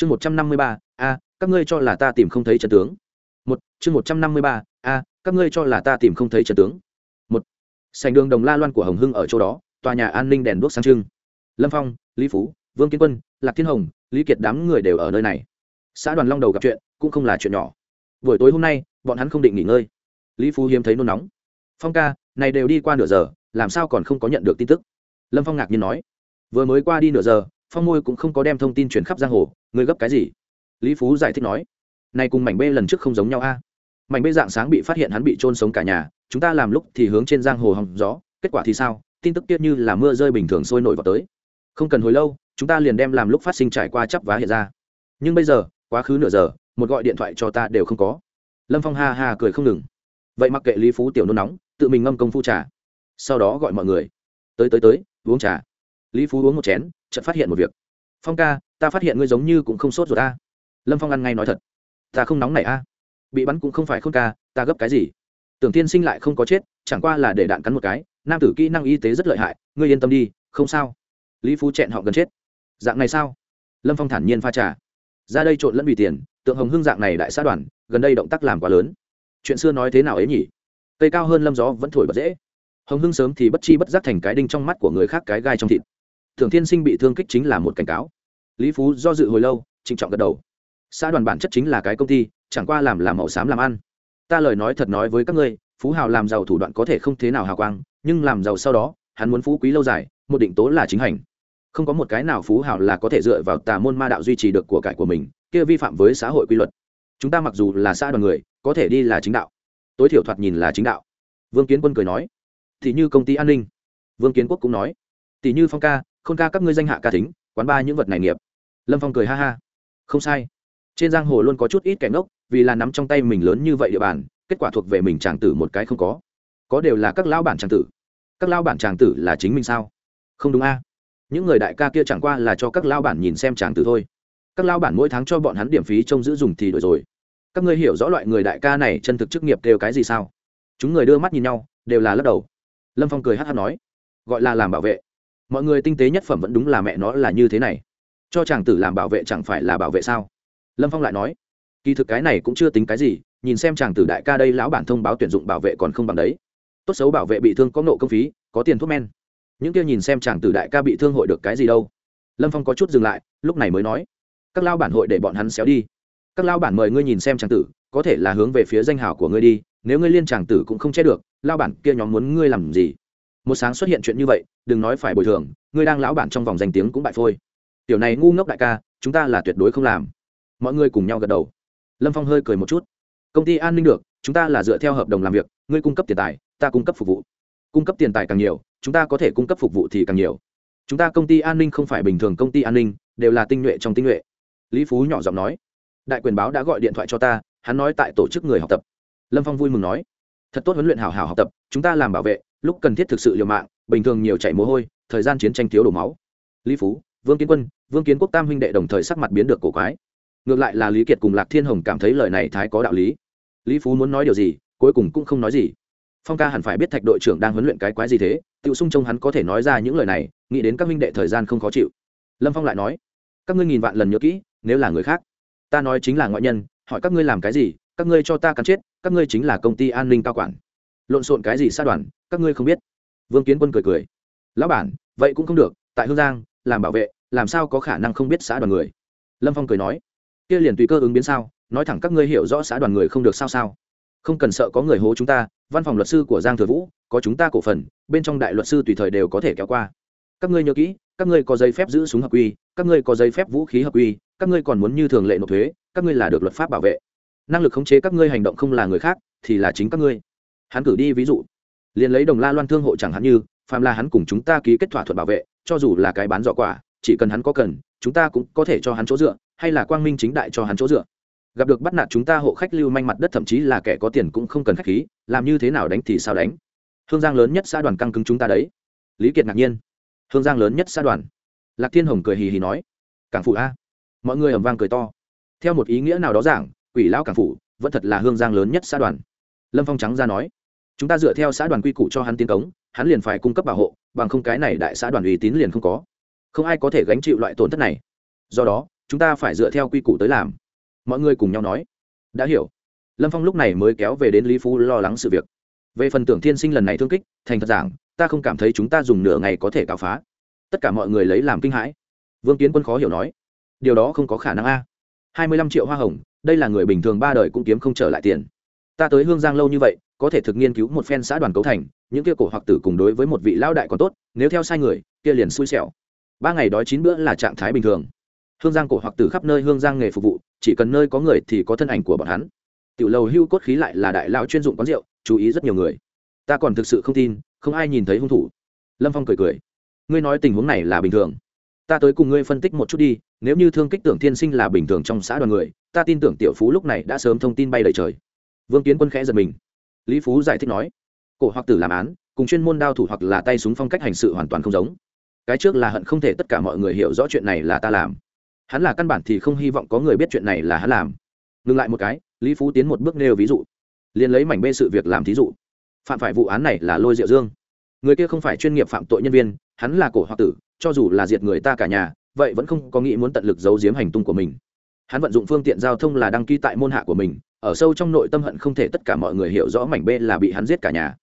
chương một trăm năm mươi ba, a, các ngươi cho là ta tìm không thấy trận tướng. Một, chương một trăm năm mươi ba, a, các ngươi cho là ta tìm không thấy trận tướng. Một sành đường đồng la loan của hồng hưng ở chỗ đó, tòa nhà an ninh đèn đuốc sáng trưng. Lâm phong, lý phú, vương kiến quân, lạc thiên hồng, lý kiệt đám người đều ở nơi này. Xã đoàn long đầu gặp chuyện, cũng không là chuyện nhỏ. Buổi tối hôm nay, bọn hắn không định nghỉ ngơi. Lý phú hiếm thấy nôn nóng. Phong ca, này đều đi qua nửa giờ, làm sao còn không có nhận được tin tức? Lâm phong ngạc nhiên nói. Vừa mới qua đi nửa giờ phong môi cũng không có đem thông tin chuyển khắp giang hồ, ngươi gấp cái gì? Lý phú giải thích nói, này cùng mảnh bê lần trước không giống nhau a. Mảnh bê dạng sáng bị phát hiện hắn bị trôn sống cả nhà, chúng ta làm lúc thì hướng trên giang hồ hòng gió, kết quả thì sao? Tin tức tiết như là mưa rơi bình thường sôi nổi vào tới. Không cần hồi lâu, chúng ta liền đem làm lúc phát sinh trải qua chắp vá hiện ra. Nhưng bây giờ, quá khứ nửa giờ, một gọi điện thoại cho ta đều không có. Lâm phong ha ha cười không ngừng. Vậy mặc kệ lý phú tiểu nôn nóng, tự mình ngâm công phu trà. Sau đó gọi mọi người. Tới tới tới, uống trà. Lý phú uống một chén chợt phát hiện một việc. Phong ca, ta phát hiện ngươi giống như cũng không sốt rồi ta lâm phong ăn ngay nói thật. Ta không nóng này a. Bị bắn cũng không phải không ca, ta gấp cái gì? Tưởng tiên sinh lại không có chết, chẳng qua là để đạn cắn một cái. Nam tử kỹ năng y tế rất lợi hại, ngươi yên tâm đi, không sao. Lý phú chẹn họ gần chết. Dạng này sao? Lâm phong thản nhiên pha trà. Ra đây trộn lẫn bị tiền, tượng hồng hưng dạng này đại xã đoàn, gần đây động tác làm quá lớn. Chuyện xưa nói thế nào ấy nhỉ? Cây cao hơn lâm gió vẫn thổi bật dễ. Hồng hưng sớm thì bất chi bất giác thành cái đinh trong mắt của người khác cái gai trong thịt thường thiên sinh bị thương kích chính là một cảnh cáo. Lý phú do dự hồi lâu, trịnh trọng gật đầu. Xã đoàn bản chất chính là cái công ty, chẳng qua làm làm màu xám làm ăn. Ta lời nói thật nói với các ngươi, phú hào làm giàu thủ đoạn có thể không thế nào hào quang, nhưng làm giàu sau đó, hắn muốn phú quý lâu dài, một định tố là chính hành. Không có một cái nào phú hào là có thể dựa vào tà môn ma đạo duy trì được của cải của mình, kia vi phạm với xã hội quy luật. Chúng ta mặc dù là xã đoàn người, có thể đi là chính đạo. Tối thiểu thoạt nhìn là chính đạo. Vương kiến quân cười nói. Thì như công ty an ninh. Vương kiến quốc cũng nói. Tỷ như phong ca khôn ca các ngươi danh hạ ca thính, quán ba những vật này nghiệp. Lâm phong cười ha ha. Không sai. Trên giang hồ luôn có chút ít kẻ ngốc, vì là nắm trong tay mình lớn như vậy địa bàn, kết quả thuộc về mình tràng tử một cái không có. Có đều là các lao bản tràng tử. Các lao bản tràng tử là chính mình sao? Không đúng a. Những người đại ca kia chẳng qua là cho các lao bản nhìn xem tràng tử thôi. Các lao bản mỗi tháng cho bọn hắn điểm phí trông giữ dùng thì đổi rồi. Các ngươi hiểu rõ loại người đại ca này chân thực chức nghiệp đều cái gì sao? Chúng người đưa mắt nhìn nhau, đều là lắc đầu. Lâm phong cười hát hát nói, gọi là làm bảo vệ mọi người tinh tế nhất phẩm vẫn đúng là mẹ nó là như thế này. Cho chàng tử làm bảo vệ chẳng phải là bảo vệ sao? Lâm phong lại nói, kỳ thực cái này cũng chưa tính cái gì, nhìn xem chàng tử đại ca đây lão bản thông báo tuyển dụng bảo vệ còn không bằng đấy. Tốt xấu bảo vệ bị thương có nộ công phí, có tiền thuốc men. Những kia nhìn xem chàng tử đại ca bị thương hội được cái gì đâu? Lâm phong có chút dừng lại, lúc này mới nói, các lao bản hội để bọn hắn xéo đi. Các lao bản mời ngươi nhìn xem chàng tử, có thể là hướng về phía danh hào của ngươi đi, nếu ngươi liên chàng tử cũng không che được lao bản kia nhóm muốn ngươi làm gì? Một sáng xuất hiện chuyện như vậy đừng nói phải bồi thường, ngươi đang lão bản trong vòng danh tiếng cũng bại phôi. Tiểu này ngu ngốc đại ca, chúng ta là tuyệt đối không làm. Mọi người cùng nhau gật đầu. Lâm phong hơi cười một chút. Công ty an ninh được, chúng ta là dựa theo hợp đồng làm việc, ngươi cung cấp tiền tài, ta cung cấp phục vụ. Cung cấp tiền tài càng nhiều, chúng ta có thể cung cấp phục vụ thì càng nhiều. Chúng ta công ty an ninh không phải bình thường công ty an ninh, đều là tinh nhuệ trong tinh nhuệ. Lý phú nhỏ giọng nói. Đại quyền báo đã gọi điện thoại cho ta, hắn nói tại tổ chức người học tập. Lâm phong vui mừng nói. Thật tốt huấn luyện hảo hảo học tập, chúng ta làm bảo vệ, lúc cần thiết thực sự liều mạng bình thường nhiều chảy mồ hôi, thời gian chiến tranh thiếu đổ máu. Lý phú, vương kiến quân, vương kiến quốc tam huynh đệ đồng thời sắc mặt biến được cổ quái. Ngược lại là lý kiệt cùng lạc thiên hồng cảm thấy lời này thái có đạo lý. Lý phú muốn nói điều gì, cuối cùng cũng không nói gì. Phong ca hẳn phải biết thạch đội trưởng đang huấn luyện cái quái gì thế tự sung trông hắn có thể nói ra những lời này, nghĩ đến các huynh đệ thời gian không khó chịu. Lâm phong lại nói, các ngươi nghìn vạn lần nhớ kỹ, nếu là người khác, ta nói chính là ngoại nhân, hỏi các ngươi làm cái gì, các ngươi cho ta cắn chết, các ngươi chính là công ty an ninh cao quản. Lộn xộn cái gì xa đoàn, các ngươi không biết vương kiến quân cười cười. Lão bản, vậy cũng không được, tại hương giang, làm bảo vệ, làm sao có khả năng không biết xã đoàn người? Lâm phong cười nói. Kia liền tùy cơ ứng biến sao, nói thẳng các ngươi hiểu rõ xã đoàn người không được sao sao. Không cần sợ có người hố chúng ta, văn phòng luật sư của giang thừa vũ, có chúng ta cổ phần, bên trong đại luật sư tùy thời đều có thể kéo qua. Các ngươi nhớ kỹ, các ngươi có giấy phép giữ súng hợp quy, các ngươi có giấy phép vũ khí hợp quy, các ngươi còn muốn như thường lệ nộp thuế, các ngươi là được luật pháp bảo vệ. Năng lực khống chế các ngươi hành động không là người khác, thì là chính các ngươi. Hắn cử đi ví dụ liền lấy đồng la loan thương hộ chẳng hạn như, phàm là hắn cùng chúng ta ký kết thỏa thuận bảo vệ, cho dù là cái bán dọ quả, chỉ cần hắn có cần, chúng ta cũng có thể cho hắn chỗ dựa, hay là quang minh chính đại cho hắn chỗ dựa. Gặp được bắt nạt chúng ta hộ khách lưu manh mặt đất thậm chí là kẻ có tiền cũng không cần khách khí, làm như thế nào đánh thì sao đánh. Hương giang lớn nhất xã đoàn căng cứng chúng ta đấy. Lý kiệt ngạc nhiên. Hương giang lớn nhất xã đoàn. Lạc thiên hồng cười hì hì nói. Cảng phủ a. Mọi người ẩm vang cười to. Theo một ý nghĩa nào đó giảng, quỷ lão cảng phủ vẫn thật là hương giang lớn nhất xã đoàn. Lâm phong trắng ra nói chúng ta dựa theo xã đoàn quy củ cho hắn tiến cống, hắn liền phải cung cấp bảo hộ, bằng không cái này đại xã đoàn uy tín liền không có. Không ai có thể gánh chịu loại tổn thất này. Do đó, chúng ta phải dựa theo quy củ tới làm. Mọi người cùng nhau nói. Đã hiểu. Lâm phong lúc này mới kéo về đến lý phú lo lắng sự việc. Về phần tưởng thiên sinh lần này thương kích, thành thật giảng, ta không cảm thấy chúng ta dùng nửa ngày có thể cào phá. Tất cả mọi người lấy làm kinh hãi. Vương kiến quân khó hiểu nói. Điều đó không có khả năng a. Hai mươi lăm triệu hoa hồng, đây là người bình thường ba đời cũng kiếm không trở lại tiền. Ta tới hương giang lâu như vậy có thể thực nghiên cứu một phen xã đoàn cấu thành, những kia cổ hoặc tử cùng đối với một vị lão đại còn tốt, nếu theo sai người, kia liền xui xẻo. Ba ngày đói chín bữa là trạng thái bình thường. Hương giang cổ hoặc tử khắp nơi hương giang nghề phục vụ, chỉ cần nơi có người thì có thân ảnh của bọn hắn. Tiểu lầu hưu cốt khí lại là đại lão chuyên dụng quán rượu, chú ý rất nhiều người. Ta còn thực sự không tin, không ai nhìn thấy hung thủ. Lâm phong cười cười. Ngươi nói tình huống này là bình thường. Ta tới cùng ngươi phân tích một chút đi, nếu như thương kích tưởng thiên sinh là bình thường trong xã đoàn người, ta tin tưởng tiểu phú lúc này đã sớm thông tin bay lời trời. Vương kiến quân khẽ giật mình lý phú giải thích nói, cổ hoặc tử làm án, cùng chuyên môn đao thủ hoặc là tay súng phong cách hành sự hoàn toàn không giống. Cái trước là hận không thể tất cả mọi người hiểu rõ chuyện này là ta làm. Hắn là căn bản thì không hy vọng có người biết chuyện này là hắn làm. Ngừng lại một cái, lý phú tiến một bước nêu ví dụ. Liền lấy mảnh bê sự việc làm thí dụ. Phạm phải vụ án này là lôi diệu dương. Người kia không phải chuyên nghiệp phạm tội nhân viên, hắn là cổ hoặc tử, cho dù là diệt người ta cả nhà, vậy vẫn không có nghĩ muốn tận lực giấu giếm hành tung của mình hắn vận dụng phương tiện giao thông là đăng ký tại môn hạ của mình, ở sâu trong nội tâm hận không thể tất cả mọi người hiểu rõ mảnh b là bị hắn giết cả nhà.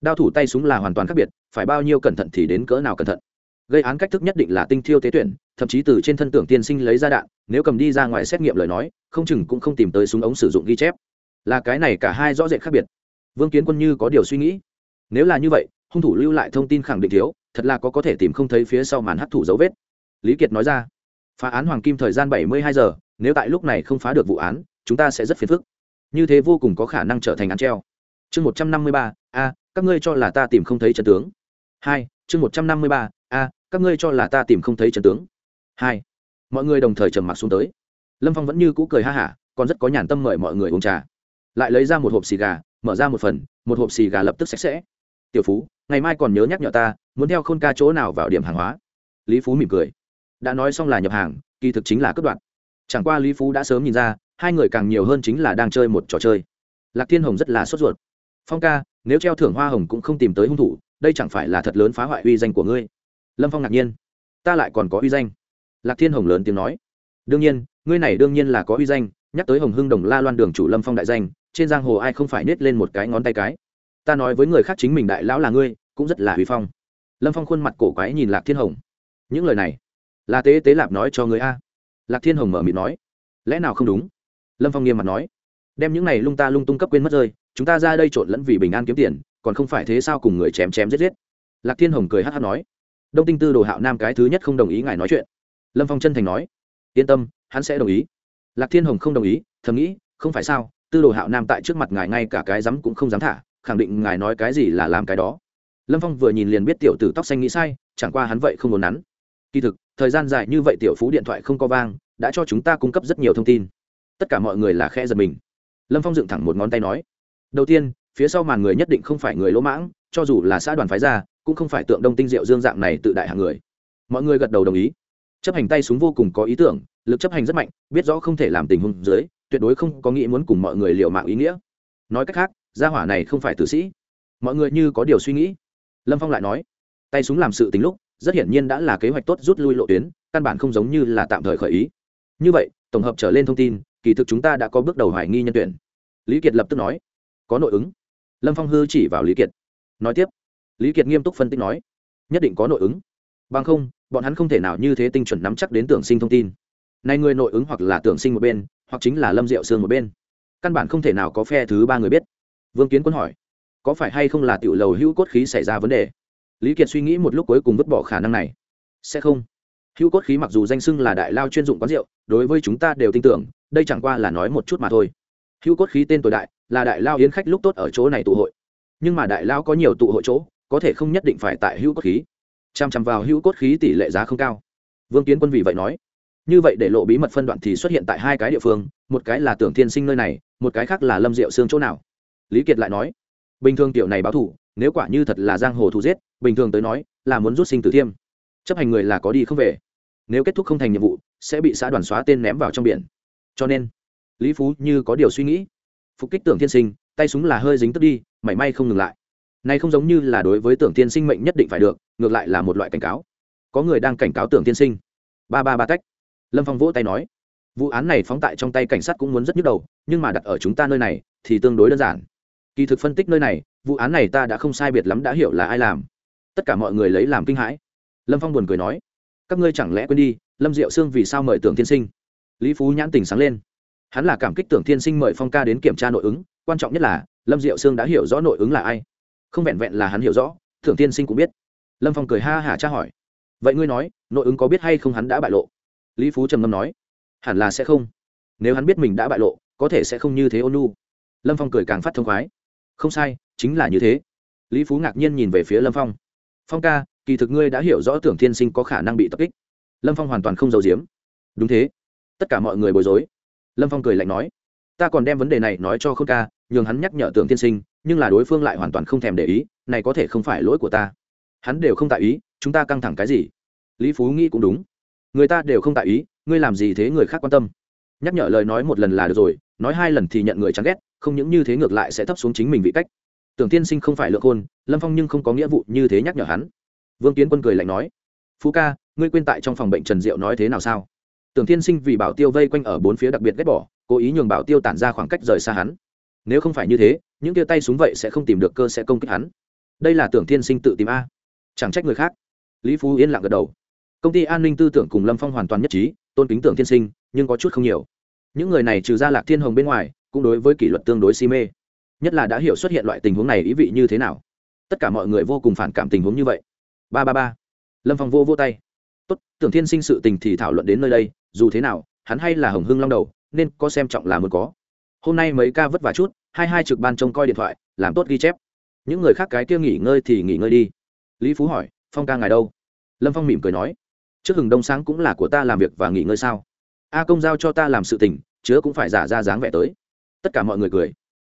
Đao thủ tay súng là hoàn toàn khác biệt, phải bao nhiêu cẩn thận thì đến cỡ nào cẩn thận. Gây án cách thức nhất định là tinh thiêu tế tuyển, thậm chí từ trên thân tưởng tiên sinh lấy ra đạn, nếu cầm đi ra ngoài xét nghiệm lời nói, không chừng cũng không tìm tới súng ống sử dụng ghi chép. Là cái này cả hai rõ rệt khác biệt. Vương kiến quân như có điều suy nghĩ. Nếu là như vậy, hung thủ lưu lại thông tin khẳng định thiếu, thật là có có thể tìm không thấy phía sau màn hấp thụ dấu vết. Lý kiệt nói ra, phá án hoàng kim thời gian bảy mươi hai giờ nếu tại lúc này không phá được vụ án, chúng ta sẽ rất phiền phức. Như thế vô cùng có khả năng trở thành án treo. Chương một trăm năm mươi ba, a, các ngươi cho là ta tìm không thấy trần tướng. Hai, chương một trăm năm mươi ba, a, các ngươi cho là ta tìm không thấy trần tướng. Hai, mọi người đồng thời trầm mặc xuống tới. Lâm phong vẫn như cũ cười ha hả, còn rất có nhàn tâm mời mọi người uống trà. Lại lấy ra một hộp xì gà, mở ra một phần, một hộp xì gà lập tức sạch sẽ. Tiểu phú, ngày mai còn nhớ nhắc nhở ta, muốn theo khôn ca chỗ nào vào điểm hàng hóa. Lý phú mỉm cười. Đã nói xong là nhập hàng, kỳ thực chính là cất đoạn chẳng qua lý phú đã sớm nhìn ra, hai người càng nhiều hơn chính là đang chơi một trò chơi. Lạc thiên hồng rất là sốt ruột. Phong ca, nếu treo thưởng hoa hồng cũng không tìm tới hung thủ, đây chẳng phải là thật lớn phá hoại uy danh của ngươi? Lâm phong ngạc nhiên. Ta lại còn có uy danh. Lạc thiên hồng lớn tiếng nói. Đương nhiên, ngươi này đương nhiên là có uy danh, nhắc tới hồng hưng đồng la loan đường chủ lâm phong đại danh, trên giang hồ ai không phải nết lên một cái ngón tay cái. Ta nói với người khác chính mình đại lão là ngươi, cũng rất là uy phong. Lâm phong khuôn mặt cổ quái nhìn lạc thiên hồng. Những lời này, là tế tế lạp nói cho người a lạc thiên hồng mở mịt nói, lẽ nào không đúng? Lâm phong nghiêm mặt nói, đem những này lung ta lung tung cấp quên mất rơi, chúng ta ra đây trộn lẫn vì bình an kiếm tiền, còn không phải thế sao cùng người chém chém giết giết? Lạc thiên hồng cười hát hát nói, đông tinh tư đồ hạo nam cái thứ nhất không đồng ý ngài nói chuyện. Lâm phong chân thành nói, yên tâm, hắn sẽ đồng ý. Lạc thiên hồng không đồng ý, thầm nghĩ, không phải sao, tư đồ hạo nam tại trước mặt ngài ngay cả cái dám cũng không dám thả, khẳng định ngài nói cái gì là làm cái đó. Lâm phong vừa nhìn liền biết tiểu tử tóc xanh nghĩ sai, chẳng qua hắn vậy không muốn nắn. Kỳ thực thời gian dài như vậy tiểu phú điện thoại không có vang, đã cho chúng ta cung cấp rất nhiều thông tin. Tất cả mọi người là khe giật mình. Lâm phong dựng thẳng một ngón tay nói, đầu tiên, phía sau màn người nhất định không phải người lỗ mãng, cho dù là xã đoàn phái ra, cũng không phải tượng đông tinh diệu dương dạng này tự đại hàng người. Mọi người gật đầu đồng ý. Chấp hành tay súng vô cùng có ý tưởng, lực chấp hành rất mạnh, biết rõ không thể làm tình huống dưới, tuyệt đối không có nghĩ muốn cùng mọi người liều mạng ý nghĩa. Nói cách khác, gia hỏa này không phải tử sĩ. Mọi người như có điều suy nghĩ. Lâm phong lại nói, tay súng làm sự tính lúc rất hiển nhiên đã là kế hoạch tốt rút lui lộ tuyến, căn bản không giống như là tạm thời khởi ý. Như vậy, tổng hợp trở lên thông tin, kỳ thực chúng ta đã có bước đầu hoài nghi nhân tuyển. Lý kiệt lập tức nói, có nội ứng. Lâm phong hư chỉ vào lý kiệt. Nói tiếp, lý kiệt nghiêm túc phân tích nói, nhất định có nội ứng. Bằng không, bọn hắn không thể nào như thế tinh chuẩn nắm chắc đến tưởng sinh thông tin. Này người nội ứng hoặc là tưởng sinh một bên, hoặc chính là lâm diệu sương một bên. Căn bản không thể nào có phe thứ ba người biết. Vương kiến quân hỏi, có phải hay không là tiểu lầu hữu cốt khí xảy ra vấn đề? Lý kiệt suy nghĩ một lúc cuối cùng vứt bỏ khả năng này. Sẽ không. Hữu cốt khí mặc dù danh xưng là đại lao chuyên dụng quán rượu, đối với chúng ta đều tin tưởng, đây chẳng qua là nói một chút mà thôi. Hữu cốt khí tên tuổi đại, là đại lao yến khách lúc tốt ở chỗ này tụ hội. Nhưng mà đại lao có nhiều tụ hội chỗ, có thể không nhất định phải tại hữu cốt khí. Chằm chằm vào hữu cốt khí tỷ lệ giá không cao. Vương kiến quân vì vậy nói, như vậy để lộ bí mật phân đoạn thì xuất hiện tại hai cái địa phương, một cái là tưởng thiên sinh nơi này, một cái khác là lâm diệu xương chỗ nào? Lý kiệt lại nói, bình thường tiểu này báo thủ, nếu quả như thật là giang hồ thù giết bình thường tới nói, là muốn rút sinh tử thiêm. Chấp hành người là có đi không về. Nếu kết thúc không thành nhiệm vụ, sẽ bị xã đoàn xóa tên ném vào trong biển. Cho nên, lý phú như có điều suy nghĩ. Phục kích tưởng thiên sinh, tay súng là hơi dính tức đi, mảy may không ngừng lại. Này không giống như là đối với tưởng thiên sinh mệnh nhất định phải được, ngược lại là một loại cảnh cáo. Có người đang cảnh cáo tưởng thiên sinh. Ba ba ba tách. Lâm phong vỗ tay nói, vụ án này phóng tại trong tay cảnh sát cũng muốn rất nhức đầu, nhưng mà đặt ở chúng ta nơi này, thì tương đối đơn giản. Kỳ thực phân tích nơi này, vụ án này ta đã không sai biệt lắm đã hiểu là ai làm tất cả mọi người lấy làm kinh hãi. Lâm phong buồn cười nói, các ngươi chẳng lẽ quên đi, lâm diệu sương vì sao mời tưởng tiên sinh? Lý phú nhãn tình sáng lên. Hắn là cảm kích tưởng tiên sinh mời phong ca đến kiểm tra nội ứng, quan trọng nhất là, lâm diệu sương đã hiểu rõ nội ứng là ai. Không vẹn vẹn là hắn hiểu rõ, tưởng tiên sinh cũng biết. Lâm phong cười ha hả tra hỏi, vậy ngươi nói, nội ứng có biết hay không hắn đã bại lộ? Lý phú trầm ngâm nói, hẳn là sẽ không. Nếu hắn biết mình đã bại lộ, có thể sẽ không như thế ôn nu lâm phong cười càng phát thông khoái, không sai, chính là như thế. Lý phú ngạc nhiên nhìn về phía lâm phong phong ca, kỳ thực ngươi đã hiểu rõ tưởng thiên sinh có khả năng bị tập kích. Lâm phong hoàn toàn không giấu giếm. Đúng thế. Tất cả mọi người bối rối. Lâm phong cười lạnh nói, ta còn đem vấn đề này nói cho khôn ca, nhường hắn nhắc nhở tưởng thiên sinh, nhưng là đối phương lại hoàn toàn không thèm để ý, này có thể không phải lỗi của ta. Hắn đều không tại ý, chúng ta căng thẳng cái gì? Lý phú nghĩ cũng đúng. Người ta đều không tại ý, ngươi làm gì thế người khác quan tâm? Nhắc nhở lời nói một lần là được rồi, nói hai lần thì nhận người chán ghét, không những như thế ngược lại sẽ thấp xuống chính mình vị cách tưởng tiên sinh không phải lượng khôn, lâm phong nhưng không có nghĩa vụ như thế nhắc nhở hắn. Vương kiến quân cười lạnh nói, phú ca, ngươi quên tại trong phòng bệnh trần diệu nói thế nào sao? Tưởng tiên sinh vì bảo tiêu vây quanh ở bốn phía đặc biệt ghét bỏ, cố ý nhường bảo tiêu tản ra khoảng cách rời xa hắn. Nếu không phải như thế, những tia tay súng vậy sẽ không tìm được cơ sẽ công kích hắn. Đây là tưởng tiên sinh tự tìm a. Chẳng trách người khác. Lý phú yên lặng gật đầu. Công ty an ninh tư tưởng cùng lâm phong hoàn toàn nhất trí, tôn kính tưởng tiên sinh, nhưng có chút không nhiều. Những người này trừ ra lạc thiên hồng bên ngoài, cũng đối với kỷ luật tương đối si mê nhất là đã hiểu xuất hiện loại tình huống này ý vị như thế nào. Tất cả mọi người vô cùng phản cảm tình huống như vậy. Ba ba ba. Lâm phong vô vô tay. Tốt, tưởng thiên sinh sự tình thì thảo luận đến nơi đây, dù thế nào, hắn hay là hồng hưng long đầu, nên có xem trọng là muốn có. Hôm nay mấy ca vất vả chút, hai hai trực ban trông coi điện thoại, làm tốt ghi chép. Những người khác cái kia nghỉ ngơi thì nghỉ ngơi đi. Lý phú hỏi, phong ca ngài đâu? Lâm phong mỉm cười nói, trước hừng đông sáng cũng là của ta làm việc và nghỉ ngơi sao? A công giao cho ta làm sự tình, chứa cũng phải giả ra dáng vẻ tới. Tất cả mọi người cười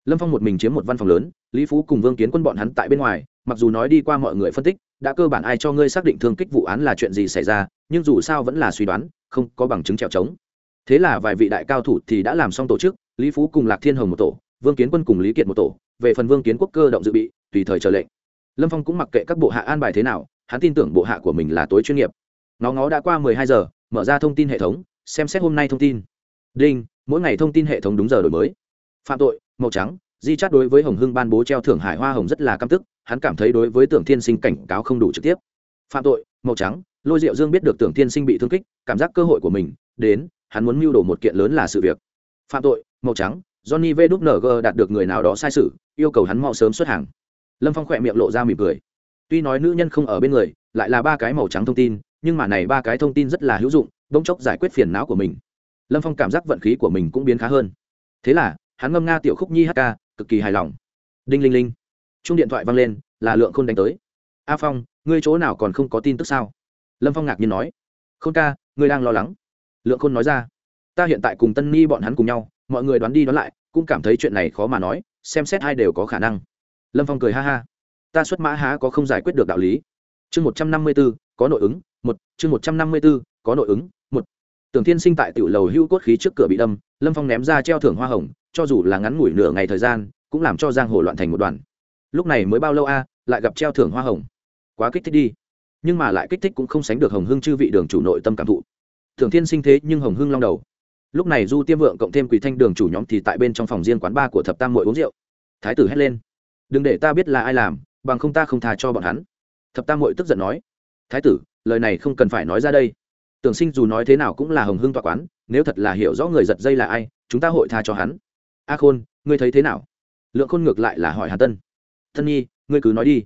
lâm phong một mình chiếm một văn phòng lớn, lý phú cùng vương kiến quân bọn hắn tại bên ngoài, mặc dù nói đi qua mọi người phân tích, đã cơ bản ai cho ngươi xác định thương kích vụ án là chuyện gì xảy ra, nhưng dù sao vẫn là suy đoán, không có bằng chứng trèo trống. Thế là vài vị đại cao thủ thì đã làm xong tổ chức, lý phú cùng lạc thiên hồng một tổ, vương kiến quân cùng lý kiệt một tổ, về phần vương kiến quốc cơ động dự bị, tùy thời chờ lệnh. Lâm phong cũng mặc kệ các bộ hạ an bài thế nào, hắn tin tưởng bộ hạ của mình là tối chuyên nghiệp. Nó ngó đã qua mười hai giờ, mở ra thông tin hệ thống, xem xét hôm nay thông tin. Đinh, mỗi ngày thông tin hệ thống đúng giờ đổi mới. Phạm tội màu trắng, di chát đối với hồng hưng ban bố treo thưởng hải hoa hồng rất là căm tức, hắn cảm thấy đối với tưởng thiên sinh cảnh cáo không đủ trực tiếp. Phạm tội, màu trắng, lôi diệu dương biết được tưởng thiên sinh bị thương kích, cảm giác cơ hội của mình, đến, hắn muốn mưu đồ một kiện lớn là sự việc. Phạm tội, màu trắng, johnny vđng đạt được người nào đó sai sự, yêu cầu hắn mau sớm xuất hàng. Lâm phong khỏe miệng lộ ra mỉm cười. Tuy nói nữ nhân không ở bên người, lại là ba cái màu trắng thông tin, nhưng mà này ba cái thông tin rất là hữu dụng, bỗng chốc giải quyết phiền não của mình. Lâm phong cảm giác vận khí của mình cũng biến khá hơn. Thế là hắn ngâm nga tiểu khúc nhi hk cực kỳ hài lòng. Đinh linh linh. Chung điện thoại vang lên, là lượng khôn đánh tới. A phong, ngươi chỗ nào còn không có tin tức sao? Lâm phong ngạc nhiên nói. Khôn ca, ngươi đang lo lắng. Lượng khôn nói ra. Ta hiện tại cùng tân ni bọn hắn cùng nhau, mọi người đoán đi đoán lại, cũng cảm thấy chuyện này khó mà nói, xem xét hai đều có khả năng. Lâm phong cười ha ha. Ta xuất mã há có không giải quyết được đạo lý. Chương một trăm năm mươi b ố có nội ứng, một, chương một trăm năm mươi b ố có nội ứng, một. Tưởng thiên sinh tại tiểu lầu hưu cốt khí trước cửa bị đâm, lâm phong ném ra treo thưởng hoa hồng cho dù là ngắn ngủi nửa ngày thời gian, cũng làm cho giang hồ loạn thành một đoàn. Lúc này mới bao lâu a, lại gặp treo thưởng hoa hồng. Quá kích thích đi. Nhưng mà lại kích thích cũng không sánh được hồng hưng chư vị đường chủ nội tâm cảm thụ. Thường thiên sinh thế nhưng hồng hưng long đầu. Lúc này du tiêm vượng cộng thêm quỳ thanh đường chủ nhóm thì tại bên trong phòng riêng quán ba của thập tam mội uống rượu. Thái tử hét lên. Đừng để ta biết là ai làm, bằng không ta không thà cho bọn hắn. Thập tam mội tức giận nói. Thái tử, lời này không cần phải nói ra đây. Tưởng sinh dù nói thế nào cũng là hồng hưng tọa quán, nếu thật là hiểu rõ người giật dây là ai, chúng ta hội tha cho hắn a khôn, ngươi thấy thế nào? Lượng khôn ngược lại là hỏi hàn tân. Thân nhi, ngươi cứ nói đi.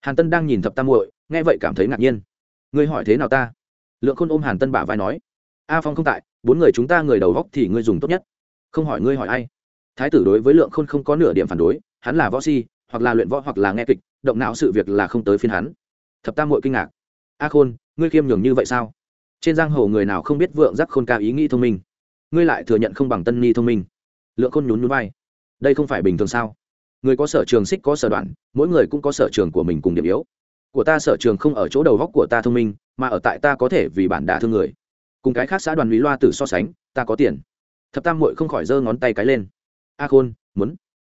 Hàn tân đang nhìn thập tam muội, nghe vậy cảm thấy ngạc nhiên. Ngươi hỏi thế nào ta? Lượng khôn ôm hàn tân bả vai nói. A phong không tại, bốn người chúng ta người đầu góc thì ngươi dùng tốt nhất. Không hỏi ngươi hỏi ai. Thái tử đối với lượng khôn không có nửa điểm phản đối, hắn là võ si, hoặc là luyện võ hoặc là nghe kịch, động não sự việc là không tới phiên hắn. Thập tam muội kinh ngạc. A khôn, ngươi khiêm nhường như vậy sao? Trên giang hồ người nào không biết vượng giác khôn ca ý nghĩ thông minh? Ngươi lại thừa nhận không bằng tân ni thông minh lượng khôn nhún nhún vai. Đây không phải bình thường sao? Người có sở trường xích có sở đoạn, mỗi người cũng có sở trường của mình cùng điểm yếu. Của ta sở trường không ở chỗ đầu góc của ta thông minh, mà ở tại ta có thể vì bản đả thương người. Cùng cái khác xã đoàn lý loa tử so sánh, ta có tiền. Thập tam muội không khỏi giơ ngón tay cái lên. A khôn, muốn.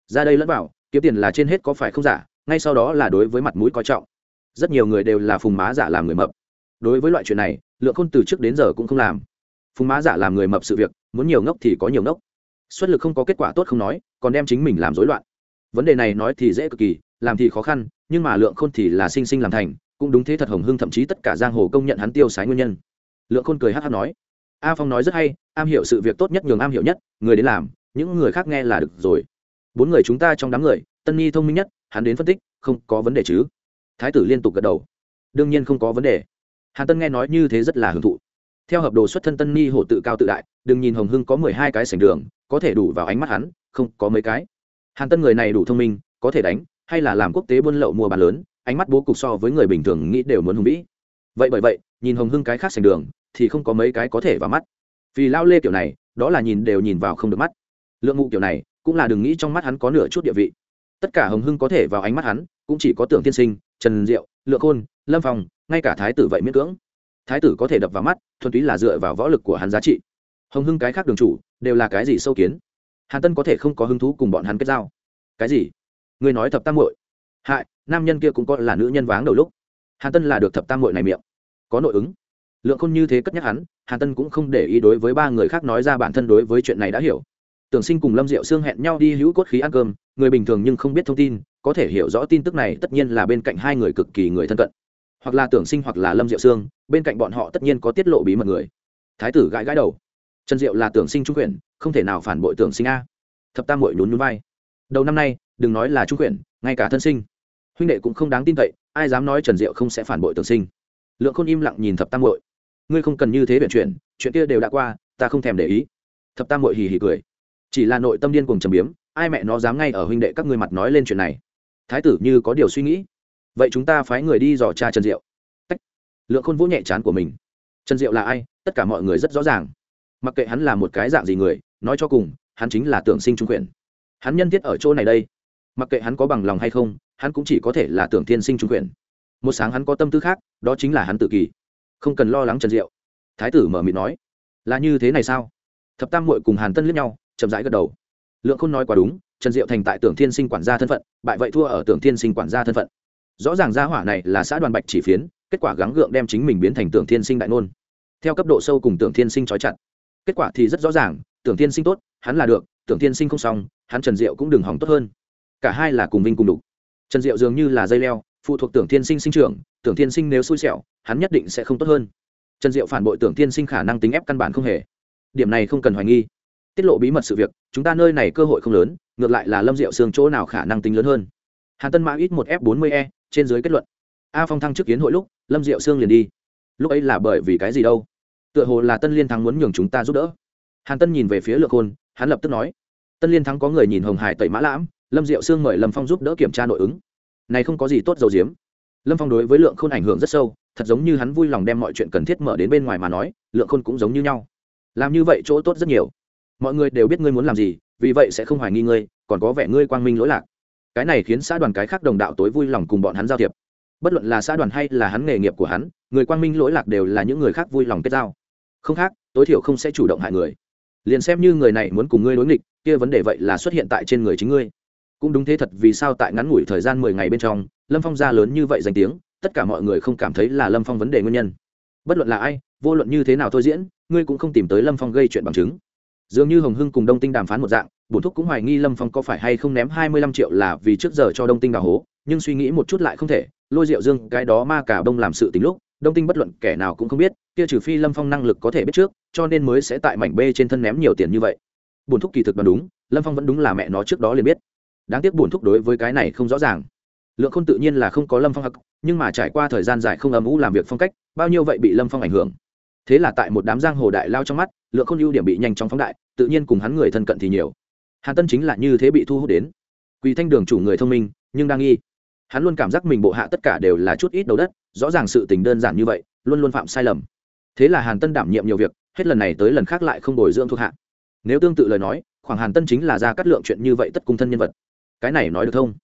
Ra đây lẫn bảo kiếm tiền là trên hết có phải không giả, ngay sau đó là đối với mặt mũi coi trọng. Rất nhiều người đều là phùng má giả làm người mập. Đối với loại chuyện này, lượng khôn từ trước đến giờ cũng không làm. Phùng má giả làm người mập sự việc, muốn nhiều ngốc thì có nhiều ngốc xuất lực không có kết quả tốt không nói, còn đem chính mình làm rối loạn. Vấn đề này nói thì dễ cực kỳ, làm thì khó khăn, nhưng mà lượng khôn thì là sinh sinh làm thành, cũng đúng thế thật hồng hưng thậm chí tất cả giang hồ công nhận hắn tiêu sái nguyên nhân. Lượng khôn cười hát hát nói, a phong nói rất hay, am hiểu sự việc tốt nhất nhường am hiểu nhất, người đến làm, những người khác nghe là được rồi. Bốn người chúng ta trong đám người, tân nhi thông minh nhất, hắn đến phân tích, không có vấn đề chứ? Thái tử liên tục gật đầu. Đương nhiên không có vấn đề. Hàn tân nghe nói như thế rất là hưởng thụ. Theo hợp đồ xuất thân tân Nhi hổ tự cao tự đại, đừng nhìn hồng hưng có mười hai cái sành đường có thể đủ vào ánh mắt hắn không có mấy cái. Hàn tân người này đủ thông minh có thể đánh hay là làm quốc tế buôn lậu mua bán lớn ánh mắt bố cục so với người bình thường nghĩ đều muốn hùng vĩ. Vậy bởi vậy nhìn hồng hưng cái khác sành đường thì không có mấy cái có thể vào mắt. Vì lao lê kiểu này đó là nhìn đều nhìn vào không được mắt. Lượng ngụ kiểu này cũng là đừng nghĩ trong mắt hắn có nửa chút địa vị. Tất cả hồng hưng có thể vào ánh mắt hắn cũng chỉ có tưởng tiên sinh trần diệu lượng khôn lâm phòng, ngay cả thái tử vậy miễn cưỡng. Thái tử có thể đập vào mắt thuần túy là dựa vào võ lực của hắn giá trị hồng hưng cái khác đường chủ đều là cái gì sâu kiến? Hàn tân có thể không có hứng thú cùng bọn hắn kết giao. Cái gì? Người nói thập tam muội. Hại, nam nhân kia cũng có là nữ nhân váng đầu lúc. Hàn tân là được thập tam muội này miệng. Có nội ứng. Lượng khôn như thế cất nhắc hắn, hàn tân cũng không để ý đối với ba người khác nói ra bản thân đối với chuyện này đã hiểu. Tưởng sinh cùng lâm diệu sương hẹn nhau đi hữu cốt khí ăn cơm, người bình thường nhưng không biết thông tin, có thể hiểu rõ tin tức này tất nhiên là bên cạnh hai người cực kỳ người thân cận. Hoặc là tưởng sinh hoặc là lâm diệu sương, bên cạnh bọn họ tất nhiên có tiết lộ bí mật người. Thái tử gãi gãi đầu trần diệu là tưởng sinh trung quyển, không thể nào phản bội tưởng sinh a. Thập tam mội nhún nhún vai. Đầu năm nay, đừng nói là trung quyển, ngay cả thân sinh. Huynh đệ cũng không đáng tin cậy, ai dám nói trần diệu không sẽ phản bội tưởng sinh. Lượng khôn im lặng nhìn thập tam mội ngươi không cần như thế biện chuyện chuyện kia đều đã qua, ta không thèm để ý. Thập tam mội hì hì cười. Chỉ là nội tâm điên cùng trầm biếm, ai mẹ nó dám ngay ở huynh đệ các ngươi mặt nói lên chuyện này. Thái tử như có điều suy nghĩ. Vậy chúng ta phái người đi dò cha trần diệu. Tách. lượng khôn vỗ nhẹ chán của mình. Trần diệu là ai? Tất cả mọi người rất rõ ràng mặc kệ hắn là một cái dạng gì người, nói cho cùng, hắn chính là tưởng sinh trung quyền. Hắn nhân thiết ở chỗ này đây. Mặc kệ hắn có bằng lòng hay không, hắn cũng chỉ có thể là tưởng tiên sinh trung quyền. Một sáng hắn có tâm tư khác, đó chính là hắn tự kỳ không cần lo lắng trần diệu. Thái tử mở mịt nói, là như thế này sao? Thập tam muội cùng hàn tân liếc nhau, chậm rãi gật đầu. Lượng khôn nói quá đúng, trần diệu thành tại tưởng thiên sinh quản gia thân phận, bại vậy thua ở tưởng thiên sinh quản gia thân phận. Rõ ràng gia hỏa này là xã đoàn bạch chỉ phiến, kết quả gắng gượng đem chính mình biến thành tưởng thiên sinh đại nôn. Theo cấp độ sâu cùng tưởng thiên sinh trói chặt kết quả thì rất rõ ràng, tưởng thiên sinh tốt, hắn là được, tưởng thiên sinh không xong, hắn trần diệu cũng đừng hỏng tốt hơn. Cả hai là cùng vinh cùng đục. Trần diệu dường như là dây leo, phụ thuộc tưởng thiên sinh sinh trưởng, tưởng thiên sinh nếu xui xẻo, hắn nhất định sẽ không tốt hơn. Trần diệu phản bội tưởng thiên sinh khả năng tính ép căn bản không hề. Điểm này không cần hoài nghi. Tiết lộ bí mật sự việc, chúng ta nơi này cơ hội không lớn, ngược lại là lâm diệu xương chỗ nào khả năng tính lớn hơn. Hàn tân mã ít một f bốn mươi e trên dưới kết luận. A phong thăng trước kiến hội lúc, lâm diệu xương liền đi. Lúc ấy là bởi vì cái gì đâu? Tựa hồ là tân liên thắng muốn nhường chúng ta giúp đỡ. Hàn tân nhìn về phía lượng khôn hắn lập tức nói, tân liên thắng có người nhìn hồng hải tẩy mã lãm, lâm diệu sương mời lâm phong giúp đỡ kiểm tra nội ứng. Này không có gì tốt dầu diếm. Lâm phong đối với lượng khôn ảnh hưởng rất sâu, thật giống như hắn vui lòng đem mọi chuyện cần thiết mở đến bên ngoài mà nói, lượng khôn cũng giống như nhau. Làm như vậy chỗ tốt rất nhiều. Mọi người đều biết ngươi muốn làm gì, vì vậy sẽ không hoài nghi ngươi, còn có vẻ ngươi quang minh lỗi lạc. Cái này khiến xã đoàn cái khác đồng đạo tối vui lòng cùng bọn hắn giao thiệp. Bất luận là xã đoàn hay là hắn nghề nghiệp của hắn, người quang minh lỗi lạc đều là những người khác vui lòng kết giao không khác, tối thiểu không sẽ chủ động hại người. Liền xem như người này muốn cùng ngươi đối nghịch, kia vấn đề vậy là xuất hiện tại trên người chính ngươi. Cũng đúng thế thật, vì sao tại ngắn ngủi thời gian mười ngày bên trong, lâm phong ra lớn như vậy danh tiếng, tất cả mọi người không cảm thấy là lâm phong vấn đề nguyên nhân. Bất luận là ai, vô luận như thế nào thôi diễn, ngươi cũng không tìm tới lâm phong gây chuyện bằng chứng. Dường như hồng hưng cùng đông tinh đàm phán một dạng, bổn thúc cũng hoài nghi lâm phong có phải hay không ném hai mươi lăm triệu là vì trước giờ cho đông tinh đào hố, nhưng suy nghĩ một chút lại không thể, lôi rượu dương, cái đó ma cả đông làm sự tính lúc đông tinh bất luận kẻ nào cũng không biết, kia trừ phi lâm phong năng lực có thể biết trước, cho nên mới sẽ tại mảnh b trên thân ném nhiều tiền như vậy. Bổn thúc kỳ thực đoán đúng, lâm phong vẫn đúng là mẹ nó trước đó liền biết. Đáng tiếc bổn thúc đối với cái này không rõ ràng. Lượng khôn tự nhiên là không có lâm phong hắc nhưng mà trải qua thời gian dài không âm ủ làm việc phong cách, bao nhiêu vậy bị lâm phong ảnh hưởng. Thế là tại một đám giang hồ đại lao trong mắt, lượng khôn ưu điểm bị nhanh chóng phóng đại, tự nhiên cùng hắn người thân cận thì nhiều. Hàn tân chính là như thế bị thu hút đến. Quỳ thanh đường chủ người thông minh, nhưng đang nghi hắn luôn cảm giác mình bộ hạ tất cả đều là chút ít đầu đất, rõ ràng sự tình đơn giản như vậy, luôn luôn phạm sai lầm. Thế là hàn tân đảm nhiệm nhiều việc, hết lần này tới lần khác lại không bồi dưỡng thuộc hạ. Nếu tương tự lời nói, khoảng hàn tân chính là ra cắt lượng chuyện như vậy tất cung thân nhân vật. Cái này nói được không?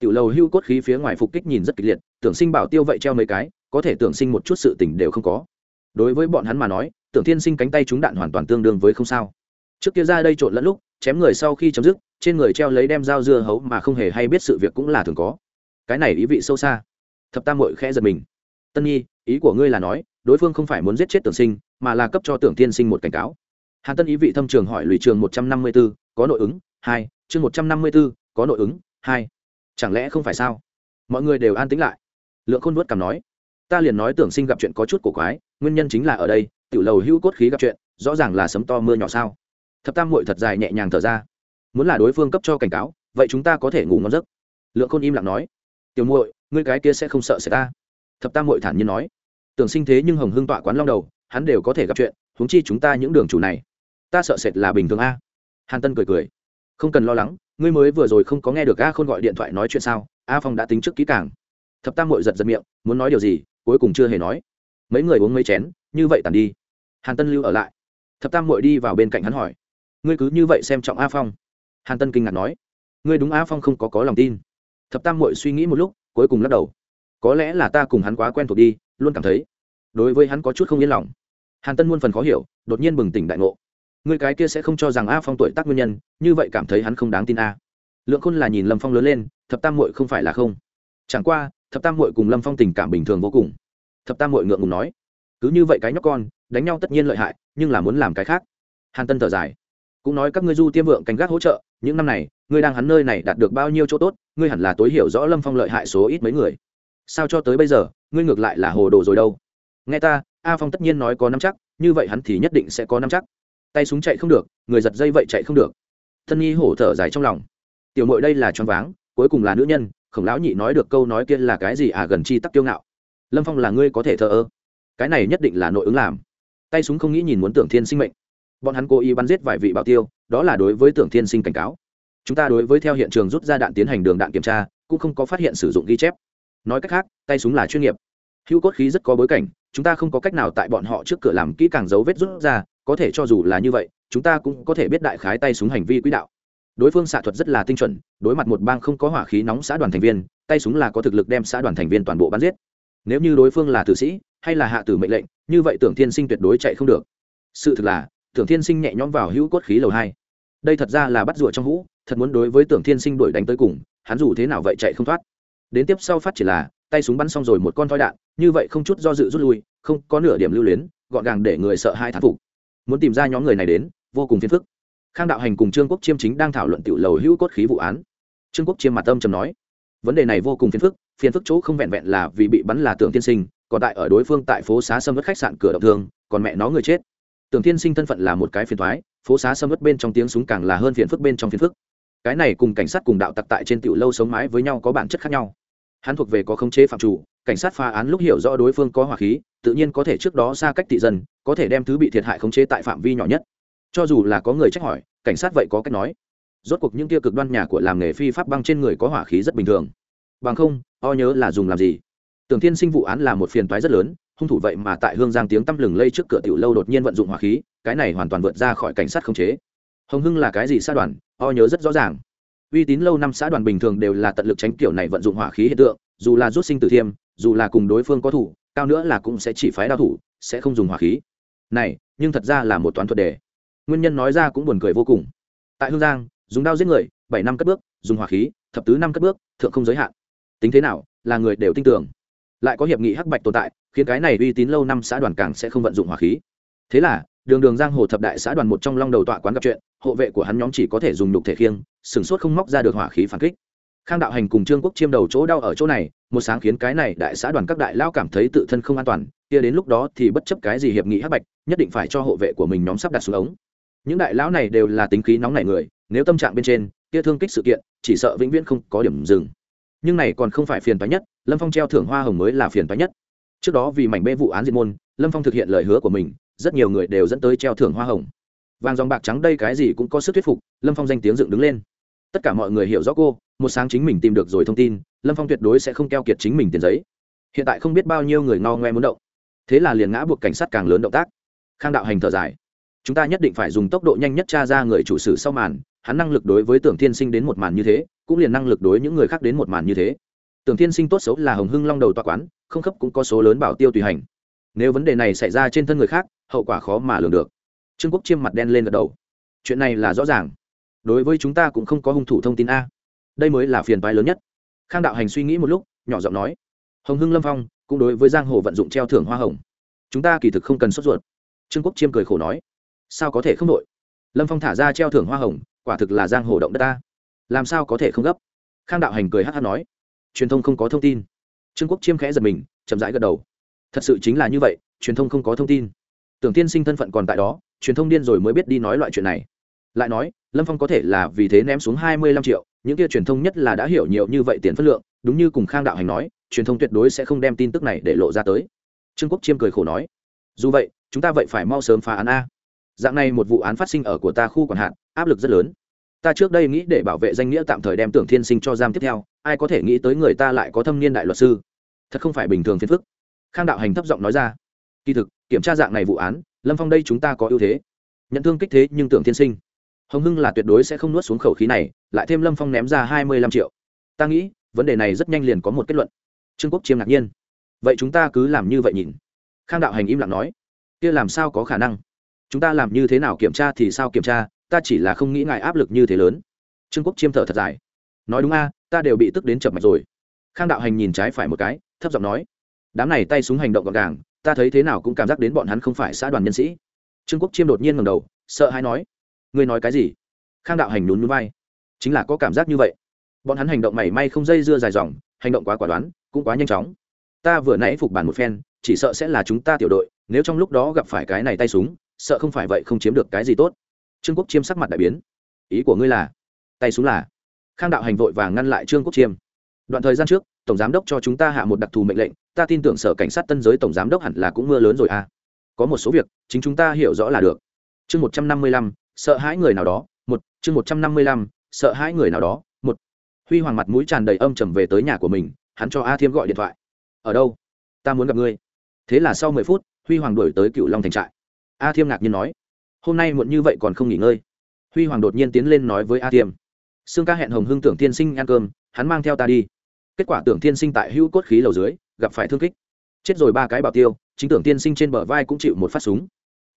tiểu lầu hưu cốt khí phía ngoài phục kích nhìn rất kịch liệt, tưởng sinh bảo tiêu vậy treo mấy cái, có thể tưởng sinh một chút sự tình đều không có. Đối với bọn hắn mà nói, tưởng thiên sinh cánh tay trúng đạn hoàn toàn tương đương với không sao. Trước kia ra đây trộn lẫn lúc, chém người sau khi chấm dứt, trên người treo lấy đem dao dưa hấu mà không hề hay biết sự việc cũng là thường có cái này ý vị sâu xa. Thập tam mội khẽ giật mình. Tân nhi, ý của ngươi là nói, đối phương không phải muốn giết chết tưởng sinh, mà là cấp cho tưởng tiên sinh một cảnh cáo. Hàn tân ý vị thâm trường hỏi lụy trường một trăm năm mươi b ố có nội ứng? Hai. Chương một trăm năm mươi b ố có nội ứng? Hai. Chẳng lẽ không phải sao? Mọi người đều an tĩnh lại. Lượng khôn vớt cảm nói, ta liền nói tưởng sinh gặp chuyện có chút cổ quái, nguyên nhân chính là ở đây, tiểu lầu hữu cốt khí gặp chuyện, rõ ràng là sấm to mưa nhỏ sao? Thập tam muội thật dài nhẹ nhàng thở ra, muốn là đối phương cấp cho cảnh cáo, vậy chúng ta có thể ngủ ngon giấc. Lượng khôn im lặng nói tiểu muội, ngươi cái kia sẽ không sợ sẽ ta. Thập tam muội thản nhiên nói. Tưởng sinh thế nhưng hồng hưng tọa quán long đầu, hắn đều có thể gặp chuyện, huống chi chúng ta những đường chủ này. Ta sợ sệt là bình thường a. Hàn tân cười cười. Không cần lo lắng, ngươi mới vừa rồi không có nghe được a khôn gọi điện thoại nói chuyện sao? A phong đã tính trước kỹ càng. Thập tam mội giật giật miệng, muốn nói điều gì, cuối cùng chưa hề nói. Mấy người uống mấy chén, như vậy tàn đi. Hàn tân lưu ở lại. Thập tam mội đi vào bên cạnh hắn hỏi. Ngươi cứ như vậy xem trọng a phong? Hàn tân kinh ngạc nói. Ngươi đúng a phong không có có lòng tin thập tam mội suy nghĩ một lúc, cuối cùng lắc đầu. Có lẽ là ta cùng hắn quá quen thuộc đi, luôn cảm thấy, đối với hắn có chút không yên lòng. Hàn tân muôn phần khó hiểu, đột nhiên bừng tỉnh đại ngộ. Người cái kia sẽ không cho rằng a phong tuổi tác nguyên nhân, như vậy cảm thấy hắn không đáng tin a. Lượng khôn là nhìn lâm phong lớn lên, thập tam mội không phải là không. Chẳng qua, thập tam mội cùng lâm phong tình cảm bình thường vô cùng. Thập tam mội ngượng ngùng nói, cứ như vậy cái nhóc con, đánh nhau tất nhiên lợi hại, nhưng là muốn làm cái khác. Hàn tân thở dài, cũng nói các ngươi du tiêm vượng canh gác hỗ trợ, những năm này, ngươi đang hắn nơi này đạt được bao nhiêu chỗ tốt ngươi hẳn là tối hiểu rõ lâm phong lợi hại số ít mấy người. Sao cho tới bây giờ, ngươi ngược lại là hồ đồ rồi đâu? Nghe ta, a phong tất nhiên nói có năm chắc, như vậy hắn thì nhất định sẽ có năm chắc. Tay súng chạy không được, người giật dây vậy chạy không được. Thân nhi hổ thở dài trong lòng. Tiểu mội đây là choáng váng, cuối cùng là nữ nhân, khổng lão nhị nói được câu nói kia là cái gì à gần chi tắc kiêu ngạo. Lâm phong là ngươi có thể thờ ơ. Cái này nhất định là nội ứng làm. Tay súng không nghĩ nhìn muốn tưởng thiên sinh mệnh. Bọn hắn cố ý bắn giết vài vị bảo tiêu, đó là đối với tưởng thiên sinh cảnh cáo chúng ta đối với theo hiện trường rút ra đạn tiến hành đường đạn kiểm tra, cũng không có phát hiện sử dụng ghi chép. Nói cách khác, tay súng là chuyên nghiệp. Hữu cốt khí rất có bối cảnh, chúng ta không có cách nào tại bọn họ trước cửa làm kỹ càng dấu vết rút ra, có thể cho dù là như vậy, chúng ta cũng có thể biết đại khái tay súng hành vi quỹ đạo. Đối phương xạ thuật rất là tinh chuẩn, đối mặt một bang không có hỏa khí nóng xã đoàn thành viên, tay súng là có thực lực đem xã đoàn thành viên toàn bộ bắn giết. Nếu như đối phương là tử sĩ, hay là hạ tử mệnh lệnh, như vậy tưởng thiên sinh tuyệt đối chạy không được. Sự thực là, tưởng thiên sinh nhẹ nhõm vào hữu cốt khí lầu hai. Đây thật ra là bắt rùa trong hũ thật muốn đối với tưởng thiên sinh đuổi đánh tới cùng, hắn dù thế nào vậy chạy không thoát. Đến tiếp sau phát triển là, tay súng bắn xong rồi một con thoi đạn, như vậy không chút do dự rút lui, không có nửa điểm lưu luyến, gọn gàng để người sợ hai thán phục. Muốn tìm ra nhóm người này đến, vô cùng phiền phức. Khang đạo hành cùng trương quốc chiêm chính đang thảo luận tiểu lầu hữu cốt khí vụ án. Trương quốc chiêm mặt tâm trầm nói, vấn đề này vô cùng phiền phức phiền phức chỗ không vẹn vẹn là vì bị bắn là tưởng tiên sinh, còn tại ở đối phương tại phố xá sâm vất khách sạn cửa động thương, còn mẹ nó người chết. Tưởng tiên sinh thân phận là một cái phiền thoái, phố xá sâm vất bên trong tiếng súng càng là hơn phiền phức bên trong phiền phức cái này cùng cảnh sát cùng đạo tặc tại trên tiểu lâu sống mái với nhau có bản chất khác nhau. Hắn thuộc về có khống chế phạm chủ, cảnh sát phá án lúc hiểu rõ đối phương có hỏa khí, tự nhiên có thể trước đó xa cách thị dân, có thể đem thứ bị thiệt hại khống chế tại phạm vi nhỏ nhất. Cho dù là có người trách hỏi, cảnh sát vậy có cách nói. Rốt cuộc những kia cực đoan nhà của làm nghề phi pháp băng trên người có hỏa khí rất bình thường. Bằng không, o nhớ là dùng làm gì? Tưởng thiên sinh vụ án là một phiền toái rất lớn, hung thủ vậy mà tại hương giang tiếng tăm lừng lây trước cửa tiểu lâu đột nhiên vận dụng hỏa khí, cái này hoàn toàn vượt ra khỏi cảnh sát khống chế hồng hưng là cái gì xã đoàn? O nhớ rất rõ ràng. Uy tín lâu năm xã đoàn bình thường đều là tận lực tránh kiểu này vận dụng hỏa khí hiện tượng, dù là rút sinh tử thiêm, dù là cùng đối phương có thủ, cao nữa là cũng sẽ chỉ phái đao thủ, sẽ không dùng hỏa khí. Này, nhưng thật ra là một toán thuật đề. Nguyên nhân nói ra cũng buồn cười vô cùng. Tại hương giang, dùng đao giết người, bảy năm cất bước, dùng hỏa khí, thập tứ năm cất bước, thượng không giới hạn. Tính thế nào, là người đều tin tưởng. Lại có hiệp nghị hắc bạch tồn tại, khiến cái này uy tín lâu năm xã đoàn càng sẽ không vận dụng hỏa khí thế là, đường đường giang hồ thập đại xã đoàn một trong long đầu tọa quán gặp chuyện, hộ vệ của hắn nhóm chỉ có thể dùng nhục thể khiêng sửng sốt không móc ra được hỏa khí phản kích. Khang đạo hành cùng trương quốc chiêm đầu chỗ đau ở chỗ này, một sáng khiến cái này đại xã đoàn các đại lao cảm thấy tự thân không an toàn, kia đến lúc đó thì bất chấp cái gì hiệp nghị hắc bạch, nhất định phải cho hộ vệ của mình nhóm sắp đặt xuống ống. Những đại lão này đều là tính khí nóng nảy người, nếu tâm trạng bên trên, kia thương kích sự kiện, chỉ sợ vĩnh viễn không có điểm dừng. Nhưng này còn không phải phiền toái nhất, lâm phong treo thưởng hoa hồng mới là phiền toái nhất. Trước đó vì mảnh bê vụ án diệt môn, lâm phong thực hiện lời hứa của mình rất nhiều người đều dẫn tới treo thưởng hoa hồng. Vàng dòng bạc trắng đây cái gì cũng có sức thuyết phục, lâm phong danh tiếng dựng đứng lên. Tất cả mọi người hiểu rõ cô, một sáng chính mình tìm được rồi thông tin, lâm phong tuyệt đối sẽ không keo kiệt chính mình tiền giấy. Hiện tại không biết bao nhiêu người ngao ngoe muốn động. Thế là liền ngã buộc cảnh sát càng lớn động tác. Khang đạo hành thở dài. Chúng ta nhất định phải dùng tốc độ nhanh nhất tra ra người chủ sử sau màn, hắn năng lực đối với tưởng thiên sinh đến một màn như thế, cũng liền năng lực đối những người khác đến một màn như thế. Tưởng thiên sinh tốt xấu là hồng hưng long đầu toa quán, không khớp cũng có số lớn bảo tiêu tùy hành nếu vấn đề này xảy ra trên thân người khác, hậu quả khó mà lường được. Trương quốc chiêm mặt đen lên gật đầu. Chuyện này là rõ ràng. Đối với chúng ta cũng không có hung thủ thông tin a. Đây mới là phiền toái lớn nhất. Khang đạo hành suy nghĩ một lúc, nhỏ giọng nói. Hồng hưng lâm phong cũng đối với giang hồ vận dụng treo thưởng hoa hồng. Chúng ta kỳ thực không cần sốt ruột. Trương quốc chiêm cười khổ nói. Sao có thể không đội? Lâm phong thả ra treo thưởng hoa hồng, quả thực là giang hồ động đất ta làm sao có thể không gấp? Khang đạo hành cười hát hát nói. Truyền thông không có thông tin. Trương quốc chiêm khẽ giật mình, chậm rãi gật đầu thật sự chính là như vậy, truyền thông không có thông tin. Tưởng tiên sinh thân phận còn tại đó, truyền thông điên rồi mới biết đi nói loại chuyện này. Lại nói, lâm phong có thể là vì thế ném xuống hai mươi lăm triệu, những kia truyền thông nhất là đã hiểu nhiều như vậy tiền phất lượng, đúng như cùng khang đạo hành nói, truyền thông tuyệt đối sẽ không đem tin tức này để lộ ra tới. Trương quốc chiêm cười khổ nói, dù vậy, chúng ta vậy phải mau sớm phá án a. Dạng này một vụ án phát sinh ở của ta khu quản hạn áp lực rất lớn. Ta trước đây nghĩ để bảo vệ danh nghĩa tạm thời đem tưởng thiên sinh cho giam tiếp theo, ai có thể nghĩ tới người ta lại có thâm niên đại luật sư. Thật không phải bình thường phiền phức khang đạo hành thấp giọng nói ra, kỳ thực, kiểm tra dạng này vụ án, lâm phong đây chúng ta có ưu thế. Nhận thương kích thế nhưng tưởng thiên sinh. Hồng hưng là tuyệt đối sẽ không nuốt xuống khẩu khí này, lại thêm lâm phong ném ra hai mươi lăm triệu. Ta nghĩ, vấn đề này rất nhanh liền có một kết luận. Trương quốc chiêm ngạc nhiên. Vậy chúng ta cứ làm như vậy nhìn. Khang đạo hành im lặng nói, kia làm sao có khả năng? Chúng ta làm như thế nào kiểm tra thì sao kiểm tra, ta chỉ là không nghĩ ngại áp lực như thế lớn. Trương quốc chiêm thở thật dài. Nói đúng a, ta đều bị tức đến chập mạch rồi. Khang đạo hành nhìn trái phải một cái, thấp giọng nói đám này tay súng hành động gọn gàng, ta thấy thế nào cũng cảm giác đến bọn hắn không phải xã đoàn nhân sĩ. Trương quốc chiêm đột nhiên ngầm đầu, sợ hay nói, ngươi nói cái gì? Khang đạo hành nhún núi vai, chính là có cảm giác như vậy. Bọn hắn hành động mảy may không dây dưa dài dòng, hành động quá quả đoán, cũng quá nhanh chóng. Ta vừa nãy phục bản một phen, chỉ sợ sẽ là chúng ta tiểu đội, nếu trong lúc đó gặp phải cái này tay súng, sợ không phải vậy không chiếm được cái gì tốt. Trương quốc chiêm sắc mặt đại biến, ý của ngươi là, tay súng là? Khang đạo hành vội và ngăn lại trương quốc chiêm đoạn thời gian trước, tổng giám đốc cho chúng ta hạ một đặc thù mệnh lệnh, ta tin tưởng sở cảnh sát tân giới tổng giám đốc hẳn là cũng mưa lớn rồi à. Có một số việc, chính chúng ta hiểu rõ là được. Chương một trăm năm mươi lăm, sợ hãi người nào đó, một, chương một trăm năm mươi lăm, sợ hãi người nào đó, một. Huy hoàng mặt mũi tràn đầy âm trầm về tới nhà của mình, hắn cho a thiêm gọi điện thoại. Ở đâu? Ta muốn gặp ngươi. Thế là sau mười phút, huy hoàng đổi tới cựu long thành trại. A thiêm ngạc nhiên nói. Hôm nay muộn như vậy còn không nghỉ ngơi. Huy hoàng đột nhiên tiến lên nói với a thiêm. Sương ca hẹn hồng hưng tưởng tiên sinh ăn cơm, hắn mang theo ta đi kết quả tưởng tiên sinh tại hữu cốt khí lầu dưới, gặp phải thương kích. Chết rồi ba cái bảo tiêu, chính tưởng tiên sinh trên bờ vai cũng chịu một phát súng.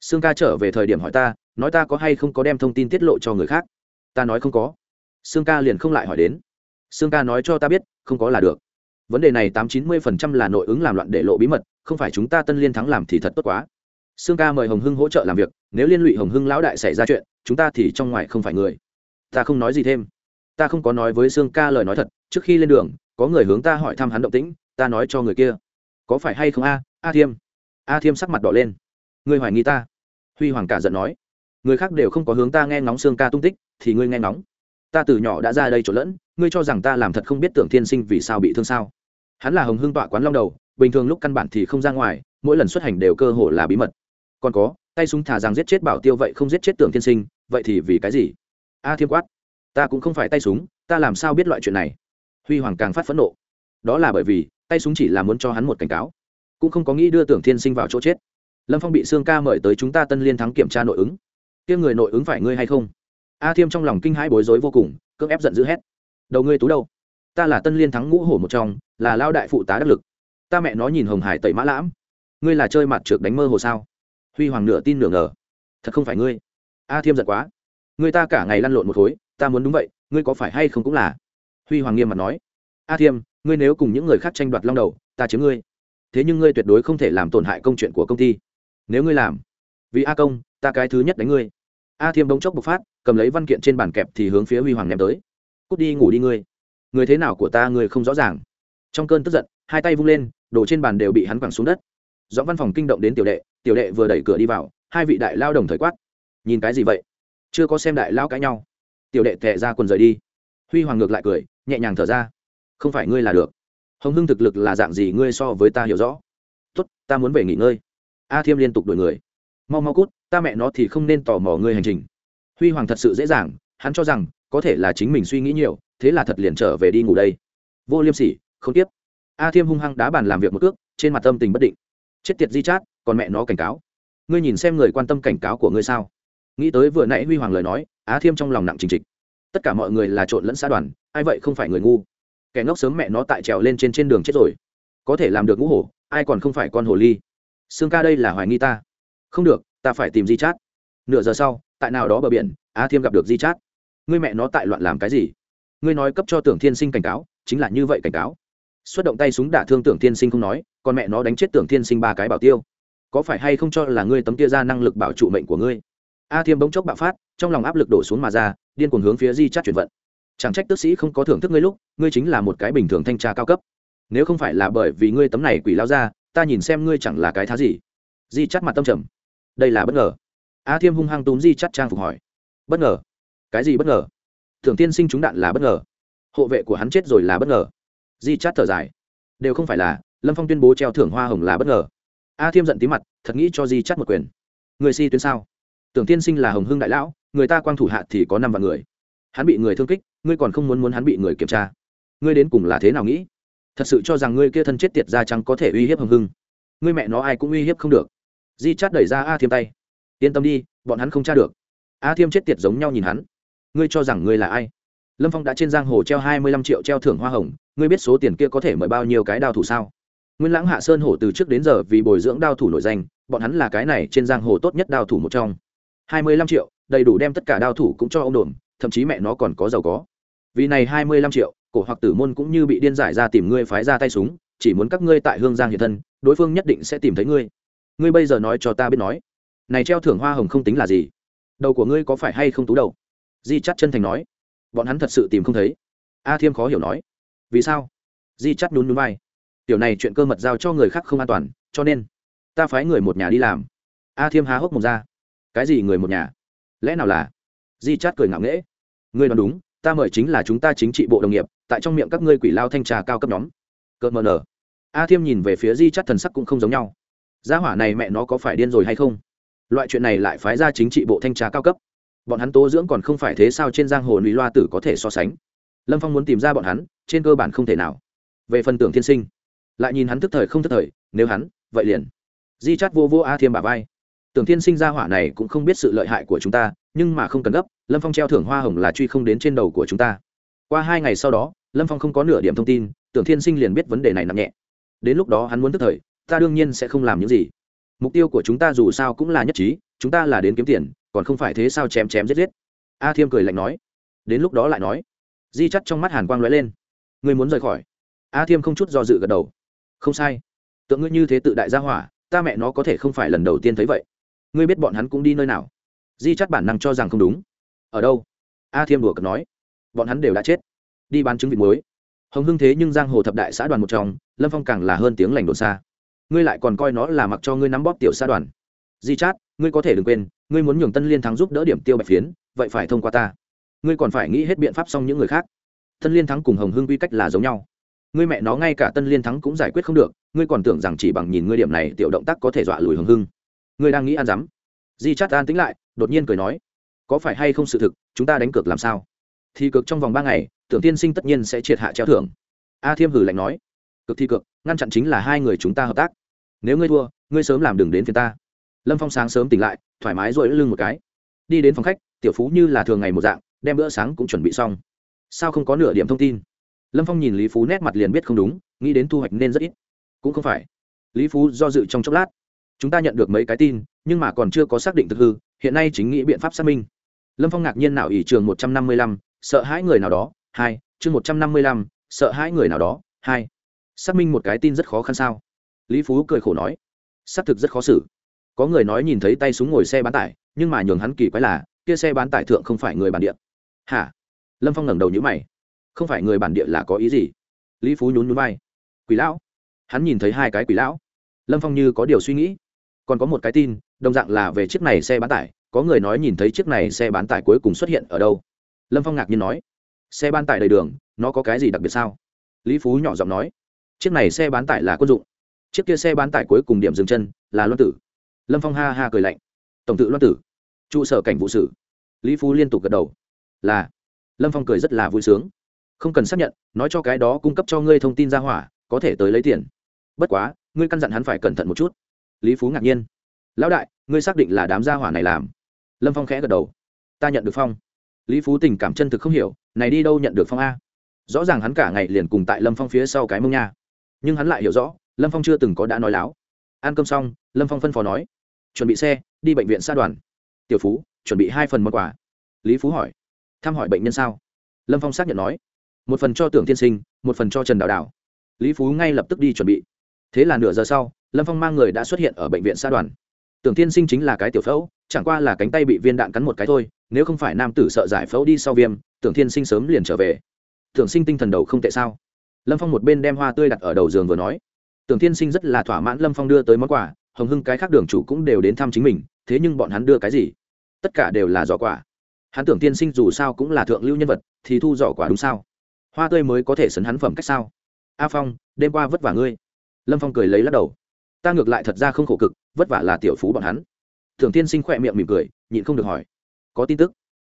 Sương ca trở về thời điểm hỏi ta, nói ta có hay không có đem thông tin tiết lộ cho người khác? Ta nói không có. Sương ca liền không lại hỏi đến. Sương ca nói cho ta biết, không có là được. Vấn đề này tám chín mươi phần trăm là nội ứng làm loạn để lộ bí mật, không phải chúng ta tân liên thắng làm thì thật tốt quá. Sương ca mời hồng hưng hỗ trợ làm việc, nếu liên lụy hồng hưng lão đại xảy ra chuyện, chúng ta thì trong ngoài không phải người. Ta không nói gì thêm. Ta không có nói với sương ca lời nói thật, trước khi lên đường có người hướng ta hỏi thăm hắn động tĩnh, ta nói cho người kia. Có phải hay không a? A thiêm. A thiêm sắc mặt đỏ lên. Ngươi hoài nghi ta. Huy hoàng cả giận nói. Người khác đều không có hướng ta nghe ngóng xương ca tung tích, thì ngươi nghe ngóng. Ta từ nhỏ đã ra đây trộn lẫn, ngươi cho rằng ta làm thật không biết tưởng thiên sinh vì sao bị thương sao? Hắn là hồng hưng tọa quán long đầu, bình thường lúc căn bản thì không ra ngoài, mỗi lần xuất hành đều cơ hồ là bí mật. Còn có, tay súng thả rằng giết chết bảo tiêu vậy không giết chết tưởng thiên sinh, vậy thì vì cái gì? A thiêm quát. Ta cũng không phải tay súng, ta làm sao biết loại chuyện này? Huy hoàng càng phát phẫn nộ. Đó là bởi vì, tay súng chỉ là muốn cho hắn một cảnh cáo. Cũng không có nghĩ đưa tưởng thiên sinh vào chỗ chết. Lâm phong bị sương ca mời tới chúng ta tân liên thắng kiểm tra nội ứng. Kia người nội ứng phải ngươi hay không? A thiêm trong lòng kinh hãi bối rối vô cùng, cưỡng ép giận dữ hét. Đầu ngươi tú đâu? Ta là tân liên thắng ngũ hổ một trong, là lao đại phụ tá đắc lực. Ta mẹ nó nhìn hồng hải tẩy mã lãm. Ngươi là chơi mặt trượt đánh mơ hồ sao? Huy hoàng nửa tin nửa ngờ. Thật không phải ngươi. A thiêm giận quá. Ngươi ta cả ngày lăn lộn một khối, ta muốn đúng vậy, ngươi có phải hay không cũng là huy hoàng nghiêm mặt nói, a thiêm, ngươi nếu cùng những người khác tranh đoạt long đầu, ta chiếm ngươi. Thế nhưng ngươi tuyệt đối không thể làm tổn hại công chuyện của công ty. Nếu ngươi làm, vì a công, ta cái thứ nhất đánh ngươi. A thiêm bỗng chốc bộc phát, cầm lấy văn kiện trên bàn kẹp thì hướng phía huy hoàng ném tới. Cút đi, ngủ đi ngươi. Người thế nào của ta ngươi không rõ ràng. Trong cơn tức giận, hai tay vung lên đổ trên bàn đều bị hắn quẳng xuống đất. Dõng văn phòng kinh động đến tiểu đệ tiểu đệ vừa đẩy cửa đi vào, hai vị đại lao đồng thời quát, nhìn cái gì vậy? Chưa có xem đại lao cãi nhau. Tiểu đệ thẹ ra quần rời đi. Huy hoàng ngược lại cười nhẹ nhàng thở ra. Không phải ngươi là được. Hồng hưng thực lực là dạng gì ngươi so với ta hiểu rõ. Tốt, ta muốn về nghỉ ngơi. A thiêm liên tục đổi người. Mau mau cút, ta mẹ nó thì không nên tò mò ngươi hành trình. Huy hoàng thật sự dễ dàng, hắn cho rằng có thể là chính mình suy nghĩ nhiều, thế là thật liền trở về đi ngủ đây. Vô liêm sỉ, không tiếp. A thiêm hung hăng đá bàn làm việc một ước trên mặt tâm tình bất định. Chết tiệt di chát, còn mẹ nó cảnh cáo. Ngươi nhìn xem người quan tâm cảnh cáo của ngươi sao? Nghĩ tới vừa nãy huy hoàng lời nói á thiêm trong lòng nặng trình trịch tất cả mọi người là trộn lẫn xã đoàn, ai vậy không phải người ngu. Kẻ ngốc sớm mẹ nó tại trèo lên trên trên đường chết rồi. Có thể làm được ngũ hổ, ai còn không phải con hồ ly. Xương ca đây là hoài nghi ta. Không được, ta phải tìm di chát. Nửa giờ sau, tại nào đó bờ biển a thiêm gặp được di chát. Ngươi mẹ nó tại loạn làm cái gì? Ngươi nói cấp cho tưởng thiên sinh cảnh cáo, chính là như vậy cảnh cáo. Xuất động tay súng đả thương tưởng thiên sinh không nói, còn mẹ nó đánh chết tưởng thiên sinh ba cái bảo tiêu. Có phải hay không cho là ngươi tấm kia ra năng lực bảo trụ mệnh của ngươi? A thiêm bỗng chốc bạo phát, trong lòng áp lực đổ xuống mà ra, điên cuồng hướng phía di chắt chuyển vận. Chẳng trách tước sĩ không có thưởng thức ngươi lúc, ngươi chính là một cái bình thường thanh tra cao cấp. Nếu không phải là bởi vì ngươi tấm này quỷ lao ra, ta nhìn xem ngươi chẳng là cái thá gì. Di chắt mặt tâm trầm. Đây là bất ngờ. A thiêm hung hăng túm di chắt trang phục hỏi. Bất ngờ? Cái gì bất ngờ? Thường tiên sinh chúng đạn là bất ngờ. Hộ vệ của hắn chết rồi là bất ngờ. Di chát thở dài. Đều không phải là, lâm phong tuyên bố treo thưởng hoa hồng là bất ngờ. A thiêm giận tí mặt, thật nghĩ cho di chát một quyền. Người si tuyến sao? Tưởng tiên sinh là hồng hưng đại lão, người ta quang thủ hạ thì có năm vạn người. Hắn bị người thương kích, ngươi còn không muốn muốn hắn bị người kiểm tra. Ngươi đến cùng là thế nào nghĩ? Thật sự cho rằng ngươi kia thân chết tiệt da trắng có thể uy hiếp hồng hưng. Ngươi mẹ nó ai cũng uy hiếp không được. Di chát đẩy ra a thiêm tay. Yên tâm đi, bọn hắn không tra được. A thiêm chết tiệt giống nhau nhìn hắn. Ngươi cho rằng ngươi là ai? Lâm phong đã trên giang hồ treo hai mươi lăm triệu treo thưởng hoa hồng, ngươi biết số tiền kia có thể mời bao nhiêu cái đao thủ sao? Nguyên lãng hạ sơn hổ từ trước đến giờ vì bồi dưỡng đao thủ nổi danh, bọn hắn là cái này trên giang hồ tốt nhất đao thủ một trong hai mươi lăm triệu, đầy đủ đem tất cả đao thủ cũng cho ông đồn, thậm chí mẹ nó còn có giàu có. Vì này hai mươi lăm triệu, cổ hoặc tử môn cũng như bị điên giải ra tìm ngươi phái ra tay súng, chỉ muốn các ngươi tại hương giang hiện thân, đối phương nhất định sẽ tìm thấy ngươi. Ngươi bây giờ nói cho ta biết nói, này treo thưởng hoa hồng không tính là gì? Đầu của ngươi có phải hay không tú đầu? Di chắt chân thành nói. Bọn hắn thật sự tìm không thấy. A thiêm khó hiểu nói. Vì sao? Di chắt nhún nhún vai. Tiểu này chuyện cơ mật giao cho người khác không an toàn, cho nên ta phái người một nhà đi làm. A thiêm há hốc mồm ra cái gì người một nhà? Lẽ nào là? Di chát cười ngạo nghễ. Ngươi nói đúng, ta mời chính là chúng ta chính trị bộ đồng nghiệp, tại trong miệng các ngươi quỷ lao thanh trà cao cấp nhóm. Cợt mờ nở. A thiêm nhìn về phía di chát thần sắc cũng không giống nhau. Gia hỏa này mẹ nó có phải điên rồi hay không? Loại chuyện này lại phái ra chính trị bộ thanh trà cao cấp. Bọn hắn tố dưỡng còn không phải thế sao trên giang hồ lũy loa tử có thể so sánh? Lâm phong muốn tìm ra bọn hắn, trên cơ bản không thể nào. Về phần tưởng thiên sinh, lại nhìn hắn thức thời không thức thời, nếu hắn, vậy liền. Di chát vô vô a thiêm bà vai tưởng thiên sinh ra hỏa này cũng không biết sự lợi hại của chúng ta, nhưng mà không cần gấp, lâm phong treo thưởng hoa hồng là truy không đến trên đầu của chúng ta. Qua hai ngày sau đó, lâm phong không có nửa điểm thông tin, tưởng thiên sinh liền biết vấn đề này nặng nhẹ. Đến lúc đó hắn muốn tức thời, ta đương nhiên sẽ không làm những gì. Mục tiêu của chúng ta dù sao cũng là nhất trí, chúng ta là đến kiếm tiền, còn không phải thế sao chém chém giết giết. A thiêm cười lạnh nói. Đến lúc đó lại nói. Di chắt trong mắt hàn quang lóe lên. Người muốn rời khỏi. A thiêm không chút do dự gật đầu. Không sai. Tượng ngươi như thế tự đại gia hỏa, ta mẹ nó có thể không phải lần đầu tiên thấy vậy ngươi biết bọn hắn cũng đi nơi nào? Di chắt bản năng cho rằng không đúng. Ở đâu? A thiêm đùa cợt nói. Bọn hắn đều đã chết. Đi bán trứng vịt muối. Hồng hưng thế nhưng giang hồ thập đại xã đoàn một trong, lâm phong càng là hơn tiếng lành đồn xa. Ngươi lại còn coi nó là mặc cho ngươi nắm bóp tiểu xã đoàn. Di chát ngươi có thể đừng quên, ngươi muốn nhường tân liên thắng giúp đỡ điểm tiêu bạch phiến, vậy phải thông qua ta. Ngươi còn phải nghĩ hết biện pháp xong những người khác. Tân liên thắng cùng hồng hưng quy cách là giống nhau. Ngươi mẹ nó ngay cả tân liên thắng cũng giải quyết không được, ngươi còn tưởng rằng chỉ bằng nhìn ngươi điểm này, tiểu động tác có thể dọa lùi hồng hưng ngươi đang nghĩ ăn rắm. Di chát an tính lại đột nhiên cười nói có phải hay không sự thực chúng ta đánh cược làm sao? Thì cược trong vòng ba ngày tưởng tiên sinh tất nhiên sẽ triệt hạ treo thưởng. A thiêm hử lạnh nói cực thi cược, ngăn chặn chính là hai người chúng ta hợp tác. Nếu ngươi thua ngươi sớm làm đừng đến phía ta. Lâm phong sáng sớm tỉnh lại thoải mái rồi lưng một cái. Đi đến phòng khách tiểu phú như là thường ngày một dạng đem bữa sáng cũng chuẩn bị xong. Sao không có nửa điểm thông tin? Lâm phong nhìn lý phú nét mặt liền biết không đúng nghĩ đến thu hoạch nên rất ít. Cũng không phải. Lý phú do dự trong chốc lát chúng ta nhận được mấy cái tin, nhưng mà còn chưa có xác định thực hư, hiện nay chính nghĩ biện pháp xác minh. Lâm phong ngạc nhiên nào ỷ trường một trăm năm mươi lăm, sợ hãi người nào đó, hai, chương một trăm năm mươi lăm, sợ hãi người nào đó, hai. Xác minh một cái tin rất khó khăn sao? Lý phú cười khổ nói. Xác thực rất khó xử. Có người nói nhìn thấy tay súng ngồi xe bán tải, nhưng mà nhường hắn kỳ quái là, kia xe bán tải thượng không phải người bản địa. Hả? Lâm phong ngẩng đầu nhữ mày. Không phải người bản địa là có ý gì? Lý phú nhún nhún vai. Quỷ lão. Hắn nhìn thấy hai cái quỷ lão. Lâm phong như có điều suy nghĩ còn có một cái tin, đồng dạng là về chiếc này xe bán tải, có người nói nhìn thấy chiếc này xe bán tải cuối cùng xuất hiện ở đâu. Lâm phong ngạc nhiên nói, xe bán tải đầy đường, nó có cái gì đặc biệt sao? Lý phú nhỏ giọng nói, chiếc này xe bán tải là quân dụng, chiếc kia xe bán tải cuối cùng điểm dừng chân là loan tử. Lâm phong ha ha cười lạnh, tổng tự loan tử, trụ sở cảnh vụ sử. Lý phú liên tục gật đầu, là. Lâm phong cười rất là vui sướng, không cần xác nhận, nói cho cái đó cung cấp cho ngươi thông tin ra hỏa, có thể tới lấy tiền. Bất quá, ngươi căn dặn hắn phải cẩn thận một chút lý phú ngạc nhiên. Lão đại, ngươi xác định là đám gia hỏa này làm? Lâm phong khẽ gật đầu. Ta nhận được phong. Lý phú tình cảm chân thực không hiểu, này đi đâu nhận được phong a? Rõ ràng hắn cả ngày liền cùng tại lâm phong phía sau cái mông nha. Nhưng hắn lại hiểu rõ, lâm phong chưa từng có đã nói láo. Ăn cơm xong, lâm phong phân phó nói. Chuẩn bị xe, đi bệnh viện xa đoàn. Tiểu phú, chuẩn bị hai phần món quà. Lý phú hỏi. Thăm hỏi bệnh nhân sao? Lâm phong xác nhận nói. Một phần cho tưởng tiên sinh, một phần cho trần đào đào lý phú ngay lập tức đi chuẩn bị. Thế là nửa giờ sau lâm phong mang người đã xuất hiện ở bệnh viện xã đoàn. Tưởng tiên sinh chính là cái tiểu phẫu, chẳng qua là cánh tay bị viên đạn cắn một cái thôi, nếu không phải nam tử sợ giải phẫu đi sau viêm, tưởng tiên sinh sớm liền trở về. Tưởng sinh tinh thần đầu không tệ sao? Lâm phong một bên đem hoa tươi đặt ở đầu giường vừa nói. Tưởng tiên sinh rất là thỏa mãn lâm phong đưa tới món quà, hồng hưng cái khác đường chủ cũng đều đến thăm chính mình, thế nhưng bọn hắn đưa cái gì? Tất cả đều là giỏ quả hắn tưởng tiên sinh dù sao cũng là thượng lưu nhân vật, thì thu giỏ quả đúng sao? Hoa tươi mới có thể sấn hắn phẩm cách sao? A phong, đêm qua vất vả ngươi. Lâm phong cười lấy lắc đầu ta ngược lại thật ra không khổ cực, vất vả là tiểu phú bọn hắn. Thường tiên sinh khỏe miệng mỉm cười, nhịn không được hỏi. Có tin tức?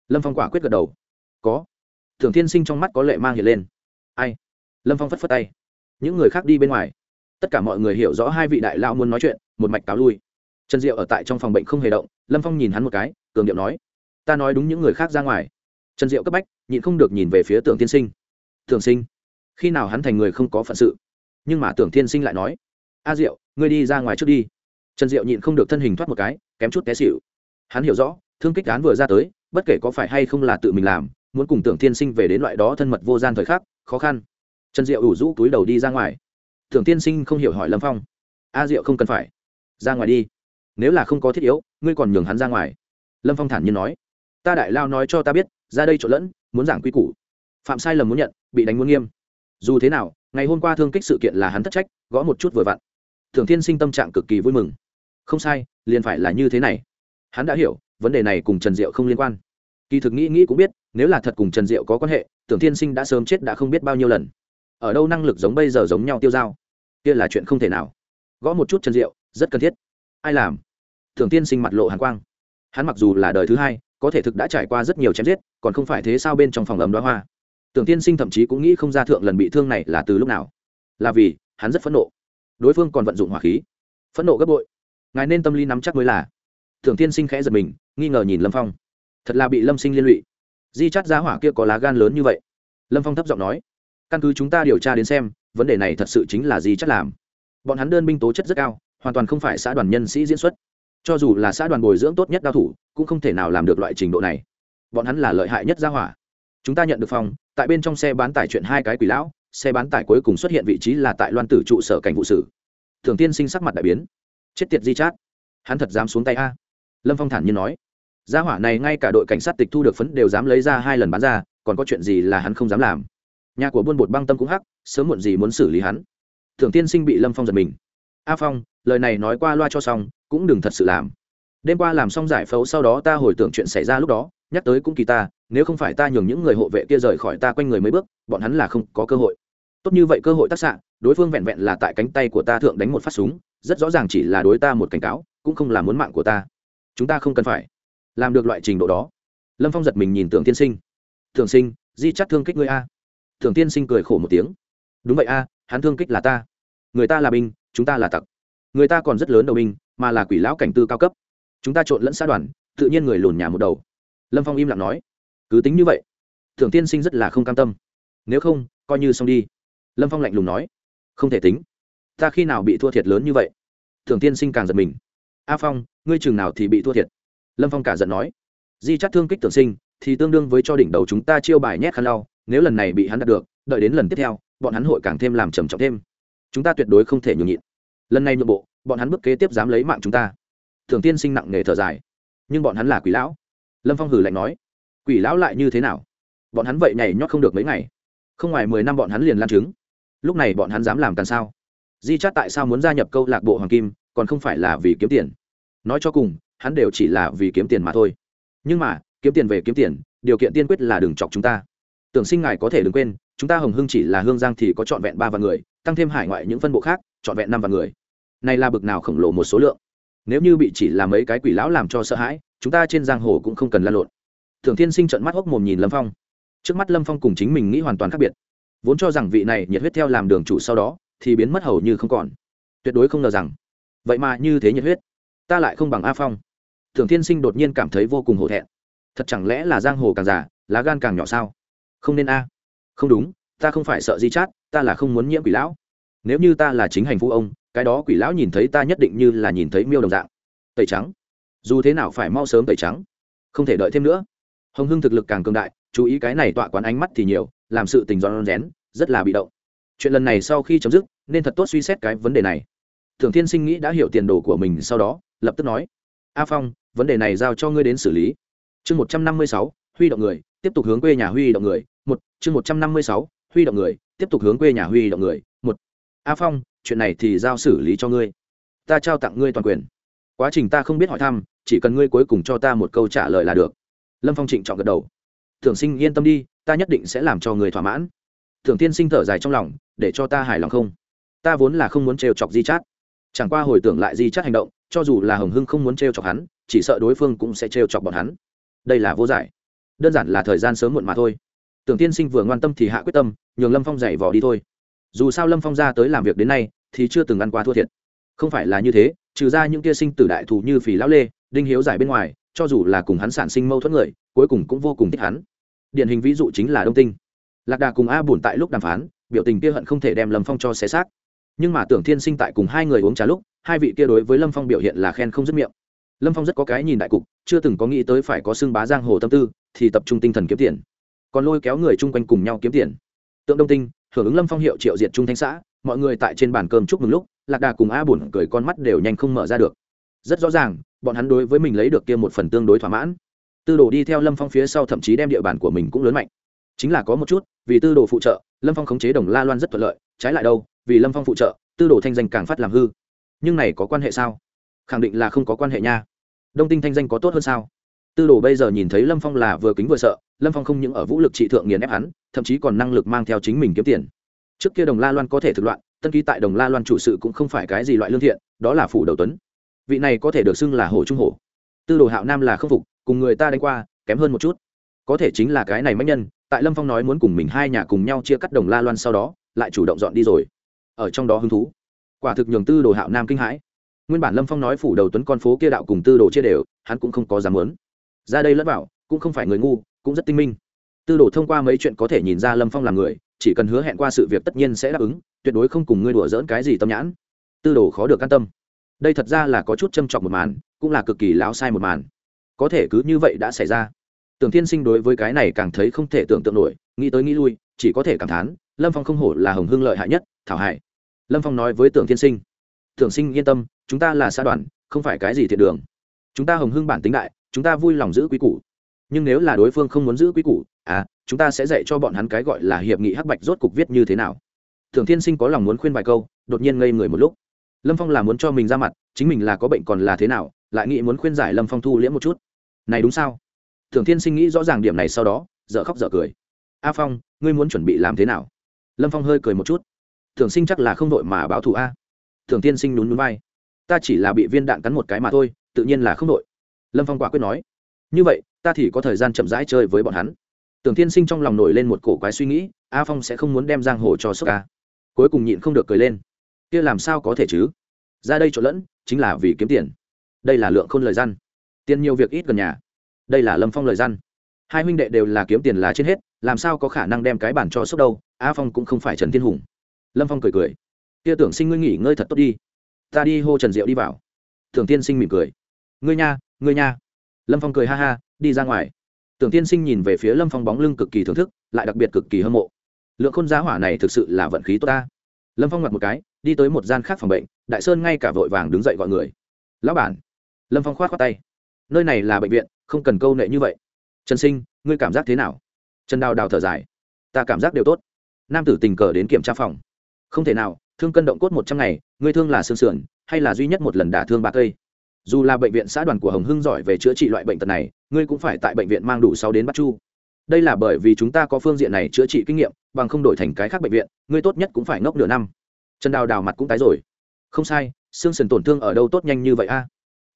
Lâm phong quả quyết gật đầu. Có. Thường tiên sinh trong mắt có lệ mang hiện lên. Ai? Lâm phong phất phất tay. Những người khác đi bên ngoài. Tất cả mọi người hiểu rõ hai vị đại lao muốn nói chuyện, một mạch cáo lui. Trần diệu ở tại trong phòng bệnh không hề động, lâm phong nhìn hắn một cái, cường điệu nói. Ta nói đúng những người khác ra ngoài. Trần diệu cấp bách, nhịn không được nhìn về phía tưởng tiên sinh. Tưởng sinh, khi nào hắn thành người không có phận sự? Nhưng mà tưởng tiên sinh lại nói. A diệu ngươi đi ra ngoài trước đi. Trần diệu nhịn không được thân hình thoát một cái, kém chút té xịu hắn hiểu rõ, thương kích án vừa ra tới, bất kể có phải hay không là tự mình làm, muốn cùng tưởng tiên sinh về đến loại đó thân mật vô gian thời khắc, khó khăn. Trần diệu ủ rũ túi đầu đi ra ngoài. Tưởng tiên sinh không hiểu hỏi lâm phong. A diệu không cần phải. Ra ngoài đi. Nếu là không có thiết yếu, ngươi còn nhường hắn ra ngoài. Lâm phong thản nhiên nói. Ta đại lao nói cho ta biết, ra đây trộn lẫn, muốn giảng quy củ. Phạm sai lầm muốn nhận, bị đánh muốn nghiêm. Dù thế nào, ngày hôm qua thương kích sự kiện là hắn thất trách, gõ một chút vừa vặn thường thiên sinh tâm trạng cực kỳ vui mừng. Không sai, liền phải là như thế này. Hắn đã hiểu, vấn đề này cùng trần diệu không liên quan. Kỳ thực nghĩ nghĩ cũng biết, nếu là thật cùng trần diệu có quan hệ tưởng thiên sinh đã sớm chết đã không biết bao nhiêu lần. Ở đâu năng lực giống bây giờ giống nhau tiêu dao? Kia là chuyện không thể nào. Gõ một chút trần diệu, rất cần thiết. Ai làm? Tưởng tiên sinh mặt lộ hàn quang. Hắn mặc dù là đời thứ hai, có thể thực đã trải qua rất nhiều chém giết, còn không phải thế sao bên trong phòng ấm đoá hoa? Tưởng tiên sinh thậm chí cũng nghĩ không ra thượng lần bị thương này là từ lúc nào. Là vì, hắn rất phẫn nộ đối phương còn vận dụng hỏa khí. Phẫn nộ gấp bội. Ngài nên tâm lý nắm chắc mới là. Thường tiên sinh khẽ giật mình, nghi ngờ nhìn lâm phong. Thật là bị lâm sinh liên lụy. Di chắt giá hỏa kia có lá gan lớn như vậy? Lâm phong thấp giọng nói. Căn cứ chúng ta điều tra đến xem, vấn đề này thật sự chính là di chắt làm. Bọn hắn đơn binh tố chất rất cao, hoàn toàn không phải xã đoàn nhân sĩ diễn xuất. Cho dù là xã đoàn bồi dưỡng tốt nhất đao thủ, cũng không thể nào làm được loại trình độ này. Bọn hắn là lợi hại nhất gia hỏa. Chúng ta nhận được phòng, tại bên trong xe bán tải chuyện hai cái quỷ lão xe bán tải cuối cùng xuất hiện vị trí là tại loan tử trụ sở cảnh vụ sử. Thường tiên sinh sắc mặt đại biến. Chết tiệt di chát. Hắn thật dám xuống tay a. Lâm phong thản nhiên nói. Gia hỏa này ngay cả đội cảnh sát tịch thu được phấn đều dám lấy ra hai lần bán ra, còn có chuyện gì là hắn không dám làm? Nhà của buôn bột băng tâm cũng hắc, sớm muộn gì muốn xử lý hắn. Thường tiên sinh bị lâm phong giật mình. A phong, lời này nói qua loa cho xong, cũng đừng thật sự làm. Đêm qua làm xong giải phẫu sau đó ta hồi tưởng chuyện xảy ra lúc đó, nhắc tới cũng kỳ ta nếu không phải ta nhường những người hộ vệ kia rời khỏi ta quanh người mấy bước, bọn hắn là không có cơ hội. Tốt như vậy cơ hội tác xạ, đối phương vẹn vẹn là tại cánh tay của ta thượng đánh một phát súng, rất rõ ràng chỉ là đối ta một cảnh cáo, cũng không là muốn mạng của ta. Chúng ta không cần phải làm được loại trình độ đó. Lâm phong giật mình nhìn tưởng tiên sinh. Thường sinh, di chắt thương kích ngươi a. Thường tiên sinh cười khổ một tiếng. Đúng vậy a, hắn thương kích là ta. Người ta là binh, chúng ta là tặc. Người ta còn rất lớn đầu binh, mà là quỷ lão cảnh tư cao cấp. Chúng ta trộn lẫn xã đoàn, tự nhiên người lùn nhà một đầu. Lâm phong im lặng nói cứ tính như vậy thường tiên sinh rất là không cam tâm. Nếu không, coi như xong đi. Lâm phong lạnh lùng nói. Không thể tính. Ta khi nào bị thua thiệt lớn như vậy? Thường tiên sinh càng giật mình. A phong, ngươi chừng nào thì bị thua thiệt? Lâm phong cả giận nói. Di chắt thương kích tưởng sinh, thì tương đương với cho đỉnh đầu chúng ta chiêu bài nhét khăn lau. Nếu lần này bị hắn đạt được, đợi đến lần tiếp theo, bọn hắn hội càng thêm làm trầm trọng thêm. Chúng ta tuyệt đối không thể nhường nhịn. Lần này nội bộ, bọn hắn bước kế tiếp dám lấy mạng chúng ta. Thường tiên sinh nặng nề thở dài. Nhưng bọn hắn là quỷ lão. Lâm phong hử lạnh nói quỷ lão lại như thế nào? Bọn hắn vậy nhảy nhót không được mấy ngày. Không ngoài mười năm bọn hắn liền lan trứng. Lúc này bọn hắn dám làm càng sao? Di chát tại sao muốn gia nhập câu lạc bộ hoàng kim, còn không phải là vì kiếm tiền? Nói cho cùng, hắn đều chỉ là vì kiếm tiền mà thôi. Nhưng mà, kiếm tiền về kiếm tiền, điều kiện tiên quyết là đừng chọc chúng ta. Tưởng sinh ngài có thể đừng quên, chúng ta hồng hưng chỉ là hương giang thì có trọn vẹn ba vạn người, tăng thêm hải ngoại những phân bộ khác, trọn vẹn năm vạn người. Này là bực nào khổng lồ một số lượng. Nếu như bị chỉ là mấy cái quỷ lão làm cho sợ hãi, chúng ta trên giang hồ cũng không cần lan lộn thường thiên sinh trận mắt hốc mồm nhìn lâm phong. Trước mắt lâm phong cùng chính mình nghĩ hoàn toàn khác biệt. Vốn cho rằng vị này nhiệt huyết theo làm đường chủ sau đó, thì biến mất hầu như không còn. Tuyệt đối không ngờ rằng, vậy mà như thế nhiệt huyết. Ta lại không bằng a phong. Thường thiên sinh đột nhiên cảm thấy vô cùng hổ thẹn. Thật chẳng lẽ là giang hồ càng già, lá gan càng nhỏ sao? Không nên a. Không đúng, ta không phải sợ di chát, ta là không muốn nhiễm quỷ lão. Nếu như ta là chính hành phụ ông, cái đó quỷ lão nhìn thấy ta nhất định như là nhìn thấy miêu đồng dạng. Tẩy trắng. Dù thế nào phải mau sớm tẩy trắng. Không thể đợi thêm nữa hồng hưng thực lực càng cường đại, chú ý cái này tọa quán ánh mắt thì nhiều, làm sự tình giòn rén, rất là bị động. Chuyện lần này sau khi chấm dứt, nên thật tốt suy xét cái vấn đề này. Thường thiên sinh nghĩ đã hiểu tiền đồ của mình sau đó, lập tức nói, a phong, vấn đề này giao cho ngươi đến xử lý. Chương một trăm năm mươi sáu, huy động người, tiếp tục hướng quê nhà huy động người, một, chương một trăm năm mươi sáu, huy động người, tiếp tục hướng quê nhà huy động người, một. A phong, chuyện này thì giao xử lý cho ngươi. Ta trao tặng ngươi toàn quyền. Quá trình ta không biết hỏi thăm, chỉ cần ngươi cuối cùng cho ta một câu trả lời là được lâm phong trịnh trọng gật đầu. Thường sinh yên tâm đi, ta nhất định sẽ làm cho người thỏa mãn. Thường tiên sinh thở dài trong lòng, để cho ta hài lòng không? Ta vốn là không muốn trêu chọc di chát. Chẳng qua hồi tưởng lại di chát hành động, cho dù là hồng hưng không muốn trêu chọc hắn, chỉ sợ đối phương cũng sẽ trêu chọc bọn hắn. Đây là vô giải. Đơn giản là thời gian sớm muộn mà thôi. Tưởng tiên sinh vừa ngoan tâm thì hạ quyết tâm, nhường lâm phong dạy vò đi thôi. Dù sao lâm phong ra tới làm việc đến nay, thì chưa từng ăn qua thua thiệt. Không phải là như thế, trừ ra những kia sinh tử đại thù như phỉ lão lê, đinh hiếu giải bên ngoài cho dù là cùng hắn sản sinh mâu thuẫn người, cuối cùng cũng vô cùng thích hắn. Điển hình ví dụ chính là đông tinh. Lạc đà cùng a buồn tại lúc đàm phán, biểu tình kia hận không thể đem lâm phong cho xé xác. Nhưng mà tưởng thiên sinh tại cùng hai người uống trà lúc, hai vị kia đối với lâm phong biểu hiện là khen không dứt miệng. Lâm phong rất có cái nhìn đại cục, chưa từng có nghĩ tới phải có xương bá giang hồ tâm tư, thì tập trung tinh thần kiếm tiền. Còn lôi kéo người chung quanh cùng nhau kiếm tiền. Tượng đông tinh, hưởng ứng lâm phong hiệu triệu diệt trung thanh xã, mọi người tại trên bàn cơm chúc mừng lúc, lạc đà cùng a buồn cười con mắt đều nhanh không mở ra được. Rất rõ ràng bọn hắn đối với mình lấy được kia một phần tương đối thỏa mãn. Tư đồ đi theo lâm phong phía sau thậm chí đem địa bàn của mình cũng lớn mạnh. Chính là có một chút, vì tư đồ phụ trợ, lâm phong khống chế đồng la loan rất thuận lợi, trái lại đâu, vì lâm phong phụ trợ, tư đồ thanh danh càng phát làm hư. Nhưng này có quan hệ sao? Khẳng định là không có quan hệ nha. Đông tinh thanh danh có tốt hơn sao? Tư đồ bây giờ nhìn thấy lâm phong là vừa kính vừa sợ, lâm phong không những ở vũ lực trị thượng nghiền ép hắn, thậm chí còn năng lực mang theo chính mình kiếm tiền. Trước kia đồng la loan có thể thực loạn, tân ký tại đồng la loan chủ sự cũng không phải cái gì loại lương thiện, đó là phủ đầu tuấn vị này có thể được xưng là hổ trung hổ. Tư đồ hạo nam là khâm phục, cùng người ta đánh qua, kém hơn một chút. Có thể chính là cái này mạnh nhân, tại lâm phong nói muốn cùng mình hai nhà cùng nhau chia cắt đồng la loan sau đó, lại chủ động dọn đi rồi. Ở trong đó hứng thú. Quả thực nhường tư đồ hạo nam kinh hãi. Nguyên bản lâm phong nói phủ đầu tuấn con phố kia đạo cùng tư đồ chia đều, hắn cũng không có dám muốn. Ra đây lẫn vào, cũng không phải người ngu, cũng rất tinh minh. Tư đồ thông qua mấy chuyện có thể nhìn ra lâm phong là người, chỉ cần hứa hẹn qua sự việc tất nhiên sẽ đáp ứng, tuyệt đối không cùng ngươi đùa dỡn cái gì tâm nhãn. Tư đồ khó được can tâm đây thật ra là có chút châm trọng một màn, cũng là cực kỳ láo sai một màn. Có thể cứ như vậy đã xảy ra. Tưởng tiên sinh đối với cái này càng thấy không thể tưởng tượng nổi, nghĩ tới nghĩ lui, chỉ có thể cảm thán, lâm phong không hổ là hồng hưng lợi hại nhất, thảo hại. Lâm phong nói với tưởng tiên sinh, tưởng sinh yên tâm, chúng ta là xã đoàn, không phải cái gì thiện đường. Chúng ta hồng hưng bản tính đại, chúng ta vui lòng giữ quý củ. Nhưng nếu là đối phương không muốn giữ quý củ à chúng ta sẽ dạy cho bọn hắn cái gọi là hiệp nghị hắc bạch rốt cục viết như thế nào. Tưởng tiên sinh có lòng muốn khuyên vài câu, đột nhiên ngây người một lúc lâm phong là muốn cho mình ra mặt, chính mình là có bệnh còn là thế nào, lại nghĩ muốn khuyên giải lâm phong thu liễm một chút. Này đúng sao? Thường thiên sinh nghĩ rõ ràng điểm này sau đó dợ khóc dợ cười. A phong, ngươi muốn chuẩn bị làm thế nào? Lâm phong hơi cười một chút. Thường sinh chắc là không đội mà báo thù a. Thường tiên sinh nhún nhún vai. Ta chỉ là bị viên đạn cắn một cái mà thôi, tự nhiên là không đội. Lâm phong quả quyết nói. Như vậy, ta thì có thời gian chậm rãi chơi với bọn hắn. Tưởng tiên sinh trong lòng nổi lên một cổ quái suy nghĩ, a phong sẽ không muốn đem giang hồ cho sốc ca cuối cùng nhịn không được cười lên kia làm sao có thể chứ? Ra đây trộn lẫn, chính là vì kiếm tiền. Đây là lượng khôn lời răn tiền nhiều việc ít gần nhà. Đây là lâm phong lời răn hai huynh đệ đều là kiếm tiền là trên hết, làm sao có khả năng đem cái bản cho sốc đâu, a phong cũng không phải trần thiên hùng. Lâm phong cười cười. Kia tưởng sinh ngươi nghỉ ngơi thật tốt đi. Ta đi hô trần diệu đi vào. Tưởng tiên sinh mỉm cười. Ngươi nha ngươi nha. Lâm phong cười ha ha, đi ra ngoài. Tưởng tiên sinh nhìn về phía lâm phong bóng lưng cực kỳ thưởng thức, lại đặc biệt cực kỳ hâm mộ. Lượng khôn giá hỏa này thực sự là vận khí tốt ta lâm phong ngặt một cái đi tới một gian khác phòng bệnh đại sơn ngay cả vội vàng đứng dậy gọi người lão bản lâm phong khoát khoát tay nơi này là bệnh viện không cần câu nệ như vậy trần sinh ngươi cảm giác thế nào trần đào đào thở dài ta cảm giác đều tốt nam tử tình cờ đến kiểm tra phòng không thể nào thương cân động cốt một trăm ngày ngươi thương là xương sườn hay là duy nhất một lần đả thương ba cây dù là bệnh viện xã đoàn của hồng hưng giỏi về chữa trị loại bệnh tật này ngươi cũng phải tại bệnh viện mang đủ sáu đến bắt chu đây là bởi vì chúng ta có phương diện này chữa trị kinh nghiệm bằng không đổi thành cái khác bệnh viện, ngươi tốt nhất cũng phải ngốc nửa năm. Trần đào đào mặt cũng tái rồi. Không sai, xương sườn tổn thương ở đâu tốt nhanh như vậy a?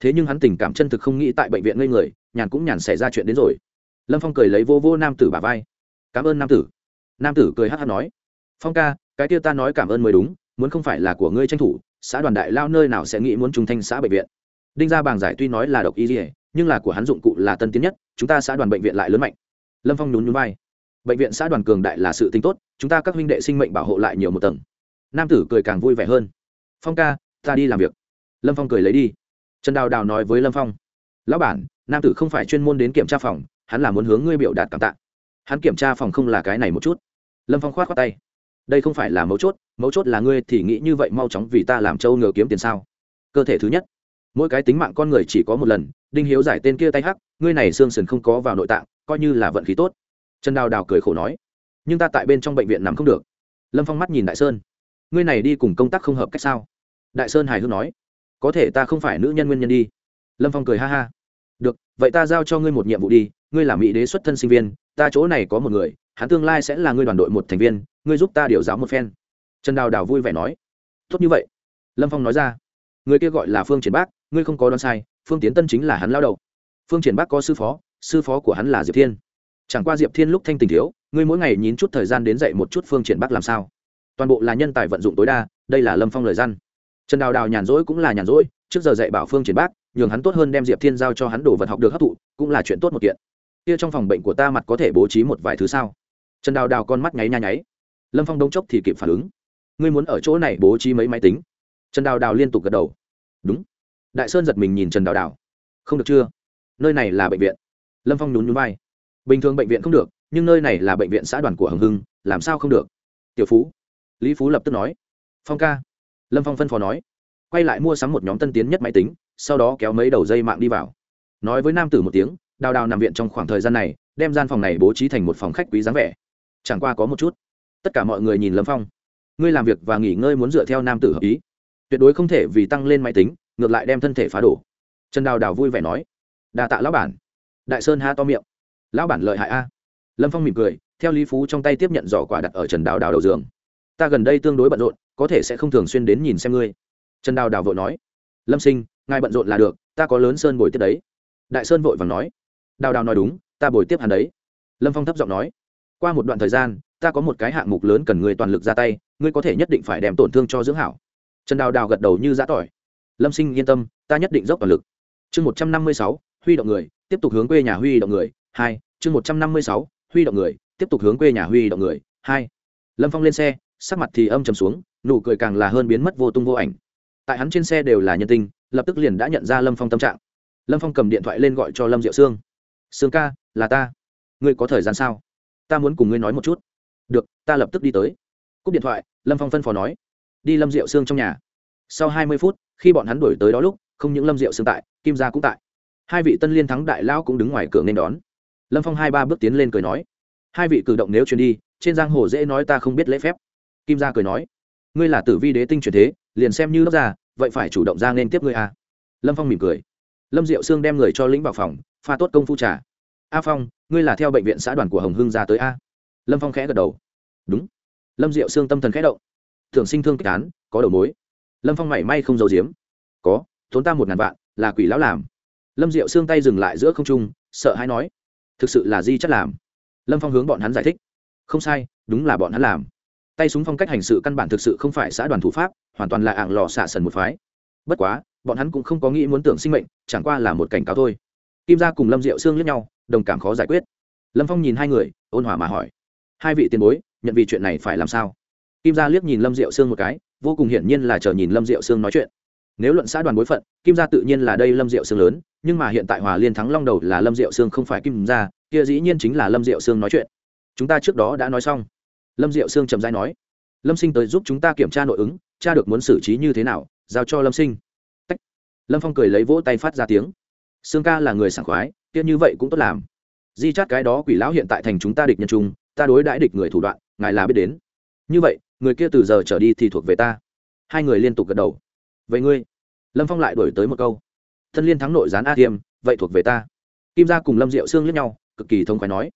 Thế nhưng hắn tình cảm chân thực không nghĩ tại bệnh viện ngây người, nhàn cũng nhàn xảy ra chuyện đến rồi. Lâm phong cười lấy vô vô nam tử bà vai. Cảm ơn nam tử. Nam tử cười hát hát nói. Phong ca, cái kia ta nói cảm ơn mới đúng, muốn không phải là của ngươi tranh thủ, xã đoàn đại lao nơi nào sẽ nghĩ muốn trung thanh xã bệnh viện. Đinh gia bàng giải tuy nói là độc y dỉa nhưng là của hắn dụng cụ là tân tiến nhất, chúng ta xã đoàn bệnh viện lại lớn mạnh. Lâm phong nhún nhún vai bệnh viện xã đoàn cường đại là sự tính tốt, chúng ta các huynh đệ sinh mệnh bảo hộ lại nhiều một tầng. Nam tử cười càng vui vẻ hơn. Phong ca, ta đi làm việc. Lâm phong cười lấy đi. Trần đào đào nói với lâm phong. Lão bản, nam tử không phải chuyên môn đến kiểm tra phòng, hắn là muốn hướng ngươi biểu đạt cảm tạ. Hắn kiểm tra phòng không là cái này một chút. Lâm phong khoát khoát tay. Đây không phải là mấu chốt mấu chốt là ngươi thì nghĩ như vậy mau chóng vì ta làm trâu ngờ kiếm tiền sao? Cơ thể thứ nhất. Mỗi cái tính mạng con người chỉ có một lần, đinh hiếu giải tên kia tay hắc, ngươi này xương sườn không có vào nội tạng, coi như là vận khí tốt trần đào đào cười khổ nói, nhưng ta tại bên trong bệnh viện nằm không được. Lâm phong mắt nhìn đại sơn, ngươi này đi cùng công tác không hợp cách sao? Đại sơn hài hước nói, có thể ta không phải nữ nhân nguyên nhân đi. Lâm phong cười ha ha, được, vậy ta giao cho ngươi một nhiệm vụ đi, ngươi là mỹ đế xuất thân sinh viên, ta chỗ này có một người, hắn tương lai sẽ là ngươi đoàn đội một thành viên, ngươi giúp ta điều giáo một phen. Trần đào đào vui vẻ nói, tốt như vậy. Lâm phong nói ra, người kia gọi là phương triển bác, ngươi không có đoán sai, phương tiến tân chính là hắn lao đầu. Phương triển bác có sư phó sư phó của hắn là diệp thiên chẳng qua diệp thiên lúc thanh tình thiếu, ngươi mỗi ngày nhín chút thời gian đến dạy một chút phương triển bác làm sao. Toàn bộ là nhân tài vận dụng tối đa, đây là lâm phong lời gian. Trần đào đào nhàn rỗi cũng là nhàn rỗi, trước giờ dạy bảo phương triển bác, nhường hắn tốt hơn đem diệp thiên giao cho hắn đồ vật học được hấp thụ, cũng là chuyện tốt một kiện. Kia trong phòng bệnh của ta mặt có thể bố trí một vài thứ sao? Trần đào đào con mắt nháy nha nháy. Lâm phong đông chốc thì kịp phản ứng. Ngươi muốn ở chỗ này bố trí mấy máy tính? Trần đào đào liên tục gật đầu. Đúng. Đại sơn giật mình nhìn trần đào đào. Không được chưa? Nơi này là bệnh viện. Lâm phong nhún nhún vai bình thường bệnh viện không được, nhưng nơi này là bệnh viện xã đoàn của hồng hưng, làm sao không được? Tiểu phú, lý phú lập tức nói. Phong ca, lâm phong phân phó nói. Quay lại mua sắm một nhóm tân tiến nhất máy tính, sau đó kéo mấy đầu dây mạng đi vào. Nói với nam tử một tiếng, đào đào nằm viện trong khoảng thời gian này, đem gian phòng này bố trí thành một phòng khách quý dáng vẻ. Chẳng qua có một chút. Tất cả mọi người nhìn lâm phong. Ngươi làm việc và nghỉ ngơi muốn dựa theo nam tử hợp ý. Tuyệt đối không thể vì tăng lên máy tính, ngược lại đem thân thể phá đổ. Trần đào đào vui vẻ nói. Đà tạ lão bản. Đại sơn ha to miệng lão bản lợi hại a. Lâm phong mỉm cười, theo lý phú trong tay tiếp nhận giỏ quả đặt ở trần đào đào đầu giường. Ta gần đây tương đối bận rộn, có thể sẽ không thường xuyên đến nhìn xem ngươi. Trần đào đào vội nói. Lâm sinh, ngài bận rộn là được, ta có lớn sơn bồi tiếp đấy. Đại sơn vội vàng nói. Đào đào nói đúng, ta bồi tiếp hắn đấy. Lâm phong thấp giọng nói. Qua một đoạn thời gian, ta có một cái hạng mục lớn cần người toàn lực ra tay, ngươi có thể nhất định phải đem tổn thương cho dưỡng hảo. Trần đào đào gật đầu như giã tỏi. Lâm sinh yên tâm, ta nhất định dốc toàn lực. Chương một trăm năm mươi sáu, huy động người, tiếp tục hướng quê nhà huy động người hai, chương một trăm năm mươi sáu, huy động người, tiếp tục hướng quê nhà huy động người. Hai, lâm phong lên xe, sắc mặt thì âm trầm xuống, nụ cười càng là hơn biến mất vô tung vô ảnh. Tại hắn trên xe đều là nhân tinh lập tức liền đã nhận ra lâm phong tâm trạng. Lâm phong cầm điện thoại lên gọi cho lâm diệu sương. Sương ca, là ta. Ngươi có thời gian sao? Ta muốn cùng ngươi nói một chút. Được, ta lập tức đi tới. Cúp điện thoại, lâm phong phân phó nói. Đi lâm diệu sương trong nhà. Sau hai mươi phút, khi bọn hắn đổi tới đó lúc, không những lâm diệu sương tại, kim gia cũng tại. Hai vị tân liên thắng đại lão cũng đứng ngoài cửa nên đón lâm phong hai ba bước tiến lên cười nói hai vị cử động nếu truyền đi trên giang hồ dễ nói ta không biết lễ phép kim gia cười nói ngươi là tử vi đế tinh truyền thế liền xem như lớp ra vậy phải chủ động ra nên tiếp ngươi à. lâm phong mỉm cười lâm diệu sương đem người cho lĩnh vào phòng pha tốt công phu trà a phong ngươi là theo bệnh viện xã đoàn của hồng hưng ra tới a lâm phong khẽ gật đầu đúng lâm diệu sương tâm thần khẽ động thường sinh thương kịch án có đầu mối lâm phong mảy may không giấu giếm có tốn ta một ngàn vạn là quỷ lão làm lâm diệu xương tay dừng lại giữa không trung sợ hãi nói thực sự là di chất làm. Lâm phong hướng bọn hắn giải thích. Không sai, đúng là bọn hắn làm. Tay súng phong cách hành sự căn bản thực sự không phải xã đoàn thủ pháp, hoàn toàn là ảng lò xạ sần một phái. Bất quá, bọn hắn cũng không có nghĩ muốn tưởng sinh mệnh, chẳng qua là một cảnh cáo thôi. Kim gia cùng lâm diệu xương lẫn nhau, đồng cảm khó giải quyết. Lâm phong nhìn hai người, ôn hòa mà hỏi. Hai vị tiền bối, nhận vì chuyện này phải làm sao? Kim gia liếc nhìn lâm diệu Sương một cái, vô cùng hiển nhiên là chờ nhìn lâm diệu Sương nói chuyện. Nếu luận xã đoàn bối phận, kim gia tự nhiên là đây lâm diệu Sương lớn nhưng mà hiện tại hòa liên thắng long đầu là lâm diệu sương không phải kim gia kia dĩ nhiên chính là lâm diệu sương nói chuyện. Chúng ta trước đó đã nói xong. Lâm diệu sương trầm dai nói, lâm sinh tới giúp chúng ta kiểm tra nội ứng, cha được muốn xử trí như thế nào, giao cho lâm sinh. Tách. lâm phong cười lấy vỗ tay phát ra tiếng. Sương ca là người sảng khoái tiếc như vậy cũng tốt làm. Di chát cái đó quỷ lão hiện tại thành chúng ta địch nhân trung ta đối đãi địch người thủ đoạn, ngài là biết đến. Như vậy, người kia từ giờ trở đi thì thuộc về ta. Hai người liên tục gật đầu. Vậy ngươi? Lâm phong lại đổi tới một câu thân liên thắng nội gián a thiêm, vậy thuộc về ta. Kim gia cùng lâm diệu sương lẫn nhau, cực kỳ thông khoái nói.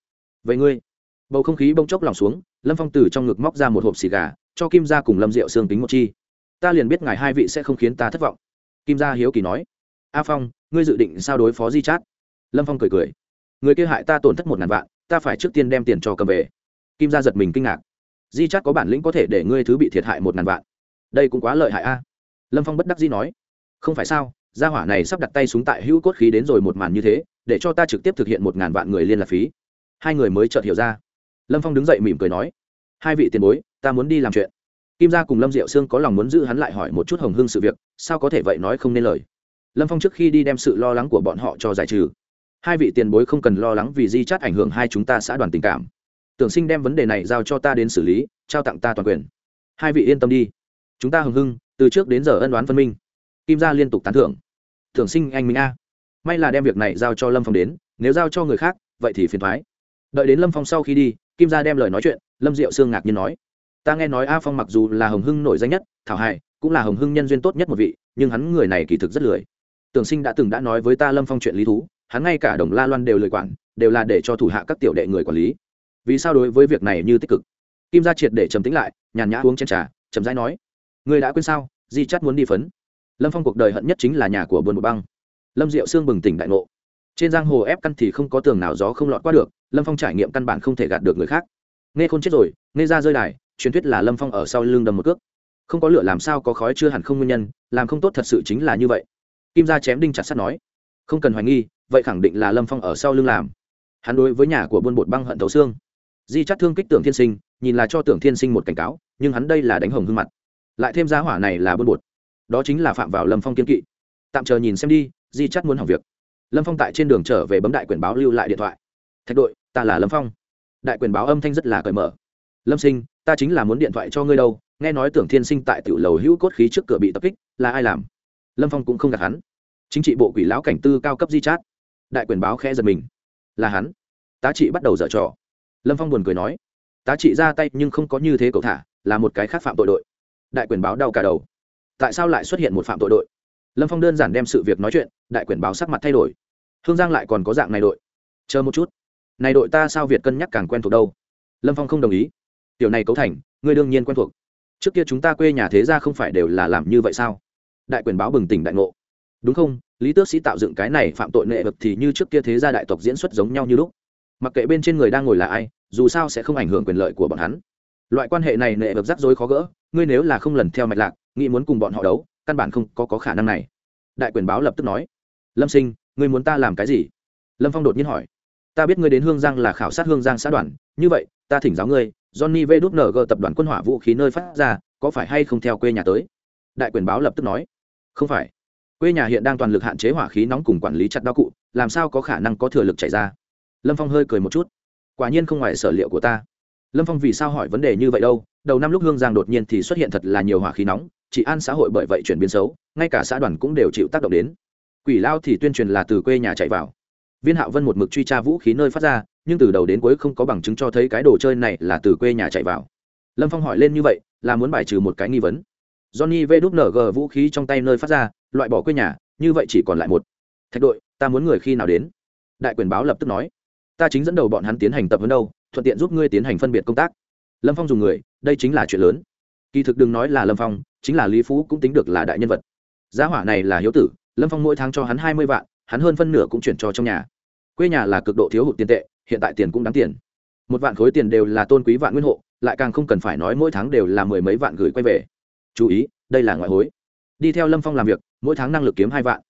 Vậy ngươi? Bầu không khí bông chốc lòng xuống, lâm phong từ trong ngực móc ra một hộp xì gà, cho kim gia cùng lâm diệu xương tính một chi. Ta liền biết ngài hai vị sẽ không khiến ta thất vọng. Kim gia hiếu kỳ nói. A phong, ngươi dự định sao đối phó di chát? Lâm phong cười cười. Người kia hại ta tổn thất một ngàn vạn, ta phải trước tiên đem tiền cho cầm về. Kim gia giật mình kinh ngạc. Di chát có bản lĩnh có thể để ngươi thứ bị thiệt hại một ngàn vạn. Đây cũng quá lợi hại a. Lâm phong bất đắc dĩ nói. Không phải sao gia hỏa này sắp đặt tay súng tại hữu cốt khí đến rồi một màn như thế, để cho ta trực tiếp thực hiện một ngàn vạn người liên lạc phí. Hai người mới chợt hiểu ra. Lâm phong đứng dậy mỉm cười nói, hai vị tiền bối, ta muốn đi làm chuyện. Kim gia cùng lâm diệu sương có lòng muốn giữ hắn lại hỏi một chút hồng hương sự việc, sao có thể vậy nói không nên lời. Lâm phong trước khi đi đem sự lo lắng của bọn họ cho giải trừ. Hai vị tiền bối không cần lo lắng vì di chát ảnh hưởng hai chúng ta xã đoàn tình cảm. Tưởng sinh đem vấn đề này giao cho ta đến xử lý, trao tặng ta toàn quyền. Hai vị yên tâm đi. Chúng ta hồng hưng, từ trước đến giờ ân đoán phân minh. Kim gia liên tục tán thưởng. Thường sinh anh minh a. May là đem việc này giao cho lâm phong đến, nếu giao cho người khác, vậy thì phiền thoái. Đợi đến lâm phong sau khi đi, kim gia đem lời nói chuyện, lâm diệu sương ngạc nhiên nói. Ta nghe nói a phong mặc dù là hồng hưng nổi danh nhất, thảo hại cũng là hồng hưng nhân duyên tốt nhất một vị, nhưng hắn người này kỳ thực rất lười. Tưởng sinh đã từng đã nói với ta lâm phong chuyện lý thú, hắn ngay cả đồng la loan đều lười quản, đều là để cho thủ hạ các tiểu đệ người quản lý. Vì sao đối với việc này như tích cực? Kim gia triệt để trầm tĩnh lại, nhàn nhã uống chén trà, chậm rãi nói. Người đã quên sao? Di chắt muốn đi phấn lâm phong cuộc đời hận nhất chính là nhà của buôn một băng. Lâm diệu sương bừng tỉnh đại ngộ. Trên giang hồ ép căn thì không có tường nào gió không lọt qua được, lâm phong trải nghiệm căn bản không thể gạt được người khác. Nghe khôn chết rồi, nghe ra rơi đài, truyền thuyết là lâm phong ở sau lưng đầm một cước. Không có lửa làm sao có khói chưa hẳn không nguyên nhân, làm không tốt thật sự chính là như vậy. Kim gia chém đinh chặt sắt nói, không cần hoài nghi, vậy khẳng định là lâm phong ở sau lưng làm. Hắn đối với nhà của buôn bột băng hận thấu xương. Di chắt thương kích tưởng thiên sinh, nhìn là cho tưởng thiên sinh một cảnh cáo, nhưng hắn đây là đánh hồng hương mặt. Lại thêm giá hỏa này là buôn bột đó chính là phạm vào lâm phong kiên kỵ. Tạm chờ nhìn xem đi, di chắc muốn hỏng việc. Lâm phong tại trên đường trở về bấm đại quyền báo lưu lại điện thoại. Thạch đội, ta là lâm phong. Đại quyền báo âm thanh rất là cởi mở. Lâm sinh, ta chính là muốn điện thoại cho ngươi đâu, nghe nói tưởng thiên sinh tại tiểu lầu hữu cốt khí trước cửa bị tập kích, là ai làm? Lâm phong cũng không gạt hắn. Chính trị bộ quỷ lão cảnh tư cao cấp di chát. Đại quyền báo khẽ giật mình. Là hắn. Tá trị bắt đầu dở trò. Lâm phong buồn cười nói. Tá trị ra tay nhưng không có như thế cậu thả, là một cái khác phạm tội đội. Đại quyền báo đau cả đầu tại sao lại xuất hiện một phạm tội đội? Lâm phong đơn giản đem sự việc nói chuyện, đại quyền báo sắc mặt thay đổi. Hương giang lại còn có dạng này đội. Chờ một chút. Này đội ta sao việt cân nhắc càng quen thuộc đâu? Lâm phong không đồng ý. Tiểu này cấu thành, ngươi đương nhiên quen thuộc. Trước kia chúng ta quê nhà thế ra không phải đều là làm như vậy sao? Đại quyền báo bừng tỉnh đại ngộ. Đúng không? Lý tước sĩ tạo dựng cái này phạm tội nệ vật thì như trước kia thế gia đại tộc diễn xuất giống nhau như lúc. Mặc kệ bên trên người đang ngồi là ai, dù sao sẽ không ảnh hưởng quyền lợi của bọn hắn. Loại quan hệ này nệ vật rắc rối khó gỡ, ngươi nếu là không lần theo mạch lạc nghĩ muốn cùng bọn họ đấu căn bản không có, có khả năng này. Đại quyền báo lập tức nói lâm sinh ngươi muốn ta làm cái gì? Lâm phong đột nhiên hỏi ta biết ngươi đến hương giang là khảo sát hương giang xã đoàn như vậy ta thỉnh giáo ngươi johnny v đúp ng tập đoàn quân hỏa vũ khí nơi phát ra có phải hay không theo quê nhà tới? Đại quyền báo lập tức nói không phải. Quê nhà hiện đang toàn lực hạn chế hỏa khí nóng cùng quản lý chặt đao cụ làm sao có khả năng có thừa lực chạy ra? Lâm phong hơi cười một chút quả nhiên không ngoài sở liệu của ta. Lâm phong vì sao hỏi vấn đề như vậy đâu đầu năm lúc hương giang đột nhiên thì xuất hiện thật là nhiều hỏa khí nóng chỉ an xã hội bởi vậy chuyển biến xấu, ngay cả xã đoàn cũng đều chịu tác động đến. Quỷ lao thì tuyên truyền là từ quê nhà chạy vào. Viên hạo vân một mực truy tra vũ khí nơi phát ra, nhưng từ đầu đến cuối không có bằng chứng cho thấy cái đồ chơi này là từ quê nhà chạy vào. Lâm phong hỏi lên như vậy, là muốn bài trừ một cái nghi vấn. Johnny vđng vũ khí trong tay nơi phát ra, loại bỏ quê nhà, như vậy chỉ còn lại một. Thạch đội, ta muốn người khi nào đến? Đại quyền báo lập tức nói. Ta chính dẫn đầu bọn hắn tiến hành tập vấn đâu, thuận tiện giúp ngươi tiến hành phân biệt công tác. Lâm phong dùng người, đây chính là chuyện lớn. Kỳ thực đừng nói là lâm phong chính là lý phú cũng tính được là đại nhân vật. Giá hỏa này là hiếu tử, lâm phong mỗi tháng cho hắn hai mươi vạn, hắn hơn phân nửa cũng chuyển cho trong nhà. Quê nhà là cực độ thiếu hụt tiền tệ, hiện tại tiền cũng đáng tiền. Một vạn khối tiền đều là tôn quý vạn nguyên hộ, lại càng không cần phải nói mỗi tháng đều là mười mấy vạn gửi quay về. Chú ý, đây là ngoại hối. Đi theo lâm phong làm việc, mỗi tháng năng lực kiếm hai vạn.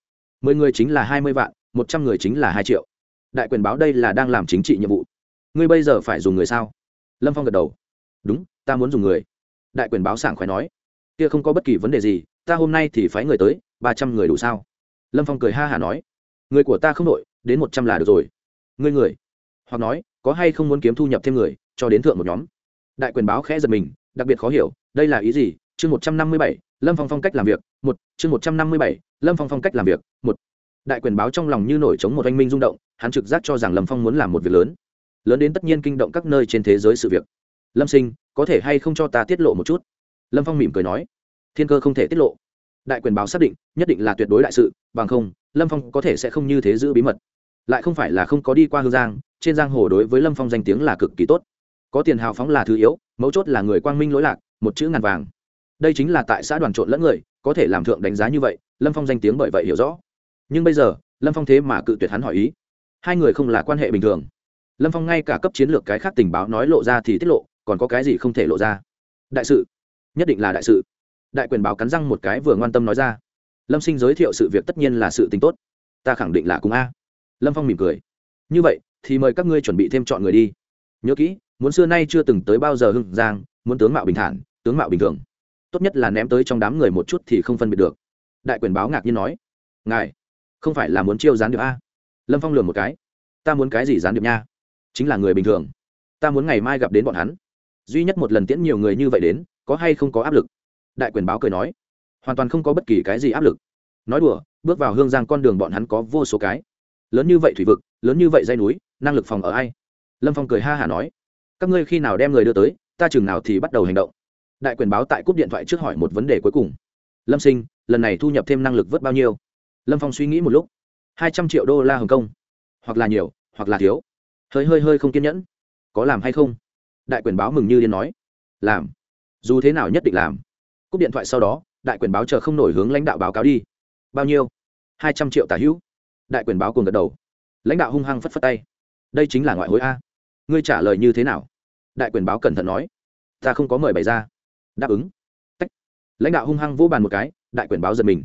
Mười người chính là hai mươi vạn, một trăm người chính là hai triệu. Đại quyền báo đây là đang làm chính trị nhiệm vụ. Ngươi bây giờ phải dùng người sao? Lâm phong gật đầu. Đúng, ta muốn dùng người. Đại quyền báo sảng khoái nói kia không có bất kỳ vấn đề gì, ta hôm nay thì phái người tới, ba trăm người đủ sao? Lâm phong cười ha hả nói. Người của ta không đội, đến một trăm là được rồi. Ngươi người. Hoặc nói, có hay không muốn kiếm thu nhập thêm người, cho đến thượng một nhóm? Đại quyền báo khẽ giật mình, đặc biệt khó hiểu, đây là ý gì? Chương một trăm năm mươi bảy, lâm phong phong cách làm việc, một, chương một trăm năm mươi bảy, lâm phong phong cách làm việc, một. Đại quyền báo trong lòng như nổi chống một anh minh rung động, hắn trực giác cho rằng lâm phong muốn làm một việc lớn. Lớn đến tất nhiên kinh động các nơi trên thế giới sự việc. Lâm sinh, có thể hay không cho ta tiết lộ một chút? Lâm phong mỉm cười nói, thiên cơ không thể tiết lộ. Đại quyền báo xác định, nhất định là tuyệt đối đại sự, bằng không, lâm phong có thể sẽ không như thế giữ bí mật. Lại không phải là không có đi qua hương giang, trên giang hồ đối với lâm phong danh tiếng là cực kỳ tốt. Có tiền hào phóng là thứ yếu, mấu chốt là người quang minh lỗi lạc, một chữ ngàn vàng. Đây chính là tại xã đoàn trộn lẫn người, có thể làm thượng đánh giá như vậy, lâm phong danh tiếng bởi vậy hiểu rõ. Nhưng bây giờ, lâm phong thế mà cự tuyệt hắn hỏi ý. Hai người không là quan hệ bình thường. Lâm phong ngay cả cấp chiến lược cái khác tình báo nói lộ ra thì tiết lộ, còn có cái gì không thể lộ ra. Đại sự nhất định là đại sự. Đại quyền báo cắn răng một cái vừa ngoan tâm nói ra. Lâm sinh giới thiệu sự việc tất nhiên là sự tính tốt. Ta khẳng định là cùng a. Lâm phong mỉm cười. Như vậy, thì mời các ngươi chuẩn bị thêm chọn người đi. Nhớ kỹ, muốn xưa nay chưa từng tới bao giờ hưng giang, muốn tướng mạo bình thản, tướng mạo bình thường. Tốt nhất là ném tới trong đám người một chút thì không phân biệt được. Đại quyền báo ngạc nhiên nói. Ngài, không phải là muốn chiêu gián điệp a? Lâm phong lường một cái. Ta muốn cái gì gián điệp nha? Chính là người bình thường. Ta muốn ngày mai gặp đến bọn hắn. Duy nhất một lần tiễn nhiều người như vậy đến có hay không có áp lực? Đại quyền báo cười nói, hoàn toàn không có bất kỳ cái gì áp lực. Nói đùa, bước vào hương giang con đường bọn hắn có vô số cái. Lớn như vậy thủy vực, lớn như vậy dây núi, năng lực phòng ở ai? Lâm phong cười ha hả nói, các ngươi khi nào đem người đưa tới, ta chừng nào thì bắt đầu hành động. Đại quyền báo tại cúp điện thoại trước hỏi một vấn đề cuối cùng. Lâm sinh, lần này thu nhập thêm năng lực vớt bao nhiêu? Lâm phong suy nghĩ một lúc, hai trăm triệu đô la hồng kông. Hoặc là nhiều, hoặc là thiếu. Hơi hơi hơi không kiên nhẫn. Có làm hay không? Đại quyền báo mừng như điên nói, làm dù thế nào nhất định làm. Cúp điện thoại sau đó, đại quyền báo chờ không nổi hướng lãnh đạo báo cáo đi. Bao nhiêu? Hai trăm triệu tả hữu. Đại quyền báo cùng gật đầu. Lãnh đạo hung hăng phất phất tay. Đây chính là ngoại hối a. Ngươi trả lời như thế nào? Đại quyền báo cẩn thận nói. Ta không có mời bày ra. Đáp ứng. Tách. lãnh đạo hung hăng vô bàn một cái, đại quyền báo giật mình.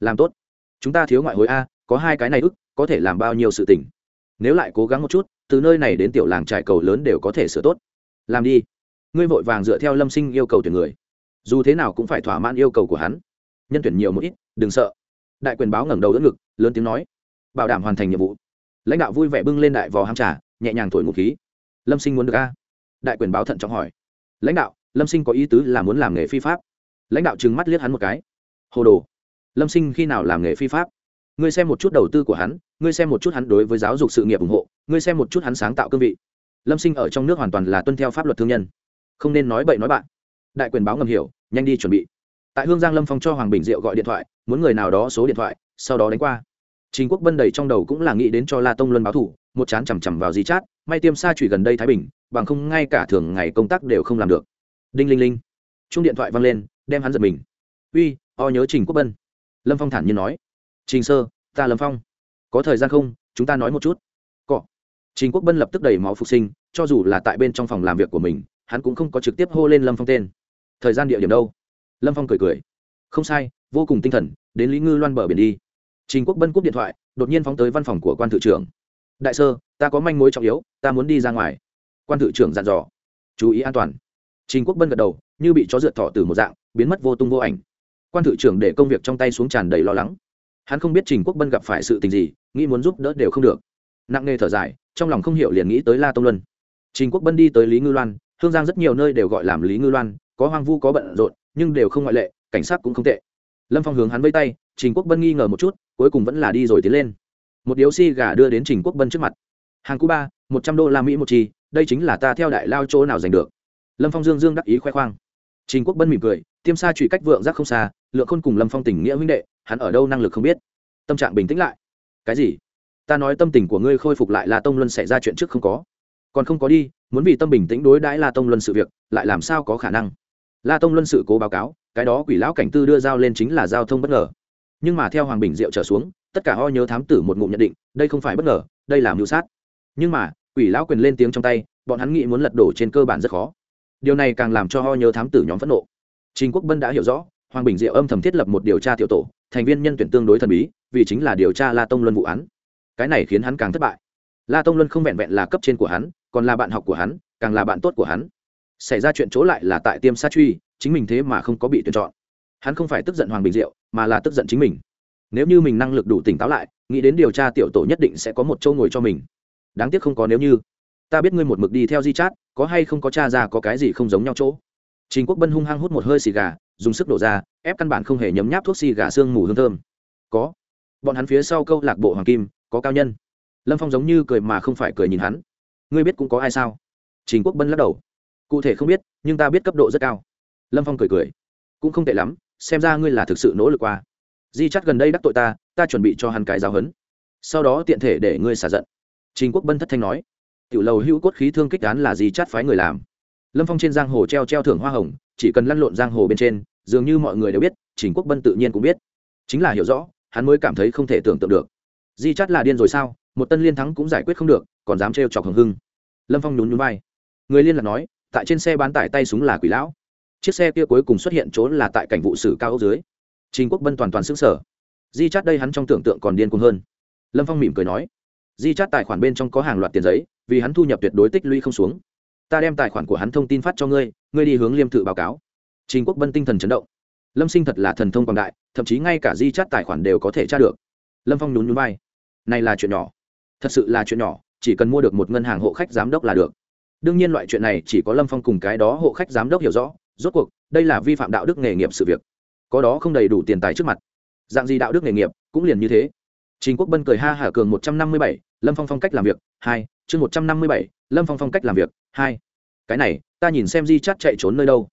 Làm tốt. Chúng ta thiếu ngoại hối a, có hai cái này ức, có thể làm bao nhiêu sự tình? Nếu lại cố gắng một chút, từ nơi này đến tiểu làng trải cầu lớn đều có thể sửa tốt. Làm đi ngươi vội vàng dựa theo lâm sinh yêu cầu tuyển người. Dù thế nào cũng phải thỏa mãn yêu cầu của hắn. Nhân tuyển nhiều một ít, đừng sợ. Đại quyền báo ngẩng đầu đỡ ngực, lớn tiếng nói. Bảo đảm hoàn thành nhiệm vụ. Lãnh đạo vui vẻ bưng lên đại vò hăng trà, nhẹ nhàng thổi ngụ khí. Lâm sinh muốn được a? Đại quyền báo thận trọng hỏi. Lãnh đạo, lâm sinh có ý tứ là muốn làm nghề phi pháp. Lãnh đạo trừng mắt liếc hắn một cái. Hồ đồ. Lâm sinh khi nào làm nghề phi pháp? Ngươi xem một chút đầu tư của hắn, ngươi xem một chút hắn đối với giáo dục sự nghiệp ủng hộ, ngươi xem một chút hắn sáng tạo cương vị. Lâm sinh ở trong nước hoàn toàn là tuân theo pháp luật thương nhân không nên nói bậy nói bạn. Đại quyền báo ngầm hiểu, nhanh đi chuẩn bị. Tại hương giang lâm phong cho hoàng bình diệu gọi điện thoại, muốn người nào đó số điện thoại, sau đó đánh qua. Trình quốc bân đầy trong đầu cũng là nghĩ đến cho la tông luân báo thủ, một chán chằm chằm vào di chát, may tiêm xa chủy gần đây thái bình, bằng không ngay cả thường ngày công tác đều không làm được. Đinh linh linh. Chung điện thoại văng lên, đem hắn giật mình. Uy, o nhớ trình quốc bân lâm phong thản nhiên nói. Trình sơ, ta lâm phong. Có thời gian không, chúng ta nói một chút. Cọ trình quốc bân lập tức đẩy máu phục sinh, cho dù là tại bên trong phòng làm việc của mình hắn cũng không có trực tiếp hô lên lâm phong tên. Thời gian địa điểm đâu? Lâm phong cười cười. Không sai, vô cùng tinh thần, đến lý ngư loan bờ biển đi. Trình quốc bân cúp điện thoại, đột nhiên phóng tới văn phòng của quan thự trưởng. Đại sơ, ta có manh mối trọng yếu, ta muốn đi ra ngoài. Quan thự trưởng dặn dò. Chú ý an toàn. Trình quốc bân gật đầu, như bị chó dựa thọ từ một dạng, biến mất vô tung vô ảnh. Quan thự trưởng để công việc trong tay xuống tràn đầy lo lắng. Hắn không biết trình quốc bân gặp phải sự tình gì, nghĩ muốn giúp đỡ đều không được. Nặng nề thở dài, trong lòng không hiểu liền nghĩ tới la tông luân. Trình quốc bân đi tới lý ngư loan hương giang rất nhiều nơi đều gọi làm lý ngư loan, có hoang vu, có bận rộn, nhưng đều không ngoại lệ, cảnh sát cũng không tệ. Lâm phong hướng hắn vây tay, trình quốc bân nghi ngờ một chút, cuối cùng vẫn là đi rồi tiến lên. Một điếu xi gà đưa đến trình quốc bân trước mặt. Hàng cuba một trăm đô la mỹ một chi, đây chính là ta theo đại lao chỗ nào giành được. Lâm phong dương dương đắc ý khoe khoang. Trình quốc bân mỉm cười, tiêm xa trụy cách vượng giác không xa, lượng khôn cùng lâm phong tình nghĩa huynh đệ, hắn ở đâu năng lực không biết. Tâm trạng bình tĩnh lại. Cái gì? Ta nói tâm tình của ngươi khôi phục lại là tông luân xảy ra chuyện trước không có. Còn không có đi muốn vì tâm bình tĩnh đối đãi la tông luân sự việc, lại làm sao có khả năng? La tông luân sự cố báo cáo, cái đó quỷ lão cảnh tư đưa dao lên chính là giao thông bất ngờ. Nhưng mà theo hoàng bình diệu trở xuống, tất cả ho nhớ thám tử một ngụm nhận định, đây không phải bất ngờ, đây là mưu sát. Nhưng mà, quỷ lão quyền lên tiếng trong tay, bọn hắn nghĩ muốn lật đổ trên cơ bản rất khó. Điều này càng làm cho ho nhớ thám tử nhóm phẫn nộ. Trình quốc bân đã hiểu rõ, hoàng bình diệu âm thầm thiết lập một điều tra tiểu tổ, thành viên nhân tuyển tương đối thần bí, vì chính là điều tra la tông luân vụ án. Cái này khiến hắn càng thất bại. La tông luân không vẹn vẹn là cấp trên của hắn còn là bạn học của hắn, càng là bạn tốt của hắn. Xảy ra chuyện chỗ lại là tại tiêm Sa truy, chính mình thế mà không có bị tuyển chọn. Hắn không phải tức giận hoàng bình diệu, mà là tức giận chính mình. Nếu như mình năng lực đủ tỉnh táo lại, nghĩ đến điều tra tiểu tổ nhất định sẽ có một châu ngồi cho mình. Đáng tiếc không có nếu như. Ta biết ngươi một mực đi theo di chát, có hay không có cha ra có cái gì không giống nhau chỗ. Trình quốc bân hung hăng hút một hơi xì gà, dùng sức đổ ra, ép căn bản không hề nhấm nháp thuốc xì gà sương mù hương thơm. Có. Bọn hắn phía sau câu lạc bộ hoàng kim, có cao nhân. Lâm phong giống như cười mà không phải cười nhìn hắn ngươi biết cũng có ai sao? Trình quốc bân lắc đầu. Cụ thể không biết, nhưng ta biết cấp độ rất cao. Lâm phong cười cười. Cũng không tệ lắm, xem ra ngươi là thực sự nỗ lực qua. Di chắc gần đây đắc tội ta ta chuẩn bị cho hắn cái giáo hấn sau đó tiện thể để ngươi xả giận. Trình quốc bân thất thanh nói. Tiểu lầu hữu cốt khí thương kích án là Di chát phái người làm. Lâm phong trên giang hồ treo treo thưởng hoa hồng, chỉ cần lăn lộn giang hồ bên trên, dường như mọi người đều biết, trình quốc bân tự nhiên cũng biết. Chính là hiểu rõ, hắn mới cảm thấy không thể tưởng tượng được. Di chát là điên rồi sao? Một tân liên thắng cũng giải quyết không được, còn dám trêu chọc hồng hưng. Lâm phong nhún nhún vai. Người liên lạc nói, tại trên xe bán tải tay súng là quỷ lão. Chiếc xe kia cuối cùng xuất hiện trốn là tại cảnh vụ sử cao ốc dưới. Trình quốc bân toàn toàn xứng sở di chát đây hắn trong tưởng tượng còn điên cuồng hơn. Lâm phong mỉm cười nói, di chát tài khoản bên trong có hàng loạt tiền giấy, vì hắn thu nhập tuyệt đối tích lũy không xuống. Ta đem tài khoản của hắn thông tin phát cho ngươi ngươi đi hướng liêm thự báo cáo. Trình quốc bân tinh thần chấn động. Lâm sinh thật là thần thông quảng đại, thậm chí ngay cả di chát tài khoản đều có thể tra được. Lâm phong nhún nhún vai. Này là chuyện nhỏ thật sự là chuyện nhỏ, chỉ cần mua được một ngân hàng hộ khách giám đốc là được. Đương nhiên loại chuyện này chỉ có lâm phong cùng cái đó hộ khách giám đốc hiểu rõ, rốt cuộc, đây là vi phạm đạo đức nghề nghiệp sự việc. Có đó không đầy đủ tiền tài trước mặt. Dạng gì đạo đức nghề nghiệp, cũng liền như thế. Trình quốc bân cười ha hả cường một trăm năm mươi bảy, lâm phong phong cách làm việc, hai, chương một trăm năm mươi bảy, lâm phong phong cách làm việc, hai. Cái này, ta nhìn xem di chắt chạy trốn nơi đâu.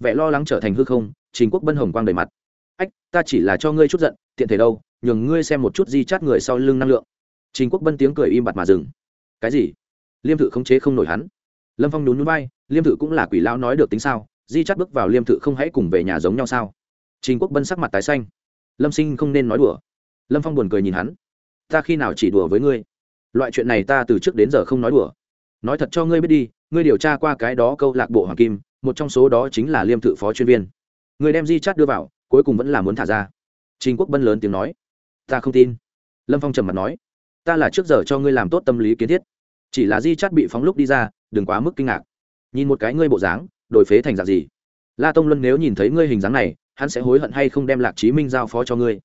Vẻ lo lắng trở thành hư không, trình quốc bân hồng quang đầy mặt. Ách, ta chỉ là cho ngươi chút giận, tiện thể đâu, nhường ngươi xem một chút di chắt người sau lưng năng lượng trình quốc bân tiếng cười im bặt mà dừng. Cái gì? Liêm thự khống chế không nổi hắn. Lâm phong nhún nhún vai, liêm thự cũng là quỷ lão nói được tính sao? Di Trát bước vào liêm thự không hãy cùng về nhà giống nhau sao? Trình quốc bân sắc mặt tái xanh. Lâm sinh không nên nói đùa. Lâm phong buồn cười nhìn hắn. Ta khi nào chỉ đùa với ngươi? Loại chuyện này ta từ trước đến giờ không nói đùa. Nói thật cho ngươi biết đi, ngươi điều tra qua cái đó câu lạc bộ hoàng kim, một trong số đó chính là liêm thự phó chuyên viên. Ngươi đem di Trát đưa vào, cuối cùng vẫn là muốn thả ra. Trình quốc bân lớn tiếng nói. Ta không tin. Lâm phong trầm mặt nói ta là trước giờ cho ngươi làm tốt tâm lý kiến thiết. Chỉ là di chắt bị phóng lúc đi ra, đừng quá mức kinh ngạc. Nhìn một cái ngươi bộ dáng, đổi phế thành dạng gì? La tông luân nếu nhìn thấy ngươi hình dáng này, hắn sẽ hối hận hay không đem lạc chí minh giao phó cho ngươi?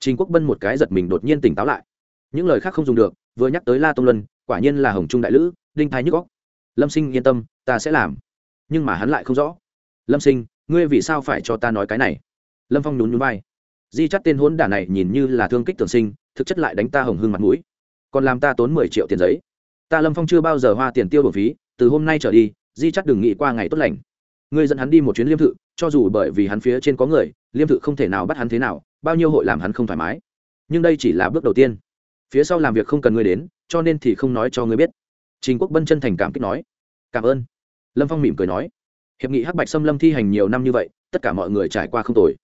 Trình quốc bân một cái giật mình đột nhiên tỉnh táo lại. Những lời khác không dùng được, vừa nhắc tới la tông luân, quả nhiên là hồng trung đại lữ, đinh thái nhức góc lâm sinh yên tâm, ta sẽ làm. Nhưng mà hắn lại không rõ. Lâm sinh, ngươi vì sao phải cho ta nói cái này? Lâm phong nhún nhún vai. Di chắt tên hôn đả này nhìn như là thương kích tưởng sinh, thực chất lại đánh ta hồng hương mặt mũi còn làm ta tốn mười triệu tiền giấy. Ta lâm phong chưa bao giờ hoa tiền tiêu bổ phí, từ hôm nay trở đi, di chắc đừng nghĩ qua ngày tốt lành. Ngươi dẫn hắn đi một chuyến liêm thự, cho dù bởi vì hắn phía trên có người, liêm thự không thể nào bắt hắn thế nào, bao nhiêu hội làm hắn không thoải mái. Nhưng đây chỉ là bước đầu tiên. Phía sau làm việc không cần ngươi đến, cho nên thì không nói cho ngươi biết. Trình quốc bân chân thành cảm kích nói. Cảm ơn. Lâm phong mỉm cười nói. Hiệp nghị hắc bạch xâm lâm thi hành nhiều năm như vậy, tất cả mọi người trải qua không tồi.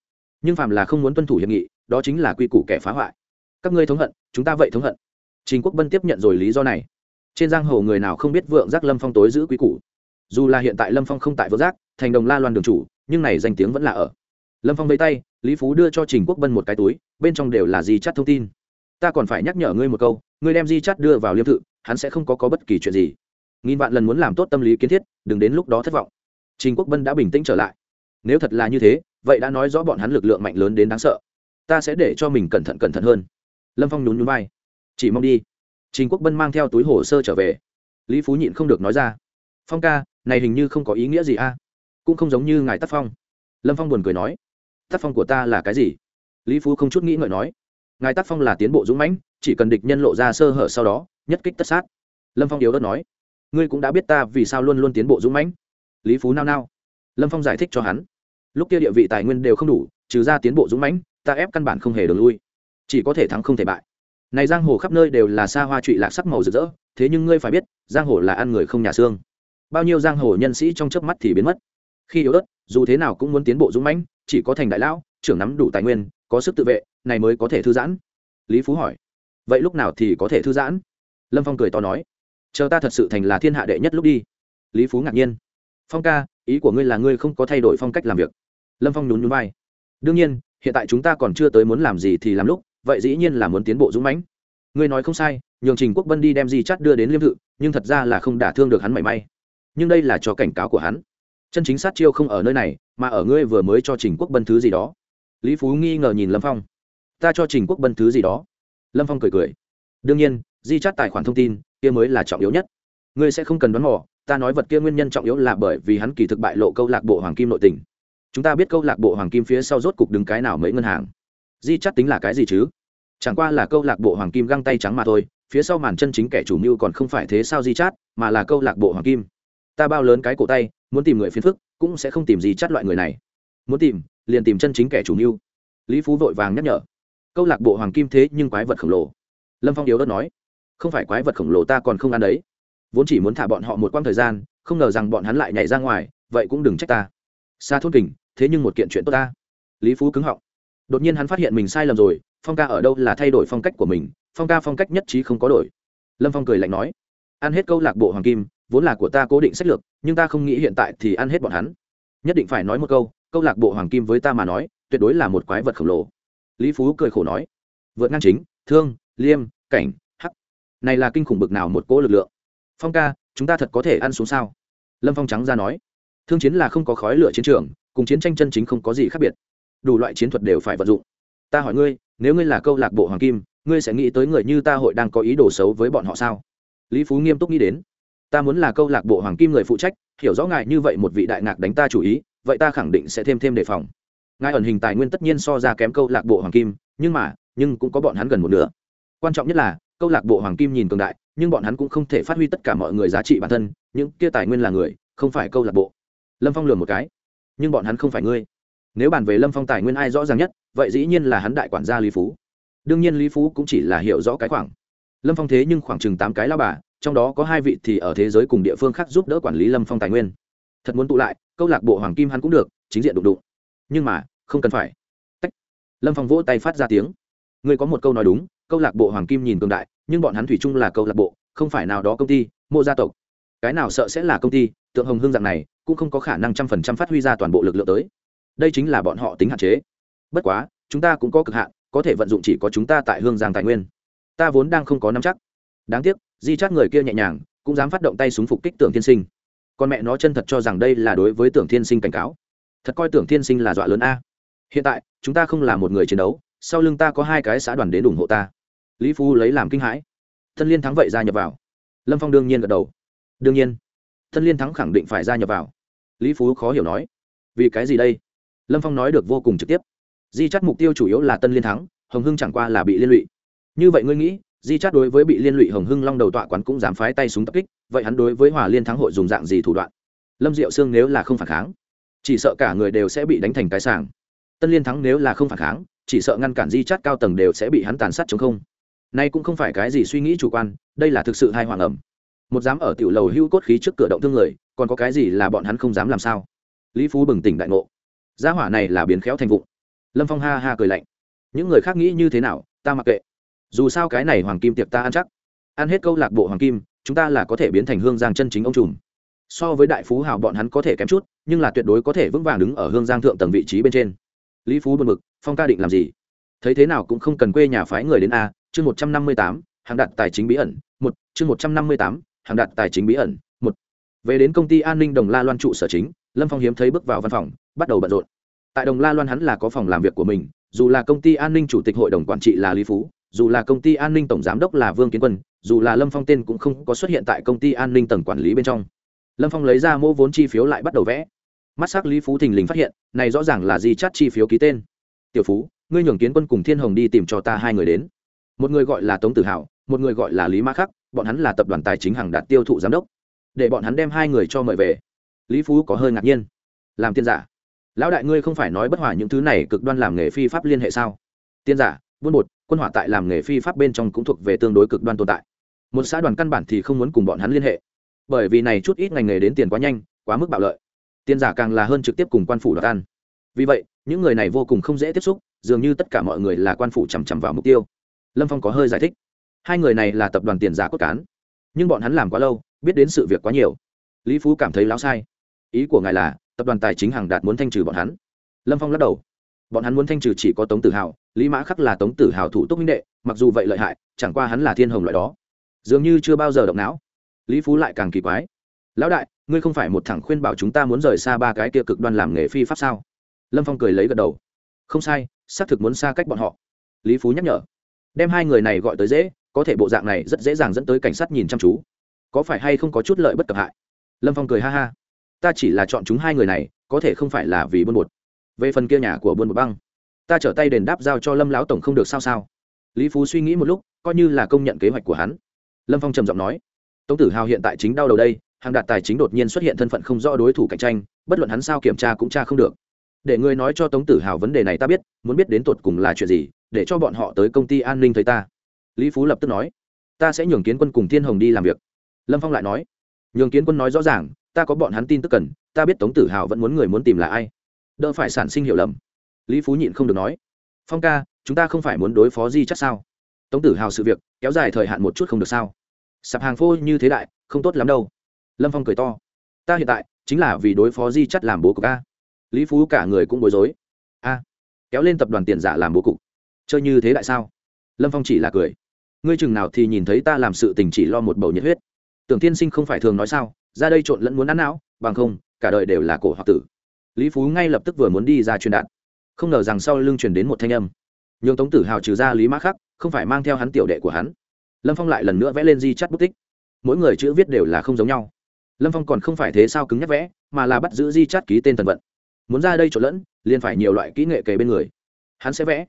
Nhưng phàm là không muốn tuân thủ hiệp nghị, đó chính là quy củ kẻ phá hoại. Các ngươi thống hận, chúng ta vậy thống hận trình quốc bân tiếp nhận rồi lý do này. Trên giang hồ người nào không biết vượng giác lâm phong tối giữ quý củ? Dù là hiện tại lâm phong không tại vượng giác thành đồng la loan đường chủ nhưng này danh tiếng vẫn là ở. Lâm phong vẫy tay lý phú đưa cho trình quốc bân một cái túi bên trong đều là di chắt thông tin. Ta còn phải nhắc nhở ngươi một câu ngươi đem di chắt đưa vào liêm thự hắn sẽ không có, có bất kỳ chuyện gì. Nghìn vạn lần muốn làm tốt tâm lý kiến thiết đừng đến lúc đó thất vọng. Trình quốc bân đã bình tĩnh trở lại. Nếu thật là như thế vậy đã nói rõ bọn hắn lực lượng mạnh lớn đến đáng sợ. Ta sẽ để cho mình cẩn thận cẩn thận hơn. Lâm phong nhún nhún vai chỉ mong đi. Trình quốc bân mang theo túi hồ sơ trở về. Lý phú nhịn không được nói ra. Phong ca, này hình như không có ý nghĩa gì a. Cũng không giống như ngài tác phong. Lâm phong buồn cười nói. Tác phong của ta là cái gì? Lý phú không chút nghĩ ngợi nói. Ngài tác phong là tiến bộ dũng mãnh, chỉ cần địch nhân lộ ra sơ hở sau đó, nhất kích tất sát. Lâm phong yếu đất nói. Ngươi cũng đã biết ta vì sao luôn luôn tiến bộ dũng mãnh. Lý phú nao nao. Lâm phong giải thích cho hắn. Lúc kia địa vị tài nguyên đều không đủ, trừ ra tiến bộ dũng mãnh, ta ép căn bản không hề đường lui. Chỉ có thể thắng không thể bại này giang hồ khắp nơi đều là xa hoa trụy lạc sắc màu rực rỡ, thế nhưng ngươi phải biết, giang hồ là ăn người không nhà xương. Bao nhiêu giang hồ nhân sĩ trong chớp mắt thì biến mất. Khi yếu ớt, dù thế nào cũng muốn tiến bộ dũng mãnh, chỉ có thành đại lão, trưởng nắm đủ tài nguyên, có sức tự vệ, này mới có thể thư giãn. Lý phú hỏi, vậy lúc nào thì có thể thư giãn? Lâm phong cười to nói, chờ ta thật sự thành là thiên hạ đệ nhất lúc đi. Lý phú ngạc nhiên, phong ca, ý của ngươi là ngươi không có thay đổi phong cách làm việc. Lâm phong nhún nhún vai, đương nhiên, hiện tại chúng ta còn chưa tới muốn làm gì thì làm lúc vậy dĩ nhiên là muốn tiến bộ dũng mãnh. Ngươi nói không sai, nhường trình quốc bân đi đem di chắt đưa đến liêm thự, nhưng thật ra là không đả thương được hắn mảy may. Nhưng đây là cho cảnh cáo của hắn. Chân chính sát chiêu không ở nơi này, mà ở ngươi vừa mới cho trình quốc bân thứ gì đó. Lý phú nghi ngờ nhìn lâm phong. Ta cho trình quốc bân thứ gì đó. Lâm phong cười cười. Đương nhiên, di chắt tài khoản thông tin, kia mới là trọng yếu nhất. Ngươi sẽ không cần đoán mò, ta nói vật kia nguyên nhân trọng yếu là bởi vì hắn kỳ thực bại lộ câu lạc bộ hoàng kim nội tình. Chúng ta biết câu lạc bộ hoàng kim phía sau rốt cục đứng cái nào mấy ngân hàng di chắt tính là cái gì chứ? Chẳng qua là câu lạc bộ hoàng kim găng tay trắng mà thôi, phía sau màn chân chính kẻ chủ mưu còn không phải thế sao di chát mà là câu lạc bộ hoàng kim. Ta bao lớn cái cổ tay, muốn tìm người phiền phức, cũng sẽ không tìm gì chát loại người này. Muốn tìm, liền tìm chân chính kẻ chủ mưu. Lý phú vội vàng nhắc nhở. Câu lạc bộ hoàng kim thế nhưng quái vật khổng lồ. Lâm phong yếu đất nói. Không phải quái vật khổng lồ ta còn không ăn đấy. Vốn chỉ muốn thả bọn họ một quãng thời gian, không ngờ rằng bọn hắn lại nhảy ra ngoài, vậy cũng đừng trách ta. Xa thôn kình, thế nhưng một kiện chuyện tốt ta. Lý phú cứng họng đột nhiên hắn phát hiện mình sai lầm rồi, phong ca ở đâu là thay đổi phong cách của mình, phong ca phong cách nhất trí không có đổi. Lâm phong cười lạnh nói, ăn hết câu lạc bộ hoàng kim, vốn là của ta cố định sách lược, nhưng ta không nghĩ hiện tại thì ăn hết bọn hắn. Nhất định phải nói một câu câu lạc bộ hoàng kim với ta mà nói, tuyệt đối là một quái vật khổng lồ. Lý phú cười khổ nói, vượt ngang chính, thương, liêm, cảnh, hắc. Này là kinh khủng bực nào một cỗ lực lượng. Phong ca, chúng ta thật có thể ăn xuống sao? Lâm phong trắng ra nói, thương chiến là không có khói lửa chiến trường, cùng chiến tranh chân chính không có gì khác biệt đủ loại chiến thuật đều phải vận dụng. Ta hỏi ngươi, nếu ngươi là câu lạc bộ hoàng kim, ngươi sẽ nghĩ tới người như ta hội đang có ý đồ xấu với bọn họ sao? Lý phú nghiêm túc nghĩ đến. Ta muốn là câu lạc bộ hoàng kim người phụ trách, hiểu rõ ngài như vậy một vị đại ngạc đánh ta chủ ý, vậy ta khẳng định sẽ thêm thêm đề phòng. Ngài ẩn hình tài nguyên tất nhiên so ra kém câu lạc bộ hoàng kim, nhưng mà, nhưng cũng có bọn hắn gần một nửa. Quan trọng nhất là, câu lạc bộ hoàng kim nhìn cường đại, nhưng bọn hắn cũng không thể phát huy tất cả mọi người giá trị bản thân, những kia tài nguyên là người, không phải câu lạc bộ. Lâm phong lừa một cái. Nhưng bọn hắn không phải ngươi nếu bàn về lâm phong tài nguyên ai rõ ràng nhất, vậy dĩ nhiên là hắn đại quản gia lý phú. Đương nhiên lý phú cũng chỉ là hiểu rõ cái khoảng. Lâm phong thế nhưng khoảng chừng tám cái lao bà, trong đó có hai vị thì ở thế giới cùng địa phương khác giúp đỡ quản lý lâm phong tài nguyên. Thật muốn tụ lại, câu lạc bộ hoàng kim hắn cũng được, chính diện đụng đụng. Nhưng mà, không cần phải. Tách. lâm phong vỗ tay phát ra tiếng. Người có một câu nói đúng, câu lạc bộ hoàng kim nhìn cường đại, nhưng bọn hắn thủy chung là câu lạc bộ, không phải nào đó công ty, mộ gia tộc. Cái nào sợ sẽ là công ty, tượng hồng hương dạng này, cũng không có khả năng trăm phần trăm phát huy ra toàn bộ lực lượng tới đây chính là bọn họ tính hạn chế. Bất quá, chúng ta cũng có cực hạn, có thể vận dụng chỉ có chúng ta tại hương giang tài nguyên. Ta vốn đang không có nắm chắc. Đáng tiếc, di chát người kia nhẹ nhàng, cũng dám phát động tay súng phục kích tưởng thiên sinh. Con mẹ nó chân thật cho rằng đây là đối với tưởng thiên sinh cảnh cáo. Thật coi tưởng thiên sinh là dọa lớn a. Hiện tại, chúng ta không là một người chiến đấu, sau lưng ta có hai cái xã đoàn đến ủng hộ ta. Lý phu lấy làm kinh hãi. Thân liên thắng vậy gia nhập vào. Lâm phong đương nhiên gật đầu. Đương nhiên, thân liên thắng khẳng định phải gia nhập vào. Lý phú khó hiểu nói, vì cái gì đây? Lâm phong nói được vô cùng trực tiếp. Di chắt mục tiêu chủ yếu là tân liên thắng, hồng hưng chẳng qua là bị liên lụy. Như vậy ngươi nghĩ, di chắt đối với bị liên lụy hồng hưng long đầu tọa quán cũng dám phái tay súng tập kích, vậy hắn đối với hòa liên thắng hội dùng dạng gì thủ đoạn? Lâm diệu sương nếu là không phản kháng, chỉ sợ cả người đều sẽ bị đánh thành cái sàng. Tân liên thắng nếu là không phản kháng, chỉ sợ ngăn cản di chắt cao tầng đều sẽ bị hắn tàn sát chống không. Nay cũng không phải cái gì suy nghĩ chủ quan, đây là thực sự hai hoàng ẩm. Một dám ở tiểu lầu hưu cốt khí trước cửa động thương người, còn có cái gì là bọn hắn không dám làm sao? Lý phú bừng tỉnh đại ngộ gia hỏa này là biến khéo thành vụng. Lâm phong ha ha cười lạnh. Những người khác nghĩ như thế nào, ta mặc kệ. Dù sao cái này hoàng kim tiệc ta ăn chắc. Ăn hết câu lạc bộ hoàng kim, chúng ta là có thể biến thành hương giang chân chính ông trùm. So với đại phú hào bọn hắn có thể kém chút, nhưng là tuyệt đối có thể vững vàng đứng ở hương giang thượng tầng vị trí bên trên. Lý phú buồn b ự c phong ca định làm gì? Thấy thế nào cũng không cần quê nhà phái người đến a, chương một trăm năm mươi tám, hàng đặt tài chính bí ẩn, một, chương một trăm năm mươi tám, hàng đặt tài chính bí ẩn, một. Về đến công ty an ninh đồng la loan trụ sở chính lâm phong hiếm thấy bước vào văn phòng, bắt đầu bận rộn. Tại đồng la loan hắn là có phòng làm việc của mình, dù là công ty an ninh chủ tịch hội đồng quản trị là lý phú, dù là công ty an ninh tổng giám đốc là vương kiến quân, dù là lâm phong tên cũng không có xuất hiện tại công ty an ninh tầng quản lý bên trong. Lâm phong lấy ra mô vốn chi phiếu lại bắt đầu vẽ. Mắt s ắ c lý phú thình lình phát hiện, này rõ ràng là di chắt chi phiếu ký tên. Tiểu phú, ngươi nhường kiến quân cùng thiên hồng đi tìm cho ta hai người đến. Một người gọi là tống tử hảo, một người gọi là lý Ma khắc, bọn hắn là tập đoàn tài chính hàng đạt tiêu thụ giám đốc. Để bọn hắn đem hai người cho mời về lý phú có hơi ngạc nhiên làm tiên giả lão đại ngươi không phải nói bất hòa những thứ này cực đoan làm nghề phi pháp liên hệ sao tiên giả buôn bột quân hỏa tại làm nghề phi pháp bên trong cũng thuộc về tương đối cực đoan tồn tại một xã đoàn căn bản thì không muốn cùng bọn hắn liên hệ bởi vì này chút ít ngành nghề đến tiền quá nhanh quá mức bạo lợi tiên giả càng là hơn trực tiếp cùng quan phủ đoạt ăn vì vậy những người này vô cùng không dễ tiếp xúc dường như tất cả mọi người là quan phủ chằm chằm vào mục tiêu lâm phong có hơi giải thích hai người này là tập đoàn tiền giả cốt cán nhưng bọn hắn làm quá lâu biết đến sự việc quá nhiều lý phú cảm thấy láo sai ý của ngài là, tập đoàn tài chính hàng đạt muốn thanh trừ bọn hắn. Lâm phong lắc đầu. Bọn hắn muốn thanh trừ chỉ có tống tử hào, lý mã khắc là tống tử hào thủ túc minh đệ, mặc dù vậy lợi hại, chẳng qua hắn là thiên hồng loại đó. Dường như chưa bao giờ động não. Lý phú lại càng kỳ quái. Lão đại, ngươi không phải một thằng khuyên bảo chúng ta muốn rời xa ba cái kia cực đoan làm nghề phi pháp sao? Lâm phong cười lấy gật đầu. Không sai, xác thực muốn xa cách bọn họ. Lý phú nhắc nhở. Đem hai người này gọi tới dễ, có thể bộ dạng này rất dễ dàng dẫn tới cảnh sát nhìn chăm chú. Có phải hay không có chút lợi bất cập hại? Lâm phong cười ha ha ta chỉ là chọn chúng hai người này, có thể không phải là vì buôn bột. Về phần kia nhà của buôn bột băng, ta trở tay đền đáp giao cho lâm lão tổng không được sao sao. Lý phú suy nghĩ một lúc, coi như là công nhận kế hoạch của hắn. Lâm phong trầm giọng nói, tống tử hào hiện tại chính đau đầu đây, hàng đạt tài chính đột nhiên xuất hiện thân phận không rõ đối thủ cạnh tranh, bất luận hắn sao kiểm tra cũng tra không được. Để ngươi nói cho tống tử hào vấn đề này ta biết, muốn biết đến tột cùng là chuyện gì, để cho bọn họ tới công ty an ninh thấy ta. Lý phú lập tức nói, ta sẽ nhường kiến quân cùng thiên hồng đi làm việc. Lâm phong lại nói, nhường kiến quân nói rõ ràng ta có bọn hắn tin tức cần, ta biết tống tử hào vẫn muốn người muốn tìm là ai. Đỡ phải sản sinh hiểu lầm. Lý phú nhịn không được nói. Phong ca, chúng ta không phải muốn đối phó di chắc sao? Tống tử hào sự việc, kéo dài thời hạn một chút không được sao? Sạp hàng phô như thế đại, không tốt lắm đâu. Lâm phong cười to. Ta hiện tại, chính là vì đối phó di chắt làm bố cục a. Lý phú cả người cũng bối rối. A, kéo lên tập đoàn tiền giả làm bố cục. Chơi như thế đại sao? Lâm phong chỉ là cười. Ngươi chừng nào thì nhìn thấy ta làm sự tình chỉ lo một bầu nhiệt huyết tưởng tiên sinh không phải thường nói sao, ra đây trộn lẫn muốn ăn não, bằng không, cả đời đều là cổ hoặc tử. Lý phú ngay lập tức vừa muốn đi ra truyền đạt. Không ngờ rằng sau lưng truyền đến một thanh âm. Nhường tống tử hào trừ ra lý mã khắc, không phải mang theo hắn tiểu đệ của hắn. Lâm phong lại lần nữa vẽ lên di chắt bút tích. Mỗi người chữ viết đều là không giống nhau. Lâm phong còn không phải thế sao cứng nhắc vẽ, mà là bắt giữ di chát ký tên thần vận. Muốn ra đây trộn lẫn, liền phải nhiều loại kỹ nghệ kề bên người. Hắn sẽ vẽ.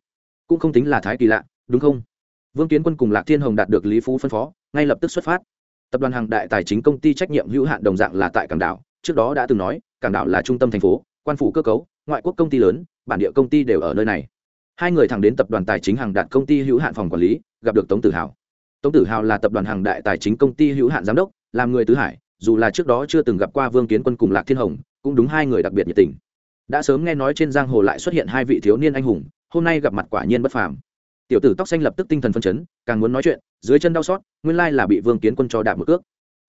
Cũng không tính là thái kỳ lạ, đúng không? Vương kiến quân cùng lạc thiên hồng đạt được lý phú phân phó, ngay lập tức xuất phát tập đoàn hàng đại tài chính công ty trách nhiệm hữu hạn đồng dạng là tại cảng đảo. Trước đó đã từng nói, cảng đảo là trung tâm thành phố, quan phủ cơ cấu, ngoại quốc công ty lớn, bản địa công ty đều ở nơi này. Hai người thẳng đến tập đoàn tài chính hàng đạt công ty hữu hạn phòng quản lý, gặp được tống tử hào. Tống tử hào là tập đoàn hàng đại tài chính công ty hữu hạn giám đốc, làm người tứ hải, dù là trước đó chưa từng gặp qua vương kiến quân cùng lạc thiên hồng, cũng đúng hai người đặc biệt nhiệt tình. Đã sớm nghe nói trên giang hồ lại xuất hiện hai vị thiếu niên anh hùng, hôm nay gặp mặt quả nhiên bất phàm tiểu tử tóc xanh lập tức tinh thần phân chấn, càng muốn nói chuyện, dưới chân đau xót, nguyên lai là bị vương kiến quân cho đạp một cước.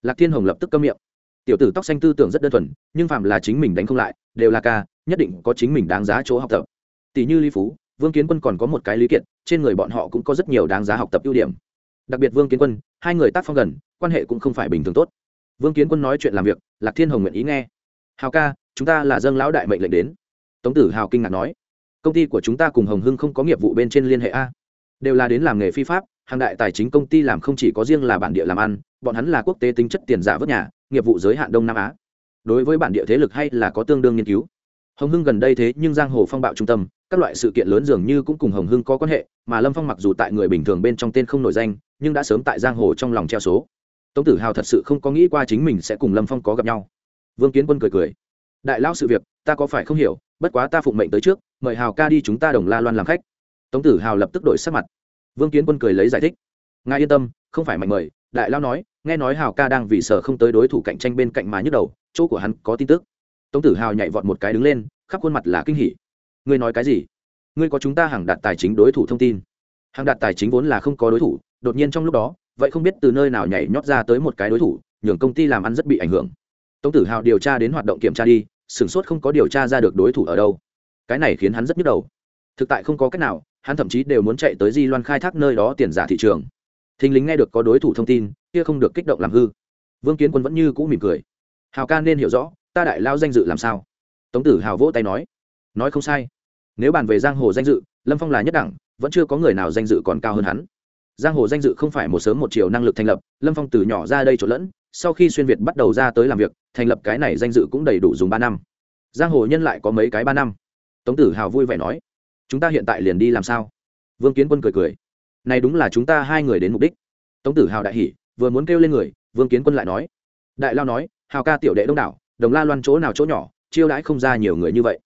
Lạc thiên hồng lập tức câm miệng. Tiểu tử tóc xanh tư tưởng rất đơn thuần, nhưng phạm là chính mình đánh không lại, đều là ca, nhất định có chính mình đáng giá chỗ học tập. Tỷ như lý phú, vương kiến quân còn có một cái lý kiện, trên người bọn họ cũng có rất nhiều đáng giá học tập ưu điểm. Đặc biệt vương kiến quân, hai người tác phong gần, quan hệ cũng không phải bình thường tốt. Vương kiến quân nói chuyện làm việc, lạc thiên hồng nguyện ý nghe. Hào ca, chúng ta là dâng lão đại mệnh lệnh đến. Tống tử hào kinh ngạc nói. Công ty của chúng ta cùng hồng hưng không có nghiệp vụ bên trên liên hệ a? Đều là đến làm nghề phi pháp, hàng đại tài chính công ty làm không chỉ có riêng là bản địa làm ăn, bọn hắn là quốc tế tính chất tiền giả vớt nhà, nghiệp vụ giới hạn đông nam á. Đối với bản địa thế lực hay là có tương đương nghiên cứu. Hồng hưng gần đây thế nhưng giang hồ phong bạo trung tâm, các loại sự kiện lớn dường như cũng cùng hồng hưng có quan hệ, mà lâm phong mặc dù tại người bình thường bên trong tên không nổi danh, nhưng đã sớm tại giang hồ trong lòng treo số. Tống tử hào thật sự không có nghĩ qua chính mình sẽ cùng lâm phong có gặp nhau. Vương kiến quân cười cười. Đại lao sự việc, ta có phải không hiểu, bất quá ta phụng mệnh tới trước, mời hào ca đi chúng ta đồng la loan làm khách tống tử hào lập tức đổi sắc mặt. Vương kiến quân cười lấy giải thích. Ngài yên tâm, không phải mạnh mời, đại lao nói, nghe nói hào ca đang vì sở không tới đối thủ cạnh tranh bên cạnh mà nhức đầu, chỗ của hắn có tin tức. Tống tử hào nhảy vọt một cái đứng lên, khắp khuôn mặt là kinh hỉ. Ngươi nói cái gì? Ngươi có chúng ta hàng đạt tài chính đối thủ thông tin. Hàng đạt tài chính vốn là không có đối thủ, đột nhiên trong lúc đó, vậy không biết từ nơi nào nhảy nhót ra tới một cái đối thủ, nhường công ty làm ăn rất bị ảnh hưởng. Tống tử hào điều tra đến hoạt động kiểm tra đi, sửng sốt không có điều tra ra được đối thủ ở đâu. Cái này khiến hắn rất nhức đầu. Thực tại không có cách nào hắn thậm chí đều muốn chạy tới di loan khai thác nơi đó tiền giả thị trường. Thình lính nghe được có đối thủ thông tin, kia không được kích động làm hư. Vương kiến quân vẫn như cũ mỉm cười. Hào ca nên hiểu rõ, ta đại lao danh dự làm sao? Tống tử hào vỗ tay nói. Nói không sai. Nếu bàn về giang hồ danh dự, lâm phong là nhất đẳng, vẫn chưa có người nào danh dự còn cao hơn hắn. Giang hồ danh dự không phải một sớm một chiều năng lực thành lập, lâm phong từ nhỏ ra đây trộn lẫn, sau khi xuyên việt bắt đầu ra tới làm việc, thành lập cái này danh dự cũng đầy đủ dùng ba năm. Giang hồ nhân lại có mấy cái ba năm. Tống tử hào vui vẻ nói chúng ta hiện tại liền đi làm sao? Vương kiến quân cười cười. Này đúng là chúng ta hai người đến mục đích. Tống tử hào đại hỉ, vừa muốn kêu lên người, vương kiến quân lại nói. Đại lao nói, hào ca tiểu đệ đông đảo, đồng la loan chỗ nào chỗ nhỏ, chiêu đãi không ra nhiều người như vậy.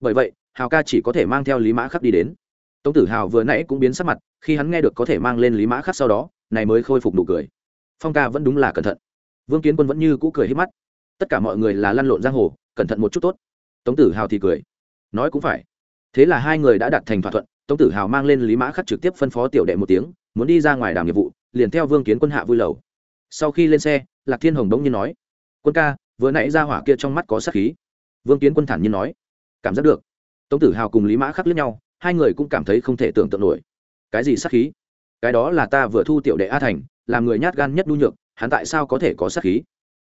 Bởi vậy, hào ca chỉ có thể mang theo lý mã khắc đi đến. Tống tử hào vừa nãy cũng biến sắc mặt, khi hắn nghe được có thể mang lên lý mã khắc sau đó, này mới khôi phục nụ cười. Phong ca vẫn đúng là cẩn thận. Vương kiến quân vẫn như cũ cười hết mắt. Tất cả mọi người là lăn lộn giang hồ, cẩn thận một chút tốt. Tống tử hào thì cười. Nói cũng phải thế là hai người đã đặt thành thỏa thuận, tống tử hào mang lên lý mã khắc trực tiếp phân phó tiểu đệ một tiếng, muốn đi ra ngoài đàm nghiệp vụ, liền theo vương kiến quân hạ vui lầu. Sau khi lên xe, lạc thiên hồng đống nhiên nói, quân ca, vừa nãy ra hỏa kia trong mắt có sát khí. Vương kiến quân thản nhiên nói, cảm giác được. Tống tử hào cùng lý mã khắc lướt nhau, hai người cũng cảm thấy không thể tưởng tượng nổi. Cái gì sát khí? Cái đó là ta vừa thu tiểu đệ a thành, làm người nhát gan nhất nhu nhược, hắn tại sao có thể có sát khí?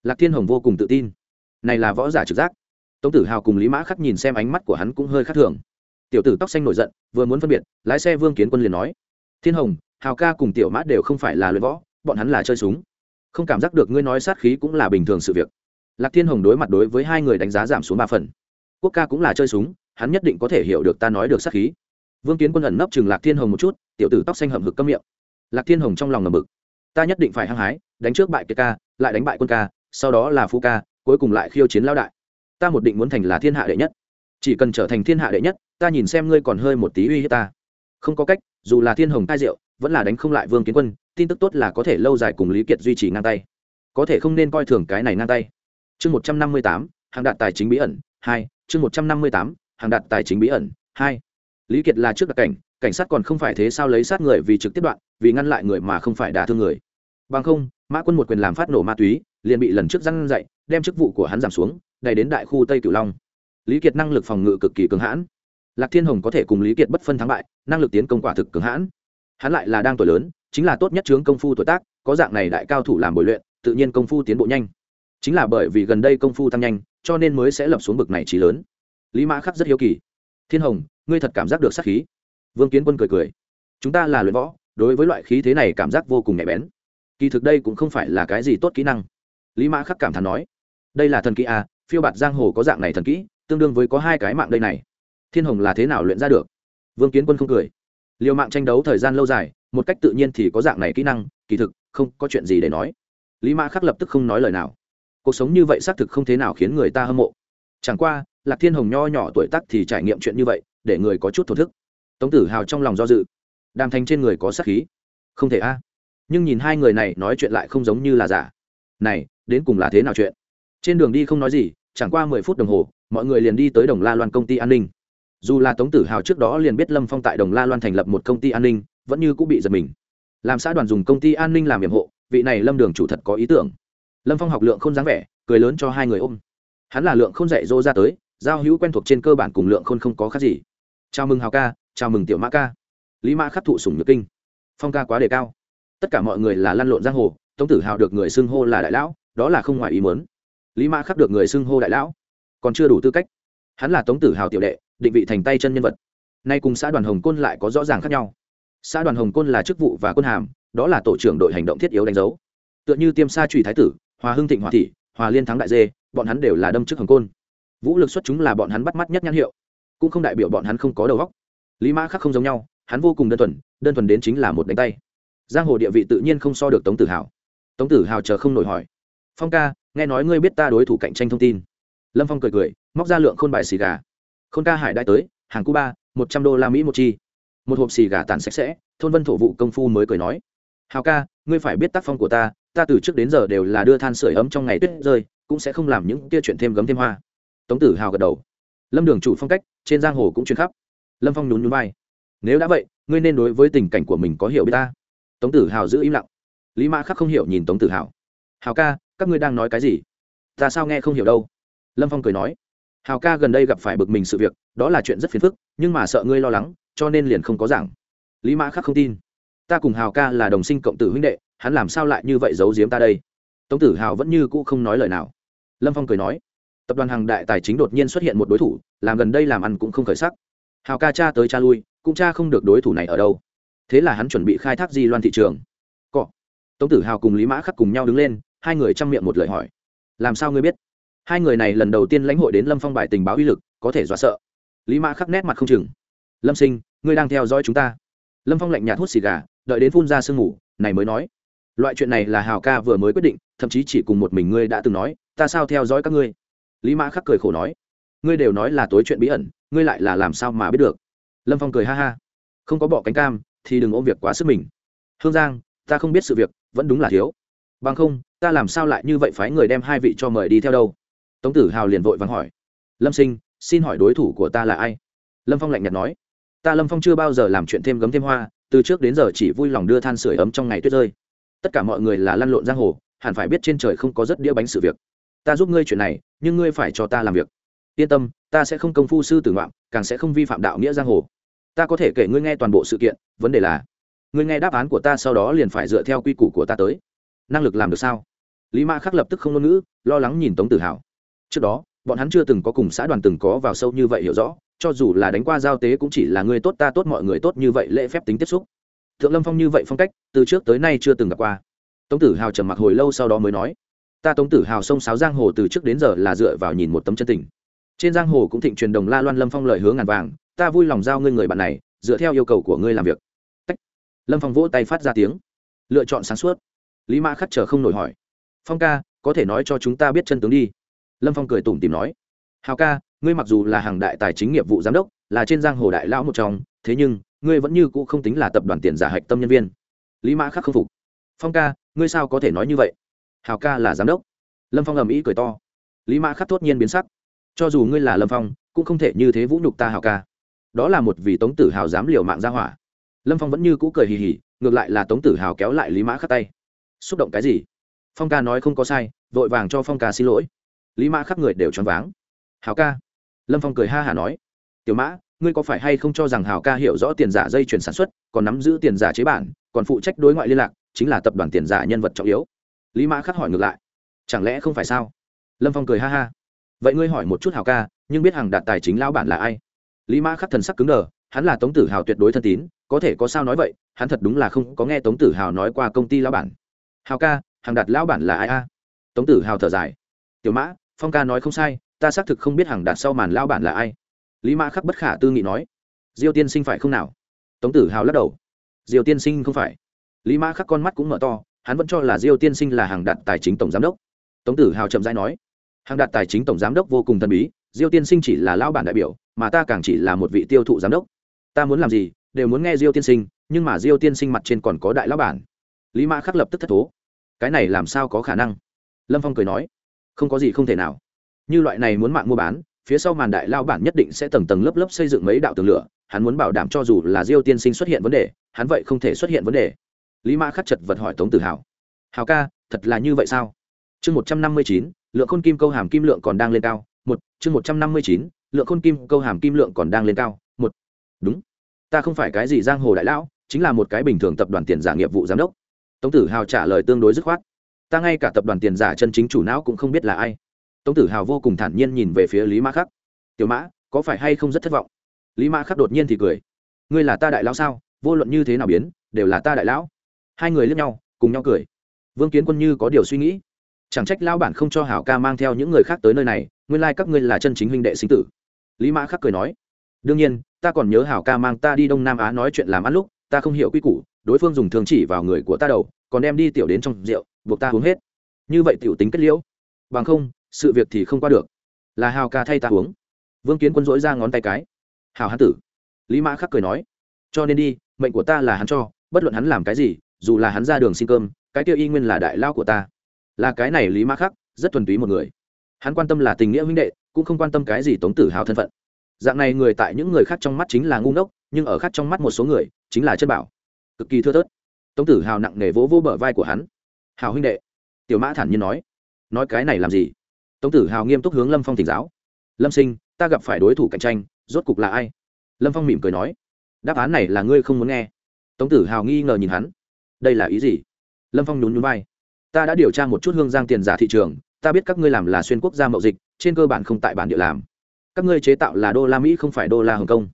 Lạc thiên hồng vô cùng tự tin. Này là võ giả trực giác. Tống tử hào cùng lý mã khắc nhìn xem ánh mắt của hắn cũng hơi khác thường tiểu tử tóc xanh nổi giận, vừa muốn phân biệt, lái xe vương kiến quân liền nói, thiên hồng, hào ca cùng tiểu mã đều không phải là luyện võ, bọn hắn là chơi súng. Không cảm giác được ngươi nói sát khí cũng là bình thường sự việc. Lạc thiên hồng đối mặt đối với hai người đánh giá giảm xuống ba phần. Quốc ca cũng là chơi súng, hắn nhất định có thể hiểu được ta nói được sát khí. Vương kiến quân ẩn nấp chừng lạc thiên hồng một chút, tiểu tử tóc xanh hầm hực câm miệng. Lạc thiên hồng trong lòng ngầm mực ta nhất định phải hăng hái, đánh trước bại kiệt ca, lại đánh bại quân ca, sau đó là phu ca, cuối cùng lại khiêu chiến lao đại. Ta một định muốn thành là thiên hạ đệ nhất. Chỉ cần trở thành thiên hạ đệ nhất ta nhìn xem ngươi còn hơi một tí uy hiếp ta. Không có cách, dù là thiên hồng tai rượu vẫn là đánh không lại vương kiến quân, tin tức tốt là có thể lâu dài cùng lý kiệt duy trì ngang tay. Có thể không nên coi thường cái này ngang tay. Chương một trăm năm mươi tám, hàng đạt tài chính bí ẩn, hai, chương một trăm năm mươi tám, hàng đạt tài chính bí ẩn, hai. Lý kiệt là trước đặc cảnh cảnh sát còn không phải thế sao lấy sát người vì trực tiếp đoạn, vì ngăn lại người mà không phải đả thương người. Bằng không, mã quân một quyền làm phát nổ ma túy, liền bị lần trước răn dậy, đem chức vụ của hắn giảm xuống đầy đến đại khu tây cửu long. Lý kiệt năng lực phòng ngự cực kỳ cường hãn lạc thiên hồng có thể cùng lý kiệt bất phân thắng bại, năng lực tiến công quả thực cường hãn. Hắn lại là đang tuổi lớn, chính là tốt nhất chướng công phu tuổi tác, có dạng này đại cao thủ làm bồi luyện, tự nhiên công phu tiến bộ nhanh. Chính là bởi vì gần đây công phu tăng nhanh, cho nên mới sẽ lập xuống bực này trí lớn. Lý mã khắc rất hiếu kỳ. Thiên hồng, ngươi thật cảm giác được sát khí? Vương kiến quân cười cười. Chúng ta là luyện võ, đối với loại khí thế này cảm giác vô cùng nhạy bén. Kỳ thực đây cũng không phải là cái gì tốt kỹ năng. Lý mã khắc cảm thán nói. Đây là thần kỹ à phiêu bạt giang hồ có dạng này thần kỹ, tương đương với có hai cái mạng đây này thiên hồng là thế nào luyện ra được? Vương kiến quân không cười. Liều mạng tranh đấu thời gian lâu dài, một cách tự nhiên thì có dạng này kỹ năng, kỳ thực, không có chuyện gì để nói. Lý mã khắc lập tức không nói lời nào. Cuộc sống như vậy xác thực không thế nào khiến người ta hâm mộ. Chẳng qua, lạc thiên hồng nho nhỏ tuổi tác thì trải nghiệm chuyện như vậy, để người có chút thổ thức. Tống tử hào trong lòng do dự. Đàm thành trên người có sắc khí. Không thể a. Nhưng nhìn hai người này nói chuyện lại không giống như là giả. Này, đến cùng là thế nào chuyện? Trên đường đi không nói gì, chẳng qua mười phút đồng hồ, mọi người liền đi tới đồng la loan công ty an ninh dù là tống tử hào trước đó liền biết lâm phong tại đồng la loan thành lập một công ty an ninh vẫn như cũng bị giật mình làm xã đoàn dùng công ty an ninh làm nhiệm hộ vị này lâm đường chủ thật có ý tưởng lâm phong học lượng không dáng vẻ cười lớn cho hai người ôm hắn là lượng không dạy dỗ ra tới giao hữu quen thuộc trên cơ bản cùng lượng khôn không có khác gì chào mừng hào ca chào mừng tiểu mã ca lý mã khắc thụ sùng nhược kinh phong ca quá đề cao tất cả mọi người là lăn lộn giang hồ tống tử hào được người xưng hô là đại lão đó là không ngoài ý muốn. lý mã khắc được người xưng hô đại lão còn chưa đủ tư cách hắn là tống tử hào tiểu đệ định vị thành tay chân nhân vật. Nay cùng xã đoàn hồng côn lại có rõ ràng khác nhau. Xã đoàn hồng côn là chức vụ và quân hàm, đó là tổ trưởng đội hành động thiết yếu đánh dấu. Tựa như tiêm sa trùy thái tử, hòa hưng thịnh hòa thị, hòa liên thắng đại dê, bọn hắn đều là đâm chức hồng côn. Vũ lực xuất chúng là bọn hắn bắt mắt nhất nhãn hiệu, cũng không đại biểu bọn hắn không có đầu óc. Lý mã khắc không giống nhau, hắn vô cùng đơn thuần đơn thuần đến chính là một đánh tay. Giang hồ địa vị tự nhiên không so được tống tử hào. Tống tử hào chờ không nổi hỏi, phong ca, nghe nói ngươi biết ta đối thủ cạnh tranh thông tin. Lâm phong cười cười, móc ra lượng khôn bài xì gà khôn ca hải đại tới, hàng cuba, một trăm đô la mỹ một chi. Một hộp xì gà tàn sạch sẽ, thôn vân thổ vụ công phu mới cười nói. Hào ca, ngươi phải biết tác phong của ta ta từ trước đến giờ đều là đưa than sửa ấm trong ngày tuyết rơi, cũng sẽ không làm những kia chuyện thêm gấm thêm hoa. Tống tử hào gật đầu. Lâm đường chủ phong cách, trên giang hồ cũng chuyên khắp. Lâm phong nhún nhún vai. Nếu đã vậy, ngươi nên đối với tình cảnh của mình có hiểu biết ta. Tống tử hào giữ im lặng. Lý mã khắc không hiểu nhìn tống tử hào. Hào ca, các ngươi đang nói cái gì? Ta sao nghe không hiểu đâu? Lâm phong cười nói hào ca gần đây gặp phải bực mình sự việc, đó là chuyện rất phiền phức, nhưng mà sợ ngươi lo lắng, cho nên liền không có giảng. Lý mã khắc không tin. Ta cùng hào ca là đồng sinh cộng tử huynh đệ, hắn làm sao lại như vậy giấu giếm ta đây? Tống tử hào vẫn như cũ không nói lời nào. Lâm phong cười nói, tập đoàn hàng đại tài chính đột nhiên xuất hiện một đối thủ, làm gần đây làm ăn cũng không khởi sắc. Hào ca cha tới cha lui, cũng cha không được đối thủ này ở đâu. Thế là hắn chuẩn bị khai thác di loan thị trường. Cọ. Tống tử hào cùng lý mã khắc cùng nhau đứng lên, hai người chăm miệng một lời hỏi. Làm sao ngươi biết? Hai người này lần đầu tiên lãnh hội đến lâm phong bài tình báo uy lực, có thể dọa sợ. Lý mã khắc nét mặt không chừng. Lâm sinh, ngươi đang theo dõi chúng ta. Lâm phong lạnh nhạt hút xì gà, đợi đến phun ra sương ngủ này mới nói. Loại chuyện này là hào ca vừa mới quyết định, thậm chí chỉ cùng một mình ngươi đã từng nói, ta sao theo dõi các ngươi? Lý mã khắc cười khổ nói. Ngươi đều nói là tối chuyện bí ẩn, ngươi lại là làm sao mà biết được? Lâm phong cười ha ha. Không có bỏ cánh cam, thì đừng ôm việc quá sức mình. Hương giang, ta không biết sự việc, vẫn đúng là thiếu. Bằng không, ta làm sao lại như vậy phái người đem hai vị cho mời đi theo đâu? Tống tử hào liền vội vàng hỏi. Lâm sinh, xin hỏi đối thủ của ta là ai? Lâm phong lạnh nhạt nói. Ta lâm phong chưa bao giờ làm chuyện thêm gấm thêm hoa, từ trước đến giờ chỉ vui lòng đưa than sửa ấm trong ngày tuyết rơi. Tất cả mọi người là lăn lộn giang hồ, hẳn phải biết trên trời không có rất đĩa bánh sự việc. Ta giúp ngươi chuyện này, nhưng ngươi phải cho ta làm việc. Yên tâm, ta sẽ không công phu sư tử ngoạm càng sẽ không vi phạm đạo nghĩa giang hồ. Ta có thể kể ngươi nghe toàn bộ sự kiện, vấn đề là, ngươi nghe đáp án của ta sau đó liền phải dựa theo quy củ của ta tới. Năng lực làm được sao? Lý mã khắc lập tức không ngôn ngữ, lo lắng nhìn tống tử hào trước đó, bọn hắn chưa từng có cùng xã đoàn từng có vào sâu như vậy hiểu rõ, cho dù là đánh qua giao tế cũng chỉ là người tốt ta tốt mọi người tốt như vậy lễ phép tính tiếp xúc. Thượng lâm phong như vậy phong cách, từ trước tới nay chưa từng gặp qua. Tống tử hào trầm mặc hồi lâu sau đó mới nói, ta tống tử hào sông sáo giang hồ từ trước đến giờ là dựa vào nhìn một tấm chân tình. Trên giang hồ cũng thịnh truyền đồng la loan lâm phong lời hướng ngàn vàng, ta vui lòng giao ngươi người bạn này, dựa theo yêu cầu của ngươi làm việc. Tách. lâm phong vỗ tay phát ra tiếng. Lựa chọn sáng suốt. Lý mã khắc chờ không nổi hỏi, phong ca, có thể nói cho chúng ta biết chân tướng đi lâm phong cười tủm tìm nói, hào ca, ngươi mặc dù là hàng đại tài chính nghiệp vụ giám đốc, là trên giang hồ đại lão một trong, thế nhưng, ngươi vẫn như cũ không tính là tập đoàn tiền giả hạch tâm nhân viên. Lý mã khắc không phục. Phong ca, ngươi sao có thể nói như vậy? Hào ca là giám đốc. Lâm phong ầm ĩ cười to. Lý mã khắc thốt nhiên biến sắc. Cho dù ngươi là lâm phong, cũng không thể như thế vũ nhục ta hào ca. Đó là một vì tống tử hào dám liều mạng ra hỏa. Lâm phong vẫn như cũ cười hì hì, ngược lại là tống tử hào kéo lại lý mã khắc tay. Xúc động cái gì? Phong ca nói không có sai, vội vàng cho phong ca xin lỗi lý mã khắp người đều choáng váng. Hào ca. Lâm phong cười ha hả nói. Tiểu mã, ngươi có phải hay không cho rằng hào ca hiểu rõ tiền giả dây chuyển sản xuất, còn nắm giữ tiền giả chế bản, còn phụ trách đối ngoại liên lạc, chính là tập đoàn tiền giả nhân vật trọng yếu? Lý mã khắc hỏi ngược lại. Chẳng lẽ không phải sao? Lâm phong cười ha ha. Vậy ngươi hỏi một chút hào ca, nhưng biết hàng đạt tài chính lão bản là ai? Lý mã khắc thần sắc cứng đờ, hắn là tống tử hào tuyệt đối thân tín, có thể có sao nói vậy, hắn thật đúng là không có nghe tống tử hào nói qua công ty lão bản. Hào ca, hàng đạt lão bản là ai a? Tống tử hào thở dài. Tiểu mã phong ca nói không sai, ta xác thực không biết hàng đạt sau màn lão bản là ai. Lý mã khắc bất khả tư nghị nói, diêu tiên sinh phải không nào? Tống tử hào lắc đầu, diêu tiên sinh không phải. Lý mã khắc con mắt cũng mở to, hắn vẫn cho là diêu tiên sinh là hàng đạt tài chính tổng giám đốc. Tống tử hào chậm rãi nói, hàng đạt tài chính tổng giám đốc vô cùng thần bí, diêu tiên sinh chỉ là lão bản đại biểu, mà ta càng chỉ là một vị tiêu thụ giám đốc. Ta muốn làm gì, đều muốn nghe diêu tiên sinh, nhưng mà diêu tiên sinh mặt trên còn có đại lão bản. Lý mã khắc lập tức thất thố, cái này làm sao có khả năng? Lâm phong cười nói không có gì không thể nào. Như loại này muốn mạng mua bán, phía sau màn đại lao bản nhất định sẽ tầng tầng lớp lớp xây dựng mấy đạo tường lửa, hắn muốn bảo đảm cho dù là diêu tiên sinh xuất hiện vấn đề, hắn vậy không thể xuất hiện vấn đề. Lý mã khắc chật vật hỏi tống tử hào. Hào ca, thật là như vậy sao? Chương một trăm năm mươi chín, lượng khôn kim câu hàm kim lượng còn đang lên cao. Một, chương một trăm năm mươi chín, lượng khôn kim câu hàm kim lượng còn đang lên cao. Một. Đúng. Ta không phải cái gì giang hồ đại lão, chính là một cái bình thường tập đoàn tiền giả nghiệp vụ giám đốc. Tống tử hào trả lời tương đối dứt khoát ta ngay cả tập đoàn tiền giả chân chính chủ não cũng không biết là ai. Tống tử hào vô cùng thản nhiên nhìn về phía lý mã khắc. Tiểu mã, có phải hay không rất thất vọng? Lý mã khắc đột nhiên thì cười. Ngươi là ta đại lão sao? Vô luận như thế nào biến, đều là ta đại lão. Hai người lướt nhau, cùng nhau cười. Vương kiến quân như có điều suy nghĩ. Chẳng trách lão bản không cho hảo ca mang theo những người khác tới nơi này, nguyên lai、like、các ngươi là chân chính huynh đệ sinh tử. Lý mã khắc cười nói. Đương nhiên, ta còn nhớ hảo ca mang ta đi đông nam á nói chuyện làm ăn lúc ta không hiểu quy củ, đối phương dùng thường chỉ vào người của ta đầu, còn đem đi tiểu đến trong rượu, buộc ta uống hết. Như vậy tiểu tính kết liễu. Bằng không, sự việc thì không qua được. Là hào ca thay ta uống. Vương kiến quân dỗi ra ngón tay cái. Hào hán tử. Lý mã khắc cười nói. Cho nên đi, mệnh của ta là hắn cho, bất luận hắn làm cái gì, dù là hắn ra đường xin cơm, cái tiêu y nguyên là đại lao của ta. Là cái này lý mã khắc, rất thuần túy một người. Hắn quan tâm là tình nghĩa huynh đệ, cũng không quan tâm cái gì tống tử hào thân phận. Dạng này người tại những người khác trong mắt chính là ngu ngốc, nhưng ở khác trong mắt một số người chính là chân bảo. Cực kỳ thưa thớt. Tống tử hào nặng nề vỗ vỗ bờ vai của hắn. Hào huynh đệ, tiểu mã thản nhiên nói. Nói cái này làm gì? Tống tử hào nghiêm túc hướng lâm phong thỉnh giáo. Lâm sinh, ta gặp phải đối thủ cạnh tranh, rốt cục là ai? Lâm phong mỉm cười nói. Đáp án này là ngươi không muốn nghe. Tống tử hào nghi ngờ nhìn hắn. Đây là ý gì? Lâm phong nhún nhún vai. Ta đã điều tra một chút hương giang tiền giả thị trường, ta biết các ngươi làm là xuyên quốc gia mậu dịch, trên cơ bản không tại bản địa làm. Các ngươi chế tạo là đô la mỹ không phải đô la hồng kông.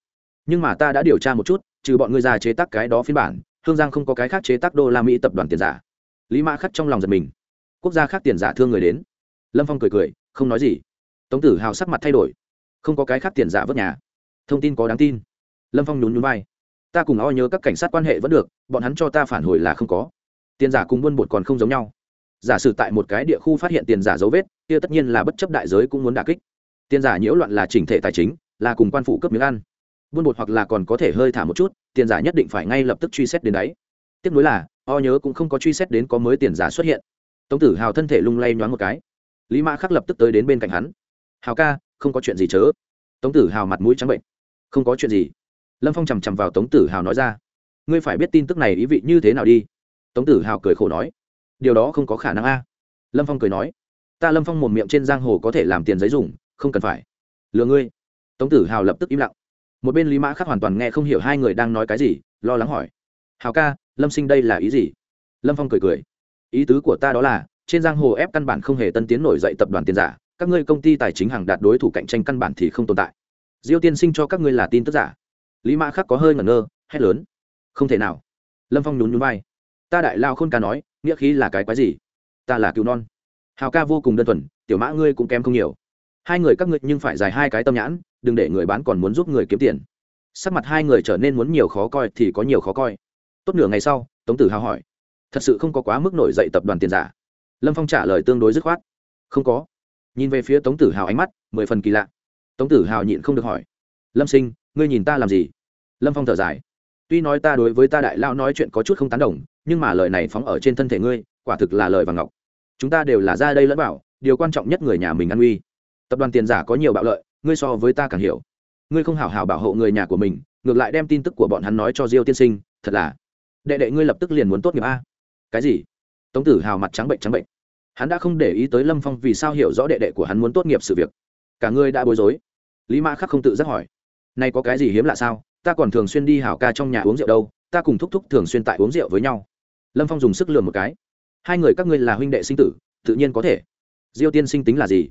Nhưng mà ta đã điều tra một chút trừ bọn ngươi ra chế tác cái đó phiên bản, hương giang không có cái khác chế tác đô la mỹ tập đoàn tiền giả. Lý mã khắc trong lòng giật mình. Quốc gia khác tiền giả thương người đến. Lâm phong cười cười, không nói gì. Tống tử hào sắc mặt thay đổi. Không có cái khác tiền giả vớt nhà. Thông tin có đáng tin. Lâm phong nhún nhún vai. Ta cùng o nhớ các cảnh sát quan hệ vẫn được, bọn hắn cho ta phản hồi là không có. Tiền giả cùng buôn bột còn không giống nhau. Giả sử tại một cái địa khu phát hiện tiền giả dấu vết, kia tất nhiên là bất chấp đại giới cũng muốn đà kích. Tiền giả nhiễu loạn là chỉnh thể tài chính, là cùng quan phủ cấp miếng ăn buôn bột hoặc là còn có thể hơi thả một chút, tiền giả nhất định phải ngay lập tức truy xét đến đáy. tiếp nối là, o nhớ cũng không có truy xét đến có mới tiền giả xuất hiện. Tống tử hào thân thể lung lay nhoáng một cái. Lý mã khắc lập tức tới đến bên cạnh hắn. Hào ca, không có chuyện gì chớ. Tống tử hào mặt mũi trắng bệnh. Không có chuyện gì. Lâm phong chằm chằm vào tống tử hào nói ra. Ngươi phải biết tin tức này ý vị như thế nào đi. Tống tử hào cười khổ nói. Điều đó không có khả năng a. Lâm phong cười nói. Ta lâm phong một miệng trên giang hồ có thể làm tiền giấy dùng, không cần phải. Lừa ngươi. Tống tử hào lập tức im lặng một bên lý mã khắc hoàn toàn nghe không hiểu hai người đang nói cái gì, lo lắng hỏi. Hào ca, lâm sinh đây là ý gì? Lâm phong cười cười. Ý tứ của ta đó là, trên giang hồ ép căn bản không hề tân tiến nổi dậy tập đoàn tiền giả, các ngươi công ty tài chính hàng đạt đối thủ cạnh tranh căn bản thì không tồn tại. Diêu tiên sinh cho các ngươi là tin tức giả. Lý mã khắc có hơi ngẩn ngơ, hét lớn. Không thể nào. Lâm phong nhún nhún vai. Ta đại lao khôn ca nói, nghĩa khí là cái quái gì? Ta là cứu non. Hào ca vô cùng đơn thuần, tiểu mã ngươi cũng kém không nhiều hai người các ngươi nhưng phải dài hai cái tâm nhãn, đừng để người bán còn muốn giúp người kiếm tiền. Sắc mặt hai người trở nên muốn nhiều khó coi thì có nhiều khó coi. Tốt nửa ngày sau, tống tử hào hỏi, thật sự không có quá mức nổi dậy tập đoàn tiền giả? Lâm phong trả lời tương đối dứt khoát, không có. Nhìn về phía tống tử hào ánh mắt, mười phần kỳ lạ. Tống tử hào nhịn không được hỏi, lâm sinh, ngươi nhìn ta làm gì? Lâm phong thở dài, tuy nói ta đối với ta đại lao nói chuyện có chút không tán đồng, nhưng mà lời này phóng ở trên thân thể ngươi, quả thực là lời vàng ngọc. Chúng ta đều là ra đây lẫn bảo điều quan trọng nhất người nhà mình ăn uy tập đoàn tiền giả có nhiều bạo lợi, ngươi so với ta càng hiểu. Ngươi không hảo hảo bảo hộ người nhà của mình, ngược lại đem tin tức của bọn hắn nói cho diêu tiên sinh, thật là. Đệ đệ ngươi lập tức liền muốn tốt nghiệp a. Cái gì? Tống tử hào mặt trắng bệnh trắng bệnh. Hắn đã không để ý tới lâm phong vì sao hiểu rõ đệ đệ của hắn muốn tốt nghiệp sự việc. Cả ngươi đã bối rối. Lý mã khắc không tự giác hỏi. Nay có cái gì hiếm lạ sao? Ta còn thường xuyên đi hảo ca trong nhà uống rượu đâu, ta cùng thúc thúc thường xuyên tại uống rượu với nhau. Lâm phong dùng sức lừa một cái. Hai người các ngươi là huynh đệ sinh tử, tự nhiên có thể. Diêu tiên sinh tính là gì?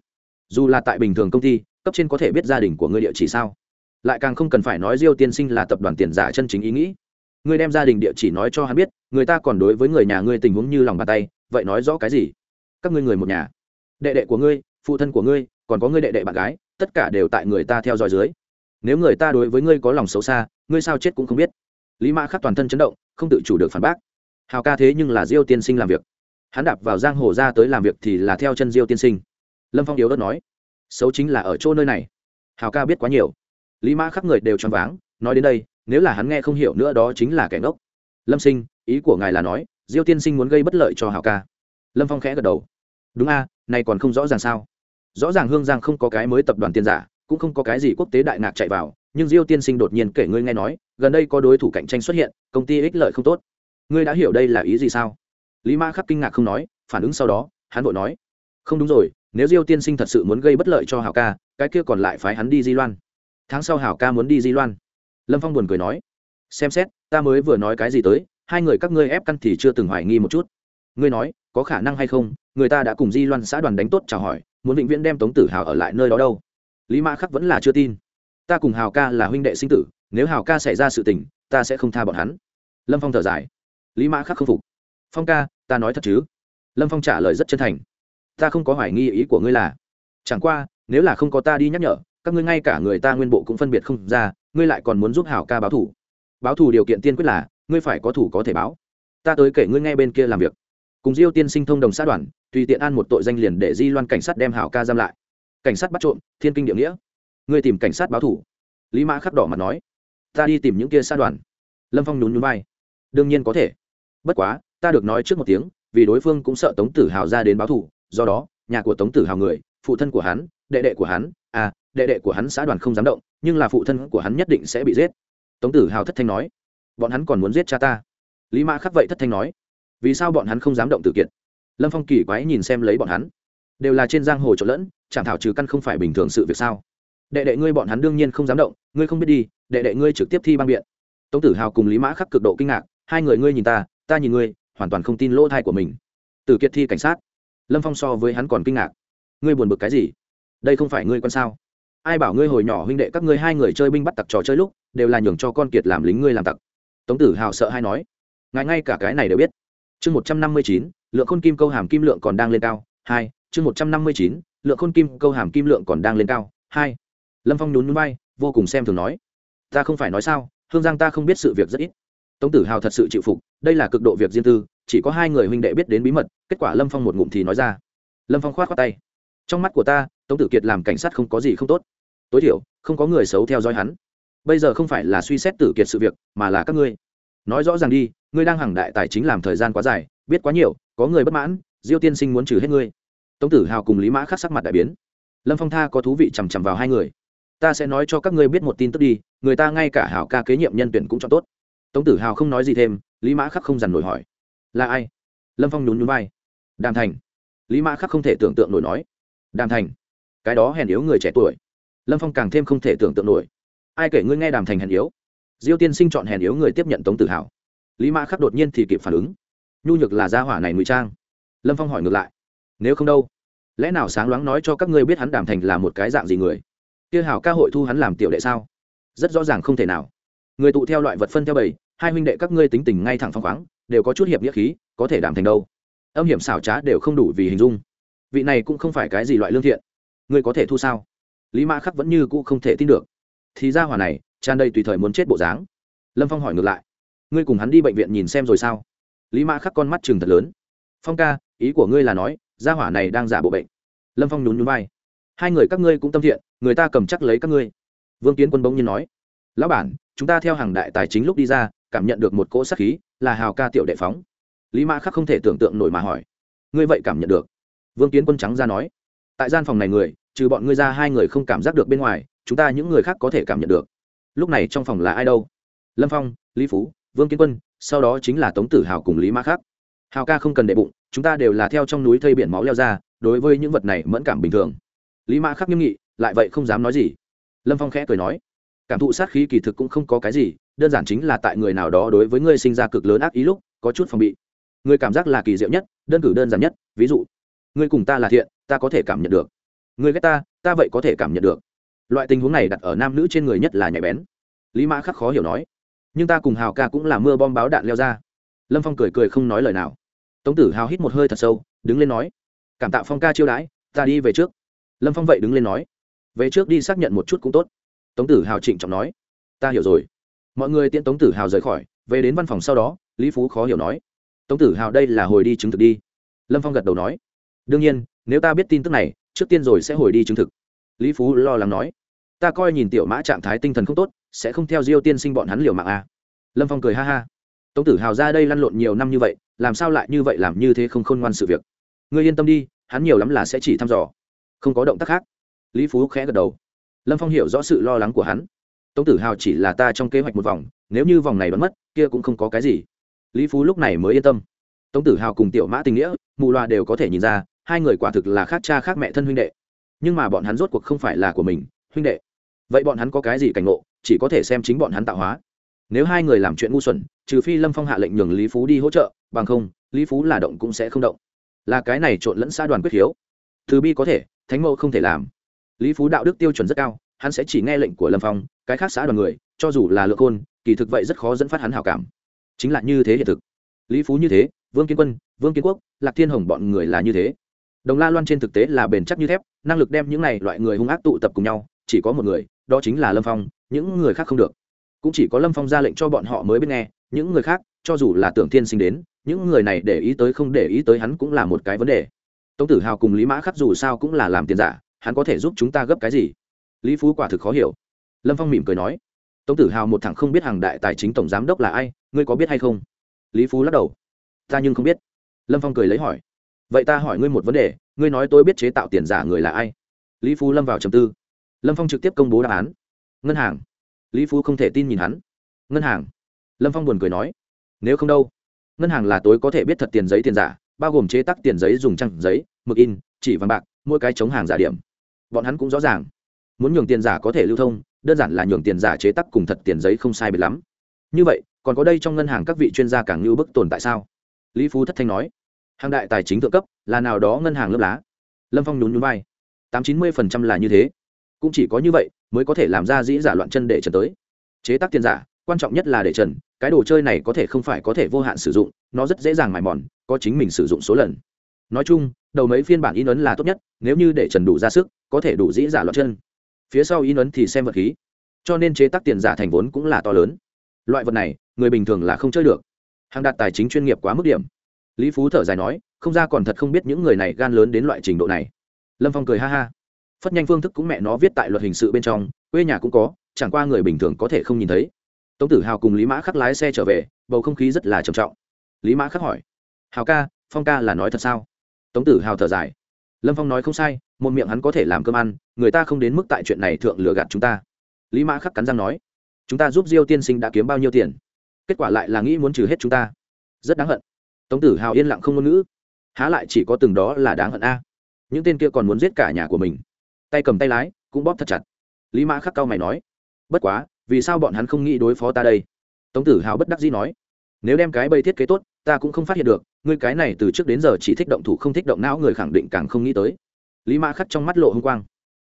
Dù là tại bình thường công ty, cấp trên có thể biết gia đình của ngươi địa chỉ sao? Lại càng không cần phải nói diêu tiên sinh là tập đoàn tiền giả chân chính ý nghĩ. Ngươi đem gia đình địa chỉ nói cho hắn biết, người ta còn đối với người nhà ngươi tình huống như lòng bàn tay, vậy nói rõ cái gì? Các ngươi người một nhà. Đệ đệ của ngươi, phụ thân của ngươi, còn có ngươi đệ đệ bạn gái, tất cả đều tại người ta theo dõi dưới. Nếu người ta đối với ngươi có lòng xấu xa, ngươi sao chết cũng không biết. Lý mã khắc toàn thân chấn động, không tự chủ được phản bác. Hào ca thế nhưng là diêu tiên sinh làm việc. Hắn đạp vào giang hồ ra tới làm việc thì là theo chân diêu tiên sinh lâm phong yếu đất nói, xấu chính là ở chỗ nơi này. Hào ca biết quá nhiều. Lý mã khắp người đều choáng váng, nói đến đây, nếu là hắn nghe không hiểu nữa đó chính là kẻ ngốc. Lâm sinh, ý của ngài là nói, diêu tiên sinh muốn gây bất lợi cho hào ca. Lâm phong khẽ gật đầu. Đúng a, này còn không rõ ràng sao? Rõ ràng hương giang không có cái mới tập đoàn tiền giả, cũng không có cái gì quốc tế đại ngạc chạy vào, nhưng diêu tiên sinh đột nhiên kể ngươi nghe nói, gần đây có đối thủ cạnh tranh xuất hiện, công ty ích lợi không tốt. Ngươi đã hiểu đây là ý gì sao? Lý mã khắc kinh ngạc không nói, phản ứng sau đó, hắn vội nói, không đúng rồi nếu diêu tiên sinh thật sự muốn gây bất lợi cho hào ca, cái kia còn lại phái hắn đi di loan. Tháng sau hào ca muốn đi di loan. Lâm phong buồn cười nói, xem xét, ta mới vừa nói cái gì tới, hai người các ngươi ép căn thì chưa từng hoài nghi một chút. Ngươi nói, có khả năng hay không, người ta đã cùng di loan xã đoàn đánh tốt chào hỏi, muốn định viễn đem tống tử hào ở lại nơi đó đâu. Lý mã khắc vẫn là chưa tin. Ta cùng hào ca là huynh đệ sinh tử, nếu hào ca xảy ra sự tình, ta sẽ không tha bọn hắn. Lâm phong thở dài. Lý mã khắc không phục. Phong ca, ta nói thật chứ? Lâm phong trả lời rất chân thành ta không có hoài nghi ý của ngươi là. Chẳng qua, nếu là không có ta đi nhắc nhở, các ngươi ngay cả người ta nguyên bộ cũng phân biệt không ra, ngươi lại còn muốn giúp hảo ca báo thủ báo thủ điều kiện tiên quyết là, ngươi phải có thủ có thể báo. Ta tới kể ngươi ngay bên kia làm việc. Cùng diêu tiên sinh thông đồng sát đoàn, tùy tiện an một tội danh liền để di loan cảnh sát đem hảo ca giam lại. Cảnh sát bắt trộm, thiên kinh địa nghĩa. Ngươi tìm cảnh sát báo thủ lý mã khắc đỏ mặt nói. Ta đi tìm những kia sát đoàn. Lâm phong nhún nhún vai. Đương nhiên có thể. Bất quá, ta được nói trước một tiếng, vì đối phương cũng sợ tống tử hào ra đến báo thủ do đó, nhà của tống tử hào người, phụ thân của hắn, đệ đệ của hắn à đệ đệ của hắn xã đoàn không dám động, nhưng là phụ thân của hắn nhất định sẽ bị giết. Tống tử hào thất thanh nói, bọn hắn còn muốn giết cha ta? Lý mã khắc vậy thất thanh nói, vì sao bọn hắn không dám động tử kiện lâm phong kỳ quái nhìn xem lấy bọn hắn. Đều là trên giang hồ trộn lẫn chẳng thảo trừ căn không phải bình thường sự việc sao? Đệ đệ ngươi bọn hắn đương nhiên không dám động, ngươi không biết đi, đệ đệ ngươi trực tiếp thi bang biện. Tống tử hào cùng lý mã khắc cực độ kinh ngạc, hai người ngươi nhìn ta ta nhìn ngươi, hoàn toàn không tin lỗ thai của mình. Tử kiệt thi cảnh sát lâm phong so với hắn còn kinh ngạc. Ngươi buồn bực cái gì? Đây không phải ngươi con sao? Ai bảo ngươi hồi nhỏ huynh đệ các ngươi hai người chơi binh bắt tặc trò chơi lúc, đều là nhường cho con kiệt làm lính ngươi làm tặc. Tống tử hào sợ hay nói. Ngài ngay cả cái này đều biết. Chương một trăm năm mươi chín, lượng khôn kim câu hàm kim lượng còn đang lên cao. Hai, chương một trăm năm mươi chín, lượng khôn kim câu hàm kim lượng còn đang lên cao. Hai, lâm phong nhún núi bay vô cùng xem thường nói. Ta không phải nói sao, hương giang ta không biết sự việc rất ít. Tống tử hào thật sự chịu phục, đây là cực độ việc riêng tư chỉ có hai người huynh đệ biết đến bí mật, kết quả lâm phong một ngụm thì nói ra. Lâm phong k h o á t khoác tay. Trong mắt của ta, tống tử kiệt làm cảnh sát không có gì không tốt. Tối thiểu, không có người xấu theo dõi hắn. Bây giờ không phải là suy xét tử kiệt sự việc, mà là các ngươi. Nói rõ ràng đi, ngươi đang hàng đại tài chính làm thời gian quá dài, biết quá nhiều, có người bất mãn, diêu tiên sinh muốn trừ hết ngươi. Tống tử hào cùng lý mã khắc sắc mặt đại biến. Lâm phong tha có thú vị chằm chằm vào hai người. Ta sẽ nói cho các ngươi biết một tin tức đi, người ta ngay cả hảo ca kế nhiệm nhân tuyển cũng cho tốt. Tống tử hào không nói gì thêm, lý mã khắc không dằn nổi hỏi là ai? Lâm phong nhún nhún vai. Đàm thành. Lý mã khắc không thể tưởng tượng nổi nói. Đàm thành. Cái đó hèn yếu người trẻ tuổi. Lâm phong càng thêm không thể tưởng tượng nổi. Ai kể ngươi nghe đàm thành hèn yếu? Diêu tiên sinh chọn hèn yếu người tiếp nhận tống tử hào lý mã khắc đột nhiên thì kịp phản ứng. Nhu nhược là gia hỏa này ngụy trang. Lâm phong hỏi ngược lại. Nếu không đâu? Lẽ nào sáng loáng nói cho các ngươi biết hắn đàm thành là một cái dạng gì người? Kia hảo ca hội thu hắn làm tiểu đệ sao? Rất rõ ràng không thể nào. Người tụ theo loại vật phân theo bầy, hai huynh đệ các ngươi tính tình ngay thẳng phong khoáng đều có chút hiệp nghĩa khí, có thể đảm thành đâu. Âm hiểm xảo trá đều không đủ vì hình dung. Vị này cũng không phải cái gì loại lương thiện. Ngươi có thể thu sao? Lý mã khắc vẫn như cũ không thể tin được. Thì ra hỏa này, tràn đầy tùy thời muốn chết bộ dáng. Lâm phong hỏi ngược lại. Ngươi cùng hắn đi bệnh viện nhìn xem rồi sao? Lý mã khắc con mắt chừng thật lớn. Phong ca, ý của ngươi là nói, gia hỏa này đang giả bộ bệnh. Lâm phong nhún nhún vai. Hai người các ngươi cũng tâm thiện, người ta cầm chắc lấy các ngươi. Vương kiến quân bỗng nhiên nói. Lão bản, chúng ta theo hàng đại tài chính lúc đi ra, cảm nhận được một cỗ sắc khí là hào ca tiểu đệ phóng. Lý mã khắc không thể tưởng tượng nổi mà hỏi, ngươi vậy cảm nhận được? Vương kiến quân trắng ra nói, tại gian phòng này người, trừ bọn ngươi ra hai người không cảm giác được bên ngoài, chúng ta những người khác có thể cảm nhận được. Lúc này trong phòng là ai đâu? Lâm phong, lý phú, vương kiến quân, sau đó chính là tống tử hào cùng lý mã khắc. Hào ca không cần đệ bụng, chúng ta đều là theo trong núi thây biển máu leo ra, đối với những vật này mẫn cảm bình thường. Lý mã khắc nghiêm nghị, lại vậy không dám nói gì. Lâm phong khẽ cười nói cảm thụ sát khí kỳ thực cũng không có cái gì, đơn giản chính là tại người nào đó đối với ngươi sinh ra cực lớn ác ý lúc, có chút phòng bị. Ngươi cảm giác là kỳ diệu nhất, đơn cử đơn giản nhất, ví dụ, ngươi cùng ta là thiện, ta có thể cảm nhận được. Ngươi ghét ta ta vậy có thể cảm nhận được. Loại tình huống này đặt ở nam nữ trên người nhất là nhạy bén. Lý mã khắc khó hiểu nói, nhưng ta cùng hào ca cũng là mưa bom báo đạn leo ra. Lâm phong cười cười không nói lời nào. Tống tử hào hít một hơi thật sâu, đứng lên nói, cảm tạ phong ca chiêu đãi, ta đi về trước. Lâm phong vậy đứng lên nói, về trước đi xác nhận một chút cũng tốt tống tử hào trịnh trọng nói. Ta hiểu rồi. Mọi người tiễn tống tử hào rời khỏi, về đến văn phòng sau đó, lý phú khó hiểu nói. Tống tử hào đây là hồi đi chứng thực đi. Lâm phong gật đầu nói. Đương nhiên, nếu ta biết tin tức này, trước tiên rồi sẽ hồi đi chứng thực. Lý phú lo lắng nói. Ta coi nhìn tiểu mã trạng thái tinh thần không tốt, sẽ không theo diêu tiên sinh bọn hắn liều mạng à. lâm phong cười ha ha. Tống tử hào ra đây lăn lộn nhiều năm như vậy, làm sao lại như vậy làm như thế không khôn ngoan sự việc? Ngươi yên tâm đi, hắn nhiều lắm là sẽ chỉ thăm dò. Không có động tác khác. Lý phú khẽ gật đầu lâm phong hiểu rõ sự lo lắng của hắn. Tống tử hào chỉ là ta trong kế hoạch một vòng, nếu như vòng này vẫn mất, kia cũng không có cái gì. Lý phú lúc này mới yên tâm. Tống tử hào cùng tiểu mã tình nghĩa, mù loà đều có thể nhìn ra, hai người quả thực là khác cha khác mẹ thân huynh đệ. Nhưng mà bọn hắn rốt cuộc không phải là của mình, huynh đệ. Vậy bọn hắn có cái gì cảnh ngộ, chỉ có thể xem chính bọn hắn tạo hóa. Nếu hai người làm chuyện ngu xuẩn, trừ phi lâm phong hạ lệnh nhường lý phú đi hỗ trợ, bằng không, lý phú là động cũng sẽ không động. Là cái này trộn lẫn xã đoàn quyết hiếu. Từ bi có thể, thánh mẫu không thể làm lý phú đạo đức tiêu chuẩn rất cao, hắn sẽ chỉ nghe lệnh của lâm phong, cái khác xã đoàn người, cho dù là lượng khôn kỳ thực vậy rất khó dẫn phát hắn hảo cảm. Chính là như thế hiện thực. Lý phú như thế, vương kiến quân, vương kiến quốc, lạc thiên hồng bọn người là như thế. Đồng la loan trên thực tế là bền chắc như thép, năng lực đem những này loại người hung ác tụ tập cùng nhau, chỉ có một người, đó chính là lâm phong, những người khác không được. Cũng chỉ có lâm phong ra lệnh cho bọn họ mới biết nghe, những người khác, cho dù là tưởng thiên sinh đến, những người này để ý tới không để ý tới hắn cũng là một cái vấn đề. Tống tử hào cùng lý mã khắc dù sao cũng là làm tiền giả hắn có thể giúp chúng ta gấp cái gì? Lý phú quả thực khó hiểu. Lâm phong mỉm cười nói, tống tử hào một thằng không biết hàng đại tài chính tổng giám đốc là ai, ngươi có biết hay không? Lý phú lắc đầu, ta nhưng không biết. Lâm phong cười lấy hỏi, vậy ta hỏi ngươi một vấn đề, ngươi nói tôi biết chế tạo tiền giả người là ai? Lý phú lâm vào trầm tư. Lâm phong trực tiếp công bố đáp án. Ngân hàng. Lý phú không thể tin nhìn hắn. Ngân hàng. Lâm phong buồn cười nói, nếu không đâu, ngân hàng là tối có thể biết thật tiền giấy tiền giả, bao gồm chế tác tiền giấy dùng trăng giấy, mực in, chỉ vàng bạc, mỗi cái chống hàng giả điểm bọn hắn cũng rõ ràng. Muốn nhường tiền giả có thể lưu thông, đơn giản là nhường tiền giả chế tác cùng thật tiền giấy không sai biệt lắm. Như vậy, còn có đây trong ngân hàng các vị chuyên gia càng như bức tồn tại sao? Lý phú thất thanh nói. Hàng đại tài chính thượng cấp, là nào đó ngân hàng lớp lá. Lâm phong nhún nhún vai. Tám chín mươi phần trăm là như thế. Cũng chỉ có như vậy mới có thể làm ra dĩ giả loạn chân để trần tới. Chế tác tiền giả, quan trọng nhất là để trần, cái đồ chơi này có thể không phải có thể vô hạn sử dụng, nó rất dễ dàng mài mòn, có chính mình sử dụng số lần. Nói chung đầu mấy phiên bản in ấn là tốt nhất, nếu như để trần đủ ra sức, có thể đủ dĩ giả loạt chân. Phía sau in ấn thì xem vật khí. Cho nên chế tác tiền giả thành vốn cũng là to lớn. Loại vật này, người bình thường là không chơi được. Hàng đạt tài chính chuyên nghiệp quá mức điểm. Lý phú thở dài nói, không ra còn thật không biết những người này gan lớn đến loại trình độ này. Lâm phong cười ha ha. Phất nhanh phương thức cũng mẹ nó viết tại luật hình sự bên trong, quê nhà cũng có, chẳng qua người bình thường có thể không nhìn thấy. Tống tử hào cùng lý mã khắc lái xe trở về, bầu không khí rất là trầm trọng. Lý mã khắc hỏi, hào ca, phong ca là nói thật sao? Tống tử hào thở dài. Lâm phong nói không sai, một miệng hắn có thể làm cơm ăn, người ta không đến mức tại chuyện này thượng lừa gạt chúng ta. Lý mã khắc cắn răng nói, chúng ta giúp diêu tiên sinh đã kiếm bao nhiêu tiền? Kết quả lại là nghĩ muốn trừ hết chúng ta. Rất đáng hận. Tống tử hào yên lặng không ngôn ngữ. Há lại chỉ có từng đó là đáng hận a. Những tên kia còn muốn giết cả nhà của mình. Tay cầm tay lái, cũng bóp thật chặt. Lý mã khắc cao mày nói, bất quá, vì sao bọn hắn không nghĩ đối phó ta đây? Tống tử hào bất đắc dĩ nói, nếu đem cái bây thiết kế tốt, ta cũng không phát hiện được ngươi cái này từ trước đến giờ chỉ thích động thủ không thích động não người khẳng định càng không nghĩ tới. Lý mã khắc trong mắt lộ h ư n g quang.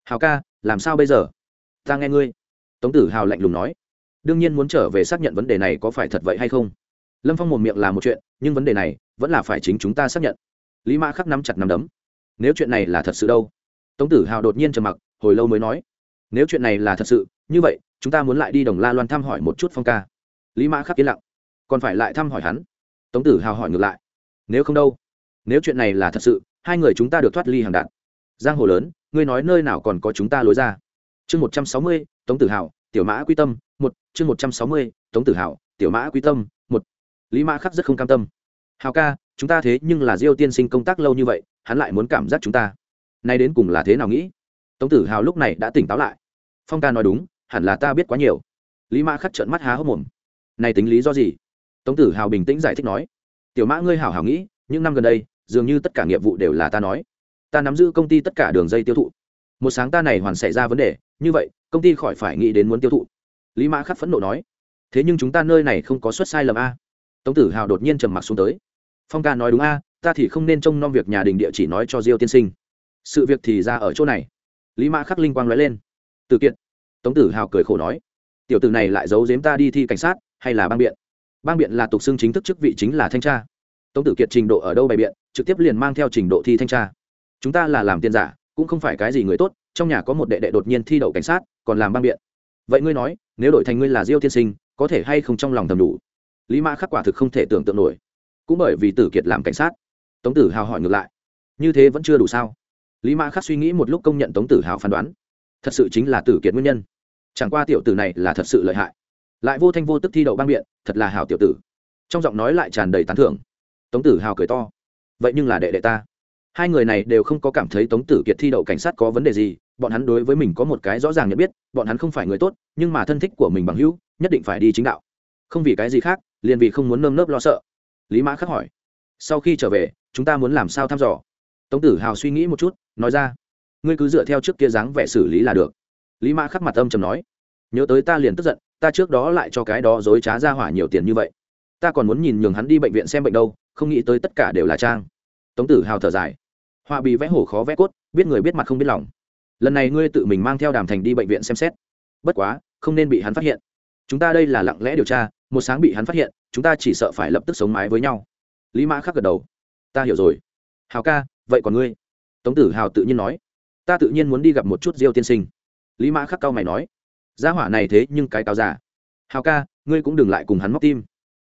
Hào ca, làm sao bây giờ? Ta nghe ngươi. Tống tử hào lạnh lùng nói. Đương nhiên muốn trở về xác nhận vấn đề này có phải thật vậy hay không? Lâm phong một miệng là một chuyện, nhưng vấn đề này vẫn là phải chính chúng ta xác nhận. Lý mã khắc nắm chặt nắm đấm. Nếu chuyện này là thật sự đâu? Tống tử hào đột nhiên trầm mặc, hồi lâu mới nói. Nếu chuyện này là thật sự, như vậy, chúng ta muốn lại đi đồng la loan thăm hỏi một chút phong ca. Lý mã khắc yên lặng. Còn phải lại thăm hỏi hắn. Tống tử hào hỏi ngược lại nếu không đâu? Nếu chuyện này là thật sự, hai người chúng ta được thoát ly hàng đạn. Giang hồ lớn, ngươi nói nơi nào còn có chúng ta lối ra? Chương một trăm sáu mươi, tống tử hào tiểu mã quy tâm, một. Chương một trăm sáu mươi, tống tử hào tiểu mã quy tâm, một. Lý mã khắc rất không cam tâm. Hào ca, chúng ta thế nhưng là diêu tiên sinh công tác lâu như vậy, hắn lại muốn cảm giác chúng ta. Nay đến cùng là thế nào nghĩ? Tống tử hào lúc này đã tỉnh táo lại. Phong ca nói đúng, hẳn là ta biết quá nhiều. Lý mã khắc trợn mắt há hốc mồm. Này tính lý do gì? Tống tử hào bình tĩnh giải thích nói tiểu mã ngươi hảo hảo nghĩ, những năm gần đây, dường như tất cả nghiệp vụ đều là ta nói. Ta nắm giữ công ty tất cả đường dây tiêu thụ. Một sáng ta này hoàn xảy ra vấn đề, như vậy, công ty khỏi phải nghĩ đến muốn tiêu thụ. Lý mã khắc phẫn nộ nói. Thế nhưng chúng ta nơi này không có suất sai lầm a. Tống tử hào đột nhiên trầm mặc xuống tới. Phong ca nói đúng a, ta thì không nên trông nom việc nhà đình địa chỉ nói cho diêu tiên sinh. Sự việc thì ra ở chỗ này. Lý mã khắc linh quang nói lên. Từ kiện tống tử hào cười khổ nói. Tiểu tử này lại giấu giếm ta đi thi cảnh sát, hay là băng biện? Bang biện là tục xưng chính thức chức vị chính là thanh tra. Tống tử kiệt trình độ ở đâu bày biện, trực tiếp liền mang theo trình độ thi thanh tra. Chúng ta là làm tiền giả, cũng không phải cái gì người tốt, trong nhà có một đệ đệ đột nhiên thi đậu cảnh sát, còn làm bang biện. Vậy ngươi nói, nếu đổi thành ngươi là diêu tiên sinh, có thể hay không trong lòng thầm đủ? Lý mã khắc quả thực không thể tưởng tượng nổi. Cũng bởi vì tử kiệt làm cảnh sát. Tống tử hào hỏi ngược lại. Như thế vẫn chưa đủ sao? Lý mã khắc suy nghĩ một lúc công nhận tống tử hào phán đoán. Thật sự chính là tử kiệt nguyên nhân. Chẳng qua tiểu tử này là thật sự lợi hại lại vô thanh vô tức thi đậu bang biện, thật là hảo tiểu tử. Trong giọng nói lại tràn đầy tán thưởng. Tống tử hào cười to. Vậy nhưng là đệ đệ ta. Hai người này đều không có cảm thấy tống tử kiệt thi đậu cảnh sát có vấn đề gì, bọn hắn đối với mình có một cái rõ ràng nhận biết, bọn hắn không phải người tốt, nhưng mà thân thích của mình bằng hữu, nhất định phải đi chính đạo. Không vì cái gì khác, liền vì không muốn nơm nớp lo sợ. Lý mã khắc hỏi. Sau khi trở về, chúng ta muốn làm sao thăm dò? Tống tử hào suy nghĩ một chút, nói ra. Ngươi cứ dựa theo trước kia dáng vẻ xử lý là được. Lý mã khắc mặt âm trầm nói. Nhớ tới ta liền tức giận ta trước đó lại cho cái đó dối trá ra hỏa nhiều tiền như vậy. Ta còn muốn nhìn nhường hắn đi bệnh viện xem bệnh đâu, không nghĩ tới tất cả đều là trang. Tống tử hào thở dài. Họa bị vẽ hổ khó vẽ cốt, biết người biết mặt không biết lòng. Lần này ngươi tự mình mang theo đàm thành đi bệnh viện xem xét. Bất quá, không nên bị hắn phát hiện. Chúng ta đây là lặng lẽ điều tra, một sáng bị hắn phát hiện, chúng ta chỉ sợ phải lập tức sống mái với nhau. Lý mã khắc gật đầu. Ta hiểu rồi. Hào ca, vậy còn ngươi? Tống tử hào tự nhiên nói. Ta tự nhiên muốn đi gặp một chút diêu tiên sinh. Lý mã khắc cao mày nói gia hỏa này thế nhưng cái cáo giả. Hào ca, ngươi cũng đừng lại cùng hắn móc tim.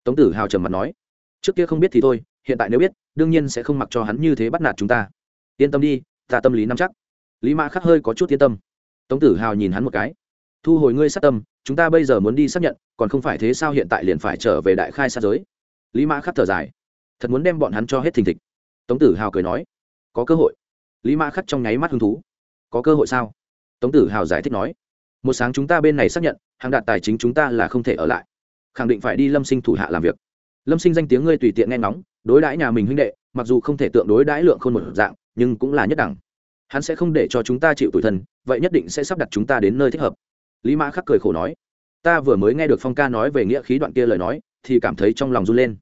Tống tử hào trầm mặt nói. Trước kia không biết thì thôi, hiện tại nếu biết, đương nhiên sẽ không mặc cho hắn như thế bắt nạt chúng ta. Yên tâm đi, ta tâm lý nắm chắc. Lý mã khắc hơi có chút yên tâm. Tống tử hào nhìn hắn một cái. Thu hồi ngươi sát tâm, chúng ta bây giờ muốn đi xác nhận, còn không phải thế sao hiện tại liền phải trở về đại khai sát giới. Lý mã khắc thở dài. Thật muốn đem bọn hắn cho hết thình thịch. Tống tử hào cười nói. Có cơ hội. Lý mã khắc trong nháy mắt hứng thú. Có cơ hội sao? Tống tử hào giải thích nói một sáng chúng ta bên này xác nhận, hàng đạt tài chính chúng ta là không thể ở lại. Khẳng định phải đi lâm sinh thủ hạ làm việc. Lâm sinh danh tiếng ngươi tùy tiện nghe ngóng, đối đãi nhà mình huynh đệ, mặc dù không thể tượng đối đãi lượng không một dạng, nhưng cũng là nhất đẳng. Hắn sẽ không để cho chúng ta chịu tủi thân, vậy nhất định sẽ sắp đặt chúng ta đến nơi thích hợp. Lý mã khắc cười khổ nói, ta vừa mới nghe được phong ca nói về nghĩa khí đoạn kia lời nói, thì cảm thấy trong lòng run lên.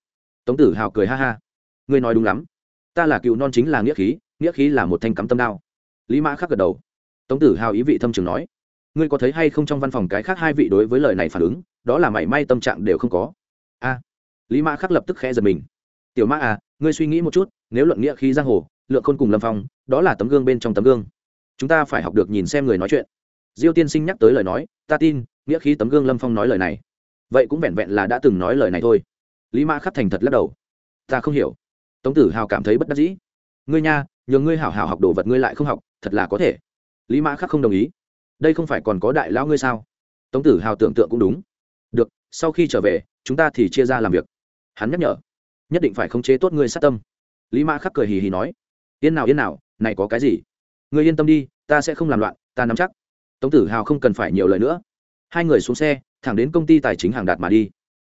Tống tử hào cười ha ha, ngươi nói đúng lắm. Ta là cựu non chính là nghĩa khí nghĩa khí là một thanh cắm tâm đao. Lý mã khắc gật đầu. Tống tử hào ý vị thâm trường nói ngươi có thấy hay không trong văn phòng cái khác hai vị đối với lời này phản ứng, đó là mảy may tâm trạng đều không có. A. Lý mã khắc lập tức khẽ giật mình. Tiểu mã à ngươi suy nghĩ một chút, nếu luận nghĩa khí giang hồ, lượng khôn cùng lâm phong, đó là tấm gương bên trong tấm gương. Chúng ta phải học được nhìn xem người nói chuyện. Diêu tiên sinh nhắc tới lời nói, ta tin, nghĩa khí tấm gương lâm phong nói lời này. Vậy cũng vẹn vẹn là đã từng nói lời này thôi. Lý mã khắc thành thật lắc đầu. Ta không hiểu. Tống tử hào cảm thấy bất đắc dĩ. Ngươi nha, nhờ ngươi hảo hảo học đồ vật ngươi lại không học, thật là có thể. Lý mã khắc không đồng ý đây không phải còn có đại lão ngươi sao? Tống tử hào tưởng tượng cũng đúng. Được, sau khi trở về, chúng ta thì chia ra làm việc. Hắn nhắc nhở. Nhất định phải khống chế tốt ngươi sát tâm. Lý mã khắc cười hì hì nói. Yên nào yên nào, này có cái gì? Ngươi yên tâm đi, ta sẽ không làm loạn, ta nắm chắc. Tống tử hào không cần phải nhiều lời nữa. Hai người xuống xe, thẳng đến công ty tài chính hàng đạt mà đi.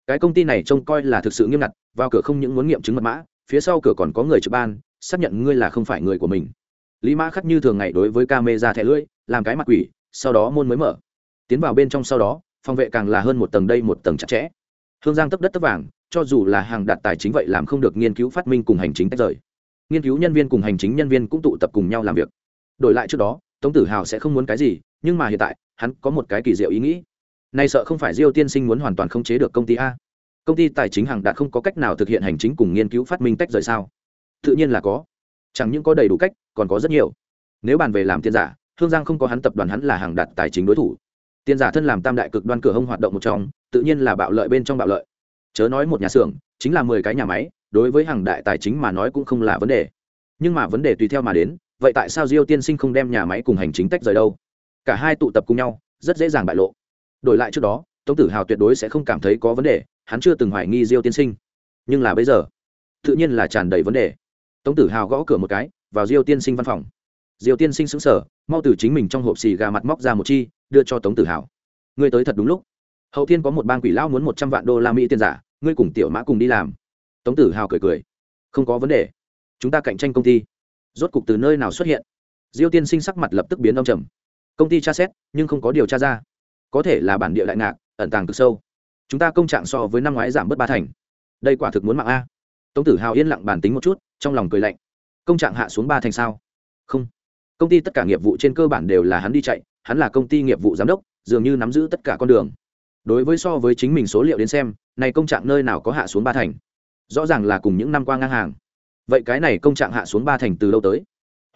Cái công ty này trông coi là thực sự nghiêm ngặt, vào cửa không những muốn nghiệm chứng mật mã, phía sau cửa còn có người trực ban, xác nhận ngươi là không phải người của mình. Lý mã khắc như thường ngày đối với ca mê ra thẻ lưỡi, làm cái mặt quỷ sau đó môn mới mở. Tiến vào bên trong sau đó, phòng vệ càng là hơn một tầng đây một tầng chặt chẽ. Hương giang tấp đất tấp vàng, cho dù là hàng đạt tài chính vậy làm không được nghiên cứu phát minh cùng hành chính tách rời. Nghiên cứu nhân viên cùng hành chính nhân viên cũng tụ tập cùng nhau làm việc. Đổi lại trước đó, tống tử hào sẽ không muốn cái gì, nhưng mà hiện tại, hắn có một cái kỳ diệu ý nghĩ. Nay sợ không phải diêu tiên sinh muốn hoàn toàn khống chế được công ty a. Công ty tài chính hàng đạt không có cách nào thực hiện hành chính cùng nghiên cứu phát minh tách rời sao? Tự nhiên là có. Chẳng những có đầy đủ cách, còn có rất nhiều. Nếu bàn về làm tiền giả hương giang không có hắn tập đoàn hắn là hàng đạt tài chính đối thủ. Tiền giả thân làm tam đại cực đoan cửa hông hoạt động một trong, tự nhiên là bạo lợi bên trong bạo lợi. Chớ nói một nhà xưởng, chính là mười cái nhà máy, đối với hàng đại tài chính mà nói cũng không là vấn đề. Nhưng mà vấn đề tùy theo mà đến, vậy tại sao diêu tiên sinh không đem nhà máy cùng hành chính tách rời đâu? Cả hai tụ tập cùng nhau, rất dễ dàng bại lộ. Đổi lại trước đó, tống tử hào tuyệt đối sẽ không cảm thấy có vấn đề, hắn chưa từng hoài nghi diêu tiên sinh. Nhưng là bây giờ, tự nhiên là tràn đầy vấn đề. Tống tử hào gõ cửa một cái, vào diêu tiên sinh văn phòng. Diêu tiên sinh xứng sở mau từ chính mình trong hộp xì gà mặt móc ra một chi, đưa cho tống tử hào. Ngươi tới thật đúng lúc. Hậu thiên có một bang quỷ lao muốn một trăm vạn đô la mỹ tiền giả, ngươi cùng tiểu mã cùng đi làm. Tống tử hào cười cười. Không có vấn đề. Chúng ta cạnh tranh công ty. Rốt cục từ nơi nào xuất hiện? Diêu tiên sinh sắc mặt lập tức biến đông trầm. Công ty tra xét, nhưng không có điều tra ra. Có thể là bản địa đại ngạc, ẩn tàng cực sâu. Chúng ta công trạng so với năm ngoái giảm bớt ba thành. Đây quả thực muốn mạng a. Tống tử hào yên lặng bản tính một chút, trong lòng cười lạnh. Công trạng hạ xuống ba thành sao? Không công ty tất cả nghiệp vụ trên cơ bản đều là hắn đi chạy, hắn là công ty nghiệp vụ giám đốc, dường như nắm giữ tất cả con đường. Đối với so với chính mình số liệu đến xem, này công trạng nơi nào có hạ xuống ba thành? Rõ ràng là cùng những năm qua ngang hàng. Vậy cái này công trạng hạ xuống ba thành từ lâu tới?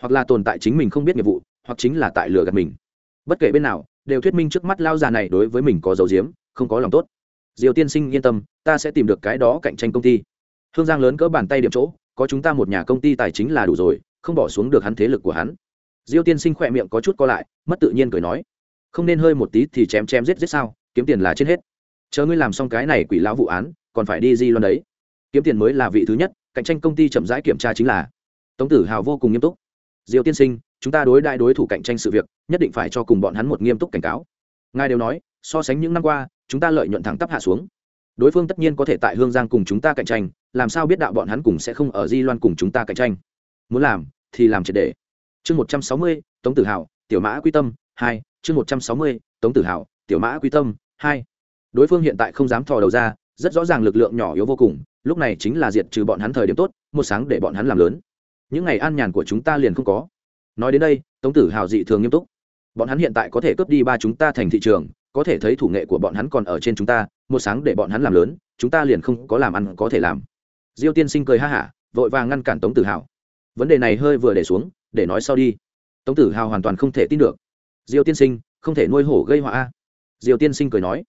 Hoặc là tồn tại chính mình không biết nghiệp vụ, hoặc chính là tại lừa gạt mình. Bất kể bên nào, đều thuyết minh trước mắt lao già này đối với mình có dấu diếm, không có lòng tốt. Diều tiên sinh yên tâm, ta sẽ tìm được cái đó cạnh tranh công ty. Hương giang lớn cỡ bàn tay điểm chỗ, có chúng ta một nhà công ty tài chính là đủ rồi, không bỏ xuống được hắn thế lực của hắn diêu tiên sinh khỏe miệng có chút co lại, mất tự nhiên cười nói. Không nên hơi một tí thì chém chém giết giết sao, kiếm tiền là trên hết. Chờ ngươi làm xong cái này quỷ lão vụ án, còn phải đi di loan đấy. Kiếm tiền mới là vị thứ nhất, cạnh tranh công ty chậm rãi kiểm tra chính là. Tống tử hào vô cùng nghiêm túc. Diêu tiên sinh, chúng ta đối đại đối thủ cạnh tranh sự việc, nhất định phải cho cùng bọn hắn một nghiêm túc cảnh cáo. Ngài đều nói, so sánh những năm qua, chúng ta lợi nhuận thẳng tắp hạ xuống. Đối phương tất nhiên có thể tại hương giang cùng chúng ta cạnh tranh, làm sao biết đạo bọn hắn cùng sẽ không ở di loan cùng chúng ta cạnh tranh? Muốn làm, thì làm triệt để chương một trăm sáu mươi, tống tử hào, tiểu mã quy tâm, hai, chương một trăm sáu mươi, tống tử hào, tiểu mã quy tâm, hai. Đối phương hiện tại không dám thò đầu ra, rất rõ ràng lực lượng nhỏ yếu vô cùng, lúc này chính là diệt trừ bọn hắn thời điểm tốt, một sáng để bọn hắn làm lớn. Những ngày an nhàn của chúng ta liền không có. Nói đến đây, tống tử hào dị thường nghiêm túc. Bọn hắn hiện tại có thể cướp đi ba chúng ta thành thị trường, có thể thấy thủ nghệ của bọn hắn còn ở trên chúng ta, một sáng để bọn hắn làm lớn, chúng ta liền không có làm ăn có thể làm. Diêu tiên sinh cười ha hả, vội vàng ngăn cản tống tử hào. Vấn đề này hơi vừa để xuống để nói sau đi. Tống tử hào hoàn toàn không thể tin được. Diêu tiên sinh, không thể nuôi hổ gây họa a. Diêu tiên sinh cười nói,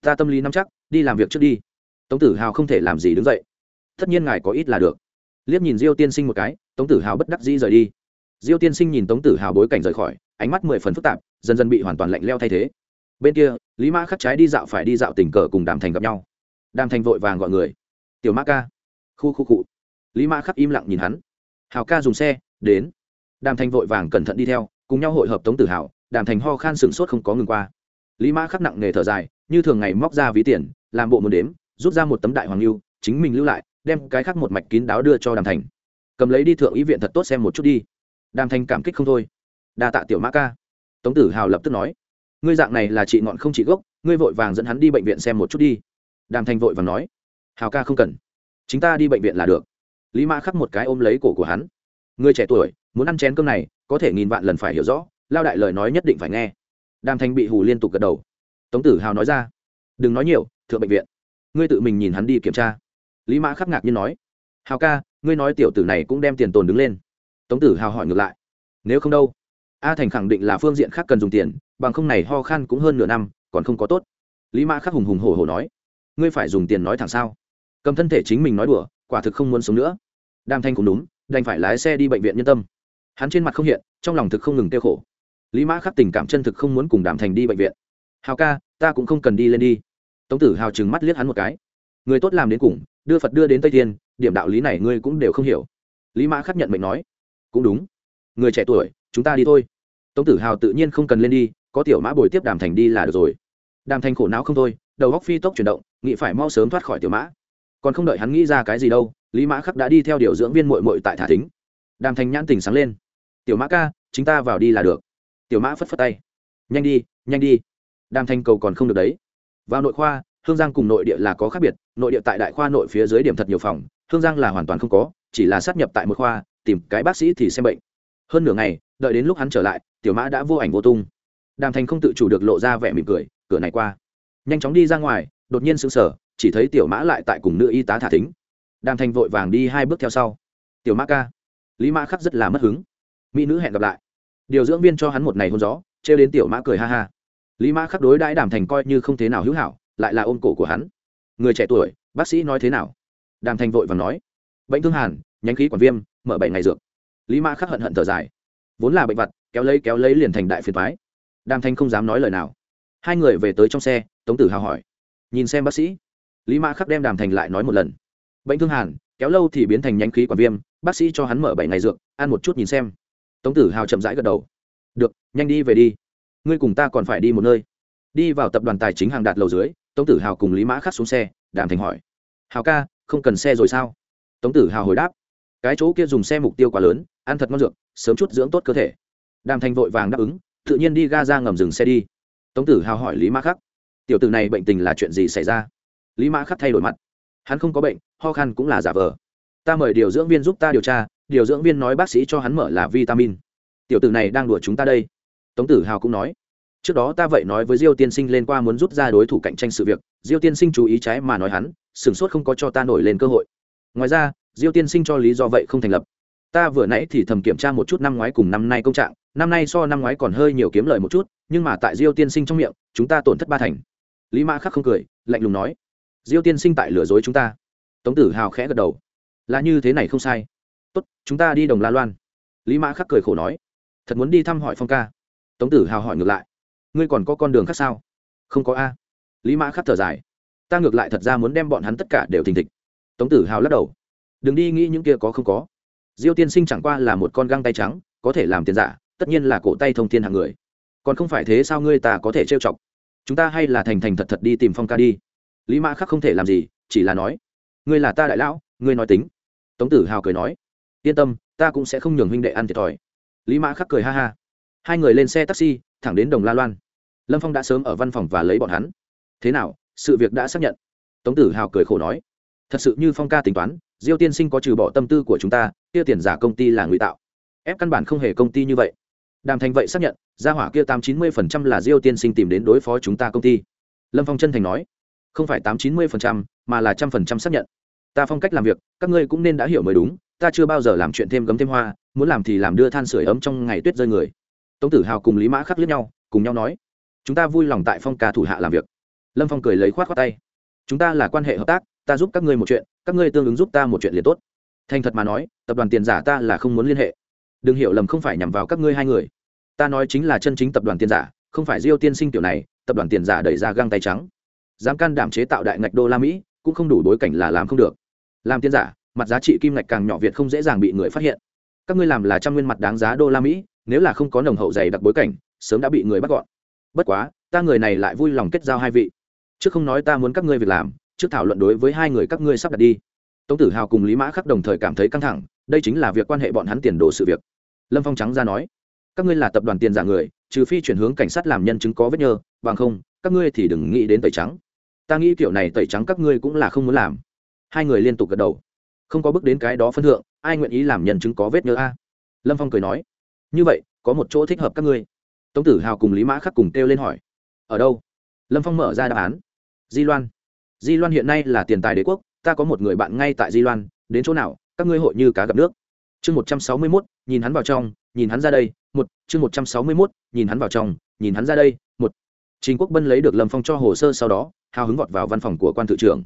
ta tâm lý nắm chắc, đi làm việc trước đi. Tống tử hào không thể làm gì đứng dậy. Tất nhiên ngài có ít là được. Liếc nhìn diêu tiên sinh một cái, tống tử hào bất đắc dĩ rời đi. Diêu tiên sinh nhìn tống tử hào bối cảnh rời khỏi, ánh mắt mười phần phức tạp, dần dần bị hoàn toàn lạnh leo thay thế. Bên kia, lý mã khắc trái đi dạo phải đi dạo tình cờ cùng đàm thành gặp nhau. Đàm thành vội vàng gọi người. Tiểu mã ca. Khu khu cụ lý mã khắc im lặng nhìn hắn. Hào ca dùng xe, đến đàm thành vội vàng cẩn thận đi theo, cùng nhau hội hợp tống tử hào đàm thành ho khan sửng sốt không có ngừng qua. Lý mã khắc nặng nghề thở dài, như thường ngày móc ra ví tiền, làm bộ một đếm, rút ra một tấm đại hoàng lưu, chính mình lưu lại, đem cái khác một mạch kín đáo đưa cho đàm thành. Cầm lấy đi thượng ý viện thật tốt xem một chút đi. Đàm thành cảm kích không thôi. Đa tạ tiểu mã ca. Tống tử hào lập tức nói, ngươi dạng này là chị ngọn không chị gốc, ngươi vội vàng dẫn hắn đi bệnh viện xem một chút đi. Đàm thành vội vàng nói hào ca không cần chúng ta đi bệnh viện là được. Lý mã khắc một cái ôm lấy cổ của hắn người trẻ tuổi muốn ăn chén cơm này, có thể nghìn vạn lần phải hiểu rõ, lao đại lời nói nhất định phải nghe. Đàm thành bị hù liên tục gật đầu. Tống tử hào nói ra, đừng nói nhiều, thượng bệnh viện. Ngươi tự mình nhìn hắn đi kiểm tra. Lý mã khắc ngạc nhiên nói, hào ca, ngươi nói tiểu tử này cũng đem tiền tồn đứng lên. Tống tử hào hỏi ngược lại, nếu không đâu, a thành khẳng định là phương diện khác cần dùng tiền, bằng không này ho khan cũng hơn nửa năm, còn không có tốt. Lý mã khắc hùng hùng hổ hổ nói, ngươi phải dùng tiền nói thẳng sao? Cầm thân thể chính mình nói đùa, quả thực không muốn sống nữa. Đàm thanh cũng đúng, đành phải lái xe đi bệnh viện nhân tâm hắn trên mặt không hiện, trong lòng thực không ngừng tiêu khổ. Lý mã khắc tình cảm chân thực không muốn cùng đàm thành đi bệnh viện. Hào ca, ta cũng không cần đi lên đi. Tống tử hào chừng mắt liếc hắn một cái. Người tốt làm đến cùng, đưa phật đưa đến tây thiên, điểm đạo lý này ngươi cũng đều không hiểu. Lý mã khắc nhận mệnh nói. Cũng đúng. Người trẻ tuổi, chúng ta đi thôi. Tống tử hào tự nhiên không cần lên đi, có tiểu mã bồi tiếp đàm thành đi là được rồi. Đàm thành khổ não không thôi, đầu góc phi tốc chuyển động, nghĩ phải mau sớm thoát khỏi tiểu mã. Còn không đợi hắn nghĩ ra cái gì đâu, lý mã khắc đã đi theo điều dưỡng viên mội mội tại thả thính. Đàm thành nhãn tình sáng lên tiểu mã ca, chính ta vào đi là được. Tiểu mã phất phất tay. Nhanh đi nhanh đi. Đàm Thanh cầu còn không được đấy. Vào nội khoa, hương giang cùng nội địa là có khác biệt, nội địa tại đại khoa nội phía dưới điểm thật nhiều phòng, hương giang là hoàn toàn không có, chỉ là sát nhập tại một khoa, tìm cái bác sĩ thì xem bệnh. Hơn nửa ngày, đợi đến lúc hắn trở lại, tiểu mã đã vô ảnh vô tung. Đàm thành không tự chủ được lộ ra vẻ mỉm cười, cửa này qua. Nhanh chóng đi ra ngoài, đột nhiên sững sờ, chỉ thấy tiểu mã lại tại cùng nữ y tá thả thính. Đàm thành vội vàng đi hai bước theo sau. Tiểu mã ca. Lý mã khắc rất là mất hứng mỹ nữ hẹn gặp lại. Điều dưỡng viên cho hắn một ngày hôn gió, trêu đến tiểu mã cười ha ha. Lý mã khắc đối đãi đàm thành coi như không thế nào hữu hảo, lại là ôm cổ của hắn. Người trẻ tuổi, bác sĩ nói thế nào? Đàm thành vội và nói. Bệnh thương hàn, nhánh khí quản viêm, mở bảy ngày dược. Lý mã khắc hận hận thở dài. Vốn là bệnh vật, kéo lấy kéo lấy liền thành đại phiền thoái đàm thanh không dám nói lời nào. Hai người về tới trong xe, tống tử hào hỏi. Nhìn xem bác sĩ. Lý mã khắc đem đàm thành lại nói một lần. Bệnh thương hàn, kéo lâu thì biến thành nhánh khí quản viêm, bác sĩ cho hắn mở bảy ngày dược, ăn một chút nhìn xem tống tử hào chậm rãi gật đầu. Được, nhanh đi về đi. Ngươi cùng ta còn phải đi một nơi. Đi vào tập đoàn tài chính hàng đạt lầu dưới, tống tử hào cùng lý mã khắc xuống xe, đàm thành hỏi. Hào ca, không cần xe rồi sao? Tống tử hào hồi đáp. Cái chỗ kia dùng xe mục tiêu quá lớn, ăn thật ngon dược, sớm chút dưỡng tốt cơ thể. Đàm thành vội vàng đáp ứng, tự nhiên đi ga ra ngầm dừng xe đi. Tống tử hào hỏi lý mã khắc. Tiểu tử này bệnh tình là chuyện gì xảy ra? Lý mã khắc thay đổi mặt. Hắn không có bệnh, ho khan cũng là giả vờ. Ta mời điều dưỡng viên giúp ta điều tra điều dưỡng viên nói bác sĩ cho hắn mở là vitamin. Tiểu tử này đang đùa chúng ta đây. Tống tử hào cũng nói, trước đó ta vậy nói với diêu tiên sinh lên qua muốn rút ra đối thủ cạnh tranh sự việc. Diêu tiên sinh chú ý trái mà nói hắn, sửng sốt không có cho ta nổi lên cơ hội. Ngoài ra, diêu tiên sinh cho lý do vậy không thành lập. Ta vừa nãy thì thầm kiểm tra một chút năm ngoái cùng năm nay công trạng, năm nay so năm ngoái còn hơi nhiều kiếm lời một chút, nhưng mà tại diêu tiên sinh trong miệng, chúng ta tổn thất ba thành. Lý mã khắc không cười, lạnh lùng nói, diêu tiên sinh tại lừa dối chúng ta. Tống tử hào khẽ gật đầu, là như thế này không sai tốt, chúng ta đi đồng la loan. Lý mã khắc cười khổ nói, thật muốn đi thăm hỏi phong ca. Tống tử hào hỏi ngược lại, ngươi còn có con đường khác sao? Không có a. Lý mã khắc thở dài, ta ngược lại thật ra muốn đem bọn hắn tất cả đều thình thịch. Tống tử hào lắc đầu, đừng đi nghĩ những kia có không có. Diêu tiên sinh chẳng qua là một con găng tay trắng, có thể làm tiền giả, tất nhiên là cổ tay thông thiên hạng người. Còn không phải thế sao ngươi ta có thể trêu chọc? Chúng ta hay là thành thành thật thật đi tìm phong ca đi. Lý mã khắc không thể làm gì, chỉ là nói, ngươi là ta đại lão, ngươi nói tính. Tống tử hào cười nói yên tâm, ta cũng sẽ không nhường huynh đệ ăn thiệt thòi. Lý mã khắc cười ha ha. Hai người lên xe taxi, thẳng đến đồng la loan. Lâm phong đã sớm ở văn phòng và lấy bọn hắn. Thế nào, sự việc đã xác nhận? Tống tử hào cười khổ nói. Thật sự như phong ca tính toán, diêu tiên sinh có trừ bỏ tâm tư của chúng ta, kia tiền giả công ty là ngụy tạo. Ép căn bản không hề công ty như vậy. Đàm thành vậy xác nhận, gia hỏa kia tám chín mươi phần trăm là diêu tiên sinh tìm đến đối phó chúng ta công ty. Lâm phong chân thành nói. Không phải tám chín mươi phần trăm, mà là trăm phần trăm xác nhận ta phong cách làm việc, các ngươi cũng nên đã hiểu mới đúng, ta chưa bao giờ làm chuyện thêm gấm thêm hoa, muốn làm thì làm đưa than sửa ấm trong ngày tuyết rơi người. Tống tử hào cùng lý mã khắc liếc nhau, cùng nhau nói, chúng ta vui lòng tại phong ca thủ hạ làm việc. Lâm phong cười lấy khoát khoát tay, chúng ta là quan hệ hợp tác, ta giúp các ngươi một chuyện, các ngươi tương ứng giúp ta một chuyện liền tốt. Thành thật mà nói, tập đoàn tiền giả ta là không muốn liên hệ. Đừng hiểu lầm không phải nhằm vào các ngươi hai người. Ta nói chính là chân chính tập đoàn tiền giả, không phải diêu tiên sinh tiểu này, tập đoàn tiền giả đẩy ra găng tay trắng. Dám can đảm chế tạo đại ngạch đô la mỹ, cũng không đủ bối cảnh là làm không được làm tiền giả, mặt giá trị kim ngạch càng nhỏ việt không dễ dàng bị người phát hiện. Các ngươi làm là trăm nguyên mặt đáng giá đô la mỹ, nếu là không có nồng hậu dày đặc bối cảnh, sớm đã bị người bắt gọn. Bất quá, ta người này lại vui lòng kết giao hai vị. Trước không nói ta muốn các ngươi việc làm, trước thảo luận đối với hai người các ngươi sắp đặt đi. Tống tử hào cùng lý mã khắc đồng thời cảm thấy căng thẳng, đây chính là việc quan hệ bọn hắn tiền đồ sự việc. Lâm phong trắng ra nói, các ngươi là tập đoàn tiền giả người, trừ phi chuyển hướng cảnh sát làm nhân chứng có vết nhơ, bằng không, các ngươi thì đừng nghĩ đến tẩy trắng. Ta nghĩ kiểu này tẩy trắng các ngươi cũng là không muốn làm hai người liên tục gật đầu. Không có bước đến cái đó phân thượng, ai nguyện ý làm nhân chứng có vết nhớ a? Lâm phong cười nói. Như vậy, có một chỗ thích hợp các ngươi. Tống tử hào cùng lý mã khắc cùng kêu lên hỏi. Ở đâu? Lâm phong mở ra đáp án. Di loan. Di loan hiện nay là tiền tài đế quốc, ta có một người bạn ngay tại di loan, đến chỗ nào, các ngươi hội như cá gặp nước. Chương một trăm sáu mươi mốt, nhìn hắn vào trong, nhìn hắn ra đây, một, chương một trăm sáu mươi mốt, nhìn hắn vào trong, nhìn hắn ra đây, một. Trình quốc bân lấy được lâm phong cho hồ sơ sau đó, hào hứng vọt vào văn phòng của quan tự trưởng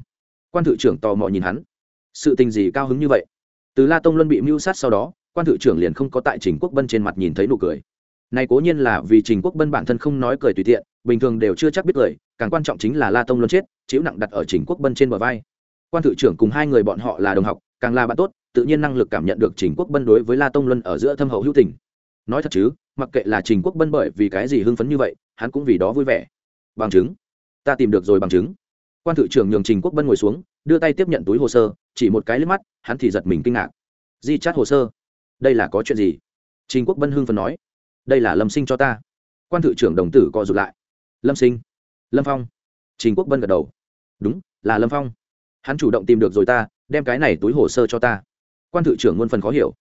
quan thự trưởng tò mò nhìn hắn. Sự tình gì cao hứng như vậy? Từ la tông luân bị mưu sát sau đó, quan thự trưởng liền không có tại trình quốc bân trên mặt nhìn thấy nụ cười. Này cố nhiên là vì trình quốc bân bản thân không nói cười tùy tiện, bình thường đều chưa chắc biết cười, càng quan trọng chính là la tông luân chết, chịu nặng đặt ở trình quốc bân trên bờ vai. Quan thự trưởng cùng hai người bọn họ là đồng học, càng là bạn tốt, tự nhiên năng lực cảm nhận được trình quốc bân đối với la tông luân ở giữa thâm hậu hữu tình. Nói thật chứ, mặc kệ là trình quốc bân bởi vì cái gì hưng phấn như vậy, hắn cũng vì đó vui vẻ. Bằng chứng. Ta tìm được rồi bằng chứng quan thự trưởng nhường trình quốc bân ngồi xuống, đưa tay tiếp nhận túi hồ sơ, chỉ một cái liếc mắt, hắn thì giật mình kinh ngạc. Di chát hồ sơ. Đây là có chuyện gì? Trình quốc bân hưng phấn nói. Đây là lâm sinh cho ta. Quan thự trưởng đồng tử co rụt lại. Lâm sinh. Lâm phong. Trình quốc bân gật đầu. Đúng, là lâm phong. Hắn chủ động tìm được rồi ta, đem cái này túi hồ sơ cho ta. Quan thự trưởng muôn phần khó hiểu.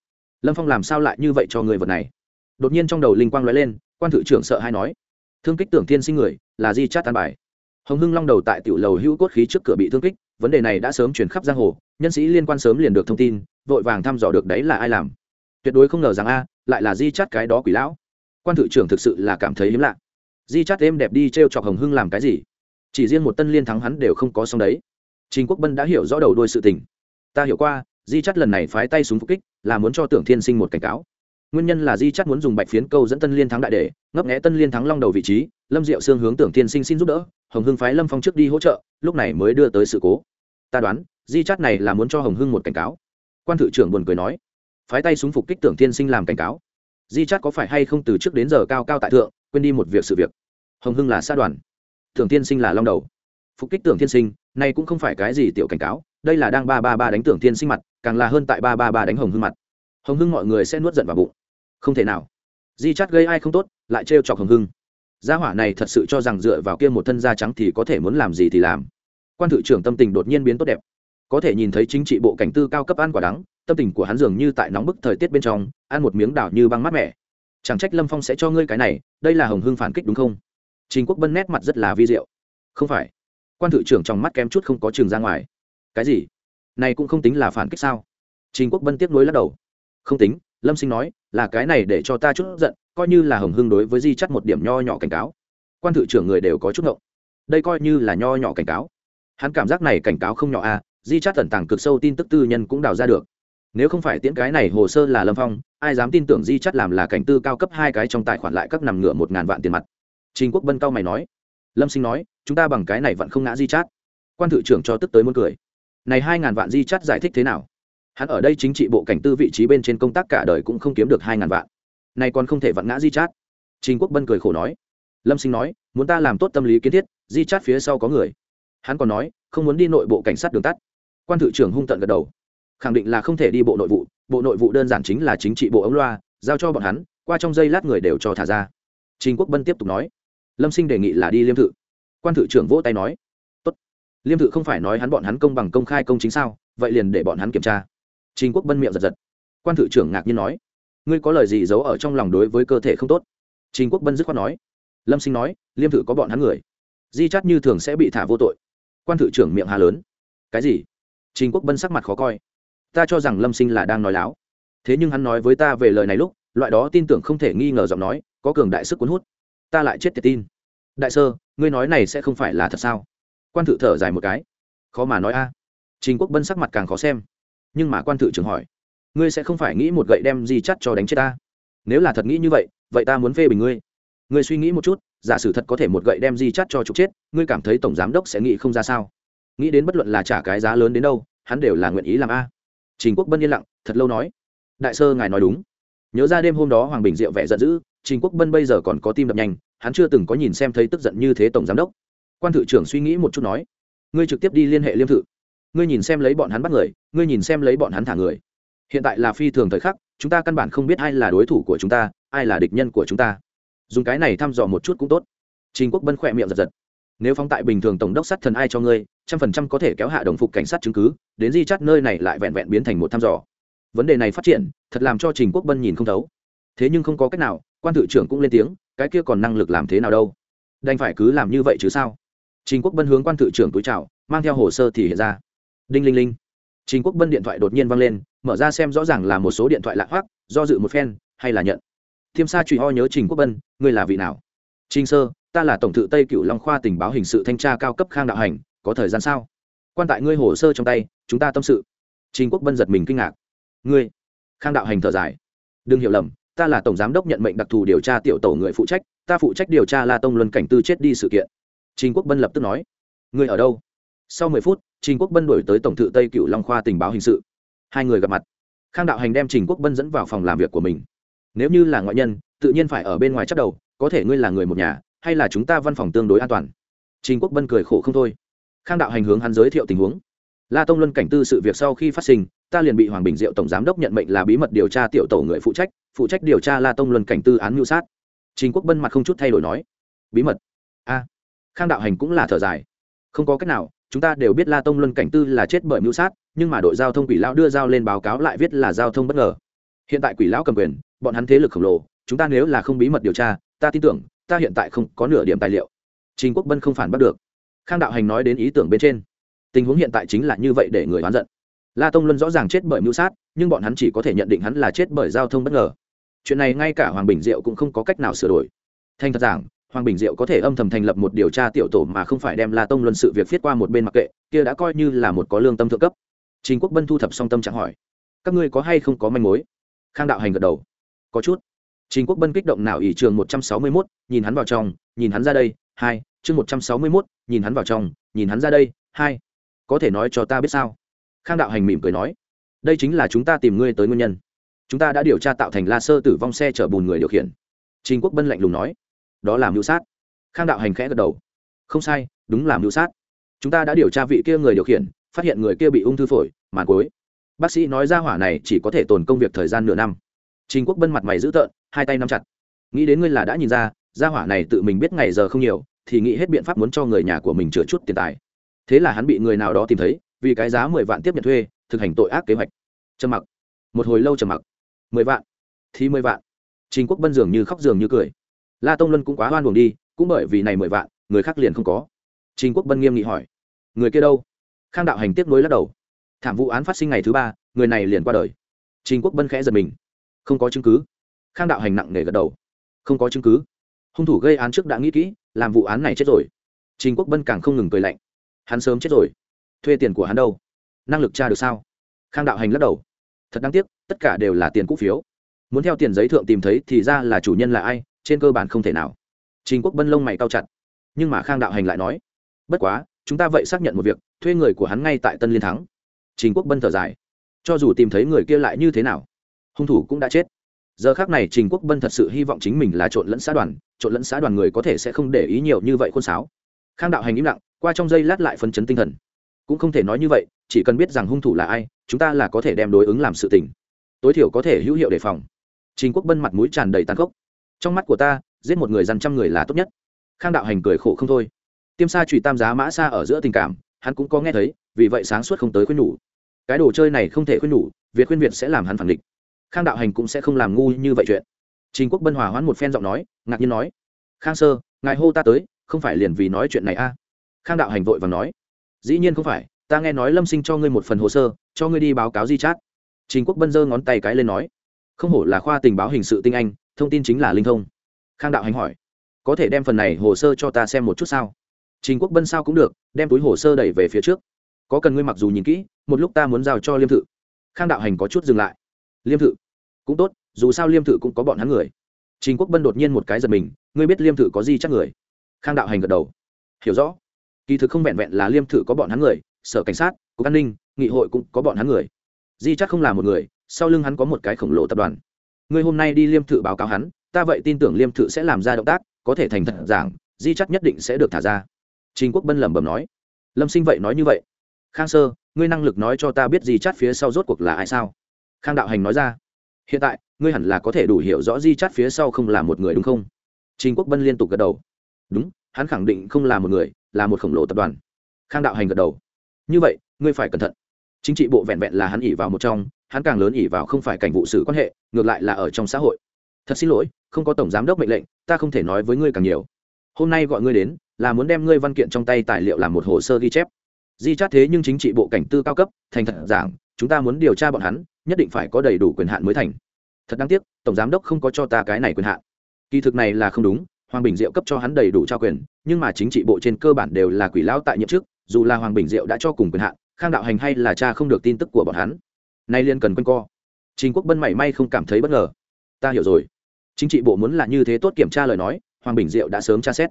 Lâm phong làm sao lại như vậy cho người vật này? Đột nhiên trong đầu linh quang nói lên, quan thự trưởng sợ hay nói. Thương kích tưởng tiên sinh người, là di chát tan bài hồng hưng long đầu tại tiểu lầu hữu cốt khí trước cửa bị thương kích, vấn đề này đã sớm chuyển khắp giang hồ, nhân sĩ liên quan sớm liền được thông tin, vội vàng thăm dò được đấy là ai làm. Tuyệt đối không ngờ rằng a, lại là di chát cái đó quỷ lão. Quan thự trưởng thực sự là cảm thấy hiếm lạ. Di chát êm đẹp đi t r e o chọc hồng hưng làm cái gì? Chỉ riêng một tân liên thắng hắn đều không có xong đấy. Trình quốc bân đã hiểu rõ đầu đôi sự tình. Ta hiểu qua, di chắt lần này phái tay súng phục kích, là muốn cho tưởng thiên sinh một cảnh cáo nguyên nhân là di chắc muốn dùng bạch phiến câu dẫn tân liên thắng đại để, ngấp nghẽ tân liên thắng long đầu vị trí, lâm diệu sương hướng tưởng thiên sinh xin giúp đỡ, hồng hưng phái lâm phong trước đi hỗ trợ, lúc này mới đưa tới sự cố. Ta đoán, di chắt này là muốn cho hồng hưng một cảnh cáo. Quan thự trưởng buồn cười nói, phái tay súng phục kích tưởng thiên sinh làm cảnh cáo. Di chắt có phải hay không từ trước đến giờ cao cao tại thượng, quên đi một việc sự việc. Hồng hưng là sa đoàn, tưởng thiên sinh là long đầu. Phục kích tưởng thiên sinh này cũng không phải cái gì tiểu cảnh cáo, đây là đang ba ba ba đánh tưởng thiên sinh mặt, càng là hơn tại ba ba ba đánh hồng hưng mặt. Hồng hưng mọi người sẽ nuốt giận vào bụng không thể nào. Di chắt gây ai không tốt, lại trêu chọc hồng hưng. Gia hỏa này thật sự cho rằng dựa vào kia một thân da trắng thì có thể muốn làm gì thì làm. Quan thự trưởng tâm tình đột nhiên biến tốt đẹp. Có thể nhìn thấy chính trị bộ cảnh tư cao cấp ăn quả đắng, tâm tình của hắn dường như tại nóng bức thời tiết bên trong, ăn một miếng đảo như băng mát mẻ. Chẳng trách lâm phong sẽ cho ngươi cái này, đây là hồng hưng phản kích đúng không? Trình quốc bân nét mặt rất là vi diệu. Không phải. Quan thự trưởng trong mắt kém chút không có trường ra ngoài. Cái gì? Này cũng không tính là phản kích sao? Trình quốc bân tiếp nối lắc đầu. Không tính, lâm sinh nói là cái này để cho ta chút giận coi như là hồng hưng đối với di chắt một điểm nho nhỏ cảnh cáo. Quan thự trưởng người đều có chút ngộng. Đây coi như là nho nhỏ cảnh cáo. Hắn cảm giác này cảnh cáo không nhỏ a à, di chắt tẩn tàng cực sâu tin tức tư nhân cũng đào ra được. Nếu không phải tiễn cái này hồ sơ là lâm phong ai dám tin tưởng di chắt làm là cảnh tư cao cấp hai cái trong tài khoản lại các nằm ngựa một ngàn vạn tiền mặt? Trình quốc bân cao mày nói. Lâm sinh nói chúng ta bằng cái này vẫn không ngã di chát quan thự trưởng cho tức tới muốn cười. Này hai ngàn vạn di chát giải thích thế nào? Hắn ở đây chính trị bộ cảnh tư vị trí bên trên công tác cả đời cũng không kiếm được hai ngàn vạn. Nay còn không thể vặn ngã di chát. Trình quốc bân cười khổ nói. Lâm sinh nói, muốn ta làm tốt tâm lý kiến thiết, di chát phía sau có người. Hắn còn nói, không muốn đi nội bộ cảnh sát đường tắt. Quan thự trưởng hung tận gật đầu. Khẳng định là không thể đi bộ nội vụ, bộ nội vụ đơn giản chính là chính trị bộ ống loa, giao cho bọn hắn, qua trong giây lát người đều cho thả ra. Trình quốc bân tiếp tục nói. Lâm sinh đề nghị là đi liêm thự. Quan thự trưởng vỗ tay nói. Tốt. liêm thự không phải nói hắn bọn hắn công bằng công khai công chính sao? Vậy liền để bọn hắn kiểm tra trình quốc bân miệng giật giật. Quan thự trưởng ngạc nhiên nói, ngươi có lời gì giấu ở trong lòng đối với cơ thể không tốt? Trình quốc bân dứt khoát nói, lâm sinh nói, liêm thử có bọn hắn người. Di chát như thường sẽ bị thả vô tội. Quan thự trưởng miệng hà lớn, cái gì? Trình quốc bân sắc mặt khó coi, ta cho rằng lâm sinh là đang nói láo. Thế nhưng hắn nói với ta về lời này lúc, loại đó tin tưởng không thể nghi ngờ giọng nói, có cường đại sức cuốn hút. Ta lại chết tiệt tin. Đại sơ, ngươi nói này sẽ không phải là thật sao? Quan thự thở dài một cái, khó mà nói a. Trình quốc bân sắc mặt càng khó xem nhưng mà quan thự trưởng hỏi, ngươi sẽ không phải nghĩ một gậy đem gì chắt cho đánh chết ta? Nếu là thật nghĩ như vậy vậy ta muốn phê bình ngươi. Ngươi suy nghĩ một chút, giả sử thật có thể một gậy đem di chắt cho trục chết, ngươi cảm thấy tổng giám đốc sẽ nghĩ không ra sao? Nghĩ đến bất luận là trả cái giá lớn đến đâu, hắn đều là nguyện ý làm a. Trình quốc bân yên lặng, thật lâu nói, đại sơ ngài nói đúng. Nhớ ra đêm hôm đó hoàng bình diệu vẻ giận dữ, trình quốc bân bây giờ còn có tim đập nhanh, hắn chưa từng có nhìn xem thấy tức giận như thế tổng giám đốc. Quan thự trưởng suy nghĩ một chút nói, ngươi trực tiếp đi liên hệ liêm thự ngươi nhìn xem lấy bọn hắn bắt người, ngươi nhìn xem lấy bọn hắn thả người. Hiện tại là phi thường thời khắc, chúng ta căn bản không biết ai là đối thủ của chúng ta, ai là địch nhân của chúng ta. Dùng cái này thăm dò một chút cũng tốt. Trình quốc bân khỏe miệng giật giật. Nếu phóng tại bình thường tổng đốc sát thần ai cho ngươi, trăm phần trăm có thể kéo hạ đồng phục cảnh sát chứng cứ, đến di chắt nơi này lại vẹn vẹn biến thành một thăm dò. Vấn đề này phát triển, thật làm cho trình quốc bân nhìn không thấu. Thế nhưng không có cách nào, quan tự trưởng cũng lên tiếng, cái kia còn năng lực làm thế nào đâu? Đành phải cứ làm như vậy chứ sao? Trình quốc bân hướng quan tự trưởng túi chào, mang theo hồ sơ thì hiện ra đinh linh linh. Trình quốc bân điện thoại đột nhiên văng lên, mở ra xem rõ ràng là một số điện thoại lạ hoác do dự một phen, hay là nhận. Thiêm sa truy ho nhớ trình quốc bân, ngươi là vị nào? Trình sơ, ta là tổng thự tây cựu long khoa tình báo hình sự thanh tra cao cấp khang đạo hành, có thời gian sao? Quan tại ngươi hồ sơ trong tay, chúng ta tâm sự. Trình quốc bân giật mình kinh ngạc. Ngươi, khang đạo hành thở dài. Đừng hiểu lầm, ta là tổng giám đốc nhận mệnh đặc thù điều tra tiểu tổ người phụ trách, ta phụ trách điều tra la tông luân cảnh tư chết đi sự kiện. Trình quốc bân lập tức nói. Ngươi ở đâu? Sau mười phút trình quốc bân đổi tới tổng thự tây cựu long khoa tình báo hình sự. Hai người gặp mặt. Khang đạo hành đem trình quốc bân dẫn vào phòng làm việc của mình. Nếu như là ngoại nhân, tự nhiên phải ở bên ngoài chắc đầu, có thể ngươi là người một nhà, hay là chúng ta văn phòng tương đối an toàn. Trình quốc bân cười khổ không thôi. Khang đạo hành hướng hắn giới thiệu tình huống. La tông luân cảnh tư sự việc sau khi phát sinh, ta liền bị hoàng bình diệu tổng giám đốc nhận mệnh là bí mật điều tra tiểu tổ người phụ trách phụ trách điều tra la tông luân cảnh tư án mưu sát. Trình quốc bân mặt không chút thay đổi nói, bí mật? A. Khang đạo hành cũng là thở dài. Không có cách nào chúng ta đều biết la tông luân cảnh tư là chết bởi mưu sát, nhưng mà đội giao thông quỷ lão đưa dao lên báo cáo lại viết là giao thông bất ngờ. Hiện tại quỷ lão cầm quyền, bọn hắn thế lực khổng lồ, chúng ta nếu là không bí mật điều tra, ta tin tưởng, ta hiện tại không có nửa điểm tài liệu. Trình quốc bân không phản bắt được. Khang đạo hành nói đến ý tưởng bên trên. Tình huống hiện tại chính là như vậy để người oán giận. La tông luân rõ ràng chết bởi mưu sát, nhưng bọn hắn chỉ có thể nhận định hắn là chết bởi giao thông bất ngờ. Chuyện này ngay cả hoàng bình diệu cũng không có cách nào sửa đổi. Thành thật giảng hoàng bình diệu có thể âm thầm thành lập một điều tra tiểu tổ mà không phải đem la tông luân sự việc viết qua một bên mặc kệ, kia đã coi như là một có lương tâm thượng cấp. Trình quốc bân thu thập xong tâm trạng hỏi, các ngươi có hay không có manh mối? Khang đạo hành gật đầu, có chút. Trình quốc bân kích động nào ỷ trường một trăm sáu mươi mốt, nhìn hắn vào trong, nhìn hắn ra đây, hai, chương một trăm sáu mươi mốt, nhìn hắn vào trong, nhìn hắn ra đây, hai, có thể nói cho ta biết sao? Khang đạo hành mỉm cười nói, đây chính là chúng ta tìm ngươi tới nguyên nhân. Chúng ta đã điều tra tạo thành la sơ tử vong xe chở bùn người điều khiển. Trình quốc bân lạnh lùng nói đó là mưu sát. Khang đạo hành khẽ gật đầu. Không sai, đúng là mưu sát. Chúng ta đã điều tra vị kia người điều khiển, phát hiện người kia bị ung thư phổi màn cối bác sĩ nói ra hỏa này chỉ có thể tồn công việc thời gian nửa năm. Trình quốc bân mặt mày dữ tợn, hai tay nắm chặt. Nghĩ đến ngươi là đã nhìn ra gia hỏa này tự mình biết ngày giờ không nhiều, thì nghĩ hết biện pháp muốn cho người nhà của mình chữa chút tiền tài. Thế là hắn bị người nào đó tìm thấy, vì cái giá mười vạn tiếp nhận thuê, thực hành tội ác kế hoạch. Trầm mặc. Một hồi lâu trầm mặc. Mười vạn. Thì mười vạn. Trình quốc bân dường như khóc dường như cười la tông luân cũng quá hoan buồn đi, cũng bởi vì này mười vạn, người khác liền không có. Trình quốc bân nghiêm nghị hỏi, người kia đâu? Khang đạo hành tiếp nối lắc đầu, thảm vụ án phát sinh ngày thứ ba, người này liền qua đời. Trình quốc bân khẽ giật mình, không có chứng cứ. Khang đạo hành nặng nề gật đầu, không có chứng cứ. Hung thủ gây án trước đã nghĩ kỹ, làm vụ án này chết rồi. Trình quốc bân càng không ngừng cười lạnh, hắn sớm chết rồi. Thuê tiền của hắn đâu? Năng lực tra được sao? Khang đạo hành lắc đầu, thật đáng tiếc, tất cả đều là tiền cũ phiếu. Muốn theo tiền giấy thượng tìm thấy thì ra là chủ nhân là ai trên cơ bản không thể nào. Trình quốc bân lông mày cao chặt. Nhưng mà khang đạo hành lại nói, bất quá, chúng ta vậy xác nhận một việc, thuê người của hắn ngay tại tân liên thắng. Trình quốc bân thở dài, cho dù tìm thấy người kia lại như thế nào, hung thủ cũng đã chết. Giờ khác này trình quốc bân thật sự hy vọng chính mình là trộn lẫn xã đoàn, trộn lẫn xã đoàn người có thể sẽ không để ý nhiều như vậy khôn sáo. Khang đạo hành im lặng, qua trong giây lát lại phấn chấn tinh thần. Cũng không thể nói như vậy, chỉ cần biết rằng hung thủ là ai, chúng ta là có thể đem đối ứng làm sự tình. Tối thiểu có thể hữu hiệu đề phòng. Trình quốc bân mặt mũi tràn đầy tàn khốc trong mắt của ta, giết một người dằn trăm người là tốt nhất. Khang đạo hành cười khổ không thôi. Tiêm sa trụy tam giá mã xa ở giữa tình cảm, hắn cũng có nghe thấy, vì vậy sáng suốt không tới khuyên nhủ. Cái đồ chơi này không thể khuyên nhủ việt khuyên việt sẽ làm hắn phản địch khang đạo hành cũng sẽ không làm ngu như vậy chuyện. Trình quốc bân hòa hoãn một phen giọng nói, ngạc nhiên nói, khang sơ, ngài hô ta tới, không phải liền vì nói chuyện này a à? khang đạo hành vội và nói, dĩ nhiên không phải, ta nghe nói lâm sinh cho ngươi một phần hồ sơ, cho ngươi đi báo cáo di chát. Trình quốc bân giơ ngón tay cái lên nói, không hổ là khoa tình báo hình sự tinh anh thông tin chính là linh thông. Khang đạo hành hỏi, có thể đem phần này hồ sơ cho ta xem một chút sao? Trình quốc bân sao cũng được, đem túi hồ sơ đẩy về phía trước. Có cần ngươi mặc dù nhìn kỹ, một lúc ta muốn giao cho liêm thự. Khang đạo hành có chút dừng lại. Liêm thự? Cũng tốt, dù sao liêm thự cũng có bọn hắn người. Trình quốc bân đột nhiên một cái giật mình, ngươi biết liêm thự có gì chắc người? Khang đạo hành gật đầu. Hiểu rõ. Kỳ thực không vẹn vẹn là liêm thự có bọn hắn người, sở cảnh sát, cục an ninh, nghị hội cũng có bọn hắn người. Di chắc không là một người, sau lưng hắn có một cái khổng lồ tập đoàn ngươi hôm nay đi liêm thự báo cáo hắn, ta vậy tin tưởng liêm thự sẽ làm ra động tác, có thể thành thật giảng, di chắc nhất định sẽ được thả ra. Trình quốc bân lẩm bẩm nói. Lâm sinh vậy nói như vậy. Khang sơ, ngươi năng lực nói cho ta biết di chắt phía sau rốt cuộc là ai sao? Khang đạo hành nói ra. Hiện tại, ngươi hẳn là có thể đủ hiểu rõ di chắt phía sau không là một người đúng không? Trình quốc bân liên tục gật đầu. Đúng, hắn khẳng định không là một người, là một khổng lồ tập đoàn. Khang đạo hành gật đầu. Như vậy, ngươi phải cẩn thận chính trị bộ vẹn vẹn là hắn ỉ vào một trong, hắn càng lớn ỉ vào không phải cảnh vụ xử quan hệ, ngược lại là ở trong xã hội. Thật xin lỗi, không có tổng giám đốc mệnh lệnh, ta không thể nói với ngươi càng nhiều. Hôm nay gọi ngươi đến, là muốn đem ngươi văn kiện trong tay tài liệu làm một hồ sơ ghi chép. Di chát thế nhưng chính trị bộ cảnh tư cao cấp, thành thật giảng, chúng ta muốn điều tra bọn hắn, nhất định phải có đầy đủ quyền hạn mới thành. Thật đáng tiếc, tổng giám đốc không có cho ta cái này quyền hạn. Kỳ thực này là không đúng, hoàng bình diệu cấp cho hắn đầy đủ trao quyền, nhưng mà chính trị bộ trên cơ bản đều là quỷ lão tại nhiệm chức, dù là hoàng bình diệu đã cho cùng quyền hạn khang đạo hành hay là cha không được tin tức của bọn hắn. Nay liên cần quanh co. Trình quốc bân mảy may không cảm thấy bất ngờ. Ta hiểu rồi. Chính trị bộ muốn là như thế tốt kiểm tra lời nói, hoàng bình diệu đã sớm tra xét.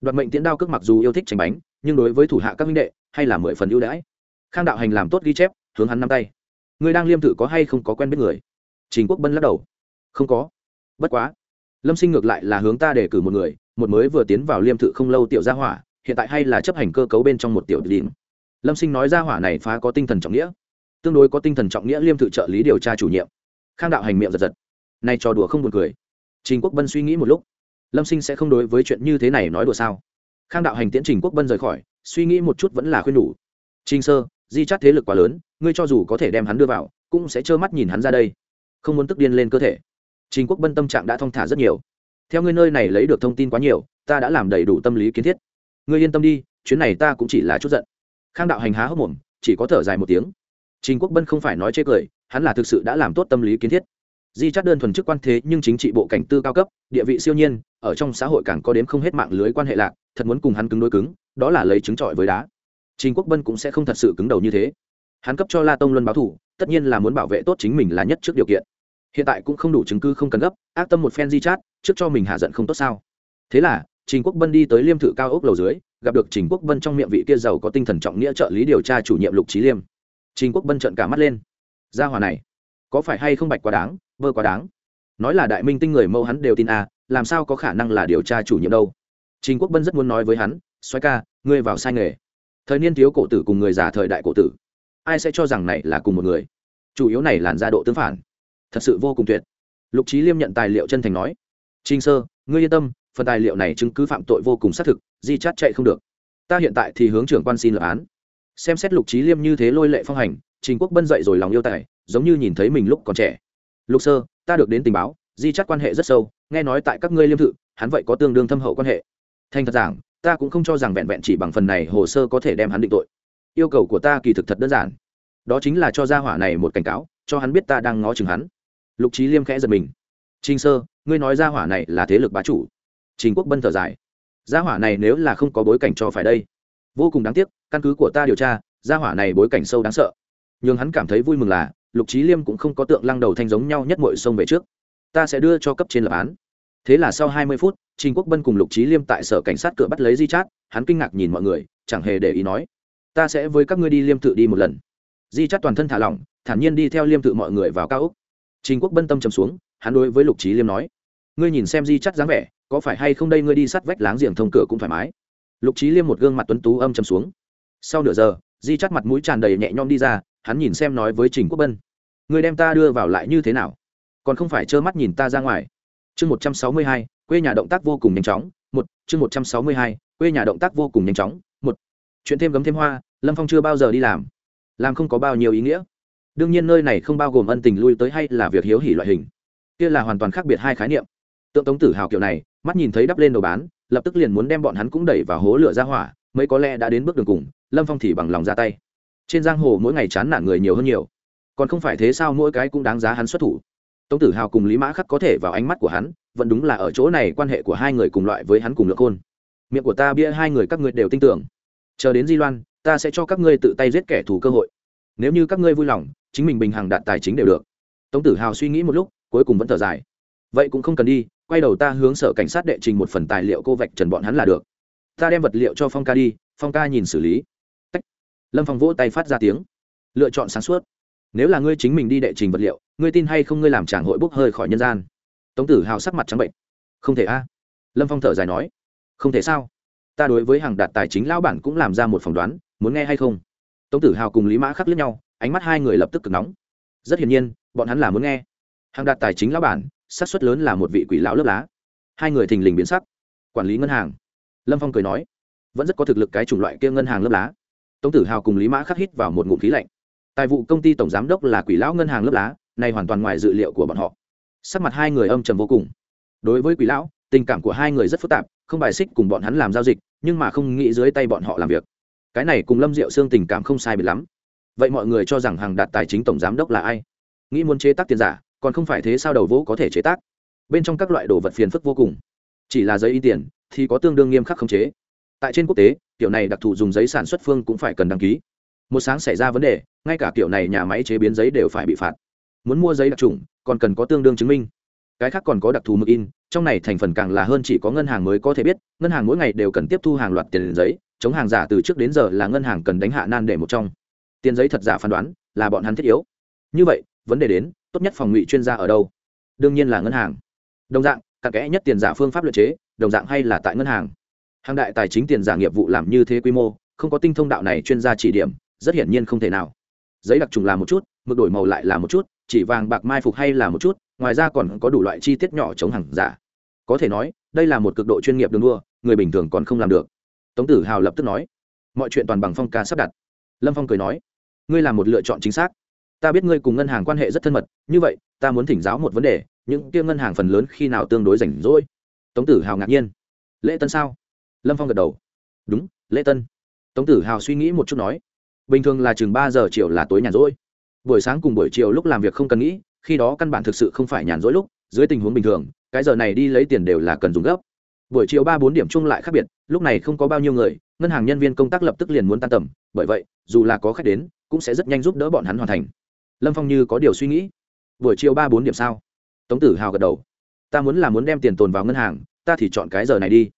Đoạt mệnh tiến đao cước mặc dù yêu thích tránh bánh, nhưng đối với thủ hạ các minh đệ, hay là mười phần ưu đãi. Khang đạo hành làm tốt ghi chép, hướng hắn năm tay. Người đang liêm thử có hay không có quen biết người? Trình quốc bân lắc đầu. Không có. Bất quá. Lâm sinh ngược lại là hướng ta để cử một người, một mới vừa tiến vào liêm thự không lâu tiểu gia hỏa, hiện tại hay là chấp hành cơ cấu bên trong một tiểu điểm lâm sinh nói ra hỏa này phá có tinh thần trọng nghĩa. Tương đối có tinh thần trọng nghĩa liêm thự trợ lý điều tra chủ nhiệm. Khang đạo hành miệng giật giật. Nay trò đùa không buồn cười. Trình quốc bân suy nghĩ một lúc. Lâm sinh sẽ không đối với chuyện như thế này nói đùa sao? Khang đạo hành tiễn trình quốc bân rời khỏi, suy nghĩ một chút vẫn là khuyên đủ trình sơ, di chắt thế lực quá lớn, ngươi cho dù có thể đem hắn đưa vào, cũng sẽ trơ mắt nhìn hắn ra đây. Không muốn tức điên lên cơ thể. Trình quốc bân tâm trạng đã thong thả rất nhiều. Theo ngươi nơi này lấy được thông tin quá nhiều, ta đã làm đầy đủ tâm lý kiến thiết. Ngươi yên tâm đi, chuyến này ta cũng chỉ là chút giận khang đạo hành há hốc mồm, chỉ có thở dài một tiếng. Trình quốc bân không phải nói chê cười, hắn là thực sự đã làm tốt tâm lý kiến thiết. Di chắt đơn thuần chức quan thế nhưng chính trị bộ cảnh tư cao cấp, địa vị siêu nhiên, ở trong xã hội càng có đến không hết mạng lưới quan hệ lạc, thật muốn cùng hắn cứng đối cứng, đó là lấy trứng trọi với đá. Trình quốc bân cũng sẽ không thật sự cứng đầu như thế. Hắn cấp cho la tông luân báo thủ, tất nhiên là muốn bảo vệ tốt chính mình là nhất trước điều kiện. Hiện tại cũng không đủ chứng cứ không cần gấp, ác tâm một phen di chát, trước cho mình hạ giận không tốt sao? Thế là, trình quốc bân đi tới liêm thự cao ốc lầu dưới gặp được trình quốc bân trong miệng vị kia giàu có tinh thần trọng nghĩa trợ lý điều tra chủ nhiệm lục trí liêm. Trình quốc bân trợn cả mắt lên. Gia hòa này, có phải hay không bạch quá đáng, vơ quá đáng? Nói là đại minh tinh người mâu hắn đều tin à làm sao có khả năng là điều tra chủ nhiệm đâu? Trình quốc bân rất muốn nói với hắn xoáy ca, ngươi vào sai nghề. Thời niên thiếu cổ tử cùng người già thời đại cổ tử. Ai sẽ cho rằng này là cùng một người? Chủ yếu này làn ra độ tương phản. Thật sự vô cùng tuyệt. Lục trí liêm nhận tài liệu chân thành nói trinh sơ, ngươi yên tâm, phần tài liệu này chứng cứ phạm tội vô cùng xác thực di chát chạy không được. Ta hiện tại thì hướng trưởng quan xin lập án. Xem xét lục trí liêm như thế lôi lệ phong hành, trình quốc bân dậy rồi lòng yêu tài, giống như nhìn thấy mình lúc còn trẻ. Lục sơ, ta được đến tình báo, di chắt quan hệ rất sâu, nghe nói tại các ngươi liêm thự, hắn vậy có tương đương thâm hậu quan hệ. Thành thật giảng, ta cũng không cho rằng vẹn vẹn chỉ bằng phần này hồ sơ có thể đem hắn định tội. Yêu cầu của ta kỳ thực thật đơn giản. Đó chính là cho gia hỏa này một cảnh cáo, cho hắn biết ta đang ngó chừng hắn. Lục trí liêm khẽ giật mình. Trinh sơ, ngươi nói gia hỏa này là thế lực bá chủ. Trình quốc bân thở dài gia hỏa này nếu là không có bối cảnh cho phải đây, vô cùng đáng tiếc, căn cứ của ta điều tra, gia hỏa này bối cảnh sâu đáng sợ. Nhưng hắn cảm thấy vui mừng là, lục trí liêm cũng không có tượng lăng đầu thanh giống nhau nhất mọi sông về trước. Ta sẽ đưa cho cấp trên lập án. Thế là sau hai mươi phút, trình quốc bân cùng lục trí liêm tại sở cảnh sát cửa bắt lấy di chát, hắn kinh ngạc nhìn mọi người, chẳng hề để ý nói, ta sẽ với các ngươi đi liêm tự đi một lần. Di chát toàn thân thả lỏng, thản nhiên đi theo liêm tự mọi người vào cao úc trình quốc bân tâm trầm xuống, hắn đối với lục trí liêm nói ngươi nhìn xem di chắt dáng vẻ, có phải hay không đây ngươi đi sắt vách láng giềng thông cửa cũng thoải mái? Lục trí liêm một gương mặt tuấn tú âm trầm xuống. Sau nửa giờ, di chắt mặt mũi tràn đầy nhẹ nhõm đi ra, hắn nhìn xem nói với trình quốc bân. Người đem ta đưa vào lại như thế nào? Còn không phải trơ mắt nhìn ta ra ngoài. Chương một trăm sáu mươi hai, quê nhà động tác vô cùng nhanh chóng, một, chương một trăm sáu mươi hai, quê nhà động tác vô cùng nhanh chóng, một. Chuyện thêm gấm thêm hoa, lâm phong chưa bao giờ đi làm. Làm không có bao nhiêu ý nghĩa. Đương nhiên nơi này không bao gồm ân tình lui tới hay là việc hiếu hỉ loại hình. Kia là hoàn toàn khác biệt hai khái niệm tượng tống tử hào kiểu này, mắt nhìn thấy đắp lên đồ bán, lập tức liền muốn đem bọn hắn cũng đẩy vào hố lửa ra hỏa, mấy có lẽ đã đến bước đường cùng, lâm phong thì bằng lòng ra tay. Trên giang hồ mỗi ngày chán nản người nhiều hơn nhiều. Còn không phải thế sao mỗi cái cũng đáng giá hắn xuất thủ. Tống tử hào cùng lý mã khắc có thể vào ánh mắt của hắn, vẫn đúng là ở chỗ này quan hệ của hai người cùng loại với hắn cùng lượng khôn miệng của ta bia hai người các ngươi đều tin tưởng. Chờ đến di loan, ta sẽ cho các ngươi tự tay giết kẻ thù cơ hội. Nếu như các ngươi vui lòng, chính mình bình hàng đạt tài chính đều được. Tống tử hào suy nghĩ một lúc, cuối cùng vẫn thở dài. Vậy cũng không cần đi quay đầu ta hướng sở cảnh sát đệ trình một phần tài liệu cô vạch trần bọn hắn là được. Ta đem vật liệu cho phong ca đi, phong ca nhìn xử lý. Tách. lâm phong vỗ tay phát ra tiếng. Lựa chọn sáng suốt. Nếu là ngươi chính mình đi đệ trình vật liệu, ngươi tin hay không ngươi làm tràng hội bốc hơi khỏi nhân gian. Tống tử hào sắc mặt trắng bệnh. Không thể a. Lâm phong thở dài nói. Không thể sao? Ta đối với hàng đạt tài chính lão bản cũng làm ra một phỏng đoán, muốn nghe hay không? Tống tử hào cùng lý mã khắc lướt nhau, ánh mắt hai người lập tức cực nóng. Rất hiển nhiên, bọn hắn là muốn nghe. Hàng đạt tài chính lão bản xác suất lớn là một vị quỷ lão lớp lá. Hai người thình lình biến sắc. Quản lý ngân hàng. Lâm phong cười nói, vẫn rất có thực lực cái chủng loại kia ngân hàng lớp lá. Tống tử hào cùng lý mã khắc hít vào một ngụm khí lạnh. Tài vụ công ty tổng giám đốc là quỷ lão ngân hàng lớp lá, này hoàn toàn ngoài dự liệu của bọn họ. Sắc mặt hai người âm trầm vô cùng. Đối với quỷ lão, tình cảm của hai người rất phức tạp, không bài xích cùng bọn hắn làm giao dịch, nhưng mà không nghĩ dưới tay bọn họ làm việc. Cái này cùng lâm diệu xương tình cảm không sai biệt lắm. Vậy mọi người cho rằng hàng đạt tài chính tổng giám đốc là ai? Nghĩ muốn chế tác tiền giả còn không phải thế sao đầu vỗ có thể chế tác? Bên trong các loại đồ vật phiền phức vô cùng. Chỉ là giấy in tiền thì có tương đương nghiêm khắc khống chế. Tại trên quốc tế, kiểu này đặc thù dùng giấy sản xuất phương cũng phải cần đăng ký. Một sáng xảy ra vấn đề, ngay cả kiểu này nhà máy chế biến giấy đều phải bị phạt. Muốn mua giấy đặc trùng, còn cần có tương đương chứng minh. Cái khác còn có đặc thù mực in, trong này thành phần càng là hơn chỉ có ngân hàng mới có thể biết, ngân hàng mỗi ngày đều cần tiếp thu hàng loạt tiền giấy, chống hàng giả từ trước đến giờ là ngân hàng cần đánh hạ nan để một trong. Tiền giấy thật giả phán đoán, là bọn hắn thiết yếu. Như vậy, vấn đề đến tốt nhất phòng ngụy chuyên gia ở đâu? Đương nhiên là ngân hàng. Đồng dạng, cặn kẽ nhất tiền giả phương pháp luật chế, đồng dạng hay là tại ngân hàng. Hàng đại tài chính tiền giả nghiệp vụ làm như thế quy mô, không có tinh thông đạo này chuyên gia chỉ điểm, rất hiển nhiên không thể nào. Giấy đặc trùng là một chút, mực đổi màu lại là một chút, chỉ vàng bạc mai phục hay là một chút, ngoài ra còn có đủ loại chi tiết nhỏ chống hàng giả. Có thể nói, đây là một cực độ chuyên nghiệp đường đua, người bình thường còn không làm được. Tống tử hào lập tức nói, mọi chuyện toàn bằng phong ca sắp đặt. Lâm phong cười nói, ngươi làm một lựa chọn chính xác ta biết ngươi cùng ngân hàng quan hệ rất thân mật, như vậy, ta muốn thỉnh giáo một vấn đề, những kia ngân hàng phần lớn khi nào tương đối rảnh rỗi? Tống tử hào ngạc nhiên. Lễ tân sao? Lâm phong gật đầu. Đúng, lễ tân. Tống tử hào suy nghĩ một chút nói. Bình thường là chừng ba giờ chiều là tối nhàn rỗi. Buổi sáng cùng buổi chiều lúc làm việc không cần nghĩ, khi đó căn bản thực sự không phải nhàn rỗi lúc, dưới tình huống bình thường, cái giờ này đi lấy tiền đều là cần dùng gấp. Buổi chiều ba bốn điểm chung lại khác biệt, lúc này không có bao nhiêu người, ngân hàng nhân viên công tác lập tức liền muốn tan tầm, bởi vậy, dù là có khách đến, cũng sẽ rất nhanh giúp đỡ bọn hắn hoàn thành lâm phong như có điều suy nghĩ. Buổi chiều ba bốn điểm sao? Tống tử hào gật đầu. Ta muốn là muốn đem tiền tồn vào ngân hàng, ta thì chọn cái giờ này đi.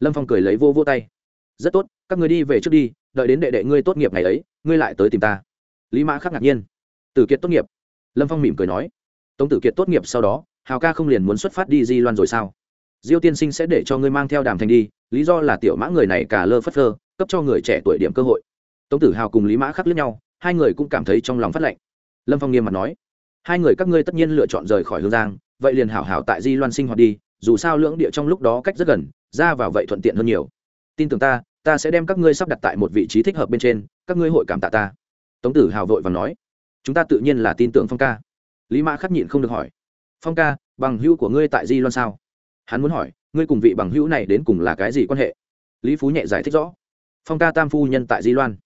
Lâm phong cười lấy vô vô tay. Rất tốt, các người đi về trước đi, đợi đến đệ đệ ngươi tốt nghiệp ngày ấy, ngươi lại tới tìm ta. Lý mã khắc ngạc nhiên. Tử kiệt tốt nghiệp. Lâm phong mỉm cười nói. Tống tử kiệt tốt nghiệp sau đó, hào ca không liền muốn xuất phát đi di loan rồi sao? Diêu tiên sinh sẽ để cho ngươi mang theo đàm thành đi, lý do là tiểu mã người này cả lơ phất phơ, cấp cho người trẻ tuổi điểm cơ hội. Tống tử hào cùng lý mã khắc lướt nhau, hai người cũng cảm thấy trong lòng phát lệnh lâm phong nghiêm mặt nói, hai người các ngươi tất nhiên lựa chọn rời khỏi hương giang, vậy liền hảo hảo tại di loan sinh hoạt đi, dù sao lưỡng địa trong lúc đó cách rất gần, ra vào vậy thuận tiện hơn nhiều. Tin tưởng ta ta sẽ đem các ngươi sắp đặt tại một vị trí thích hợp bên trên, các ngươi hội cảm tạ ta. Tống tử hào vội và nói, chúng ta tự nhiên là tin tưởng phong ca. Lý mã khắc nhịn không được hỏi, phong ca, bằng hữu của ngươi tại di loan sao? Hắn muốn hỏi, ngươi cùng vị bằng hữu này đến cùng là cái gì quan hệ? Lý phú nhẹ giải thích rõ, phong ca tam phu nhân tại di loan.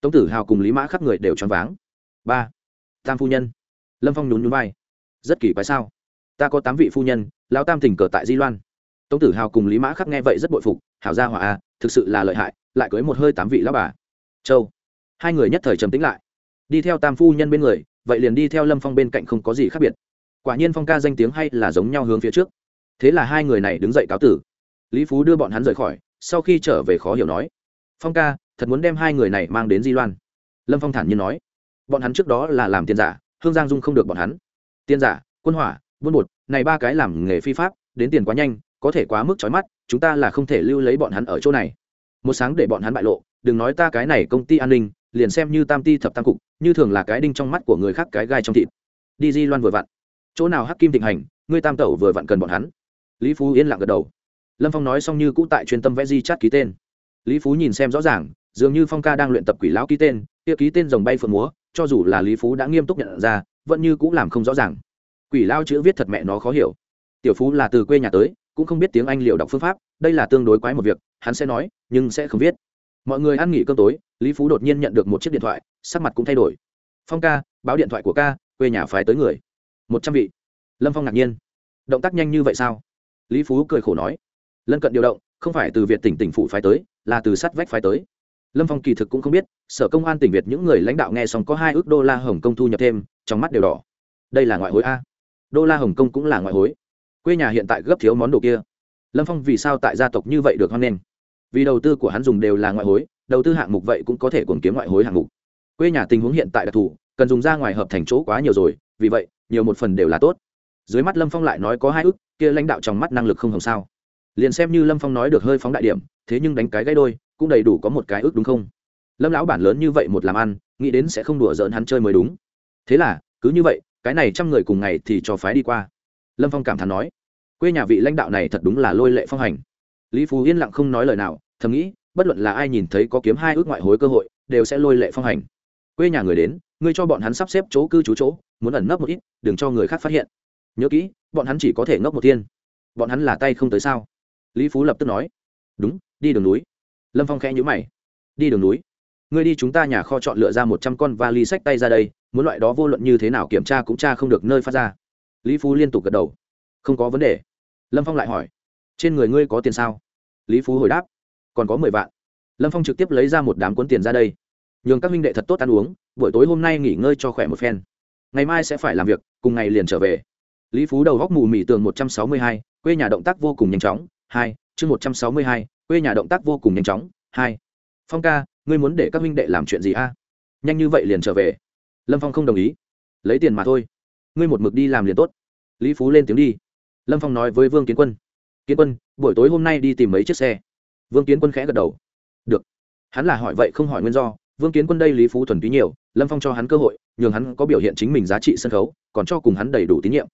Tống tử hào cùng lý mã Khắc người đều choáng váng. Ba tam phu nhân. Lâm phong nhún nhún vai. Rất kỳ quái sao? Ta có tám vị phu nhân lao tam tình cờ tại di loan. Tống tử hào cùng lý mã khắc nghe vậy rất bội phục, hảo gia hỏa a thực sự là lợi hại, lại cưới một hơi tám vị lão bà. Châu. Hai người nhất thời trầm tĩnh lại. Đi theo tam phu nhân bên người, vậy liền đi theo lâm phong bên cạnh không có gì khác biệt. Quả nhiên phong ca danh tiếng hay là giống nhau hướng phía trước. Thế là hai người này đứng dậy cáo tử. Lý phú đưa bọn hắn rời khỏi, sau khi trở về khó hiểu nói, phong ca, thật muốn đem hai người này mang đến di loan. Lâm phong thản nhiên nói bọn hắn trước đó là làm tiền giả, hương giang dung không được bọn hắn. Tiền giả, quân hỏa, buôn bột, này ba cái làm nghề phi pháp, đến tiền quá nhanh, có thể quá mức trói mắt, chúng ta là không thể lưu lấy bọn hắn ở chỗ này. Một sáng để bọn hắn bại lộ, đừng nói ta cái này công ty an ninh, liền xem như tam ti thập tam cục, như thường là cái đinh trong mắt của người khác cái gai trong thịt. Đi di loan vừa vặn. Chỗ nào hắc kim thịnh hành, ngươi tam tẩu vừa vặn cần bọn hắn. Lý phú yên lặng gật đầu. Lâm phong nói xong như cũ tại chuyên tâm vẽ di chát ký tên. Lý phú nhìn xem rõ ràng, dường như phong ca đang luyện tập quỷ lão ký tên, kia ký tên dòng bay phượng múa cho dù là lý phú đã nghiêm túc nhận ra, vẫn như cũng làm không rõ ràng. Quỷ lao chữ viết thật mẹ nó khó hiểu. Tiểu phú là từ quê nhà tới, cũng không biết tiếng anh liệu đọc phương pháp, đây là tương đối quái một việc, hắn sẽ nói, nhưng sẽ không viết. Mọi người ăn nghỉ cơm tối, lý phú đột nhiên nhận được một chiếc điện thoại, sắc mặt cũng thay đổi. Phong ca, báo điện thoại của ca, quê nhà phái tới người. Một trăm vị. Lâm phong ngạc nhiên. Động tác nhanh như vậy sao? Lý phú cười khổ nói. Lân cận điều động, không phải từ việt tỉnh tỉnh phụ phái tới, là từ sắt vách phái tới lâm phong kỳ thực cũng không biết, sở công an tỉnh việt những người lãnh đạo nghe xong có hai ước đô la hồng kông thu nhập thêm, trong mắt đều đỏ. Đây là ngoại hối a. Đô la hồng kông cũng là ngoại hối. Quê nhà hiện tại gấp thiếu món đồ kia. Lâm phong vì sao tại gia tộc như vậy được hoan nghênh? Vì đầu tư của hắn dùng đều là ngoại hối, đầu tư hạng mục vậy cũng có thể cùng kiếm ngoại hối hạng mục. Quê nhà tình huống hiện tại đặc thù, cần dùng ra ngoài hợp thành chỗ quá nhiều rồi, vì vậy, nhiều một phần đều là tốt. Dưới mắt lâm phong lại nói có hai ước, kia lãnh đạo trong mắt năng lực không hồng sao. Liền xem như lâm phong nói được hơi phóng đại điểm, thế nhưng đánh cái gãy đôi cũng đầy đủ có một cái ước đúng không? Lâm lão bản lớn như vậy một làm ăn, nghĩ đến sẽ không đùa giỡn hắn chơi mới đúng. Thế là, cứ như vậy, cái này trăm người cùng ngày thì cho phái đi qua. Lâm phong cảm thán nói, quê nhà vị lãnh đạo này thật đúng là lôi lệ phong hành. Lý phú yên lặng không nói lời nào, thầm nghĩ, bất luận là ai nhìn thấy có kiếm hai ước ngoại hối cơ hội, đều sẽ lôi lệ phong hành. Quê nhà người đến, ngươi cho bọn hắn sắp xếp chỗ cư trú chỗ, muốn ẩn nấp một ít, đừng cho người khác phát hiện. Nhớ kỹ, bọn hắn chỉ có thể ngốc một thiên. Bọn hắn là tay không tới sao? Lý phú lập tức nói, đúng, đi đường núi lâm phong khẽ nhữ mày. Đi đường núi. Ngươi đi chúng ta nhà kho chọn lựa ra một trăm con vali sách tay ra đây, muốn loại đó vô luận như thế nào kiểm tra cũng tra không được nơi phát ra. Lý phú liên tục gật đầu. Không có vấn đề. Lâm phong lại hỏi. Trên người ngươi có tiền sao? Lý phú hồi đáp. Còn có mười vạn. Lâm phong trực tiếp lấy ra một đám cuốn tiền ra đây. Nhường các minh đệ thật tốt ăn uống, buổi tối hôm nay nghỉ ngơi cho khỏe một phen. Ngày mai sẽ phải làm việc, cùng ngày liền trở về. Lý phú đầu góc mù mỉ tường một trăm sáu mươi hai, quê nhà động tác vô cùng nhanh chóng. Hai, chương một trăm sáu mươi hai quê nhà động tác vô cùng nhanh chóng. Hai, phong ca, ngươi muốn để các huynh đệ làm chuyện gì a? Nhanh như vậy liền trở về. Lâm phong không đồng ý. Lấy tiền mà thôi. Ngươi một mực đi làm liền tốt. Lý phú lên tiếng đi. Lâm phong nói với vương kiến quân. Kiến quân, buổi tối hôm nay đi tìm mấy chiếc xe. Vương kiến quân khẽ gật đầu. Được. Hắn là hỏi vậy không hỏi nguyên do. Vương kiến quân đây lý phú thuần túy nhiều. Lâm phong cho hắn cơ hội, nhường hắn có biểu hiện chính mình giá trị sân khấu, còn cho cùng hắn đầy đủ tín nhiệm.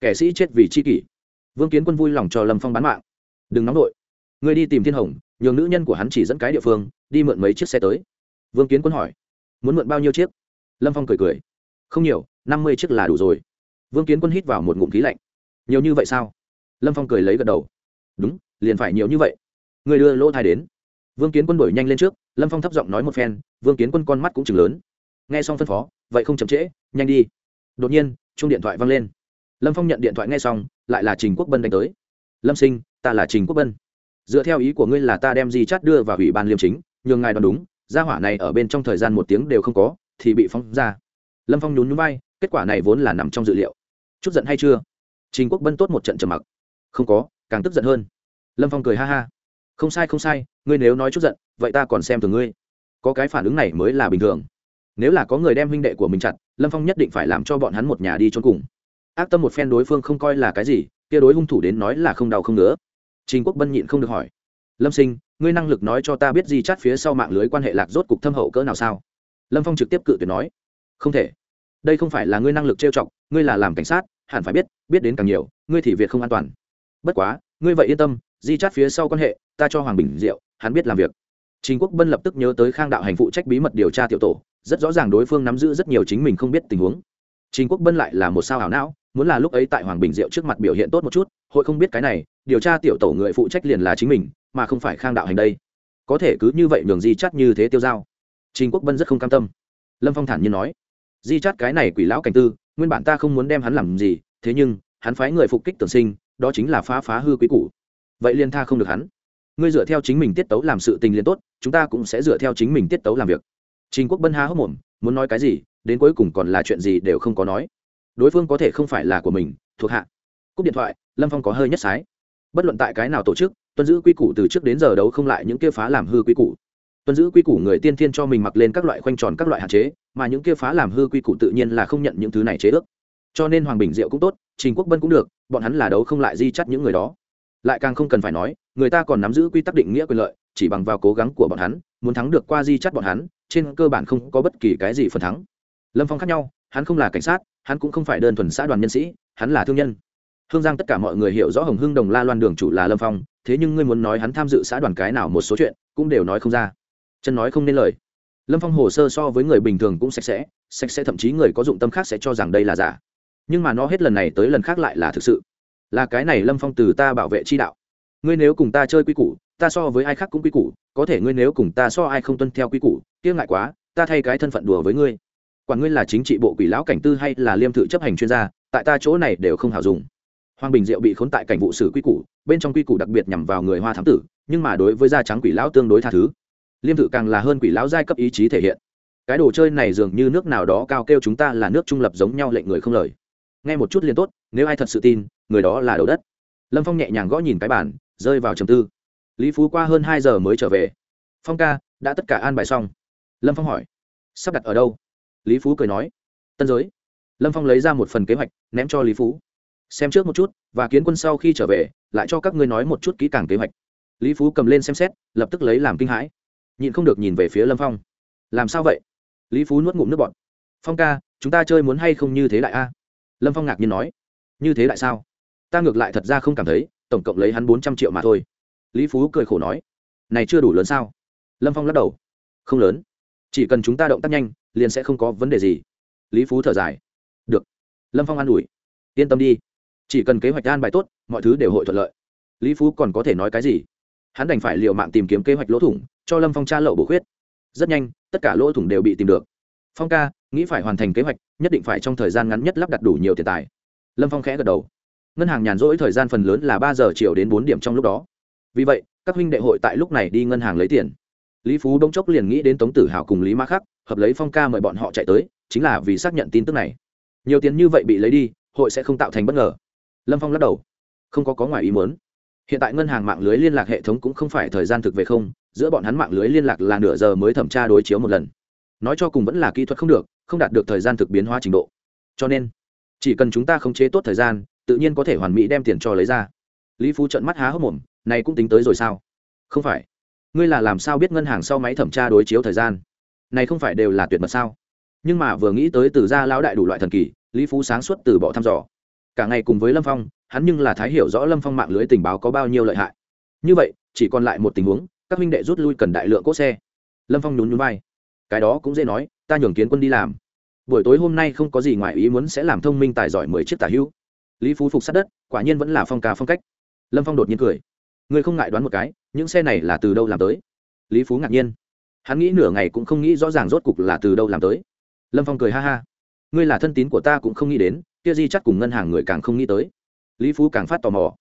Kẻ sĩ chết vì c h i kỷ. Vương kiến quân vui lòng cho lâm phong bán mạng. Đừng nóng đội người đi tìm thiên hồng, nhường nữ nhân của hắn chỉ dẫn cái địa phương, đi mượn mấy chiếc xe tới. Vương kiến quân hỏi. Muốn mượn bao nhiêu chiếc? Lâm phong cười cười. Không nhiều, năm mươi chiếc là đủ rồi. Vương kiến quân hít vào một ngụm khí lạnh. Nhiều như vậy sao? Lâm phong cười lấy gật đầu. Đúng, liền phải nhiều như vậy. Người đưa lỗ thai đến. Vương kiến quân đổi nhanh lên trước, lâm phong thấp giọng nói một phen, vương kiến quân con mắt cũng chừng lớn. Nghe xong phân phó, vậy không chậm trễ, nhanh đi. Đột nhiên chung điện thoại văng lên. Lâm phong nhận điện thoại nghe xong, lại là trình quốc bân đánh tới. Lâm sinh, ta là trình quốc bân dựa theo ý của ngươi là ta đem di chát đưa vào ủy ban liêm chính, nhường ngài đoán đúng, gia hỏa này ở bên trong thời gian một tiếng đều không có, thì bị phóng ra. Lâm phong nhún nhún vai, kết quả này vốn là nằm trong dự liệu. Chút giận hay chưa? Trình quốc bân tốt một trận trầm mặc. Không có, càng tức giận hơn. Lâm phong cười ha ha. Không sai không sai, ngươi nếu nói chút giận, vậy ta còn xem thường ngươi. Có cái phản ứng này mới là bình thường. Nếu là có người đem huynh đệ của mình chặt, lâm phong nhất định phải làm cho bọn hắn một nhà đi trốn cùng. Ác tâm một phen đối phương không coi là cái gì, kia đối hung thủ đến nói là không đau không nữa trình quốc bân nhịn không được hỏi. Lâm sinh, ngươi năng lực nói cho ta biết gì chát phía sau mạng lưới quan hệ lạc rốt cục thâm hậu cỡ nào sao? Lâm phong trực tiếp cự tuyệt nói. Không thể. Đây không phải là ngươi năng lực trêu chọc, ngươi là làm cảnh sát, hẳn phải biết biết đến càng nhiều, ngươi thì việc không an toàn. Bất quá, ngươi vậy yên tâm, di chát phía sau quan hệ, ta cho hoàng bình diệu hắn biết làm việc. Trình quốc bân lập tức nhớ tới khang đạo hành phụ trách bí mật điều tra tiểu tổ, rất rõ ràng đối phương nắm giữ rất nhiều chính mình không biết tình huống. Trình quốc bân lại là một sao hảo não muốn là lúc ấy tại hoàng bình diệu trước mặt biểu hiện tốt một chút, hội không biết cái này, điều tra tiểu tổ người phụ trách liền là chính mình, mà không phải khang đạo hành đây. Có thể cứ như vậy nhường di chắt như thế tiêu dao. Trình quốc bân rất không cam tâm. Lâm phong thản nhiên nói, di chắt cái này quỷ lão cảnh tư, nguyên bản ta không muốn đem hắn làm gì, thế nhưng, hắn phái người phục kích tưởng sinh, đó chính là phá phá hư quý cũ vậy liên tha không được hắn. Ngươi dựa theo chính mình tiết tấu làm sự tình liên tốt, chúng ta cũng sẽ dựa theo chính mình tiết tấu làm việc. Trình quốc bân há hốc mồm, muốn nói cái gì, đến cuối cùng còn là chuyện gì đều không có nói đối phương có thể không phải là của mình, thuộc hạ. Cúp điện thoại, lâm phong có hơi nhất sái. Bất luận tại cái nào tổ chức, tuân giữ quy củ từ trước đến giờ đấu không lại những kia phá làm hư quy củ. Tuân giữ quy củ người tiên thiên cho mình mặc lên các loại khoanh tròn các loại hạn chế, mà những kia phá làm hư quy củ tự nhiên là không nhận những thứ này chế ước. Cho nên hoàng bình diệu cũng tốt, trình quốc bân cũng được, bọn hắn là đấu không lại di chắt những người đó. Lại càng không cần phải nói, người ta còn nắm giữ quy tắc định nghĩa quyền lợi, chỉ bằng vào cố gắng của bọn hắn, muốn thắng được qua di chắt bọn hắn, trên cơ bản không có bất kỳ cái gì phần thắng. Lâm phong khác nhau, hắn không là cảnh sát hắn cũng không phải đơn thuần xã đoàn nhân sĩ, hắn là thương nhân. Hương giang tất cả mọi người hiểu rõ hồng hưng đồng la loan đường chủ là lâm phong, thế nhưng ngươi muốn nói hắn tham dự xã đoàn cái nào một số chuyện, cũng đều nói không ra. Chân nói không nên lời. Lâm phong hồ sơ so với người bình thường cũng sạch sẽ sạch sẽ thậm chí người có dụng tâm khác sẽ cho rằng đây là giả. Nhưng mà nó hết lần này tới lần khác lại là thực sự. Là cái này lâm phong từ ta bảo vệ chi đạo. Ngươi nếu cùng ta chơi quy củ, ta so với ai khác cũng quy củ, có thể ngươi nếu cùng ta so ai không tuân theo quy củ kiêng ngại quá, ta thay cái thân phận đùa với ngươi quản ngươi là chính trị bộ quỷ lão cảnh tư hay là liêm thự chấp hành chuyên gia, tại ta chỗ này đều không hảo dùng. Hoàng bình diệu bị khốn tại cảnh vụ xử quy củ, bên trong quy củ đặc biệt nhằm vào người hoa thám tử, nhưng mà đối với da trắng quỷ lão tương đối tha thứ. Liêm thự càng là hơn quỷ lão giai cấp ý chí thể hiện. Cái đồ chơi này dường như nước nào đó cao kêu chúng ta là nước trung lập giống nhau lệnh người không lời. Nghe một chút liền tốt, nếu ai thật sự tin, người đó là đầu đất. Lâm phong nhẹ nhàng gõ nhìn cái bản rơi vào trầm tư. Lý phú qua hơn hai giờ mới trở về. Phong ca, đã tất cả an bài xong. Lâm phong hỏi. Sắp đặt ở đâu? Lý phú cười nói, tân giới. Lâm phong lấy ra một phần kế hoạch, ném cho lý phú. Xem trước một chút, và kiến quân sau khi trở về, lại cho các ngươi nói một chút kỹ càng kế hoạch. Lý phú cầm lên xem xét, lập tức lấy làm kinh hãi. Nhịn không được nhìn về phía lâm phong. Làm sao vậy? Lý phú nuốt ngụm nước bọt. Phong ca, chúng ta chơi muốn hay không như thế lại a? Lâm phong ngạc nhiên nói. Như thế lại sao? Ta ngược lại thật ra không cảm thấy, tổng cộng lấy hắn bốn trăm triệu mà thôi. Lý phú cười khổ nói. Này chưa đủ lớn sao? Lâm phong lắc đầu. Không lớn. Chỉ cần chúng ta động tác nhanh liền sẽ không có vấn đề gì. Lý phú thở dài. Được. Lâm phong an ủi. Yên tâm đi. Chỉ cần kế hoạch an bài tốt, mọi thứ đều hội thuận lợi. Lý phú còn có thể nói cái gì? Hắn đành phải l i ề u mạng tìm kiếm kế hoạch lỗ thủng, cho lâm phong tra lậu bổ khuyết. Rất nhanh, tất cả lỗ thủng đều bị tìm được. Phong ca, nghĩ phải hoàn thành kế hoạch, nhất định phải trong thời gian ngắn nhất lắp đặt đủ nhiều tiền tài. Lâm phong khẽ gật đầu. Ngân hàng nhàn rỗi thời gian phần lớn là ba giờ chiều đến bốn điểm trong lúc đó. Vì vậy, các huynh đệ hội tại lúc này đi ngân hàng lấy tiền lý phú đông chốc liền nghĩ đến tống tử hào cùng lý Ma khắc, hợp lấy phong ca mời bọn họ chạy tới, chính là vì xác nhận tin tức này. Nhiều tiền như vậy bị lấy đi, hội sẽ không tạo thành bất ngờ. Lâm phong lắc đầu. Không có có ngoài ý muốn. Hiện tại ngân hàng mạng lưới liên lạc hệ thống cũng không phải thời gian thực về không, giữa bọn hắn mạng lưới liên lạc là nửa giờ mới thẩm tra đối chiếu một lần. Nói cho cùng vẫn là kỹ thuật không được, không đạt được thời gian thực biến hóa trình độ. Cho nên, chỉ cần chúng ta khống chế tốt thời gian, tự nhiên có thể hoàn mỹ đem tiền cho lấy ra. Lý phú trận mắt há hốc mồm, này cũng tính tới rồi sao? Không phải ngươi là làm sao biết ngân hàng sau máy thẩm tra đối chiếu thời gian? Này không phải đều là tuyệt mật sao? Nhưng mà vừa nghĩ tới từ gia lão đại đủ loại thần kỳ, lý phú sáng suốt từ bỏ thăm dò. Cả ngày cùng với lâm phong, hắn nhưng là thái hiểu rõ lâm phong mạng lưới tình báo có bao nhiêu lợi hại. Như vậy, chỉ còn lại một tình huống, các minh đệ rút lui cần đại lượng cốt xe. Lâm phong nhún nhún vai. Cái đó cũng dễ nói, ta nhường kiến quân đi làm. Buổi tối hôm nay không có gì ngoài ý muốn sẽ làm thông minh tài giỏi mười chiếc tả hữu lý phú phục sát đất, quả nhiên vẫn là phong ca phong cách. Lâm phong đột nhiên cười ngươi không ngại đoán một cái, những xe này là từ đâu làm tới? Lý phú ngạc nhiên. Hắn nghĩ nửa ngày cũng không nghĩ rõ ràng rốt cục là từ đâu làm tới. Lâm phong cười ha ha. Ngươi là thân tín của ta cũng không nghĩ đến, kia di chắc cùng ngân hàng người càng không nghĩ tới. Lý phú càng phát tò mò.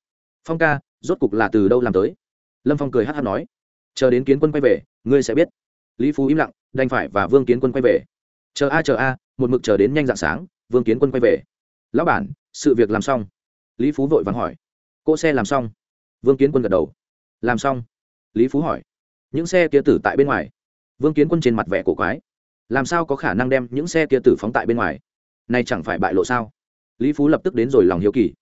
Phong ca, rốt cục là từ đâu làm tới? Lâm phong cười hát hát nói. Chờ đến kiến quân quay về, ngươi sẽ biết. Lý phú im lặng, đành phải và vương kiến quân quay về. Chờ a chờ a, một mực chờ đến nhanh dạng sáng, vương kiến quân quay về. Lão bản, sự việc làm xong. Lý phú vội vàng hỏi. Cỗ xe làm xong vương kiến quân gật đầu. Làm xong. Lý phú hỏi. Những xe kia tử tại bên ngoài. Vương kiến quân trên mặt vẻ cổ quái. Làm sao có khả năng đem những xe kia tử phóng tại bên ngoài? Nay chẳng phải bại lộ sao? Lý phú lập tức đến rồi lòng hiếu kỳ.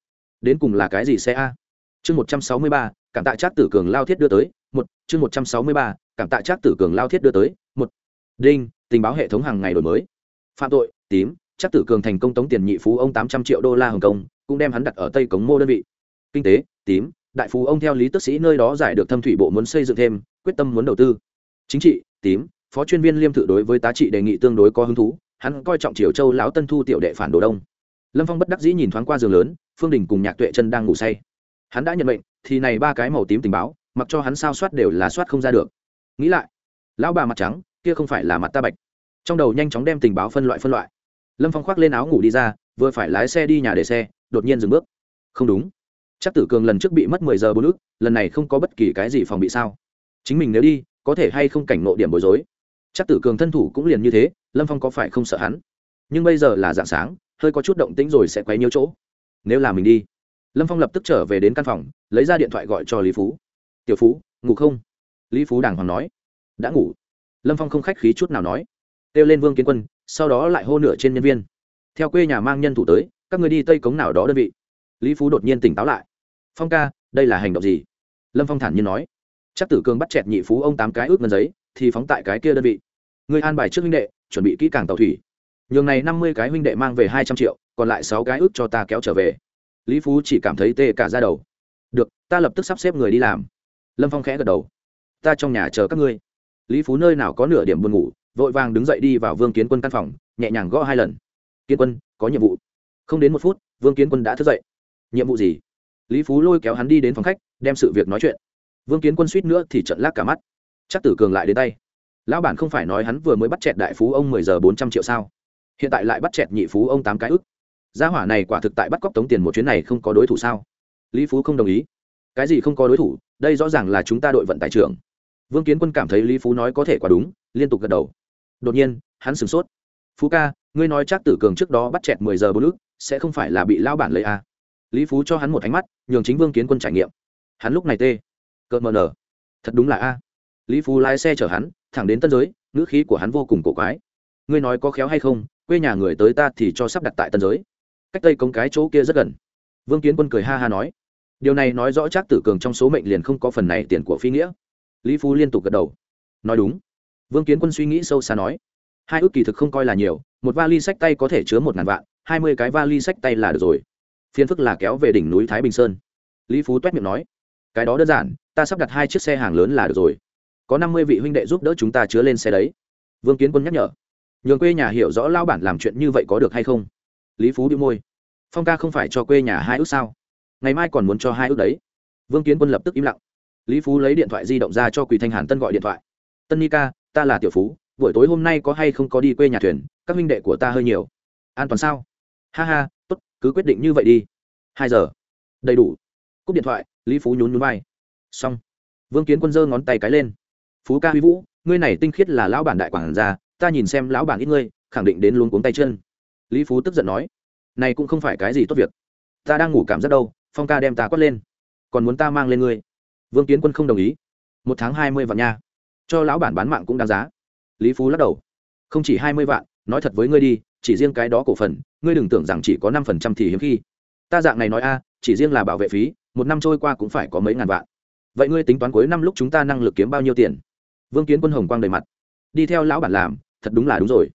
Đến cùng là cái gì xe a? Chương một trăm sáu mươi ba, cảm tạ trác tử cường lao thiết đưa tới, một, chương một trăm sáu mươi ba, cảm tạ trác tử cường lao thiết đưa tới, một. Đinh, tình báo hệ thống hàng ngày đổi mới. Phạm tội, tím, trác tử cường thành công tống tiền nhị phú ông tám trăm triệu đô la hồng kông, cũng đem hắn đặt ở tây cống mô đơn vị. Kinh tế, tím đại phú ông theo lý tức sĩ nơi đó giải được thâm thủy bộ muốn xây dựng thêm, quyết tâm muốn đầu tư. Chính trị, tím, phó chuyên viên liêm thự đối với tá trị đề nghị tương đối có hứng thú, hắn coi trọng triều châu lão tân thu tiểu đệ phản đồ đông. Lâm phong bất đắc dĩ nhìn thoáng qua giường lớn, phương đình cùng nhạc tuệ chân đang ngủ say. Hắn đã nhận mệnh, thì này ba cái màu tím tình báo, mặc cho hắn sao soát đều là soát không ra được. Nghĩ lại, lão bà mặt trắng, kia không phải là mặt ta bạch. Trong đầu nhanh chóng đem tình báo phân loại phân loại. Lâm phong khoác lên áo ngủ đi ra, vừa phải lái xe đi nhà để xe, đột nhiên dừng bước. Không đúng chắc tử cường lần trước bị mất mười giờ bốn ước lần này không có bất kỳ cái gì phòng bị sao? Chính mình nếu đi, có thể hay không cảnh nộ điểm bối rối? Chắc tử cường thân thủ cũng liền như thế, lâm phong có phải không sợ hắn? Nhưng bây giờ là dạng sáng, hơi có chút động tĩnh rồi sẽ quấy nhiều chỗ. Nếu là mình đi, lâm phong lập tức trở về đến căn phòng, lấy ra điện thoại gọi cho lý phú. Tiểu phú, ngủ không? Lý phú đàng hoàng nói. Đã ngủ. Lâm phong không khách khí chút nào nói. Kêu lên vương kiến quân, sau đó lại hô nửa trên nhân viên. Theo quê nhà mang nhân thủ tới, các người đi tây cống nào đó đơn vị lý phú đột nhiên tỉnh táo lại. Phong ca, đây là hành động gì? Lâm phong thản nhiên nói. Chắc tử cường bắt chẹt nhị phú ông tám cái ước ngân giấy, thì phóng tại cái kia đơn vị. Người an bài trước huynh đệ, chuẩn bị kỹ càng tàu thủy. Nhường này năm mươi cái huynh đệ mang về hai trăm triệu, còn lại sáu cái ước cho ta kéo trở về. Lý phú chỉ cảm thấy tê cả ra đầu. Được, ta lập tức sắp xếp người đi làm. Lâm phong khẽ gật đầu. Ta trong nhà chờ các ngươi. Lý phú nơi nào có nửa điểm buồn ngủ, vội vàng đứng dậy đi vào vương kiến quân căn phòng, nhẹ nhàng gõ hai lần. Kiến quân, có nhiệm vụ. Không đến một phút, vương kiến quân đã thức dậy nhiệm vụ gì? Lý phú lôi kéo hắn đi đến phòng khách, đem sự việc nói chuyện. Vương kiến quân suýt nữa thì trận lác cả mắt. Chắc tử cường lại đến tay. Lão bản không phải nói hắn vừa mới bắt chẹt đại phú ông mười giờ bốn trăm triệu sao? Hiện tại lại bắt chẹt nhị phú ông tám cái ức. Gia hỏa này quả thực tại bắt cóc tống tiền một chuyến này không có đối thủ sao? Lý phú không đồng ý. Cái gì không có đối thủ? Đây rõ ràng là chúng ta đội vận tải trưởng. Vương kiến quân cảm thấy lý phú nói có thể quả đúng, liên tục gật đầu. Đột nhiên, hắn sửng sốt. Phú ca, ngươi nói chắc tử cường trước đó bắt chẹt mười giờ bốn ức, sẽ không phải là bị lão bản lấy à lý phú cho hắn một ánh mắt, nhường chính vương kiến quân trải nghiệm. Hắn lúc này tê, cợt mờ nở. Thật đúng là a. Lý phú lái xe chở hắn, thẳng đến tân giới, ngữ khí của hắn vô cùng cổ quái. Ngươi nói có khéo hay không, quê nhà người tới ta thì cho sắp đặt tại tân giới. Cách tây công cái chỗ kia rất gần. Vương kiến quân cười ha ha nói. Điều này nói rõ chắc tử cường trong số mệnh liền không có phần này tiền của phi nghĩa. Lý phú liên tục gật đầu. Nói đúng. Vương kiến quân suy nghĩ sâu xa nói. Hai ước kỳ thực không coi là nhiều, một vali sách tay có thể chứa một ngàn vạn, hai mươi cái vali sách tay là được rồi phiên phức là kéo về đỉnh núi thái bình sơn. Lý phú toét miệng nói, cái đó đơn giản, ta sắp đặt hai chiếc xe hàng lớn là được rồi. Có năm mươi vị huynh đệ giúp đỡ chúng ta chứa lên xe đấy. Vương kiến quân nhắc nhở, nhường quê nhà hiểu rõ lao bản làm chuyện như vậy có được hay không? Lý phú bị môi, phong ca không phải cho quê nhà hai ước sao? Ngày mai còn muốn cho hai ước đấy. Vương kiến quân lập tức im lặng. Lý phú lấy điện thoại di động ra cho quỳ thanh hàn tân gọi điện thoại. Tân ni ca, ta là tiểu phú, buổi tối hôm nay có hay không có đi quê nhà thuyền, các huynh đệ của ta hơi nhiều. An toàn sao? Ha ha cứ quyết định như vậy đi. Hai giờ. Đầy đủ. Cúp điện thoại, lý phú nhún nhún vai. Xong. Vương kiến quân giơ ngón tay cái lên. Phú ca huy vũ, ngươi này tinh khiết là lão bản đại quản gia, ta nhìn xem lão bản ít ngươi, khẳng định đến luôn cuống tay chân. Lý phú tức giận nói. Này cũng không phải cái gì tốt việc. Ta đang ngủ cảm giác đâu, phong ca đem ta quất lên. Còn muốn ta mang lên ngươi. Vương kiến quân không đồng ý. Một tháng hai mươi vạn nha. Cho lão bản bán mạng cũng đáng giá. Lý phú lắc đầu. Không chỉ hai mươi vạn, nói thật với ngươi đi chỉ riêng cái đó cổ phần, ngươi đừng tưởng rằng chỉ có năm phần trăm thì hiếm khi. Ta dạng này nói a, chỉ riêng là bảo vệ phí, một năm trôi qua cũng phải có mấy ngàn vạn. Vậy ngươi tính toán cuối năm lúc chúng ta năng lực kiếm bao nhiêu tiền? Vương kiến quân hồng quang đầy mặt. Đi theo lão bản làm, thật đúng là đúng rồi.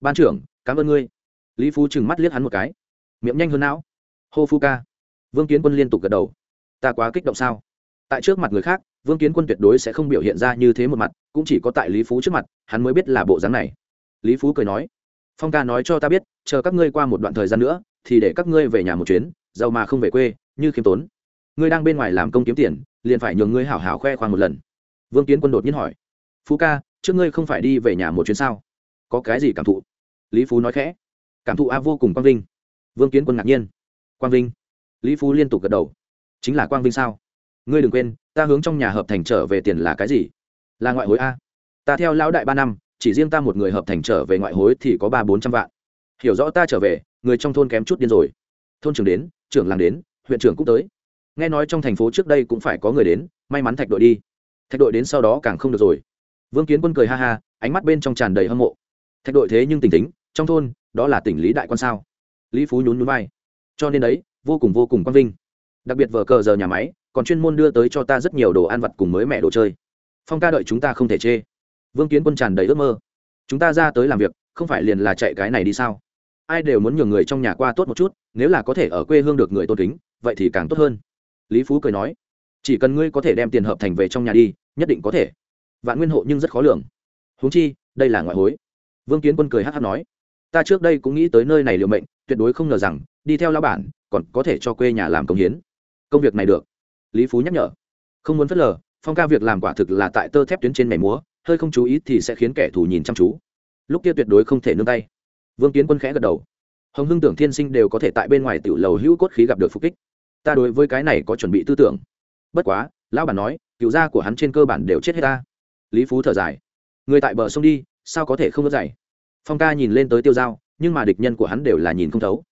Ban trưởng, cảm ơn ngươi. Lý phú trừng mắt liếc hắn một cái. Miệng nhanh hơn não. Hô phu ca. Vương kiến quân liên tục gật đầu. Ta quá kích động sao? Tại trước mặt người khác, vương kiến quân tuyệt đối sẽ không biểu hiện ra như thế một mặt, cũng chỉ có tại lý phú trước mặt, hắn mới biết là bộ dáng này. Lý phú cười nói phong ca nói cho ta biết, chờ các ngươi qua một đoạn thời gian nữa, thì để các ngươi về nhà một chuyến, giàu mà không về quê, như khiêm tốn. Ngươi đang bên ngoài làm công kiếm tiền, liền phải nhường ngươi hảo hảo khoe khoang một lần. Vương kiến quân đột nhiên hỏi, phú ca, trước ngươi không phải đi về nhà một chuyến sao? Có cái gì cảm thụ? Lý phú nói khẽ, cảm thụ a vô cùng quang vinh. Vương kiến quân ngạc nhiên, quang vinh? Lý phú liên tục gật đầu, chính là quang vinh sao? Ngươi đừng quên, ta hướng trong nhà hợp thành trở về tiền là cái gì? Là ngoại hối a. Ta theo lão đại ba năm chỉ riêng ta một người hợp thành trở về ngoại hối thì có ba bốn trăm vạn. Hiểu rõ ta trở về, người trong thôn kém chút điên rồi. Thôn trưởng đến, trưởng làng đến, huyện trưởng cũng tới. Nghe nói trong thành phố trước đây cũng phải có người đến, may mắn thạch đội đi. Thạch đội đến sau đó càng không được rồi. Vương kiến quân cười ha ha, ánh mắt bên trong tràn đầy hâm mộ. Thạch đội thế nhưng tỉnh tính, trong thôn, đó là tỉnh lý đại quan sao? Lý phú nhún nhún vai. Cho nên đấy, vô cùng vô cùng quang vinh. Đặc biệt vờ cờ giờ nhà máy, còn chuyên môn đưa tới cho ta rất nhiều đồ ăn vặt cùng mới mẹ đồ chơi. Phong ca đợi chúng ta không thể chê vương kiến quân tràn đầy ước mơ. Chúng ta ra tới làm việc, không phải liền là chạy cái này đi sao? Ai đều muốn nhường người trong nhà qua tốt một chút, nếu là có thể ở quê hương được người tôn kính, vậy thì càng tốt hơn. Lý phú cười nói, chỉ cần ngươi có thể đem tiền hợp thành về trong nhà đi, nhất định có thể. Vạn nguyên hộ nhưng rất khó lường. Huống chi, đây là ngoại hối. Vương kiến quân cười hát hát nói, ta trước đây cũng nghĩ tới nơi này liều mệnh, tuyệt đối không ngờ rằng, đi theo lao bản, còn có thể cho quê nhà làm công hiến. Công việc này được. Lý phú nhắc nhở, không muốn phớt lờ, phong ca việc làm quả thực là tại tơ thép tuyến trên mẻ múa hơi không chú ý thì sẽ khiến kẻ thù nhìn chăm chú. Lúc kia tuyệt đối không thể nương tay. Vương kiến quân khẽ gật đầu. Hồng hưng tưởng thiên sinh đều có thể tại bên ngoài tiểu lầu hữu cốt khí gặp được phục kích. Ta đối với cái này có chuẩn bị tư tưởng. Bất quá, lão bản nói, cựu gia của hắn trên cơ bản đều chết hết ta. Lý phú thở dài. Người tại bờ sông đi, sao có thể không ngớt dày phong ca nhìn lên tới tiêu dao nhưng mà địch nhân của hắn đều là nhìn không thấu.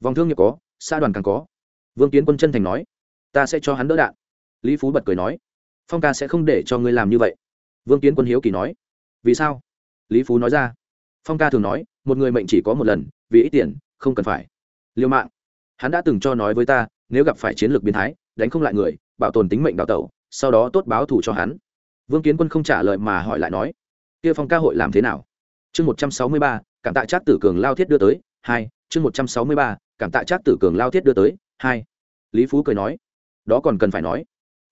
Vòng thương nghiệp có xa đoàn càng có. Vương kiến quân chân thành nói, ta sẽ cho hắn đỡ đạn. Lý phú bật cười nói, phong ca sẽ không để cho ngươi làm như vậy vương kiến quân hiếu kỳ nói. Vì sao? Lý phú nói ra. Phong ca thường nói, một người mệnh chỉ có một lần, vì ít tiền, không cần phải. Liêu mạng. Hắn đã từng cho nói với ta, nếu gặp phải chiến lược biến thái, đánh không lại người, bảo tồn tính mệnh đào tẩu, sau đó tốt báo thù cho hắn. Vương kiến quân không trả lời mà hỏi lại nói, kia phong ca hội làm thế nào? Chương một trăm sáu mươi ba, cảm tạ trác tử cường lao thiết đưa tới, hai, chương một trăm sáu mươi ba, cảm tạ trác tử cường lao thiết đưa tới, hai. Lý phú cười nói, đó còn cần phải nói.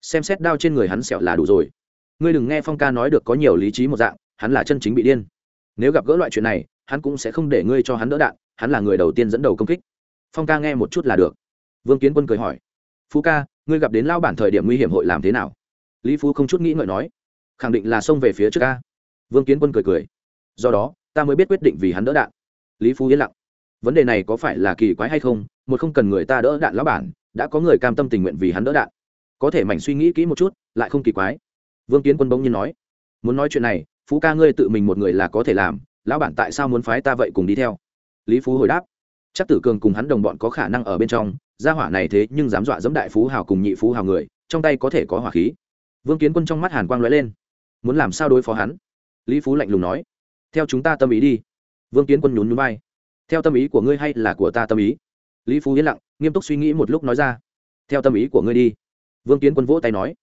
Xem xét đao trên người hắn sẹo là đủ rồi ngươi đừng nghe phong ca nói được có nhiều lý trí một dạng, hắn là chân chính bị điên. Nếu gặp gỡ loại chuyện này, hắn cũng sẽ không để ngươi cho hắn đỡ đạn, hắn là người đầu tiên dẫn đầu công kích. Phong ca nghe một chút là được. Vương kiến quân cười hỏi, phú ca, ngươi gặp đến lao bản thời điểm nguy hiểm hội làm thế nào? Lý phú không chút nghĩ ngợi nói, khẳng định là xông về phía trước ca. Vương kiến quân cười cười, do đó, ta mới biết quyết định vì hắn đỡ đạn. Lý phú yên lặng, vấn đề này có phải là kỳ quái hay không? Một không cần người ta đỡ đạn lão bản, đã có người cam tâm tình nguyện vì hắn đỡ đạn. Có thể mảnh suy nghĩ kỹ một chút, lại không kỳ quái vương kiến quân bỗng nhiên nói, muốn nói chuyện này, phú ca ngươi tự mình một người là có thể làm, lão bản tại sao muốn phái ta vậy cùng đi theo? Lý phú hồi đáp, chắc tử cường cùng hắn đồng bọn có khả năng ở bên trong, gia hỏa này thế nhưng dám dọa dẫm đại phú hào cùng nhị phú hào người, trong tay có thể có hỏa khí. Vương kiến quân trong mắt hàn quang lóe lên, muốn làm sao đối phó hắn? Lý phú lạnh lùng nói, theo chúng ta tâm ý đi. Vương kiến quân nhún nhún vai, theo tâm ý của ngươi hay là của ta tâm ý? Lý phú yên lặng, nghiêm túc suy nghĩ một lúc nói ra, theo tâm ý của ngươi đi. Vương kiến quân vỗ tay nói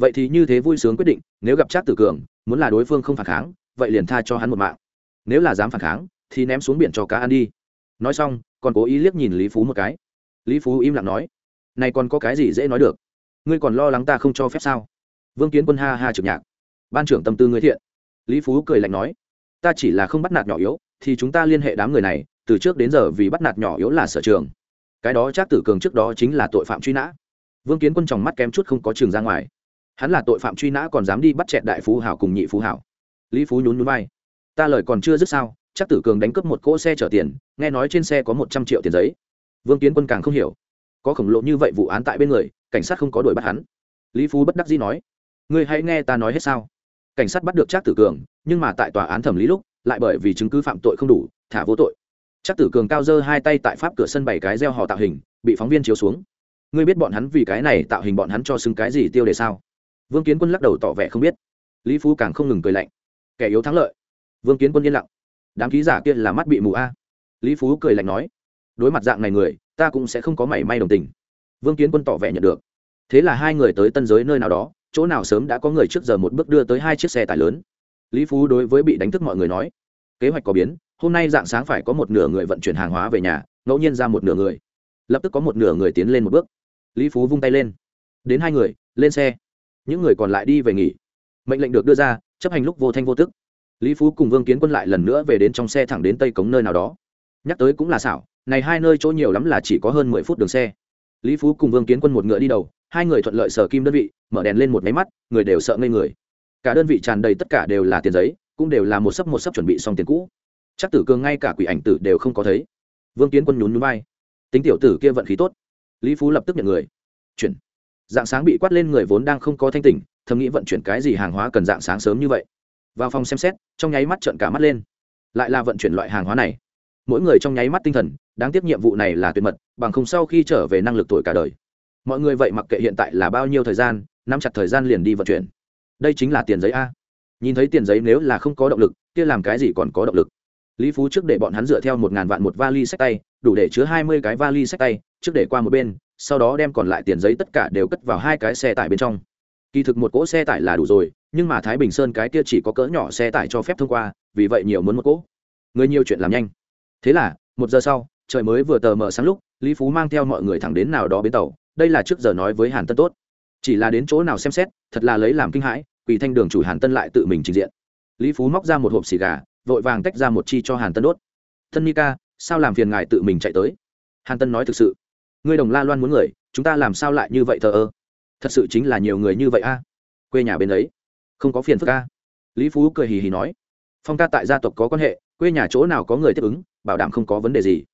vậy thì như thế vui sướng quyết định, nếu gặp trác tử cường, muốn là đối phương không phản kháng, vậy liền tha cho hắn một mạng. Nếu là dám phản kháng, thì ném xuống biển cho cá ăn đi. Nói xong, còn cố ý liếc nhìn lý phú một cái. Lý phú im lặng nói, này còn có cái gì dễ nói được? Ngươi còn lo lắng ta không cho phép sao? Vương kiến quân ha ha trực nhạc. Ban trưởng tâm tư ngươi thiện. Lý phú cười lạnh nói, ta chỉ là không bắt nạt nhỏ yếu, thì chúng ta liên hệ đám người này, từ trước đến giờ vì bắt nạt nhỏ yếu là sở trường. Cái đó chắc tử cường trước đó chính là tội phạm truy nã. Vương kiến quân tròng mắt kém chút không có trường ra ngoài hắn là tội phạm truy nã còn dám đi bắt chẹt đại phú hảo cùng nhị phú hảo. Lý phú nhún nhún vai. Ta lời còn chưa dứt sao, chắc tử cường đánh cướp một cỗ xe chở tiền, nghe nói trên xe có một trăm triệu tiền giấy. Vương kiến quân càng không hiểu. Có khổng lồ như vậy vụ án tại bên người, cảnh sát không có đuổi bắt hắn. Lý phú bất đắc dĩ nói, ngươi hãy nghe ta nói hết sao. Cảnh sát bắt được trác tử cường, nhưng mà tại tòa án thẩm lý lúc, lại bởi vì chứng cứ phạm tội không đủ, thả vô tội. Trác tử cường cao dơ hai tay tại pháp cửa sân bảy cái gieo họ tạo hình, bị phóng viên chiếu xuống. Ngươi biết bọn hắn vì cái này tạo hình bọn hắn cho xứng cái gì tiêu đề sao? Vương kiến quân lắc đầu tỏ vẻ không biết. Lý phú càng không ngừng cười lạnh. Kẻ yếu thắng lợi. Vương kiến quân yên lặng. Đám ký giả kia là mắt bị mù a. Lý phú cười lạnh nói, đối mặt dạng này người, ta cũng sẽ không có mảy may đồng tình. Vương kiến quân tỏ vẻ nhận được. Thế là hai người tới tân giới nơi nào đó, chỗ nào sớm đã có người trước giờ một bước đưa tới hai chiếc xe tải lớn. Lý phú đối với bị đánh thức mọi người nói, kế hoạch có biến, hôm nay dạng sáng phải có một nửa người vận chuyển hàng hóa về nhà, ngẫu nhiên ra một nửa người. Lập tức có một nửa người tiến lên một bước. Lý phú vung tay lên. Đến hai người, lên xe những người còn lại đi về nghỉ. Mệnh lệnh được đưa ra, chấp hành lúc vô thanh vô tức. Lý phú cùng vương kiến quân lại lần nữa về đến trong xe thẳng đến tây cống nơi nào đó. Nhắc tới cũng là xảo, này hai nơi chỗ nhiều lắm là chỉ có hơn mười phút đường xe. Lý phú cùng vương kiến quân một ngựa đi đầu, hai người thuận lợi sở kim đơn vị, mở đèn lên một máy mắt, người đều sợ ngây người. Cả đơn vị tràn đầy tất cả đều là tiền giấy, cũng đều là một sấp một sấp chuẩn bị xong tiền cũ. Chắc tử cường ngay cả quỷ ảnh tử đều không có thấy. Vương kiến quân nhún nhún vai. Tính tiểu tử kia vận khí tốt. Lý phú lập tức nhận người. Chuyển dạng sáng bị quát lên người vốn đang không có thanh tỉnh, thầm nghĩ vận chuyển cái gì hàng hóa cần dạng sáng sớm như vậy. Vào phòng xem xét, trong nháy mắt trợn cả mắt lên. Lại là vận chuyển loại hàng hóa này. Mỗi người trong nháy mắt tinh thần, đáng tiếc nhiệm vụ này là tuyệt mật, bằng không sau khi trở về năng lực tuổi cả đời. Mọi người vậy mặc kệ hiện tại là bao nhiêu thời gian, nắm chặt thời gian liền đi vận chuyển. Đây chính là tiền giấy a. Nhìn thấy tiền giấy nếu là không có động lực, kia làm cái gì còn có động lực? Lý phú trước để bọn hắn dựa theo một ngàn vạn một vali sách tay, đủ để chứa hai mươi cái vali sách tay, trước để qua một bên sau đó đem còn lại tiền giấy tất cả đều cất vào hai cái xe tải bên trong. Kỳ thực một cỗ xe tải là đủ rồi, nhưng mà thái bình sơn cái kia chỉ có cỡ nhỏ xe tải cho phép thông qua, vì vậy nhiều muốn một cỗ. Người nhiều chuyện làm nhanh. Thế là, một giờ sau, trời mới vừa tờ mở sáng lúc, lý phú mang theo mọi người thẳng đến nào đó bến tàu. Đây là trước giờ nói với hàn tân tốt. Chỉ là đến chỗ nào xem xét, thật là lấy làm kinh hãi, quỳ thanh đường chủ hàn tân lại tự mình trình diện. Lý phú móc ra một hộp xì gà, vội vàng tách ra một chi cho hàn tân đốt. Thân ni ca sao làm phiền ngài tự mình chạy tới? Hàn tân nói thực sự ngươi đồng la loan muốn người, chúng ta làm sao lại như vậy thờ ơ? Thật sự chính là nhiều người như vậy a. Quê nhà bên ấy, không có phiền phức a. Lý phú cười hì hì nói, phong ca tại gia tộc có quan hệ, quê nhà chỗ nào có người tiếp ứng, bảo đảm không có vấn đề gì.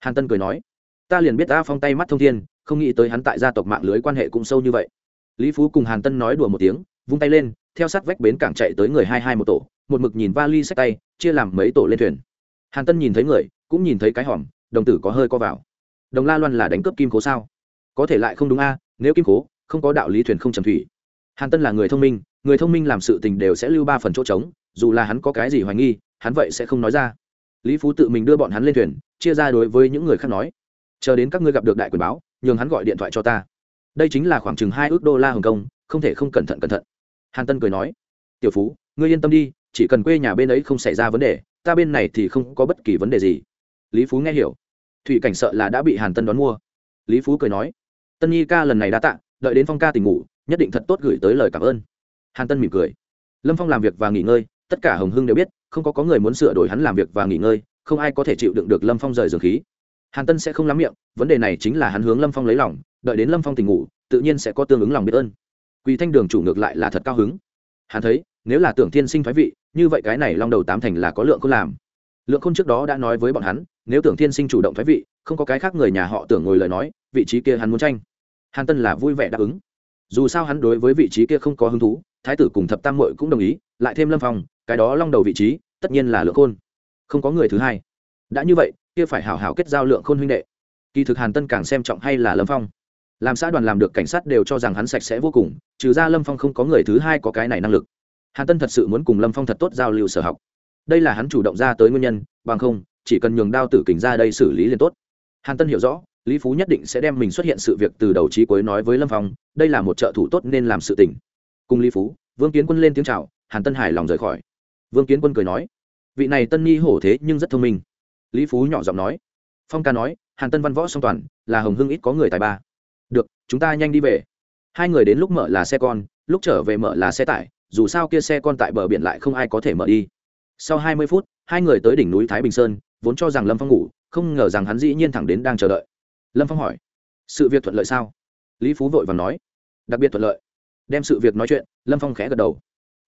Hàn tân cười nói, ta liền biết ta phong tay mắt thông thiên, không nghĩ tới hắn tại gia tộc mạng lưới quan hệ cũng sâu như vậy. Lý phú cùng hàn tân nói đùa một tiếng, vung tay lên, theo sát vách bến cảng chạy tới người hai hai một tổ, một mực nhìn vali xách tay, chia làm mấy tổ lên thuyền. Hàn tân nhìn thấy người, cũng nhìn thấy cái hòm, đồng tử có hơi co vào đồng la loan là đánh cướp kim cố sao? Có thể lại không đúng a, nếu kim cố không có đạo lý thuyền không trầm thủy. Hàn tân là người thông minh, người thông minh làm sự tình đều sẽ lưu ba phần chỗ trống, dù là hắn có cái gì hoài nghi, hắn vậy sẽ không nói ra. Lý phú tự mình đưa bọn hắn lên thuyền, chia ra đối với những người khác nói. Chờ đến các ngươi gặp được đại quyền báo, nhường hắn gọi điện thoại cho ta. Đây chính là khoảng chừng hai ước đô la hồng kông, không thể không cẩn thận cẩn thận. Hàn tân cười nói, tiểu phú, ngươi yên tâm đi, chỉ cần quê nhà bên ấy không xảy ra vấn đề, ta bên này thì không có bất kỳ vấn đề gì. Lý phú nghe hiểu thủy cảnh sợ là đã bị hàn tân đón mua. Lý phú cười nói, tân nhi ca lần này đã tạ, đợi đến phong ca tỉnh ngủ, nhất định thật tốt gửi tới lời cảm ơn. Hàn tân mỉm cười, lâm phong làm việc và nghỉ ngơi, tất cả hồng hưng đều biết, không có có người muốn sửa đổi hắn làm việc và nghỉ ngơi, không ai có thể chịu đựng được lâm phong rời dường khí. Hàn tân sẽ không lắm miệng, vấn đề này chính là hắn hướng lâm phong lấy lòng, đợi đến lâm phong tỉnh ngủ, tự nhiên sẽ có tương ứng lòng biết ơn. Quỳ thanh đường chủ ngược lại là thật cao hứng. Hắn thấy, nếu là tưởng thiên sinh thoái vị, như vậy cái này long đầu tám thành là có lượng không làm. Lượng khôn trước đó đã nói với bọn hắn nếu tưởng thiên sinh chủ động thái vị, không có cái khác người nhà họ tưởng ngồi lời nói, vị trí kia hắn muốn tranh. Hàn tân là vui vẻ đáp ứng. Dù sao hắn đối với vị trí kia không có hứng thú, thái tử cùng thập tam mội cũng đồng ý, lại thêm lâm phong, cái đó long đầu vị trí, tất nhiên là lượng khôn. Không có người thứ hai. Đã như vậy, kia phải hảo hảo kết giao lượng khôn huynh đệ. Kỳ thực hàn tân càng xem trọng hay là lâm phong. Làm xã đoàn làm được cảnh sát đều cho rằng hắn sạch sẽ vô cùng, trừ ra lâm phong không có người thứ hai có cái này năng lực. Hàn tân thật sự muốn cùng lâm phong thật tốt giao lưu sở học. Đây là hắn chủ động ra tới nguyên nhân, bằng không chỉ cần nhường đao tử kình ra đây xử lý liền tốt. Hàn tân hiểu rõ, lý phú nhất định sẽ đem mình xuất hiện sự việc từ đầu trí cuối nói với lâm phong, đây là một trợ thủ tốt nên làm sự tình. Cùng lý phú, vương kiến quân lên tiếng c h à o hàn tân hài lòng rời khỏi. Vương kiến quân cười nói, vị này tân Nhi hổ thế nhưng rất thông minh. Lý phú nhỏ giọng nói, phong ca nói, hàn tân văn võ song toàn, là hồng hưng ít có người tài ba. Được, chúng ta nhanh đi về. Hai người đến lúc mở là xe con, lúc trở về mở là xe tải, dù sao kia xe con tại bờ biển lại không ai có thể mở đi. Sau hai mươi phút, hai người tới đỉnh núi thái bình sơn vốn cho rằng lâm phong ngủ, không ngờ rằng hắn dĩ nhiên thẳng đến đang chờ đợi. Lâm phong hỏi, sự việc thuận lợi sao? Lý phú vội và nói, đặc biệt thuận lợi. Đem sự việc nói chuyện, lâm phong khẽ gật đầu.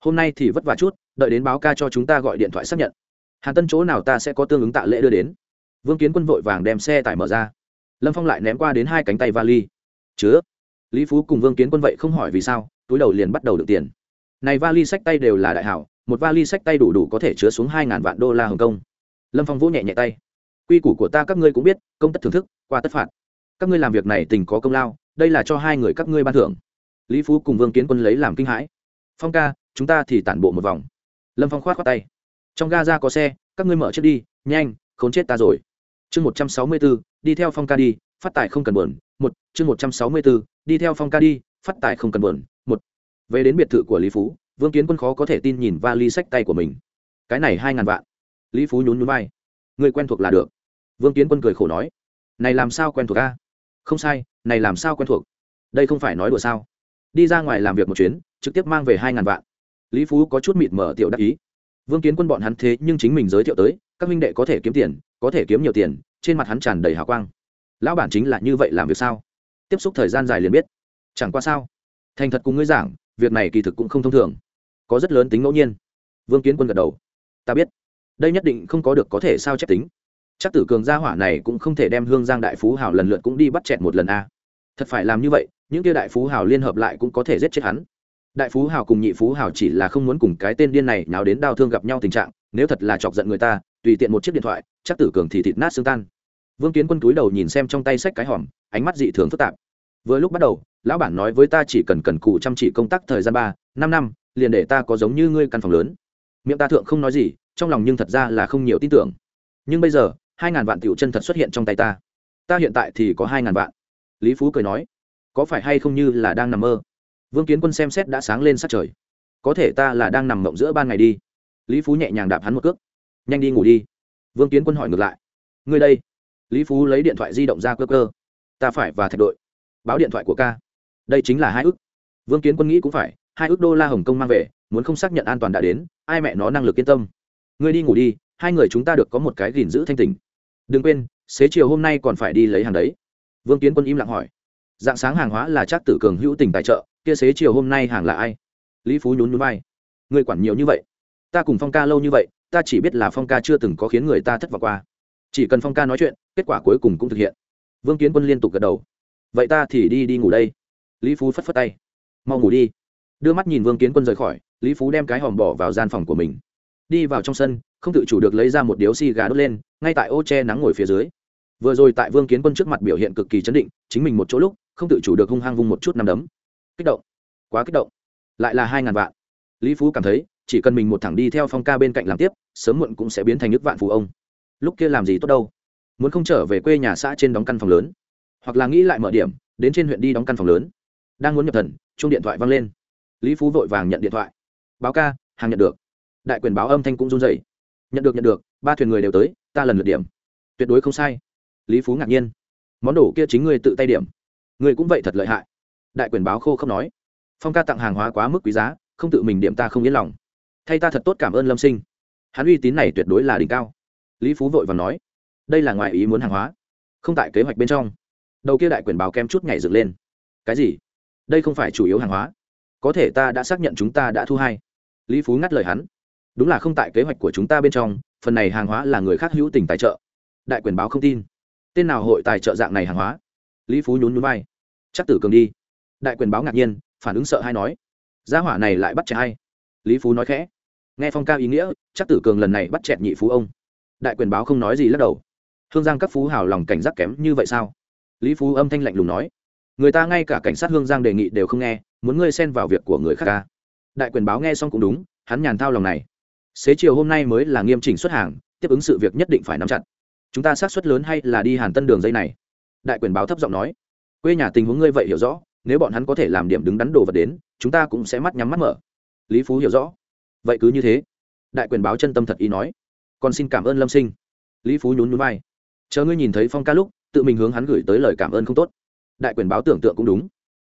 Hôm nay thì vất vả chút, đợi đến báo ca cho chúng ta gọi điện thoại xác nhận. Hàn tân chỗ nào ta sẽ có tương ứng tạ lễ đưa đến. Vương kiến quân vội vàng đem xe tải mở ra. Lâm phong lại ném qua đến hai cánh tay vali. Chứa. Lý phú cùng vương kiến quân vậy không hỏi vì sao, túi đầu liền bắt đầu được tiền. Này vali sách tay đều là đại hảo, một vali sách tay đủ đủ có thể chứa xuống hai ngàn vạn đô la hồng kông lâm phong vỗ nhẹ nhẹ tay. Quy củ của ta các ngươi cũng biết, công tất thưởng thức, qua tất phạt. Các ngươi làm việc này tình có công lao, đây là cho hai người các ngươi ban thưởng. Lý phú cùng vương kiến quân lấy làm kinh hãi. Phong ca, chúng ta thì tản bộ một vòng. Lâm phong khoát khoát tay. Trong ga ra có xe, các ngươi mở trước đi, nhanh, khốn chết ta rồi. Chương một trăm sáu mươi bốn đi theo phong ca đi, phát tài không cần buồn. Một, chương một trăm sáu mươi bốn đi theo phong ca đi, phát tài không cần buồn. Một, về đến biệt thự của lý phú, vương kiến quân khó có thể tin nhìn va ly sách tay của mình. Cái này hai ngàn vạn lý phú nhún nhún vai. Người quen thuộc là được. Vương kiến quân cười khổ nói, này làm sao quen thuộc a? Không sai, này làm sao quen thuộc? Đây không phải nói đùa sao? Đi ra ngoài làm việc một chuyến, trực tiếp mang về hai ngàn vạn. Lý phú có chút mịt mở tiểu đắc ý. Vương kiến quân bọn hắn thế nhưng chính mình giới thiệu tới, các minh đệ có thể kiếm tiền, có thể kiếm nhiều tiền, trên mặt hắn tràn đầy hào quang. Lão bản chính là như vậy làm việc sao? Tiếp xúc thời gian dài liền biết. Chẳng qua sao? Thành thật cùng ngươi giảng, việc này kỳ thực cũng không thông thường. Có rất lớn tính ngẫu nhiên. Vương kiến quân gật đầu. Ta biết đây nhất định không có được có thể sao chép tính. Chắc tử cường gia hỏa này cũng không thể đem hương giang đại phú hào lần lượt cũng đi bắt chẹt một lần a. Thật phải làm như vậy, những kia đại phú hào liên hợp lại cũng có thể giết chết hắn. Đại phú hào cùng nhị phú hào chỉ là không muốn cùng cái tên điên này nào đến đau thương gặp nhau tình trạng, nếu thật là chọc giận người ta, tùy tiện một chiếc điện thoại, chắc tử cường thì thịt nát xương tan. Vương kiến quân túi đầu nhìn xem trong tay sách cái hòm, ánh mắt dị thường phức tạp. Vừa lúc bắt đầu, lão bản nói với ta chỉ cần cần cù chăm chỉ công tác thời gian ba, năm năm, liền để ta có giống như ngươi căn phòng lớn. Miệng ta thượng không nói gì trong lòng nhưng thật ra là không nhiều tin tưởng. Nhưng bây giờ, hai ngàn vạn tiểu chân thật xuất hiện trong tay ta. Ta hiện tại thì có hai ngàn vạn. Lý phú cười nói, có phải hay không như là đang nằm mơ? Vương kiến quân xem xét đã sáng lên sát trời. Có thể ta là đang nằm mộng giữa ban ngày đi. Lý phú nhẹ nhàng đạp hắn một cước. Nhanh đi ngủ đi. Vương kiến quân hỏi ngược lại, ngươi đây? Lý phú lấy điện thoại di động ra cơ cơ. Ta phải và thạch đội. Báo điện thoại của ca. Đây chính là hai ước. Vương kiến quân nghĩ cũng phải, hai ước đô la hồng kông mang về, muốn không xác nhận an toàn đã đến, ai mẹ nó năng lực yên tâm ngươi đi ngủ đi, hai người chúng ta được có một cái gìn giữ thanh tình đừng quên, xế chiều hôm nay còn phải đi lấy hàng đấy. Vương kiến quân im lặng hỏi. Dạng sáng hàng hóa là chắc tử cường hữu tình tài trợ, kia xế chiều hôm nay hàng là ai? Lý phú nhún nhún vai. Người quản nhiều như vậy, ta cùng phong ca lâu như vậy, ta chỉ biết là phong ca chưa từng có khiến người ta thất vọng qua. Chỉ cần phong ca nói chuyện, kết quả cuối cùng cũng thực hiện. Vương kiến quân liên tục gật đầu. Vậy ta thì đi đi ngủ đây. Lý phú phất phất tay. Mau ngủ đi. Đưa mắt nhìn vương kiến quân rời khỏi, lý phú đem cái hòm bỏ vào gian phòng của mình đi vào trong sân, không tự chủ được lấy ra một điếu xì gà đốt lên, ngay tại ô che nắng ngồi phía dưới. Vừa rồi tại vương kiến quân trước mặt biểu hiện cực kỳ chấn định, chính mình một chỗ lúc, không tự chủ được hung hăng vung một chút nằm đấm. Kích động. Quá kích động. Lại là hai ngàn vạn. Lý phú cảm thấy, chỉ cần mình một thẳng đi theo phong ca bên cạnh làm tiếp, sớm muộn cũng sẽ biến thành nước vạn phú ông. Lúc kia làm gì tốt đâu? Muốn không trở về quê nhà xã trên đóng căn phòng lớn. Hoặc là nghĩ lại mở điểm, đến trên huyện đi đóng căn phòng lớn. Đang muốn nhập thần chung điện thoại văng lên. Lý phú vội vàng nhận điện thoại. Báo ca, hàng nhận được đại quyền báo âm thanh cũng run dậy nhận được nhận được, ba thuyền người đều tới, ta lần lượt điểm. Tuyệt đối không sai. Lý phú ngạc nhiên. Món đồ kia chính ngươi tự tay điểm. Ngươi cũng vậy thật lợi hại. Đại quyền báo khô không nói. Phong ca tặng hàng hóa quá mức quý giá, không tự mình điểm ta không yên lòng. Thay ta thật tốt cảm ơn lâm sinh. Hắn uy tín này tuyệt đối là đỉnh cao. Lý phú vội và nói. Đây là ngoại ý muốn hàng hóa. Không tại kế hoạch bên trong. Đầu kia đại quyền báo kem chút nhảy dựng lên. Cái gì? Đây không phải chủ yếu hàng hóa. Có thể ta đã xác nhận chúng ta đã thu hai. Lý phú ngắt lời hắn đúng là không tại kế hoạch của chúng ta bên trong, phần này hàng hóa là người khác hữu tình tài trợ. Đại quyền báo không tin. Tên nào hội tài trợ dạng này hàng hóa? Lý phú nhún nhún vai. Chắc tử cường đi. Đại quyền báo ngạc nhiên, phản ứng sợ hay nói. Gia hỏa này lại bắt trẻ hay lý phú nói khẽ. Nghe phong ca ý nghĩa, chắc tử cường lần này bắt chẹt nhị phú ông. Đại quyền báo không nói gì lắc đầu. Hương giang các phú hào lòng cảnh giác kém như vậy sao? Lý phú âm thanh lạnh lùng nói. Người ta ngay cả cảnh sát hương giang đề nghị đều không nghe, muốn ngươi xen vào việc của người khác ca đại quyền báo nghe xong cũng đúng, hắn nhàn thao lòng này xế chiều hôm nay mới là nghiêm chỉnh xuất hàng, tiếp ứng sự việc nhất định phải nắm chặt. Chúng ta xác suất lớn hay là đi hàn tân đường dây này? Đại quyền báo thấp giọng nói. Quê nhà tình huống ngươi vậy hiểu rõ, nếu bọn hắn có thể làm điểm đứng đắn đồ vật đến, chúng ta cũng sẽ mắt nhắm mắt mở. Lý phú hiểu rõ. Vậy cứ như thế. Đại quyền báo chân tâm thật ý nói. Còn xin cảm ơn lâm sinh. Lý phú nhún nhún vai. Chờ ngươi nhìn thấy phong ca lúc, tự mình hướng hắn gửi tới lời cảm ơn không tốt. Đại quyền báo tưởng tượng cũng đúng.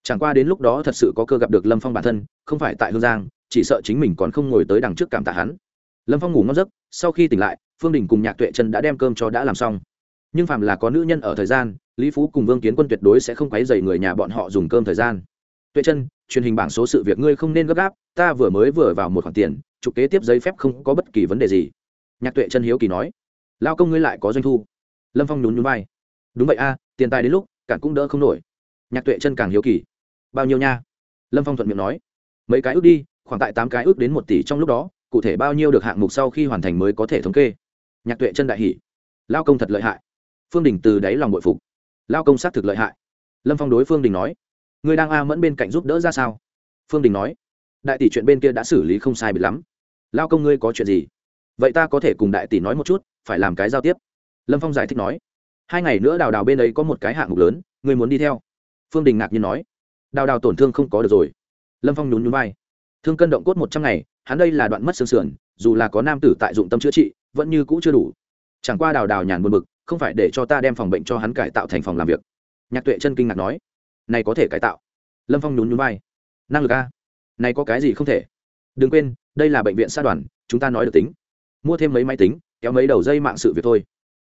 Chẳng qua đến lúc đó thật sự có cơ gặp được lâm phong bản thân, không phải tại hương giang, chỉ sợ chính mình còn không ngồi tới đằng trước cảm tạ hắn lâm phong ngủ ngon giấc sau khi tỉnh lại phương đình cùng nhạc tuệ chân đã đem cơm cho đã làm xong nhưng phạm là có nữ nhân ở thời gian lý phú cùng vương kiến quân tuyệt đối sẽ không quấy dày người nhà bọn họ dùng cơm thời gian tuệ chân truyền hình bảng số sự việc ngươi không nên gấp gáp ta vừa mới vừa vào một khoản tiền trục kế tiếp giấy phép không có bất kỳ vấn đề gì nhạc tuệ chân hiếu kỳ nói lao công ngươi lại có doanh thu lâm phong nhún nhún vai đúng vậy a tiền tài đến lúc cản cũng đỡ không nổi nhạc tuệ chân càng hiếu kỳ bao nhiêu nha lâm phong thuận miệng nói mấy cái ước đi khoảng tại tám cái ước đến một tỷ trong lúc đó cụ thể bao nhiêu được hạng mục sau khi hoàn thành mới có thể thống kê. Nhạc tuệ chân đại hỷ lao công thật lợi hại. Phương đình từ đáy lòng bội phục. Lao công xác thực lợi hại. Lâm phong đối phương đình nói người đang a mẫn bên cạnh giúp đỡ ra sao? Phương đình nói, đại tỷ chuyện bên kia đã xử lý không sai bị lắm. Lao công ngươi có chuyện gì? Vậy ta có thể cùng đại tỷ nói một chút, phải làm cái giao tiếp. Lâm phong giải thích nói, hai ngày nữa đào đào bên ấy có một cái hạng mục lớn, ngươi muốn đi theo. Phương đình ngạc nhiên nói, đào đào tổn thương không có được rồi. Lâm phong nhún nhún vai thương cân động cốt một trăm ngày, hắn đây là đoạn mất xương sườn, dù là có nam tử tại dụng tâm chữa trị, vẫn như cũ chưa đủ. Chẳng qua đào đào nhàn buồn bực, không phải để cho ta đem phòng bệnh cho hắn cải tạo thành phòng làm việc. Nhạc tuệ chân kinh ngạc nói, này có thể cải tạo? Lâm phong nhún nhún vai, năng lực a, này có cái gì không thể? Đừng quên, đây là bệnh viện xa đoàn, chúng ta nói được tính. Mua thêm mấy máy tính, kéo mấy đầu dây mạng sự việc thôi.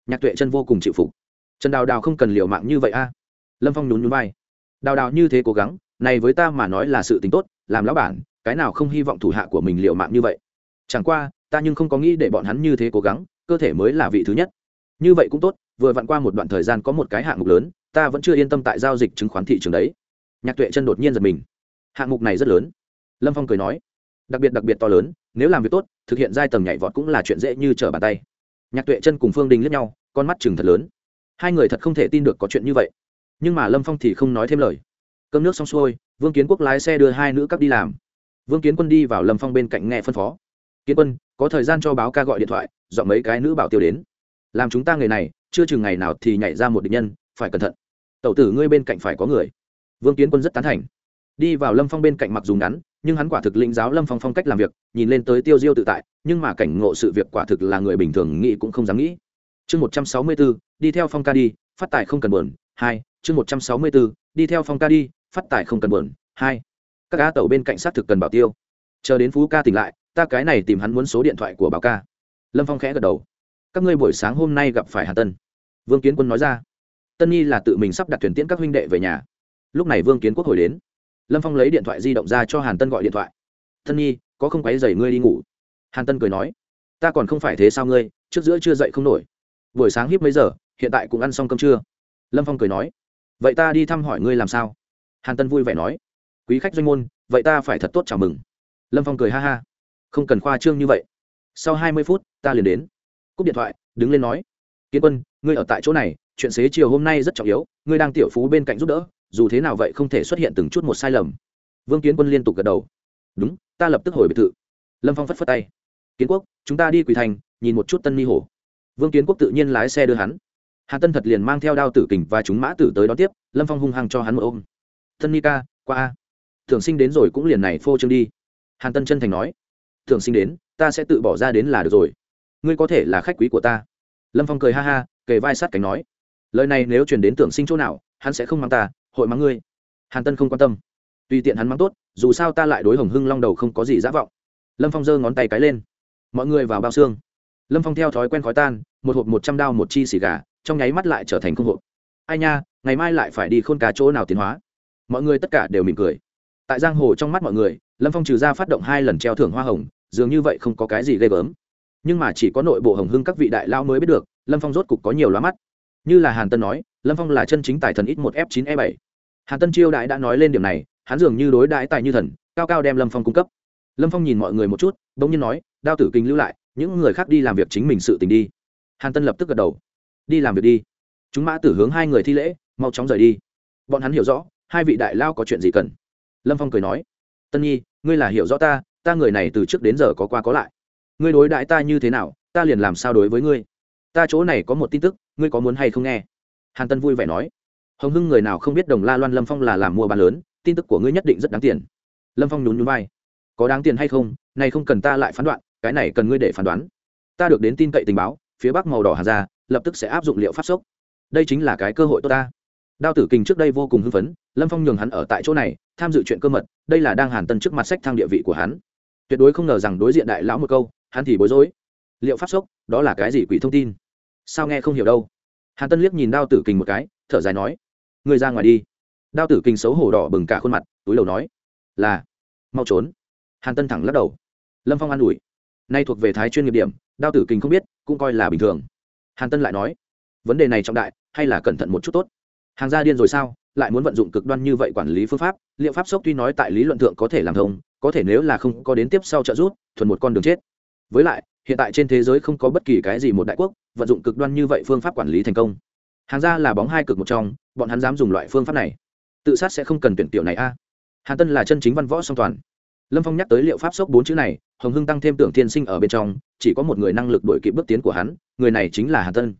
Nhạc tuệ chân vô cùng chịu phục. Trần đào đào không cần liều mạng như vậy a. Lâm phong nhún nhún vai, đào đào như thế cố gắng, này với ta mà nói là sự tính tốt, làm lão bản cái nào không hy vọng thủ hạ của mình liều mạng như vậy? Chẳng qua, ta nhưng không có nghĩ để bọn hắn như thế cố gắng, cơ thể mới là vị thứ nhất. Như vậy cũng tốt, vừa vặn qua một đoạn thời gian có một cái hạng mục lớn, ta vẫn chưa yên tâm tại giao dịch chứng khoán thị trường đấy. Nhạc tuệ chân đột nhiên giật mình. Hạng mục này rất lớn. Lâm phong cười nói. Đặc biệt đặc biệt to lớn, nếu làm việc tốt, thực hiện giai tầng nhảy vọt cũng là chuyện dễ như trở bàn tay. Nhạc tuệ chân cùng phương đình lướt nhau, con mắt chừng thật lớn. Hai người thật không thể tin được có chuyện như vậy. Nhưng mà lâm phong thì không nói thêm lời. Cơm nước xong xuôi, vương kiến quốc lái xe đưa hai nữ cắp đi làm vương kiến quân đi vào lâm phong bên cạnh nghe phân phó. Kiến quân, có thời gian cho báo ca gọi điện thoại, dọn mấy cái nữ bảo tiêu đến. Làm chúng ta người này, chưa chừng ngày nào thì nhảy ra một địch nhân, phải cẩn thận. Tẩu tử ngươi bên cạnh phải có người. Vương kiến quân rất tán thành. Đi vào lâm phong bên cạnh mặc dùng ngắn, nhưng hắn quả thực lĩnh giáo lâm phong phong cách làm việc, nhìn lên tới tiêu diêu tự tại, nhưng mà cảnh ngộ sự việc quả thực là người bình thường nghĩ cũng không dám nghĩ. Chương một trăm sáu mươi bốn, đi theo phong ca đi, phát tài không cần buồn, hai, chương một trăm sáu mươi bốn, đi theo phong ca đi, phát tài không cần buồn, hai các á tàu bên cạnh xác thực cần bảo tiêu. Chờ đến phú ca tỉnh lại, ta cái này tìm hắn muốn số điện thoại của bảo ca. Lâm phong khẽ gật đầu. Các ngươi buổi sáng hôm nay gặp phải hà tân. Vương kiến quân nói ra. Tân nhi là tự mình sắp đặt thuyền tiễn các huynh đệ về nhà. Lúc này vương kiến quốc hồi đến. Lâm phong lấy điện thoại di động ra cho hàn tân gọi điện thoại. Tân nhi, có không quáy dày ngươi đi ngủ? Hàn tân cười nói. Ta còn không phải thế sao ngươi? Trước giữa chưa dậy không nổi. Buổi sáng hiếp mấy giờ? Hiện tại cũng ăn xong cơm trưa. Lâm phong cười nói. Vậy ta đi thăm hỏi ngươi làm sao? Hàn tân vui vẻ nói quý khách doanh môn, vậy ta phải thật tốt chào mừng. Lâm phong cười ha ha. Không cần khoa trương như vậy. Sau hai mươi phút, ta liền đến. Cúp điện thoại, đứng lên nói. Kiến quân, ngươi ở tại chỗ này, chuyện xế chiều hôm nay rất trọng yếu, ngươi đang tiểu phú bên cạnh giúp đỡ, dù thế nào vậy không thể xuất hiện từng chút một sai lầm. Vương kiến quân liên tục gật đầu. Đúng, ta lập tức hồi biệt thự. Lâm phong phất phất tay. Kiến quốc, chúng ta đi quỳ thành, nhìn một chút tân mi hổ. Vương kiến quốc tự nhiên lái xe đưa hắn. Hà tân thật liền mang theo đao tử kình và chúng mã tử tới đón tiếp, lâm phong hung hăng cho hắn một ôm. Tân ni ca, qua a thường sinh đến rồi cũng liền này phô trương đi. Hàn tân chân thành nói thường sinh đến, ta sẽ tự bỏ ra đến là được rồi. Ngươi có thể là khách quý của ta. Lâm phong cười ha ha, kề vai sát cánh nói, lời này nếu truyền đến tưởng sinh chỗ nào, hắn sẽ không mang ta, hội mắng ngươi. Hàn tân không quan tâm. Tùy tiện hắn mắng tốt, dù sao ta lại đối hồng hưng long đầu không có gì giả vọng. Lâm phong giơ ngón tay cái lên. Mọi người vào bao xương. Lâm phong theo thói quen khói tan, một hộp một trăm đao một chi xì gà, trong nháy mắt lại trở thành không hộp. Ai nha, ngày mai lại phải đi khôn cá chỗ nào tiến hóa. Mọi người tất cả đều mỉm cười tại giang hồ trong mắt mọi người, lâm phong trừ ra phát động hai lần treo thưởng hoa hồng, dường như vậy không có cái gì ghê gớm. Nhưng mà chỉ có nội bộ hồng hưng các vị đại lao mới biết được, lâm phong rốt cục có nhiều lá mắt. Như là hàn tân nói, lâm phong là chân chính tài thần ít một, f chín e bảy. Hàn tân chiêu đại đã nói lên điểm này, hắn dường như đối đãi tài như thần, cao cao đem lâm phong cung cấp. Lâm phong nhìn mọi người một chút đ ỗ n g nhiên nói, đao tử kinh lưu lại, những người khác đi làm việc chính mình sự tình đi. Hàn tân lập tức gật đầu. Đi làm việc đi. Chúng mã tử hướng hai người thi lễ, mau chóng rời đi. Bọn hắn hiểu rõ, hai vị đại lao có chuyện gì cần lâm phong cười nói, tân nhi, ngươi là hiểu rõ ta ta người này từ trước đến giờ có qua có lại. Ngươi đối đãi ta như thế nào, ta liền làm sao đối với ngươi. Ta chỗ này có một tin tức, ngươi có muốn hay không nghe? Hàn tân vui vẻ nói, hồng hưng người nào không biết đồng la loan lâm phong là làm mua bán lớn, tin tức của ngươi nhất định rất đáng tiền. Lâm phong nhún nhún vai, có đáng tiền hay không, này không cần ta lại phán đoạn, cái này cần ngươi để phán đoán. Ta được đến tin cậy tình báo, phía bắc màu đỏ hà ra lập tức sẽ áp dụng liệu pháp sốc. Đây chính là cái cơ hội tốt ta. Đao tử kình trước đây vô cùng hưng phấn, lâm phong nhường hắn ở tại chỗ này tham dự chuyện cơ mật, đây là đang hàn tân trước mặt sách thang địa vị của hắn. Tuyệt đối không ngờ rằng đối diện đại lão một câu, hắn thì bối rối. Liệu pháp sốc, đó là cái gì quỷ thông tin? Sao nghe không hiểu đâu? Hàn tân liếc nhìn đao tử kình một cái, thở dài nói người ra ngoài đi. Đao tử kình xấu hổ đỏ bừng cả khuôn mặt, túi đầu nói, là, mau trốn. Hàn tân thẳng lắc đầu. Lâm phong an ủi, nay thuộc về thái chuyên nghiệp điểm, đao tử kình không biết, cũng coi là bình thường. Hàn tân lại nói, vấn đề này trọng đại, hay là cẩn thận một chút tốt? Hàng gia điên rồi sao? Lại muốn vận dụng cực đoan như vậy quản lý phương pháp, liệu pháp sốc tuy nói tại lý luận thượng có thể làm thông, có thể nếu là không có đến tiếp sau trợ giúp, thuần một con đường chết. Với lại, hiện tại trên thế giới không có bất kỳ cái gì một đại quốc vận dụng cực đoan như vậy phương pháp quản lý thành công. Hàng ra là bóng hai cực một trong, bọn hắn dám dùng loại phương pháp này. Tự sát sẽ không cần tuyển tiểu này a. À. hàn tân là chân chính văn võ song toàn. Lâm phong nhắc tới liệu pháp sốc bốn chữ này, hồng hưng tăng thêm tưởng thiên sinh ở bên trong, chỉ có một người năng lực đổi kịp bước tiến của hắn, người này chính là hàn tân.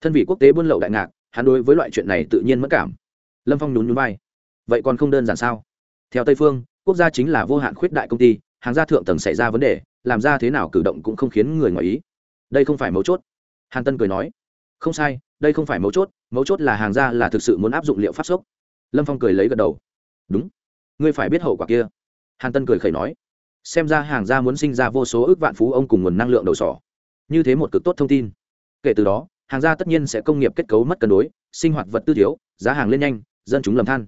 Thân vị quốc tế buôn lậu đại ngạc, hắn đối với loại chuyện này tự nhiên mất cảm lâm phong nhún nhún vai. Vậy còn không đơn giản sao? Theo tây phương, quốc gia chính là vô hạn khuyết đại công ty, hàng gia thượng tầng xảy ra vấn đề, làm ra thế nào cử động cũng không khiến người ngoài ý. Đây không phải mấu chốt. Hàn tân cười nói. Không sai, đây không phải mấu chốt mấu chốt là hàng gia là thực sự muốn áp dụng liệu pháp sốc. Lâm phong cười lấy gật đầu. Đúng. Ngươi phải biết hậu quả kia. Hàn tân cười khẩy nói. Xem ra hàng gia muốn sinh ra vô số ước vạn phú ông cùng nguồn năng lượng đầu sỏ. Như thế một cực tốt thông tin. Kể từ đó, hàng gia tất nhiên sẽ công nghiệp kết cấu mất cân đối, sinh hoạt vật tư thiếu, giá hàng lên nhanh dân chúng lầm than.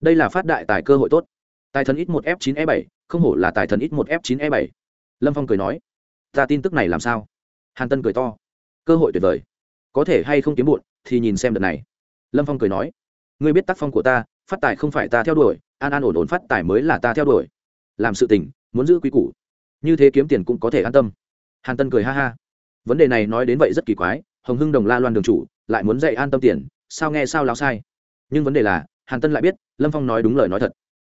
Đây là phát đại tài cơ hội tốt. Tài thần ít một f 9 e 7 không hổ là tài thần ít một f 9 e 7 lâm phong cười nói, ta tin tức này làm sao? Hàn tân cười to, cơ hội tuyệt vời. Có thể hay không kiếm bụn thì nhìn xem đợt này. Lâm phong cười nói, ngươi biết tác phong của ta, phát tài không phải ta theo đuổi, an an ổn ổn phát tài mới là ta theo đuổi. Làm sự tình, muốn giữ quý củ, như thế kiếm tiền cũng có thể an tâm. Hàn tân cười ha ha, vấn đề này nói đến vậy rất kỳ quái, hồng hưng đồng la loan đường chủ, lại muốn dạy an tâm tiền, sao nghe sao láo sai? Nhưng vấn đề là, hàn tân lại biết, lâm phong nói đúng lời nói thật.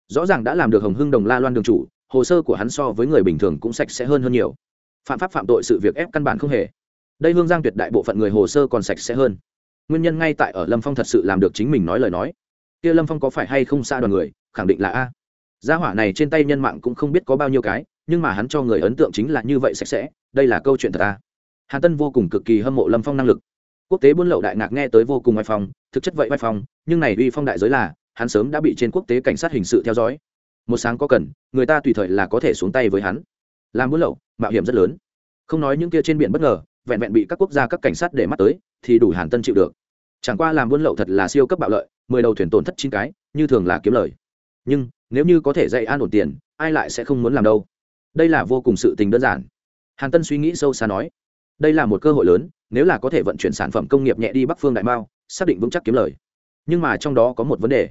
Rõ ràng đã làm được hồng hưng đồng la loan đường chủ, hồ sơ của hắn so với người bình thường cũng sạch sẽ hơn hơn nhiều. Phạm pháp phạm tội sự việc ép căn bản không hề. Đây hương giang tuyệt đại bộ phận người hồ sơ còn sạch sẽ hơn. Nguyên nhân ngay tại ở lâm phong thật sự làm được chính mình nói lời nói. Kia lâm phong có phải hay không xa đoàn người, khẳng định là a. Gia hỏa này trên tay nhân mạng cũng không biết có bao nhiêu cái, nhưng mà hắn cho người ấn tượng chính là như vậy sạch sẽ, đây là câu chuyện thật a. Hàn tân vô cùng cực kỳ hâm mộ lâm phong năng lực quốc tế buôn lậu đại ngạc nghe tới vô cùng oai phong, thực chất vậy oai phong, nhưng này uy phong đại giới là, hắn sớm đã bị trên quốc tế cảnh sát hình sự theo dõi. Một sáng có cần, người ta tùy thời là có thể xuống tay với hắn. Làm buôn lậu, mạo hiểm rất lớn. Không nói những kia trên biển bất ngờ, vẹn vẹn bị các quốc gia, các cảnh sát để mắt tới, thì đủ hàn tân chịu được. Chẳng qua làm buôn lậu thật là siêu cấp bạo lợi, mười đầu thuyền tổn thất chín cái, như thường là kiếm lời. Nhưng, nếu như có thể dạy an ổn tiền, ai lại sẽ không muốn làm đâu? Đây là vô cùng sự tình đơn giản. Hàn tân suy nghĩ sâu xa nói. Đây là một cơ hội lớn nếu là có thể vận chuyển sản phẩm công nghiệp nhẹ đi bắc phương đại mao, xác định vững chắc kiếm lời. Nhưng mà trong đó có một vấn đề.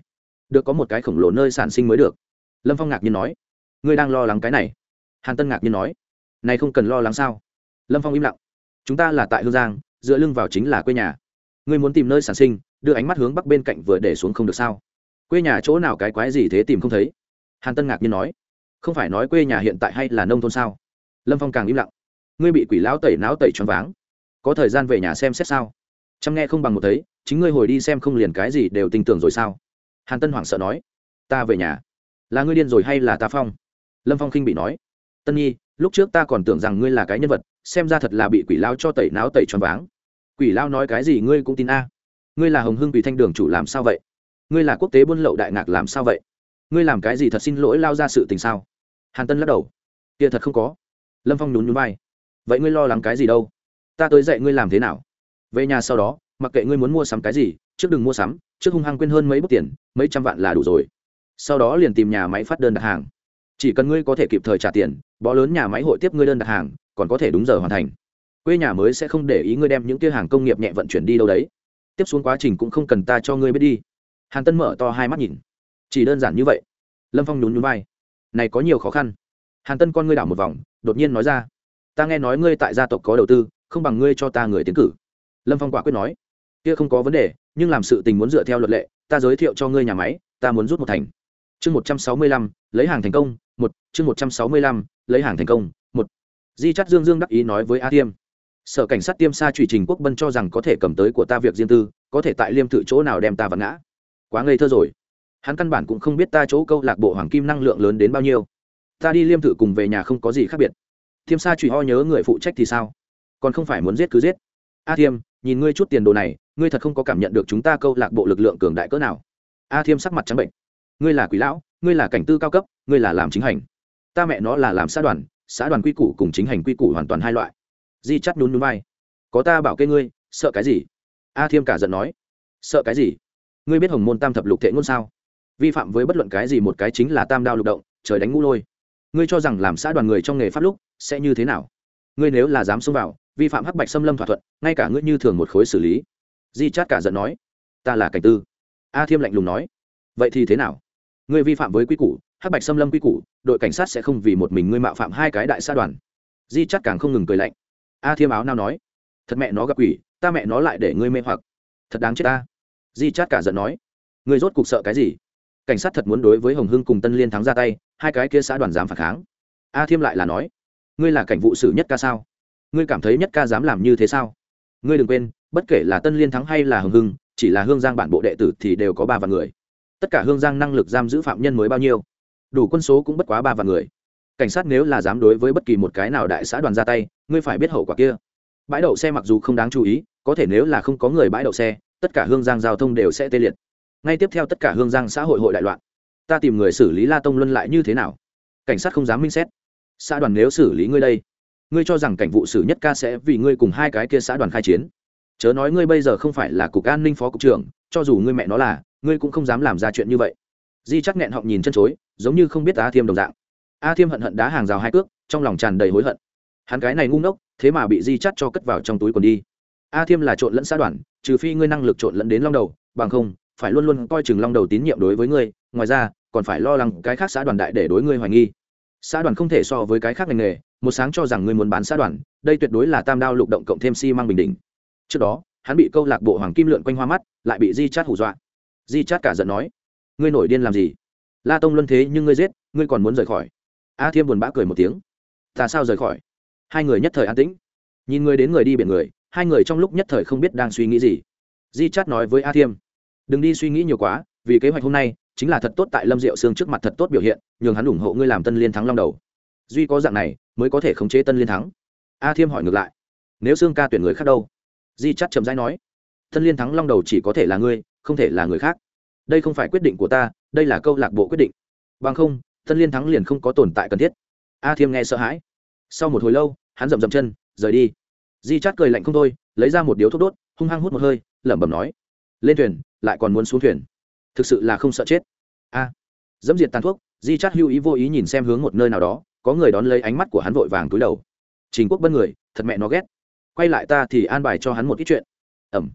Được có một cái khổng lồ nơi sản sinh mới được. Lâm phong ngạc nhiên nói. Ngươi đang lo lắng cái này. Hàn tân ngạc nhiên nói. Này không cần lo lắng sao? Lâm phong im lặng. Chúng ta là tại hương giang, dựa lưng vào chính là quê nhà. Ngươi muốn tìm nơi sản sinh, đưa ánh mắt hướng bắc bên cạnh vừa để xuống không được sao? Quê nhà chỗ nào cái quái gì thế tìm không thấy? Hàn tân ngạc nhiên nói. Không phải nói quê nhà hiện tại hay là nông thôn sao? Lâm phong càng im lặng. Ngươi bị quỷ lão tẩy não tẩy choáng váng có thời gian về nhà xem xét sao? Chăm nghe không bằng một thấy, chính ngươi hồi đi xem không liền cái gì đều tin tưởng rồi sao? Hàn tân hoảng sợ nói. Ta về nhà. Là ngươi điên rồi hay là ta phong? Lâm phong khinh bị nói. Tân nhi, lúc trước ta còn tưởng rằng ngươi là cái nhân vật, xem ra thật là bị quỷ lao cho tẩy não tẩy choáng váng. Quỷ lao nói cái gì ngươi cũng tin a. Ngươi là hồng hưng quỷ thanh đường chủ làm sao vậy? Ngươi là quốc tế buôn lậu đại ngạc làm sao vậy? Ngươi làm cái gì thật xin lỗi lao ra sự tình sao? Hàn tân lắc đầu. Kia thật không có. Lâm phong nhún nhún vai. Vậy ngươi lo lắng cái gì đâu? Ta tới dạy ngươi làm thế nào. Về nhà sau đó, mặc kệ ngươi muốn mua sắm cái gì, trước đừng mua sắm, trước hung hăng quên hơn mấy bút tiền, mấy trăm vạn là đủ rồi. Sau đó liền tìm nhà máy phát đơn đặt hàng. Chỉ cần ngươi có thể kịp thời trả tiền, bó lớn nhà máy hội tiếp ngươi đơn đặt hàng, còn có thể đúng giờ hoàn thành. Quê nhà mới sẽ không để ý ngươi đem những kia hàng công nghiệp nhẹ vận chuyển đi đâu đấy. Tiếp xuống quá trình cũng không cần ta cho ngươi biết đi. Hàn tân mở to hai mắt nhìn. Chỉ đơn giản như vậy. Lâm phong nhún nhún vai. Này có nhiều khó khăn. Hàn tân con ngươi đảo một vòng, đột nhiên nói ra. Ta nghe nói ngươi tại gia tộc có đầu tư không bằng ngươi cho ta người tiến cử. Lâm phong quả quyết nói, kia không có vấn đề, nhưng làm sự tình muốn dựa theo luật lệ, ta giới thiệu cho ngươi nhà máy, ta muốn rút một thành. Chương một trăm sáu mươi lăm, lấy hàng thành công, một, chương một trăm sáu mươi lăm, lấy hàng thành công, một. Di chắt dương dương đắc ý nói với a tiêm, sở cảnh sát tiêm sa truy trình quốc bân cho rằng có thể cầm tới của ta việc riêng tư, có thể tại liêm tự chỗ nào đem ta vật ngã. Quá ngây thơ rồi. Hắn căn bản cũng không biết ta chỗ câu lạc bộ hoàng kim năng lượng lớn đến bao nhiêu. Ta đi liêm tự cùng về nhà không có gì khác biệt. Tiêm sa truy ho nhớ người phụ trách thì sao? Còn không phải muốn giết cứ giết. A thiêm, nhìn ngươi chút tiền đồ này, ngươi thật không có cảm nhận được chúng ta câu lạc bộ lực lượng cường đại cỡ nào. A thiêm sắc mặt trắng bệnh. Ngươi là quý lão, ngươi là cảnh tư cao cấp, ngươi là làm chính hành. Ta mẹ nó là làm xã đoàn xã đoàn quy củ cùng chính hành quy củ hoàn toàn hai loại. Di chắt nhún nhún vai. Có ta bảo kê ngươi, sợ cái gì? A thiêm cả giận nói. Sợ cái gì? Ngươi biết hồng môn tam thập lục thệ ngôn sao? Vi phạm với bất luận cái gì một cái chính là tam đao lục động, trời đánh ngũ lôi. Ngươi cho rằng làm xã đoàn người trong nghề pháp lúc sẽ như thế nào? Ngươi nếu là dám xông vào vi phạm hắc bạch xâm lâm thỏa thuận, ngay cả ngươi như thường một khối xử lý. Di chát cả giận nói, ta là cảnh tư. A thiêm lạnh lùng nói, vậy thì thế nào? Ngươi vi phạm với quy củ, hắc bạch xâm lâm quy củ, đội cảnh sát sẽ không vì một mình ngươi mạo phạm hai cái đại sa đoàn. Di chát càng không ngừng cười lạnh. A thiêm áo nào nói, thật mẹ nó gặp quỷ, ta mẹ nó lại để ngươi mê hoặc. Thật đáng chết ta. Di chát cả giận nói, ngươi rốt cục sợ cái gì? Cảnh sát thật muốn đối với hồng hưng cùng tân liên thắng ra tay, hai cái kia xã đoàn dám phản kháng. A thiêm lại là nói, ngươi là cảnh vụ xử nhất ca sao? Ngươi cảm thấy nhất ca dám làm như thế sao? Ngươi đừng quên, bất kể là tân liên thắng hay là hồng hưng, chỉ là hương giang bản bộ đệ tử thì đều có ba vạn người. Tất cả hương giang năng lực giam giữ phạm nhân mới bao nhiêu? Đủ quân số cũng bất quá ba vạn người. Cảnh sát nếu là dám đối với bất kỳ một cái nào đại xã đoàn ra tay, ngươi phải biết hậu quả kia. Bãi đậu xe mặc dù không đáng chú ý, có thể nếu là không có người bãi đậu xe, tất cả hương giang giao thông đều sẽ tê liệt. Ngay tiếp theo tất cả hương giang xã hội hội đại loạn. Ta tìm người xử lý la tông luân lại như thế nào? Cảnh sát không dám minh xét. Xã đoàn nếu xử lý ngươi đây ngươi cho rằng cảnh vụ sử nhất ca sẽ vì ngươi cùng hai cái kia xã đoàn khai chiến. Chớ nói ngươi bây giờ không phải là cục an ninh phó cục trưởng, cho dù ngươi mẹ nó là, ngươi cũng không dám làm ra chuyện như vậy. Di chắc nghẹn họng nhìn chân chối, giống như không biết a thiêm đồng dạng. A thiêm hận hận đá hàng rào hai cước, trong lòng tràn đầy hối hận. Hắn cái này ngu ngốc, thế mà bị di chắc cho cất vào trong túi còn đi. A thiêm là trộn lẫn xã đoàn, trừ phi ngươi năng lực trộn lẫn đến long đầu, bằng không, phải luôn luôn coi chừng long đầu tín nhiệm đối với ngươi, ngoài ra, còn phải lo lắng cái khác xã đoàn đại để đối ngươi hoài nghi xã đoàn không thể so với cái khác ngành nghề, một sáng cho rằng ngươi muốn bán xã đoàn, đây tuyệt đối là tam đao lục động cộng thêm xi、si、măng bình định trước đó, hắn bị câu lạc bộ hoàng kim lượn quanh hoa mắt, lại bị di chát hủ dọa. Di chát cả giận nói, ngươi nổi điên làm gì? La tông luân thế nhưng ngươi giết, ngươi còn muốn rời khỏi? A thiêm buồn bã cười một tiếng, ta sao rời khỏi? Hai người nhất thời an tĩnh. Nhìn người đến người đi biển người, hai người trong lúc nhất thời không biết đang suy nghĩ gì. Di chát nói với a thiêm, đừng đi suy nghĩ nhiều quá, vì kế hoạch hôm nay chính là thật tốt tại lâm diệu sương trước mặt thật tốt biểu hiện, nhường hắn ủng hộ ngươi làm tân liên thắng long đầu. Duy có dạng này, mới có thể khống chế tân liên thắng. A thiêm hỏi ngược lại, nếu sương ca tuyển người khác đâu? Di chắt chậm rãi nói, tân liên thắng long đầu chỉ có thể là ngươi, không thể là người khác. Đây không phải quyết định của ta, đây là câu lạc bộ quyết định. Bằng không, tân liên thắng liền không có tồn tại cần thiết. A thiêm nghe sợ hãi. Sau một hồi lâu, hắn rậm rậm chân, rời đi. Di chát cười lạnh không thôi, lấy ra một điếu thuốc đốt, hung hăng hút một hơi, lẩm bẩm nói, lên thuyền, lại còn muốn xuống thuyền thực sự là không sợ chết. A. À, dẫm diệt tàn thuốc di chát hưu ý vô ý nhìn xem hướng một nơi nào đó có người đón lấy ánh mắt của hắn vội vàng túi đầu. Trình quốc bân người thật mẹ nó ghét. Quay lại ta thì an bài cho hắn một ít chuyện. Ẩm.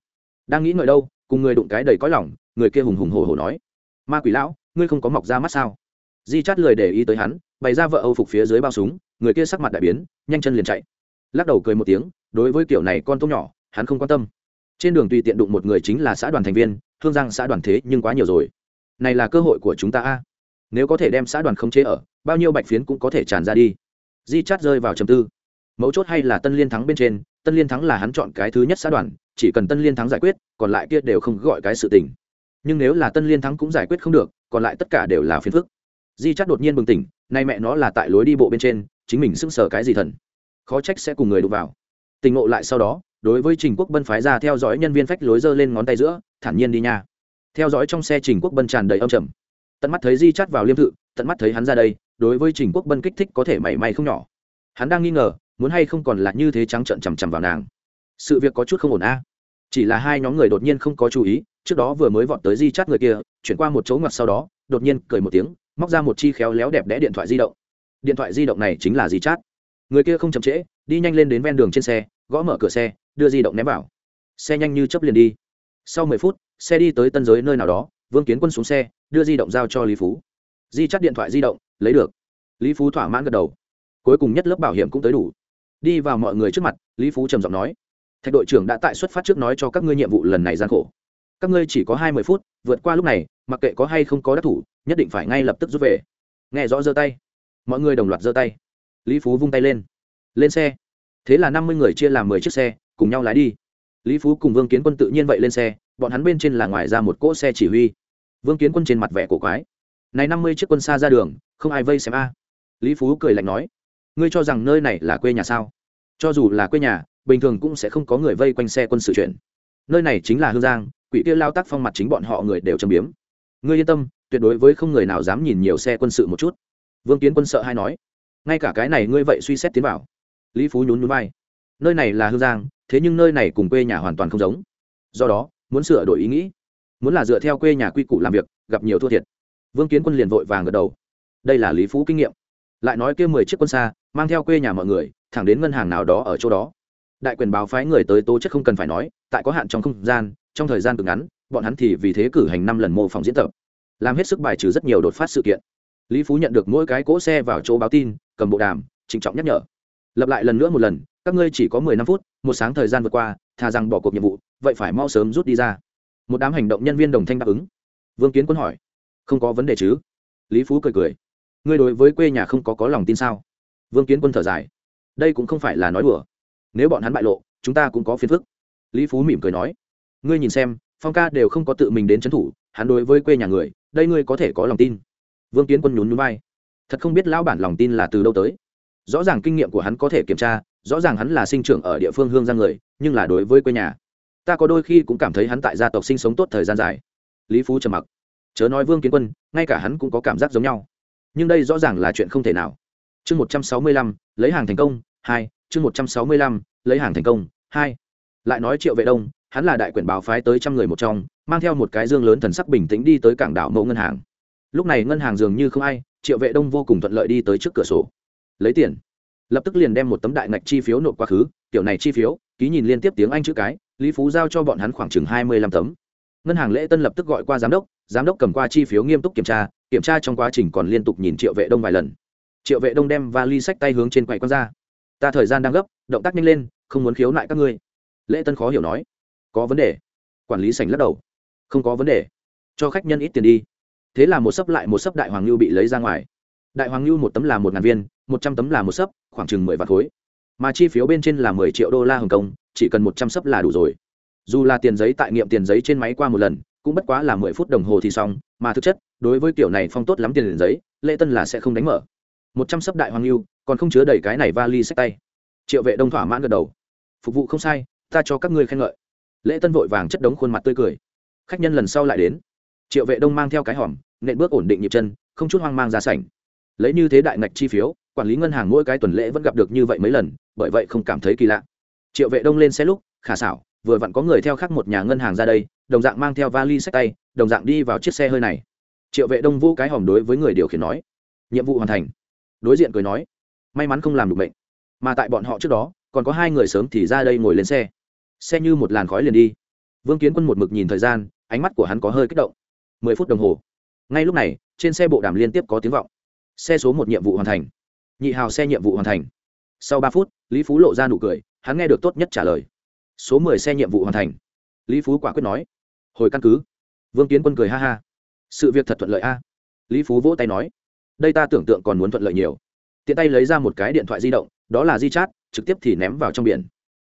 Đang nghĩ ngợi đâu cùng người đụng cái đầy cõi lỏng người kia hùng hùng hổ hổ nói. Ma quỷ lão ngươi không có mọc ra mắt sao? Di chát lười để ý tới hắn bày ra vợ âu phục phía dưới bao súng người kia sắc mặt đại biến nhanh chân liền chạy. Lắc đầu cười một tiếng đối với kiểu này con tôm nhỏ hắn không quan tâm trên đường tùy tiện đụng một người chính là xã đoàn thành viên, hương giang xã đoàn thế nhưng quá nhiều rồi. Này là cơ hội của chúng ta a. Nếu có thể đem xã đoàn khống chế ở, bao nhiêu bạch phiến cũng có thể tràn ra đi. Di chát rơi vào trầm tư. Mấu chốt hay là tân liên thắng bên trên, tân liên thắng là hắn chọn cái thứ nhất xã đoàn, chỉ cần tân liên thắng giải quyết, còn lại kia đều không gọi cái sự tình. Nhưng nếu là tân liên thắng cũng giải quyết không được, còn lại tất cả đều là phiền phức. Di chắt đột nhiên bừng tỉnh, nay mẹ nó là tại lối đi bộ bên trên, chính mình sững sờ cái gì thần? Khó trách sẽ cùng người đụng vào. Tình ngộ lại sau đó đối với trình quốc bân phái ra theo dõi nhân viên phách lối dơ lên ngón tay giữa, thản nhiên đi nha. Theo dõi trong xe trình quốc bân tràn đầy âm trầm. Tận mắt thấy di chắt vào liêm thự, tận mắt thấy hắn ra đây, đối với trình quốc bân kích thích có thể mảy may không nhỏ. Hắn đang nghi ngờ, muốn hay không còn là như thế trắng trợn chằm chằm vào nàng. Sự việc có chút không ổn a. Chỉ là hai nhóm người đột nhiên không có chú ý, trước đó vừa mới vọt tới di chắt người kia, chuyển qua một chỗ ngoặt sau đó, đột nhiên cười một tiếng, móc ra một chi khéo léo đẹp đẽ điện thoại di động. Điện thoại di động này chính là di chát. Người kia không chậm trễ, đi nhanh lên đến ven đường trên xe, gõ mở cửa xe đưa di động ném vào. Xe nhanh như chấp liền đi. Sau mười phút, xe đi tới tân giới nơi nào đó, vương kiến quân xuống xe, đưa di động giao cho lý phú. Di chắt điện thoại di động, lấy được. Lý phú thỏa mãn gật đầu. Cuối cùng nhất lớp bảo hiểm cũng tới đủ. Đi vào mọi người trước mặt, lý phú trầm giọng nói, thạch đội trưởng đã tại xuất phát trước nói cho các ngươi nhiệm vụ lần này gian khổ. Các ngươi chỉ có hai mươi phút, vượt qua lúc này, mặc kệ có hay không có đắc thủ, nhất định phải ngay lập tức rút về. Nghe rõ giơ tay. Mọi người đồng loạt giơ tay. Lý phú vung tay lên. Lên xe. Thế là năm mươi người chia làm mười chiếc xe cùng nhau lái đi. Lý phú cùng vương kiến quân tự nhiên vậy lên xe, bọn hắn bên trên là ngoài ra một cỗ xe chỉ huy. Vương kiến quân trên mặt vẻ cổ quái. Này năm mươi chiếc quân xa ra đường, không ai vây xem a. Lý phú cười lạnh nói, ngươi cho rằng nơi này là quê nhà sao? Cho dù là quê nhà, bình thường cũng sẽ không có người vây quanh xe quân sự chuyển nơi này chính là hương giang, quỷ kia lao tác phong mặt chính bọn họ người đều châm biếm. Ngươi yên tâm, tuyệt đối với không người nào dám nhìn nhiều xe quân sự một chút. Vương kiến quân sợ hay nói, ngay cả cái này ngươi vậy suy xét tiến vào. Lý phú nhún nhún vai, nơi này là hương giang thế nhưng nơi này cùng quê nhà hoàn toàn không giống. Do đó, muốn sửa đổi ý nghĩ, muốn là dựa theo quê nhà quy củ làm việc, gặp nhiều thua thiệt. Vương kiến quân liền vội vàng gật đầu. Đây là lý phú kinh nghiệm. Lại nói kia mười chiếc quân xa, mang theo quê nhà mọi người, thẳng đến ngân hàng nào đó ở chỗ đó. Đại quyền báo phái người tới tố chất không cần phải nói, tại có hạn trong không gian, trong thời gian cực ngắn, bọn hắn thì vì thế cử hành năm lần mô phỏng diễn tập. Làm hết sức bài trừ rất nhiều đột phát sự kiện. Lý phú nhận được mỗi cái cỗ xe vào chỗ báo tin, cầm bộ đàm, trịnh trọng nhắc nhở. Lập lại lần nữa một lần các ngươi chỉ có mười năm phút, một sáng thời gian vượt qua, thà rằng bỏ cuộc nhiệm vụ, vậy phải mau sớm rút đi ra. Một đám hành động nhân viên đồng thanh đáp ứng. Vương kiến quân hỏi, không có vấn đề chứ? Lý phú cười cười, ngươi đối với quê nhà không có có lòng tin sao? Vương kiến quân thở dài, đây cũng không phải là nói đùa. Nếu bọn hắn bại lộ, chúng ta cũng có phiền phức. Lý phú mỉm cười nói, ngươi nhìn xem, phong ca đều không có tự mình đến trấn thủ, hắn đối với quê nhà người, đây ngươi có thể có lòng tin. Vương kiến quân nhún nhún vai, thật không biết lão bản lòng tin là từ đâu tới. Rõ ràng kinh nghiệm của hắn có thể kiểm tra rõ ràng hắn là sinh trưởng ở địa phương hương giang người, nhưng là đối với quê nhà. Ta có đôi khi cũng cảm thấy hắn tại gia tộc sinh sống tốt thời gian dài. Lý phú trầm mặc. Chớ nói vương kiến quân, ngay cả hắn cũng có cảm giác giống nhau. Nhưng đây rõ ràng là chuyện không thể nào. Chương một trăm sáu mươi lăm, lấy hàng thành công, hai, chương một trăm sáu mươi lăm, lấy hàng thành công, hai. Lại nói triệu vệ đông, hắn là đại quyển báo phái tới trăm người một trong, mang theo một cái dương lớn thần sắc bình tĩnh đi tới cảng đảo mẫu ngân hàng. Lúc này ngân hàng dường như không ai, triệu vệ đông vô cùng thuận lợi đi tới trước cửa sổ. Lấy tiền lập tức liền đem một tấm đại ngạch chi phiếu nộp quá khứ, kiểu này chi phiếu, ký nhìn liên tiếp tiếng anh chữ cái, lý phú giao cho bọn hắn khoảng chừng hai mươi lăm tấm. Ngân hàng lễ tân lập tức gọi qua giám đốc giám đốc cầm qua chi phiếu nghiêm túc kiểm tra kiểm tra trong quá trình còn liên tục nhìn triệu vệ đông vài lần. Triệu vệ đông đem và ly sách tay hướng trên quầy q ra. Ta thời gian đang gấp, động tác nhanh lên, không muốn khiếu nại các ngươi. Lễ tân khó hiểu nói. Có vấn đề. Quản lý sảnh lắc đầu. Không có vấn đề. Cho khách nhân ít tiền đi. Thế là một sấp lại một sấp đại hoàng lưu bị lấy ra ngoài đại hoàng lưu một tấm là một ngàn viên, một trăm tấm là một sấp, khoảng chừng mười vạn khối. Mà chi phiếu bên trên là mười triệu đô la hồng kông, chỉ cần một trăm sấp là đủ rồi. Dù là tiền giấy tại nghiệm tiền giấy trên máy qua một lần, cũng bất quá là mười phút đồng hồ thì xong, mà thực chất, đối với kiểu này phong tốt lắm tiền giấy, lễ tân là sẽ không đánh mở. Một trăm sấp đại hoàng lưu còn không chứa đầy cái này vali sách tay. Triệu vệ đông thỏa mãn gật đầu. Phục vụ không sai, ta cho các ngươi khen ngợi. Lễ tân vội vàng chất đống khuôn mặt tươi cười. Khách nhân lần sau lại đến. Triệu vệ đông mang theo cái hòm, nện bước ổn định nhịp chân, không chút hoang mang ra sảnh lấy như thế đại ngạch chi phiếu, quản lý ngân hàng mỗi cái tuần lễ vẫn gặp được như vậy mấy lần, bởi vậy không cảm thấy kỳ lạ. Triệu vệ đông lên xe lúc, khả xảo vừa vặn có người theo khác một nhà ngân hàng ra đây, đồng dạng mang theo vali sách tay, đồng dạng đi vào chiếc xe hơi này. Triệu vệ đông vũ cái hòm đối với người điều khiển nói, nhiệm vụ hoàn thành. Đối diện cười nói, may mắn không làm được bệnh. Mà tại bọn họ trước đó, còn có hai người sớm thì ra đây ngồi lên xe. Xe như một làn khói liền đi. Vương kiến quân một mực nhìn thời gian, ánh mắt của hắn có hơi kích động. Mười phút đồng hồ. Ngay lúc này, trên xe bộ đàm liên tiếp có tiếng vọng xe số một nhiệm vụ hoàn thành. Nhị hào xe nhiệm vụ hoàn thành. Sau ba phút, lý phú lộ ra nụ cười, hắn nghe được tốt nhất trả lời. Số mười xe nhiệm vụ hoàn thành. Lý phú quả quyết nói. Hồi căn cứ. Vương kiến quân cười ha ha. Sự việc thật thuận lợi a. Lý phú vỗ tay nói. Đây ta tưởng tượng còn muốn thuận lợi nhiều. Tiện tay lấy ra một cái điện thoại di động, đó là di chát trực tiếp thì ném vào trong biển.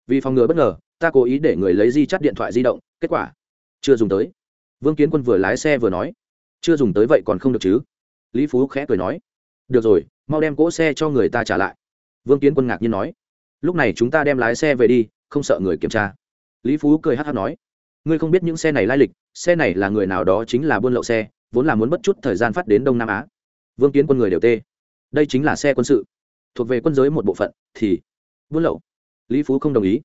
Vì phòng ngừa bất ngờ, ta cố ý để người lấy di chát điện thoại di động, kết quả chưa dùng tới. Vương kiến quân vừa lái xe vừa nói. Chưa dùng tới vậy còn không được chứ? Lý phú khẽ cười nói được rồi, mau đem cỗ xe cho người ta trả lại. Vương kiến quân ngạc nhiên nói. Lúc này chúng ta đem lái xe về đi, không sợ người kiểm tra. Lý phú cười hát hát nói. Ngươi không biết những xe này lai lịch, xe này là người nào đó chính là buôn lậu xe, vốn là muốn bất chút thời gian phát đến đông nam á. Vương kiến quân người đều tê. Đây chính là xe quân sự. Thuộc về quân giới một bộ phận, thì buôn lậu. Lý phú không đồng ý.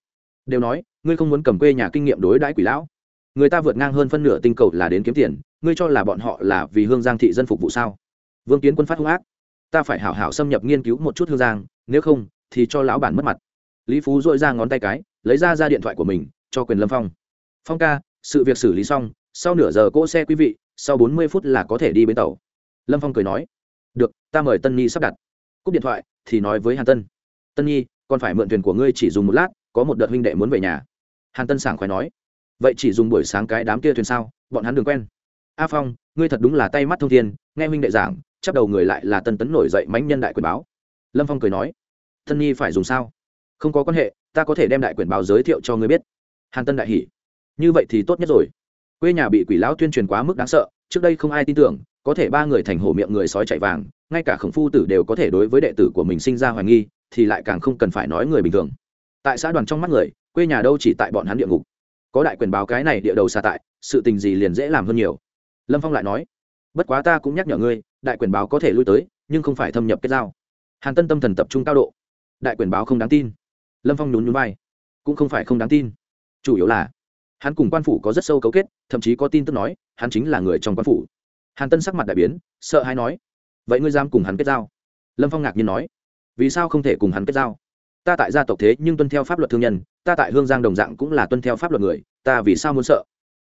Đều nói, ngươi không muốn cầm quê nhà kinh nghiệm đối đãi quỷ lão. Người ta vượt ngang hơn phân nửa tinh cầu là đến kiếm tiền, ngươi cho là bọn họ là vì hương giang thị dân phục vụ sao? Vương kiến quân phát hung ác ta phải hảo hảo xâm nhập nghiên cứu một chút hương giang, nếu không, thì cho lão bản mất mặt. Lý phú dội ra ngón tay cái, lấy ra ra điện thoại của mình, cho quyền lâm phong. Phong ca, sự việc xử lý xong, sau nửa giờ cỗ xe quý vị, sau bốn mươi phút là có thể đi bến tàu. Lâm phong cười nói, được, ta mời tân nhi sắp đặt. Cúp điện thoại, thì nói với hàn tân. Tân nhi, còn phải mượn thuyền của ngươi chỉ dùng một lát, có một đợt huynh đệ muốn về nhà. Hàn tân sảng khoái nói, vậy chỉ dùng buổi sáng cái đám kia thuyền sao, bọn hắn đường quen. A phong, ngươi thật đúng là tay mắt thông thiên, nghe huynh đệ giảng chắp đầu người lại là tân tấn nổi dậy mánh nhân đại quyền báo. Lâm phong cười nói, tân nhi phải dùng sao? Không có quan hệ, ta có thể đem đại quyền báo giới thiệu cho người biết. Hàn tân đại hỉ, như vậy thì tốt nhất rồi. Quê nhà bị quỷ lão tuyên truyền quá mức đáng sợ, trước đây không ai tin tưởng, có thể ba người thành hổ miệng người sói chạy vàng, ngay cả khổng phu tử đều có thể đối với đệ tử của mình sinh ra hoài nghi, thì lại càng không cần phải nói người bình thường. Tại xã đoàn trong mắt người, quê nhà đâu chỉ tại bọn hắn địa ngục. Có đại quyền báo cái này địa đầu xa tại, sự tình gì liền dễ làm hơn nhiều. Lâm phong lại nói, bất quá ta cũng nhắc nhở ngươi đại quyền báo có thể lui tới, nhưng không phải thâm nhập kết giao. Hàn tân tâm thần tập trung cao độ. Đại quyền báo không đáng tin. Lâm phong nhún nhún vai. Cũng không phải không đáng tin. Chủ yếu là, hắn cùng quan phủ có rất sâu cấu kết, thậm chí có tin tức nói, hắn chính là người trong quan phủ. Hàn tân sắc mặt đại biến, sợ hay nói, vậy ngươi dám cùng hắn kết giao? Lâm phong ngạc nhiên nói, vì sao không thể cùng hắn kết giao? Ta tại gia tộc thế nhưng tuân theo pháp luật thương nhân, ta tại hương giang đồng dạng cũng là tuân theo pháp luật người, ta vì sao muốn sợ?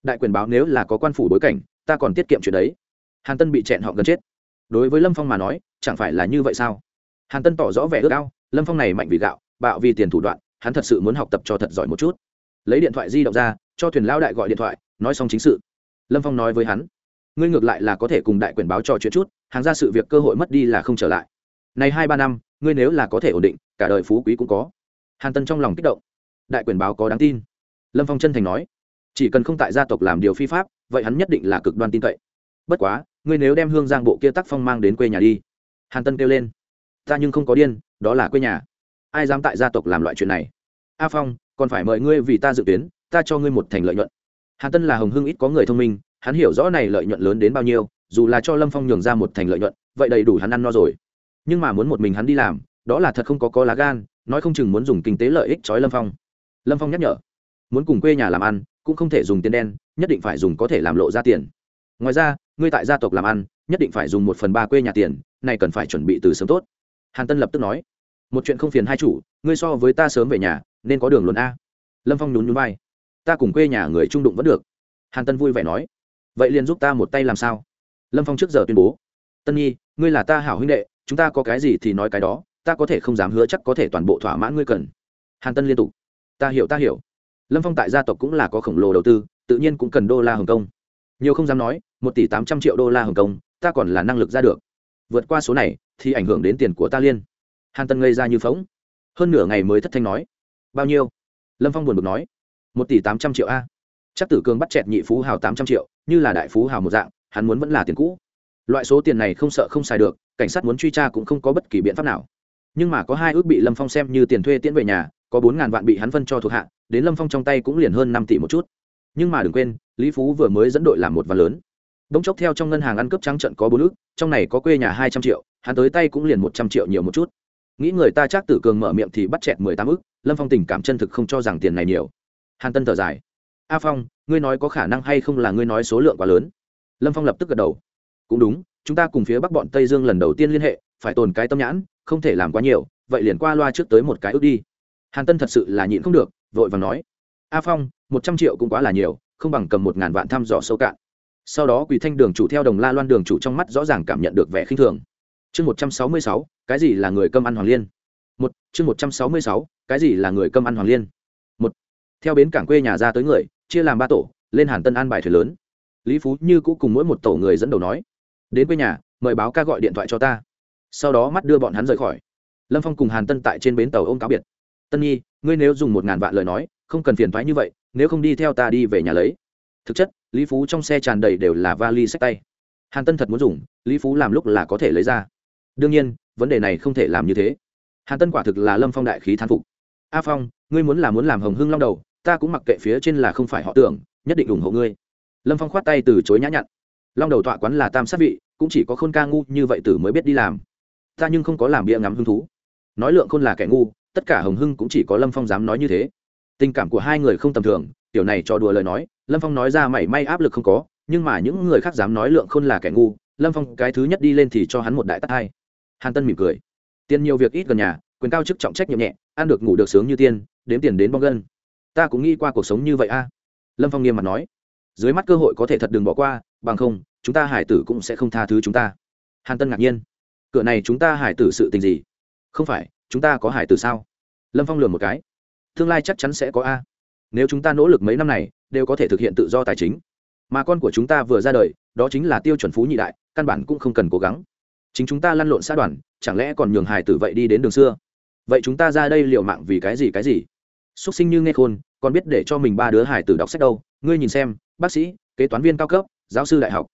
Đại quyền báo nếu là có quan phủ bối cảnh, ta còn tiết kiệm chuyện đấy. Hàn tân bị chẹn họ gần chết đối với lâm phong mà nói, chẳng phải là như vậy sao? Hàn tân tỏ rõ vẻ ước ao, lâm phong này mạnh vì gạo, bạo vì tiền thủ đoạn, hắn thật sự muốn học tập cho thật giỏi một chút. Lấy điện thoại di động ra, cho thuyền lao đại gọi điện thoại, nói xong chính sự. Lâm phong nói với hắn, ngươi ngược lại là có thể cùng đại quyền báo trò chuyện chút, hàng ra sự việc cơ hội mất đi là không trở lại. Này hai ba năm, ngươi nếu là có thể ổn định, cả đời phú quý cũng có. Hàn tân trong lòng kích động. Đại quyền báo có đáng tin. Lâm phong chân thành nói, chỉ cần không tại gia tộc làm điều phi pháp, vậy hắn nhất định là cực đoan tin cậy. Bất quá ngươi nếu đem hương giang bộ kia tác phong mang đến quê nhà đi. Hàn tân kêu lên. Ta nhưng không có điên, đó là quê nhà. Ai dám tại gia tộc làm loại chuyện này? A phong, còn phải mời ngươi vì ta dự tuyến, ta cho ngươi một thành lợi nhuận. Hàn tân là hồng hưng ít có người thông minh, hắn hiểu rõ này lợi nhuận lớn đến bao nhiêu, dù là cho lâm phong nhường ra một thành lợi nhuận, vậy đầy đủ hắn ăn no rồi. Nhưng mà muốn một mình hắn đi làm, đó là thật không có có lá gan, nói không chừng muốn dùng kinh tế lợi ích trói lâm phong. Lâm phong nhắc nhở, muốn cùng quê nhà làm ăn, cũng không thể dùng tiền đen, nhất định phải dùng có thể làm lộ ra tiền. Ngoài ra ngươi tại gia tộc làm ăn, nhất định phải dùng một phần ba quê nhà tiền này cần phải chuẩn bị từ sớm tốt. Hàn tân lập tức nói, một chuyện không phiền hai chủ, ngươi so với ta sớm về nhà, nên có đường luận a. Lâm phong nhún nhún vai, ta cùng quê nhà người trung đụng vẫn được. Hàn tân vui vẻ nói, vậy liền giúp ta một tay làm sao? Lâm phong trước giờ tuyên bố, tân nhi, ngươi là ta hảo huynh đệ, chúng ta có cái gì thì nói cái đó, ta có thể không dám hứa chắc có thể toàn bộ thỏa mãn ngươi cần. Hàn tân liên tục, ta hiểu ta hiểu. Lâm phong tại gia tộc cũng là có khổng lồ đầu tư, tự nhiên cũng cần đô la hồng kông nhiều không dám nói, một tỷ tám trăm triệu đô la hồng kông, ta còn là năng lực ra được. Vượt qua số này, thì ảnh hưởng đến tiền của ta liên. Hàn tân ngây ra như phóng hơn nửa ngày mới thất thanh nói. Bao nhiêu? Lâm phong buồn bực nói. Một tỷ tám trăm triệu a. Chắc tử cường bắt chẹt nhị phú hào tám trăm triệu, như là đại phú hào một dạng, hắn muốn vẫn là tiền cũ. Loại số tiền này không sợ không xài được, cảnh sát muốn truy tra cũng không có bất kỳ biện pháp nào. Nhưng mà có hai ước bị lâm phong xem như tiền thuê tiễn về nhà, có bốn ngàn vạn bị hắn phân cho thuộc hạ, đến lâm phong trong tay cũng liền hơn năm tỷ một chút nhưng mà đừng quên, lý phú vừa mới dẫn đội làm một ván lớn. Đống chốc theo trong ngân hàng ăn cướp trắng trận có bốn ước trong này có quê nhà hai trăm triệu, hắn tới tay cũng liền một trăm triệu nhiều một chút. Nghĩ người ta chắc tử cường mở miệng thì bắt chẹt mười tám ước lâm phong tình cảm chân thực không cho rằng tiền này nhiều. Hàn tân thở dài. A phong, ngươi nói có khả năng hay không là ngươi nói số lượng quá lớn? Lâm phong lập tức gật đầu. Cũng đúng, chúng ta cùng phía bắc bọn tây dương lần đầu tiên liên hệ, phải tồn cái tâm nhãn, không thể làm quá nhiều, vậy liền qua loa trước tới một cái ước đi. Hàn tân thật sự là nhịn không được, vội vàng nói a phong, một trăm triệu cũng quá là nhiều, không bằng cầm một ngàn vạn thăm dò sâu cạn. Sau đó quỳ thanh đường chủ theo đồng la loan đường chủ trong mắt rõ ràng cảm nhận được vẻ khinh thường. Chương một trăm sáu mươi sáu, cái gì là người cơm ăn hoàng liên? Một, chương một trăm sáu mươi sáu, cái gì là người cơm ăn hoàng liên? Một, theo bến cảng quê nhà ra tới người, chia làm ba tổ, lên hàn tân an bài thuyền lớn. Lý phú như cũ cùng mỗi một tổ người dẫn đầu nói, đến quê nhà, mời báo ca gọi điện thoại cho ta. Sau đó mắt đưa bọn hắn rời khỏi. Lâm phong cùng hàn tân tại trên bến tàu ôm cáo biệt. Tân nhi, ngươi nếu dùng một ngàn vạn lời nói không cần phiền thoái như vậy, nếu không đi theo ta đi về nhà lấy. Thực chất, lý phú trong xe tràn đầy đều là vali sách tay. Hàn tân thật muốn dùng, lý phú làm lúc là có thể lấy ra. Đương nhiên, vấn đề này không thể làm như thế. Hàn tân quả thực là lâm phong đại khí thán phục. A phong, ngươi muốn là muốn làm hồng hưng long đầu, ta cũng mặc kệ phía trên là không phải họ tưởng, nhất định ủng hộ ngươi. Lâm phong khoát tay từ chối nhã nhặn. Long đầu tọa quán là tam sát vị, cũng chỉ có khôn ca ngu như vậy tử mới biết đi làm. Ta nhưng không có làm bia ngắm hứng thú. Nói lượng khôn là kẻ ngu, tất cả hồng hưng cũng chỉ có lâm phong dám nói như thế tình cảm của hai người không tầm thường, tiểu này cho đùa lời nói, lâm phong nói ra mảy may áp lực không có, nhưng mà những người khác dám nói lượng khôn là kẻ ngu, lâm phong cái thứ nhất đi lên thì cho hắn một đại tắc hai. Hàn tân mỉm cười. Tiền nhiều việc ít gần nhà, quyền cao chức trọng trách nhiệm nhẹ, ăn được ngủ được sướng như tiên, đếm tiền đến bong gân. Ta cũng nghĩ qua cuộc sống như vậy a. Lâm phong nghiêm mặt nói. Dưới mắt cơ hội có thể thật đừng bỏ qua, bằng không, chúng ta hải tử cũng sẽ không tha thứ chúng ta. Hàn tân ngạc nhiên. Cửa này chúng ta hải tử sự tình gì? Không phải, chúng ta có hải tử sao? Lâm phong lừa một cái tương lai chắc chắn sẽ có a. Nếu chúng ta nỗ lực mấy năm này, đều có thể thực hiện tự do tài chính. Mà con của chúng ta vừa ra đời, đó chính là tiêu chuẩn phú nhị đại, căn bản cũng không cần cố gắng. Chính chúng ta lăn lộn xã đoàn, chẳng lẽ còn nhường hải tử vậy đi đến đường xưa? Vậy chúng ta ra đây liệu mạng vì cái gì cái gì? Xuất sinh như nghe khôn, còn biết để cho mình ba đứa hải tử đọc sách đâu? Ngươi nhìn xem, bác sĩ, kế toán viên cao cấp, giáo sư đại học.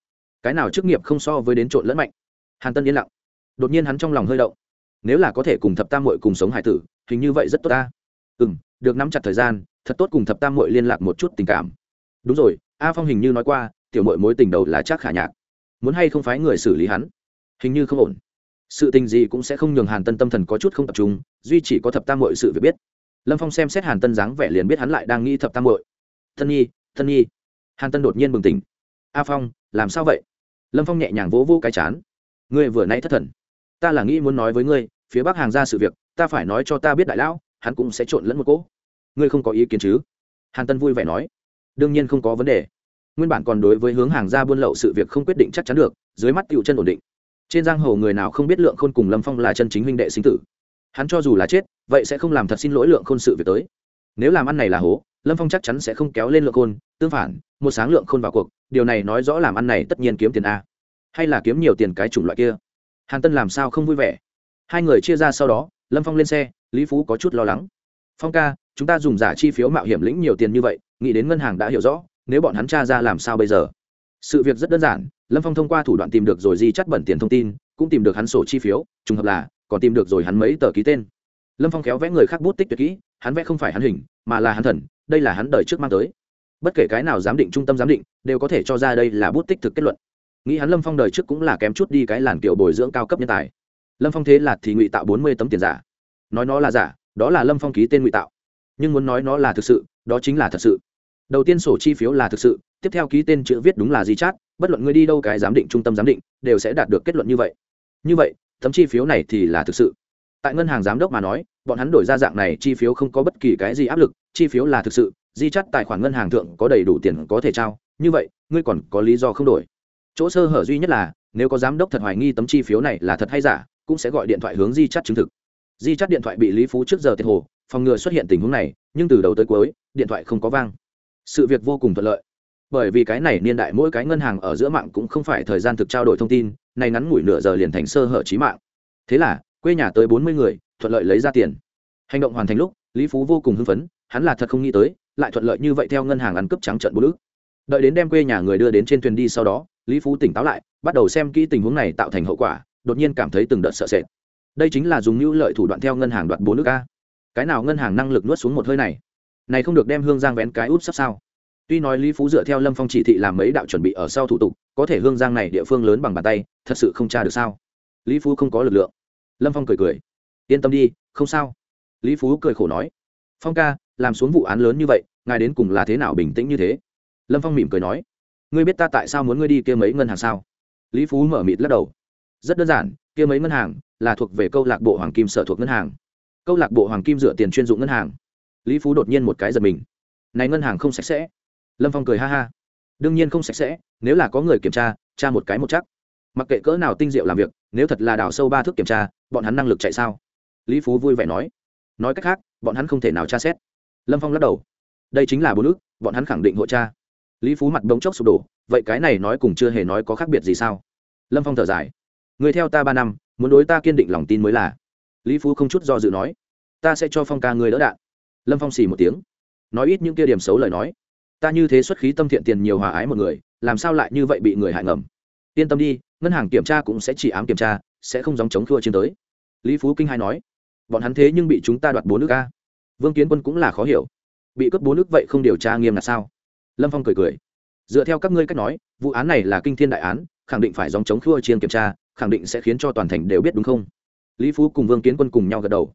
Cái nào chức nghiệp không so với đến trộn lẫn mạnh? Hàn tân yên lặng. Đột nhiên hắn trong lòng hơi động. Nếu là có thể cùng thập tam muội cùng sống hải tử, hình như vậy rất tốt ta. Ừ m được nắm chặt thời gian, thật tốt cùng thập tam mội liên lạc một chút tình cảm. Đúng rồi, a phong hình như nói qua, tiểu mội mối tình đầu là chắc khả nhạc. Muốn hay không phái người xử lý hắn? Hình như không ổn. Sự tình gì cũng sẽ không nhường hàn tân tâm thần có chút không tập trung, duy chỉ có thập tam mội sự việc biết. Lâm phong xem xét hàn tân dáng vẻ liền biết hắn lại đang nghĩ thập tam mội thân nhi thân nhi. Hàn tân đột nhiên bừng tỉnh. A phong, làm sao vậy? Lâm phong nhẹ nhàng vỗ vỗ cái chán. Ngươi vừa nãy thất thần. Ta là nghĩ muốn nói với ngươi, phía bắc hàng ra sự việc, ta phải nói cho ta biết đại lão hắn cũng sẽ trộn lẫn một cỗ. Ngươi không có ý kiến chứ? Hàn tân vui vẻ nói. Đương nhiên không có vấn đề. Nguyên bản còn đối với hướng hàng ra buôn lậu sự việc không quyết định chắc chắn được, dưới mắt tựu chân ổn định. Trên giang hồ người nào không biết lượng khôn cùng lâm phong là chân chính huynh đệ sinh tử. Hắn cho dù là chết, vậy sẽ không làm thật xin lỗi lượng khôn sự việc tới. Nếu làm ăn này là hố, lâm phong chắc chắn sẽ không kéo lên lượng khôn, tương phản, một sáng lượng khôn vào cuộc, điều này nói rõ làm ăn này tất nhiên kiếm tiền a. Hay là kiếm nhiều tiền cái chủng loại kia. Hàn tân làm sao không vui vẻ? Hai người chia ra sau đó lâm phong lên xe lý phú có chút lo lắng phong ca chúng ta dùng giả chi phiếu mạo hiểm lĩnh nhiều tiền như vậy nghĩ đến ngân hàng đã hiểu rõ nếu bọn hắn tra ra làm sao bây giờ sự việc rất đơn giản lâm phong thông qua thủ đoạn tìm được rồi di chắt bẩn tiền thông tin cũng tìm được hắn sổ chi phiếu trùng hợp là còn tìm được rồi hắn mấy tờ ký tên lâm phong kéo vẽ người khác bút tích tuyệt kỹ hắn vẽ không phải hắn hình mà là hắn thần đây là hắn đời trước mang tới bất kể cái nào giám định trung tâm giám định đều có thể cho ra đây là bút tích thực kết luận nghĩ hắn lâm phong đời trước cũng là kém chút đi cái làn kiểu bồi dưỡng cao cấp nhân tài lâm phong thế là thì ngụy tạo bốn mươi tấm tiền giả. Nói nó là giả, đó là lâm phong ký tên ngụy tạo. Nhưng muốn nói nó là thực sự, đó chính là thật sự. Đầu tiên sổ chi phiếu là thực sự, tiếp theo ký tên chữ viết đúng là Di chát, bất luận ngươi đi đâu cái giám định trung tâm giám định, đều sẽ đạt được kết luận như vậy. Như vậy, tấm chi phiếu này thì là thực sự. Tại ngân hàng giám đốc mà nói, bọn hắn đổi ra dạng này chi phiếu không có bất kỳ cái gì áp lực, chi phiếu là thực sự, di chắt tài khoản ngân hàng thượng có đầy đủ tiền có thể trao, như vậy, ngươi còn có lý do không đổi. Chỗ sơ hở duy nhất là, nếu có giám đốc thật hoài nghi tấm chi phiếu này là thật hay giả cũng sẽ gọi điện thoại hướng di chắt chứng thực. Di chắt điện thoại bị lý phú trước giờ tiệt hồ, phòng ngừa xuất hiện tình huống này, nhưng từ đầu tới cuối, điện thoại không có vang. Sự việc vô cùng thuận lợi. Bởi vì cái này niên đại mỗi cái ngân hàng ở giữa mạng cũng không phải thời gian thực trao đổi thông tin này ngắn ngủi nửa giờ liền thành sơ hở trí mạng. Thế là, quê nhà tới bốn mươi người, thuận lợi lấy ra tiền. Hành động hoàn thành lúc, lý phú vô cùng hưng phấn, hắn là thật không nghĩ tới, lại thuận lợi như vậy theo ngân hàng ăn cướp trắng trận bố ức. Đợi đến đem quê nhà người đưa đến trên thuyền đi sau đó, lý phú tỉnh táo lại, bắt đầu xem kỹ tình huống này tạo thành hậu quả đột nhiên cảm thấy từng đợt sợ sệt. Đây chính là dùng mưu lợi thủ đoạn theo ngân hàng đoạt bốn nước a. Cái nào ngân hàng năng lực nuốt xuống một hơi này? Này không được đem hương giang vén cái út sắp sao? Tuy nói lý phú dựa theo lâm phong chỉ thị làm mấy đạo chuẩn bị ở sau thủ tục, có thể hương giang này địa phương lớn bằng bàn tay, thật sự không tra được sao? Lý phú không có lực lượng. Lâm phong cười cười. Yên tâm đi, không sao. Lý phú cười khổ nói. Phong ca, làm xuống vụ án lớn như vậy, ngài đến cùng là thế nào bình tĩnh như thế? Lâm phong mỉm cười nói. Ngươi biết ta tại sao muốn ngươi đi kia mấy ngân hàng sao? Lý phú mở mịt lắc đầu rất đơn giản kia mấy ngân hàng là thuộc về câu lạc bộ hoàng kim sở thuộc ngân hàng. Câu lạc bộ hoàng kim dựa tiền chuyên dụng ngân hàng. Lý phú đột nhiên một cái giật mình. Này ngân hàng không sạch sẽ. Lâm phong cười ha ha. Đương nhiên không sạch sẽ nếu là có người kiểm tra tra một cái một chắc. Mặc kệ cỡ nào tinh diệu làm việc nếu thật là đào sâu ba thước kiểm tra bọn hắn năng lực chạy sao? Lý phú vui vẻ nói. Nói cách khác bọn hắn không thể nào tra xét. Lâm phong lắc đầu. Đây chính là bốn ước bọn hắn khẳng định hội cha, lý phú mặt bỗng chốc sụp đổ vậy cái này nói cùng chưa hề nói có khác biệt gì sao? Lâm phong thở dài người theo ta ba năm, muốn đối ta kiên định lòng tin mới là. Lý phú không chút do dự nói. Ta sẽ cho phong ca người đỡ đạn. Lâm phong xì một tiếng. Nói ít những kia điểm xấu lời nói. Ta như thế xuất khí tâm thiện tiền nhiều hòa ái một người, làm sao lại như vậy bị người hại ngầm? Yên tâm đi, ngân hàng kiểm tra cũng sẽ chỉ ám kiểm tra, sẽ không dòng chống thua chiến tới. Lý phú kinh hai nói. Bọn hắn thế nhưng bị chúng ta đoạt bốn nước ca vương kiến quân cũng là khó hiểu. Bị cướp bốn nước vậy không điều tra nghiêm là sao? Lâm phong cười cười. Dựa theo các ngươi cách nói, vụ án này là kinh thiên đại án, khẳng định phải dòng chống thua chiên kiểm tra khẳng định sẽ khiến cho toàn thành đều biết đúng không? Lý phú cùng vương kiến quân cùng nhau gật đầu.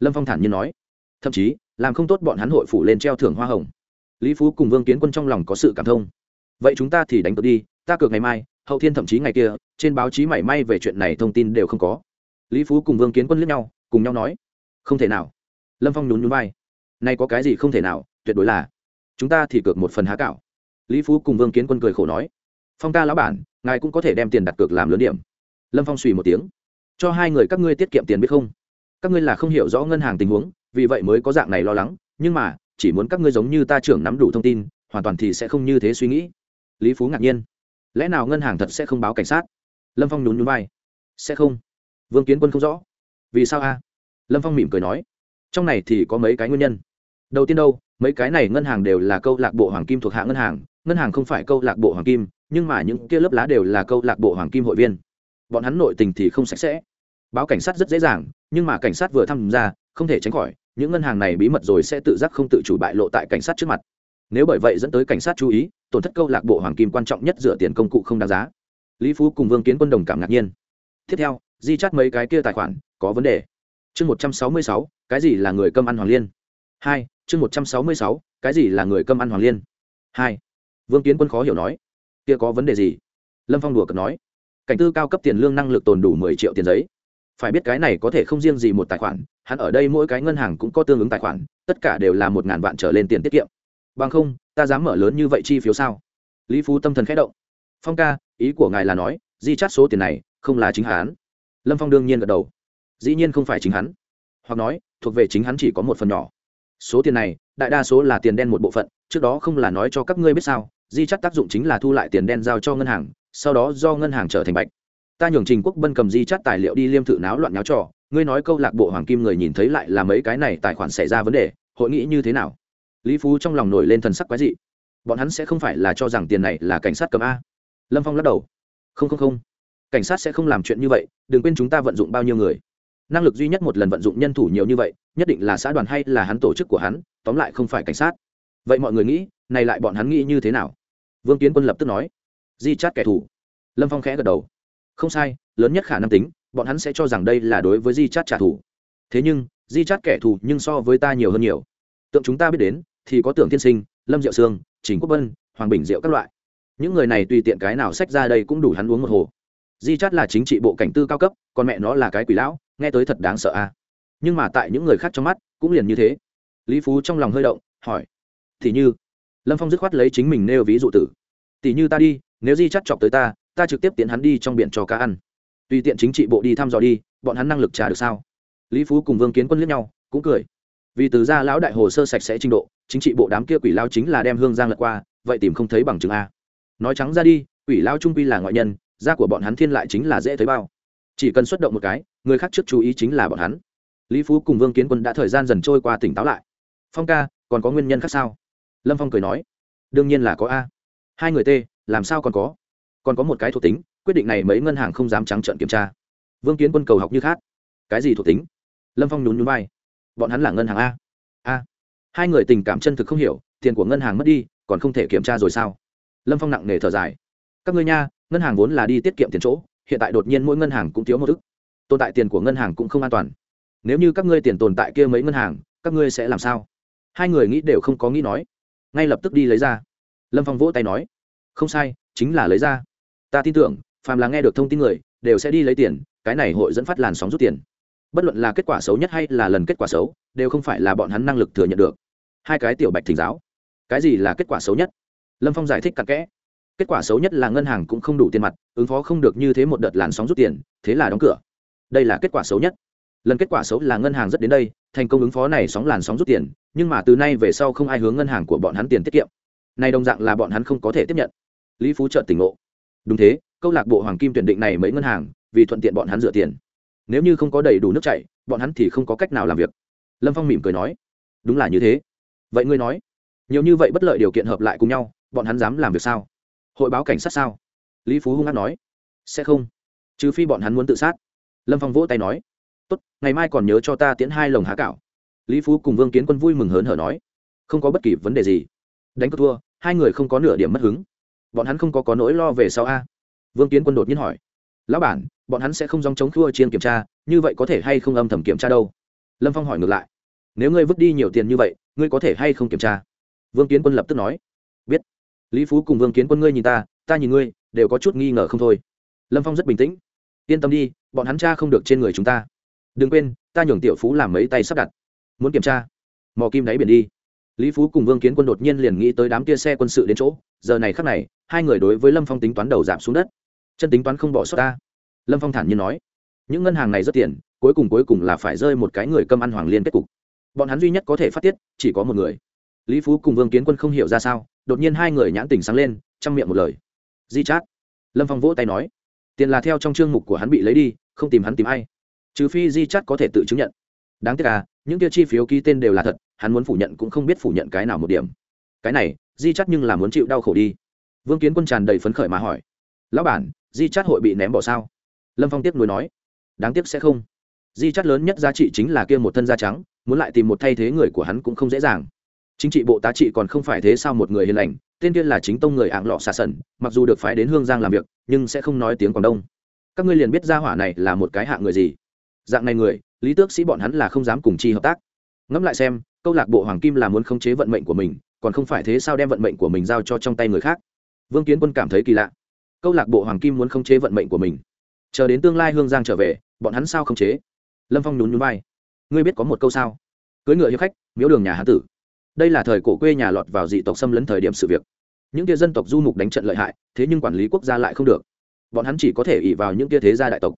Lâm phong thản nhiên nói. Thậm chí, làm không tốt bọn hắn hội phủ lên treo thưởng hoa hồng. Lý phú cùng vương kiến quân trong lòng có sự cảm thông. Vậy chúng ta thì đánh cược đi, ta cược ngày mai, hậu thiên thậm chí ngày kia, trên báo chí mảy may về chuyện này thông tin đều không có. Lý phú cùng vương kiến quân lướt nhau, cùng nhau nói. Không thể nào. Lâm phong nhún nhún vai. Nay có cái gì không thể nào, tuyệt đối là. Chúng ta thì cược một phần há cạo lý phú cùng vương kiến quân cười khổ nói. Phong ca lão bản, ngài cũng có thể đem tiền đặt cược làm lớn điểm lâm phong suy một tiếng. Cho hai người các ngươi tiết kiệm tiền biết không? Các ngươi là không hiểu rõ ngân hàng tình huống, vì vậy mới có dạng này lo lắng, nhưng mà, chỉ muốn các ngươi giống như ta trưởng nắm đủ thông tin, hoàn toàn thì sẽ không như thế suy nghĩ. Lý phú ngạc nhiên. Lẽ nào ngân hàng thật sẽ không báo cảnh sát? Lâm phong nhún nhún vai. Sẽ không. Vương kiến quân không rõ. Vì sao a? Lâm phong mỉm cười nói. Trong này thì có mấy cái nguyên nhân. Đầu tiên đâu, mấy cái này ngân hàng đều là câu lạc bộ hoàng kim thuộc hạ ngân hàng ngân hàng không phải câu lạc bộ hoàng kim, nhưng mà những kia lớp lá đều là câu lạc bộ hoàng kim hội viên bọn hắn nội tình thì không sạch sẽ. Báo cảnh sát rất dễ dàng, nhưng mà cảnh sát vừa tham gia, không thể tránh khỏi, những ngân hàng này bí mật rồi sẽ tự giác không tự chủ bại lộ tại cảnh sát trước mặt. Nếu bởi vậy dẫn tới cảnh sát chú ý, tổn thất câu lạc bộ hoàng kim quan trọng nhất dựa tiền công cụ không đáng giá. Lý phú cùng vương kiến quân đồng cảm ngạc nhiên. Tiếp theo, di chắt mấy cái kia tài khoản, có vấn đề. Chương một trăm sáu mươi sáu, cái gì là người cơm ăn hoàng liên? Hai, chương một trăm sáu mươi sáu, cái gì là người cơm ăn hoàng liên? Hai, vương kiến quân khó hiểu nói. Kia có vấn đề gì? Lâm phong đùa cợt nói cảnh tư cao cấp tiền lương năng lực tồn đủ mười triệu tiền giấy. Phải biết cái này có thể không riêng gì một tài khoản, hắn ở đây mỗi cái ngân hàng cũng có tương ứng tài khoản, tất cả đều là một ngàn vạn trở lên tiền tiết kiệm. Bằng không, ta dám mở lớn như vậy chi phiếu sao? Lý phú tâm thần khẽ động. Phong ca, ý của ngài là nói, di chắt số tiền này không là chính hắn. Lâm phong đương nhiên gật đầu. Dĩ nhiên không phải chính hắn. Hoặc nói, thuộc về chính hắn chỉ có một phần nhỏ. Số tiền này, đại đa số là tiền đen một bộ phận, trước đó không là nói cho các ngươi biết sao, di chắt tác dụng chính là thu lại tiền đen giao cho ngân hàng sau đó do ngân hàng trở thành bạch. Ta nhường trình quốc bân cầm di chắt tài liệu đi liêm thự náo loạn náo trò, ngươi nói câu lạc bộ hoàng kim người nhìn thấy lại là mấy cái này tài khoản xảy ra vấn đề, hội nghĩ như thế nào? Lý phú trong lòng nổi lên thần sắc quái dị. Bọn hắn sẽ không phải là cho rằng tiền này là cảnh sát cầm a. Lâm phong lắc đầu. Không không không. Cảnh sát sẽ không làm chuyện như vậy, đừng quên chúng ta vận dụng bao nhiêu người. Năng lực duy nhất một lần vận dụng nhân thủ nhiều như vậy, nhất định là xã đoàn hay là hắn tổ chức của hắn, tóm lại không phải cảnh sát. Vậy mọi người nghĩ, này lại bọn hắn nghĩ như thế nào? Vương kiến quân lập tức nói di chát kẻ thù. Lâm phong khẽ gật đầu. Không sai, lớn nhất khả năng tính, bọn hắn sẽ cho rằng đây là đối với di chát trả thù. Thế nhưng, di chát kẻ thù nhưng so với ta nhiều hơn nhiều. Tượng chúng ta biết đến, thì có tưởng tiên sinh, lâm diệu sương chính quốc vân, hoàng bình diệu các loại. Những người này tùy tiện cái nào sách ra đây cũng đủ hắn uống một hồ. Di chát là chính trị bộ cảnh tư cao cấp, còn mẹ nó là cái quỷ lão, nghe tới thật đáng sợ a. Nhưng mà tại những người khác trong mắt, cũng liền như thế. Lý phú trong lòng hơi động, hỏi thì như? Lâm phong dứt khoát lấy chính mình nêu ví dụ tử. Tỷ như ta đi nếu di chắt chọc tới ta ta trực tiếp tiến hắn đi trong biển cho cá ăn. Tùy tiện chính trị bộ đi thăm dò đi, bọn hắn năng lực trả được sao? Lý phú cùng vương kiến quân liếc nhau, cũng cười. Vì từ ra lão đại hồ sơ sạch sẽ trình độ, chính trị bộ đám kia quỷ lao chính là đem hương giang lật qua, vậy tìm không thấy bằng chứng a. Nói trắng ra đi, quỷ lao trung quy là ngoại nhân da của bọn hắn thiên lại chính là dễ thấy bao. Chỉ cần xuất động một cái, người khác trước chú ý chính là bọn hắn. Lý phú cùng vương kiến quân đã thời gian dần trôi qua tỉnh táo lại. Phong ca, còn có nguyên nhân khác sao? Lâm phong cười nói. Đương nhiên là có a. Hai người t làm sao còn có? Còn có một cái thuộc tính, quyết định này mấy ngân hàng không dám trắng trợn kiểm tra. Vương kiến quân cầu học như khác. Cái gì thuộc tính? Lâm phong nhún nhún vai. Bọn hắn là ngân hàng a. A. Hai người tình cảm chân thực không hiểu, tiền của ngân hàng mất đi, còn không thể kiểm tra rồi sao? Lâm phong nặng nề thở dài. Các ngươi nha, ngân hàng vốn là đi tiết kiệm tiền chỗ, hiện tại đột nhiên mỗi ngân hàng cũng thiếu một thức tồn tại tiền của ngân hàng cũng không an toàn. Nếu như các ngươi tiền tồn tại kia mấy ngân hàng, các ngươi sẽ làm sao? Hai người nghĩ đều không có nghĩ nói. Ngay lập tức đi lấy ra. Lâm phong vỗ tay nói không sai, chính là lấy ra. Ta tin tưởng, phàm là nghe được thông tin người, đều sẽ đi lấy tiền, cái này hội dẫn phát làn sóng rút tiền. Bất luận là kết quả xấu nhất hay là lần kết quả xấu, đều không phải là bọn hắn năng lực thừa nhận được. Hai cái tiểu bạch thỉnh giáo. Cái gì là kết quả xấu nhất? Lâm phong giải thích cặn kẽ. Kết quả xấu nhất là ngân hàng cũng không đủ tiền mặt, ứng phó không được như thế một đợt làn sóng rút tiền, thế là đóng cửa. Đây là kết quả xấu nhất. Lần kết quả xấu là ngân hàng rất đến đây, thành công ứng phó này sóng làn sóng rút tiền, nhưng mà từ nay về sau không ai hướng ngân hàng của bọn hắn tiền tiết kiệm này đồng dạng là bọn hắn không có thể tiếp nhận. Lý phú trợn tỉnh ngộ. Đúng thế, câu lạc bộ hoàng kim tuyển định này mấy ngân hàng, vì thuận tiện bọn hắn dựa tiền. Nếu như không có đầy đủ nước chảy, bọn hắn thì không có cách nào làm việc. Lâm phong mỉm cười nói. Đúng là như thế. Vậy ngươi nói, nhiều như vậy bất lợi điều kiện hợp lại cùng nhau, bọn hắn dám làm việc sao? Hội báo cảnh sát sao? Lý phú hung hát nói. Sẽ không. Trừ phi bọn hắn muốn tự sát. Lâm phong vỗ tay nói. Tốt, ngày mai còn nhớ cho ta tiễn hai lồng há cảo. lý phú cùng vương kiến quân vui mừng hớn hở nói. Không có bất kỳ vấn đề gì. Đánh cược thua hai người không có nửa điểm mất hứng. Bọn hắn không có có nỗi lo về sau a? Vương kiến quân đột nhiên hỏi. Lão bản, bọn hắn sẽ không dòng chống thua chiên kiểm tra, như vậy có thể hay không âm thầm kiểm tra đâu? Lâm phong hỏi ngược lại. Nếu ngươi vứt đi nhiều tiền như vậy, ngươi có thể hay không kiểm tra? Vương kiến quân lập tức nói. Biết. Lý phú cùng vương kiến quân ngươi nhìn ta ta nhìn ngươi, đều có chút nghi ngờ không thôi. Lâm phong rất bình tĩnh. Yên tâm đi, bọn hắn cha không được trên người chúng ta. Đừng quên, ta nhường tiểu phú làm mấy tay sắp đặt. Muốn kiểm tra. Mò kim đáy biển đi lý phú cùng vương kiến quân đột nhiên liền nghĩ tới đám kia xe quân sự đến chỗ. Giờ này khắc này, hai người đối với lâm phong tính toán đầu giảm xuống đất. Chân tính toán không bỏ sót ta. Lâm phong thản nhiên nói, những ngân hàng này rất tiền cuối cùng cuối cùng là phải rơi một cái người cơm ăn hoàng liên kết cục. Bọn hắn duy nhất có thể phát tiết, chỉ có một người. Lý phú cùng vương kiến quân không hiểu ra sao, đột nhiên hai người nhãn tình sáng lên, chăm miệng một lời. Di chát. Lâm phong vỗ tay nói, tiền là theo trong chương mục của hắn bị lấy đi, không tìm hắn tìm ai. Trừ phi di chát có thể tự chứng nhận. Đáng tiếc à những tiêu chi phiếu ký tên đều là thật hắn muốn phủ nhận cũng không biết phủ nhận cái nào một điểm. Cái này, di chắc nhưng là muốn chịu đau khổ đi. Vương kiến quân tràn đầy phấn khởi mà hỏi. Lão bản, di chắt hội bị ném bỏ sao? Lâm phong tiếp nối nói. Đáng tiếc sẽ không. Di chắt lớn nhất giá trị chính là kia một thân da trắng, muốn lại tìm một thay thế người của hắn cũng không dễ dàng. Chính trị bộ tá trị còn không phải thế sao một người hiền lành, tên kia là chính tông người ạng lọ xà sần mặc dù được phái đến hương giang làm việc, nhưng sẽ không nói tiếng quảng đông. Các ngươi liền biết gia hỏa này là một cái hạng người gì. Dạng này người, lý tước sĩ bọn hắn là không dám cùng chi hợp tác ngẫm lại xem, câu lạc bộ hoàng kim là muốn khống chế vận mệnh của mình, còn không phải thế sao đem vận mệnh của mình giao cho trong tay người khác? Vương kiến quân cảm thấy kỳ lạ. Câu lạc bộ hoàng kim muốn khống chế vận mệnh của mình. Chờ đến tương lai hương giang trở về, bọn hắn sao khống chế? Lâm phong nhún nhún vai. Ngươi biết có một câu sao? Cưới ngựa hiệp khách, miếu đường nhà hán tử. Đây là thời cổ quê nhà lọt vào dị tộc xâm lấn thời điểm sự việc. Những kia dân tộc du mục đánh trận lợi hại, thế nhưng quản lý quốc gia lại không được. Bọn hắn chỉ có thể ỉ vào những kia thế gia đại tộc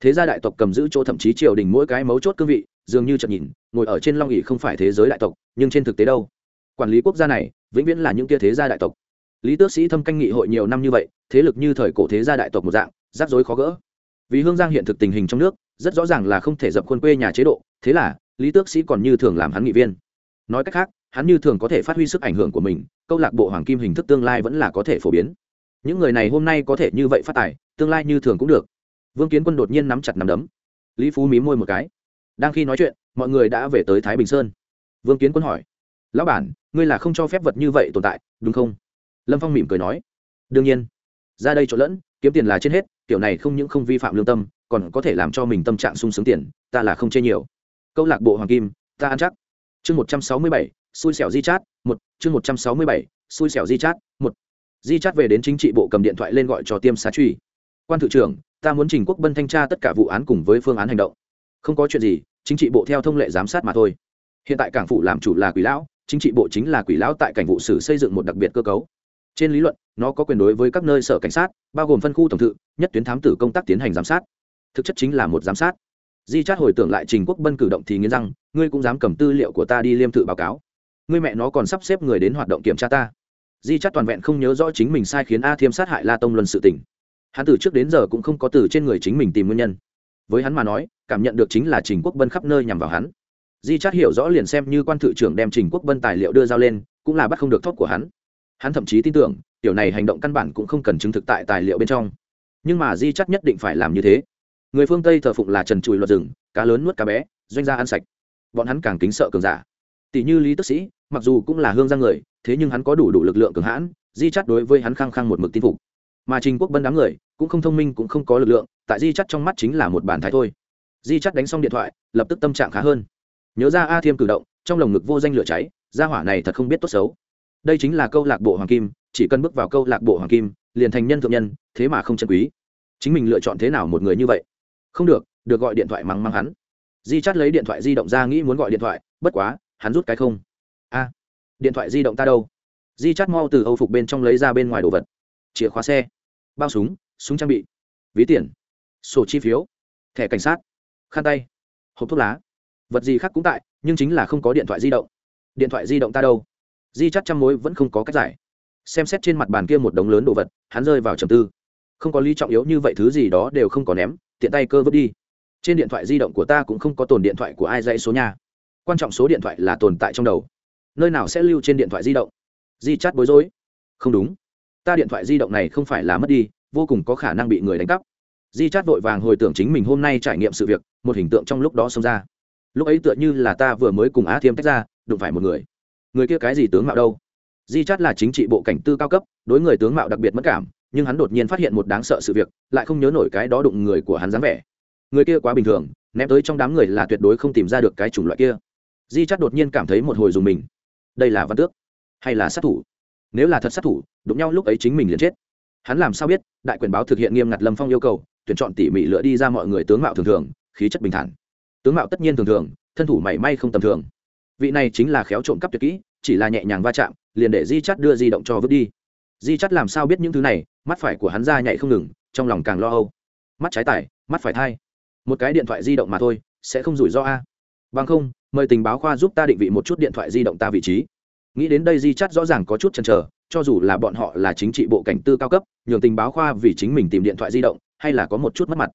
thế gia đại tộc cầm giữ chỗ thậm chí triều đình mỗi cái mấu chốt cương vị, dường như chậm nhìn, ngồi ở trên long ỉ không phải thế giới đại tộc, nhưng trên thực tế đâu? Quản lý quốc gia này, vĩnh viễn là những kia thế gia đại tộc. Lý tước sĩ thâm canh nghị hội nhiều năm như vậy, thế lực như thời cổ thế gia đại tộc một dạng, rắc rối khó gỡ. Vì hương giang hiện thực tình hình trong nước, rất rõ ràng là không thể dập khuôn quê nhà chế độ, thế là, lý tước sĩ còn như thường làm hắn nghị viên. Nói cách khác, hắn như thường có thể phát huy sức ảnh hưởng của mình, câu lạc bộ hoàng kim hình thức tương lai vẫn là có thể phổ biến. Những người này hôm nay có thể như vậy phát tài, tương lai như thường cũng được vương kiến quân đột nhiên nắm chặt nắm đấm. Lý phú mí môi một cái. Đang khi nói chuyện, mọi người đã về tới thái bình sơn. Vương kiến quân hỏi, lão bản, ngươi là không cho phép vật như vậy tồn tại, đúng không? Lâm phong mỉm cười nói, đương nhiên. Ra đây trộn lẫn, kiếm tiền là trên hết, kiểu này không những không vi phạm lương tâm, còn có thể làm cho mình tâm trạng sung sướng tiền, ta là không chê nhiều. Câu lạc bộ hoàng kim, ta ăn chắc. Chương một trăm sáu mươi bảy, xui xẻo di chát, một. Chương một trăm sáu mươi bảy, xui xẻo di chát, một. Di chát về đến chính trị bộ cầm điện thoại lên gọi cho tiêm xá truy quan thự trưởng, ta muốn trình quốc bân thanh tra tất cả vụ án cùng với phương án hành động. Không có chuyện gì, chính trị bộ theo thông lệ giám sát mà thôi. Hiện tại cảng phụ làm chủ là quỷ lão, chính trị bộ chính là quỷ lão tại cảnh vụ sử xây dựng một đặc biệt cơ cấu. Trên lý luận, nó có quyền đối với các nơi sở cảnh sát, bao gồm phân khu tổng thự, nhất tuyến thám tử công tác tiến hành giám sát. Thực chất chính là một giám sát. Di chát hồi tưởng lại trình quốc bân cử động thì nghiến rằng ngươi cũng dám cầm tư liệu của ta đi liêm thự báo cáo. Ngươi mẹ nó còn sắp xếp người đến hoạt động kiểm tra ta. Di chát toàn vẹn không nhớ rõ chính mình sai khiến a thiêm sát hại la tông luân sự tỉnh hắn từ trước đến giờ cũng không có từ trên người chính mình tìm nguyên nhân. Với hắn mà nói, cảm nhận được chính là trình quốc bân khắp nơi nhằm vào hắn. Di chát hiểu rõ liền xem như quan thự trưởng đem trình quốc bân tài liệu đưa giao lên, cũng là bắt không được thóp của hắn. Hắn thậm chí tin tưởng, tiểu này hành động căn bản cũng không cần chứng thực tại tài liệu bên trong. Nhưng mà di chắt nhất định phải làm như thế. Người phương tây thờ phụng là trần trùi luật rừng cá lớn nuốt cá bé, doanh gia ăn sạch. Bọn hắn càng kính sợ cường giả. Tỷ như lý tức sĩ, mặc dù cũng là hương giang người, thế nhưng hắn có đủ đủ lực lượng cường hãn, di chắt đối với hắn khăng khăng một mực tin phục. Mà trình quốc bân đám người cũng không thông minh cũng không có lực lượng, tại di chắt trong mắt chính là một bàn thái thôi. Di chắt đánh xong điện thoại, lập tức tâm trạng khá hơn. Nhớ ra a thiêm cử động, trong lồng ngực vô danh lửa cháy, gia hỏa này thật không biết tốt xấu. Đây chính là câu lạc bộ hoàng kim, chỉ cần bước vào câu lạc bộ hoàng kim, liền thành nhân thượng nhân, thế mà không chân quý. Chính mình lựa chọn thế nào một người như vậy? Không được được gọi điện thoại mắng mắng hắn. Di chắt lấy điện thoại di động ra nghĩ muốn gọi điện thoại, bất quá, hắn rút cái không. A, điện thoại di động ta đâu? Di chắt mau từ âu phục bên trong lấy ra bên ngoài đồ vật. Chìa khóa xe. Bao súng súng trang bị, ví tiền, sổ chi phiếu, thẻ cảnh sát, khăn tay, hộp thuốc lá. Vật gì khác cũng tại, nhưng chính là không có điện thoại di động. Điện thoại di động ta đâu? Di chắt trăm mối vẫn không có cách giải. Xem xét trên mặt bàn kia một đống lớn đồ vật, hắn rơi vào trầm tư. Không có lý trọng yếu như vậy, thứ gì đó đều không có ném, tiện tay cơ vứt đi. Trên điện thoại di động của ta cũng không có tồn điện thoại của ai dãy số nhà quan trọng số điện thoại là tồn tại trong đầu. Nơi nào sẽ lưu trên điện thoại di động? Di chát bối rối. Không đúng. Ta điện thoại di động này không phải là mất đi vô cùng có khả năng bị người đánh cắp. Di chát vội vàng hồi tưởng chính mình hôm nay trải nghiệm sự việc, một hình tượng trong lúc đó xông ra. Lúc ấy tựa như là ta vừa mới cùng á thiêm tách ra, đụng phải một người. Người kia cái gì tướng mạo đâu? Di chát là chính trị bộ cảnh tư cao cấp, đối người tướng mạo đặc biệt mất cảm, nhưng hắn đột nhiên phát hiện một đáng sợ sự việc, lại không nhớ nổi cái đó đụng người của hắn dáng vẻ. Người kia quá bình thường, ném tới trong đám người là tuyệt đối không tìm ra được cái chủng loại kia. Di chát đột nhiên cảm thấy một hồi dùng mình. Đây là văn tước hay là sát thủ? Nếu là thật sát thủ, đụng nhau lúc ấy chính mình liền chết hắn làm sao biết, đại quyền báo thực hiện nghiêm ngặt lâm phong yêu cầu, tuyển chọn tỉ mỉ lựa đi ra mọi người tướng mạo thường thường, khí chất bình thản. Tướng mạo tất nhiên thường thường, thân thủ mảy may không tầm thường. Vị này chính là khéo trộm cắp tuyệt kỹ, chỉ là nhẹ nhàng va chạm, liền để di chắt đưa di động cho vứt đi. Di chắt làm sao biết những thứ này, mắt phải của hắn ra nhảy không ngừng, trong lòng càng lo âu. Mắt trái tải, mắt phải thai. Một cái điện thoại di động mà thôi, sẽ không rủi ro a. Bằng không, mời tình báo khoa giúp ta định vị một chút điện thoại di động ta vị trí. Nghĩ đến đây di chắt rõ ràng có chút chần chờ cho dù là bọn họ là chính trị bộ cảnh tư cao cấp, nhường tình báo khoa vì chính mình tìm điện thoại di động, hay là có một chút mất mặt.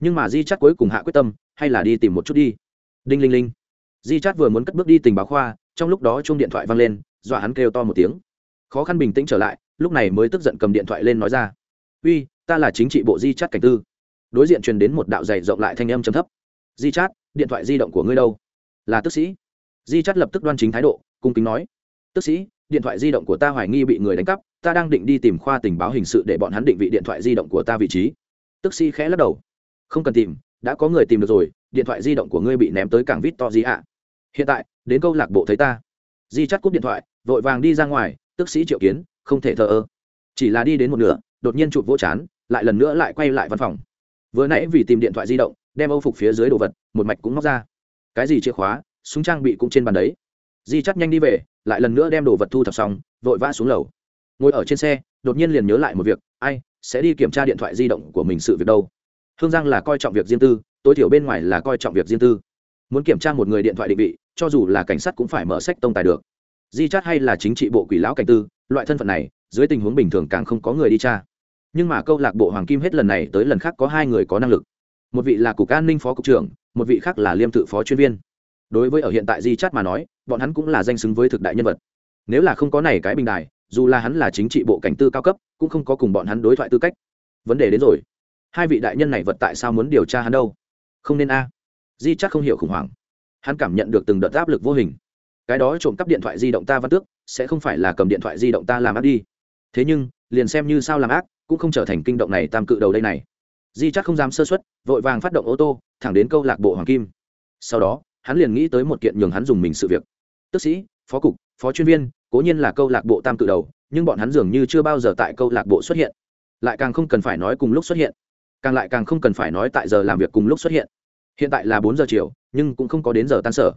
Nhưng mà di chắc cuối cùng hạ quyết tâm, hay là đi tìm một chút đi. Đinh linh linh. Di chắt vừa muốn cất bước đi tình báo khoa, trong lúc đó chung điện thoại văng lên, dọa hắn kêu to một tiếng. Khó khăn bình tĩnh trở lại, lúc này mới tức giận cầm điện thoại lên nói ra. Uy, ta là chính trị bộ di chắt cảnh tư. Đối diện truyền đến một đạo dày rộng lại thanh âm trầm thấp. Di chát, điện thoại di động của ngươi đâu? Là tức sĩ. Di chát lập tức đoan chính thái độ, cung kính nói. Tức sĩ điện thoại di động của ta hoài nghi bị người đánh cắp, ta đang định đi tìm khoa tình báo hình sự để bọn hắn định vị điện thoại di động của ta vị trí. Tức sĩ khẽ lắc đầu. Không cần tìm, đã có người tìm được rồi, điện thoại di động của ngươi bị ném tới cảng vít to gì ạ hiện tại, đến câu lạc bộ thấy ta. Di chắt cúp điện thoại, vội vàng đi ra ngoài, tức sĩ triệu kiến, không thể thờ ơ. Chỉ là đi đến một nửa, đột nhiên chụp vỗ chán, lại lần nữa lại quay lại văn phòng. Vừa nãy vì tìm điện thoại di động, đem âu phục phía dưới đồ vật, một mạch cũng móc ra. Cái gì chìa khóa, súng trang bị cũng trên bàn đấy. Di chắt nhanh đi về lại lần nữa đem đồ vật thu thập xong, vội vã xuống lầu. Ngồi ở trên xe, đột nhiên liền nhớ lại một việc, ai, sẽ đi kiểm tra điện thoại di động của mình sự việc đâu. Hương giang là coi trọng việc riêng tư, tối thiểu bên ngoài là coi trọng việc riêng tư. Muốn kiểm tra một người điện thoại định vị, cho dù là cảnh sát cũng phải mở sách tông tài được. Di chát hay là chính trị bộ quỷ lão cảnh tư, loại thân phận này, dưới tình huống bình thường càng không có người đi tra. Nhưng mà câu lạc bộ hoàng kim hết lần này tới lần khác có hai người có năng lực. Một vị là cục an ninh phó cục trưởng, một vị khác là liêm tự phó chuyên viên đối với ở hiện tại di chắt mà nói, bọn hắn cũng là danh xứng với thực đại nhân vật. Nếu là không có này cái bình đài, dù là hắn là chính trị bộ cảnh tư cao cấp, cũng không có cùng bọn hắn đối thoại tư cách. Vấn đề đến rồi. Hai vị đại nhân này vật tại sao muốn điều tra hắn đâu? Không nên a. Di chắc không hiểu khủng hoảng. Hắn cảm nhận được từng đợt áp lực vô hình. Cái đó trộm cắp điện thoại di động ta văn tước, sẽ không phải là cầm điện thoại di động ta làm ác đi. Thế nhưng, liền xem như sao làm ác, cũng không trở thành kinh động này tam cự đầu đây này. Di chắc không dám sơ xuất vội vàng phát động ô tô, thẳng đến câu lạc bộ hoàng kim. Sau đó hắn liền nghĩ tới một kiện nhường hắn dùng mình sự việc. Tức sĩ, phó cục, phó chuyên viên, cố nhiên là câu lạc bộ tam cự đầu, nhưng bọn hắn dường như chưa bao giờ tại câu lạc bộ xuất hiện. Lại càng không cần phải nói cùng lúc xuất hiện. Càng lại càng không cần phải nói tại giờ làm việc cùng lúc xuất hiện. Hiện tại là bốn giờ chiều, nhưng cũng không có đến giờ tan sở.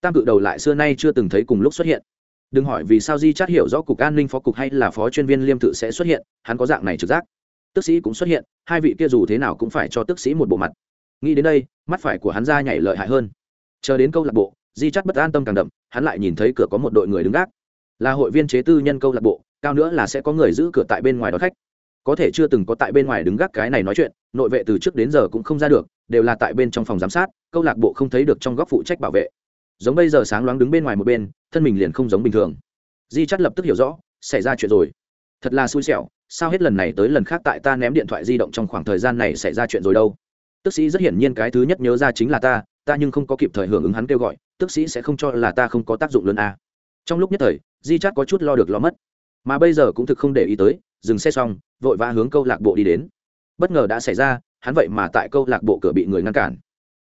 Tam cự đầu lại xưa nay chưa từng thấy cùng lúc xuất hiện. Đừng hỏi vì sao di chát hiểu rõ cục an ninh phó cục hay là phó chuyên viên liêm tự sẽ xuất hiện, hắn có dạng này trực giác. Tức sĩ cũng xuất hiện, hai vị kia dù thế nào cũng phải cho tức sĩ một bộ mặt. Nghĩ đến đây, mắt phải của hắn ra nhảy lợi hại hơn chờ đến câu lạc bộ, di chắt bất an tâm càng đậm, hắn lại nhìn thấy cửa có một đội người đứng gác. Là hội viên chế tư nhân câu lạc bộ, cao nữa là sẽ có người giữ cửa tại bên ngoài đón khách. Có thể chưa từng có tại bên ngoài đứng gác cái này nói chuyện, nội vệ từ trước đến giờ cũng không ra được, đều là tại bên trong phòng giám sát, câu lạc bộ không thấy được trong góc phụ trách bảo vệ. Giống bây giờ sáng loáng đứng bên ngoài một bên, thân mình liền không giống bình thường. Di chắt lập tức hiểu rõ, xảy ra chuyện rồi. Thật là xui xẻo, sao hết lần này tới lần khác tại ta ném điện thoại di động trong khoảng thời gian này xảy ra chuyện rồi đâu? Tức sĩ rất hiển nhiên cái thứ nhất nhớ ra chính là ta ta nhưng không có kịp thời hưởng ứng hắn kêu gọi, tức sĩ sẽ không cho là ta không có tác dụng lớn a. À. trong lúc nhất thời, di chắt có chút lo được lo mất. Mà bây giờ cũng thực không để ý tới, dừng xe xong, vội vã hướng câu lạc bộ đi đến. Bất ngờ đã xảy ra, hắn vậy mà tại câu lạc bộ cửa bị người ngăn cản.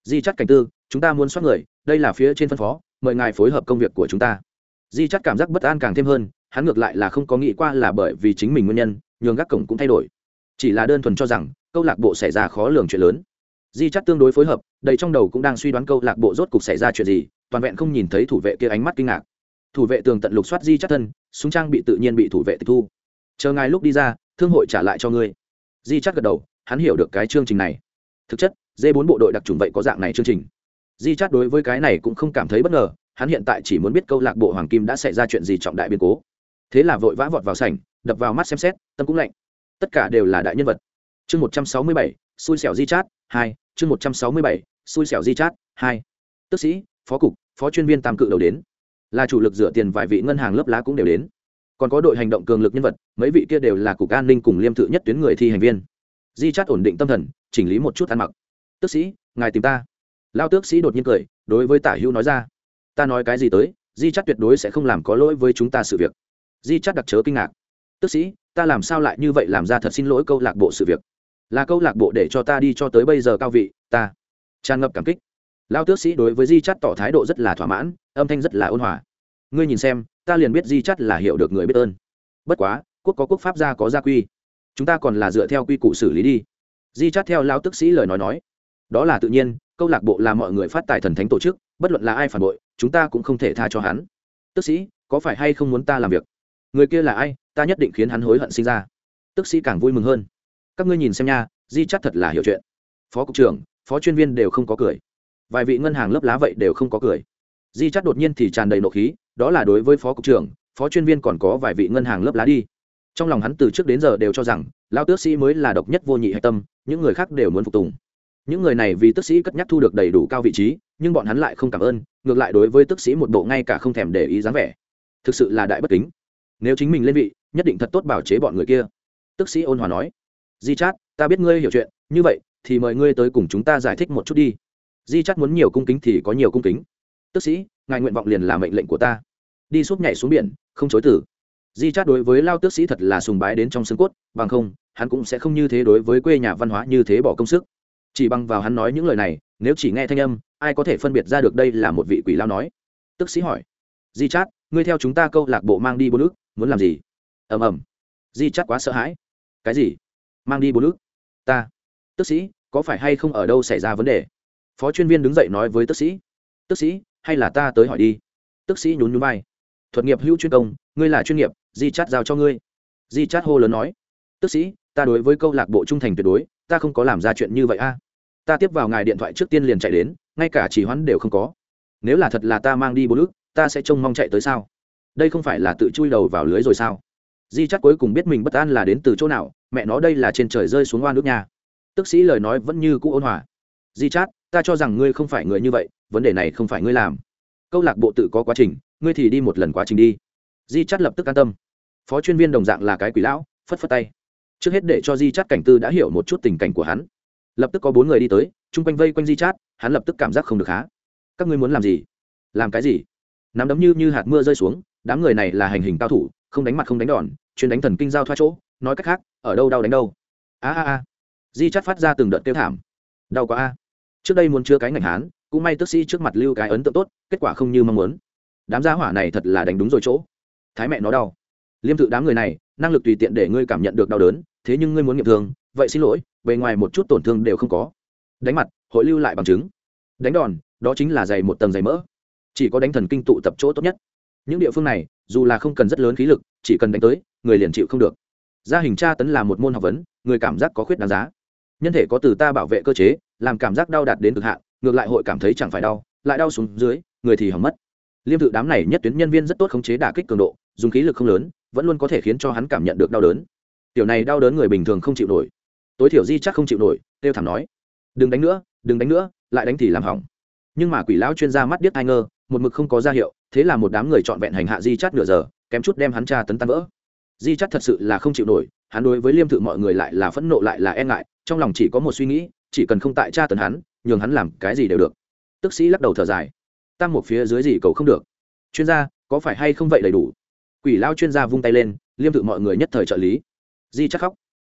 Di chắt cảnh tư, chúng ta muốn soát người, đây là phía trên phân phó, mời ngài phối hợp công việc của chúng ta. Di chắt cảm giác bất an càng thêm hơn, hắn ngược lại là không có nghĩ qua là bởi vì chính mình nguyên nhân, nhường gác cổng cũng thay đổi. Chỉ là đơn thuần cho rằng, câu lạc bộ xảy ra khó lường chuyện lớn di chắc tương đối phối hợp, đầy trong đầu cũng đang suy đoán câu lạc bộ rốt cục xảy ra chuyện gì, toàn vẹn không nhìn thấy thủ vệ kia ánh mắt kinh ngạc. Thủ vệ tường tận lục soát di chắc thân, súng trang bị tự nhiên bị thủ vệ tịch thu. Chờ ngài lúc đi ra, thương hội trả lại cho ngươi. Di chắc gật đầu, hắn hiểu được cái chương trình này. Thực chất d bốn bộ đội đặc trùng vậy có dạng này chương trình. Di chắc đối với cái này cũng không cảm thấy bất ngờ, hắn hiện tại chỉ muốn biết câu lạc bộ hoàng kim đã xảy ra chuyện gì trọng đại biến cố. Thế là vội vã vọt vào sảnh, đập vào mắt xem xét, tâm cũng lạnh. Tất cả đều là đại nhân vật. Chương một trăm sáu mươi bảy, xui xẻo di chát hai chương một trăm sáu mươi bảy, xui xẻo di chát hai. Tức sĩ, phó cục, phó chuyên viên tam cự đầu đến. Là chủ lực dựa tiền vài vị ngân hàng lớp lá cũng đều đến. Còn có đội hành động cường lực nhân vật, mấy vị kia đều là cục an ninh cùng liêm thự nhất tuyến người thi hành viên. Di chát ổn định tâm thần, chỉnh lý một chút ăn mặc. Tức sĩ, ngài tìm ta. Lao tước sĩ đột nhiên cười, đối với tả hữu nói ra. Ta nói cái gì tới di chát tuyệt đối sẽ không làm có lỗi với chúng ta sự việc. Di chát đặc chớ kinh ngạc. Tức sĩ, ta làm sao lại như vậy làm ra thật xin lỗi câu lạc bộ sự việc? Là câu lạc bộ để cho ta đi cho tới bây giờ cao vị, ta tràn ngập cảm kích. Lao tước sĩ đối với di chắt tỏ thái độ rất là thỏa mãn, âm thanh rất là ôn hòa. Ngươi nhìn xem, ta liền biết di chắt là hiểu được người biết ơn. Bất quá, quốc có quốc pháp gia có gia quy. Chúng ta còn là dựa theo quy củ xử lý đi. Di chắt theo lao tước sĩ lời nói nói. Đó là tự nhiên, câu lạc bộ là mọi người phát tài thần thánh tổ chức, bất luận là ai phản bội, chúng ta cũng không thể tha cho hắn. Tức sĩ, có phải hay không muốn ta làm việc? Người kia là ai? Ta nhất định khiến hắn hối hận sinh ra. Tức sĩ càng vui mừng hơn các ngươi nhìn xem nha, di chắc thật là hiểu chuyện. Phó cục trưởng, phó chuyên viên đều không có cười. Vài vị ngân hàng lớp lá vậy đều không có cười. Di chắc đột nhiên thì tràn đầy nộ khí, đó là đối với phó cục trưởng, phó chuyên viên còn có vài vị ngân hàng lớp lá đi. Trong lòng hắn từ trước đến giờ đều cho rằng, lao tước sĩ mới là độc nhất vô nhị hạch tâm, những người khác đều muốn phục tùng. Những người này vì tước sĩ cất nhắc thu được đầy đủ cao vị trí, nhưng bọn hắn lại không cảm ơn, ngược lại đối với tước sĩ một bộ ngay cả không thèm để ý dáng vẻ. Thực sự là đại bất kính. Nếu chính mình lên vị, nhất định thật tốt bảo chế bọn người kia. Tức sĩ ôn hòa nói di chát, ta biết ngươi hiểu chuyện, như vậy thì mời ngươi tới cùng chúng ta giải thích một chút đi. Di chát muốn nhiều cung kính thì có nhiều cung kính. Tức sĩ, ngài nguyện vọng liền là mệnh lệnh của ta. Đi suốt nhảy xuống biển, không chối tử di chát đối với lao tước sĩ thật là sùng bái đến trong xương cốt, bằng không, hắn cũng sẽ không như thế đối với quê nhà văn hóa như thế bỏ công sức. Chỉ bằng vào hắn nói những lời này, nếu chỉ nghe thanh âm, ai có thể phân biệt ra được đây là một vị quỷ lao nói? Tức sĩ hỏi. Di chát, ngươi theo chúng ta câu lạc bộ mang đi bốn ước muốn làm gì? Ầm ầm. Di chát quá sợ hãi. Cái gì? Mang đi bốn ước ta, tức sĩ, có phải hay không ở đâu xảy ra vấn đề? Phó chuyên viên đứng dậy nói với tức sĩ. Tức sĩ, hay là ta tới hỏi đi? Tức sĩ nhún nhún vai. Thuật nghiệp hữu chuyên công, ngươi là chuyên nghiệp, di chát giao cho ngươi. Di chát hô lớn nói. Tức sĩ, ta đối với câu lạc bộ trung thành tuyệt đối, ta không có làm ra chuyện như vậy a. Ta tiếp vào ngài điện thoại trước tiên liền chạy đến, ngay cả chỉ hoãn đều không có. Nếu là thật là ta mang đi bốn ước ta sẽ trông mong chạy tới sao? Đây không phải là tự chui đầu vào lưới rồi sao? Di chắc cuối cùng biết mình bất an là đến từ chỗ nào mẹ nó đây là trên trời rơi xuống oan nước nha. Tức sĩ lời nói vẫn như cũ ôn hòa. Di chát, ta cho rằng ngươi không phải người như vậy, vấn đề này không phải ngươi làm. Câu lạc bộ tự có quá trình, ngươi thì đi một lần quá trình đi. Di chát lập tức an tâm. Phó chuyên viên đồng dạng là cái quỷ lão, phất phất tay. Trước hết để cho di chát cảnh tư đã hiểu một chút tình cảnh của hắn. Lập tức có bốn người đi tới, chung quanh vây quanh di chát, hắn lập tức cảm giác không được há. Các ngươi muốn làm gì? Làm cái gì? Nắm đấm như như hạt mưa rơi xuống, đám người này là hành hình cao thủ, không đánh mặt không đánh đòn, chuyên đánh thần kinh giao thoa chỗ, nói cách khác ở đâu đau đánh đâu? A a a. Di chắt phát ra từng đợt tiêu thảm. Đau quá a. Trước đây muốn chứa cái ngành hán, cũng may tức sĩ trước mặt lưu cái ấn tượng tốt, kết quả không như mong muốn. Đám gia hỏa này thật là đánh đúng rồi chỗ. Thái mẹ nó đau. Liêm tự đám người này, năng lực tùy tiện để ngươi cảm nhận được đau đớn, thế nhưng ngươi muốn nghiệm thương, vậy xin lỗi, bề ngoài một chút tổn thương đều không có. Đánh mặt, hội lưu lại bằng chứng. Đánh đòn, đó chính là dày một tầng dày mỡ. Chỉ có đánh thần kinh tụ tập chỗ tốt nhất. Những địa phương này, dù là không cần rất lớn khí lực, chỉ cần đánh tới, người liền chịu không được gia hình tra tấn là một môn học vấn, người cảm giác có khuyết đáng giá. Nhân thể có từ ta bảo vệ cơ chế, làm cảm giác đau đạt đến cực hạn, ngược lại hội cảm thấy chẳng phải đau, lại đau xuống dưới, người thì hỏng mất. Liêm tự đám này nhất tuyến nhân viên rất tốt khống chế đả kích cường độ, dùng khí lực không lớn, vẫn luôn có thể khiến cho hắn cảm nhận được đau đớn. Tiểu này đau đớn người bình thường không chịu nổi. Tối thiểu di chắc không chịu nổi tiêu thảm nói. Đừng đánh nữa, đừng đánh nữa, lại đánh thì làm hỏng. Nhưng mà quỷ lão chuyên gia mắt biết ai ngơ, một mực không có ra hiệu, thế là một đám người trọn vẹn hành hạ di chắt nửa giờ, kém chút đem hắn tra tấn tan vỡ di chắc thật sự là không chịu nổi, hắn đối với liêm thự mọi người lại là phẫn nộ lại là e ngại, trong lòng chỉ có một suy nghĩ, chỉ cần không tại tra tấn hắn, nhường hắn làm cái gì đều được. Tức sĩ lắc đầu thở dài. Tăng một phía dưới gì cầu không được. Chuyên gia, có phải hay không vậy đầy đủ? Quỷ lao chuyên gia vung tay lên, liêm thự mọi người nhất thời trợ lý. Di chắc khóc.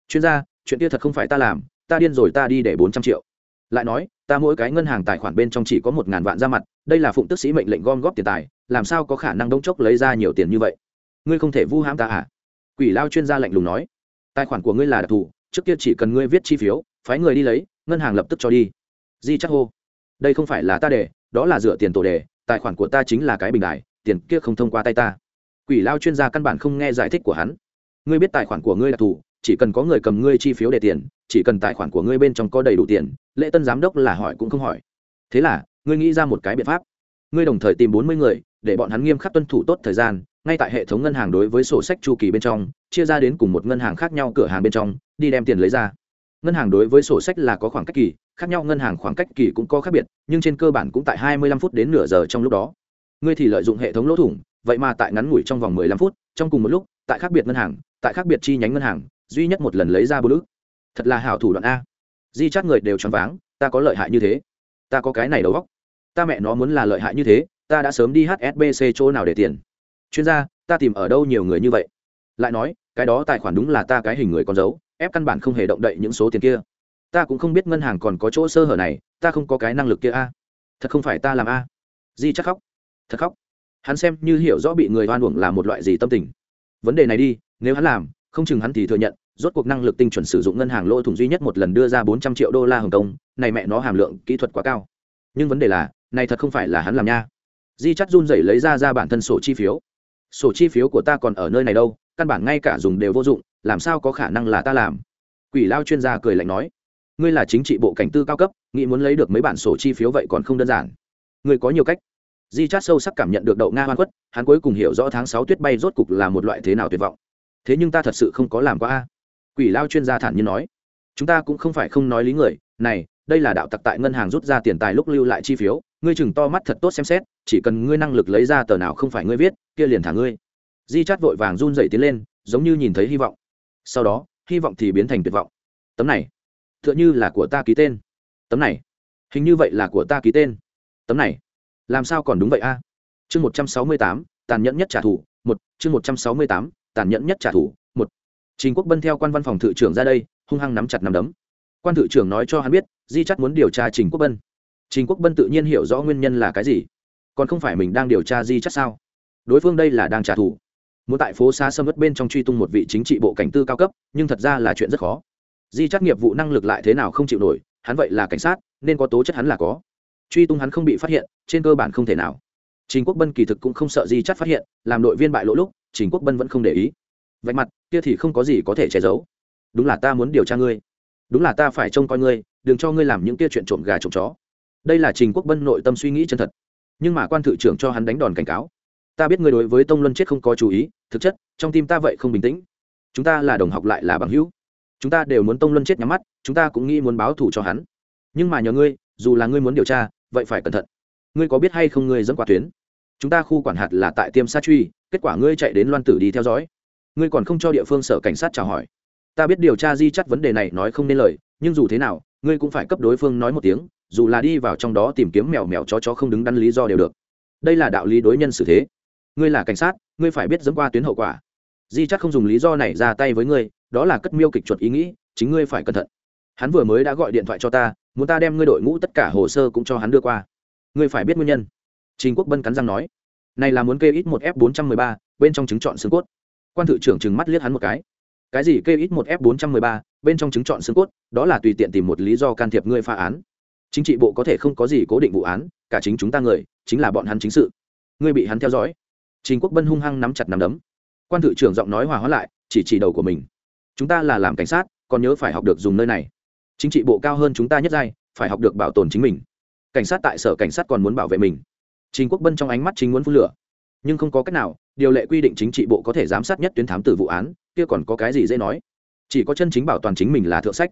Chuyên gia, chuyện kia thật không phải ta làm, ta điên rồi ta đi để bốn trăm triệu. Lại nói, ta mỗi cái ngân hàng tài khoản bên trong chỉ có một ngàn vạn ra mặt, đây là phụng tức sĩ mệnh lệnh gom góp tiền tài, làm sao có khả năng đông chốc lấy ra nhiều tiền như vậy? Ngươi không thể vu hãm ta à? Quỷ lao chuyên gia lạnh lùng nói tài khoản của ngươi là đặc thù trước kia chỉ cần ngươi viết chi phiếu phái người đi lấy ngân hàng lập tức cho đi. Di chắc hô đây không phải là ta để đó là dựa tiền tổ đề tài khoản của ta chính là cái bình đại tiền kia không thông qua tay ta. Quỷ lao chuyên gia căn bản không nghe giải thích của hắn ngươi biết tài khoản của ngươi đặc thù, chỉ cần có người cầm ngươi chi phiếu để tiền chỉ cần tài khoản của ngươi bên trong có đầy đủ tiền lễ tân giám đốc là hỏi cũng không hỏi. Thế là ngươi nghĩ ra một cái biện pháp. Ngươi đồng thời tìm bốn mươi người để bọn hắn nghiêm khắc tuân thủ tốt thời gian ngay tại hệ thống ngân hàng đối với sổ sách chu kỳ bên trong, chia ra đến cùng một ngân hàng khác nhau cửa hàng bên trong, đi đem tiền lấy ra. Ngân hàng đối với sổ sách là có khoảng cách kỳ, khác nhau ngân hàng khoảng cách kỳ cũng có khác biệt, nhưng trên cơ bản cũng tại hai mươi lăm phút đến nửa giờ trong lúc đó. Ngươi thì lợi dụng hệ thống lỗ thủng, vậy mà tại ngắn ngủi trong vòng mười lăm phút, trong cùng một lúc, tại khác biệt ngân hàng, tại khác biệt chi nhánh ngân hàng, duy nhất một lần lấy ra bốn ước thật là hảo thủ đoạn a. Di chát người đều choáng váng, ta có lợi hại như thế. Ta có cái này đầu góc ta mẹ nó muốn là lợi hại như thế, ta đã sớm đi hsbc chỗ nào để tiền chuyên gia, ta tìm ở đâu nhiều người như vậy? Lại nói, cái đó tài khoản đúng là ta cái hình người con dấu, ép căn bản không hề động đậy những số tiền kia. Ta cũng không biết ngân hàng còn có chỗ sơ hở này, ta không có cái năng lực kia a. Thật không phải ta làm a. Di chắc khóc. Thật khóc. Hắn xem như hiểu rõ bị người oan uổng là một loại gì tâm tình. Vấn đề này đi, nếu hắn làm, không chừng hắn thì thừa nhận, rốt cuộc năng lực tinh chuẩn sử dụng ngân hàng lỗ thủng duy nhất một lần đưa ra bốn trăm triệu đô la hồng kông, này mẹ nó hàm lượng kỹ thuật quá cao. Nhưng vấn đề là, này thật không phải là hắn làm nha. Di chắc run rẩy lấy ra ra bản thân sổ chi phiếu sổ chi phiếu của ta còn ở nơi này đâu, căn bản ngay cả dùng đều vô dụng, làm sao có khả năng là ta làm? Quỷ lao chuyên gia cười lạnh nói. Ngươi là chính trị bộ cảnh tư cao cấp, nghĩ muốn lấy được mấy bản sổ chi phiếu vậy còn không đơn giản. Ngươi có nhiều cách. Di chát sâu sắc cảm nhận được đậu nga hoan khuất, hắn cuối cùng hiểu rõ tháng sáu tuyết bay rốt cục là một loại thế nào tuyệt vọng. Thế nhưng ta thật sự không có làm qua a. Quỷ lao chuyên gia thản nhiên nói. Chúng ta cũng không phải không nói lý người, này, đây là đạo tặc tại ngân hàng rút ra tiền tài lúc lưu lại chi phiếu, ngươi chừng to mắt thật tốt xem xét, chỉ cần ngươi năng lực lấy ra tờ nào không phải ngươi viết kia liền thả ngươi. Di chát vội vàng run dậy tiến lên, giống như nhìn thấy hy vọng. Sau đó, hy vọng thì biến thành tuyệt vọng. Tấm này t h ư ợ n h ư là của ta ký tên. Tấm này, hình như vậy là của ta ký tên. Tấm này, làm sao còn đúng vậy a? Chương một trăm sáu mươi tám, tàn nhẫn nhất trả thù, một, chương một trăm sáu mươi tám, tàn nhẫn nhất trả thù, một. Trình quốc bân theo quan văn phòng thự trưởng ra đây, hung hăng nắm chặt nắm đấm. Quan thự trưởng nói cho hắn biết, di chắc muốn điều tra trình quốc bân. Trình quốc bân tự nhiên hiểu rõ nguyên nhân là cái gì. Còn không phải mình đang điều tra di chắc sao? Đối phương đây là đang trả thù. Muốn tại phố xa sâm ớt bên trong truy tung một vị chính trị bộ cảnh tư cao cấp, nhưng thật ra là chuyện rất khó. Di chắc nghiệp vụ năng lực lại thế nào không chịu nổi, hắn vậy là cảnh sát, nên có tố chất hắn là có. Truy tung hắn không bị phát hiện, trên cơ bản không thể nào. Trình quốc bân kỳ thực cũng không sợ di chắc phát hiện, làm đội viên bại lỗ lúc, trình quốc bân vẫn không để ý. Vạch mặt, kia thì không có gì có thể che giấu. Đúng là ta muốn điều tra ngươi. Đúng là ta phải trông coi ngươi, đừng cho ngươi làm những kia chuyện trộm gà trộm chó. Đây là trình quốc bân nội tâm suy nghĩ chân thật. Nhưng mà quan thự trưởng cho hắn đánh đòn cảnh cáo ta biết ngươi đối với tông luân chết không có chú ý, thực chất, trong tim ta vậy không bình tĩnh. Chúng ta là đồng học lại là bằng hữu. Chúng ta đều muốn tông luân chết nhắm mắt, chúng ta cũng nghĩ muốn báo thù cho hắn. Nhưng mà nhờ ngươi, dù là ngươi muốn điều tra, vậy phải cẩn thận. Ngươi có biết hay không ngươi dẫn qua tuyến? Chúng ta khu quản hạt là tại tiêm sát truy, kết quả ngươi chạy đến loan tử đi theo dõi. Ngươi còn không cho địa phương sở cảnh sát chào hỏi. Ta biết điều tra di chắt vấn đề này nói không nên lời, nhưng dù thế nào, ngươi cũng phải cấp đối phương nói một tiếng, dù là đi vào trong đó tìm kiếm mèo mèo chó chó không đứng đắn lý do đều được. Đây là đạo lý đối nhân xử thế ngươi là cảnh sát, ngươi phải biết dẫm qua tuyến hậu quả. Di chắc không dùng lý do này ra tay với ngươi, đó là cất miêu kịch chuột ý nghĩ, chính ngươi phải cẩn thận. Hắn vừa mới đã gọi điện thoại cho ta, muốn ta đem ngươi đội ngũ tất cả hồ sơ cũng cho hắn đưa qua. Ngươi phải biết nguyên nhân. Trình quốc bân cắn răng nói. Này là muốn kê ít một f bốn trăm mười ba, bên trong chứng chọn xương cốt. Quan thự trưởng trừng mắt liếc hắn một cái. Cái gì kê ít một f bốn trăm mười ba, bên trong chứng chọn xương cốt, đó là tùy tiện tìm một lý do can thiệp ngươi phá án. Chính trị bộ có thể không có gì cố định vụ án, cả chính chúng ta người, chính là bọn hắn chính sự. Ngươi bị hắn theo dõi trình quốc bân hung hăng nắm chặt nắm đấm. Quan thự trưởng giọng nói hòa hóa lại, chỉ chỉ đầu của mình. Chúng ta là làm cảnh sát, còn nhớ phải học được dùng nơi này. Chính trị bộ cao hơn chúng ta nhất giai, phải học được bảo tồn chính mình. Cảnh sát tại sở cảnh sát còn muốn bảo vệ mình. Trình quốc bân trong ánh mắt chính muốn phun lửa. Nhưng không có cách nào, điều lệ quy định chính trị bộ có thể giám sát nhất tuyến thám tử vụ án, kia còn có cái gì dễ nói. Chỉ có chân chính bảo toàn chính mình là thượng sách.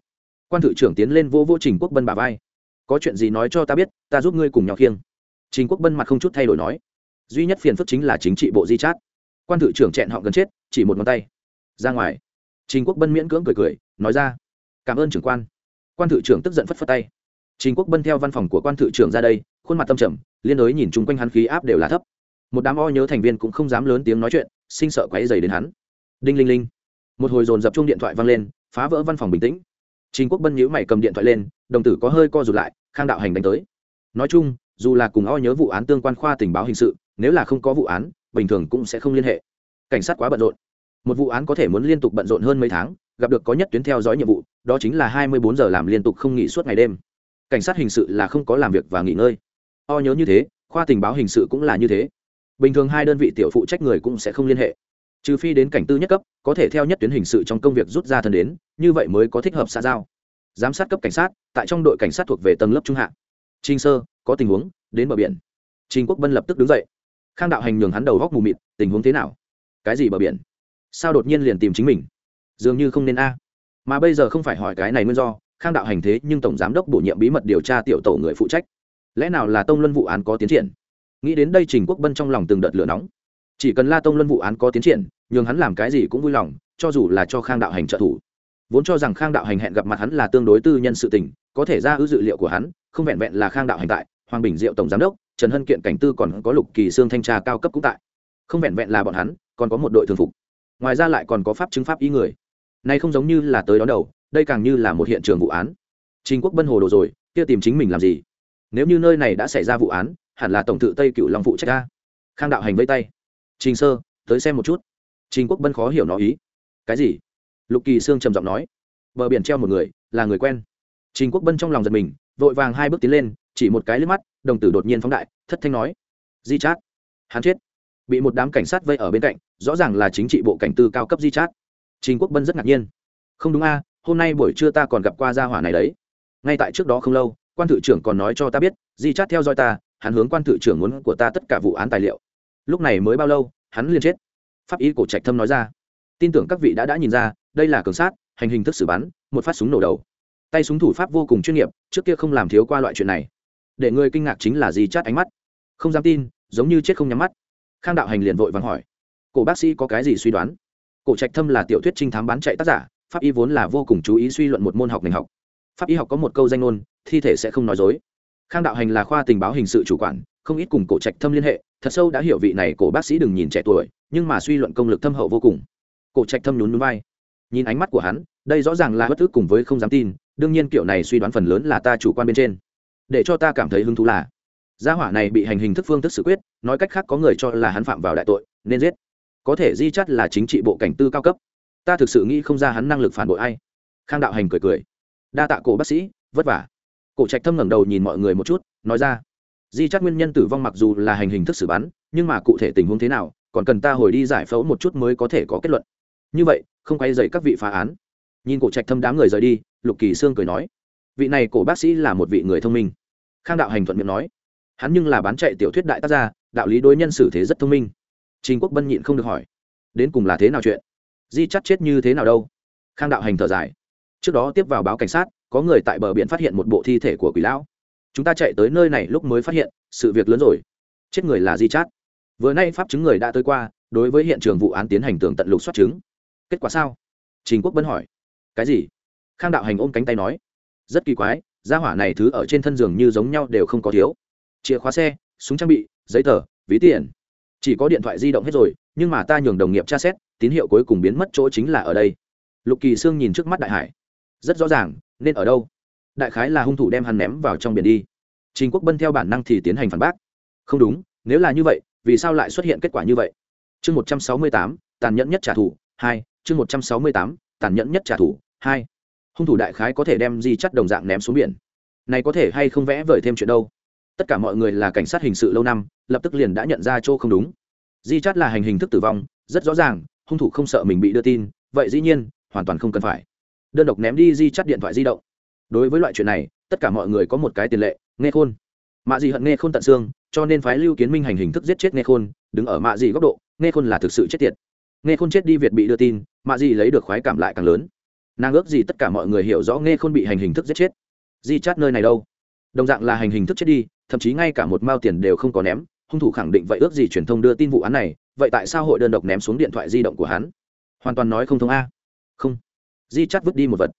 Quan thự trưởng tiến lên vô vô trình quốc bân bà vai. Có chuyện gì nói cho ta biết, ta giúp ngươi cùng nhau khiêng. Trình quốc bân mặt không chút thay đổi nói duy nhất phiền phức chính là chính trị bộ di chát. Quan thự trưởng chẹn họ gần chết, chỉ một ngón tay. Ra ngoài. Trình quốc bân miễn cưỡng cười cười, nói ra. Cảm ơn trưởng quan. Quan thự trưởng tức giận phất phất tay. Trình quốc bân theo văn phòng của quan thự trưởng ra đây, khuôn mặt tâm trầm, liên đối nhìn chung quanh hắn khí áp đều là thấp. Một đám o nhớ thành viên cũng không dám lớn tiếng nói chuyện, sinh sợ quáy dày đến hắn. Đinh linh linh. Một hồi dồn dập chung điện thoại vang lên, phá vỡ văn phòng bình tĩnh. Trình quốc bân nhíu mày cầm điện thoại lên, đồng tử có hơi co rụt lại, khang đạo hành đánh tới. Nói chung, dù là cùng o nhớ vụ án tương quan khoa tình báo hình sự nếu là không có vụ án, bình thường cũng sẽ không liên hệ. Cảnh sát quá bận rộn. Một vụ án có thể muốn liên tục bận rộn hơn mấy tháng, gặp được có nhất tuyến theo dõi nhiệm vụ, đó chính là hai mươi bốn giờ làm liên tục không nghỉ suốt ngày đêm. Cảnh sát hình sự là không có làm việc và nghỉ ngơi. O nhớ như thế, khoa tình báo hình sự cũng là như thế. Bình thường hai đơn vị tiểu phụ trách người cũng sẽ không liên hệ. Trừ phi đến cảnh tư nhất cấp, có thể theo nhất tuyến hình sự trong công việc rút ra thân đến, như vậy mới có thích hợp xã giao. Giám sát cấp cảnh sát, tại trong đội cảnh sát thuộc về tầng lớp trung hạ. Trinh sơ, có tình huống, đến bờ biển. Trình quốc bân lập tức đứng dậy khang đạo hành nhường hắn đầu góc mù mịt, tình huống thế nào? Cái gì bờ biển? Sao đột nhiên liền tìm chính mình? Dường như không nên a. Mà bây giờ không phải hỏi cái này nguyên do, khang đạo hành thế nhưng tổng giám đốc bổ nhiệm bí mật điều tra tiểu tổ người phụ trách. Lẽ nào là tông luân vụ án có tiến triển? Nghĩ đến đây trình quốc bân trong lòng từng đợt lửa nóng. Chỉ cần la tông luân vụ án có tiến triển, nhường hắn làm cái gì cũng vui lòng, cho dù là cho khang đạo hành trợ thủ. Vốn cho rằng khang đạo hành hẹn gặp mặt hắn là tương đối tư nhân sự tình, có thể ra ư dự liệu của hắn, không vẹn vẹn là khang đạo hành tại hoàng bình diệu tổng giám đốc trần hân kiện cảnh tư còn có lục kỳ sương thanh tra cao cấp cũng tại. Không vẹn vẹn là bọn hắn còn có một đội thường phục. Ngoài ra lại còn có pháp chứng pháp ý người. Nay không giống như là tới đón đầu đây càng như là một hiện trường vụ án. Trình quốc bân hồ đồ rồi kia tìm chính mình làm gì? Nếu như nơi này đã xảy ra vụ án hẳn là tổng tự tây cựu long phụ trách ta, khang đạo hành vây tay. Trình sơ tới xem một chút. Trình quốc bân khó hiểu nó ý. Cái gì? Lục kỳ sương trầm giọng nói. Bờ biển treo một người là người quen. Trình quốc bân trong lòng giật mình vội vàng hai bước tiến lên chỉ một cái lướt mắt, đồng tử đột nhiên phóng đại, thất thanh nói, di chát. Hắn chết. Bị một đám cảnh sát vây ở bên cạnh, rõ ràng là chính trị bộ cảnh tư cao cấp di chát. Trình quốc bân rất ngạc nhiên. Không đúng a, hôm nay buổi trưa ta còn gặp qua gia hỏa này đấy. Ngay tại trước đó không lâu, quan thự trưởng còn nói cho ta biết, di chát theo dõi ta, hắn hướng quan thự trưởng muốn của ta tất cả vụ án tài liệu. Lúc này mới bao lâu, hắn liền chết. Pháp ý cổ trạch thâm nói ra. Tin tưởng các vị đã đã nhìn ra, đây là cường sát, hành hình thức xử bắn, một phát súng nổ đầu. Tay súng thủ pháp vô cùng chuyên nghiệp, trước kia không làm thiếu qua loại chuyện này để người kinh ngạc chính là gì chát ánh mắt. Không dám tin, giống như chết không nhắm mắt. Khang đạo hành liền vội vàng hỏi, cổ bác sĩ có cái gì suy đoán? Cổ trạch thâm là tiểu thuyết trinh thám bán chạy tác giả, pháp y vốn là vô cùng chú ý suy luận một môn học ngành học. Pháp y học có một câu danh ngôn, thi thể sẽ không nói dối. Khang đạo hành là khoa tình báo hình sự chủ quản, không ít cùng cổ trạch thâm liên hệ, thật sâu đã hiểu vị này cổ bác sĩ đừng nhìn trẻ tuổi, nhưng mà suy luận công lực thâm hậu vô cùng. Cổ trạch thâm nhún núi vai. Nhìn ánh mắt của hắn, đây rõ ràng là bất thức cùng với không dám tin, đương nhiên kiểu này suy đoán phần lớn là ta chủ quan bên trên để cho ta cảm thấy hứng thú là, gia hỏa này bị hành hình thức phương thức xử quyết, nói cách khác có người cho là hắn phạm vào đại tội, nên giết. Có thể di chắt là chính trị bộ cảnh tư cao cấp. Ta thực sự nghĩ không ra hắn năng lực phản bội ai. Khang đạo hành cười cười. Đa tạ cổ bác sĩ, vất vả. Cổ trạch thâm ngẩng đầu nhìn mọi người một chút, nói ra. Di chắt nguyên nhân tử vong mặc dù là hành hình thức xử bắn, nhưng mà cụ thể tình huống thế nào, còn cần ta hồi đi giải phẫu một chút mới có thể có kết luận. Như vậy, không quay dậy các vị phá án. Nhìn cổ trạch thâm đám người rời đi, lục kỳ sương cười nói vị này cổ bác sĩ là một vị người thông minh. Khang đạo hành thuận miệng nói. Hắn nhưng là bán chạy tiểu thuyết đại tác gia, đạo lý đối nhân xử thế rất thông minh. Trình quốc bân nhịn không được hỏi. Đến cùng là thế nào chuyện? Di chắt chết như thế nào đâu? Khang đạo hành thở dài. Trước đó tiếp vào báo cảnh sát, có người tại bờ biển phát hiện một bộ thi thể của quỷ lão. Chúng ta chạy tới nơi này lúc mới phát hiện, sự việc lớn rồi. Chết người là di chát. Vừa nay pháp chứng người đã tới qua, đối với hiện trường vụ án tiến hành tường tận lục soát chứng. Kết quả sao? Trình quốc bân hỏi. Cái gì? Khang đạo hành ôm cánh tay nói rất kỳ quái, gia hỏa này thứ ở trên thân giường như giống nhau đều không có thiếu. Chìa khóa xe, súng trang bị, giấy tờ, ví tiền. Chỉ có điện thoại di động hết rồi, nhưng mà ta nhường đồng nghiệp tra xét, tín hiệu cuối cùng biến mất chỗ chính là ở đây. Lục kỳ sương nhìn trước mắt đại hải. Rất rõ ràng, nên ở đâu? Đại khái là hung thủ đem hắn ném vào trong biển đi. Trình quốc bân theo bản năng thì tiến hành phản bác. Không đúng, nếu là như vậy, vì sao lại xuất hiện kết quả như vậy? Chương một trăm sáu mươi tám, tàn nhẫn nhất trả thù, hai, chương một trăm sáu mươi tám, tàn nhẫn nhất trả thù, hai hung thủ đại khái có thể đem di chắt đồng dạng ném xuống biển. Này có thể hay không vẽ vời thêm chuyện đâu? Tất cả mọi người là cảnh sát hình sự lâu năm, lập tức liền đã nhận ra chỗ không đúng. Di chắt là hành hình thức tử vong, rất rõ ràng, hung thủ không sợ mình bị đưa tin, vậy dĩ nhiên, hoàn toàn không cần phải. Đơn độc ném đi di chắt điện thoại di động. Đối với loại chuyện này, tất cả mọi người có một cái tiền lệ, nghe khôn. Mạ gì hận nghe khôn tận xương, cho nên phái lưu kiến minh hành hình thức giết chết nghe khôn, đứng ở mạ gì góc độ, nghe khôn là thực sự chết tiệt. Nghe khôn chết đi việt bị đưa tin, mạ gì lấy được khoái cảm lại càng lớn nàng ước gì tất cả mọi người hiểu rõ nghe khôn bị hành hình thức giết chết. Di chát nơi này đâu? Đồng dạng là hành hình thức chết đi, thậm chí ngay cả một mao tiền đều không có ném, hung thủ khẳng định vậy ước gì truyền thông đưa tin vụ án này, vậy tại sao hội đơn độc ném xuống điện thoại di động của hắn? Hoàn toàn nói không thông a. Không. Di chắt vứt đi một vật.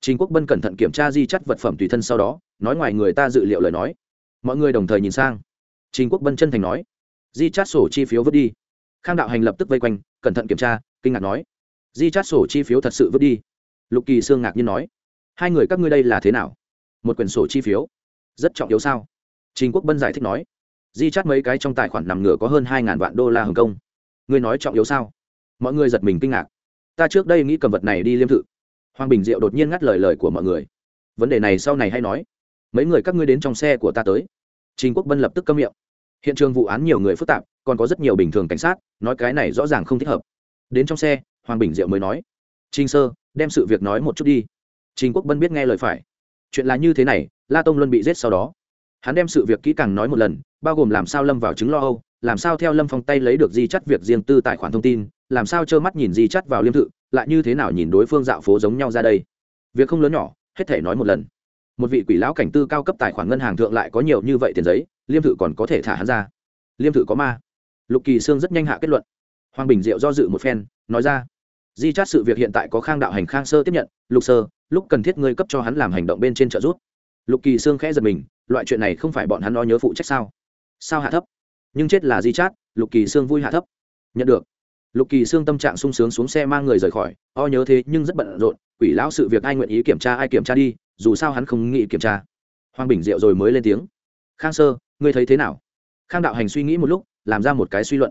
Chính quốc bân cẩn thận kiểm tra di chắt vật phẩm tùy thân sau đó, nói ngoài người ta dự liệu lời nói. Mọi người đồng thời nhìn sang. Chính quốc bân chân thành nói. Di chắt sổ chi phiếu vứt đi. Khang đạo hành lập tức vây quanh, cẩn thận kiểm tra, kinh ngạc nói. Di chắt sổ chi phiếu thật sự vứt đi lục kỳ sương ngạc nhiên nói, hai người các ngươi đây là thế nào? Một quyển sổ chi phiếu, rất trọng yếu sao? Trình quốc bân giải thích nói, di chắt mấy cái trong tài khoản nằm ngửa có hơn hai ngàn vạn đô la hồng kông. Ngươi nói trọng yếu sao? Mọi người giật mình kinh ngạc. Ta trước đây nghĩ cầm vật này đi liêm thự. Hoàng bình diệu đột nhiên ngắt lời lời của mọi người. Vấn đề này sau này hay nói. Mấy người các ngươi đến trong xe của ta tới. Trình quốc bân lập tức câm miệng. Hiện trường vụ án nhiều người phức tạp, còn có rất nhiều bình thường cảnh sát, nói cái này rõ ràng không thích hợp. Đến trong xe, hoàng bình diệu mới nói trình sơ, đem sự việc nói một chút đi. Trình quốc bân biết nghe lời phải. Chuyện là như thế này, la tông luân bị giết sau đó. Hắn đem sự việc kỹ càng nói một lần, bao gồm làm sao lâm vào chứng lo âu, làm sao theo lâm phong tay lấy được di chắt việc riêng tư tài khoản thông tin, làm sao trơ mắt nhìn di chắt vào liêm thự, lại như thế nào nhìn đối phương dạo phố giống nhau ra đây. Việc không lớn nhỏ, hết thể nói một lần. Một vị quỷ lão cảnh tư cao cấp tài khoản ngân hàng thượng lại có nhiều như vậy tiền giấy, liêm thự còn có thể thả hắn ra. Liêm thự có ma. Lục kỳ sương rất nhanh hạ kết luận. Hoàng bình diệu do dự một phen, nói ra di chát sự việc hiện tại có khang đạo hành, khang sơ tiếp nhận. Lục sơ, lúc cần thiết ngươi cấp cho hắn làm hành động bên trên trợ giúp. Lục kỳ sương khẽ giật mình, loại chuyện này không phải bọn hắn lo nhớ phụ trách sao? Sao hạ thấp? Nhưng chết là di chát, lục kỳ sương vui hạ thấp. Nhận được. Lục kỳ sương tâm trạng sung sướng xuống xe mang người rời khỏi, o nhớ thế nhưng rất bận rộn, quỷ lão sự việc ai nguyện ý kiểm tra ai kiểm tra đi, dù sao hắn không nghĩ kiểm tra. Hoàng bình diệu rồi mới lên tiếng. Khang sơ, ngươi thấy thế nào? Khang đạo hành suy nghĩ một lúc, làm ra một cái suy luận.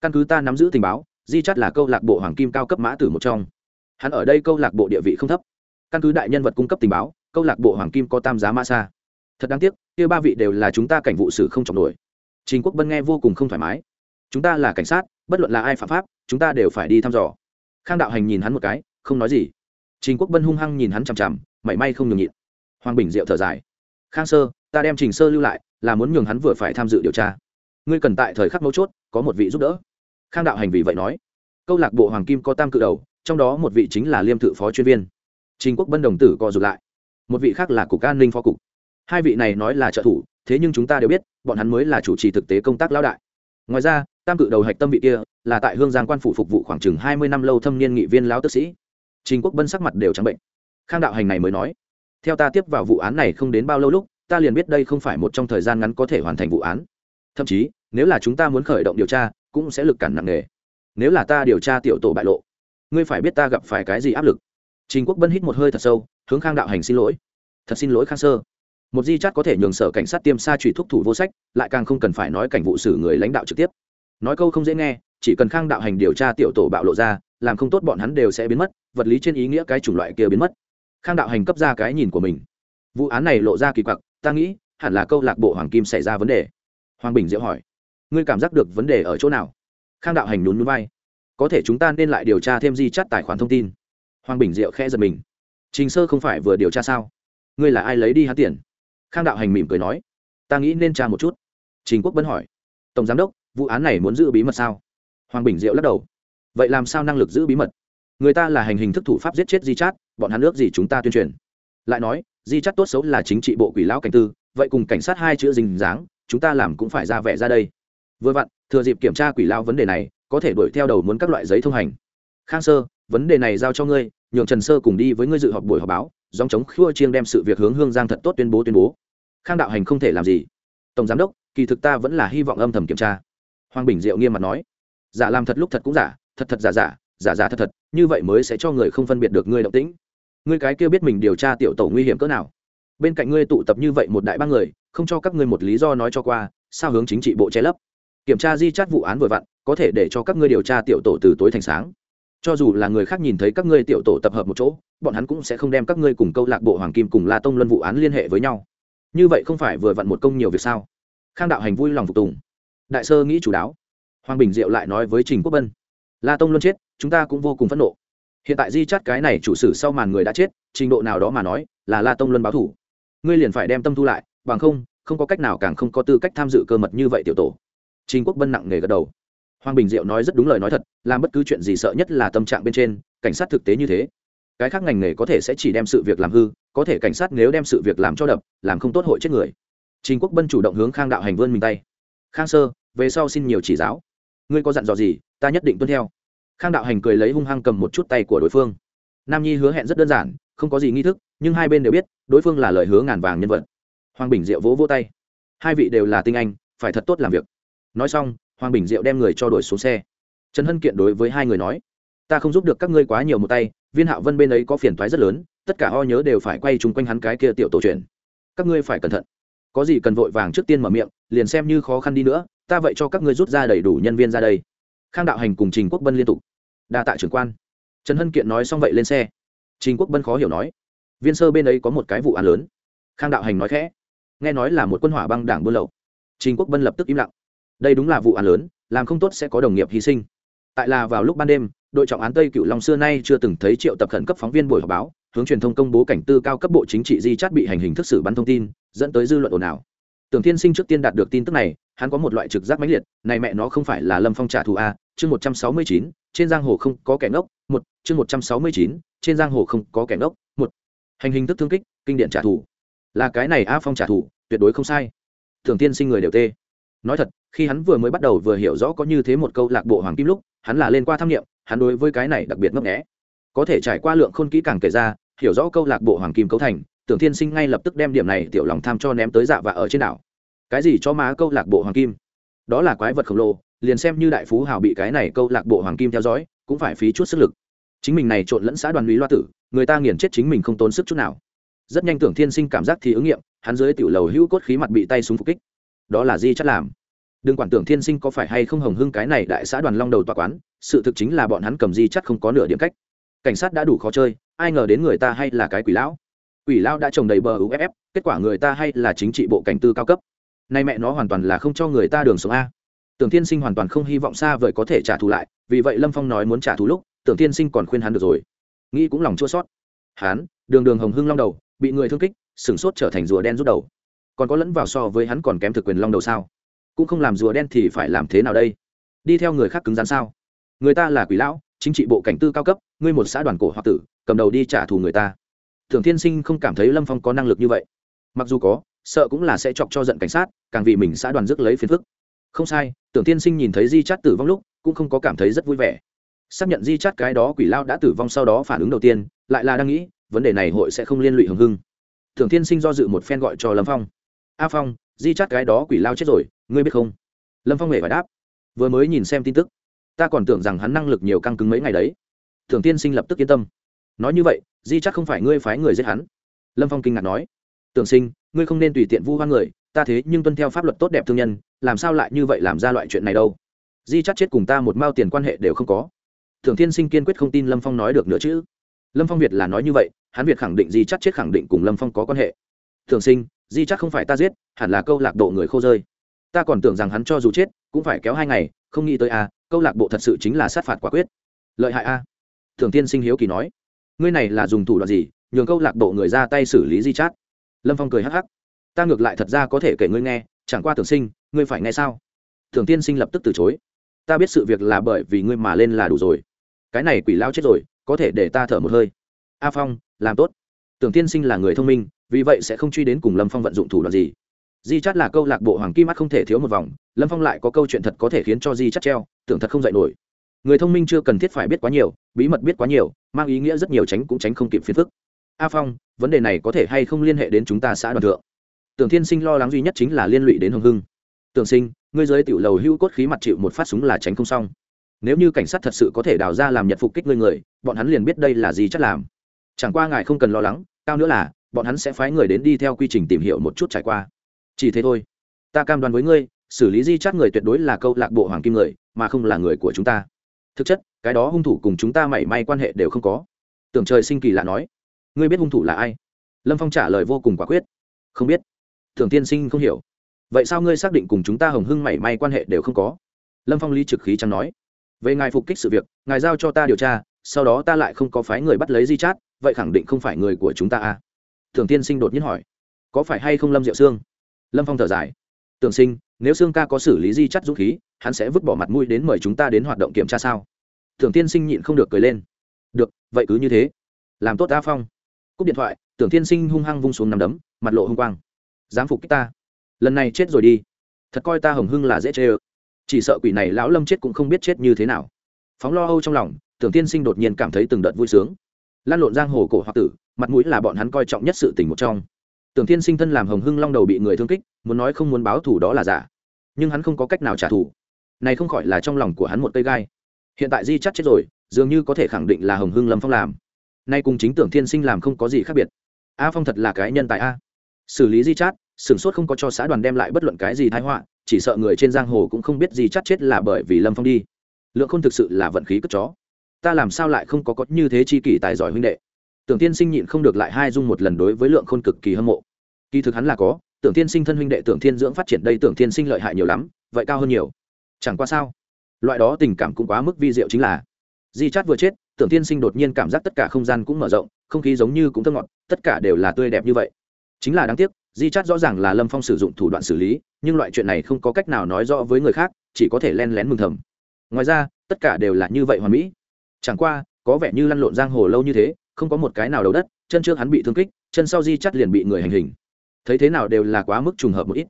Căn cứ ta nắm giữ tình báo di chắt là câu lạc bộ hoàng kim cao cấp mã tử một trong. Hắn ở đây câu lạc bộ địa vị không thấp. Căn cứ đại nhân vật cung cấp tình báo, câu lạc bộ hoàng kim có tam giá ma xa. Thật đáng tiếc, kia ba vị đều là chúng ta cảnh vụ xử không trọng nổi. Trình quốc bân nghe vô cùng không thoải mái. Chúng ta là cảnh sát, bất luận là ai phạm pháp, chúng ta đều phải đi thăm dò. Khang đạo hành nhìn hắn một cái, không nói gì. Trình quốc bân hung hăng nhìn hắn chằm chằm, mảy may không nhường nhịn. Hoàng bình diệu thở dài. Khang sơ, ta đem trình sơ lưu lại, là muốn nhường hắn vừa phải tham dự điều tra. Ngươi cần tại thời khắc mấu chốt, có một vị giúp đỡ khang đạo hành vì vậy nói, câu lạc bộ hoàng kim có tam cự đầu, trong đó một vị chính là liêm thự phó chuyên viên. Trình quốc bân đồng tử co rụt lại. Một vị khác là cục an ninh phó cục. Hai vị này nói là trợ thủ, thế nhưng chúng ta đều biết, bọn hắn mới là chủ trì thực tế công tác lão đại. Ngoài ra, tam cự đầu hạch tâm vị kia là tại hương giang quan phủ phục vụ khoảng chừng hai mươi năm lâu thâm niên nghị viên lão tức sĩ. Trình quốc bân sắc mặt đều trắng bệnh. Khang đạo hành này mới nói, theo ta tiếp vào vụ án này không đến bao lâu lúc, ta liền biết đây không phải một trong thời gian ngắn có thể hoàn thành vụ án. Thậm chí, nếu là chúng ta muốn khởi động điều tra cũng sẽ lực cản nặng nề. Nếu là ta điều tra tiểu tổ bại lộ, ngươi phải biết ta gặp phải cái gì áp lực. Trình quốc bân hít một hơi thật sâu, hướng khang đạo hành xin lỗi. Thật xin lỗi, khang sơ. Một di chắt có thể nhường sở cảnh sát tiêm xa trùy thúc thủ vô sách, lại càng không cần phải nói cảnh vụ xử người lãnh đạo trực tiếp. Nói câu không dễ nghe, chỉ cần khang đạo hành điều tra tiểu tổ bạo lộ ra, làm không tốt bọn hắn đều sẽ biến mất, vật lý trên ý nghĩa cái chủng loại kia biến mất. Khang đạo hành cấp ra cái nhìn của mình. Vụ án này lộ ra kỳ quặc, ta nghĩ, hẳn là câu lạc bộ hoàng kim xảy ra vấn đề. Hoàng bình diệu hỏi ngươi cảm giác được vấn đề ở chỗ nào? Khang đạo hành nhún núi vai. Có thể chúng ta nên lại điều tra thêm di chắt tài khoản thông tin. Hoàng bình diệu khẽ giật mình. Trình sơ không phải vừa điều tra sao? Ngươi là ai lấy đi hắn tiền? Khang đạo hành mỉm cười nói. Ta nghĩ nên tra một chút. Trình quốc bấn hỏi. Tổng giám đốc, vụ án này muốn giữ bí mật sao? Hoàng bình diệu lắc đầu. Vậy làm sao năng lực giữ bí mật? Người ta là hành hình thức thủ pháp giết chết di chát, bọn hắn ước gì chúng ta tuyên truyền? Lại nói, di chát tốt xấu là chính trị bộ quỷ lão cảnh tư, vậy cùng cảnh sát hai chữ dình dáng, chúng ta làm cũng phải ra vẻ ra đây vừa vặn, thừa dịp kiểm tra quỷ lao vấn đề này, có thể đuổi theo đầu muốn các loại giấy thông hành. Khang sơ, vấn đề này giao cho ngươi, nhường trần sơ cùng đi với ngươi dự họp buổi họp báo dòng chống khua chiêng đem sự việc hướng hương giang thật tốt tuyên bố tuyên bố. Khang đạo hành không thể làm gì. Tổng giám đốc, kỳ thực ta vẫn là hy vọng âm thầm kiểm tra. Hoàng bình diệu nghiêm mặt nói. Giả làm thật lúc thật cũng giả, thật thật giả giả giả giả thật thật, như vậy mới sẽ cho người không phân biệt được ngươi động tĩnh. Ngươi cái kia biết mình điều tra tiểu tổ nguy hiểm cỡ nào? Bên cạnh ngươi tụ tập như vậy một đại ba người, không cho các ngươi một lý do nói cho qua, sao hướng chính trị bộ che lấp? Kiểm tra di chát vụ án vừa vặn, có thể để cho các ngươi điều tra tiểu tổ từ tối thành sáng. Cho dù là người khác nhìn thấy các ngươi tiểu tổ tập hợp một chỗ, bọn hắn cũng sẽ không đem các ngươi cùng câu lạc bộ hoàng kim cùng la tông luân vụ án liên hệ với nhau. Như vậy không phải vừa vặn một công nhiều việc sao? Khang đạo hành vui lòng phục tùng. Đại sơ nghĩ chủ đáo. Hoàng bình diệu lại nói với trình quốc bân. La tông luân chết, chúng ta cũng vô cùng phẫn nộ. Hiện tại di chắt cái này chủ sử sau màn người đã chết, trình độ nào đó mà nói, là la tông luân báo thủ. Ngươi liền phải đem tâm thu lại, bằng không không có cách nào càng không có tư cách tham dự cơ mật như vậy tiểu tổ trình quốc bân nặng nề gật đầu. Hoàng bình diệu nói rất đúng lời nói thật, làm bất cứ chuyện gì sợ nhất là tâm trạng bên trên, cảnh sát thực tế như thế. Cái khác ngành nghề có thể sẽ chỉ đem sự việc làm hư, có thể cảnh sát nếu đem sự việc làm cho đập, làm không tốt hội chết người. Trình quốc bân chủ động hướng khang đạo hành vươn mình tay. Khang sơ, về sau xin nhiều chỉ giáo. Ngươi có dặn dò gì, ta nhất định tuân theo. Khang đạo hành cười lấy hung hăng cầm một chút tay của đối phương. Nam nhi hứa hẹn rất đơn giản, không có gì nghi thức, nhưng hai bên đều biết, đối phương là lời hứa ngàn vàng nhân vật. Hoàng bình diệu vỗ vỗ tay. Hai vị đều là tinh anh, phải thật tốt làm việc nói xong, hoàng bình diệu đem người cho đuổi xuống xe. Trần hân kiện đối với hai người nói, ta không giúp được các ngươi quá nhiều một tay, viên hạo vân bên ấy có phiền thoái rất lớn, tất cả ho nhớ đều phải quay chung quanh hắn cái kia tiểu tổ truyền các ngươi phải cẩn thận. Có gì cần vội vàng trước tiên mở miệng, liền xem như khó khăn đi nữa, ta vậy cho các ngươi rút ra đầy đủ nhân viên ra đây. Khang đạo hành cùng trình quốc bân liên tục. Đa tạ trưởng quan. Trần hân kiện nói xong vậy lên xe. Trình quốc bân khó hiểu nói, viên sơ bên ấy có một cái vụ án lớn. Khang đạo hành nói khẽ, nghe nói là một quân hỏa băng đảng buôn lậu. Trình quốc bân lập tức im lặng đây đúng là vụ án lớn, làm không tốt sẽ có đồng nghiệp hy sinh. Tại là vào lúc ban đêm, đội trọng án tây cựu long xưa nay chưa từng thấy triệu tập khẩn cấp phóng viên buổi họp báo, hướng truyền thông công bố cảnh tư cao cấp bộ chính trị di chát bị hành hình thức xử bắn thông tin, dẫn tới dư luận ồn ào. Tưởng thiên sinh trước tiên đạt được tin tức này, hắn có một loại trực giác mãnh liệt, này mẹ nó không phải là lâm phong trả thù a, chương một trăm sáu mươi chín, trên giang hồ không có kẻ ngốc, một, chương một trăm sáu mươi chín, trên giang hồ không có kẻ ngốc, một. Hành hình thức thương kích, kinh điện trả thù. Là cái này a phong trả thù, tuyệt đối không sai. Tưởng tiên sinh người đều tê nói thật, khi hắn vừa mới bắt đầu vừa hiểu rõ có như thế một câu lạc bộ hoàng kim lúc, hắn là lên qua tham nghiệm, hắn đối với cái này đặc biệt ngấp nghẽ có thể trải qua lượng khôn kỹ càng kể ra, hiểu rõ câu lạc bộ hoàng kim cấu thành, tưởng thiên sinh ngay lập tức đem điểm này tiểu lòng tham cho ném tới dạ và ở trên đảo. Cái gì cho má câu lạc bộ hoàng kim? Đó là quái vật khổng lồ, liền xem như đại phú hào bị cái này câu lạc bộ hoàng kim theo dõi, cũng phải phí chút sức lực. Chính mình này trộn lẫn xã đoàn lý loa tử, người ta nghiền chết chính mình không tốn sức chút nào. Rất nhanh tưởng thiên sinh cảm giác thì ứng nghiệm, hắn dưới tiểu lầu hữu cốt khí mặt bị tay súng phục kích đó là di chắc làm. Đừng quản tưởng thiên sinh có phải hay không hồng hưng cái này đại xã đoàn long đầu tòa quán, sự thực chính là bọn hắn cầm di chắc không có nửa điểm cách. Cảnh sát đã đủ khó chơi, ai ngờ đến người ta hay là cái quỷ lão. Quỷ lão đã trồng đầy bờ uff kết quả người ta hay là chính trị bộ cảnh tư cao cấp. Nay mẹ nó hoàn toàn là không cho người ta đường sống a. Tưởng tiên sinh hoàn toàn không hy vọng xa vời có thể trả thù lại, vì vậy lâm phong nói muốn trả thù lúc, tưởng tiên sinh còn khuyên hắn được rồi. Nghĩ cũng lòng chua sót hắn, đường đường hồng hưng long đầu, bị người thương kích, sửng sốt trở thành rùa đen rút đầu còn có lẫn vào so với hắn còn kém thực quyền long đầu sao? Cũng không làm rùa đen thì phải làm thế nào đây? Đi theo người khác cứng rắn sao? Người ta là quỷ lão, chính trị bộ cảnh tư cao cấp, ngươi một xã đoàn cổ hoặc tử, cầm đầu đi trả thù người ta. Thường thiên sinh không cảm thấy lâm phong có năng lực như vậy. Mặc dù có, sợ cũng là sẽ chọc cho giận cảnh sát, càng vì mình xã đoàn rước lấy phiền phức. Không sai tưởng tiên sinh nhìn thấy di chát tử vong lúc, cũng không có cảm thấy rất vui vẻ. Xác nhận di chát cái đó quỷ lao đã tử vong sau đó phản ứng đầu tiên, lại là đang nghĩ, vấn đề này hội sẽ không liên lụy hưng hưng. Tưởng tiên sinh do dự một phen gọi cho lâm phong a phong, di chát cái đó quỷ lao chết rồi, ngươi biết không? Lâm phong hề phải đáp. Vừa mới nhìn xem tin tức, ta còn tưởng rằng hắn năng lực nhiều căng cứng mấy ngày đấy. Thường tiên sinh lập tức yên tâm. Nói như vậy, di chắc không phải ngươi phái người giết hắn. Lâm phong kinh ngạc nói. Tưởng sinh, ngươi không nên tùy tiện vu hoan người, ta thế nhưng tuân theo pháp luật tốt đẹp thương nhân, làm sao lại như vậy làm ra loại chuyện này đâu? Di chắc chết cùng ta một mao tiền quan hệ đều không có. Thường thiên sinh kiên quyết không tin lâm phong nói được nữa chứ. Lâm phong việt là nói như vậy, hắn việt khẳng định di chắc chết khẳng định cùng lâm phong có quan hệ. Thường sinh di chắc không phải ta giết hẳn là câu lạc bộ người khô rơi. Ta còn tưởng rằng hắn cho dù chết cũng phải kéo hai ngày không nghĩ tới a à, câu lạc bộ thật sự chính là sát phạt quả quyết. Lợi hại a. À. thường tiên sinh hiếu kỳ nói. Ngươi này là dùng thủ đoạn gì nhường câu lạc bộ người ra tay xử lý di chát lâm phong cười hắc hắc. Ta ngược lại thật ra có thể kể ngươi nghe chẳng qua tưởng sinh ngươi phải nghe sao? Thường tiên sinh lập tức từ chối. Ta biết sự việc là bởi vì ngươi mà lên là đủ rồi. Cái này quỷ lao chết rồi có thể để ta thở một hơi. A phong làm tốt tưởng tiên sinh là người thông minh, vì vậy sẽ không truy đến cùng lâm phong vận dụng thủ đoạn gì. Di chắt là câu lạc bộ hoàng kim mắt không thể thiếu một vòng, lâm phong lại có câu chuyện thật có thể khiến cho di chắt treo, tưởng thật không dạy nổi. Người thông minh chưa cần thiết phải biết quá nhiều, bí mật biết quá nhiều, mang ý nghĩa rất nhiều tránh cũng tránh không kịp phiền phức. A phong, vấn đề này có thể hay không liên hệ đến chúng ta xã đoàn thượng? Tưởng thiên sinh lo lắng duy nhất chính là liên lụy đến hồng hưng. Tưởng sinh, ngươi giới tiểu lầu hưu cốt khí mặt chịu một phát súng là tránh không xong. Nếu như cảnh sát thật sự có thể đào ra làm nhật phục kích ngươi người, bọn hắn liền biết đây là gì chắc làm chẳng qua ngài không cần lo lắng, cao nữa là, bọn hắn sẽ phái người đến đi theo quy trình tìm hiểu một chút trải qua. Chỉ thế thôi. Ta cam đoan với ngươi, xử lý di chát người tuyệt đối là câu lạc bộ hoàng kim người, mà không là người của chúng ta. Thực chất, cái đó hung thủ cùng chúng ta mảy may quan hệ đều không có. Tưởng trời sinh kỳ lạ nói. Ngươi biết hung thủ là ai? Lâm phong trả lời vô cùng quả quyết. Không biết. Thường tiên sinh không hiểu. Vậy sao ngươi xác định cùng chúng ta hồng hưng mảy may quan hệ đều không có? Lâm phong ly trực khí chẳng nói. Về ngài phục kích sự việc, ngài giao cho ta điều tra, sau đó ta lại không có phái người bắt lấy di chát vậy khẳng định không phải người của chúng ta à? Thường tiên sinh đột nhiên hỏi. Có phải hay không lâm diệu sương? Lâm phong thở dài. Tưởng sinh, nếu sương ca có xử lý di chắt dũng khí, hắn sẽ vứt bỏ mặt mũi đến mời chúng ta đến hoạt động kiểm tra sao? Tưởng tiên sinh nhịn không được cười lên. Được, vậy cứ như thế. Làm tốt ta phong. Cúp điện thoại, tưởng tiên sinh hung hăng vung xuống nằm đấm, mặt lộ h ư n g quang. Dám phục kích ta. Lần này chết rồi đi. Thật coi ta hồng hưng là dễ chê ơ. Chỉ sợ quỷ này lão lâm chết cũng không biết chết như thế nào. Phóng lo âu trong lòng, tưởng tiên sinh đột nhiên cảm thấy từng đợt vui sướng lan lộn giang hồ cổ hoặc tử, mặt mũi là bọn hắn coi trọng nhất sự tình một trong. Tưởng thiên sinh thân làm hồng hưng long đầu bị người thương kích, muốn nói không muốn báo thù đó là giả. Nhưng hắn không có cách nào trả thù. Này không khỏi là trong lòng của hắn một cây gai. Hiện tại di chắc chết rồi, dường như có thể khẳng định là hồng hưng lâm phong làm. Nay cùng chính tưởng thiên sinh làm không có gì khác biệt. A phong thật là cái nhân tài a. Xử lý di chát sửng sốt không có cho xã đoàn đem lại bất luận cái gì thái họa, chỉ sợ người trên giang hồ cũng không biết di chát chết là bởi vì lâm phong đi. Lượng khôn thực sự là vận khí cất chó ta làm sao lại không có có như thế chi kỷ tài giỏi huynh đệ? Tưởng tiên sinh nhịn không được lại hai dung một lần đối với lượng khôn cực kỳ hâm mộ. Kỳ thực hắn là có, tưởng tiên sinh thân huynh đệ tưởng thiên dưỡng phát triển đây tưởng tiên sinh lợi hại nhiều lắm, vậy cao hơn nhiều. Chẳng qua sao? Loại đó tình cảm cũng quá mức vi diệu chính là. Di chát vừa chết, tưởng tiên sinh đột nhiên cảm giác tất cả không gian cũng mở rộng, không khí giống như cũng thơ ngọt, tất cả đều là tươi đẹp như vậy. Chính là đáng tiếc, di chát rõ ràng là lâm phong sử dụng thủ đoạn xử lý, nhưng loại chuyện này không có cách nào nói rõ với người khác, chỉ có thể len lén mừng thầm. Ngoài ra, tất cả đều là như vậy hoàn mỹ chẳng qua, có vẻ như lăn lộn giang hồ lâu như thế, không có một cái nào đầu đất, chân trước hắn bị thương kích, chân sau di chắt liền bị người hành hình. Thấy thế nào đều là quá mức trùng hợp một ít.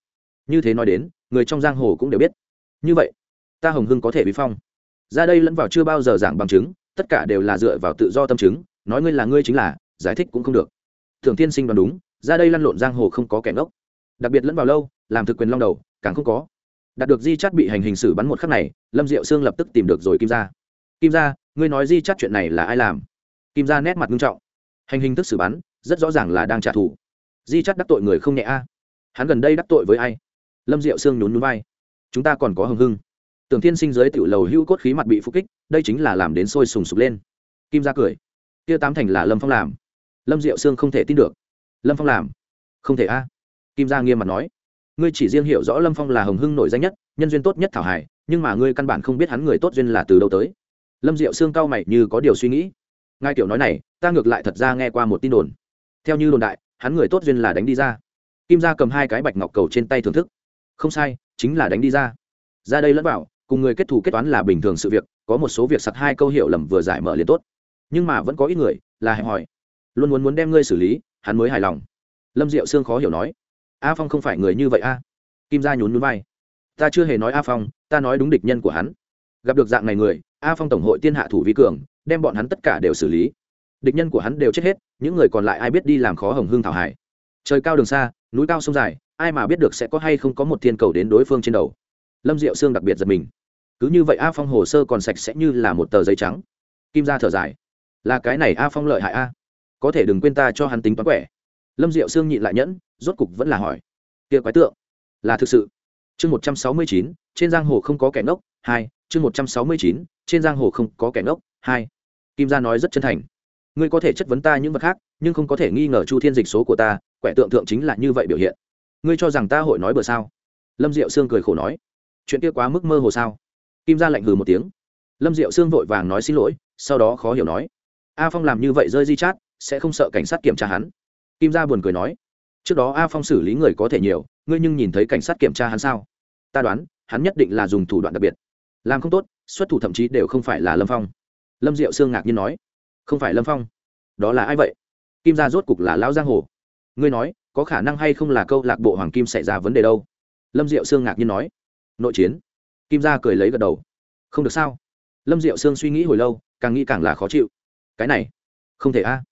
Như thế nói đến, người trong giang hồ cũng đều biết. Như vậy, ta hồng hưng có thể bị phong. Ra đây lẫn vào chưa bao giờ giảng bằng chứng, tất cả đều là dựa vào tự do tâm chứng, nói ngươi là ngươi chính là, giải thích cũng không được. Thường tiên sinh đoán đúng, ra đây lăn lộn giang hồ không có kẻ ngốc. Đặc biệt lẫn vào lâu, làm thực quyền long đầu, càng không có. Đạt được di chắt bị hành hình xử bắn một khắc này, lâm diệu sương lập tức tìm được rồi kim ra kim ra ngươi nói di chắt chuyện này là ai làm? Kim ra nét mặt nghiêm trọng. Hành hình thức xử bắn, rất rõ ràng là đang trả thù. Di chắt đắc tội người không nhẹ a. Hắn gần đây đắc tội với ai? Lâm diệu sương nhún nhún vai. Chúng ta còn có hồng hưng. Tưởng thiên sinh giới tiểu lầu hữu cốt khí mặt bị phục kích, đây chính là làm đến sôi sùng sục lên. Kim ra cười. Kia tám thành là lâm phong làm. Lâm diệu sương không thể tin được. Lâm phong làm? Không thể a. Kim gia nghiêm mặt nói. Ngươi chỉ riêng hiểu rõ lâm phong là hồng hưng nổi danh nhất, nhân duyên tốt nhất thảo hải, nhưng mà ngươi căn bản không biết hắn người tốt duyên là từ đâu tới lâm diệu sương cao mày như có điều suy nghĩ. Ngài tiểu nói này ta ngược lại thật ra nghe qua một tin đồn. Theo như đồn đại hắn người tốt duyên là đánh đi ra. Kim gia cầm hai cái bạch ngọc cầu trên tay thưởng thức. Không sai chính là đánh đi ra. Ra đây lẫn bảo, cùng người kết thù kết toán là bình thường sự việc có một số việc sặc hai câu hiểu lầm vừa giải mở liền tốt. Nhưng mà vẫn có ít người là hẹp hòi. Luôn muốn muốn đem ngươi xử lý hắn mới hài lòng. Lâm diệu sương khó hiểu nói. A phong không phải người như vậy a. Kim gia nhún nhún vai. Ta chưa hề nói a phong ta nói đúng địch nhân của hắn gặp được dạng này người, a phong tổng hội tiên hạ thủ vi cường, đem bọn hắn tất cả đều xử lý. Địch nhân của hắn đều chết hết, những người còn lại ai biết đi làm khó hồng hương thảo hải. Trời cao đường xa, núi cao sông dài, ai mà biết được sẽ có hay không có một thiên cầu đến đối phương trên đầu. Lâm diệu sương đặc biệt giật mình. Cứ như vậy a phong hồ sơ còn sạch sẽ như là một tờ giấy trắng. Kim ra thở dài. Là cái này a phong lợi hại a. Có thể đừng quên ta cho hắn tính toán quẻ. Lâm diệu sương nhịn lại nhẫn, rốt cục vẫn là hỏi. Kia quái tượng, là thực sự. Chương một trăm sáu mươi chín, trên giang hồ không có kẻ ngốc, hai chương một trăm sáu mươi chín, trên giang hồ không có kẻ ngốc, hai. Kim gia nói rất chân thành. Ngươi có thể chất vấn ta những vật khác, nhưng không có thể nghi ngờ chu thiên dịch số của ta, quẻ tượng thượng chính là như vậy biểu hiện. Ngươi cho rằng ta hội nói bừa sao? Lâm diệu sương cười khổ nói. Chuyện kia quá mức mơ hồ sao? Kim gia lạnh hừ một tiếng. Lâm diệu sương vội vàng nói xin lỗi, sau đó khó hiểu nói. A phong làm như vậy rơi di chát, sẽ không sợ cảnh sát kiểm tra hắn. Kim gia buồn cười nói. Trước đó a phong xử lý người có thể nhiều, ngươi nhưng nhìn thấy cảnh sát kiểm tra hắn sao? Ta đoán, hắn nhất định là dùng thủ đoạn đặc biệt làm không tốt, xuất thủ thậm chí đều không phải là lâm phong. Lâm diệu sương ngạc nhiên nói, không phải lâm phong, đó là ai vậy? Kim gia rốt cục là lão giang hồ. Ngươi nói, có khả năng hay không là câu lạc bộ hoàng kim xảy ra vấn đề đâu? Lâm diệu sương ngạc nhiên nói, nội chiến. Kim gia cười lấy gật đầu, không được sao? Lâm diệu sương suy nghĩ hồi lâu, càng nghĩ càng là khó chịu, cái này, không thể a.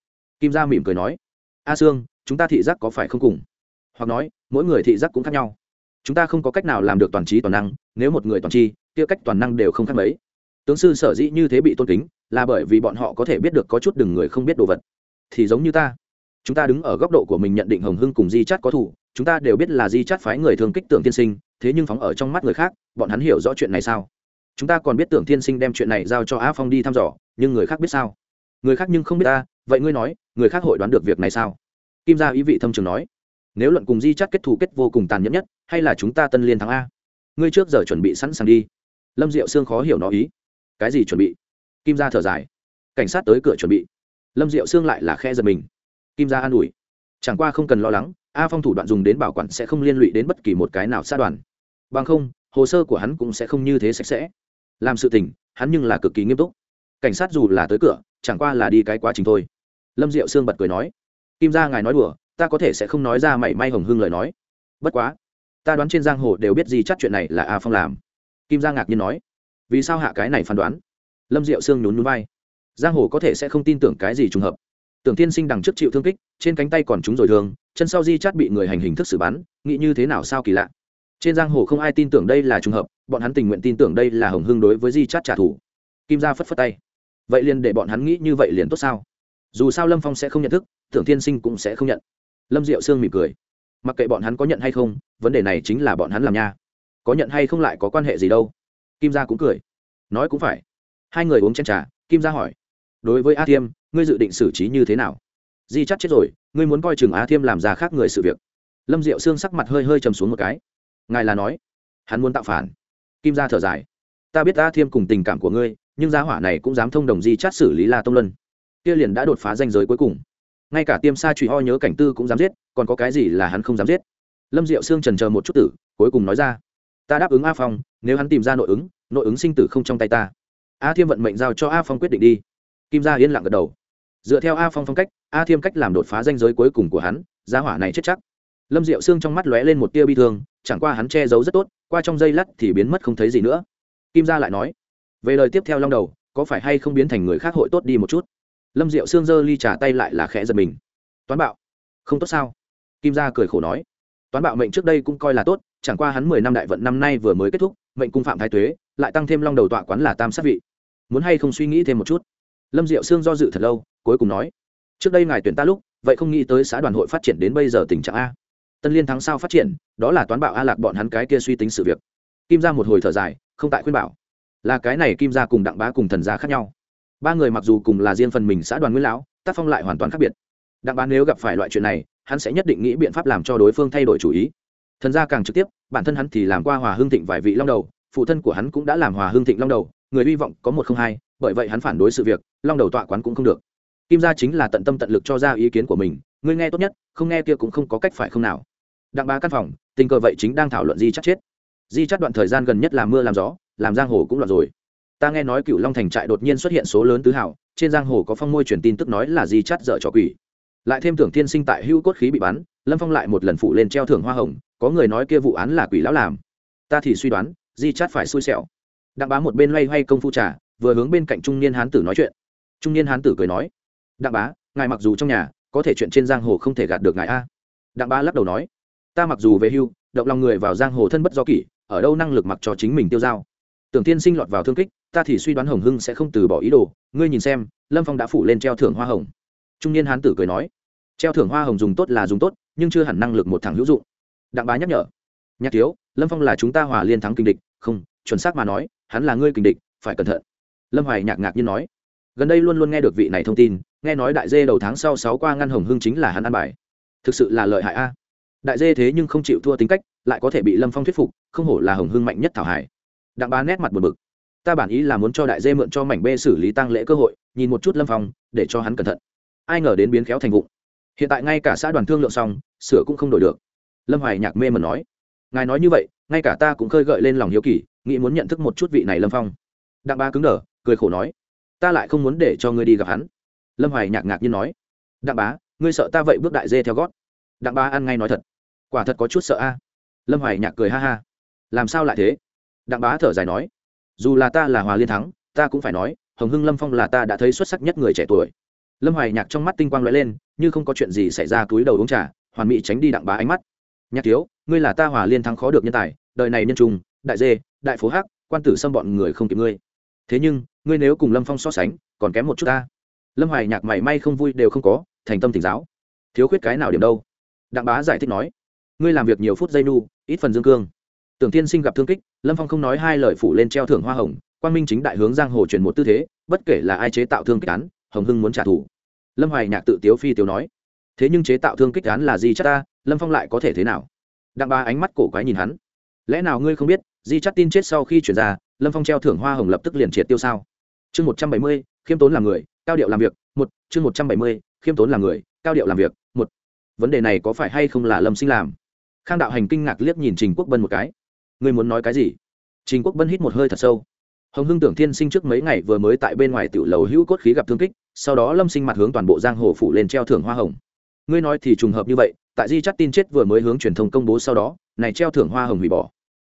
Kim gia mỉm cười nói, a sương, chúng ta thị giác có phải không cùng? Hoặc nói, mỗi người thị giác cũng khác nhau. Chúng ta không có cách nào làm được toàn trí toàn năng, nếu một người toàn tri kia cách toàn năng đều không khác mấy. Tướng sư sở dĩ như thế bị tôn kính, là bởi vì bọn họ có thể biết được có chút đừng người không biết đồ vật. Thì giống như ta, chúng ta đứng ở góc độ của mình nhận định hồng hưng cùng di chát có thủ chúng ta đều biết là di chát phái người thường kích tưởng tiên sinh, thế nhưng phóng ở trong mắt người khác, bọn hắn hiểu rõ chuyện này sao? Chúng ta còn biết tưởng tiên sinh đem chuyện này giao cho á phong đi thăm dò, nhưng người khác biết sao? Người khác nhưng không biết ta, vậy ngươi nói, người khác hội đoán được việc này sao? Kim gia ý vị thâm trường nói, nếu luận cùng di chát kết thù kết vô cùng tàn nhẫn nhất, hay là chúng ta tân liên thắng a? Ngươi trước giờ chuẩn bị sẵn sàng đi lâm diệu sương khó hiểu nó ý. Cái gì chuẩn bị? Kim gia thở dài. Cảnh sát tới cửa chuẩn bị. Lâm diệu sương lại là khe giật mình. Kim gia an ủi. Chẳng qua không cần lo lắng, a phong thủ đoạn dùng đến bảo quản sẽ không liên lụy đến bất kỳ một cái nào xa đoàn. Bằng không, hồ sơ của hắn cũng sẽ không như thế sạch sẽ. Làm sự tình, hắn nhưng là cực kỳ nghiêm túc. Cảnh sát dù là tới cửa, chẳng qua là đi cái quá trình thôi. Lâm diệu sương bật cười nói. Kim gia ngài nói đùa, ta có thể sẽ không nói ra mảy may hồng hưng lời nói. Bất quá, ta đoán trên giang hồ đều biết gì chắc chuyện này là a phong làm kim gia ngạc nhiên nói, vì sao hạ cái này phán đoán? Lâm diệu sương nhún nhún vai, giang hồ có thể sẽ không tin tưởng cái gì trùng hợp. Tưởng tiên sinh đằng trước chịu thương kích, trên cánh tay còn chúng rồi thương, chân sau di chát bị người hành hình thức xử bắn, nghĩ như thế nào sao kỳ lạ. Trên giang hồ không ai tin tưởng đây là trùng hợp, bọn hắn tình nguyện tin tưởng đây là hồng hưng đối với di chát trả thù. Kim gia phất phất tay, vậy liền để bọn hắn nghĩ như vậy liền tốt sao? Dù sao lâm phong sẽ không nhận thức, tưởng tiên sinh cũng sẽ không nhận. Lâm diệu sương mỉm cười, mặc kệ bọn hắn có nhận hay không, vấn đề này chính là bọn hắn làm nha có nhận hay không lại có quan hệ gì đâu. Kim gia cũng cười. Nói cũng phải. Hai người uống chen trà, kim gia hỏi. Đối với a thiêm, ngươi dự định xử trí như thế nào? Di chắc chết rồi, ngươi muốn coi chừng a thiêm làm ra khác người sự việc. Lâm diệu xương sắc mặt hơi hơi trầm xuống một cái. Ngài là nói. Hắn muốn tạo phản. Kim gia thở dài. Ta biết a thiêm cùng tình cảm của ngươi, nhưng gia hỏa này cũng dám thông đồng di chát xử lý la tông luân. Kia liền đã đột phá danh giới cuối cùng. Ngay cả tiêm sa trụy ho nhớ cảnh tư cũng dám giết, còn có cái gì là hắn không dám giết? Lâm diệu sương trần chờ một chút tử, cuối cùng nói ra ta đáp ứng a phong, nếu hắn tìm ra nội ứng nội ứng sinh tử không trong tay ta. A thiêm vận mệnh giao cho a phong quyết định đi. Kim gia yên lặng gật đầu. Dựa theo a phong phong cách, a thiêm cách làm đột phá danh giới cuối cùng của hắn, gia hỏa này chết chắc. Lâm diệu sương trong mắt lóe lên một tia bi thương, chẳng qua hắn che giấu rất tốt, qua trong dây lắt thì biến mất không thấy gì nữa. Kim gia lại nói, về lời tiếp theo long đầu, có phải hay không biến thành người khác hội tốt đi một chút? Lâm diệu sương giơ ly trà tay lại là khẽ giật mình. Toán bạo, không tốt sao? Kim gia cười khổ nói, toán bạo mệnh trước đây cũng coi là tốt chẳng qua hắn mười năm đại vận năm nay vừa mới kết thúc, mệnh cung phạm thái tuế, lại tăng thêm long đầu tọa quán là tam sát vị. Muốn hay không suy nghĩ thêm một chút? Lâm diệu sương do dự thật lâu, cuối cùng nói, trước đây ngài tuyển ta lúc, vậy không nghĩ tới xã đoàn hội phát triển đến bây giờ tình trạng a. Tân liên thắng sao phát triển, đó là toán bạo a lạc bọn hắn cái kia suy tính sự việc. Kim ra một hồi thở dài, không tại khuyên bảo. Là cái này kim ra cùng đặng bá cùng thần gia khác nhau. Ba người mặc dù cùng là riêng phần mình xã đoàn nguyên lão, tác phong lại hoàn toàn khác biệt. Đặng bá nếu gặp phải loại chuyện này, hắn sẽ nhất định nghĩ biện pháp làm cho đối phương thay đổi chủ ý thần gia càng trực tiếp, bản thân hắn thì làm qua hòa hương thịnh vài vị long đầu, phụ thân của hắn cũng đã làm hòa hương thịnh long đầu, người hy vọng có một không hai, bởi vậy hắn phản đối sự việc, long đầu tọa quán cũng không được. Kim gia chính là tận tâm tận lực cho ra ý kiến của mình, ngươi nghe tốt nhất, không nghe kia cũng không có cách phải không nào. Đặng ba căn phòng, tình cờ vậy chính đang thảo luận di chắc chết. Di chắc đoạn thời gian gần nhất làm mưa làm gió, làm giang hồ cũng loạn rồi. Ta nghe nói cựu long thành trại đột nhiên xuất hiện số lớn tứ hảo trên giang hồ có phong môi truyền tin tức nói là di chắt dở trò quỷ. Lại thêm tưởng thiên sinh tại hưu cốt khí bị bắn, lâm phong lại một lần phụ lên treo thưởng hoa hồng có người nói kia vụ án là quỷ lão làm. Ta thì suy đoán, di chát phải xui xẻo. Đặng bá một bên loay hoay công phu trà, vừa hướng bên cạnh trung niên hán tử nói chuyện. Trung niên hán tử cười nói, đặng bá, ngài mặc dù trong nhà, có thể chuyện trên giang hồ không thể gạt được ngài a. Đặng bá lắc đầu nói, ta mặc dù về hưu, động lòng người vào giang hồ thân bất do kỷ, ở đâu năng lực mặc cho chính mình tiêu dao. Tưởng tiên sinh lọt vào thương kích, ta thì suy đoán hồng hưng sẽ không từ bỏ ý đồ, ngươi nhìn xem, lâm phong đã phủ lên treo thưởng hoa hồng. Trung niên hán tử cười nói, treo thưởng hoa hồng dùng tốt là dùng tốt, nhưng chưa hẳn năng lực một thằng hữu dụng đặng bá nhắc nhở. Nhạc thiếu, lâm phong là chúng ta hòa liên thắng kinh địch, không, chuẩn xác mà nói, hắn là ngươi kinh địch, phải cẩn thận. Lâm hoài nhạc ngạc nhiên nói. Gần đây luôn luôn nghe được vị này thông tin, nghe nói đại dê đầu tháng sau sáu qua ngăn hồng hưng chính là hắn ăn bài. Thực sự là lợi hại a. Đại dê thế nhưng không chịu thua tính cách, lại có thể bị lâm phong thuyết phục, không hổ là hồng hưng mạnh nhất thảo hải. Đặng bá nét mặt buồn bực. Ta bản ý là muốn cho đại dê mượn cho mảnh bê xử lý tăng lễ cơ hội, nhìn một chút lâm phong, để cho hắn cẩn thận. Ai ngờ đến biến khéo thành vụng. Hiện tại ngay cả xã đoàn thương lượng xong, sửa cũng không đổi được lâm hoài nhạc mê mẩn nói, ngài nói như vậy, ngay cả ta cũng khơi gợi lên lòng hiếu kỳ, nghĩ muốn nhận thức một chút vị này lâm phong. Đặng ba cứng đờ, cười khổ nói, ta lại không muốn để cho ngươi đi gặp hắn. Lâm hoài nhạc ngạc như nói, đặng bá, ngươi sợ ta vậy bước đại dê theo gót? Đặng bá ăn ngay nói thật, quả thật có chút sợ a. Lâm hoài nhạc cười ha ha, làm sao lại thế? Đặng bá thở dài nói, dù là ta là hòa liên thắng, ta cũng phải nói, hồng hưng lâm phong là ta đã thấy xuất sắc nhất người trẻ tuổi. Lâm hoài nhạc trong mắt tinh quang l ó e lên, như không có chuyện gì xảy ra túi đầu uống trà, hoàn mỹ tránh đi đặng bá ánh mắt nhạc thiếu, ngươi là ta hòa liên thắng khó được nhân tài, đời này nhân trung, đại dê, đại phố hắc, quan tử xâm bọn người không kịp ngươi. Thế nhưng, ngươi nếu cùng lâm phong so sánh, còn kém một chút ta. Lâm hoài nhạc mảy may không vui đều không có, thành tâm tỉnh giáo. Thiếu khuyết cái nào điểm đâu? Đặng bá giải thích nói. Ngươi làm việc nhiều phút dây nu, ít phần dương cương. Tưởng tiên sinh gặp thương kích, lâm phong không nói hai lời phủ lên treo thưởng hoa hồng quan minh chính đại hướng giang hồ chuyển một tư thế, bất kể là ai chế tạo thương kích án, hồng hưng muốn trả thù. Lâm hoài nhạc tự tiếu phi tiếu nói. Thế nhưng chế tạo thương kích án là gì chắc ta lâm phong lại có thể thế nào? Đặng ba ánh mắt cổ quái nhìn hắn. Lẽ nào ngươi không biết, di chắc tin chết sau khi chuyển ra, lâm phong treo thưởng hoa hồng lập tức liền triệt tiêu sao? Chương một trăm bảy mươi, khiêm tốn làm người, cao điệu làm việc, một, chương một trăm bảy mươi, khiêm tốn làm người, cao điệu làm việc, một. Vấn đề này có phải hay không là lâm sinh làm? Khang đạo hành kinh ngạc liếc nhìn trình quốc bân một cái. Ngươi muốn nói cái gì? Trình quốc bân hít một hơi thật sâu. Hồng hưng tưởng thiên sinh trước mấy ngày vừa mới tại bên ngoài tiểu lầu hữu cốt khí gặp thương kích, sau đó lâm sinh mặt hướng toàn bộ giang hồ phủ lên treo thưởng hoa hồng. Ngươi nói thì trùng hợp như vậy tại di chắt tin chết vừa mới hướng truyền thông công bố sau đó, này treo thưởng hoa hồng hủy bỏ.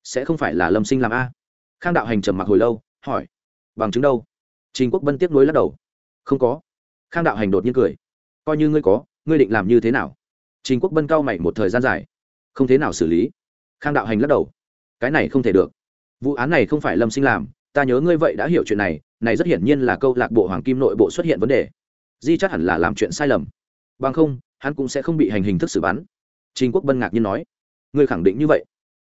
Sẽ không phải là lâm sinh làm a. Khang đạo hành trầm mặc hồi lâu, hỏi, bằng chứng đâu? Trình quốc bân tiếp nối lắc đầu, không có. Khang đạo hành đột nhiên cười, coi như ngươi có, ngươi định làm như thế nào? Trình quốc bân cao mày một thời gian dài, không thế nào xử lý. Khang đạo hành lắc đầu, cái này không thể được. Vụ án này không phải lâm sinh làm, ta nhớ ngươi vậy đã hiểu chuyện này này rất hiển nhiên là câu lạc bộ hoàng kim nội bộ xuất hiện vấn đề. Di chắc hẳn là làm chuyện sai lầm. Bằng không hắn cũng sẽ không bị hành hình thức xử bắn. Trình quốc bân ngạc nhiên nói, ngươi khẳng định như vậy?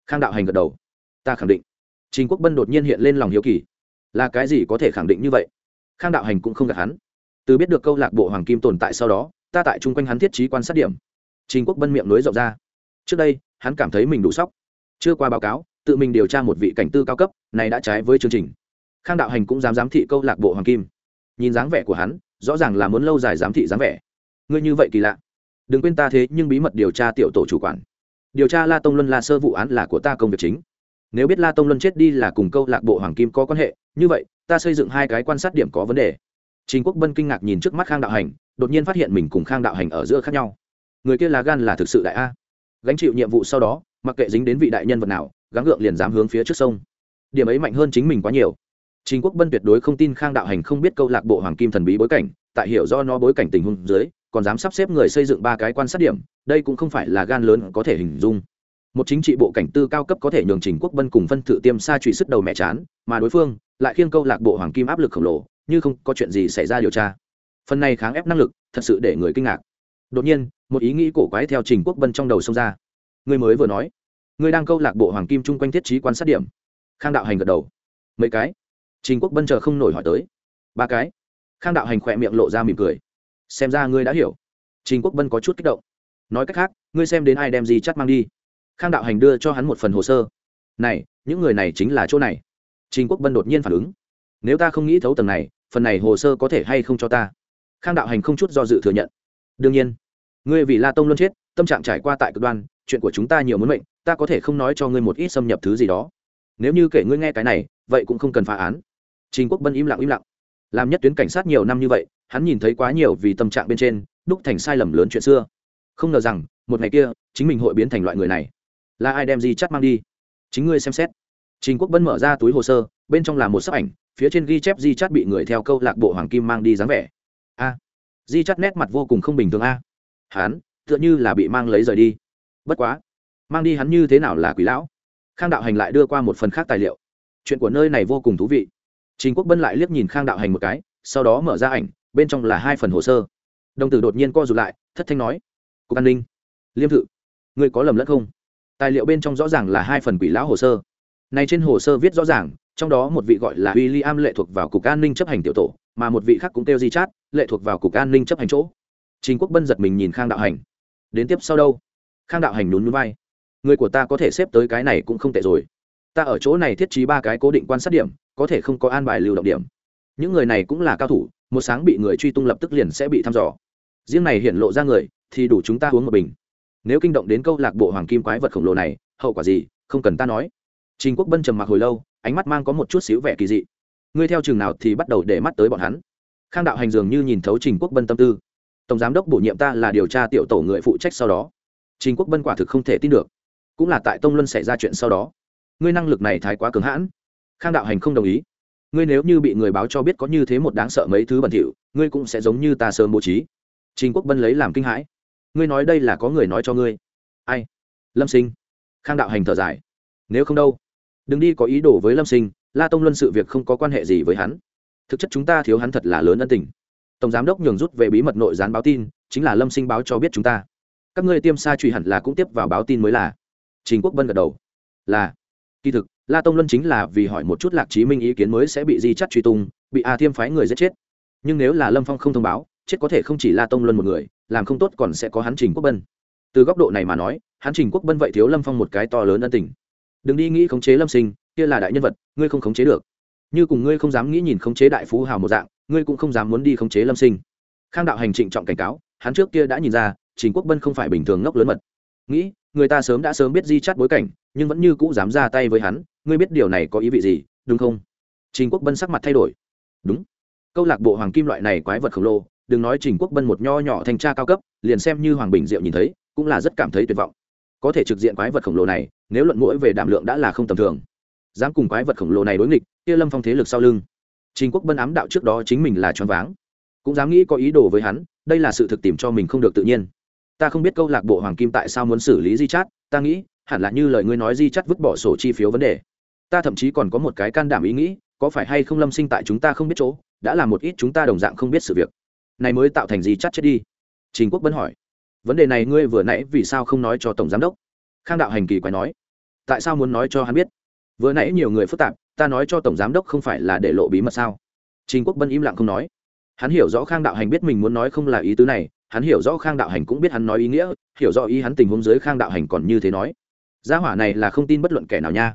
Khang đạo hành gật đầu, ta khẳng định. Trình quốc bân đột nhiên hiện lên lòng hiếu kỳ, là cái gì có thể khẳng định như vậy? Khang đạo hành cũng không gạt hắn. Từ biết được câu lạc bộ hoàng kim tồn tại sau đó, ta tại chung quanh hắn thiết trí quan sát điểm. Trình quốc bân miệng nối rộng ra. Trước đây, hắn cảm thấy mình đủ sốc. Chưa qua báo cáo, tự mình điều tra một vị cảnh tư cao cấp, này đã trái với chương trình. Khang đạo hành cũng dám giám thị câu lạc bộ hoàng kim. Nhìn dáng vẻ của hắn, rõ ràng là muốn lâu dài giám thị dáng vẻ. Ngươi như vậy kỳ lạ đừng quên ta thế nhưng bí mật điều tra tiểu tổ chủ quản. Điều tra la tông luân la sơ vụ án là của ta công việc chính. Nếu biết la tông luân chết đi là cùng câu lạc bộ hoàng kim có quan hệ, như vậy, ta xây dựng hai cái quan sát điểm có vấn đề. Trình quốc bân kinh ngạc nhìn trước mắt khang đạo hành, đột nhiên phát hiện mình cùng khang đạo hành ở giữa khác nhau. Người kia là gan là thực sự đại a. Gánh chịu nhiệm vụ sau đó, mặc kệ dính đến vị đại nhân vật nào, gắng gượng liền dám hướng phía trước sông. Điểm ấy mạnh hơn chính mình quá nhiều. Trình quốc bân tuyệt đối không tin khang đạo hành không biết câu lạc bộ hoàng kim thần bí bối cảnh, tại hiểu do nó bối cảnh tình huống dưới còn dám sắp xếp người xây dựng ba cái quan sát điểm, đây cũng không phải là gan lớn có thể hình dung. Một chính trị bộ cảnh tư cao cấp có thể nhường trình quốc bân cùng phân thự tiêm xa trụy sức đầu mẹ chán, mà đối phương lại khiêng câu lạc bộ hoàng kim áp lực khổng lồ, như không có chuyện gì xảy ra điều tra. Phần này kháng ép năng lực, thật sự để người kinh ngạc. Đột nhiên, một ý nghĩ cổ quái theo trình quốc bân trong đầu xông ra. Người mới vừa nói, người đang câu lạc bộ hoàng kim chung quanh thiết trí quan sát điểm. Khang đạo hành gật đầu. Mấy cái? Trình quốc bân chờ không nổi hỏi tới. Ba cái. Khang đạo hành khỏe miệng lộ ra mỉm cười xem ra ngươi đã hiểu. Trình quốc bân có chút kích động. Nói cách khác, ngươi xem đến ai đem gì chắc mang đi. Khang đạo hành đưa cho hắn một phần hồ sơ. Này, những người này chính là chỗ này. Trình quốc bân đột nhiên phản ứng. Nếu ta không nghĩ thấu tầng này, phần này hồ sơ có thể hay không cho ta? Khang đạo hành không chút do dự thừa nhận. Đương nhiên, ngươi vì la tông luôn chết, tâm trạng trải qua tại cực đoan, chuyện của chúng ta nhiều muốn mệnh, ta có thể không nói cho ngươi một ít xâm nhập thứ gì đó. Nếu như kể ngươi nghe cái này, vậy cũng không cần phá án. Trình quốc bân im lặng im lặng. Làm nhất tuyến cảnh sát nhiều năm như vậy hắn nhìn thấy quá nhiều vì tâm trạng bên trên, đúc thành sai lầm lớn chuyện xưa. Không ngờ rằng, một ngày kia, chính mình hội biến thành loại người này. Là ai đem di chắt mang đi? Chính ngươi xem xét. Trình quốc bân mở ra túi hồ sơ, bên trong là một sấp ảnh, phía trên ghi chép di chắt bị người theo câu lạc bộ hoàng kim mang đi dáng vẻ. A. Di chắt nét mặt vô cùng không bình thường a. Hắn, tựa như là bị mang lấy rời đi. Bất quá, mang đi hắn như thế nào là quỷ lão? Khang đạo hành lại đưa qua một phần khác tài liệu. Chuyện của nơi này vô cùng thú vị. Trình quốc bân lại liếc nhìn khang đạo hành một cái, sau đó mở ra ảnh bên trong là hai phần hồ sơ. Đồng tử đột nhiên co rụt lại, thất thanh nói, cục an ninh, liêm thự người có lầm lẫn không? Tài liệu bên trong rõ ràng là hai phần quỷ lão hồ sơ. Này trên hồ sơ viết rõ ràng, trong đó một vị gọi là w i l l i am lệ thuộc vào cục an ninh chấp hành tiểu tổ, mà một vị khác cũng kêu di chát, lệ thuộc vào cục an ninh chấp hành chỗ. Chính quốc bân giật mình nhìn khang đạo hành. Đến tiếp sau đâu? Khang đạo hành nhún núi vai. Người của ta có thể xếp tới cái này cũng không tệ rồi. Ta ở chỗ này thiết trí ba cái cố định quan sát điểm, có thể không có an bài lưu động điểm những người này cũng là cao thủ, một sáng bị người truy tung lập tức liền sẽ bị thăm dò. Riêng này hiện lộ ra người, thì đủ chúng ta uống một bình. Nếu kinh động đến câu lạc bộ hoàng kim quái vật khổng lồ này, hậu quả gì, không cần ta nói. Trình quốc bân trầm mặc hồi lâu, ánh mắt mang có một chút xíu vẻ kỳ dị. Ngươi theo chừng nào thì bắt đầu để mắt tới bọn hắn. Khang đạo hành dường như nhìn thấu trình quốc bân tâm tư. Tổng giám đốc bổ nhiệm ta là điều tra tiểu tổ người phụ trách sau đó. Trình quốc bân quả thực không thể tin được. Cũng là tại tông luân xảy ra chuyện sau đó. Ngươi năng lực này thái quá cứng hãn. Khang đạo hành không đồng ý ngươi nếu như bị người báo cho biết có như thế một đáng sợ mấy thứ bẩn thỉu, ngươi cũng sẽ giống như ta sớm bố trí. Trình quốc bân lấy làm kinh hãi. Ngươi nói đây là có người nói cho ngươi. Ai? Lâm sinh. Khang đạo hành thở dài. Nếu không đâu. Đừng đi có ý đồ với lâm sinh, la tông luân sự việc không có quan hệ gì với hắn. Thực chất chúng ta thiếu hắn thật là lớn ân tình. Tổng giám đốc nhường rút về bí mật nội gián báo tin, chính là lâm sinh báo cho biết chúng ta. Các ngươi tiêm sa truy hẳn là cũng tiếp vào báo tin mới là. Trình quốc bân gật đầu. Là. Kỳ thực la tông luân chính là vì hỏi một chút lạc chí minh ý kiến mới sẽ bị di chắt truy tung, bị a thiêm phái người giết chết. Nhưng nếu là lâm phong không thông báo, chết có thể không chỉ la tông luân một người, làm không tốt còn sẽ có hắn trình quốc bân. Từ góc độ này mà nói hắn trình quốc bân vậy thiếu lâm phong một cái to lớn ân tình. Đừng đi nghĩ khống chế lâm sinh, kia là đại nhân vật, ngươi không khống chế được. Như cùng ngươi không dám nghĩ nhìn khống chế đại phú hào một dạng, ngươi cũng không dám muốn đi khống chế lâm sinh. Khang đạo hành trịnh trọng cảnh cáo, hắn trước kia đã nhìn ra, trình quốc bân không phải bình thường ngốc lớn mật. Nghĩ, người ta sớm đã sớm biết di chắt bối cảnh, nhưng vẫn như cũ dám ra tay với hắn ngươi biết điều này có ý vị gì, đúng không? Trình quốc bân sắc mặt thay đổi. Đúng. Câu lạc bộ hoàng kim loại này quái vật khổng lồ, đừng nói trình quốc bân một nho nhỏ thanh tra cao cấp, liền xem như hoàng bình diệu nhìn thấy, cũng là rất cảm thấy tuyệt vọng. Có thể trực diện quái vật khổng lồ này, nếu luận mũi về đảm lượng đã là không tầm thường. Dám cùng quái vật khổng lồ này đối nghịch, kia lâm phong thế lực sau lưng. Trình quốc bân ám đạo trước đó chính mình là choáng váng. Cũng dám nghĩ có ý đồ với hắn, đây là sự thực tìm cho mình không được tự nhiên. Ta không biết câu lạc bộ hoàng kim tại sao muốn xử lý di chát, ta nghĩ, hẳn là như lời ngươi nói di chắt vứt bỏ sổ chi phiếu vấn đề ta thậm chí còn có một cái can đảm ý nghĩ, có phải hay không lâm sinh tại chúng ta không biết chỗ, đã là một ít chúng ta đồng dạng không biết sự việc. Này mới tạo thành gì chắc chết đi? Trình quốc bân hỏi. Vấn đề này ngươi vừa nãy vì sao không nói cho tổng giám đốc? Khang đạo hành kỳ quái nói. Tại sao muốn nói cho hắn biết? Vừa nãy nhiều người phức tạp, ta nói cho tổng giám đốc không phải là để lộ bí mật sao? Trình quốc bân im lặng không nói. Hắn hiểu rõ khang đạo hành biết mình muốn nói không là ý tứ này, hắn hiểu rõ khang đạo hành cũng biết hắn nói ý nghĩa, hiểu rõ ý hắn tình huống dưới khang đạo hành còn như thế nói. Gia hỏa này là không tin bất luận kẻ nào nha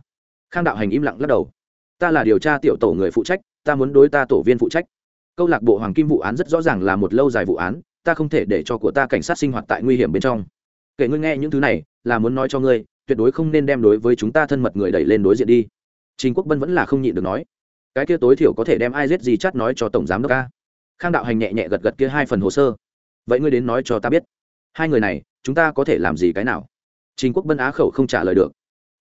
khang đạo hành im lặng lắc đầu. Ta là điều tra tiểu tổ người phụ trách, ta muốn đối ta tổ viên phụ trách. Câu lạc bộ hoàng kim vụ án rất rõ ràng là một lâu dài vụ án, ta không thể để cho của ta cảnh sát sinh hoạt tại nguy hiểm bên trong. Kể ngươi nghe những thứ này, là muốn nói cho ngươi, tuyệt đối không nên đem đối với chúng ta thân mật người đẩy lên đối diện đi. Trình quốc bân vẫn là không nhịn được nói. Cái kia tối thiểu có thể đem ai giết gì chắt nói cho tổng giám đốc ca. Khang đạo hành nhẹ nhẹ gật gật kia hai phần hồ sơ. Vậy ngươi đến nói cho ta biết. Hai người này, chúng ta có thể làm gì cái nào? Trình quốc bân á khẩu không trả lời được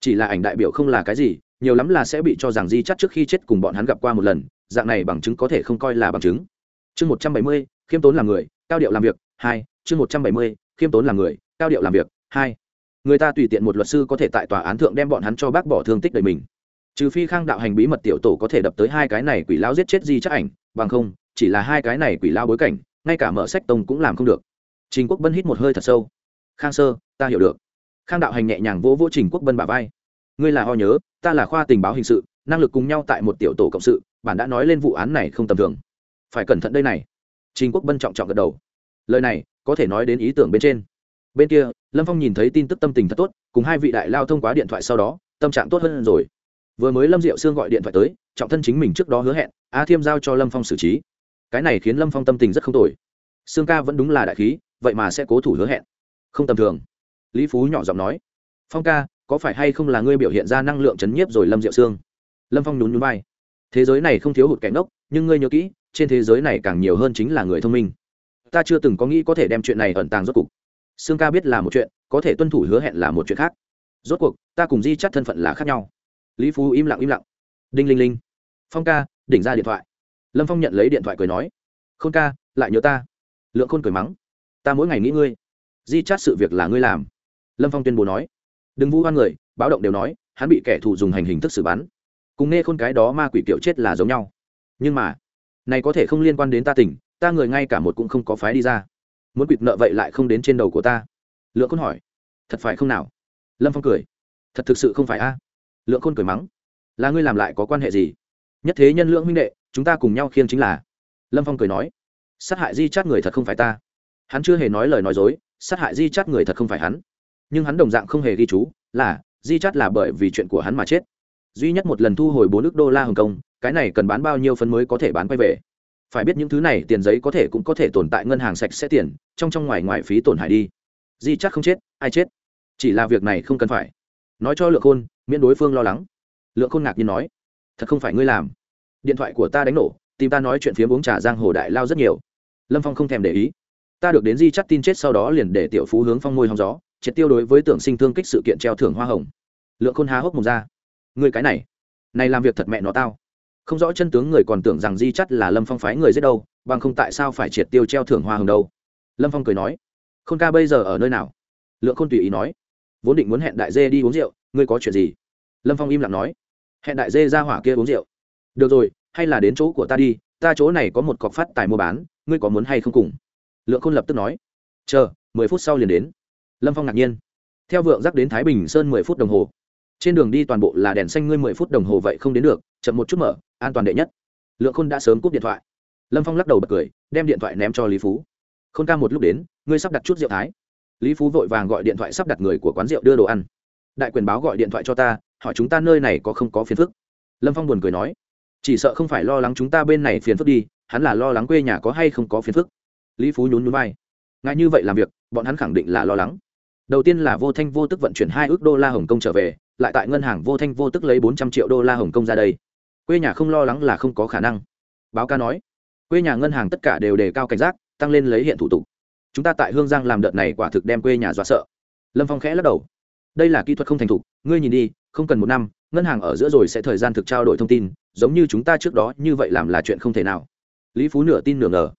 chỉ là ảnh đại biểu không là cái gì, nhiều lắm là sẽ bị cho rằng di chắt trước khi chết cùng bọn hắn gặp qua một lần, dạng này bằng chứng có thể không coi là bằng chứng. Chương một trăm bảy mươi, khiêm tốn là người, cao điệu làm việc, hai, chương một trăm bảy mươi, khiêm tốn là người, cao điệu làm việc, hai. Người ta tùy tiện một luật sư có thể tại tòa án thượng đem bọn hắn cho bác bỏ thương tích đời mình. Trừ phi khang đạo hành bí mật tiểu tổ có thể đập tới hai cái này quỷ lao giết chết di chắc ảnh, bằng không, chỉ là hai cái này quỷ lao bối cảnh, ngay cả mở sách tông cũng làm không được. Trình quốc bân hít một hơi thật sâu. Khang sơ, ta hiểu được khang đạo hành nhẹ nhàng vỗ vỗ trình quốc bân bà vai. Ngươi là ho nhớ, ta là khoa tình báo hình sự, năng lực cùng nhau tại một tiểu tổ cộng sự, bản đã nói lên vụ án này không tầm thường. Phải cẩn thận đây này. Trình quốc bân trọng trọng gật đầu. Lời này, có thể nói đến ý tưởng bên trên. Bên kia, lâm phong nhìn thấy tin tức tâm tình thật tốt, cùng hai vị đại lao thông qua điện thoại sau đó, tâm trạng tốt hơn rồi. Vừa mới lâm diệu sương gọi điện thoại tới, trọng thân chính mình trước đó hứa hẹn, a thiêm giao cho lâm phong xử trí. Cái này khiến lâm phong tâm tình rất không tồi. Sương ca vẫn đúng là đại khí, vậy mà sẽ cố thủ hứa hẹn. Không tầm thường lý phú nhỏ giọng nói, phong ca, có phải hay không là ngươi biểu hiện ra năng lượng chấn nhiếp rồi lâm diệu sương? Lâm phong nhún nhún vai, thế giới này không thiếu hụt kẻ ngốc, nhưng ngươi nhớ kỹ, trên thế giới này càng nhiều hơn chính là người thông minh. Ta chưa từng có nghĩ có thể đem chuyện này ẩn tàng rốt cục. Sương ca biết là một chuyện, có thể tuân thủ hứa hẹn là một chuyện khác. Rốt cuộc, ta cùng di chắt thân phận là khác nhau. Lý phú im lặng im lặng. Đinh linh linh. Phong ca, đỉnh ra điện thoại. Lâm phong nhận lấy điện thoại cười nói, khôn ca, lại nhớ ta. Lượng khôn cười mắng, ta mỗi ngày nghĩ ngươi. Di chát sự việc là ngươi làm lâm phong tuyên bố nói. Đừng vu hoan người, báo động đều nói, hắn bị kẻ thù dùng hành hình thức xử bắn. Cùng nghe khôn cái đó ma quỷ kiểu chết là giống nhau. Nhưng mà, này có thể không liên quan đến ta tỉnh ta người ngay cả một cũng không có phái đi ra. Muốn quỵt nợ vậy lại không đến trên đầu của ta. Lượng khôn hỏi. Thật phải không nào? Lâm phong cười. Thật thực sự không phải a. Lượng khôn cười mắng. Là ngươi làm lại có quan hệ gì? Nhất thế nhân lượng huynh đệ, chúng ta cùng nhau khiêng chính là. Lâm phong cười nói. Sát hại di chát người thật không phải ta. Hắn chưa hề nói lời nói dối, sát hại di chát người thật không phải hắn nhưng hắn đồng dạng không hề ghi chú, là, di chắt là bởi vì chuyện của hắn mà chết. Duy nhất một lần thu hồi bốn ước đô la hồng kông, cái này cần bán bao nhiêu phân mới có thể bán quay về? Phải biết những thứ này, tiền giấy có thể cũng có thể tồn tại, ngân hàng sạch sẽ tiền, trong trong ngoài ngoài phí tổn hại đi. Di chắc không chết, ai chết? Chỉ là việc này không cần phải. Nói cho lượng khôn, miễn đối phương lo lắng. Lượng khôn ngạc nhiên nói, thật không phải ngươi làm. Điện thoại của ta đánh nổ, tìm ta nói chuyện phía uống trà giang hồ đại lao rất nhiều. Lâm phong không thèm để ý. Ta được đến di chắc tin chết sau đó liền để tiểu phú hướng phong môi hóng gió triệt tiêu đối với tưởng sinh thương kích sự kiện treo thưởng hoa hồng. Lượng khôn há hốc mồm ra. Người cái này này làm việc thật mẹ nó tao. Không rõ chân tướng người còn tưởng rằng di chắt là lâm phong phái người giết đâu, bằng không tại sao phải triệt tiêu treo thưởng hoa hồng đâu? Lâm phong cười nói, khôn ca bây giờ ở nơi nào? Lượng khôn tùy ý nói, vốn định muốn hẹn đại dê đi uống rượu, ngươi có chuyện gì? Lâm phong im lặng nói, hẹn đại dê ra hỏa kia uống rượu. Được rồi, hay là đến chỗ của ta đi, ta chỗ này có một cọc phát tài mua bán, ngươi có muốn hay không cùng? Lượng khôn lập tức nói, chờ, mười phút sau liền đến lâm phong ngạc nhiên. Theo vượng giác đến thái bình sơn mười phút đồng hồ. Trên đường đi toàn bộ là đèn xanh ngươi mười phút đồng hồ vậy không đến được, chậm một chút mở, an toàn đệ nhất. Lượng khôn đã sớm cúp điện thoại. Lâm phong lắc đầu bật cười, đem điện thoại ném cho lý phú. Khôn ca một lúc đến, ngươi sắp đặt chút rượu thái. Lý phú vội vàng gọi điện thoại sắp đặt người của quán rượu đưa đồ ăn. Đại quyền báo gọi điện thoại cho ta, hỏi chúng ta nơi này có không có phiền phức. Lâm phong buồn cười nói, chỉ sợ không phải lo lắng chúng ta bên này phiền phức đi, hắn là lo lắng quê nhà có hay không có phiền phức. Lý phú nhún nhún vai, ngại như vậy làm việc, bọn hắn khẳng định là lo lắng đầu tiên là vô thanh vô tức vận chuyển hai ước đô la hồng kông trở về, lại tại ngân hàng vô thanh vô tức lấy bốn trăm triệu đô la hồng kông ra đây. Quê nhà không lo lắng là không có khả năng. Báo ca nói, quê nhà ngân hàng tất cả đều đề cao cảnh giác, tăng lên lấy hiện thủ tục. Chúng ta tại hương giang làm đợt này quả thực đem quê nhà dọa sợ. Lâm phong khẽ lắc đầu. Đây là kỹ thuật không thành thục, ngươi nhìn đi, không cần một năm, ngân hàng ở giữa rồi sẽ thời gian thực trao đổi thông tin, giống như chúng ta trước đó như vậy làm là chuyện không thể nào. Lý phú nửa tin nửa ngờ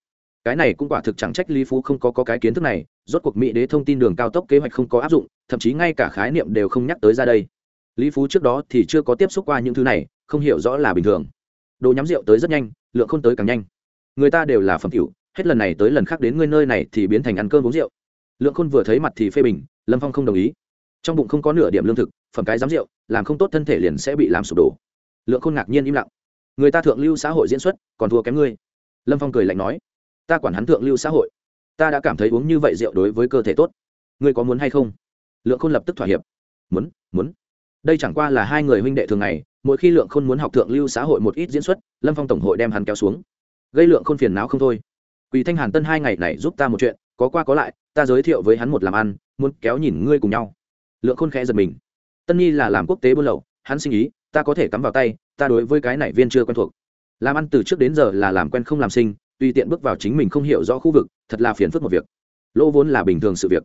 cái này cũng quả thực chẳng trách lý phú không có, có cái kiến thức này rốt cuộc mỹ đế thông tin đường cao tốc kế hoạch không có áp dụng thậm chí ngay cả khái niệm đều không nhắc tới ra đây. Lý phú trước đó thì chưa có tiếp xúc qua những thứ này không hiểu rõ là bình thường. Đồ nhắm rượu tới rất nhanh lượng không tới càng nhanh. Người ta đều là phẩm cửu hết lần này tới lần khác đến ngươi nơi này thì biến thành ăn cơm uống rượu. Lượng khôn vừa thấy mặt thì phê bình lâm phong không đồng ý. Trong bụng không có nửa điểm lương thực phẩm cái dám rượu làm không tốt thân thể liền sẽ bị làm sụp đổ. Lượng khôn ngạc nhiên im lặng. Người ta thượng lưu xã hội diễn xuất còn thua kém ngươi. Lâm phong cười lạnh nói ta quản hắn thượng lưu xã hội. Ta đã cảm thấy uống như vậy rượu đối với cơ thể tốt. Ngươi có muốn hay không? Lượng khôn lập tức thỏa hiệp. Muốn muốn. Đây chẳng qua là hai người huynh đệ thường ngày, mỗi khi lượng khôn muốn học thượng lưu xã hội một ít diễn xuất, lâm phong tổng hội đem hắn kéo xuống. Gây lượng khôn phiền não không thôi. Quỳ thanh hàn tân hai ngày này giúp ta một chuyện, có qua có lại, ta giới thiệu với hắn một làm ăn, muốn kéo nhìn ngươi cùng nhau. Lượng khôn khẽ giật mình. Tân nhi là làm quốc tế buôn lậu, hắn sinh ý, ta có thể cắm vào tay, ta đối với cái này viên chưa quen thuộc. Làm ăn từ trước đến giờ là làm quen không làm sinh tùy tiện bước vào chính mình không hiểu rõ khu vực, thật là phiền phức một việc. Lỗ vốn là bình thường sự việc.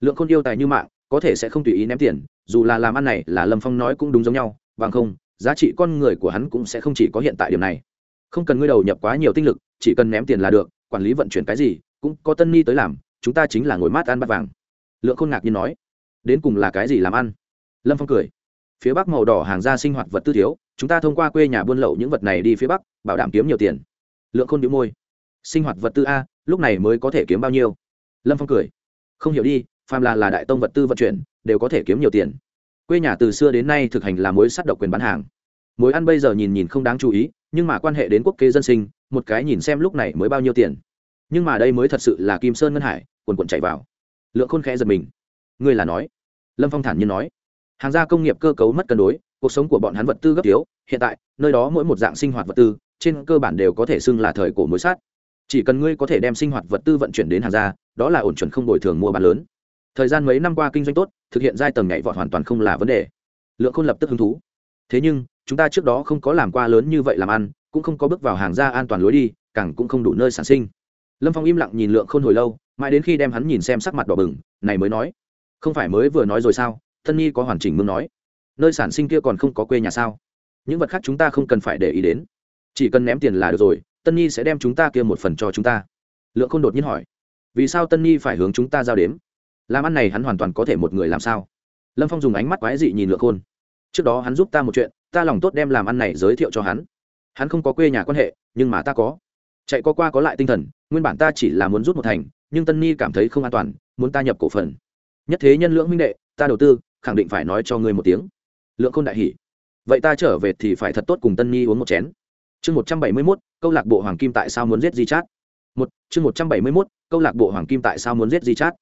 Lượng khôn yêu tài như mạng, có thể sẽ không tùy ý ném tiền, dù là làm ăn này là lâm phong nói cũng đúng giống nhau, bằng không, giá trị con người của hắn cũng sẽ không chỉ có hiện tại điểm này. Không cần ngươi đầu nhập quá nhiều tinh lực, chỉ cần ném tiền là được, quản lý vận chuyển cái gì, cũng có tân ni tới làm, chúng ta chính là ngồi mát ăn bát vàng. Lượng khôn ngạc nhiên nói, đến cùng là cái gì làm ăn? Lâm phong cười, phía bắc màu đỏ hàng gia sinh hoạt vật tư thiếu, chúng ta thông qua quê nhà buôn lậu những vật này đi phía bắc, bảo đảm kiếm nhiều tiền. Lượng khôn đĩu môi sinh hoạt vật tư a, lúc này mới có thể kiếm bao nhiêu? Lâm phong cười. Không hiểu đi, phàm là là đại tông vật tư vận chuyển, đều có thể kiếm nhiều tiền. Quê nhà từ xưa đến nay thực hành là mối sắt độc quyền bán hàng. Mối ăn bây giờ nhìn nhìn không đáng chú ý, nhưng mà quan hệ đến quốc kế dân sinh, một cái nhìn xem lúc này mới bao nhiêu tiền. Nhưng mà đây mới thật sự là kim sơn ngân hải, quần quần chạy vào. Lượng khôn khẽ giật mình. Ngươi là nói? Lâm phong thản nhiên nói. Hàng gia công nghiệp cơ cấu mất cân đối, cuộc sống của bọn hắn vật tư gấp thiếu hiện tại, nơi đó mỗi một dạng sinh hoạt vật tư, trên cơ bản đều có thể xưng là thời cổ mối sát chỉ cần ngươi có thể đem sinh hoạt vật tư vận chuyển đến hàng gia, đó là ổn chuẩn không bồi thường mua bán lớn. Thời gian mấy năm qua kinh doanh tốt, thực hiện giai tầng nhảy vọt hoàn toàn không là vấn đề. Lượng khôn lập tức hứng thú. Thế nhưng, chúng ta trước đó không có làm qua lớn như vậy làm ăn, cũng không có bước vào hàng gia an toàn lối đi, càng cũng không đủ nơi sản sinh. Lâm phong im lặng nhìn lượng khôn hồi lâu, mãi đến khi đem hắn nhìn xem sắc mặt đỏ bừng, này mới nói, không phải mới vừa nói rồi sao? Thân nhi có hoàn chỉnh mương nói. Nơi sản sinh kia còn không có quê nhà sao? Những vật khác chúng ta không cần phải để ý đến. Chỉ cần ném tiền là được rồi tân nhi sẽ đem chúng ta kia một phần cho chúng ta. Lượng khôn đột nhiên hỏi vì sao tân nhi phải hướng chúng ta giao đếm? Làm ăn này hắn hoàn toàn có thể một người làm sao? Lâm phong dùng ánh mắt quái dị nhìn lượng khôn. Trước đó hắn giúp ta một chuyện ta lòng tốt đem làm ăn này giới thiệu cho hắn. Hắn không có quê nhà quan hệ nhưng mà ta có. Chạy có qua có lại tinh thần nguyên bản ta chỉ là muốn rút một thành nhưng tân Nhi cảm thấy không an toàn muốn ta nhập cổ phần. Nhất thế nhân lưỡng minh đệ ta đầu tư khẳng định phải nói cho ngươi một tiếng. Lượng khôn đại hỉ, vậy ta trở về thì phải thật tốt cùng tân Nhi uống một chén chương một trăm bảy mươi mốt, câu lạc bộ hoàng kim tại sao muốn giết di chát một, chương một trăm bảy mươi mốt, câu lạc bộ hoàng kim tại sao muốn giết di chát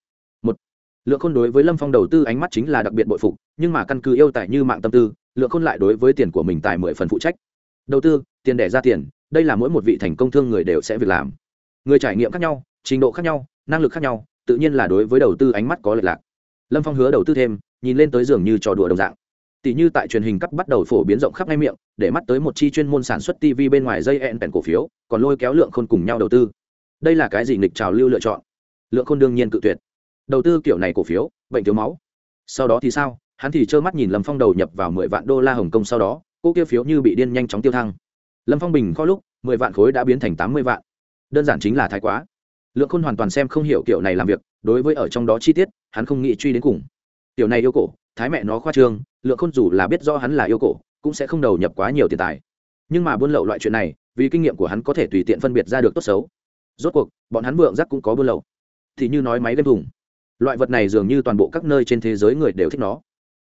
một lượng khôn đối với lâm phong đầu tư ánh mắt chính là đặc biệt bội phục, nhưng mà căn cứ yêu tài như mạng tâm tư lượng khôn lại đối với tiền của mình tài mười phần phụ trách. Đầu tư, tiền đẻ ra tiền, đây là mỗi một vị thành công thương người đều sẽ việc làm. Người trải nghiệm khác nhau, trình độ khác nhau, năng lực khác nhau, tự nhiên là đối với đầu tư ánh mắt có lệch lạc. Lâm phong hứa đầu tư thêm, nhìn lên tới giường như trò đùa đồng dạng tỷ như tại truyền hình cấp bắt đầu phổ biến rộng khắp ngay miệng, để mắt tới một chi chuyên môn sản xuất tv bên ngoài dây ẹn cổ phiếu, còn lôi kéo lượng khôn cùng nhau đầu tư. Đây là cái gì nghịch trào lưu lựa chọn? Lượng khôn đương nhiên cự tuyệt. Đầu tư kiểu này cổ phiếu, bệnh thiếu máu. Sau đó thì sao? Hắn thì trơ mắt nhìn lâm phong đầu nhập vào mười vạn đô la hồng kông sau đó, cô kia phiếu như bị điên nhanh chóng tiêu thăng. Lâm phong bình kho lúc, mười vạn khối đã biến thành tám mươi vạn. Đơn giản chính là thái quá. Lượng khôn hoàn toàn xem không hiểu kiểu này làm việc, đối với ở trong đó chi tiết, hắn không nghĩ truy đến cùng. Kiểu này yêu cổ, thái mẹ nó khoa trương lượng khôn dù là biết do hắn là yêu cổ, cũng sẽ không đầu nhập quá nhiều tiền tài. Nhưng mà buôn lậu loại chuyện này, vì kinh nghiệm của hắn có thể tùy tiện phân biệt ra được tốt xấu. Rốt cuộc, bọn hắn vượng giác cũng có buôn lậu. Thì như nói máy game thùng. Loại vật này dường như toàn bộ các nơi trên thế giới người đều thích nó.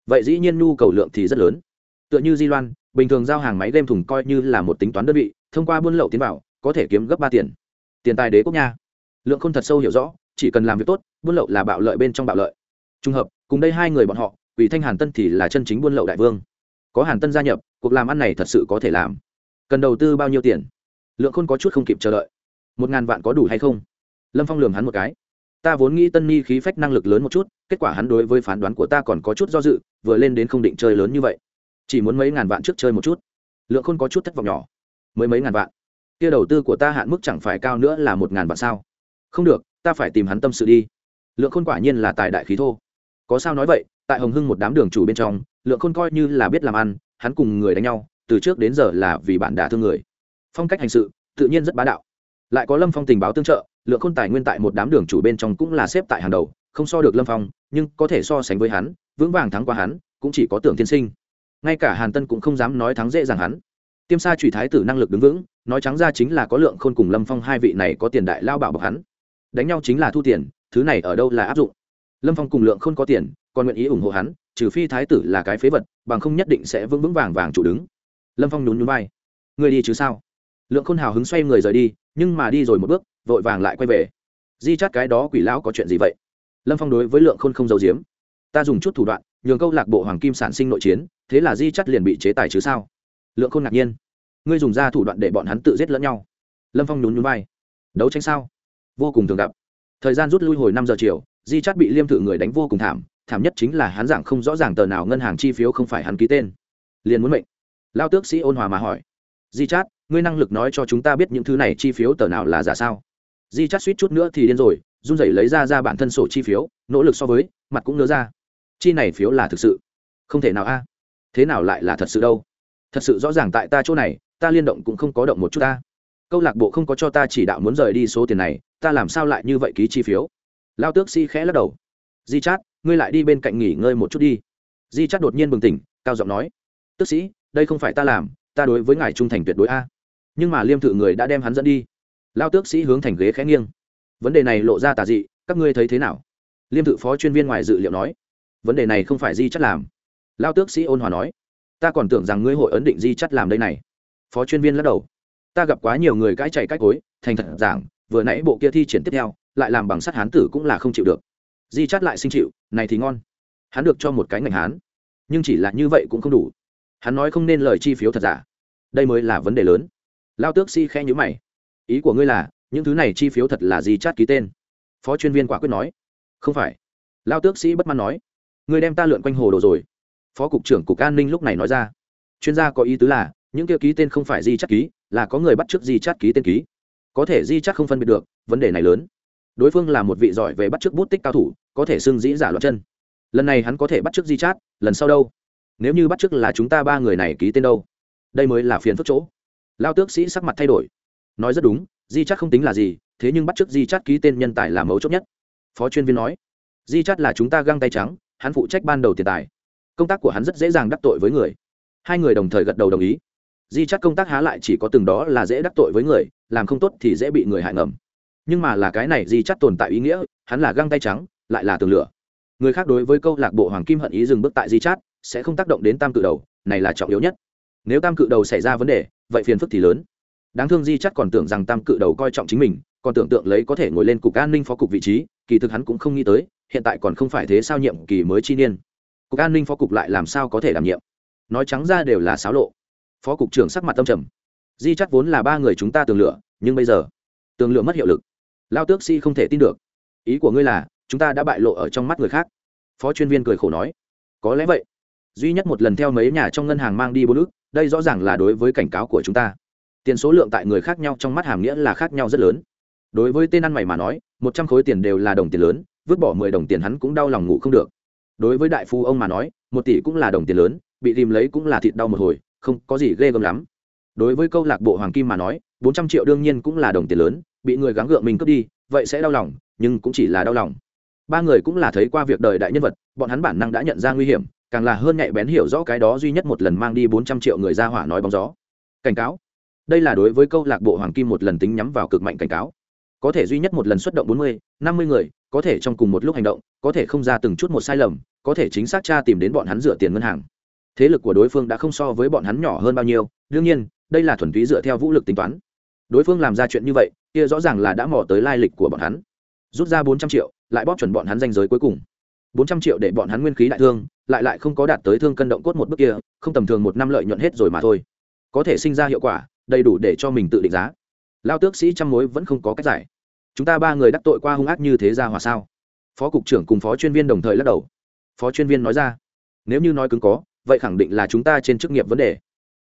Vậy dĩ nhiên nhu cầu lượng thì rất lớn. Tựa như di loan, bình thường giao hàng máy game thùng coi như là một tính toán đơn vị, thông qua buôn lậu tiến vào, có thể kiếm gấp ba tiền. Tiền tài đế quốc nha. Lượng không thật sâu hiểu rõ, chỉ cần làm việc tốt, buôn lậu là bạo lợi bên trong bạo lợi. Trùng hợp, cùng đây hai người bọn họ ủy thanh hàn tân thì là chân chính buôn lậu đại vương. Có hàn tân gia nhập, cuộc làm ăn này thật sự có thể làm. Cần đầu tư bao nhiêu tiền? Lượng khôn có chút không kịp chờ đợi. Một ngàn vạn có đủ hay không? Lâm phong lường hắn một cái. Ta vốn nghĩ tân ni khí phách năng lực lớn một chút, kết quả hắn đối với phán đoán của ta còn có chút do dự, vừa lên đến không định chơi lớn như vậy. Chỉ muốn mấy ngàn vạn trước chơi một chút. Lượng khôn có chút thất vọng nhỏ. Mới mấy ngàn vạn. Kia đầu tư của ta hạn mức chẳng phải cao nữa là một ngàn vạn sao? Không được, ta phải tìm hắn tâm sự đi. Lượng khôn quả nhiên là tài đại khí thô có sao nói vậy, tại hồng hưng một đám đường chủ bên trong, lượng khôn coi như là biết làm ăn, hắn cùng người đánh nhau, từ trước đến giờ là vì bạn đả thương người. Phong cách hành sự, tự nhiên rất bá đạo. Lại có lâm phong tình báo tương trợ, lượng khôn tài nguyên tại một đám đường chủ bên trong cũng là xếp tại hàng đầu, không so được lâm phong, nhưng có thể so sánh với hắn, vững vàng thắng qua hắn, cũng chỉ có tưởng tiên sinh. Ngay cả hàn tân cũng không dám nói thắng dễ dàng hắn. Tiêm sa trùy thái tử năng lực đứng vững, nói trắng ra chính là có lượng khôn cùng lâm phong hai vị này có tiền đại lao bảo bọc hắn. Đánh nhau chính là thu tiền, thứ này ở đâu là áp dụng? Lâm phong cùng lượng khôn có tiền, còn nguyện ý ủng hộ hắn, trừ phi thái tử là cái phế vật, bằng không nhất định sẽ vững vững vàng vàng chủ đứng. Lâm phong nhún nhún vai. Người đi chứ sao? Lượng khôn hào hứng xoay người rời đi, nhưng mà đi rồi một bước, vội vàng lại quay về. Di chắt cái đó quỷ lão có chuyện gì vậy? Lâm phong đối với lượng khôn không giấu giếm. Ta dùng chút thủ đoạn, nhường câu lạc bộ hoàng kim sản sinh nội chiến, thế là di chắt liền bị chế tài chứ sao? Lượng khôn ngạc nhiên. Ngươi dùng ra thủ đoạn để bọn hắn tự giết lẫn nhau. Lâm phong nhún nhún vai. Đấu tranh sao? Vô cùng thường gặp. Thời gian rút lui hồi năm giờ chiều di chát bị liêm thự người đánh vô cùng thảm thảm nhất chính là hắn giảng không rõ ràng tờ nào ngân hàng chi phiếu không phải hắn ký tên. Liền muốn mệnh. Lao tước sĩ ôn hòa mà hỏi. Di chát, ngươi năng lực nói cho chúng ta biết những thứ này chi phiếu tờ nào là giả sao? Di chát suýt chút nữa thì điên rồi, run rẩy lấy ra ra bản thân sổ chi phiếu, nỗ lực so với, mặt cũng nỡ ra. Chi này phiếu là thực sự? Không thể nào a. Thế nào lại là thật sự đâu? Thật sự rõ ràng tại ta chỗ này, ta liên động cũng không có động một chút ta. Câu lạc bộ không có cho ta chỉ đạo muốn rời đi số tiền này, ta làm sao lại như vậy ký chi phiếu? Lao tước si khẽ lắc đầu. Di chát, ngươi lại đi bên cạnh nghỉ ngơi một chút đi. Di chát đột nhiên bừng tỉnh, cao giọng nói. Tước sĩ, đây không phải ta làm, ta đối với ngài trung thành tuyệt đối a. Nhưng mà liêm thự người đã đem hắn dẫn đi. Lao tước sĩ hướng thành ghế khẽ nghiêng. Vấn đề này lộ ra tà dị, các ngươi thấy thế nào? Liêm thự phó chuyên viên ngoài dự liệu nói. Vấn đề này không phải di chắt làm. Lao tước sĩ ôn hòa nói. Ta còn tưởng rằng ngươi hội ấn định di chắt làm đây này. Phó chuyên viên lắc đầu. Ta gặp quá nhiều người cãi chạy cách cối, thành thật giảng, vừa nãy bộ kia thi triển tiếp theo lại làm bằng sắt hán tử cũng là không chịu được. Di chát lại sinh chịu, này thì ngon. Hắn được cho một cái ngành hán. Nhưng chỉ là như vậy cũng không đủ. Hắn nói không nên lời chi phiếu thật giả. Đây mới là vấn đề lớn. Lao tước si khe nhữ mày. Ý của ngươi là, những thứ này chi phiếu thật là di chát ký tên? Phó chuyên viên quả quyết nói. Không phải. Lao tước sĩ bất mãn nói. Ngươi đem ta lượn quanh hồ đồ rồi. Phó cục trưởng cục an ninh lúc này nói ra. Chuyên gia có ý tứ là, những kia ký tên không phải di chát ký, là có người bắt t r ư ớ c di chát ký tên ký. Có thể di chát không phân biệt được, vấn đề này lớn đối phương là một vị giỏi về bắt chước bút tích cao thủ, có thể xưng dĩ giả loạn chân. Lần này hắn có thể bắt chước di chát, lần sau đâu? Nếu như bắt chước là chúng ta ba người này ký tên đâu? Đây mới là phiền phức chỗ. Lao tước sĩ sắc mặt thay đổi. Nói rất đúng, di chát không tính là gì, thế nhưng bắt chước di chát ký tên nhân tài là mấu chốt nhất. Phó chuyên viên nói, di chát là chúng ta găng tay trắng, hắn phụ trách ban đầu tiền tài. Công tác của hắn rất dễ dàng đắc tội với người. Hai người đồng thời gật đầu đồng ý. Di chát công tác há lại chỉ có từng đó là dễ đắc tội với người, làm không tốt thì dễ bị người hại ngầm nhưng mà là cái này di chắc tồn tại ý nghĩa, hắn là găng tay trắng, lại là tường lửa. Người khác đối với câu lạc bộ hoàng kim hận ý dừng bước tại di chát sẽ không tác động đến tam cự đầu, này là trọng yếu nhất. Nếu tam cự đầu xảy ra vấn đề, vậy phiền phức thì lớn. Đáng thương di chát còn tưởng rằng tam cự đầu coi trọng chính mình, còn tưởng tượng lấy có thể ngồi lên cục an ninh phó cục vị trí, kỳ thực hắn cũng không nghĩ tới, hiện tại còn không phải thế sao nhiệm kỳ mới chi niên. Cục an ninh phó cục lại làm sao có thể đảm nhiệm? Nói trắng ra đều là xáo lộ. Phó cục trưởng sắc mặt tâm trầm. Di chắc vốn là ba người chúng ta tường lửa, nhưng bây giờ, tường lửa mất hiệu lực lao tước si không thể tin được. Ý của ngươi là, chúng ta đã bại lộ ở trong mắt người khác. Phó chuyên viên cười khổ nói. Có lẽ vậy. Duy nhất một lần theo mấy nhà trong ngân hàng mang đi bốn ước đây rõ ràng là đối với cảnh cáo của chúng ta. Tiền số lượng tại người khác nhau trong mắt hàm nghĩa là khác nhau rất lớn. Đối với tên ăn mày mà nói, một trăm khối tiền đều là đồng tiền lớn, vứt bỏ mười đồng tiền hắn cũng đau lòng ngủ không được. Đối với đại phu ông mà nói, một tỷ cũng là đồng tiền lớn, bị tìm lấy cũng là thịt đau một hồi, không có gì ghê gớm lắm. Đối với câu lạc bộ hoàng kim mà nói, bốn trăm triệu đương nhiên cũng là đồng tiền lớn bị người gắng gượng mình cướp đi, vậy sẽ đau lòng, nhưng cũng chỉ là đau lòng. Ba người cũng là thấy qua việc đời đại nhân vật, bọn hắn bản năng đã nhận ra nguy hiểm, càng là hơn nhạy bén hiểu rõ cái đó duy nhất một lần mang đi bốn trăm triệu người ra hỏa nói bóng gió. Cảnh cáo. Đây là đối với câu lạc bộ hoàng kim một lần tính nhắm vào cực mạnh cảnh cáo. Có thể duy nhất một lần xuất động bốn mươi, năm mươi người, có thể trong cùng một lúc hành động, có thể không ra từng chút một sai lầm, có thể chính xác tra tìm đến bọn hắn dựa tiền ngân hàng. Thế lực của đối phương đã không so với bọn hắn nhỏ hơn bao nhiêu, đương nhiên, đây là thuần túy dựa theo vũ lực tính toán đối phương làm ra chuyện như vậy, kia rõ ràng là đã mò tới lai lịch của bọn hắn. Rút ra bốn trăm triệu, lại bóp chuẩn bọn hắn danh giới cuối cùng. Bốn trăm triệu để bọn hắn nguyên khí đại thương, lại lại không có đạt tới thương cân động cốt một bước kia, không tầm thường một năm lợi nhuận hết rồi mà thôi. Có thể sinh ra hiệu quả, đầy đủ để cho mình tự định giá. Lao tước sĩ trăm mối vẫn không có cách giải. Chúng ta ba người đắc tội qua hung ác như thế ra hòa sao? Phó cục trưởng cùng phó chuyên viên đồng thời lắc đầu. Phó chuyên viên nói ra, nếu như nói cứng có, vậy khẳng định là chúng ta trên chức nghiệp vấn đề.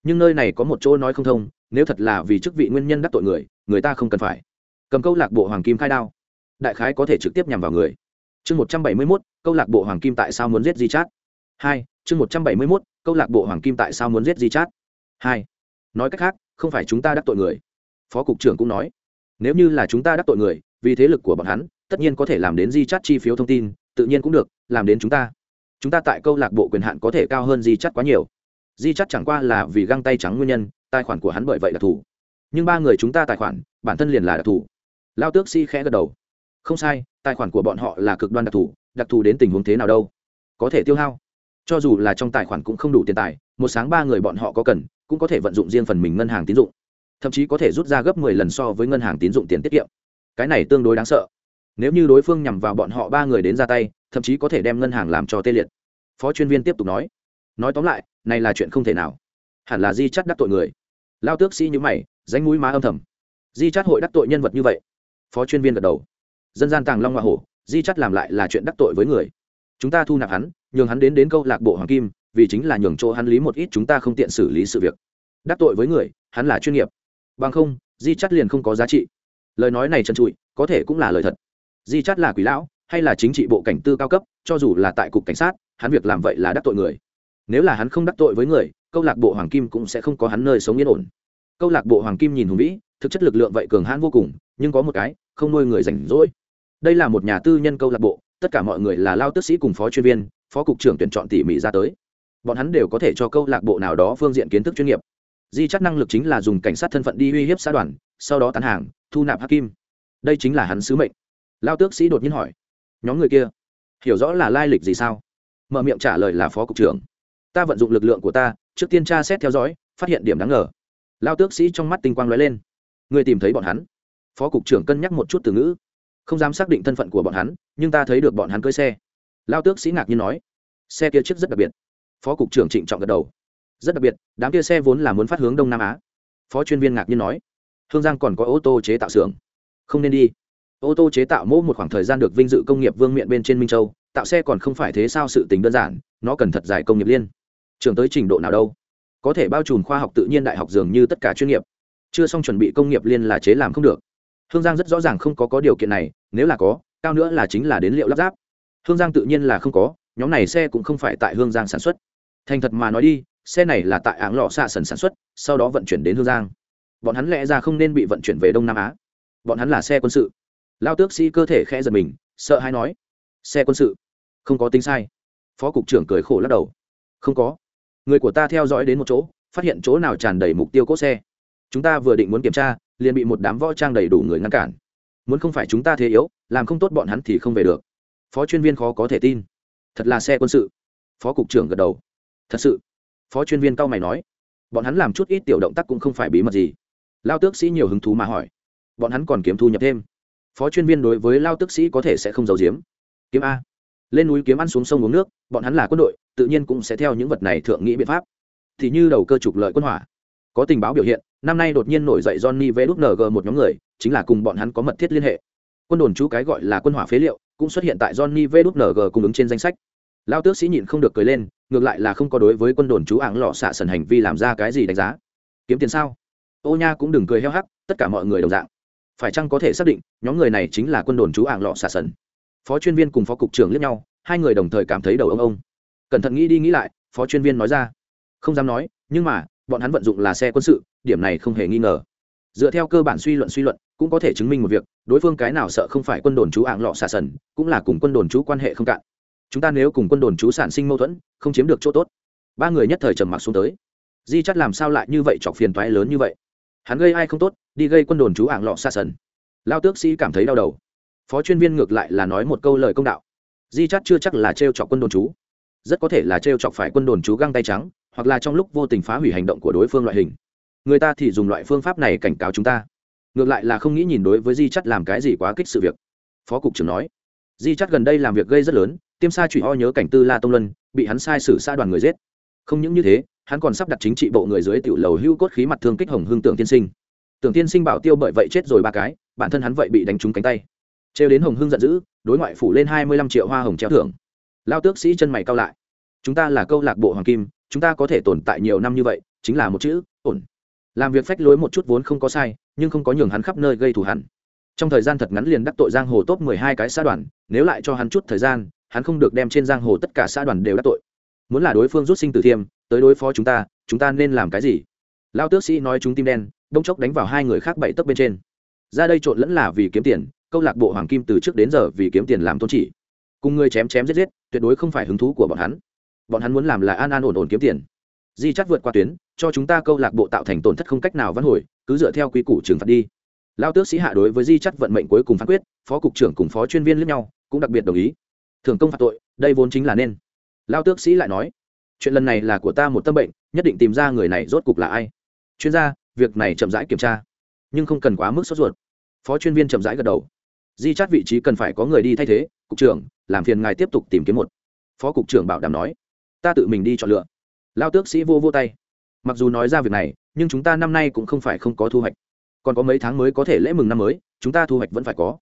Nhưng nơi này có một chỗ nói không thông nếu thật là vì chức vị nguyên nhân đắc tội người người ta không cần phải. Cầm câu lạc bộ hoàng kim khai đao. Đại khái có thể trực tiếp nhằm vào người. Chương một trăm bảy mươi mốt, câu lạc bộ hoàng kim tại sao muốn giết di chát? Hai, chương một trăm bảy mươi mốt, câu lạc bộ hoàng kim tại sao muốn giết di chát? Hai, nói cách khác, không phải chúng ta đắc tội người. Phó cục trưởng cũng nói, nếu như là chúng ta đắc tội người, vì thế lực của bọn hắn, tất nhiên có thể làm đến di chát chi phiếu thông tin, tự nhiên cũng được, làm đến chúng ta. Chúng ta tại câu lạc bộ quyền hạn có thể cao hơn di chát quá nhiều di chắc chẳng qua là vì găng tay trắng nguyên nhân, tài khoản của hắn bởi vậy là thủ. Nhưng ba người chúng ta tài khoản, bản thân liền là đặc thù. Lao tước si khẽ gật đầu. Không sai, tài khoản của bọn họ là cực đoan đặc thù đặc thù đến tình huống thế nào đâu? Có thể tiêu hao. Cho dù là trong tài khoản cũng không đủ tiền tài, một sáng ba người bọn họ có cần, cũng có thể vận dụng riêng phần mình ngân hàng tín dụng. Thậm chí có thể rút ra gấp mười lần so với ngân hàng tín dụng tiền tiết kiệm. Cái này tương đối đáng sợ. Nếu như đối phương nhằm vào bọn họ ba người đến ra tay, thậm chí có thể đem ngân hàng làm cho tê liệt. Phó chuyên viên tiếp tục nói nói tóm lại, này là chuyện không thể nào. Hẳn là di chắt đắc tội người. Lao tước sĩ như mày danh mũi má âm thầm. Di chắt hội đắc tội nhân vật như vậy. Phó chuyên viên gật đầu. Dân gian tàng long hoa hổ, di chắt làm lại là chuyện đắc tội với người. Chúng ta thu nạp hắn, nhường hắn đến đến câu lạc bộ hoàng kim, vì chính là nhường chỗ hắn lý một ít chúng ta không tiện xử lý sự việc. Đắc tội với người, hắn là chuyên nghiệp. Bằng không, di chắt liền không có giá trị. Lời nói này trần trụi, có thể cũng là lời thật. Di chắt là quỷ lão, hay là chính trị bộ cảnh tư cao cấp, cho dù là tại cục cảnh sát, hắn việc làm vậy là đắc tội người nếu là hắn không đắc tội với người, câu lạc bộ hoàng kim cũng sẽ không có hắn nơi sống yên ổn. Câu lạc bộ hoàng kim nhìn hùng vĩ, thực chất lực lượng vậy cường hãn vô cùng, nhưng có một cái, không nuôi người rảnh rỗi. Đây là một nhà tư nhân câu lạc bộ, tất cả mọi người là lao tước sĩ cùng phó chuyên viên, phó cục trưởng tuyển chọn tỉ mỉ ra tới. Bọn hắn đều có thể cho câu lạc bộ nào đó phương diện kiến thức chuyên nghiệp. Di chắc năng lực chính là dùng cảnh sát thân phận đi uy hiếp xã đoàn, sau đó tán hàng, thu nạp hakim đây chính là hắn sứ mệnh. Lao tước sĩ đột nhiên hỏi, nhóm người kia, hiểu rõ là lai lịch gì sao? Mở miệng trả lời là phó cục trưởng ta vận dụng lực lượng của ta, trước tiên tra xét theo dõi, phát hiện điểm đáng ngờ. Lao tước sĩ trong mắt tinh quang lóe lên. Người tìm thấy bọn hắn. Phó cục trưởng cân nhắc một chút từ ngữ. Không dám xác định thân phận của bọn hắn, nhưng ta thấy được bọn hắn cưới xe. Lao tước sĩ ngạc nhiên nói. Xe kia chiếc rất đặc biệt. Phó cục trưởng trịnh trọng gật đầu. Rất đặc biệt, đám kia xe vốn là muốn phát hướng đông nam á. Phó chuyên viên ngạc nhiên nói. Hương giang còn có ô tô chế tạo xưởng. Không nên đi. Ô tô chế tạo mỗ một khoảng thời gian được vinh dự công nghiệp vương miện bên trên minh châu, tạo xe còn không phải thế sao sự tính đơn giản, nó cần thật dài công nghiệp liên trường tới trình độ nào đâu. Có thể bao trùm khoa học tự nhiên đại học dường như tất cả chuyên nghiệp. Chưa xong chuẩn bị công nghiệp liên là chế làm không được. Hương giang rất rõ ràng không có có điều kiện này, nếu là có, cao nữa là chính là đến liệu lắp ráp. Hương giang tự nhiên là không có, nhóm này xe cũng không phải tại hương giang sản xuất. Thành thật mà nói đi, xe này là tại áng lò xạ sần sản xuất, sau đó vận chuyển đến hương giang. Bọn hắn lẽ ra không nên bị vận chuyển về đông nam á. Bọn hắn là xe quân sự. Lao tước sĩ cơ thể khẽ giật mình, sợ hay nói, xe quân sự? Không có tính sai. Phó cục trưởng cười khổ lắc đầu, không có người của ta theo dõi đến một chỗ, phát hiện chỗ nào tràn đầy mục tiêu cốt xe. Chúng ta vừa định muốn kiểm tra, liền bị một đám võ trang đầy đủ người ngăn cản. Muốn không phải chúng ta thế yếu, làm không tốt bọn hắn thì không về được. Phó chuyên viên khó có thể tin. Thật là xe quân sự. Phó cục trưởng gật đầu. Thật sự. Phó chuyên viên cao mày nói. Bọn hắn làm chút ít tiểu động tác cũng không phải bí mật gì. Lao tước sĩ nhiều hứng thú mà hỏi. Bọn hắn còn kiếm thu nhập thêm. Phó chuyên viên đối với lao tước sĩ có thể sẽ không giàu giếm. Kiếm a. Lên núi kiếm ăn xuống sông uống nước, bọn hắn là quân đội tự nhiên cũng sẽ theo những vật này thượng nghĩ biện pháp. Thì như đầu cơ trục lợi quân hỏa. Có tình báo biểu hiện, năm nay đột nhiên nổi dậy johnny vng một nhóm người, chính là cùng bọn hắn có mật thiết liên hệ. Quân đồn chú cái gọi là quân hỏa phế liệu, cũng xuất hiện tại johnny vng cung ứng trên danh sách. Lao tước sĩ nhịn không được cười lên, ngược lại là không có đối với quân đồn chú ảng lọ xạ sần hành vi làm ra cái gì đánh giá. Kiếm tiền sao? Ô nha cũng đừng cười heo hắc, tất cả mọi người đồng dạng. Phải chăng có thể xác định, nhóm người này chính là quân đồn chú ảng lọ xạ sần? Phó chuyên viên cùng phó cục trưởng liếc nhau, hai người đồng thời cảm thấy đầu ông ông cẩn thận nghĩ đi nghĩ lại, phó chuyên viên nói ra. Không dám nói, nhưng mà, bọn hắn vận dụng là xe quân sự, điểm này không hề nghi ngờ. Dựa theo cơ bản suy luận suy luận, cũng có thể chứng minh một việc, đối phương cái nào sợ không phải quân đồn chú ạng lọ xà sần, cũng là cùng quân đồn chú quan hệ không cạn. Chúng ta nếu cùng quân đồn chú sản sinh mâu thuẫn, không chiếm được chỗ tốt. Ba người nhất thời trầm mặc xuống tới. Di chắt làm sao lại như vậy chọc phiền toái lớn như vậy? Hắn gây ai không tốt, đi gây quân đồn chú ạng lọ xà sần. Lao tước sĩ cảm thấy đau đầu. Phó chuyên viên ngược lại là nói một câu lời công đạo. Di chắt chưa chắc là t chọc quân đồn chú rất có thể là t chọc phải quân đồn chú găng tay trắng, hoặc là trong lúc vô tình phá hủy hành động của đối phương loại hình. Người ta thì dùng loại phương pháp này cảnh cáo chúng ta. Ngược lại là không nghĩ nhìn đối với di chắt làm cái gì quá kích sự việc. Phó cục trưởng nói, di chắt gần đây làm việc gây rất lớn, tiêm sa trụy ho nhớ cảnh tư la tông luân, bị hắn sai xử xa đoàn người giết. Không những như thế, hắn còn sắp đặt chính trị bộ người dưới tiểu lầu hưu cốt khí mặt thương kích hồng hương tưởng tiên sinh. Tưởng tiên sinh bảo tiêu bởi vậy chết rồi ba cái, bản thân hắn vậy bị đánh trúng cánh tay. Trêu đến hồng hưng giận dữ, đối ngoại phủ lên hai mươi lăm triệu hoa hồng treo thưởng lao tước sĩ chân mày cao lại. Chúng ta là câu lạc bộ hoàng kim, chúng ta có thể tồn tại nhiều năm như vậy, chính là một chữ, ổn. Làm việc phách lối một chút vốn không có sai, nhưng không có nhường hắn khắp nơi gây thù hẳn trong thời gian thật ngắn liền đắc tội giang hồ top mười hai cái xã đoàn, nếu lại cho hắn chút thời gian, hắn không được đem trên giang hồ tất cả xã đoàn đều đắc tội. Muốn là đối phương rút sinh tử thiêm, tới đối phó chúng ta chúng ta nên làm cái gì? Lao tước sĩ nói chúng tim đen đông chốc đánh vào hai người khác bảy tấc bên trên. Ra đây trộn lẫn là vì kiếm tiền, câu lạc bộ hoàng kim từ trước đến giờ vì kiếm tiền làm tôn chỉ cùng người chém chém giết giết, tuyệt đối không phải hứng thú của bọn hắn. Bọn hắn muốn làm là an an ổn ổn kiếm tiền. Di chắc vượt qua tuyến, cho chúng ta câu lạc bộ tạo thành tổn thất không cách nào văn hồi, cứ dựa theo quy củ trừng phạt đi. Lao tước sĩ hạ đối với di chắc vận mệnh cuối cùng phán quyết, phó cục trưởng cùng phó chuyên viên lẫn nhau cũng đặc biệt đồng ý. Thường công phạt tội, đây vốn chính là nên. Lao tước sĩ lại nói, chuyện lần này là của ta một tâm bệnh, nhất định tìm ra người này rốt cục là ai. Chuyên gia, việc này chậm rãi kiểm tra, nhưng không cần quá mức sốt ruột. Phó chuyên viên chậm rãi gật đầu. Di chắt vị trí cần phải có người đi thay thế cục trưởng, làm phiền ngài tiếp tục tìm kiếm một. Phó cục trưởng bảo đảm nói. Ta tự mình đi chọn lựa. Lao tước sĩ vô vô tay. Mặc dù nói ra việc này, nhưng chúng ta năm nay cũng không phải không có thu hoạch. Còn có mấy tháng mới có thể lễ mừng năm mới, chúng ta thu hoạch vẫn phải có.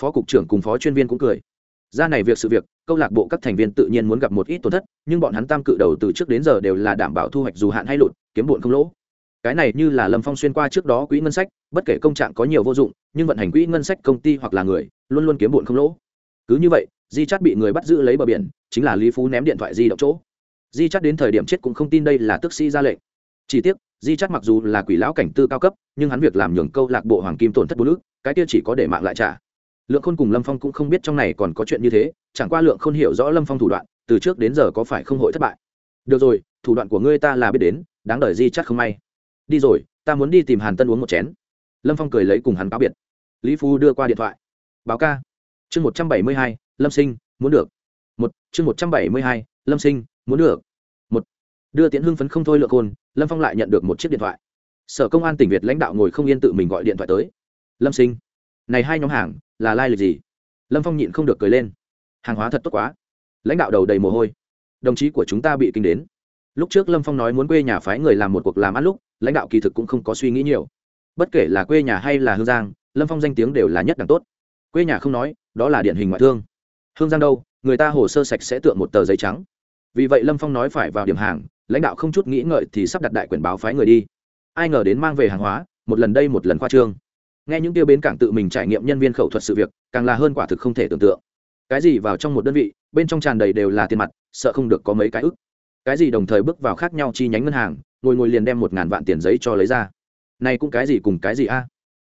Phó cục trưởng cùng phó chuyên viên cũng cười. Ra này việc sự việc, câu lạc bộ các thành viên tự nhiên muốn gặp một ít tổn thất, nhưng bọn hắn tam cự đầu từ trước đến giờ đều là đảm bảo thu hoạch dù hạn hay lụt, kiếm bụn không lỗ. Cái này như là lâm phong xuyên qua trước đó quỹ ngân sách, bất kể công trạng có nhiều vô dụng, nhưng vận hành quỹ ngân sách công ty hoặc là người, luôn luôn kiếm bụn không lỗ cứ như vậy di chắt bị người bắt giữ lấy bờ biển chính là lý phú ném điện thoại di động chỗ. Di chắt đến thời điểm chết cũng không tin đây là tức sĩ ra lệnh. Chỉ tiếc di chắt mặc dù là quỷ lão cảnh tư cao cấp nhưng hắn việc làm nhường câu lạc bộ hoàng kim tổn thất bốn lức, cái kia chỉ có để mạng lại trả. Lượng khôn cùng lâm phong cũng không biết trong này còn có chuyện như thế chẳng qua lượng khôn hiểu rõ lâm phong thủ đoạn từ trước đến giờ có phải không hội thất bại. Được rồi thủ đoạn của ngươi ta là biết đến đáng đời di chắc không may. Đi rồi ta muốn đi tìm hàn tân uống một chén. Lâm phong cười lấy cùng hắn cáo biệt. Lý phu đưa qua điện thoại. Báo ca chương một trăm bảy mươi hai, lâm sinh, muốn được. Một, chương một trăm bảy mươi hai, lâm sinh, muốn được. Một, đưa tiễn hưng phấn không thôi lượng khôn, lâm phong lại nhận được một chiếc điện thoại. Sở công an tỉnh việt lãnh đạo ngồi không yên tự mình gọi điện thoại tới. Lâm sinh, này hai nhóm hàng, là lai、like、lịch gì? Lâm phong nhịn không được cười lên. Hàng hóa thật tốt quá. Lãnh đạo đầu đầy mồ hôi. Đồng chí của chúng ta bị kinh đến. Lúc trước lâm phong nói muốn quê nhà phái người làm một cuộc làm ăn lúc, lãnh đạo kỳ thực cũng không có suy nghĩ nhiều. Bất kể là quê nhà hay là hương giang, lâm phong danh tiếng đều là nhất đẳng tốt. Quê nhà không nói đó là điển hình ngoại thương. Hương giang đâu? Người ta hồ sơ sạch sẽ tượng một tờ giấy trắng. Vì vậy lâm phong nói phải vào điểm hàng, lãnh đạo không chút nghĩ ngợi thì sắp đặt đại quyển báo phái người đi. Ai ngờ đến mang về hàng hóa, một lần đây một lần khoa trương. Nghe những tiêu bến cảng tự mình trải nghiệm nhân viên khẩu thuật sự việc, càng là hơn quả thực không thể tưởng tượng. Cái gì vào trong một đơn vị, bên trong tràn đầy đều là tiền mặt, sợ không được có mấy cái ức. Cái gì đồng thời bước vào khác nhau chi nhánh ngân hàng, ngồi ngồi liền đem một ngàn vạn tiền giấy cho lấy ra. Này cũng cái gì cùng cái gì a?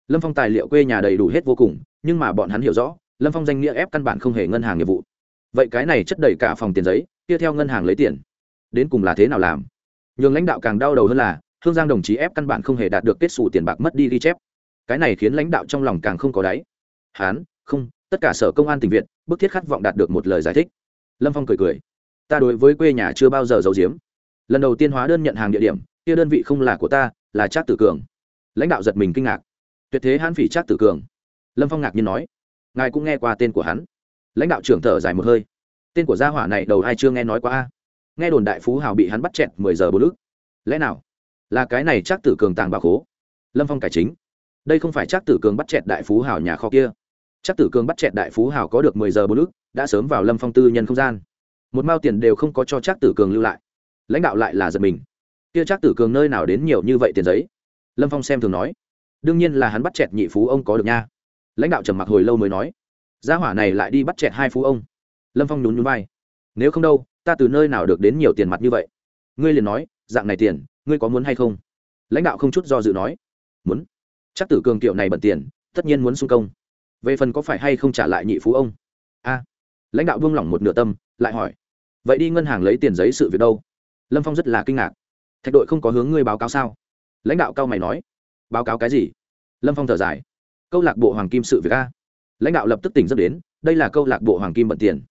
Lâm phong tài liệu quê nhà đầy đủ hết vô cùng, nhưng mà bọn hắn hiểu rõ lâm phong danh nghĩa ép căn bản không hề ngân hàng nghiệp vụ. Vậy cái này chất đầy cả phòng tiền giấy, kia theo ngân hàng lấy tiền. Đến cùng là thế nào làm? Nhường lãnh đạo càng đau đầu hơn là, hương giang đồng chí ép căn bản không hề đạt được kết xù tiền bạc mất đi ghi chép. Cái này khiến lãnh đạo trong lòng càng không có đáy. Hán, không, tất cả sở công an tỉnh viện bức thiết khát vọng đạt được một lời giải thích. Lâm phong cười cười. Ta đối với quê nhà chưa bao giờ giấu giếm. Lần đầu tiên hóa đơn nhận hàng địa điểm, kia đơn vị không là của ta, là trác tử cường. Lãnh đạo giật mình kinh ngạc. Tuyệt thế hãn phỉ trác tử cường. Lâm phong ngạc nhiên nói ngài cũng nghe qua tên của hắn. Lãnh đạo trưởng thở dài một hơi. Tên của gia hỏa này đầu ai chưa nghe nói qua a? Nghe đồn đại phú hào bị hắn bắt chẹt mười giờ bốn lức. Lẽ nào là cái này chắc tử cường tàng bà khố? Lâm phong cải chính. Đây không phải chắc tử cường bắt chẹt đại phú hào nhà kho kia. Chắc tử cường bắt chẹt đại phú hào có được mười giờ bốn lức, đã sớm vào lâm phong tư nhân không gian. Một mao tiền đều không có cho chắc tử cường lưu lại. Lãnh đạo lại là giật mình. Kia chắc tử cường nơi nào đến nhiều như vậy tiền giấy? Lâm phong xem thường nói. Đương nhiên là hắn bắt chẹt nhị phú ông có được nha lãnh đạo trầm mặc hồi lâu mới nói, gia hỏa này lại đi bắt chẹt hai phú ông. Lâm phong nhún nhún vai, nếu không đâu, ta từ nơi nào được đến nhiều tiền mặt như vậy? Ngươi liền nói, dạng này tiền, ngươi có muốn hay không? Lãnh đạo không chút do dự nói, muốn. Chắc tử cường kiệu này bận tiền, tất nhiên muốn xung công. Về phần có phải hay không trả lại nhị phú ông? A. Lãnh đạo buông lỏng một nửa tâm, lại hỏi, vậy đi ngân hàng lấy tiền giấy sự việc đâu? Lâm phong rất là kinh ngạc, thạch đội không có hướng ngươi báo cáo sao? Lãnh đạo cao mày nói, báo cáo cái gì? Lâm phong thở dài câu lạc bộ hoàng kim sự việc a. Lãnh đạo lập tức tỉnh dẫn đến, đây là câu lạc bộ hoàng kim bận tiền.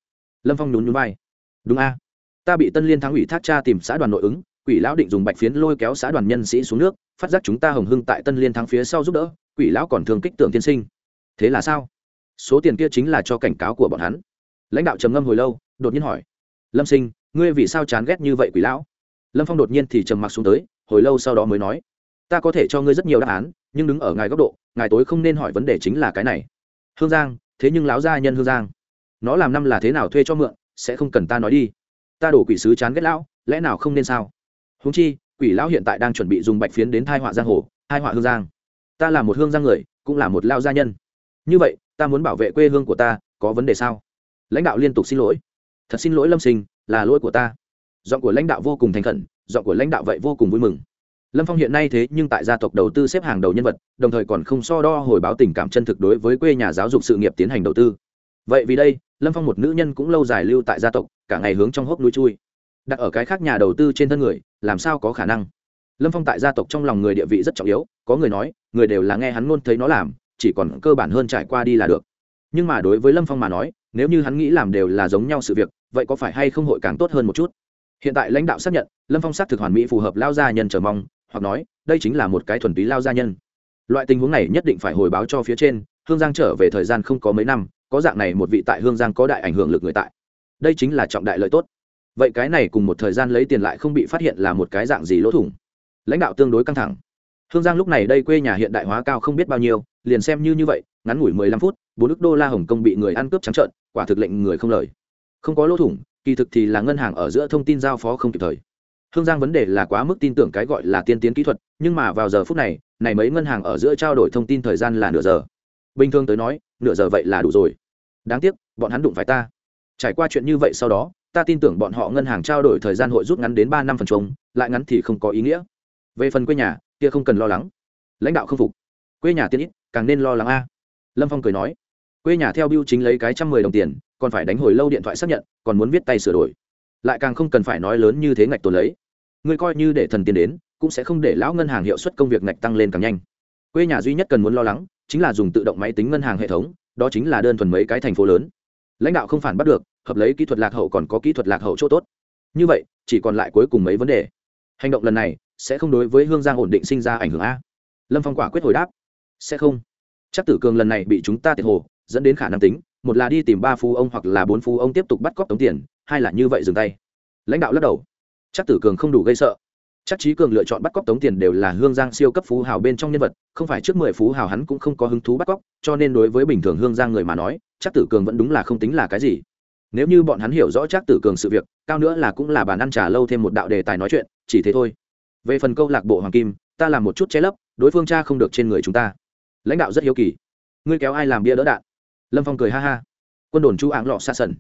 Lâm phong nhún nhún vai. Đúng a. Ta bị tân liên thắng ủy thác cha tìm xã đoàn nội ứng, quỷ lão định dùng bạch phiến lôi kéo xã đoàn nhân sĩ xuống nước, phát giác chúng ta hồng hưng tại tân liên thắng phía sau giúp đỡ, quỷ lão còn thường kích tượng tiên sinh. Thế là sao? Số tiền kia chính là cho cảnh cáo của bọn hắn. Lãnh đạo trầm ngâm hồi lâu, đột nhiên hỏi. Lâm sinh, ngươi vì sao chán ghét như vậy quỷ lão? Lâm phong đột nhiên thì trầm mặc xuống tới, hồi lâu sau đó mới nói. Ta có thể cho ngươi rất nhiều đáp án nhưng đứng ở ngài góc độ, ngài tối không nên hỏi vấn đề chính là cái này. Hương giang, thế nhưng lão gia nhân hương giang. Nó làm năm là thế nào thuê cho mượn, sẽ không cần ta nói đi. Ta đổ quỷ sứ chán ghét lão, lẽ nào không nên sao? Húng chi, quỷ lão hiện tại đang chuẩn bị dùng bạch phiến đến thai họa giang hồ, thai họa hương giang. Ta là một hương giang người, cũng là một lao gia nhân. Như vậy, ta muốn bảo vệ quê hương của ta, có vấn đề sao? Lãnh đạo liên tục xin lỗi. Thật xin lỗi lâm sinh, là lỗi của ta. Giọng của lãnh đạo vô cùng thành khẩn, giọng của lãnh đạo vậy vô cùng vui mừng lâm phong hiện nay thế nhưng tại gia tộc đầu tư xếp hàng đầu nhân vật, đồng thời còn không so đo hồi báo tình cảm chân thực đối với quê nhà giáo dục sự nghiệp tiến hành đầu tư. Vậy vì đây, lâm phong một nữ nhân cũng lâu dài lưu tại gia tộc, cả ngày hướng trong hốc núi chui. Đặt ở cái khác nhà đầu tư trên thân người, làm sao có khả năng? Lâm phong tại gia tộc trong lòng người địa vị rất trọng yếu, có người nói, người đều là nghe hắn luôn thấy nó làm, chỉ còn cơ bản hơn trải qua đi là được. Nhưng mà đối với lâm phong mà nói, nếu như hắn nghĩ làm đều là giống nhau sự việc, vậy có phải hay không hội càng tốt hơn một chút? Hiện tại lãnh đạo xác nhận, lâm phong xác thực hoàn mỹ phù hợp lao gia nhân chờ mong hoặc nói, đây chính là một cái thuần túy lao gia nhân. Loại tình huống này nhất định phải hồi báo cho phía trên, hương giang trở về thời gian không có mấy năm, có dạng này một vị tại hương giang có đại ảnh hưởng lực người tại. Đây chính là trọng đại lợi tốt. Vậy cái này cùng một thời gian lấy tiền lại không bị phát hiện là một cái dạng gì lỗ thủng? Lãnh đạo tương đối căng thẳng. Hương giang lúc này đây quê nhà hiện đại hóa cao không biết bao nhiêu, liền xem như như vậy, ngắn ngủi mười lăm phút, bốn ước đô la hồng kông bị người ăn cướp trắng trợn, quả thực lệnh người không lời. Không có lỗ thủng, kỳ thực thì là ngân hàng ở giữa thông tin giao phó không kịp thời hương giang vấn đề là quá mức tin tưởng cái gọi là tiên tiến kỹ thuật, nhưng mà vào giờ phút này này mấy ngân hàng ở giữa trao đổi thông tin thời gian là nửa giờ. Bình thường tới nói, nửa giờ vậy là đủ rồi. Đáng tiếc, bọn hắn đụng phải ta. Trải qua chuyện như vậy sau đó, ta tin tưởng bọn họ ngân hàng trao đổi thời gian hội rút ngắn đến ba năm phần trống, lại ngắn thì không có ý nghĩa. Về phần quê nhà, kia không cần lo lắng. Lãnh đạo không phục. Quê nhà tiên ít, càng nên lo lắng a. Lâm phong cười nói. Quê nhà theo biêu chính lấy cái trăm mười đồng tiền, còn phải đánh hồi lâu điện thoại xác nhận, còn muốn viết tay sửa đổi. Lại càng không cần phải nói lớn như thế ngạch tồn lấy ngươi coi như để thần tiền đến, cũng sẽ không để lão ngân hàng hiệu suất công việc ngạch tăng lên càng nhanh. Quê nhà duy nhất cần muốn lo lắng, chính là dùng tự động máy tính ngân hàng hệ thống, đó chính là đơn thuần mấy cái thành phố lớn. Lãnh đạo không phản bắt được, hợp lấy kỹ thuật lạc hậu còn có kỹ thuật lạc hậu chỗ tốt. Như vậy, chỉ còn lại cuối cùng mấy vấn đề. Hành động lần này, sẽ không đối với hương giang ổn định sinh ra ảnh hưởng a. Lâm phong quả quyết hồi đáp. Sẽ không. Chắc tử cường lần này bị chúng ta tiệt hồ, dẫn đến khả năng tính, một là đi tìm ba phú ông hoặc là bốn phú ông tiếp tục bắt cóc tống tiền, hai là như vậy dừng tay. Lãnh đạo lắc đầu chắc tử cường không đủ gây sợ. Chắc trí cường lựa chọn bắt cóc tống tiền đều là hương giang siêu cấp phú hào bên trong nhân vật, không phải trước mười phú hào hắn cũng không có hứng thú bắt cóc, cho nên đối với bình thường hương giang người mà nói, chắc tử cường vẫn đúng là không tính là cái gì. Nếu như bọn hắn hiểu rõ chắc tử cường sự việc, cao nữa là cũng là bàn ăn trả lâu thêm một đạo đề tài nói chuyện, chỉ thế thôi. Về phần câu lạc bộ hoàng kim, ta làm một chút che lấp, đối phương cha không được trên người chúng ta. Lãnh đạo rất hiếu kỳ. Ngươi kéo ai làm bia đỡ đạn? Lâm phong cười ha ha. Quân đồn chu áng lọ xa sần.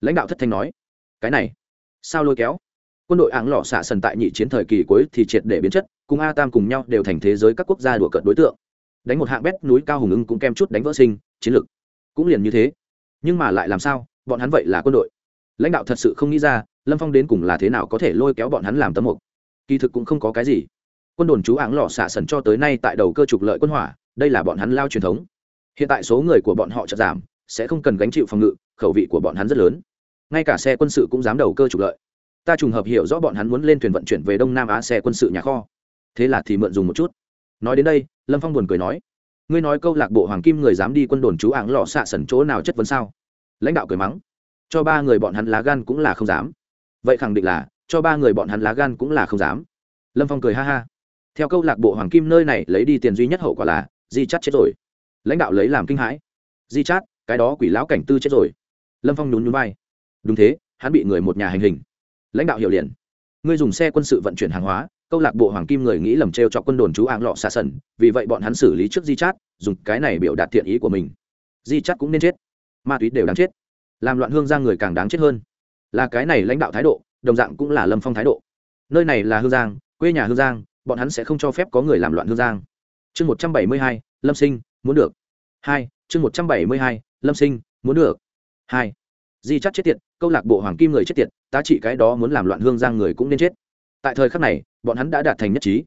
Lãnh đạo thất thanh nói. Cái này, sao lôi kéo? Quân đội áng lọ xạ sần tại nhị chiến thời kỳ cuối thì triệt để biến chất, cùng a tam cùng nhau đều thành thế giới các quốc gia đùa cợt đối tượng. Đánh một hạng bét núi cao hùng ưng cũng kem chút đánh vỡ sinh, chiến lược cũng liền như thế. Nhưng mà lại làm sao, bọn hắn vậy là quân đội? Lãnh đạo thật sự không nghĩ ra, lâm phong đến cùng là thế nào có thể lôi kéo bọn hắn làm tấm mục? Kỳ thực cũng không có cái gì. Quân đồn chú áng lò xạ sần cho tới nay tại đầu cơ trục lợi quân hỏa, đây là bọn hắn lao truyền thống. Hiện tại số người của bọn họ chật giảm, sẽ không cần gánh chịu phòng ngự, khẩu vị của bọn hắn rất lớn. Ngay cả xe quân sự cũng dám đầu cơ trục lợi ta trùng hợp hiểu rõ bọn hắn muốn lên thuyền vận chuyển về đông nam á xe quân sự nhà kho. Thế là thì mượn dùng một chút. Nói đến đây, lâm phong buồn cười nói, ngươi nói câu lạc bộ hoàng kim người dám đi quân đồn chú áng lò xạ sần chỗ nào chất vấn sao? Lãnh đạo cười mắng, cho ba người bọn hắn lá gan cũng là không dám. Vậy khẳng định là, cho ba người bọn hắn lá gan cũng là không dám. Lâm phong cười ha ha, theo câu lạc bộ hoàng kim nơi này lấy đi tiền duy nhất hậu quả là, di chắt chết rồi. Lãnh đạo lấy làm kinh hãi, di chát, cái đó quỷ lão cảnh tư chết rồi. Lâm phong nhún nhún vai, đúng thế, hắn bị người một nhà hành hình lãnh đạo hiểu liền. Ngươi dùng xe quân sự vận chuyển hàng hóa, câu lạc bộ hoàng kim người nghĩ lầm t r e o cho quân đồn chú áng lọ xa sần vì vậy bọn hắn xử lý trước di chát, dùng cái này biểu đạt thiện ý của mình. Di chát cũng nên chết. Ma túy đều đáng chết. Làm loạn hương giang người càng đáng chết hơn. Là cái này lãnh đạo thái độ, đồng dạng cũng là lâm phong thái độ. Nơi này là hương giang, quê nhà hương giang, bọn hắn sẽ không cho phép có người làm loạn hương giang. Chương một trăm bảy mươi hai, lâm sinh, muốn được. Hai, chương một trăm bảy mươi hai, lâm sinh, muốn được. Hai, di chắc chết tiệt câu lạc bộ hoàng kim người chết tiệt, tá trị cái đó muốn làm loạn hương giang người cũng nên chết. Tại thời khắc này, bọn hắn đã đạt thành nhất trí.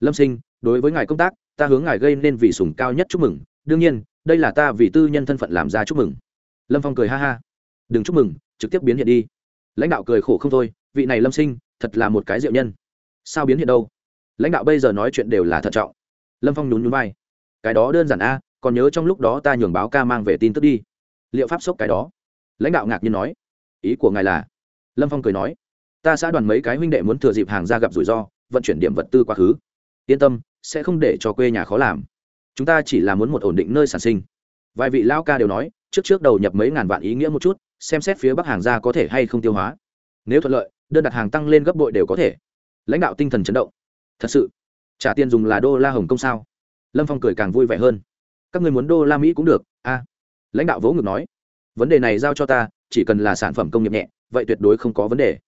Lâm sinh, đối với ngài công tác, ta hướng ngài gây nên vị sùng cao nhất chúc mừng. Đương nhiên, đây là ta vì tư nhân thân phận làm ra chúc mừng. Lâm phong cười ha ha. Đừng chúc mừng, trực tiếp biến hiện đi. Lãnh đạo cười khổ không thôi, vị này lâm sinh, thật là một cái diệu nhân. Sao biến hiện đâu? Lãnh đạo bây giờ nói chuyện đều là thận trọng. Lâm phong nhún nhún vai. Cái đó đơn giản a, còn nhớ trong lúc đó ta nhường báo ca mang về tin tức đi. Liệu pháp sốc cái đó. Lãnh đạo ngạc nhiên nói ý của ngài là? Lâm phong cười nói, ta xã đoàn mấy cái huynh đệ muốn thừa dịp hàng ra gặp rủi ro, vận chuyển điểm vật tư quá khứ. Yên tâm, sẽ không để cho quê nhà khó làm. Chúng ta chỉ là muốn một ổn định nơi sản sinh. Vài vị lao ca đều nói, trước trước đầu nhập mấy ngàn vạn ý nghĩa một chút, xem xét phía bắc hàng ra có thể hay không tiêu hóa. Nếu thuận lợi, đơn đặt hàng tăng lên gấp bội đều có thể. Lãnh đạo tinh thần chấn động. Thật sự, trả tiền dùng là đô la hồng công sao? Lâm phong cười càng vui vẻ hơn. Các người muốn đô la mỹ cũng được, a. Lãnh đạo vỗ ngực nói, vấn đề này giao cho ta chỉ cần là sản phẩm công nghiệp nhẹ, vậy tuyệt đối không có vấn đề.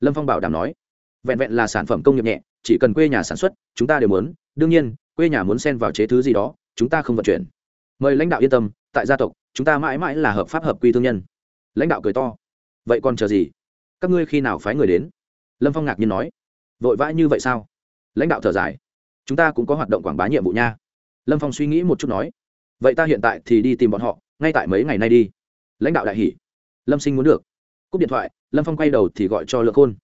Lâm phong bảo đảm nói, vẹn vẹn là sản phẩm công nghiệp nhẹ, chỉ cần quê nhà sản xuất, chúng ta đều muốn, đương nhiên, quê nhà muốn xen vào chế thứ gì đó, chúng ta không vận chuyển. Mời lãnh đạo yên tâm, tại gia tộc, chúng ta mãi mãi là hợp pháp hợp quy thương nhân. Lãnh đạo cười to, vậy còn chờ gì? Các ngươi khi nào phái người đến? Lâm phong ngạc nhiên nói, vội vã như vậy sao? Lãnh đạo thở dài, chúng ta cũng có hoạt động quảng bá nhiệm vụ nha. Lâm phong suy nghĩ một chút nói, vậy ta hiện tại thì đi tìm bọn họ, ngay tại mấy ngày nay đi. Lãnh đạo đại hỷ lâm sinh muốn được. Cúp điện thoại, lâm phong quay đầu thì gọi cho lượng khôn.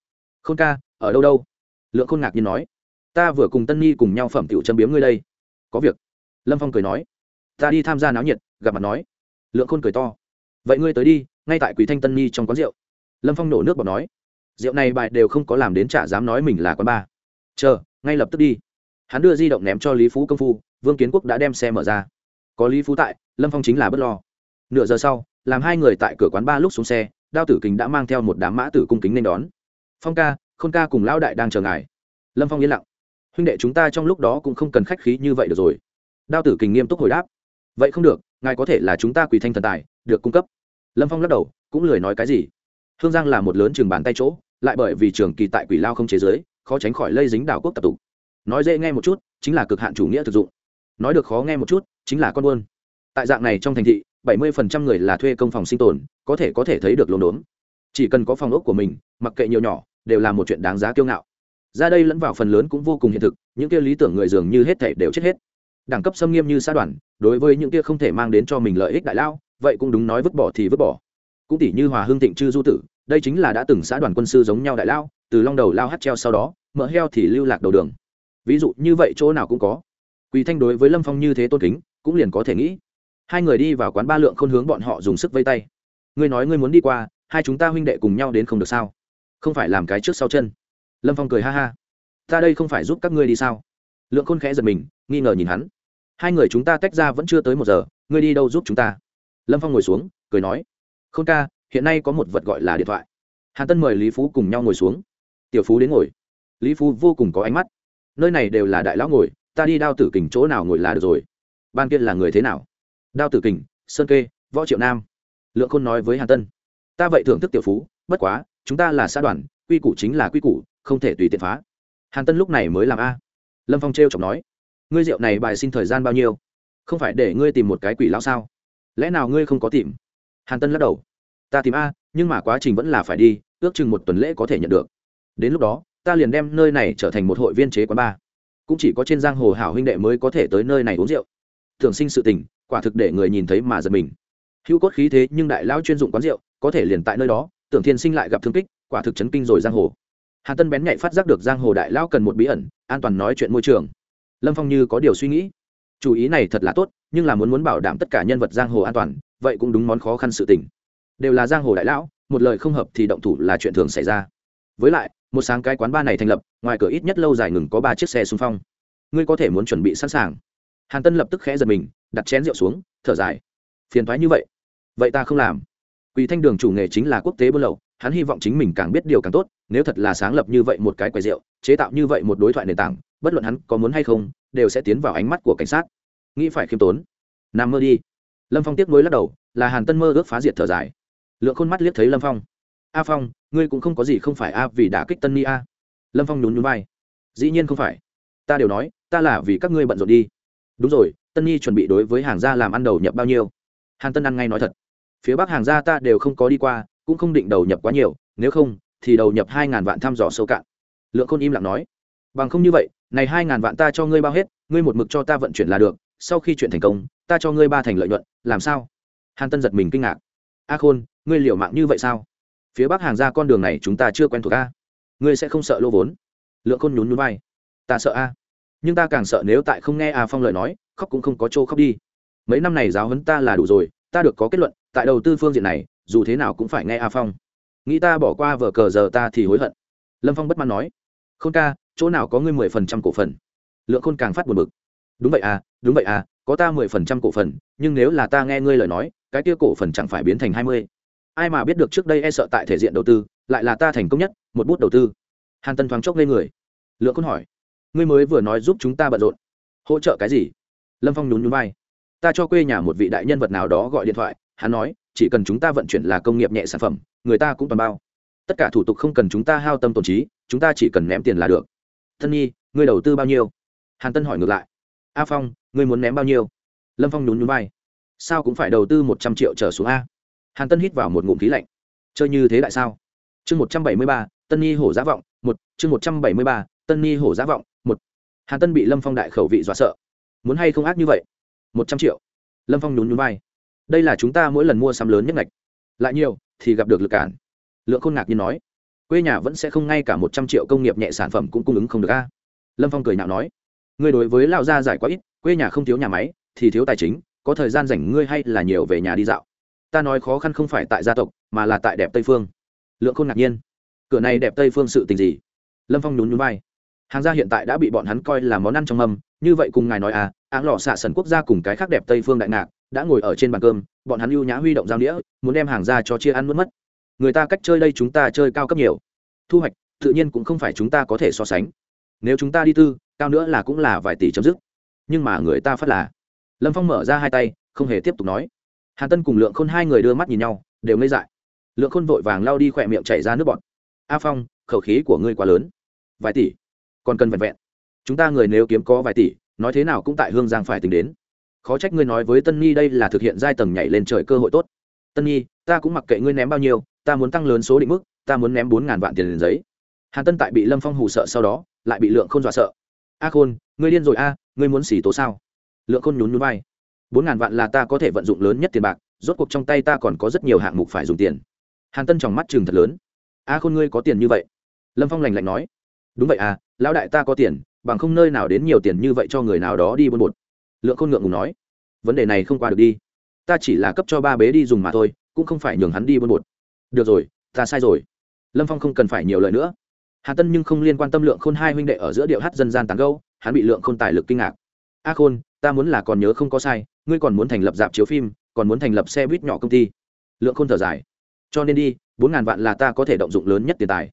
Khôn ca, ở đâu đâu? Lượng khôn ngạc nhiên nói. Ta vừa cùng tân nhi cùng nhau phẩm tiểu châm biếm ngươi đây. Có việc. Lâm phong cười nói. Ta đi tham gia náo nhiệt, gặp mặt nói. Lượng khôn cười to. Vậy ngươi tới đi, ngay tại quỷ thanh tân nhi trong quán rượu. Lâm phong nổ nước bọt nói. Rượu này bài đều không có làm đến chả dám nói mình là quán ba. Chờ, ngay lập tức đi. Hắn đưa di động ném cho lý phú công phu, vương kiến quốc đã đem xe mở ra. Có lý phú tại, lâm phong chính là bất lo. Nửa giờ sau làm hai người tại cửa quán ba lúc xuống xe, đao tử kính đã mang theo một đám mã tử cung kính nên đón. Phong ca, khôn ca cùng lão đại đang chờ ngài. Lâm phong yên lặng. Huynh đệ chúng ta trong lúc đó cũng không cần khách khí như vậy được rồi. Đao tử kình nghiêm túc hồi đáp. Vậy không được, ngài có thể là chúng ta quỳ thanh thần tài, được cung cấp. Lâm phong lắc đầu, cũng lười nói cái gì. Hương giang là một lớn trường bàn tay chỗ, lại bởi vì trường kỳ tại quỷ lao không chế giới, khó tránh khỏi lây dính đảo quốc tập tục. Nói dễ nghe một chút, chính là cực hạn chủ nghĩa thực dụng. Nói được khó nghe một chút, chính là con buôn. Tại dạng này trong thành thị bảy mươi phần trăm người là thuê công phòng sinh tồn, có thể có thể thấy được lốm đốm. Chỉ cần có phòng ốc của mình, mặc kệ nhiều nhỏ, đều là một chuyện đáng giá kiêu ngạo. Ra đây lẫn vào phần lớn cũng vô cùng hiện thực, những kia lý tưởng người dường như hết thảy đều chết hết. Đẳng cấp xâm nghiêm như xã đoàn, đối với những kia không thể mang đến cho mình lợi ích đại lao, vậy cũng đúng nói vứt bỏ thì vứt bỏ. Cũng tỷ như hòa hương thịnh Trư du tử, đây chính là đã từng xã đoàn quân sư giống nhau đại lao, từ long đầu lao hắt treo sau đó mỡ heo thì lưu lạc đầu đường. Ví dụ như vậy chỗ nào cũng có. Quỳ thanh đối với lâm phong như thế tôn kính, cũng liền có thể nghĩ hai người đi vào quán ba lượng khôn hướng bọn họ dùng sức vây tay. Ngươi nói ngươi muốn đi qua, hai chúng ta huynh đệ cùng nhau đến không được sao? Không phải làm cái trước sau chân. Lâm phong cười ha ha. Ta đây không phải giúp các ngươi đi sao? Lượng khôn khẽ giật mình, nghi ngờ nhìn hắn. Hai người chúng ta tách ra vẫn chưa tới một giờ, ngươi đi đâu giúp chúng ta? Lâm phong ngồi xuống, cười nói. K ca, hiện nay có một vật gọi là điện thoại. Hàn tân mời lý phú cùng nhau ngồi xuống. Tiểu phú đến ngồi. Lý phú vô cùng có ánh mắt. Nơi này đều là đại lão ngồi, ta đi đao tử kình chỗ nào ngồi là được rồi. Ban kia là người thế nào? Đao tử kình, sơn kê, võ triệu nam. Lượng khôn nói với hàn tân, ta vậy thưởng thức tiểu phú, bất quá, chúng ta là xã đoàn, quy củ chính là quy củ, không thể tùy tiện phá. Hàn tân lúc này mới làm a. Lâm phong t r e o chọc nói, ngươi rượu này bài xin thời gian bao nhiêu? Không phải để ngươi tìm một cái quỷ lão sao? Lẽ nào ngươi không có tìm? Hàn tân lắc đầu, ta tìm a, nhưng mà quá trình vẫn là phải đi, ước chừng một tuần lễ có thể nhận được. Đến lúc đó, ta liền đem nơi này trở thành một hội viên chế quán bar. Cũng chỉ có trên giang hồ hảo huynh đệ mới có thể tới nơi này uống rượu. Thường sinh sự tình quả thực để người nhìn thấy mà giật mình. Hữu cốt khí thế nhưng đại lão chuyên dụng quán rượu, có thể liền tại nơi đó, tưởng thiên sinh lại gặp thương kích, quả thực chấn kinh rồi giang hồ. Hàn tân bén nhạy phát giác được giang hồ đại lão cần một bí ẩn, an toàn nói chuyện môi trường. Lâm phong như có điều suy nghĩ. Chủ ý này thật là tốt, nhưng là muốn muốn bảo đảm tất cả nhân vật giang hồ an toàn, vậy cũng đúng món khó khăn sự tình. Đều là giang hồ đại lão, một lời không hợp thì động thủ là chuyện thường xảy ra. Với lại, một sáng cái quán ba này thành lập, ngoài cửa ít nhất lâu dài ngừng có ba chiếc xe xung phong. Ngươi có thể muốn chuẩn bị sẵn sàng. Hàn tân lập tức khẽ giật mình đặt chén rượu xuống, thở dài. Phiền thoái như vậy. Vậy ta không làm. Quỳ thanh đường chủ nghề chính là quốc tế buôn lậu, hắn hy vọng chính mình càng biết điều càng tốt, nếu thật là sáng lập như vậy một cái quầy rượu, chế tạo như vậy một đối thoại nền tảng, bất luận hắn có muốn hay không, đều sẽ tiến vào ánh mắt của cảnh sát. Nghĩ phải khiêm tốn. Nằm mơ đi. Lâm phong tiếp nối lắc đầu, là hàn tân mơ ước phá diệt thở dài. Lượng khôn mắt liếc thấy lâm phong. A phong, ngươi cũng không có gì không phải a vì đã kích tân ni a. Lâm phong nhún nhún vai. Dĩ nhiên không phải. Ta đều nói, ta là vì các ngươi bận rộn đi. Đúng rồi tân nhi chuẩn bị đối với hàng gia làm ăn đầu nhập bao nhiêu? Hàn tân ăn ngay nói thật. Phía bắc hàng gia ta đều không có đi qua, cũng không định đầu nhập quá nhiều, nếu không, thì đầu nhập hai ngàn vạn thăm dò sâu cạn. Lượng khôn im lặng nói. Bằng không như vậy, này hai ngàn vạn ta cho ngươi bao hết, ngươi một mực cho ta vận chuyển là được, sau khi chuyện thành công, ta cho ngươi ba thành lợi nhuận, làm sao? Hàn tân giật mình kinh ngạc. A khôn, ngươi liệu mạng như vậy sao? Phía bắc hàng ra con đường này chúng ta chưa quen thuộc a. Ngươi sẽ không sợ lô vốn. Lượng khôn nhún nhún vai. Ta sợ a. Nhưng ta càng sợ nếu tại không nghe a phong lời nói khóc cũng không có chỗ khóc đi. Mấy năm này giáo huấn ta là đủ rồi, ta được có kết luận, tại đầu tư phương diện này, dù thế nào cũng phải nghe a phong. Nghĩ ta bỏ qua vở cờ giờ ta thì hối hận. Lâm phong bất mãn nói, khôn ca, chỗ nào có ngươi mười phần trăm cổ phần? Lượng khôn càng phát buồn bực. Đúng vậy à đúng vậy à có ta mười phần trăm cổ phần, nhưng nếu là ta nghe ngươi lời nói, cái kia cổ phần chẳng phải biến thành hai mươi. Ai mà biết được trước đây e sợ tại thể diện đầu tư, lại là ta thành công nhất, một bút đầu tư. Hàn tân thoáng chốc lên người. Lượng khôn hỏi, ngươi mới vừa nói giúp chúng ta bận rộn, hỗ trợ cái gì? Lâm phong nhún nhún vai. Ta cho quê nhà một vị đại nhân vật nào đó gọi điện thoại, hắn nói, chỉ cần chúng ta vận chuyển là công nghiệp nhẹ sản phẩm, người ta cũng toàn bao. Tất cả thủ tục không cần chúng ta hao tâm tổn trí, chúng ta chỉ cần ném tiền là được. Thân nhi, ngươi đầu tư bao nhiêu? Hàn tân hỏi ngược lại. A phong, ngươi muốn ném bao nhiêu? Lâm phong nhún nhún vai. Sao cũng phải đầu tư một trăm triệu trở xuống a? Hàn tân hít vào một ngụm khí lạnh. Chơi như thế lại sao? Chương một trăm bảy mươi ba, tân nhi hổ giá vọng, một, chương một trăm bảy mươi ba, tân nhi hổ giá vọng, một. Hàn tân bị lâm phong đại khẩu vị dọa sợ muốn hay không ác như vậy? Một trăm triệu. Lâm phong nhún nhún vai. Đây là chúng ta mỗi lần mua sắm lớn nhất ngạch. Lại nhiều, thì gặp được lực cản. Lượng khôn ngạc nhiên nói. Quê nhà vẫn sẽ không ngay cả một trăm triệu công nghiệp nhẹ sản phẩm cũng cung ứng không được a. Lâm phong cười nhạo nói. Ngươi đối với lão gia giải quá ít, quê nhà không thiếu nhà máy, thì thiếu tài chính, có thời gian rảnh ngươi hay là nhiều về nhà đi dạo. Ta nói khó khăn không phải tại gia tộc, mà là tại đẹp tây phương. Lượng khôn ngạc nhiên. Cửa này đẹp tây phương sự tình gì? Lâm phong nhún nhún vai. Hàng gia hiện tại đã bị bọn hắn coi là món ăn trong mâm như vậy cùng ngài nói à áng lò xạ sần quốc gia cùng cái khác đẹp tây phương đại ngạc đã ngồi ở trên bàn cơm, bọn hắn ưu nhã huy động giao nghĩa muốn đem hàng ra cho chia ăn mất mất. Người ta cách chơi đây chúng ta chơi cao cấp nhiều. Thu hoạch, tự nhiên cũng không phải chúng ta có thể so sánh. Nếu chúng ta đi tư, cao nữa là cũng là vài tỷ chấm dứt. Nhưng mà người ta phát là. Lâm phong mở ra hai tay, không hề tiếp tục nói. Hàn tân cùng lượng khôn hai người đưa mắt nhìn nhau, đều ngây dại. Lượng khôn vội vàng lao đi khỏe miệng chảy ra nước bọt. A phong, khẩu khí của ngươi quá lớn. Vài tỷ, còn cần vẹn vẹn chúng ta người nếu kiếm có vài tỷ, nói thế nào cũng tại hương giang phải tính đến. Khó trách ngươi nói với tân nhi đây là thực hiện giai tầng nhảy lên trời cơ hội tốt. Tân nhi, ta cũng mặc kệ ngươi ném bao nhiêu, ta muốn tăng lớn số định mức, ta muốn ném bốn ngàn vạn tiền liền giấy. Hàn tân tại bị lâm phong hù sợ sau đó, lại bị lượng k h ô n dọa sợ. A khôn, ngươi điên rồi a, ngươi muốn xỉ tố sao? Lượng khôn nhún nhún vai. Bốn ngàn vạn là ta có thể vận dụng lớn nhất tiền bạc, rốt cuộc trong tay ta còn có rất nhiều hạng mục phải dùng tiền. Hàn tân tròng mắt chừng thật lớn. A khôn ngươi có tiền như vậy? Lâm phong lành lạnh nói. Đúng vậy à lão đại ta có tiền bằng không nơi nào đến nhiều tiền như vậy cho người nào đó đi buôn bột. Lượng khôn ngượng ngùng nói, vấn đề này không qua được đi. Ta chỉ là cấp cho ba bế đi dùng mà thôi, cũng không phải nhường hắn đi buôn bột. Được rồi, ta sai rồi. Lâm phong không cần phải nhiều lời nữa. Hà tân nhưng không liên quan tâm lượng khôn hai huynh đệ ở giữa điệu hát dân gian tán gâu hắn bị lượng khôn tài lực kinh ngạc. A khôn, ta muốn là còn nhớ không có sai, ngươi còn muốn thành lập dạp chiếu phim, còn muốn thành lập xe buýt nhỏ công ty. Lượng khôn thở dài, cho nên đi, bốn ngàn vạn là ta có thể động dụng lớn nhất tiền tài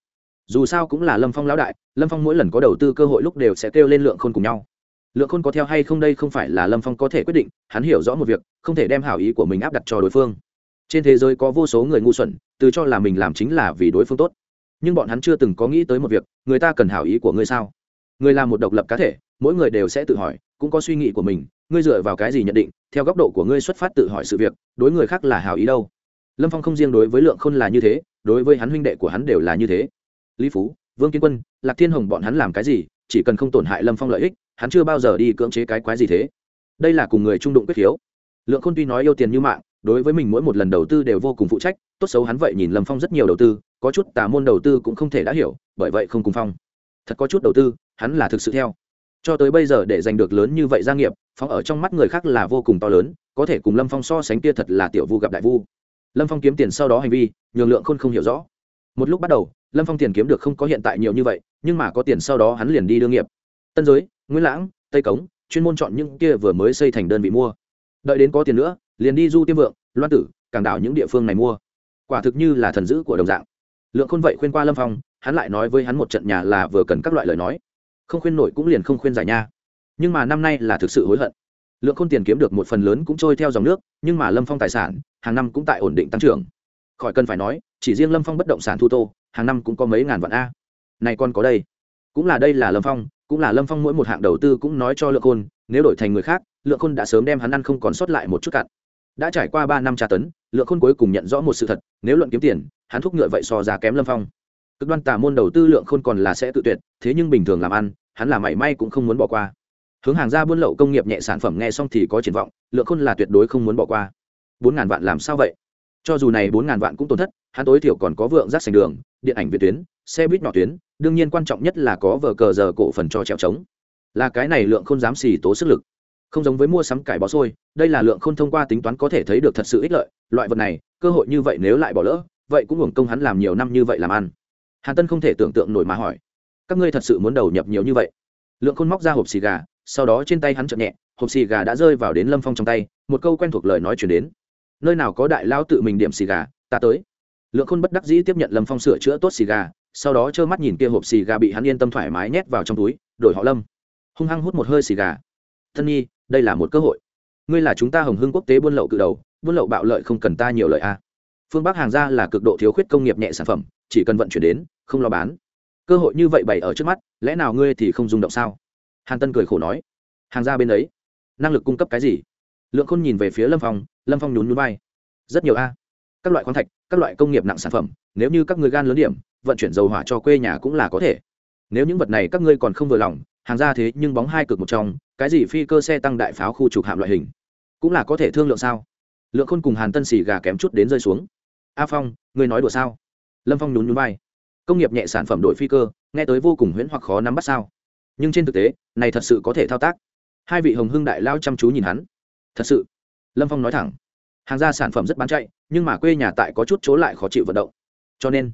dù sao cũng là lâm phong lão đại lâm phong mỗi lần có đầu tư cơ hội lúc đều sẽ kêu lên lượng khôn cùng nhau lượng khôn có theo hay không đây không phải là lâm phong có thể quyết định hắn hiểu rõ một việc không thể đem hảo ý của mình áp đặt cho đối phương trên thế giới có vô số người ngu xuẩn từ cho là mình làm chính là vì đối phương tốt nhưng bọn hắn chưa từng có nghĩ tới một việc người ta cần hảo ý của ngươi sao người là một độc lập cá thể mỗi người đều sẽ tự hỏi cũng có suy nghĩ của mình ngươi dựa vào cái gì nhận định theo góc độ của ngươi xuất phát tự hỏi sự việc đối người khác là hảo ý đâu lâm phong không riêng đối với lượng khôn là như thế đối với hắn huynh đệ của hắn đều là như thế lý phú, vương kiến quân, lạc thiên hồng bọn hắn làm cái gì, chỉ cần không tổn hại lâm phong lợi ích, hắn chưa bao giờ đi cưỡng chế cái quái gì thế. Đây là cùng người trung đụng quyết khiếu lượng khôn tuy nói yêu tiền như mạng, đối với mình mỗi một lần đầu tư đều vô cùng phụ trách, tốt xấu hắn vậy nhìn lâm phong rất nhiều đầu tư, có chút tà môn đầu tư cũng không thể đã hiểu, bởi vậy không cùng phong. Thật có chút đầu tư, hắn là thực sự theo. Cho tới bây giờ để giành được lớn như vậy gia nghiệp, phong ở trong mắt người khác là vô cùng to lớn, có thể cùng lâm phong so sánh kia thật là tiểu vu gặp đại vu. Lâm phong kiếm tiền sau đó hành vi, nhường lượng khôn không hiểu rõ. Một lúc bắt đầu lâm phong tiền kiếm được không có hiện tại nhiều như vậy, nhưng mà có tiền sau đó hắn liền đi đương nghiệp. Tân giới nguyễn lãng, tây cống, chuyên môn chọn những kia vừa mới xây thành đơn vị mua. Đợi đến có tiền nữa, liền đi du tiêm vượng, loan tử càng đảo những địa phương này mua. Quả thực như là thần dữ của đồng dạng. Lượng khôn vậy khuyên qua lâm phong, hắn lại nói với hắn một trận nhà là vừa cần các loại lời nói. Không khuyên nổi cũng liền không khuyên giải nha. Nhưng mà năm nay là thực sự hối hận. Lượng khôn tiền kiếm được một phần lớn cũng trôi theo dòng nước, nhưng mà lâm phong tài sản, hàng năm cũng tại ổn định tăng trưởng. Khỏi cần phải nói, chỉ riêng lâm phong bất động sản thu tô hàng năm cũng có mấy ngàn vạn a. Này còn có đây. Cũng là đây là lâm phong, cũng là lâm phong mỗi một hạng đầu tư cũng nói cho lượng khôn, nếu đổi thành người khác, lượng khôn đã sớm đem hắn ăn không còn sót lại một chút cặn đã trải qua ba năm tra tấn, lượng khôn cuối cùng nhận rõ một sự thật, nếu luận kiếm tiền, hắn thúc ngựa vậy so giá kém lâm phong. Cực đoan tà môn đầu tư lượng khôn còn là sẽ tự tuyệt, thế nhưng bình thường làm ăn, hắn là mảy may cũng không muốn bỏ qua. Hướng hàng ra buôn lậu công nghiệp nhẹ sản phẩm nghe xong thì có triển vọng, lượng khôn là tuyệt đối không muốn bỏ qua. Bốn ngàn vạn làm sao vậy? Cho dù này bốn ngàn vạn cũng tổn thất hắn tối thiểu còn có vượng rác sành đường, điện ảnh việt tuyến, xe buýt nhỏ tuyến, đương nhiên quan trọng nhất là có vờ cờ giờ cổ phần cho trèo trống. Là cái này lượng không dám xì tố sức lực. Không giống với mua sắm cải bó xôi, đây là lượng không thông qua tính toán có thể thấy được thật sự ích lợi, loại vật này, cơ hội như vậy nếu lại bỏ lỡ, vậy cũng hưởng công hắn làm nhiều năm như vậy làm ăn. Hàn tân không thể tưởng tượng nổi mà hỏi, các ngươi thật sự muốn đầu nhập nhiều như vậy? Lượng khôn móc ra hộp xì gà, sau đó trên tay hắn chậm nhẹ, hộp xì gà đã rơi vào đến lâm phong trong tay, một câu quen thuộc lời nói chuyển đến. Nơi nào có đại lao tự mình điểm xì gà, ta tới lượng khôn bất đắc dĩ tiếp nhận lâm phong sửa chữa tốt xì gà, sau đó trơ mắt nhìn kia hộp xì gà bị hắn yên tâm thoải mái nhét vào trong túi, đổi họ lâm. Hung hăng hút một hơi xì gà. Thân nhi, đây là một cơ hội. Ngươi là chúng ta hồng hưng quốc tế buôn lậu cự đầu, buôn lậu bạo lợi không cần ta nhiều lợi a. Phương bắc hàng ra là cực độ thiếu khuyết công nghiệp nhẹ sản phẩm, chỉ cần vận chuyển đến, không lo bán. Cơ hội như vậy bày ở trước mắt, lẽ nào ngươi thì không dùng động sao? Hàn tân cười khổ nói. Hàng ra bên ấy, năng lực cung cấp cái gì? Lượng khôn nhìn về phía lâm phong lâm phong nhún nhún vai. Rất nhiều a các loại khoáng thạch, các loại công nghiệp nặng sản phẩm, nếu như các người gan lớn điểm, vận chuyển dầu hỏa cho quê nhà cũng là có thể. Nếu những vật này các ngươi còn không vừa lòng, hàng ra thế nhưng bóng hai cực một trong, cái gì phi cơ xe tăng đại pháo khu trục hạm loại hình, cũng là có thể thương lượng sao? Lượng khôn cùng hàn tân xì gà kém chút đến rơi xuống. A phong, ngươi nói đùa sao? Lâm phong nhún nhún vai. Công nghiệp nhẹ sản phẩm đội phi cơ, nghe tới vô cùng huyễn hoặc khó nắm bắt sao? Nhưng trên thực tế, này thật sự có thể thao tác. Hai vị hồng hưng đại lao chăm chú nhìn hắn. Thật sự. Lâm phong nói thẳng. Hàng ra sản phẩm rất bán chạy nhưng mà quê nhà tại có chút chỗ lại khó chịu vận động. Cho nên,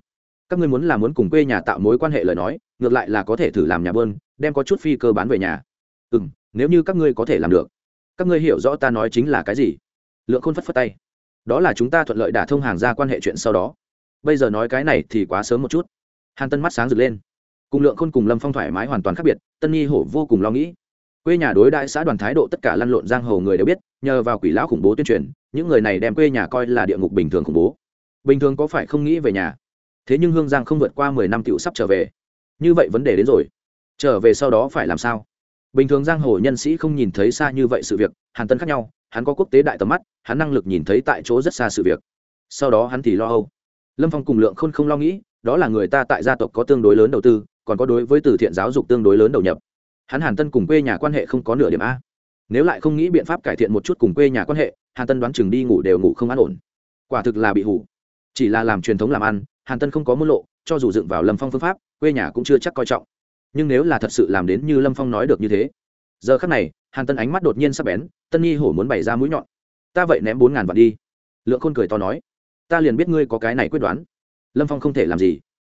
các ngươi muốn là muốn cùng quê nhà tạo mối quan hệ lời nói, ngược lại là có thể thử làm nhà bơn, đem có chút phi cơ bán về nhà. Ừ m nếu như các ngươi có thể làm được. Các ngươi hiểu rõ ta nói chính là cái gì? Lượng khôn phất phất tay. Đó là chúng ta thuận lợi đả thông hàng ra quan hệ chuyện sau đó. Bây giờ nói cái này thì quá sớm một chút. Hàn tân mắt sáng rực lên. Cùng lượng khôn cùng lâm phong thoải mái hoàn toàn khác biệt, tân nhi hổ vô cùng lo nghĩ quê nhà đối đại xã đoàn thái độ tất cả lăn lộn giang hồ người đều biết, nhờ vào quỷ lão khủng bố tuyên truyền, những người này đem quê nhà coi là địa ngục bình thường khủng bố. Bình thường có phải không nghĩ về nhà? Thế nhưng hương giang không vượt qua mười năm t sắp trở về. Như vậy vấn đề đến rồi. Trở về sau đó phải làm sao? Bình thường giang hồ nhân sĩ không nhìn thấy xa như vậy sự việc, hàn tân khác nhau, hắn có quốc tế đại tầm mắt, hắn năng lực nhìn thấy tại chỗ rất xa sự việc. Sau đó hắn thì lo âu. Lâm phong cùng lượng khôn không lo nghĩ, đó là người ta tại gia tộc có tương đối lớn đầu tư, còn có đối với từ thiện giáo dục tương đối lớn đầu nhập hắn hàn tân cùng quê nhà quan hệ không có nửa điểm a. Nếu lại không nghĩ biện pháp cải thiện một chút cùng quê nhà quan hệ, hàn tân đoán chừng đi ngủ đều ngủ không an ổn. Quả thực là bị hủ chỉ là làm truyền thống làm ăn, hàn tân không có môn lộ, cho dù dựng vào lâm phong phương pháp, quê nhà cũng chưa chắc coi trọng. Nhưng nếu là thật sự làm đến như lâm phong nói được như thế, giờ khắc này, hàn tân ánh mắt đột nhiên sắp bén, tân nhi hổ muốn bày ra mũi nhọn. Ta vậy ném bốn ngàn vạn đi. Lượng khôn cười to nói. Ta liền biết ngươi có cái này quyết đoán. Lâm phong không thể làm gì.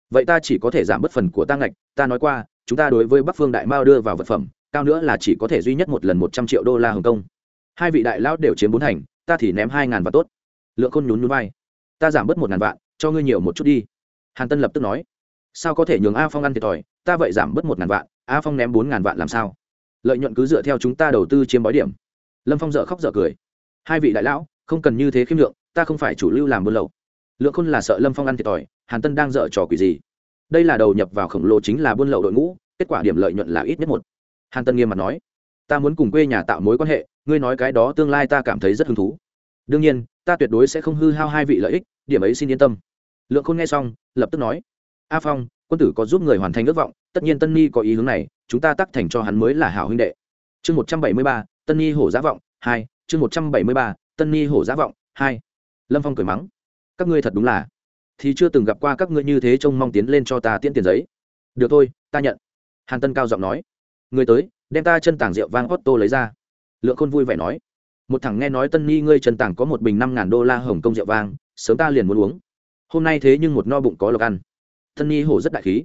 Vậy ta chỉ có thể giảm bớt phần của ta ngạch, ta nói qua chúng ta đối với bắc phương đại mao đưa vào vật phẩm, cao nữa là chỉ có thể duy nhất một lần một trăm triệu đô la hồng kông. Hai vị đại lão đều chiếm bốn thành, ta thì ném hai ngàn vạn tốt. Lượng khôn nhún nhún vai. Ta giảm bớt một ngàn vạn, cho ngươi nhiều một chút đi. Hàn tân lập tức nói. Sao có thể nhường a phong ăn thiệt thòi, ta vậy giảm bớt một ngàn vạn, a phong ném bốn ngàn vạn làm sao? Lợi nhuận cứ dựa theo chúng ta đầu tư chiếm bói điểm. Lâm phong dợ khóc dợ cười. Hai vị đại lão, không cần như thế khiêm lượng, ta không phải chủ lưu làm buôn lậu. Lượng khôn là sợ lâm phong ăn thiệt thòi, hàn tân đang dợ trò quỷ gì? Đây là đầu nhập vào khổng lồ chính là buôn lậu đội ngũ, kết quả điểm lợi nhuận là ít nhất một. Hàn tân nghiêm mặt nói, ta muốn cùng quê nhà tạo mối quan hệ, ngươi nói cái đó tương lai ta cảm thấy rất hứng thú. Đương nhiên, ta tuyệt đối sẽ không hư hao hai vị lợi ích, điểm ấy xin yên tâm. Lượng khôn nghe xong, lập tức nói, a phong, quân tử có giúp người hoàn thành ước vọng, tất nhiên tân ni có ý hướng này, chúng ta tắc thành cho hắn mới là hảo huynh đệ. Chương một trăm bảy mươi ba, tân ni hổ giá vọng, hai. Chương một trăm bảy mươi ba, tân ni hổ giá vọng, hai. Lâm phong cười mắng, các ngươi thật đúng là thì chưa từng gặp qua các ngươi như thế trông mong tiến lên cho ta tiễn tiền giấy. Được thôi, ta nhận. Hàn tân cao giọng nói. Người tới, đem ta chân tảng rượu vang otto lấy ra. Lượng khôn vui vẻ nói. Một thằng nghe nói tân Nhi ngươi chân tảng có một bình năm ngàn đô la hồng kông rượu vang, sớm ta liền muốn uống. Hôm nay thế nhưng một no bụng có lộc ăn. Tân Nhi hổ rất đại khí.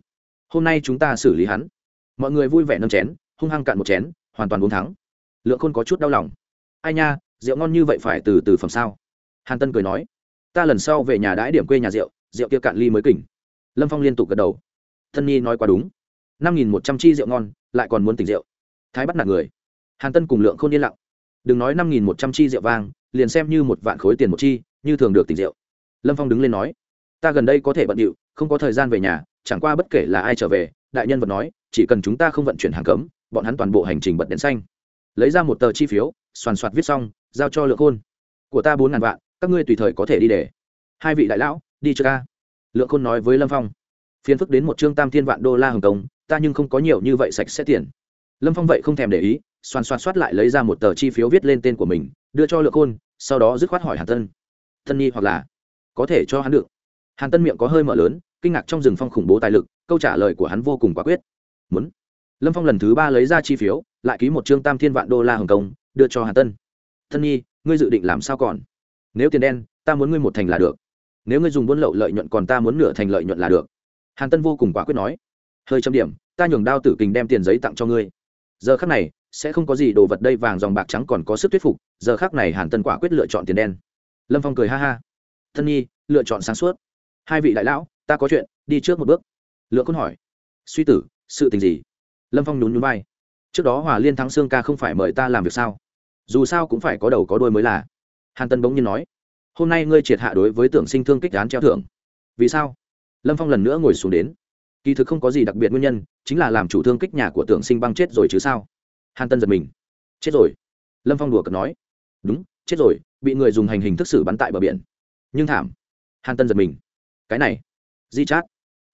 Hôm nay chúng ta xử lý hắn. Mọi người vui vẻ nâng chén, hung hăng cạn một chén, hoàn toàn uống thắng. Lượng khôn có chút đau lòng. Ai nha, rượu ngon như vậy phải từ từ phẩm sao? Hàn tân cười nói. Ta lần sau về nhà đãi điểm quê nhà rượu rượu kia cạn ly mới kỉnh. Lâm phong liên tục gật đầu. Thân nhi nói quá đúng. Năm nghìn một trăm chi rượu ngon, lại còn muốn tỉnh rượu. Thái bắt nạt người. Hàn tân cùng lượng không yên lặng. Đừng nói năm nghìn một trăm chi rượu vang, liền xem như một vạn khối tiền một chi, như thường được tỉnh rượu. Lâm phong đứng lên nói, ta gần đây có thể bận điệu, không có thời gian về nhà, chẳng qua bất kể là ai trở về, đại nhân vật nói, chỉ cần chúng ta không vận chuyển hàng cấm, bọn hắn toàn bộ hành trình bật đèn xanh. Lấy ra một tờ chi phiếu, soàn soạt viết xong, giao cho lượng khôn. Của ta bốn ngàn vạn, các ngươi tùy thời có thể đi để. Hai vị đại lão đi cho ca lượng khôn nói với lâm phong, phiền phức đến một chương tam thiên vạn đô la hồng kông ta nhưng không có nhiều như vậy sạch sẽ tiền. Lâm phong vậy không thèm để ý, xoan xoan xoát lại lấy ra một tờ chi phiếu viết lên tên của mình, đưa cho lượng khôn, sau đó dứt khoát hỏi hàn tân. Tân nhi hoặc là, có thể cho hắn được. Hàn tân miệng có hơi mở lớn, kinh ngạc trong rừng phong khủng bố tài lực, câu trả lời của hắn vô cùng quả quyết. Muốn. Lâm phong lần thứ ba lấy ra chi phiếu, lại ký một chương tam thiên vạn đô la hồng kông đưa cho hàn tân. Tân nhi, ngươi dự định làm sao còn? Nếu tiền đen, ta muốn ngươi một thành là được nếu ngươi dùng buôn lậu lợi nhuận còn ta muốn nửa thành lợi nhuận là được. Hàn tân vô cùng quả quyết nói, hơi chấm điểm, ta nhường đao tử kình đem tiền giấy tặng cho ngươi. Giờ khác này, sẽ không có gì đồ vật đây, vàng dòng bạc trắng còn có sức thuyết phục. Giờ khác này hàn tân quả quyết lựa chọn tiền đen. Lâm phong cười ha ha. Thân nhi, lựa chọn sáng suốt. Hai vị đại lão, ta có chuyện, đi trước một bước. Lượng côn hỏi, suy tử, sự tình gì? Lâm phong nhún nhún vai. Trước đó hòa liên thắng sương ca không phải mời ta làm việc sao? Dù sao cũng phải có đầu có đôi mới là. Hàn tân bỗng nhiên nói hôm nay ngươi triệt hạ đối với tưởng sinh thương kích án treo thưởng. Vì sao? Lâm phong lần nữa ngồi xuống đến. Kỳ thực không có gì đặc biệt nguyên nhân, chính là làm chủ thương kích nhà của tưởng sinh băng chết rồi chứ sao? Hàn tân giật mình. Chết rồi. Lâm phong đùa cợt nói. Đúng, chết rồi, bị người dùng hành hình thức xử bắn tại bờ biển. Nhưng thảm. Hàn tân giật mình. Cái này. Di chát.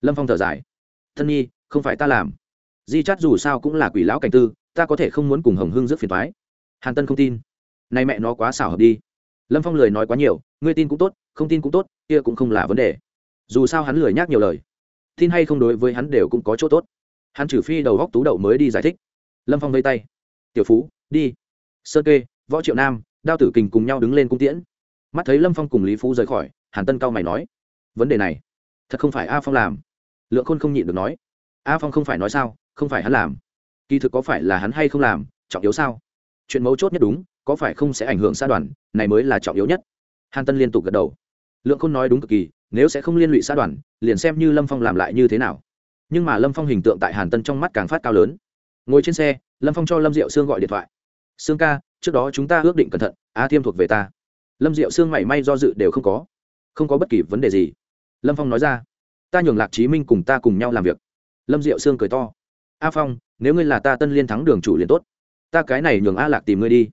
Lâm phong thở dài. Thân nhi, không phải ta làm. Di chát dù sao cũng là quỷ lão cảnh tư, ta có thể không muốn cùng hồng hưng rước phiền thoái hàn tân không tin. Nay mẹ nó quá xảo hợp đi lâm phong lười nói quá nhiều, ngươi tin cũng tốt, không tin cũng tốt, kia cũng không là vấn đề. Dù sao hắn lười nhác nhiều lời, tin hay không đối với hắn đều cũng có chỗ tốt. Hắn trừ phi đầu góc tú đậu mới đi giải thích. Lâm phong vây tay. Tiểu phú, đi. Sơn kê, võ triệu nam, đao tử kình cùng nhau đứng lên cung tiễn. Mắt thấy lâm phong cùng lý phú rời khỏi, hàn tân cao mày nói, vấn đề này, thật không phải a phong làm. Lượng khôn không nhịn được nói, a phong không phải nói sao, không phải hắn làm. Kỳ thực có phải là hắn hay không làm, trọng yếu sao? Chuyện mấu chốt nhất đúng có phải không sẽ ảnh hưởng xã đoàn, này mới là trọng yếu nhất. Hàn tân liên tục gật đầu. Lượng khôn nói đúng cực kỳ, nếu sẽ không liên lụy xã đoàn, liền xem như lâm phong làm lại như thế nào. Nhưng mà lâm phong hình tượng tại hàn tân trong mắt càng phát cao lớn. Ngồi trên xe, lâm phong cho lâm diệu sương gọi điện thoại. Sương ca, trước đó chúng ta ước định cẩn thận, a thiêm thuộc về ta. Lâm diệu sương mảy may do dự đều không có. Không có bất kỳ vấn đề gì. Lâm phong nói ra. Ta nhường lạc chí minh cùng ta cùng nhau làm việc. Lâm diệu sương cười to. A phong, nếu ngươi là ta tân liên thắng đường chủ liền tốt. Ta cái này nhường a lạc tìm ngươi đi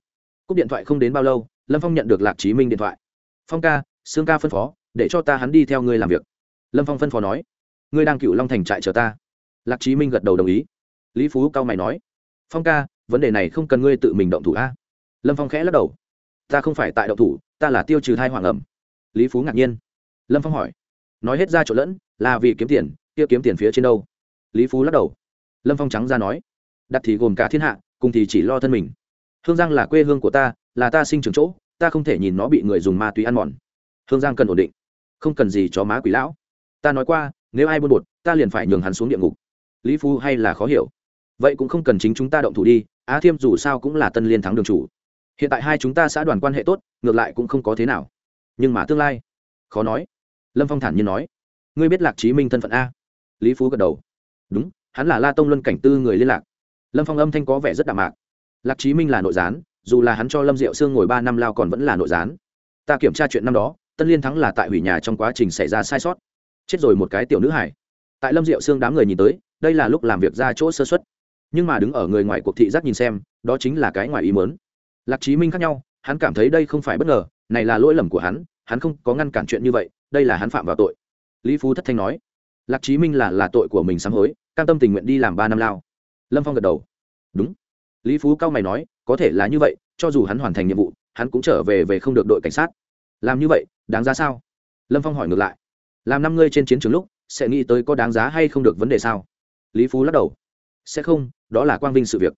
cúp điện thoại không đến bao lâu, lâm phong nhận được lạc chí minh điện thoại. Phong ca, sương ca phân phó, để cho ta hắn đi theo ngươi làm việc. Lâm phong phân phó nói. Ngươi đang cựu long thành trại chờ ta. Lạc chí minh gật đầu đồng ý. Lý phú cao mày nói. Phong ca, vấn đề này không cần ngươi tự mình động thủ a. Lâm phong khẽ lắc đầu. Ta không phải tại động thủ, ta là tiêu trừ thai hoàng ẩm. Lý phú ngạc nhiên. Lâm phong hỏi. Nói hết ra chỗ lẫn, là vì kiếm tiền, kia kiếm tiền phía trên đâu? Lý phú lắc đầu. Lâm phong trắng ra nói. Đặt thì gồm cả thiên hạ, cùng thì chỉ lo thân mình hương giang là quê hương của ta, là ta sinh trưởng chỗ, ta không thể nhìn nó bị người dùng ma túy ăn mòn. Hương giang cần ổn định, không cần gì cho má quỷ lão. Ta nói qua, nếu ai buôn bột, ta liền phải nhường hắn xuống địa ngục. Lý Phu hay là khó hiểu. Vậy cũng không cần chính chúng ta động thủ đi, á thiêm dù sao cũng là tân liên thắng đường chủ. Hiện tại hai chúng ta xã đoàn quan hệ tốt, ngược lại cũng không có thế nào. Nhưng mà tương lai, khó nói. Lâm phong thản nhiên nói. Ngươi biết lạc chí minh thân phận a? Lý phú gật đầu. Đúng, hắn là la tông luân cảnh tư người liên lạc. Lâm phong âm thanh có vẻ rất đạm mạc lạc chí minh là nội gián, dù là hắn cho lâm diệu sương ngồi ba năm lao còn vẫn là nội gián. Ta kiểm tra chuyện năm đó, tân liên thắng là tại hủy nhà trong quá trình xảy ra sai sót. Chết rồi một cái tiểu nữ hải tại lâm diệu sương đám người nhìn tới, đây là lúc làm việc ra chỗ sơ xuất nhưng mà đứng ở người ngoài cuộc thị giác nhìn xem, đó chính là cái ngoài ý mớn lạc chí minh khác nhau, hắn cảm thấy đây không phải bất ngờ, này là lỗi lầm của hắn hắn không có ngăn cản chuyện như vậy, đây là hắn phạm vào tội. Lý phú thất thanh nói, lạc chí minh là là tội của mình sám hối, cam tâm tình nguyện đi làm ba năm lao. Lâm phong gật đầu, đúng lý phú cao mày nói, có thể là như vậy, cho dù hắn hoàn thành nhiệm vụ, hắn cũng trở về về không được đội cảnh sát. Làm như vậy, đáng giá sao? Lâm phong hỏi ngược lại. Làm năm ngươi trên chiến trường lúc, sẽ nghĩ tới có đáng giá hay không được vấn đề sao? Lý phú lắc đầu. Sẽ không, đó là quang vinh sự việc.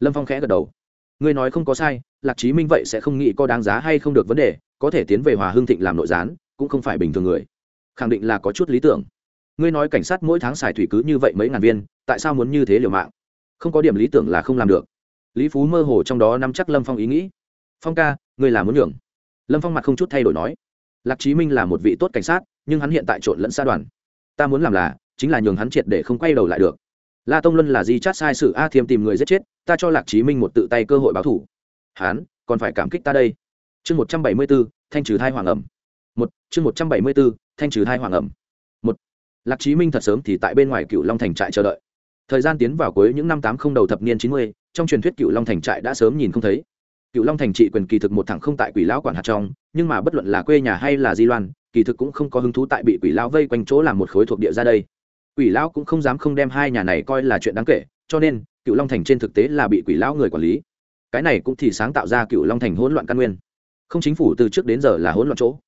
Lâm phong khẽ gật đầu. Ngươi nói không có sai, lạc chí minh vậy sẽ không nghĩ có đáng giá hay không được vấn đề, có thể tiến về hòa hương thịnh làm nội gián, cũng không phải bình thường người. Khẳng định là có chút lý tưởng. Ngươi nói cảnh sát mỗi tháng xài thủy cứ như vậy mấy ngàn viên, tại sao muốn như thế liều mạng? Không có điểm lý tưởng là không làm được lý phú mơ hồ trong đó nắm chắc lâm phong ý nghĩ. Phong ca, ngươi là muốn nhường. Lâm phong mặt không chút thay đổi nói. Lạc chí minh là một vị tốt cảnh sát, nhưng hắn hiện tại trộn lẫn xa đoàn. Ta muốn làm là, chính là nhường hắn triệt để không quay đầu lại được. La tông luân là di chát sai sự, a thiêm tìm người giết chết, ta cho lạc chí minh một tự tay cơ hội báo thủ. Hắn, còn phải cảm kích ta đây. Chương một trăm bảy mươi b ố thanh trừ thai hoàng ẩm. Một, chương một trăm bảy mươi b ố thanh trừ thai hoàng ẩm. Một, lạc chí minh thật sớm thì tại bên ngoài cựu long thành trại chờ đợi. Thời gian tiến vào cuối những năm tám không đầu thập niên chín mươi trong truyền thuyết cựu long thành trại đã sớm nhìn không thấy. Cựu long thành trị quyền kỳ thực một thằng không tại quỷ lão quản hạt trong, nhưng mà bất luận là quê nhà hay là di loan, kỳ thực cũng không có hứng thú tại bị quỷ lão vây quanh chỗ làm một khối thuộc địa ra đây. Quỷ lão cũng không dám không đem hai nhà này coi là chuyện đáng kể, cho nên cựu long thành trên thực tế là bị quỷ lão người quản lý. Cái này cũng thì sáng tạo ra cựu long thành hỗn loạn căn nguyên. Không chính phủ từ trước đến giờ là hỗn loạn chỗ.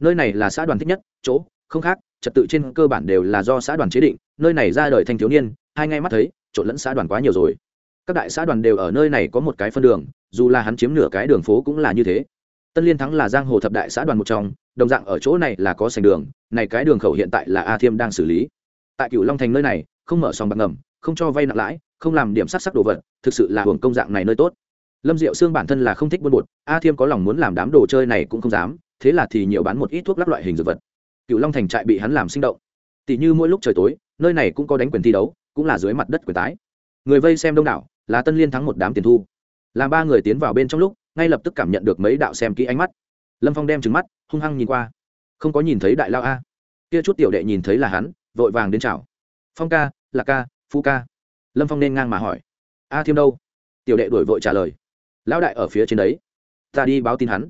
Nơi này là xã đoàn thích nhất, chỗ, không khác, trật tự trên cơ bản đều là do xã đoàn chế định, nơi này ra đời thanh thiếu niên, hai ngay mắt thấy, trộn lẫn xã đoàn quá nhiều rồi các đại xã đoàn đều ở nơi này có một cái phân đường, dù là hắn chiếm nửa cái đường phố cũng là như thế. Tân liên thắng là giang hồ thập đại xã đoàn một trong, đồng dạng ở chỗ này là có sành đường, này cái đường khẩu hiện tại là a thiêm đang xử lý. Tại cựu long thành nơi này, không mở sòng bạc ngầm, không cho vay nặng lãi, không làm điểm sắc sắc đồ vật, thực sự là hưởng công dạng này nơi tốt. Lâm diệu xương bản thân là không thích buôn bột, a thiêm có lòng muốn làm đám đồ chơi này cũng không dám, thế là thì nhiều bán một ít thuốc lắc loại hình dược vật. Cựu long thành trại bị hắn làm sinh động. Tỷ như mỗi lúc trời tối, nơi này cũng có đánh quyền thi đấu, cũng là dưới mặt đất quyền tái. Người vây xem đông đảo là tân liên thắng một đám tiền thu. Làm ba người tiến vào bên trong lúc, ngay lập tức cảm nhận được mấy đạo xem kỹ ánh mắt. Lâm phong đem trứng mắt, hung hăng nhìn qua. Không có nhìn thấy đại lao a. Kia chút tiểu đệ nhìn thấy là hắn, vội vàng đến chào. Phong ca là ca, phu ca. Lâm phong nên ngang mà hỏi. A thiêm đâu? Tiểu đệ đổi vội trả lời. Lão đại ở phía trên đấy. Ta đi báo tin hắn.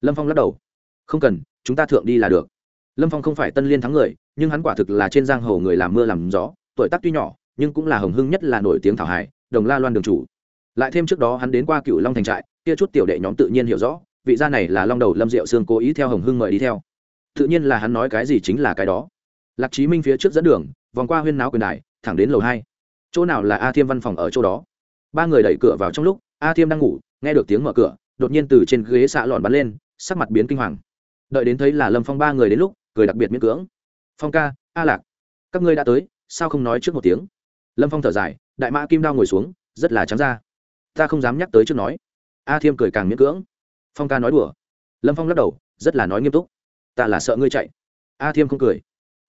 Lâm phong lắc đầu. Không cần, chúng ta thượng đi là được. Lâm phong không phải tân liên thắng người, nhưng hắn quả thực là trên giang hồ người làm mưa làm gió. Tuổi tác tuy nhỏ, nhưng cũng là hồng hưng nhất là nổi tiếng thảo hải đồng la loan đường chủ. Lại thêm trước đó hắn đến qua cựu long thành trại, kia chút tiểu đệ nhóm tự nhiên hiểu rõ, vị gia này là long đầu lâm diệu sương cố ý theo hồng hưng mời đi theo. Tự nhiên là hắn nói cái gì chính là cái đó. Lạc chí minh phía trước dẫn đường, vòng qua huyên náo quyền đài, thẳng đến lầu hai. Chỗ nào là a thiêm văn phòng ở chỗ đó? Ba người đẩy cửa vào trong lúc, a thiêm đang ngủ, nghe được tiếng mở cửa, đột nhiên từ trên ghế xạ lọn bắn lên, sắc mặt biến kinh hoàng. Đợi đến thấy là lâm phong ba người đến lúc, cười đặc biệt miễn cưỡng. Phong ca, a lạc, các ngươi đã tới, sao không nói trước một tiếng? Lâm phong thở dài đại mã kim đao ngồi xuống, rất là trắng ra. Ta không dám nhắc tới trước nói. A thiêm cười càng miễn cưỡng. Phong ca nói đùa. Lâm phong lắc đầu, rất là nói nghiêm túc. Ta là sợ ngươi chạy. A thiêm không cười.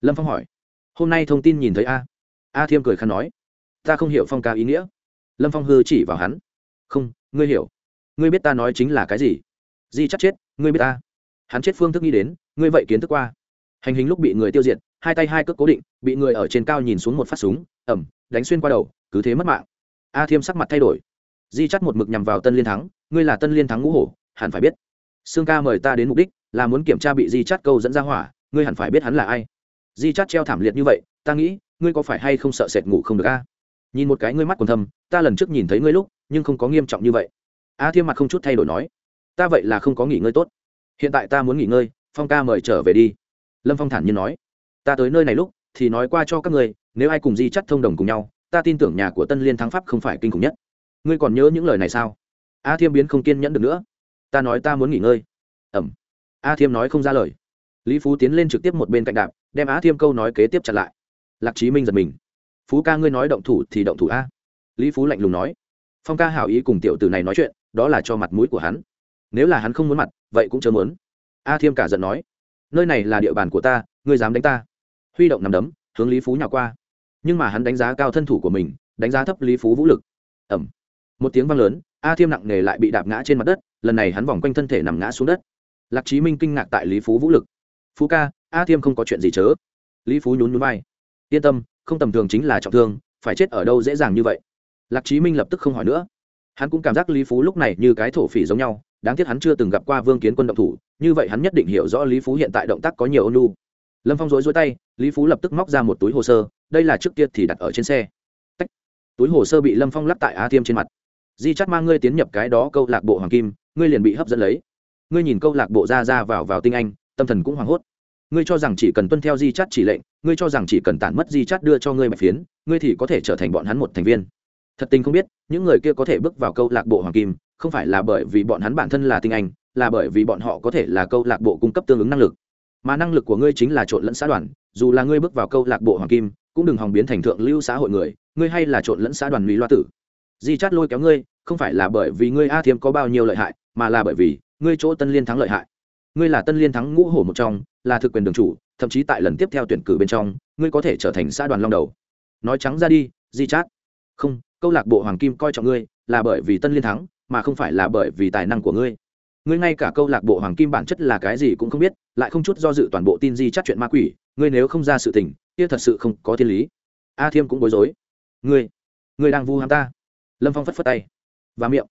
Lâm phong hỏi. Hôm nay thông tin nhìn thấy a. A thiêm cười khăn nói. Ta không hiểu phong ca ý nghĩa. Lâm phong hư chỉ vào hắn. Không, ngươi hiểu. Ngươi biết ta nói chính là cái gì? Di chắc chết, ngươi biết ta hắn chết phương thức nghĩ đến, ngươi vậy kiến thức qua. Hành hình lúc bị người tiêu diệt, hai tay hai cước cố định, bị người ở trên cao nhìn xuống một phát súng ẩm đánh xuyên qua đầu cứ thế mất mạng. A thiêm sắc mặt thay đổi. Di chắt một mực nhằm vào tân liên thắng, ngươi là tân liên thắng ngũ hổ, hẳn phải biết. Sương ca mời ta đến mục đích là muốn kiểm tra bị di chắt câu dẫn ra hỏa, ngươi hẳn phải biết hắn là ai. Di chắt treo thảm liệt như vậy, ta nghĩ, ngươi có phải hay không sợ sệt ngủ không được a? Nhìn một cái ngươi mắt còn thâm, ta lần trước nhìn thấy ngươi lúc, nhưng không có nghiêm trọng như vậy. A thiêm mặt không chút thay đổi nói, ta vậy là không có nghỉ ngơi tốt. Hiện tại ta muốn nghỉ ngơi, phong ca mời trở về đi. Lâm phong thản nhiên nói, ta tới nơi này lúc, thì nói qua cho các người nếu ai cùng di chắt thông đồng cùng nhau ta tin tưởng nhà của tân liên thắng pháp không phải kinh khủng nhất. Ngươi còn nhớ những lời này sao? A thiêm biến không kiên nhẫn được nữa. Ta nói ta muốn nghỉ ngơi. Ẩm. A thiêm nói không ra lời. Lý phú tiến lên trực tiếp một bên cạnh đạp, đem a thiêm câu nói kế tiếp chặt lại. Lạc chí minh giật mình. Phú ca ngươi nói động thủ thì động thủ a. Lý phú lạnh lùng nói. Phong ca hảo ý cùng tiểu tử này nói chuyện, đó là cho mặt mũi của hắn. Nếu là hắn không muốn mặt, vậy cũng chớ muốn. A thiêm cả giận nói. Nơi này là địa bàn của ta, ngươi dám đánh ta. Huy động nằm đấm, hướng lý phú nhào qua nhưng mà hắn đánh giá cao thân thủ của mình, đánh giá thấp lý phú vũ lực. Ẩm một tiếng vang lớn, a thiêm nặng nề lại bị đạp ngã trên mặt đất, lần này hắn vòng quanh thân thể nằm ngã xuống đất. Lạc chí minh kinh ngạc tại lý phú vũ lực. Phú ca, a thiêm không có chuyện gì chớ. Lý phú nhún nhún vai. Yên tâm, không tầm thường chính là trọng thương, phải chết ở đâu dễ dàng như vậy. Lạc chí minh lập tức không hỏi nữa. Hắn cũng cảm giác lý phú lúc này như cái thổ phỉ giống nhau, đáng tiếc hắn chưa từng gặp qua vương kiến quân động thủ, như vậy hắn nhất định hiểu rõ lý phú hiện tại động tác có nhiều ôn lu lâm phong rối rối tay, lý phú lập tức móc ra một túi hồ sơ đây là trước kia thì đặt ở trên xe. Tách. túi hồ sơ bị lâm phong lắp tại a Tiêm trên mặt. Di chắt mang ngươi tiến nhập cái đó câu lạc bộ hoàng kim, ngươi liền bị hấp dẫn lấy. Ngươi nhìn câu lạc bộ ra ra vào vào tinh anh, tâm thần cũng hoảng hốt. Ngươi cho rằng chỉ cần tuân theo di chắt chỉ lệnh, ngươi cho rằng chỉ cần tản mất di chắt đưa cho ngươi bạch phiến, ngươi thì có thể trở thành bọn hắn một thành viên. Thật tình không biết, những người kia có thể bước vào câu lạc bộ hoàng kim, không phải là bởi vì bọn hắn bản thân là tinh anh, là bởi vì bọn họ có thể là câu lạc bộ cung cấp tương ứng năng lực. Mà năng lực của ngươi chính là trộn lẫn xã đoàn, dù là ngươi bước vào câu lạc bộ hoàng kim cũng đừng hòng biến thành thượng lưu xã hội người, ngươi hay là trộn lẫn xã đoàn lý loa tử. Di chát lôi kéo ngươi, không phải là bởi vì ngươi a thiêm có bao nhiêu lợi hại, mà là bởi vì ngươi chỗ tân liên thắng lợi hại. Ngươi là tân liên thắng ngũ hổ một trong, là thực quyền đường chủ, thậm chí tại lần tiếp theo tuyển cử bên trong, ngươi có thể trở thành xã đoàn long đầu. Nói trắng ra đi, di chát. Không, câu lạc bộ hoàng kim coi trọng ngươi, là bởi vì tân liên thắng, mà không phải là bởi vì tài năng của ngươi. Ngươi ngay cả câu lạc bộ hoàng kim bản chất là cái gì cũng không biết, lại không chút do dự toàn bộ tin di chát chuyện ma quỷ ngươi nếu không ra sự tình, kia thật sự không có thiên lý. A thiêm cũng bối rối. Ngươi ngươi đang vu ham ta. Lâm phong phất phất tay. Và miệng.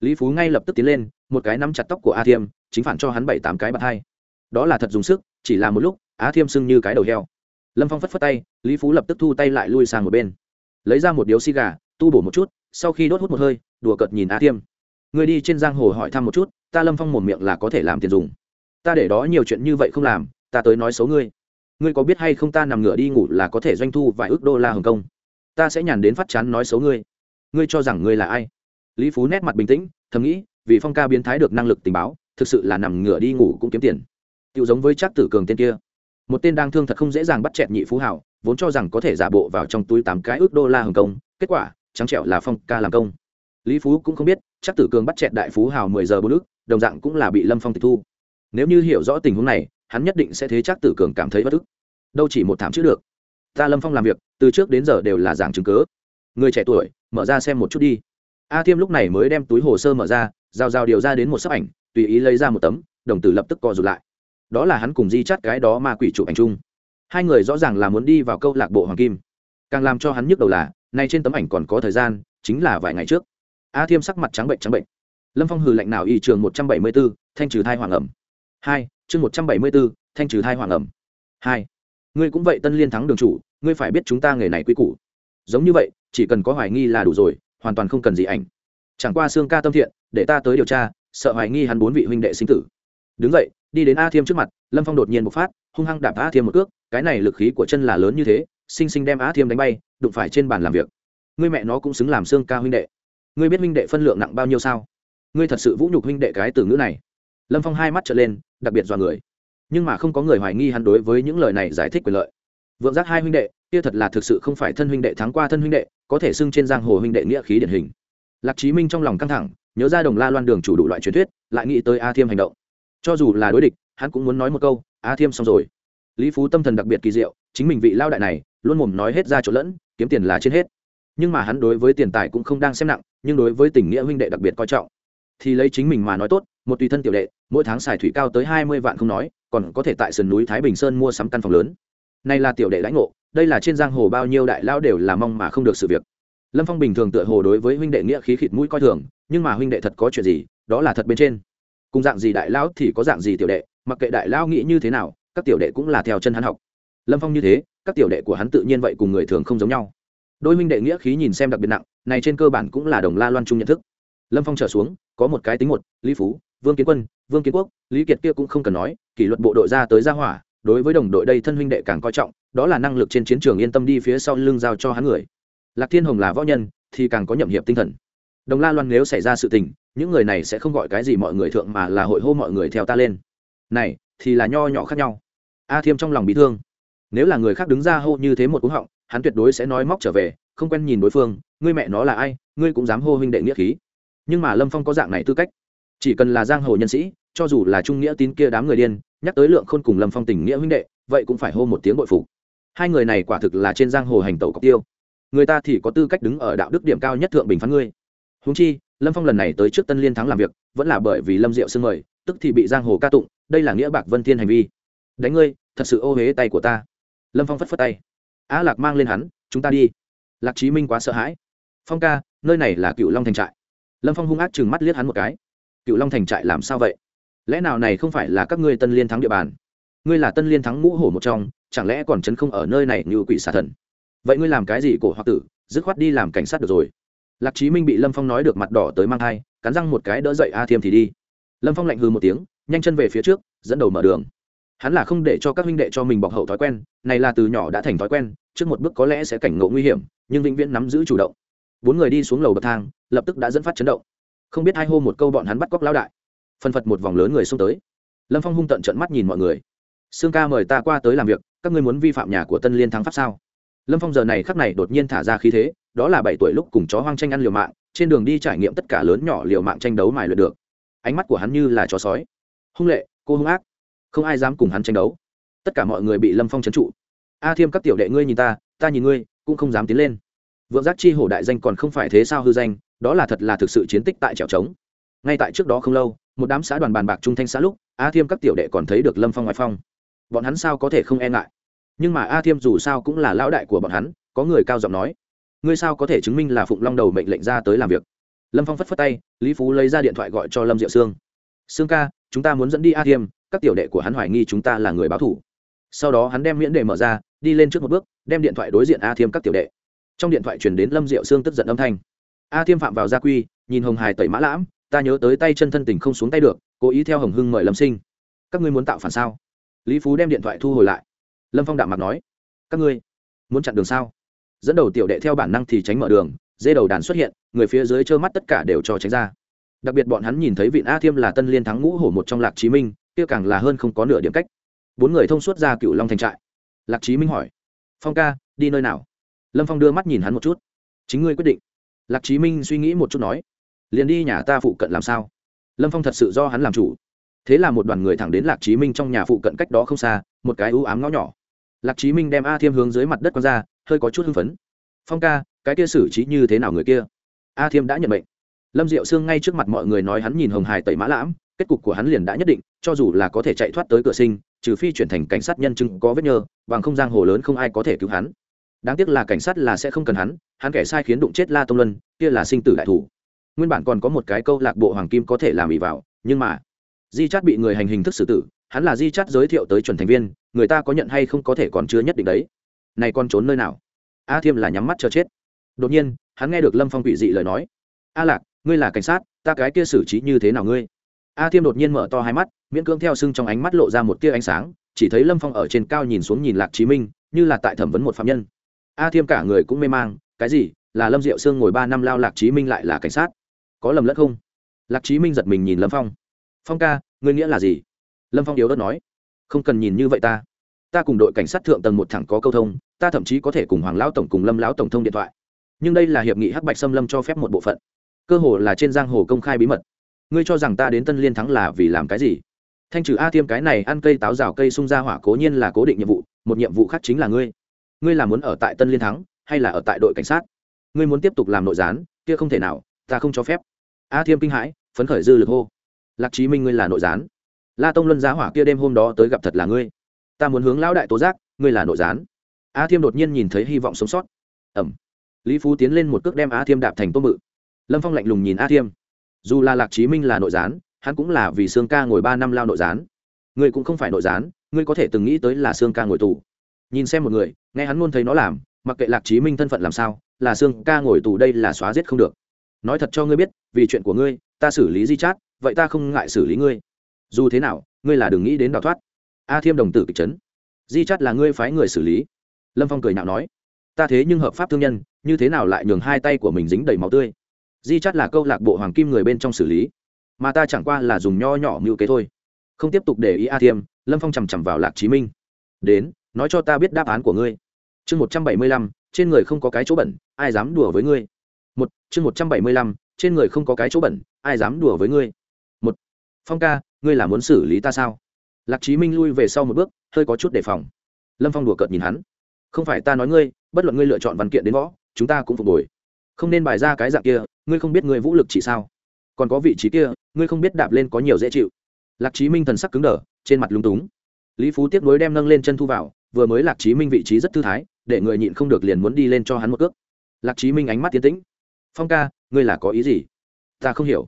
Lý phú ngay lập tức tiến lên, một cái nắm chặt tóc của a thiêm, chính phản cho hắn bảy tám cái bạt hai. Đó là thật dùng sức, chỉ là một lúc, a thiêm sưng như cái đầu heo. Lâm phong phất phất tay, lý phú lập tức thu tay lại lui sang một bên. Lấy ra một điếu xi gà, tu bổ một chút, sau khi đốt hút một hơi, đùa cợt nhìn a thiêm. Người đi trên giang hồ hỏi thăm một chút, ta lâm phong một miệng là có thể làm tiền dùng. Ta để đó nhiều chuyện như vậy không làm, ta tới nói xấu ngươi ngươi có biết hay không ta nằm ngửa đi ngủ là có thể doanh thu vài ước đô la hồng kông? Ta sẽ nhàn đến phát chán nói xấu ngươi. Ngươi cho rằng ngươi là ai? Lý phú nét mặt bình tĩnh, thầm nghĩ, vì phong ca biến thái được năng lực tình báo, thực sự là nằm ngửa đi ngủ cũng kiếm tiền. Tiêu giống với Trác tử cường tên kia. Một tên đang thương thật không dễ dàng bắt chẹt nhị phú hảo, vốn cho rằng có thể giả bộ vào trong túi tám cái ước đô la hồng kông, kết quả, trắng trẹo là phong ca làm công. Lý phú cũng không biết, chắc tử cường bắt chẹt đại phú hào mười giờ bốn ước, đồng dạng cũng là bị lâm phong tịch thu. Nếu như hiểu rõ tình huống này hắn nhất định sẽ thế chắc tử cường cảm thấy bất ức. Đâu chỉ một thảm chữ được. Ta lâm phong làm việc, từ trước đến giờ đều là giảng chứng cớ người trẻ tuổi, mở ra xem một chút đi. A thiêm lúc này mới đem túi hồ sơ mở ra, rào rào điều ra đến một sấp ảnh, tùy ý lấy ra một tấm, đồng tử lập tức co rụt lại. Đó là hắn cùng di chắt cái đó ma quỷ chụp ảnh chung. Hai người rõ ràng là muốn đi vào câu lạc bộ hoàng kim. Càng làm cho hắn nhức đầu là, nay trên tấm ảnh còn có thời gian, chính là vài ngày trước. A thiêm sắc mặt trắng bệnh trắng bệnh. Lâm phong hừ lạnh nào y trường một trăm bảy mươi b ố thanh trừ thai hoàng ẩm. Hai chương một trăm bảy mươi b ố thanh trừ thai hoàng ẩm. Hai, ngươi cũng vậy tân liên thắng đường chủ, ngươi phải biết chúng ta nghề này quy củ. Giống như vậy, chỉ cần có hoài nghi là đủ rồi, hoàn toàn không cần gì ảnh. Chẳng qua xương ca tâm thiện, để ta tới điều tra, sợ hoài nghi hắn bốn vị huynh đệ sinh tử. Đứng vậy đi đến a thiêm trước mặt, lâm phong đột nhiên bộc phát, hung hăng đạp a thiêm một cước, cái này lực khí của chân là lớn như thế sinh sinh đem a thiêm đánh bay, đụng phải trên bàn làm việc. Ngươi mẹ nó cũng xứng làm xương ca huynh đệ. Ngươi biết huynh đệ phân lượng nặng bao nhiêu sao? Ngươi thật sự vũ nhục huynh đệ cái từ ngữ này lâm phong hai mắt trở lên, đặc biệt dọa người. Nhưng mà không có người hoài nghi hắn đối với những lời này giải thích quyền lợi. Vượng giác hai huynh đệ, kia thật là thực sự không phải thân huynh đệ thắng qua thân huynh đệ, có thể xưng trên giang hồ huynh đệ nghĩa khí điển hình. Lạc chí minh trong lòng căng thẳng, nhớ ra đồng la loan đường chủ đủ loại truyền thuyết, lại nghĩ tới a thiêm hành động. Cho dù là đối địch, hắn cũng muốn nói một câu, a thiêm xong rồi. Lý phú tâm thần đặc biệt kỳ diệu, chính mình vị lao đại này, luôn mồm nói hết ra chỗ lẫn, kiếm tiền là trên hết. Nhưng mà hắn đối với tiền tài cũng không đang xem nặng, nhưng đối với tình nghĩa huynh đệ đặc biệt coi trọng. Thì lấy chính mình mà nói tốt một tùy thân tiểu đệ, mỗi tháng xài thủy cao tới hai mươi vạn không nói, còn có thể tại sườn núi thái bình sơn mua sắm căn phòng lớn. Nay là tiểu đệ lãnh ngộ, đây là trên giang hồ bao nhiêu đại lao đều là mong mà không được sự việc. Lâm phong bình thường tựa hồ đối với huynh đệ nghĩa khí khịt mũi coi thường, nhưng mà huynh đệ thật có chuyện gì, đó là thật bên trên. Cùng dạng gì đại lão thì có dạng gì tiểu đệ, mặc kệ đại lão nghĩ như thế nào, các tiểu đệ cũng là theo chân hắn học. Lâm phong như thế, các tiểu đệ của hắn tự nhiên vậy cùng người thường không giống nhau. Đôi huynh đệ nghĩa khí nhìn xem đặc biệt nặng, này trên cơ bản cũng là đồng la loan trung nhận thức. Lâm phong trở xuống, có một cái tính một, lý phú vương kiến quân, vương kiến quốc, lý kiệt kia cũng không cần nói, kỷ luật bộ đội ra tới ra hỏa, đối với đồng đội đây thân huynh đệ càng coi trọng, đó là năng lực trên chiến trường yên tâm đi phía sau lưng giao cho hắn người. Lạc thiên hồng là võ nhân, thì càng có nhậm hiệp tinh thần. Đồng la loan nếu xảy ra sự tình, những người này sẽ không gọi cái gì mọi người thượng mà là hội hô mọi người theo ta lên. Này, thì là nho nhỏ khác nhau. A thiêm trong lòng bị thương. Nếu là người khác đứng ra hô như thế một cú họng, hắn tuyệt đối sẽ nói móc trở về, không quen nhìn đối phương, ngươi mẹ nó là ai, ngươi cũng dám hô huynh đệ nghĩa khí. Nhưng mà lâm phong có dạng này tư cách chỉ cần là giang hồ nhân sĩ, cho dù là trung nghĩa tín kia đám người điên, nhắc tới lượng khôn cùng lâm phong tình nghĩa huynh đệ, vậy cũng phải hô một tiếng bội phục. Hai người này quả thực là trên giang hồ hành tẩu cọc tiêu. Người ta thì có tư cách đứng ở đạo đức điểm cao nhất thượng bình phán ngươi. Húng chi, lâm phong lần này tới trước tân liên thắng làm việc, vẫn là bởi vì lâm diệu sưng mời, tức thì bị giang hồ ca tụng, đây là nghĩa bạc vân thiên hành vi. Đánh ngươi, thật sự ô huế tay của ta. Lâm phong phất phất tay. Á lạc mang lên hắn, chúng ta đi. Lạc chí minh quá sợ hãi. Phong ca, nơi này là cựu long thành trại. Lâm phong hung ác chừng mắt liếc hắn một cái cựu long thành trại làm sao vậy? Lẽ nào này không phải là các ngươi tân liên thắng địa bàn? Ngươi là tân liên thắng ngũ hổ một trong, chẳng lẽ còn chấn không ở nơi này như quỷ xà thần? Vậy ngươi làm cái gì cổ hoặc tử, dứt khoát đi làm cảnh sát được rồi. Lạc chí minh bị lâm phong nói được mặt đỏ tới mang thai, cắn răng một cái đỡ dậy a thiêm thì đi. Lâm phong lạnh hư một tiếng, nhanh chân về phía trước, dẫn đầu mở đường. Hắn là không để cho các huynh đệ cho mình bọc hậu thói quen, này là từ nhỏ đã thành thói quen, trước một bước có lẽ sẽ cảnh ngộ nguy hiểm, nhưng vĩnh viễn nắm giữ chủ động. Bốn người đi xuống lầu bậc thang, lập tức đã dẫn phát chấn động không biết hai hô một câu bọn hắn bắt cóc lão đại. Phân phật một vòng lớn người xông tới. Lâm phong hung tận trận mắt nhìn mọi người. Sương ca mời ta qua tới làm việc, các ngươi muốn vi phạm nhà của tân liên thắng pháp sao? Lâm phong giờ này khắc này đột nhiên thả ra khí thế, đó là bảy tuổi lúc cùng chó hoang tranh ăn liều mạng, trên đường đi trải nghiệm tất cả lớn nhỏ liều mạng tranh đấu mài luyện được. Ánh mắt của hắn như là chó sói. Hung lệ, cô hung ác. Không ai dám cùng hắn tranh đấu. Tất cả mọi người bị lâm phong trấn trụ. A thiêm các tiểu đệ ngươi nhìn ta ta nhìn ngươi, cũng không dám tiến lên. Vượng giác chi hổ đại danh còn không phải thế sao hư danh đó là thật là thực sự chiến tích tại trèo trống. Ngay tại trước đó không lâu, một đám xã đoàn bàn bạc trung thanh xã lúc, a thiêm các tiểu đệ còn thấy được lâm phong ngoại phong. Bọn hắn sao có thể không e ngại? Nhưng mà a thiêm dù sao cũng là lão đại của bọn hắn, có người cao giọng nói, ngươi sao có thể chứng minh là phụng long đầu mệnh lệnh ra tới làm việc? Lâm phong phất phất tay, lý phú lấy ra điện thoại gọi cho lâm diệu sương. Sương ca, chúng ta muốn dẫn đi a thiêm, các tiểu đệ của hắn hoài nghi chúng ta là người báo thủ. Sau đó hắn đem miễn đề mở ra, đi lên trước một bước, đem điện thoại đối diện a thiêm các tiểu đệ. Trong điện thoại truyền đến lâm diệu sương tức giận âm thanh a thiêm phạm vào gia quy, nhìn hồng hài tẩy mã lãm, ta nhớ tới tay chân thân tình không xuống tay được, cố ý theo hồng hưng mời lâm sinh. Các ngươi muốn tạo phản sao? Lý phú đem điện thoại thu hồi lại. Lâm phong đạm mặt nói. Các ngươi muốn chặn đường sao? Dẫn đầu tiểu đệ theo bản năng thì tránh mở đường, dê đầu đàn xuất hiện, người phía dưới trơ mắt tất cả đều cho tránh ra. Đặc biệt bọn hắn nhìn thấy vịn a thiêm là tân liên thắng ngũ hổ một trong lạc chí minh, kia càng là hơn không có nửa điểm cách. Bốn người thông suốt ra cựu long thành trại. Lạc chí minh hỏi. Phong ca, đi nơi nào? Lâm phong đưa mắt nhìn hắn một chút. Chính ngươi quyết định lạc chí minh suy nghĩ một chút nói, liền đi nhà ta phụ cận làm sao? Lâm phong thật sự do hắn làm chủ. Thế là một đoàn người thẳng đến lạc chí minh trong nhà phụ cận cách đó không xa, một cái ưu ám ngõ nhỏ. Lạc chí minh đem a thiêm hướng dưới mặt đất q ra, hơi có chút hưng phấn. Phong ca, cái kia xử trí như thế nào người kia? A thiêm đã nhận bệnh lâm diệu sương ngay trước mặt mọi người nói hắn nhìn hồng hải tẩy mã lãm, kết cục của hắn liền đã nhất định, cho dù là có thể chạy thoát tới cửa sinh, trừ phi chuyển thành cảnh sát nhân chứng có vết nhơ, bằng không giang hồ lớn không ai có thể cứu hắn đáng tiếc là cảnh sát là sẽ không cần hắn hắn kẻ sai khiến đụng chết la tông luân, kia là sinh tử đại thủ. Nguyên bản còn có một cái câu lạc bộ hoàng kim có thể làm ỉ vào, nhưng mà, di chát bị người hành hình thức xử tử, hắn là di chát giới thiệu tới chuẩn thành viên, người ta có nhận hay không có thể còn chứa nhất định đấy. Này con trốn nơi nào? A thiêm là nhắm mắt chờ chết. Đột nhiên, hắn nghe được lâm phong quỷ dị lời nói. A lạc, ngươi là cảnh sát, ta cái kia xử trí như thế nào ngươi? A thiêm đột nhiên mở to hai mắt, miễn cưỡng theo sưng trong ánh mắt lộ ra một tia ánh sáng, chỉ thấy lâm phong ở trên cao nhìn xuống nhìn lạc chí minh, như là tại thẩm vấn một phạm nhân a thiêm cả người cũng mê mang, cái gì, là lâm diệu sương ngồi ba năm lao lạc chí minh lại là cảnh sát? Có lầm lẫn không? Lạc chí minh giật mình nhìn lâm phong. Phong ca, ngươi nghĩa là gì? Lâm phong yếu đất nói. Không cần nhìn như vậy ta. Ta cùng đội cảnh sát thượng tầng một thẳng có câu thông, ta thậm chí có thể cùng hoàng lão tổng cùng lâm lão tổng thông điện thoại. Nhưng đây là hiệp nghị hắc bạch xâm lâm cho phép một bộ phận. Cơ hồ là trên giang hồ công khai bí mật. Ngươi cho rằng ta đến tân liên thắng là vì làm cái gì? Thanh trừ a thiêm cái này ăn cây táo rào cây sung ra hỏa cố nhiên là cố định nhiệm vụ, một nhiệm vụ khác chính là ngươi ngươi là muốn ở tại tân liên thắng, hay là ở tại đội cảnh sát? Ngươi muốn tiếp tục làm nội gián, kia không thể nào, ta không cho phép. A thiêm kinh hãi, phấn khởi dư lực hô. Lạc chí minh ngươi là nội gián. La tông luân giá hỏa kia đêm hôm đó tới gặp thật là ngươi. Ta muốn hướng lão đại tố giác, ngươi là nội gián. A thiêm đột nhiên nhìn thấy hy vọng sống sót. Ẩm. Lý phú tiến lên một cước đem a thiêm đạp thành tô mự. Lâm phong lạnh lùng nhìn a thiêm. Dù là lạc chí minh là nội gián, hắn cũng là vì sương ca ngồi ba năm lao nội gián. Ngươi cũng không phải nội gián, ngươi có thể từng nghĩ tới là sương ca ngồi tù nhìn xem một người, nghe hắn luôn thấy nó làm, mặc kệ lạc chí minh thân phận làm sao, là xương ca ngồi tù đây là xóa giết không được. Nói thật cho ngươi biết, vì chuyện của ngươi, ta xử lý di chát, vậy ta không ngại xử lý ngươi. Dù thế nào, ngươi là đừng nghĩ đến đào thoát. A thiêm đồng tử kịch trấn di chát là ngươi phái người xử lý. Lâm phong cười nhạo nói, ta thế nhưng hợp pháp thương nhân, như thế nào lại nhường hai tay của mình dính đầy máu tươi? Di chát là câu lạc bộ hoàng kim người bên trong xử lý. Mà ta chẳng qua là dùng nho nhỏ mưu kế thôi. Không tiếp tục để ý a thiêm, lâm phong chằm chằm vào lạc chí minh. Đến nói cho ta biết đáp án của ngươi. Chương một trăm bảy mươi lăm, trên người không có cái chỗ bẩn, ai dám đùa với ngươi? Một, chương một trăm bảy mươi lăm, trên người không có cái chỗ bẩn, ai dám đùa với ngươi? Một, phong ca, ngươi là muốn xử lý ta sao? Lạc chí minh lui về sau một bước, hơi có chút đề phòng. Lâm phong đùa cợt nhìn hắn. Không phải ta nói ngươi, bất luận ngươi lựa chọn văn kiện đến võ, chúng ta cũng phục hồi. Không nên bài ra cái dạng kia, ngươi không biết ngươi vũ lực chỉ sao. Còn có vị trí kia, ngươi không biết đạp lên có nhiều dễ chịu. Lạc chí minh thần sắc cứng đờ, trên mặt lúng túng lý phú tiếp nối đem nâng lên chân thu vào, vừa mới lạc chí minh vị trí rất thư thái, để người nhịn không được liền muốn đi lên cho hắn một cước. Lạc chí minh ánh mắt tiến tĩnh. Phong ca, ngươi là có ý gì? Ta không hiểu.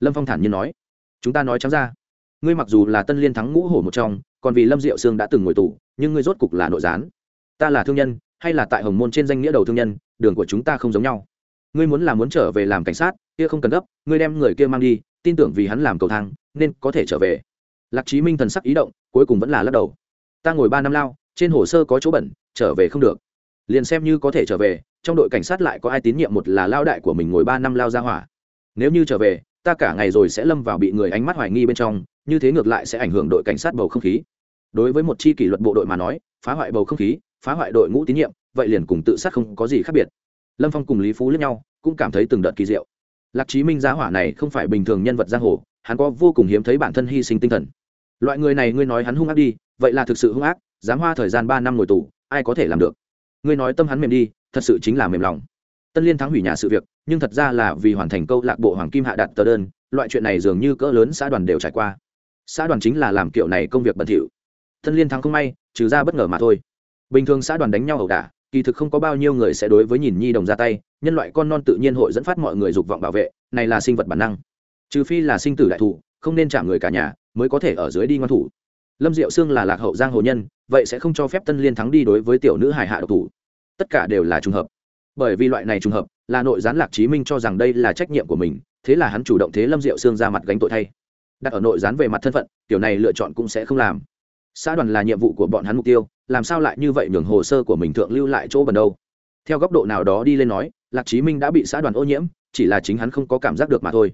Lâm phong thản nhiên nói. Chúng ta nói trắng ra. Ngươi mặc dù là tân liên thắng ngũ hổ một trong, còn vì lâm diệu sương đã từng ngồi tù, nhưng ngươi rốt cục là nội gián. Ta là thương nhân, hay là tại hồng môn trên danh nghĩa đầu thương nhân, đường của chúng ta không giống nhau. Ngươi muốn là muốn trở về làm cảnh sát, kia không cần gấp, ngươi đem người kia mang đi, tin tưởng vì hắn làm cầu thang, nên có thể trở về lạc chí minh thần sắc ý động, cuối cùng vẫn là lắc đầu. Ta ngồi ba năm lao, trên hồ sơ có chỗ bẩn, trở về không được. Liền xem như có thể trở về, trong đội cảnh sát lại có ai tín nhiệm một là lao đại của mình ngồi ba năm lao ra hỏa. Nếu như trở về, ta cả ngày rồi sẽ lâm vào bị người ánh mắt hoài nghi bên trong, như thế ngược lại sẽ ảnh hưởng đội cảnh sát bầu không khí. Đối với một chi kỷ luật bộ đội mà nói, phá hoại bầu không khí, phá hoại đội ngũ tín nhiệm, vậy liền cùng tự sát không có gì khác biệt. Lâm phong cùng lý phú lẫn nhau, cũng cảm thấy từng đợt kỳ diệu. Lạc chí minh giá hỏa này không phải bình thường nhân vật giang hồ, hắn có vô cùng hiếm thấy bản thân hy sinh tinh thần loại người này ngươi nói hắn hung ác đi, vậy là thực sự hung ác, dám hoa thời gian ba năm ngồi tù, ai có thể làm được? Ngươi nói tâm hắn mềm đi, thật sự chính là mềm lòng. Tân liên thắng hủy nhà sự việc, nhưng thật ra là vì hoàn thành câu lạc bộ hoàng kim hạ đặt tờ đơn, loại chuyện này dường như cỡ lớn xã đoàn đều trải qua. Xã đoàn chính là làm kiểu này công việc bẩn thỉu. Tân liên thắng không may, trừ ra bất ngờ mà thôi. Bình thường xã đoàn đánh nhau ẩu đả, kỳ thực không có bao nhiêu người sẽ đối với nhìn nhi đồng ra tay, nhân loại con non tự nhiên hội dẫn phát mọi người dục vọng bảo vệ, này là sinh vật bản năng. Trừ phi là sinh tử đại thụ, không nên chạm người cả nhà mới có thể ở dưới đi ngoan thủ. Lâm diệu sương là lạc hậu giang hồ nhân, vậy sẽ không cho phép tân liên thắng đi đối với tiểu nữ hải hạ độc thủ. Tất cả đều là trùng hợp. Bởi vì loại này trùng hợp, là nội gián lạc chí minh cho rằng đây là trách nhiệm của mình, thế là hắn chủ động thế lâm diệu sương ra mặt gánh tội thay. Đặt ở nội gián về mặt thân phận tiểu này lựa chọn cũng sẽ không làm. Xã đoàn là nhiệm vụ của bọn hắn mục tiêu, làm sao lại như vậy nhường hồ sơ của mình thượng lưu lại chỗ bần đâu? Theo góc độ nào đó đi lên nói, lạc chí minh đã bị xã đoàn ô nhiễm, chỉ là chính hắn không có cảm giác được mà thôi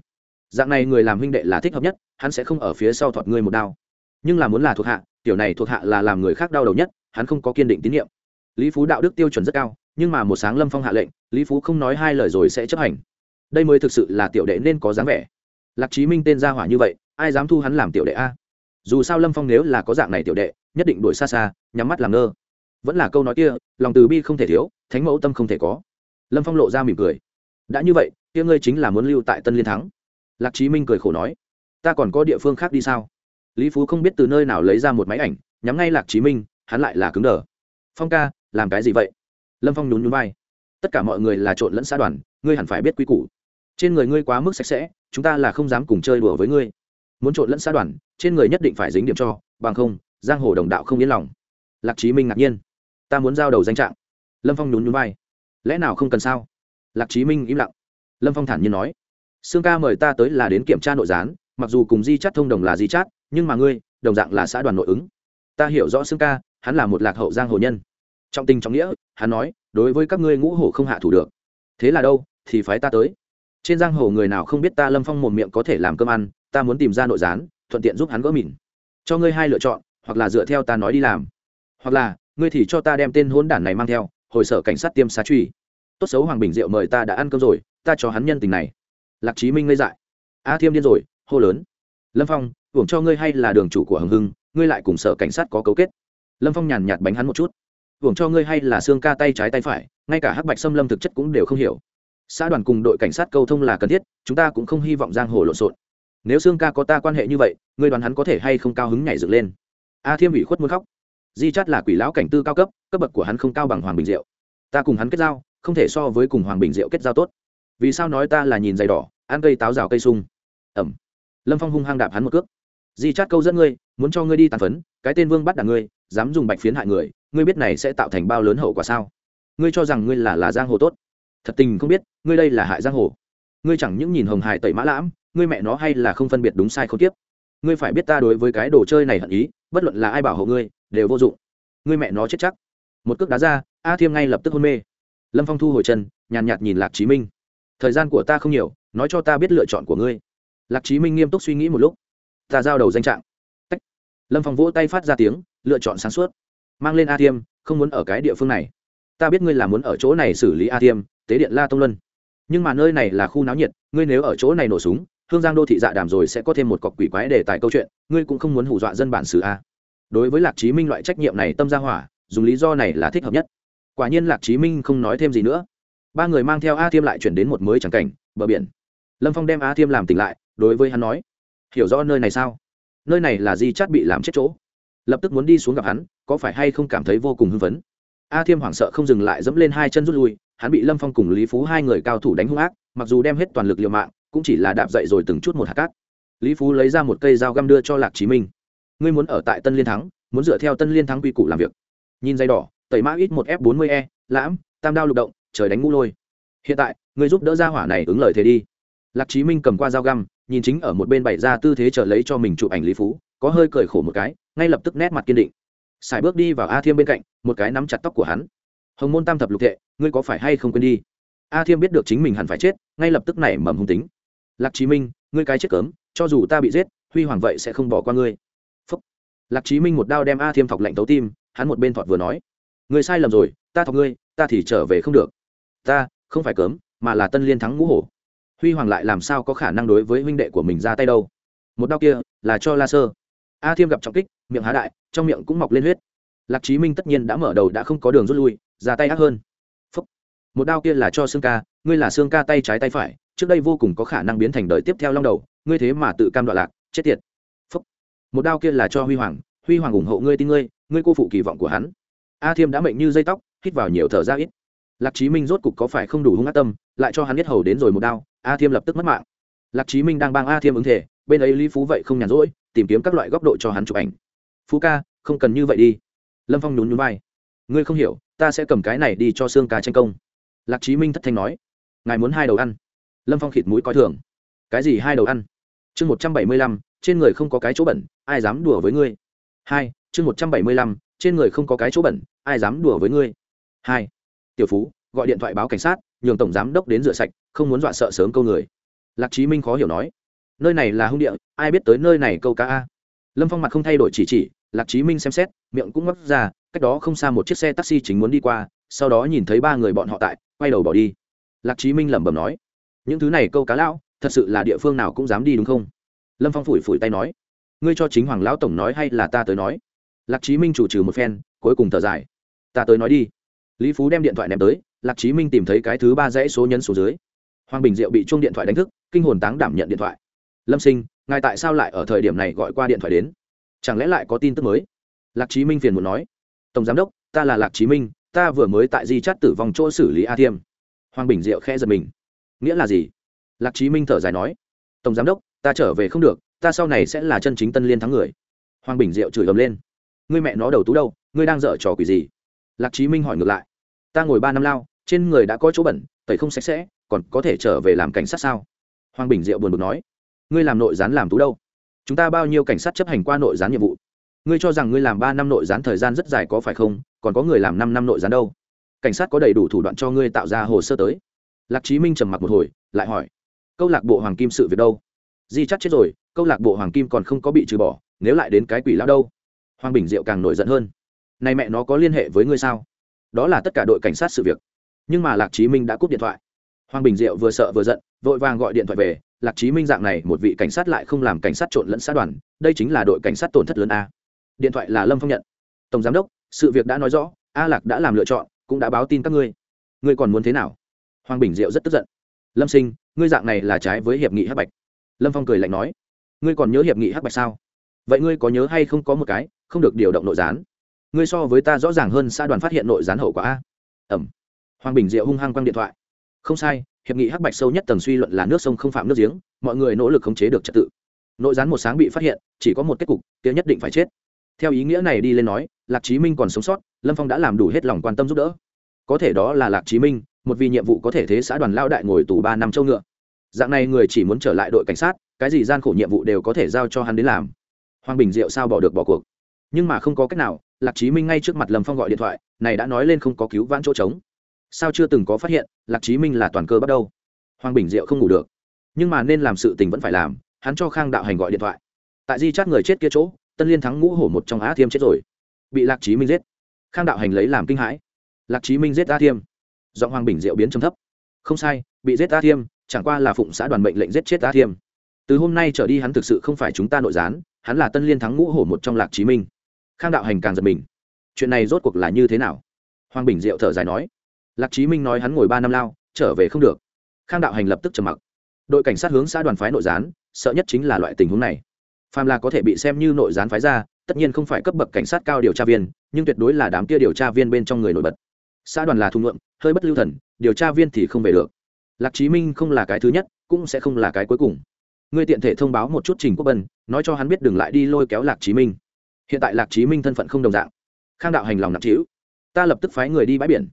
dạng này người làm huynh đệ là thích hợp nhất, hắn sẽ không ở phía sau thọt ngươi một đao. Nhưng là muốn là thuộc hạ, tiểu này thuộc hạ là làm người khác đau đầu nhất, hắn không có kiên định tín nhiệm. Lý phú đạo đức tiêu chuẩn rất cao, nhưng mà một sáng lâm phong hạ lệnh, lý phú không nói hai lời rồi sẽ chấp hành. Đây mới thực sự là tiểu đệ nên có dáng vẻ. Lạc chí minh tên gia hỏa như vậy, ai dám thu hắn làm tiểu đệ a? Dù sao lâm phong nếu là có dạng này tiểu đệ, nhất định đuổi xa xa, nhắm mắt làm ngơ. Vẫn là câu nói kia, lòng từ bi không thể thiếu, thánh mẫu tâm không thể có. Lâm phong lộ ra mỉm cười. Đã như vậy, kia ngươi chính là muốn lưu tại tân liên thắng lạc chí minh cười khổ nói, ta còn có địa phương khác đi sao? Lý phú không biết từ nơi nào lấy ra một máy ảnh, nhắm ngay lạc chí minh, hắn lại là cứng đờ. Phong ca, làm cái gì vậy? Lâm phong nhún nhún vai. Tất cả mọi người là trộn lẫn xã đoàn, ngươi hẳn phải biết quy củ. Trên người ngươi quá mức sạch sẽ, chúng ta là không dám cùng chơi đùa với ngươi. Muốn trộn lẫn xã đoàn, trên người nhất định phải dính điểm cho, bằng không, giang hồ đồng đạo không yên lòng. Lạc chí minh ngạc nhiên. Ta muốn giao đầu danh trạng. Lâm phong nhún nhún vai. Lẽ nào không cần sao? Lạc chí minh im lặng. Lâm phong thản nhiên nói sương ca mời ta tới là đến kiểm tra nội gián, mặc dù cùng di chát thông đồng là di chát, nhưng mà ngươi, đồng dạng là xã đoàn nội ứng. Ta hiểu rõ sương ca, hắn là một lạc hậu giang hồ nhân. Trong tình trong nghĩa, hắn nói, đối với các ngươi ngũ hổ không hạ thủ được. Thế là đâu, thì phái ta tới. Trên giang hồ người nào không biết ta lâm phong một miệng có thể làm cơm ăn, ta muốn tìm ra nội gián, thuận tiện giúp hắn gỡ mìn. Cho ngươi hai lựa chọn, hoặc là dựa theo ta nói đi làm. Hoặc là, ngươi thì cho ta đem tên hỗn đản này mang theo, hồi sở cảnh sát tiêm xá truy. Tốt xấu hoàng bình diệu mời ta đã ăn cơm rồi, ta cho hắn nhân tình này lạc chí minh ngây dại. A thiêm điên rồi, hô lớn. Lâm phong, hưởng cho ngươi hay là đường chủ của hồng hưng, ngươi lại cùng sở cảnh sát có cấu kết. Lâm phong nhàn nhạt bánh hắn một chút. Hưởng cho ngươi hay là xương ca tay trái tay phải, ngay cả hắc bạch xâm lâm thực chất cũng đều không hiểu. Xã đoàn cùng đội cảnh sát câu thông là cần thiết, chúng ta cũng không hy vọng giang hồ lộn xộn. Nếu xương ca có ta quan hệ như vậy, ngươi đoán hắn có thể hay không cao hứng nhảy dựng lên? A thiêm ủy khuất muốn khóc. Di chắt là quỷ lão cảnh tư cao cấp cấp bậc của hắn không cao bằng hoàng bình diệu. Ta cùng hắn kết giao, không thể so với cùng hoàng bình diệu kết giao tốt vì sao nói ta là nhìn giày đỏ, ăn cây táo rào cây sung? Ẩm. Lâm phong hung hăng đạp hắn một cước. Di chát câu dẫn ngươi, muốn cho ngươi đi tàn phấn, cái tên vương bắt đ ngươi, dám dùng bạch phiến hại người, ngươi biết này sẽ tạo thành bao lớn hậu quả sao? Ngươi cho rằng ngươi là là giang hồ tốt? Thật tình không biết, ngươi đây là hại giang hồ. Ngươi chẳng những nhìn hồng hải tẩy mã lãm, ngươi mẹ nó hay là không phân biệt đúng sai không tiếp. Ngươi phải biết ta đối với cái đồ chơi này hận ý, bất luận là ai bảo hộ ngươi, đều vô dụng. Ngươi mẹ nó chết chắc. Một cước đá ra, a thiêm ngay lập tức hôn mê. Lâm phong thu hồi chân, nhàn nhạt nhìn lạc chí minh thời gian của ta không nhiều, nói cho ta biết lựa chọn của ngươi. Lạc chí minh nghiêm túc suy nghĩ một lúc. Ta giao đầu danh trạng. Tách. lâm phong vỗ tay phát ra tiếng, lựa chọn sáng suốt. Mang lên a tiêm không muốn ở cái địa phương này. Ta biết ngươi là muốn ở chỗ này xử lý a tiêm tế điện la tông luân. Nhưng mà nơi này là khu náo nhiệt, ngươi nếu ở chỗ này nổ súng, hương giang đô thị dạ đàm rồi sẽ có thêm một cọc quỷ quái để tài câu chuyện, ngươi cũng không muốn hù dọa dân bản xứ a. Đối với lạc chí minh loại trách nhiệm này tâm ra hỏa, dùng lý do này là thích hợp nhất. Quả nhiên lạc chí minh không nói thêm gì nữa ba người mang theo a thiêm lại chuyển đến một mới tràng cảnh, bờ biển. Lâm phong đem a thiêm làm tỉnh lại, đối với hắn nói, hiểu rõ nơi này sao? Nơi này là di chát bị làm chết chỗ? Lập tức muốn đi xuống gặp hắn, có phải hay không cảm thấy vô cùng hưng phấn? A thiêm hoảng sợ không dừng lại dẫm lên hai chân rút lui, hắn bị lâm phong cùng lý phú hai người cao thủ đánh hung ác, mặc dù đem hết toàn lực liều mạng, cũng chỉ là đạp dậy rồi từng chút một hạt cát. Lý phú lấy ra một cây dao găm đưa cho lạc chí minh. Ngươi muốn ở tại tân liên thắng, muốn dựa theo tân liên thắng quy củ làm việc. Nhìn dây đỏ, tẩy mã ít một f bốn mươi e lãm, tam đao lục động trời đánh ngũ lôi. Hiện tại, ngươi giúp đỡ gia hỏa này ứng lời thế đi. Lạc chí minh cầm qua dao găm, nhìn chính ở một bên bày ra tư thế chờ lấy cho mình chụp ảnh lý phú, có hơi cười khổ một cái, ngay lập tức nét mặt kiên định. Sải bước đi vào a thiêm bên cạnh, một cái nắm chặt tóc của hắn. Hồng môn tam thập lục thệ, ngươi có phải hay không quên đi? A thiêm biết được chính mình hẳn phải chết, ngay lập tức nảy mầm hung tính. Lạc chí minh, ngươi cái chết cớm, cho dù ta bị giết, huy hoàng vậy sẽ không bỏ qua ngươi. Phúc. lạc chí minh một đao đem a thiêm thọc lạnh tấu tim, hắn một bên thọt vừa nói. Người sai lầm rồi, ta thọc ngươi, ta thì trở về không được ta, không phải cớm mà là tân liên thắng ngũ hổ. Huy hoàng lại làm sao có khả năng đối với huynh đệ của mình ra tay đâu? Một đau kia, là cho la sơ. A thiêm gặp trọng kích, miệng há đại, trong miệng cũng mọc lên huyết. Lạc chí minh tất nhiên đã mở đầu đã không có đường rút lui, ra tay ác hơn. Phúc. một đao kia là cho xương ca, ngươi là xương ca tay trái tay phải, trước đây vô cùng có khả năng biến thành đời tiếp theo long đầu, ngươi thế mà tự cam đoạn lạc, chết tiệt. Phúc. một đao kia là cho huy hoàng huy hoàng ủng hộ ngươi tin ngươi ngươi cô phụ kỳ vọng của hắn. A thiêm đã mệnh như dây tóc, hít vào nhiều thở ra ít lạc chí minh rốt cục có phải không đủ hung ác tâm, lại cho hắn biết hầu đến rồi một đao, a thiêm lập tức mất mạng. Lạc chí minh đang bang a thiêm ứng thể, bên ấy lý phú vậy không nhàn rỗi, tìm kiếm các loại góc độ cho hắn chụp ảnh. Phú ca, không cần như vậy đi. Lâm phong nhún nhún vai. Ngươi không hiểu, ta sẽ cầm cái này đi cho xương ca tranh công. Lạc chí minh thất thanh nói. Ngài muốn hai đầu ăn. Lâm phong khịt mũi coi thường. Cái gì hai đầu ăn? Chương một trăm bảy mươi lăm, trên người không có cái chỗ bẩn, ai dám đùa với ngươi? Hai, chương một trăm bảy mươi lăm, trên người không có cái chỗ bẩn, ai dám đùa với ngươi? Hai tiểu phú, gọi điện thoại báo cảnh sát, nhường tổng giám đốc đến rửa sạch, không muốn dọa sợ sớm câu người. Lạc chí minh khó hiểu nói, nơi này là hung địa, ai biết tới nơi này câu cá a? Lâm phong mặt không thay đổi chỉ chỉ, lạc chí minh xem xét, miệng cũng ngấp ra, cách đó không xa một chiếc xe taxi chính muốn đi qua, sau đó nhìn thấy ba người bọn họ tại, quay đầu bỏ đi. Lạc chí minh lẩm bẩm nói, những thứ này câu cá lão, thật sự là địa phương nào cũng dám đi đúng không? Lâm phong phủi phủi tay nói, ngươi cho chính hoàng lão tổng nói hay là ta tới nói? Lạc chí minh chủ trừ một phen, cuối cùng thở dài, ta tới nói đi lý phú đem điện thoại ném tới, lạc chí minh tìm thấy cái thứ ba dãy số nhân số dưới. Hoàng bình diệu bị chuông điện thoại đánh thức, kinh hồn táng đảm nhận điện thoại. Lâm sinh, ngài tại sao lại ở thời điểm này gọi qua điện thoại đến? Chẳng lẽ lại có tin tức mới? Lạc chí minh phiền muốn nói. Tổng giám đốc, ta là lạc chí minh, ta vừa mới tại di chát tử vong chỗ xử lý a thiêm. Hoàng bình diệu khẽ giật mình. Nghĩa là gì? Lạc chí minh thở dài nói. Tổng giám đốc, ta trở về không được, ta sau này sẽ là chân chính tân liên thắng người. Hoàng bình diệu chửi ầm lên. Ngươi mẹ nó đầu tú đâu, ngươi đang dở trò quỷ gì? Lạc chí minh hỏi ngược lại. Ta ngồi ba năm lao, trên người đã có chỗ bẩn, tẩy không sạch sẽ, còn có thể trở về làm cảnh sát sao? Hoàng bình diệu buồn bực nói. Ngươi làm nội gián làm tú đâu? Chúng ta bao nhiêu cảnh sát chấp hành qua nội gián nhiệm vụ? Ngươi cho rằng ngươi làm ba năm nội gián thời gian rất dài có phải không? Còn có người làm năm năm nội gián đâu? Cảnh sát có đầy đủ thủ đoạn cho ngươi tạo ra hồ sơ tới. Lạc chí minh trầm mặc một hồi, lại hỏi. Câu lạc bộ hoàng kim sự việc đâu? Di chắc chết rồi, câu lạc bộ hoàng kim còn không có bị trừ bỏ, nếu lại đến cái quỷ lao đâu? Hoàng bình diệu càng nổi giận hơn này mẹ nó có liên hệ với ngươi sao? Đó là tất cả đội cảnh sát sự việc. Nhưng mà lạc chí minh đã cúp điện thoại. Hoàng bình diệu vừa sợ vừa giận, vội vàng gọi điện thoại về. Lạc chí minh dạng này một vị cảnh sát lại không làm cảnh sát trộn lẫn xã đoàn. Đây chính là đội cảnh sát tổn thất lớn a. Điện thoại là lâm phong nhận. Tổng giám đốc, sự việc đã nói rõ, a lạc đã làm lựa chọn, cũng đã báo tin các ngươi. Ngươi còn muốn thế nào? Hoàng bình diệu rất tức giận. Lâm sinh, ngươi dạng này là trái với hiệp nghị hắc bạch. Lâm phong cười lạnh nói. Ngươi còn nhớ hiệp nghị hắc bạch sao? Vậy ngươi có nhớ hay không có một cái, không được điều động nội gián? Ngươi so với ta rõ ràng hơn xã đoàn phát hiện nội gián hậu quả a. Ẩm. Hoàng bình diệu hung hăng quăng điện thoại. Không sai, hiệp nghị hắc bạch sâu nhất tầng suy luận là nước sông không phạm nước giếng, mọi người nỗ lực khống chế được trật tự. Nội gián một sáng bị phát hiện, chỉ có một kết cục, kia nhất định phải chết. Theo ý nghĩa này đi lên nói, lạc chí minh còn sống sót, lâm phong đã làm đủ hết lòng quan tâm giúp đỡ. Có thể đó là lạc chí minh, một vì nhiệm vụ có thể thế xã đoàn lao đại ngồi tù ba năm châu ngựa. Dạng này người chỉ muốn trở lại đội cảnh sát, cái gì gian khổ nhiệm vụ đều có thể giao cho hắn đến làm. Hoàng bình diệu sao bỏ được bỏ cuộc? Nhưng mà không có cách nào lạc chí minh ngay trước mặt lâm phong gọi điện thoại, này đã nói lên không có cứu vãn chỗ trống. Sao chưa từng có phát hiện, lạc chí minh là toàn cơ bắt đầu. Hoàng bình diệu không ngủ được. Nhưng mà nên làm sự tình vẫn phải làm, hắn cho khang đạo hành gọi điện thoại. Tại di chát người chết kia chỗ, tân liên thắng ngũ hổ một trong á thiêm chết rồi. Bị lạc chí minh giết. Khang đạo hành lấy làm kinh hãi. Lạc chí minh giết á thiêm. Giọng hoàng bình diệu biến trầm thấp. Không sai, bị giết á thiêm, chẳng qua là phụng xã đoàn mệnh lệnh giết chết á thiêm. Từ hôm nay trở đi hắn thực sự không phải chúng ta nội gián, hắn là tân liên thắng ngũ hổ một trong lạc chí minh khang đạo hành càng giật mình. Chuyện này rốt cuộc là như thế nào? Hoàng bình diệu thở dài nói. Lạc chí minh nói hắn ngồi ba năm lao, trở về không được. Khang đạo hành lập tức trầm mặc. Đội cảnh sát hướng xã đoàn phái nội gián, sợ nhất chính là loại tình huống này. Phàm là có thể bị xem như nội gián phái ra, tất nhiên không phải cấp bậc cảnh sát cao điều tra viên, nhưng tuyệt đối là đám kia điều tra viên bên trong người nổi bật. Xã đoàn là thu ngượng, hơi bất lưu thần, điều tra viên thì không về được. Lạc chí minh không là cái thứ nhất, cũng sẽ không là cái cuối cùng. Ngươi tiện thể thông báo một chút trình quốc bân nói cho hắn biết đừng lại đi lôi kéo lạc chí minh hiện tại lạc chí minh thân phận không đồng dạng. Khang đạo hành lòng nặng trĩu. Ta lập tức phái người đi bãi biển.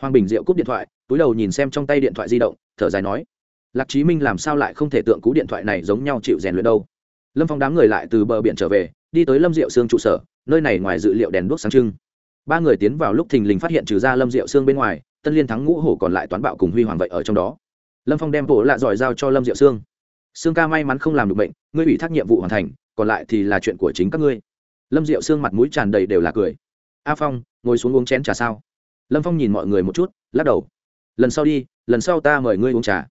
Hoàng bình diệu cúp điện thoại, túi đầu nhìn xem trong tay điện thoại di động, thở dài nói, lạc chí minh làm sao lại không thể tượng cú điện thoại này giống nhau chịu rèn luyện đâu? Lâm phong đám người lại từ bờ biển trở về, đi tới lâm diệu sương trụ sở, nơi này ngoài dự liệu đèn đuốc sáng trưng. Ba người tiến vào lúc thình lình phát hiện trừ ra lâm diệu sương bên ngoài, tân liên thắng ngũ hổ còn lại toán bạo cùng huy hoàng vậy ở trong đó. Lâm phong đem bộ lạ giỏi giao cho lâm diệu sương. Sương ca may mắn không làm được bệnh, ngươi ủy thác nhiệm vụ hoàn thành, còn lại thì là chuyện của chính các ngươi lâm diệu sương mặt mũi tràn đầy đều là cười. A phong, ngồi xuống uống chén trà sao? Lâm phong nhìn mọi người một chút, lắc đầu. Lần sau đi, lần sau ta mời ngươi uống trà.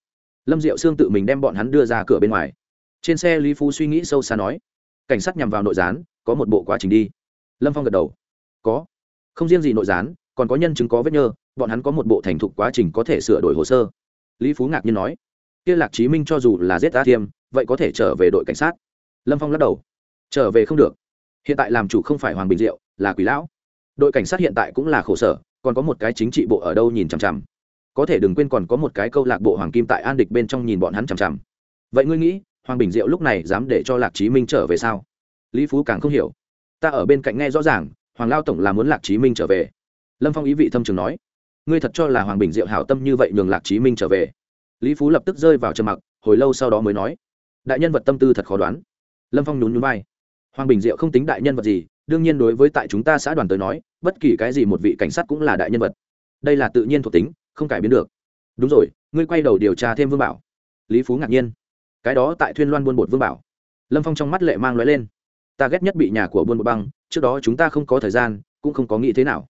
Lâm diệu sương tự mình đem bọn hắn đưa ra cửa bên ngoài. Trên xe lý phú suy nghĩ sâu xa nói, cảnh sát nhằm vào nội gián, có một bộ quá trình đi. Lâm phong gật đầu. Có. Không riêng gì nội gián, còn có nhân chứng có vết nhơ, bọn hắn có một bộ thành thục quá trình có thể sửa đổi hồ sơ. Lý phú ngạc nhiên nói, kia lạc chí minh cho dù là giết a thiêm, vậy có thể trở về đội cảnh sát. Lâm phong lắc đầu. Trở về không được hiện tại làm chủ không phải hoàng bình diệu, là quỷ lão. Đội cảnh sát hiện tại cũng là khổ sở, còn có một cái chính trị bộ ở đâu nhìn chằm chằm. Có thể đừng quên còn có một cái câu lạc bộ hoàng kim tại an địch bên trong nhìn bọn hắn chằm chằm. Vậy ngươi nghĩ, hoàng bình diệu lúc này dám để cho lạc chí minh trở về sao? Lý phú càng không hiểu. Ta ở bên cạnh nghe rõ ràng, hoàng lao tổng là muốn lạc chí minh trở về. Lâm phong ý vị thâm trường nói. Ngươi thật cho là hoàng bình diệu hảo tâm như vậy nhường lạc chí minh trở về? Lý phú lập tức rơi vào trầm mặc, hồi lâu sau đó mới nói. Đại nhân vật tâm tư thật khó đoán. Lâm phong nhún nhún vai hoàng bình diệu không tính đại nhân vật gì, đương nhiên đối với tại chúng ta xã đoàn tới nói, bất kỳ cái gì một vị cảnh sát cũng là đại nhân vật. Đây là tự nhiên thuộc tính, không cải biến được. Đúng rồi, ngươi quay đầu điều tra thêm vương bảo. Lý phú ngạc nhiên. Cái đó tại thuyên loan buôn bột vương bảo. Lâm phong trong mắt lệ mang l lên. Ta ghét nhất bị nhà của buôn bột băng, trước đó chúng ta không có thời gian, cũng không có nghĩ thế nào.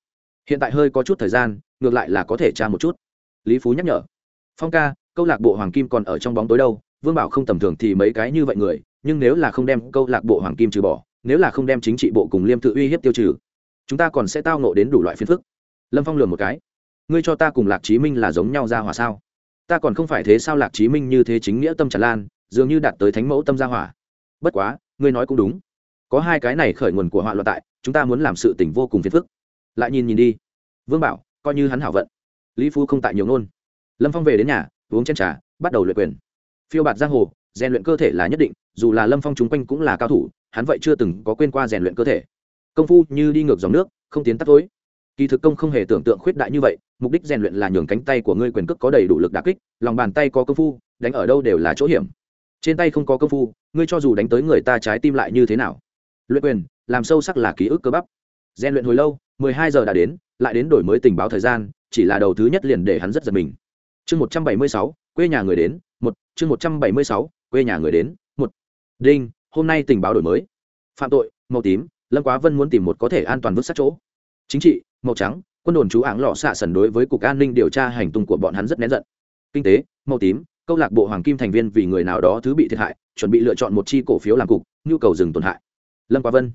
Hiện tại hơi có chút thời gian, ngược lại là có thể tra một chút. Lý phú nhắc nhở. Phong ca, câu lạc bộ hoàng kim còn ở trong bóng tối đâu, vương bảo không tầm thường thì mấy cái như vậy người nhưng nếu là không đem câu lạc bộ hoàng kim trừ bỏ, nếu là không đem chính trị bộ cùng liêm tự uy hiếp tiêu trừ, chúng ta còn sẽ tao nộ đến đủ loại phiền phức. Lâm phong lừa một cái. Ngươi cho ta cùng lạc chí minh là giống nhau ra hỏa sao? Ta còn không phải thế sao lạc chí minh như thế chính nghĩa tâm tràn lan, dường như đạt tới thánh mẫu tâm gia hỏa. Bất quá, ngươi nói cũng đúng. Có hai cái này khởi nguồn của họa loạn tại, chúng ta muốn làm sự tình vô cùng phiền phức. Lại nhìn nhìn đi. Vương bảo, coi như hắn hảo vận. Lý phu không tại nhiều ngôn. Lâm phong về đến nhà, uống chen trà, bắt đầu luyện quyền. Phiêu bạt giang hồ, rèn luyện cơ thể là nhất định dù là lâm phong chung quanh cũng là cao thủ, hắn vậy chưa từng có quên qua rèn luyện cơ thể. Công phu như đi ngược dòng nước, không tiến tắt tối kỳ thực công không hề tưởng tượng khuyết đại như vậy, mục đích rèn luyện là nhường cánh tay của ngươi quyền cước có đầy đủ lực đà kích, lòng bàn tay có công phu, đánh ở đâu đều là chỗ hiểm. Trên tay không có công phu, ngươi cho dù đánh tới người ta trái tim lại như thế nào? Luyện quyền, làm sâu sắc là ký ức cơ bắp. Rèn luyện hồi lâu, mười hai giờ đã đến, lại đến đổi mới tình báo thời gian, chỉ là đầu thứ nhất liền để hắn rất giật mình. Chương một trăm bảy mươi sáu, quê nhà người đến, một, chương một trăm bảy mươi sáu, quê nhà người đến đinh, hôm nay tình báo đổi mới. Phạm tội, màu tím, lâm quá vân muốn tìm một có thể an toàn vứt sát chỗ. Chính trị, màu trắng, quân đồn chú áng lọ xạ sần đối với cục an ninh điều tra hành tung của bọn hắn rất nén giận. Kinh tế, màu tím, câu lạc bộ hoàng kim thành viên vì người nào đó thứ bị thiệt hại, chuẩn bị lựa chọn một chi cổ phiếu làm cục, nhu cầu dừng tổn hại. Lâm quá vân.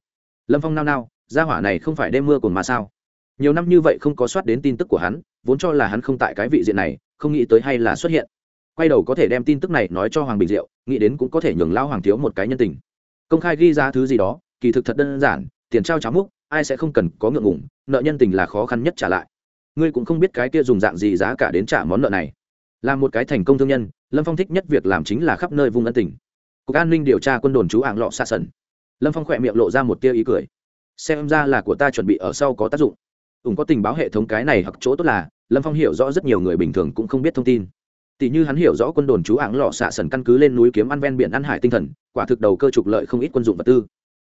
Lâm phong nao nao, gia hỏa này không phải đêm mưa cồn mà sao? Nhiều năm như vậy không có soát đến tin tức của hắn, vốn cho là hắn không tại cái vị diện này, không nghĩ tới hay là xuất hiện quay đầu có thể đem tin tức này nói cho hoàng bình diệu, nghĩ đến cũng có thể nhường lao hoàng thiếu một cái nhân tình. Công khai ghi ra thứ gì đó, kỳ thực thật đơn giản, tiền trao cháo múc, ai sẽ không cần có ngượng ngủng nợ nhân tình là khó khăn nhất trả lại. Ngươi cũng không biết cái kia dùng dạng gì giá cả đến trả món nợ này. Là một cái thành công thương nhân, lâm phong thích nhất việc làm chính là khắp nơi vùng ân tình. Cục an ninh điều tra quân đồn chú ảng lọ xa sần. Lâm phong khỏe miệng lộ ra một tia ý cười. Xem ra là của ta chuẩn bị ở sau có tác dụng. Ủng có tình báo hệ thống cái này hoặc chỗ tốt là, lâm phong hiểu rõ rất nhiều người bình thường cũng không biết thông tin tỷ như hắn hiểu rõ quân đồn chú ảng lọ xạ sần căn cứ lên núi kiếm ăn ven biển ăn hải tinh thần, quả thực đầu cơ trục lợi không ít quân dụng vật tư.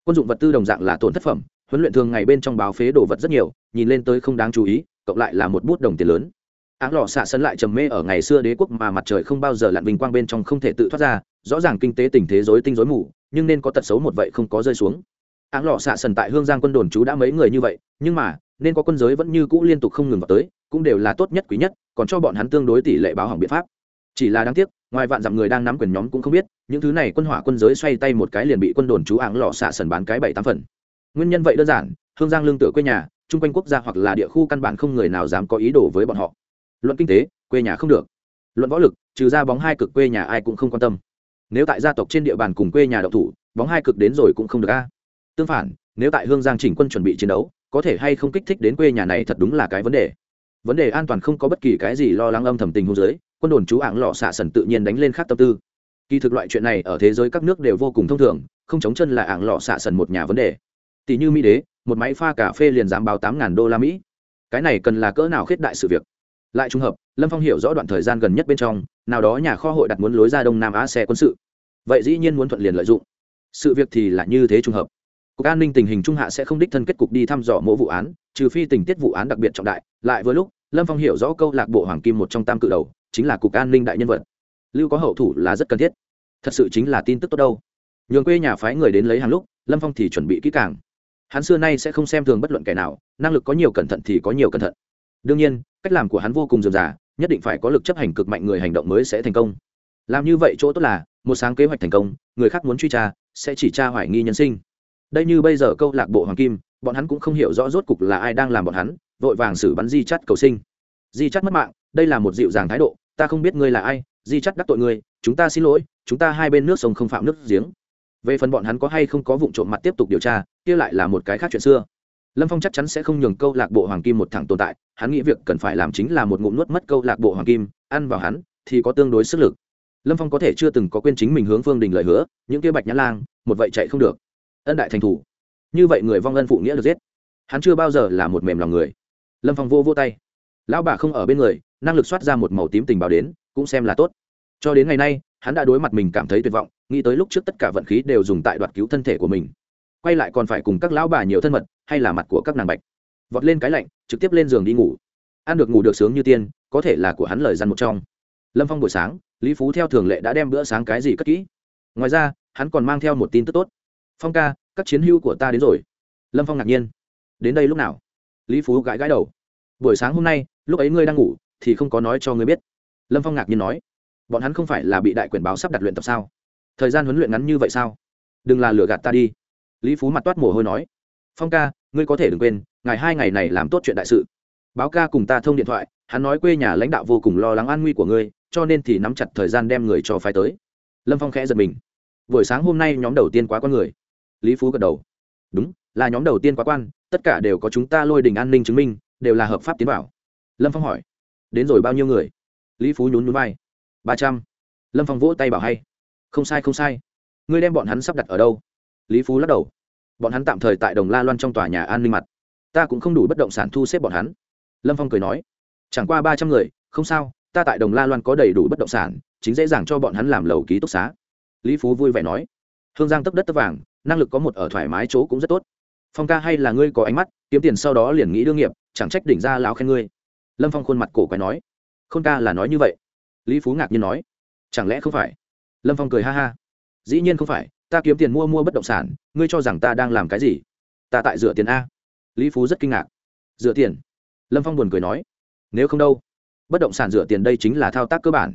Quân dụng vật tư đồng dạng là tổn thất phẩm, huấn luyện thường ngày bên trong báo phế đồ vật rất nhiều, nhìn lên tới không đáng chú ý, cộng lại là một bút đồng tiền lớn. Áng lò xạ sân lại trầm mê ở ngày xưa đế quốc mà mặt trời không bao giờ lặn vinh quang bên trong không thể tự thoát ra, rõ ràng kinh tế tình thế rối tinh rối mù, nhưng nên có tật xấu một vậy không có rơi xuống. Áng lò xạ sần tại hương giang quân đồn chú đã mấy người như vậy, nhưng mà, nên có quân giới vẫn như cũ liên tục không ngừng vào tới, cũng đều là tốt nhất quý nhất, còn cho bọn hắn tương đối tỷ lệ báo hỏng biện pháp chỉ là đáng tiếc, ngoài vạn dặm người đang nắm quyền nhóm cũng không biết, những thứ này quân hỏa quân giới xoay tay một cái liền bị quân đồn chú áng lò xạ sần bán cái bảy tám phần. Nguyên nhân vậy đơn giản, hương giang lương tựa quê nhà chung quanh quốc gia hoặc là địa khu căn bản không người nào dám có ý đồ với bọn họ. Luận kinh tế, quê nhà không được. Luận võ lực, trừ ra bóng hai cực quê nhà ai cũng không quan tâm. Nếu tại gia tộc trên địa bàn cùng quê nhà đậu thủ, bóng hai cực đến rồi cũng không được a. Tương phản, nếu tại hương giang chỉnh quân chuẩn bị chiến đấu, có thể hay không kích thích đến quê nhà này thật đúng là cái vấn đề. Vấn đề an toàn không có bất kỳ cái gì lo lắng âm thầm tình hôn giới quân đồn chú ảng lọ xạ sần tự nhiên đánh lên khác tâm tư. Kỳ thực loại chuyện này ở thế giới các nước đều vô cùng thông thường, không chống chân là ảng lọ xạ sần một nhà vấn đề. Tỷ như mỹ đế, một máy pha cà phê liền dám báo tám ngàn đô la mỹ. Cái này cần là cỡ nào khuyết đại sự việc? Lại trùng hợp, lâm phong hiểu rõ đoạn thời gian gần nhất bên trong, nào đó nhà kho hội đặt muốn lối ra đông nam á xe quân sự. Vậy dĩ nhiên muốn thuận liền lợi dụng. Sự việc thì là như thế trùng hợp. Cục an ninh tình hình trung hạ sẽ không đích thân kết cục đi thăm dò mỗi vụ án, trừ phi tình tiết vụ án đặc biệt trọng đại. Lại với lúc, lâm phong hiểu rõ câu lạc bộ hoàng kim một trong tam cự đầu chính là cục an ninh đại nhân vật. Lưu có hậu thủ là rất cần thiết. Thật sự chính là tin tức tốt đâu. Nhường quê nhà phái người đến lấy hàng lúc, lâm phong thì chuẩn bị kỹ càng. Hắn xưa nay sẽ không xem thường bất luận kẻ nào, năng lực có nhiều cẩn thận thì có nhiều cẩn thận. Đương nhiên, cách làm của hắn vô cùng dườm già, nhất định phải có lực chấp hành cực mạnh người hành động mới sẽ thành công. Làm như vậy chỗ tốt là, một sáng kế hoạch thành công, người khác muốn truy tra, sẽ chỉ tra hoài nghi nhân sinh. Đây như bây giờ câu lạc bộ hoàng kim, bọn hắn cũng không hiểu rõ rốt cục là ai đang làm bọn hắn, vội vàng xử bắn di chắt cầu sinh. Di chắt mất mạng đây là một dịu dàng thái độ, ta không biết ngươi là ai, di chắt đắc tội ngươi, chúng ta xin lỗi, chúng ta hai bên nước sông không phạm nước giếng. Về phần bọn hắn có hay không có vụ trộm mặt tiếp tục điều tra, kia lại là một cái khác chuyện xưa. Lâm phong chắc chắn sẽ không nhường câu lạc bộ hoàng kim một thẳng tồn tại, hắn nghĩ việc cần phải làm chính là một ngụm nuốt mất câu lạc bộ hoàng kim, ăn vào hắn, thì có tương đối sức lực. Lâm phong có thể chưa từng có quên chính mình hướng phương đình lời hứa, những kia bạch nhã lang, một vậy chạy không được. Ân đại thành thủ. Như vậy người vong ân phụ nghĩa được giết. Hắn chưa bao giờ là một mềm lòng người. Lâm phong vô vô tay. Lão bà không ở bên người năng lực soát ra một màu tím tình báo đến, cũng xem là tốt. Cho đến ngày nay, hắn đã đối mặt mình cảm thấy tuyệt vọng, nghĩ tới lúc trước tất cả vận khí đều dùng tại đoạt cứu thân thể của mình. Quay lại còn phải cùng các lão bà nhiều thân mật, hay là mặt của các nàng bạch. Vọt lên cái lạnh, trực tiếp lên giường đi ngủ. Ăn được ngủ được sướng như tiên, có thể là của hắn lời dằn một trong. Lâm phong buổi sáng, lý phú theo thường lệ đã đem bữa sáng cái gì cất kỹ. Ngoài ra, hắn còn mang theo một tin tức tốt. Phong ca, các chiến hữu của ta đến rồi. Lâm phong ngạc nhiên. Đến đây lúc nào? Lý phú gãi gãi đầu. Buổi sáng hôm nay, lúc ấy ngươi đang ngủ thì không có nói cho ngươi biết. Lâm phong ngạc nhiên nói, bọn hắn không phải là bị đại quyền báo sắp đặt luyện tập sao? Thời gian huấn luyện ngắn như vậy sao? Đừng là lừa gạt ta đi. Lý phú mặt toát mồ hôi nói, phong ca, ngươi có thể đừng quên ngày hai ngày này làm tốt chuyện đại sự. Báo ca cùng ta thông điện thoại, hắn nói quê nhà lãnh đạo vô cùng lo lắng an nguy của ngươi, cho nên thì nắm chặt thời gian đem người cho phái tới. Lâm phong khẽ giật mình. Buổi sáng hôm nay nhóm đầu tiên quá quan người. Lý phú gật đầu. Đúng, là nhóm đầu tiên quá quan, tất cả đều có chúng ta lôi đình an ninh chứng minh, đều là hợp pháp tiến bảo. Lâm phong hỏi đến rồi bao nhiêu người? Lý phú nhún nhún vai. Ba trăm. Lâm phong vỗ tay bảo hay. Không sai không sai. Ngươi đem bọn hắn sắp đặt ở đâu? Lý phú lắc đầu. Bọn hắn tạm thời tại đồng la loan trong tòa nhà an ninh mặt. Ta cũng không đủ bất động sản thu xếp bọn hắn. Lâm phong cười nói. Chẳng qua ba trăm người, không sao. Ta tại đồng la loan có đầy đủ bất động sản, chính dễ dàng cho bọn hắn làm lầu ký túc xá. Lý phú vui vẻ nói. Hương giang tấp đất tấp vàng, năng lực có một ở thoải mái chỗ cũng rất tốt. Phong ca hay là ngươi có ánh mắt, kiếm tiền sau đó liền nghĩ đương nghiệp, chẳng trách đỉnh ra láo khen ngươi lâm phong khuôn mặt cổ quái nói, khôn ca là nói như vậy? Lý phú ngạc nhiên nói, chẳng lẽ không phải? Lâm phong cười ha ha, dĩ nhiên không phải, ta kiếm tiền mua mua bất động sản, ngươi cho rằng ta đang làm cái gì? Ta tại rửa tiền a. Lý phú rất kinh ngạc rửa tiền? Lâm phong buồn cười nói, nếu không đâu, bất động sản rửa tiền đây chính là thao tác cơ bản.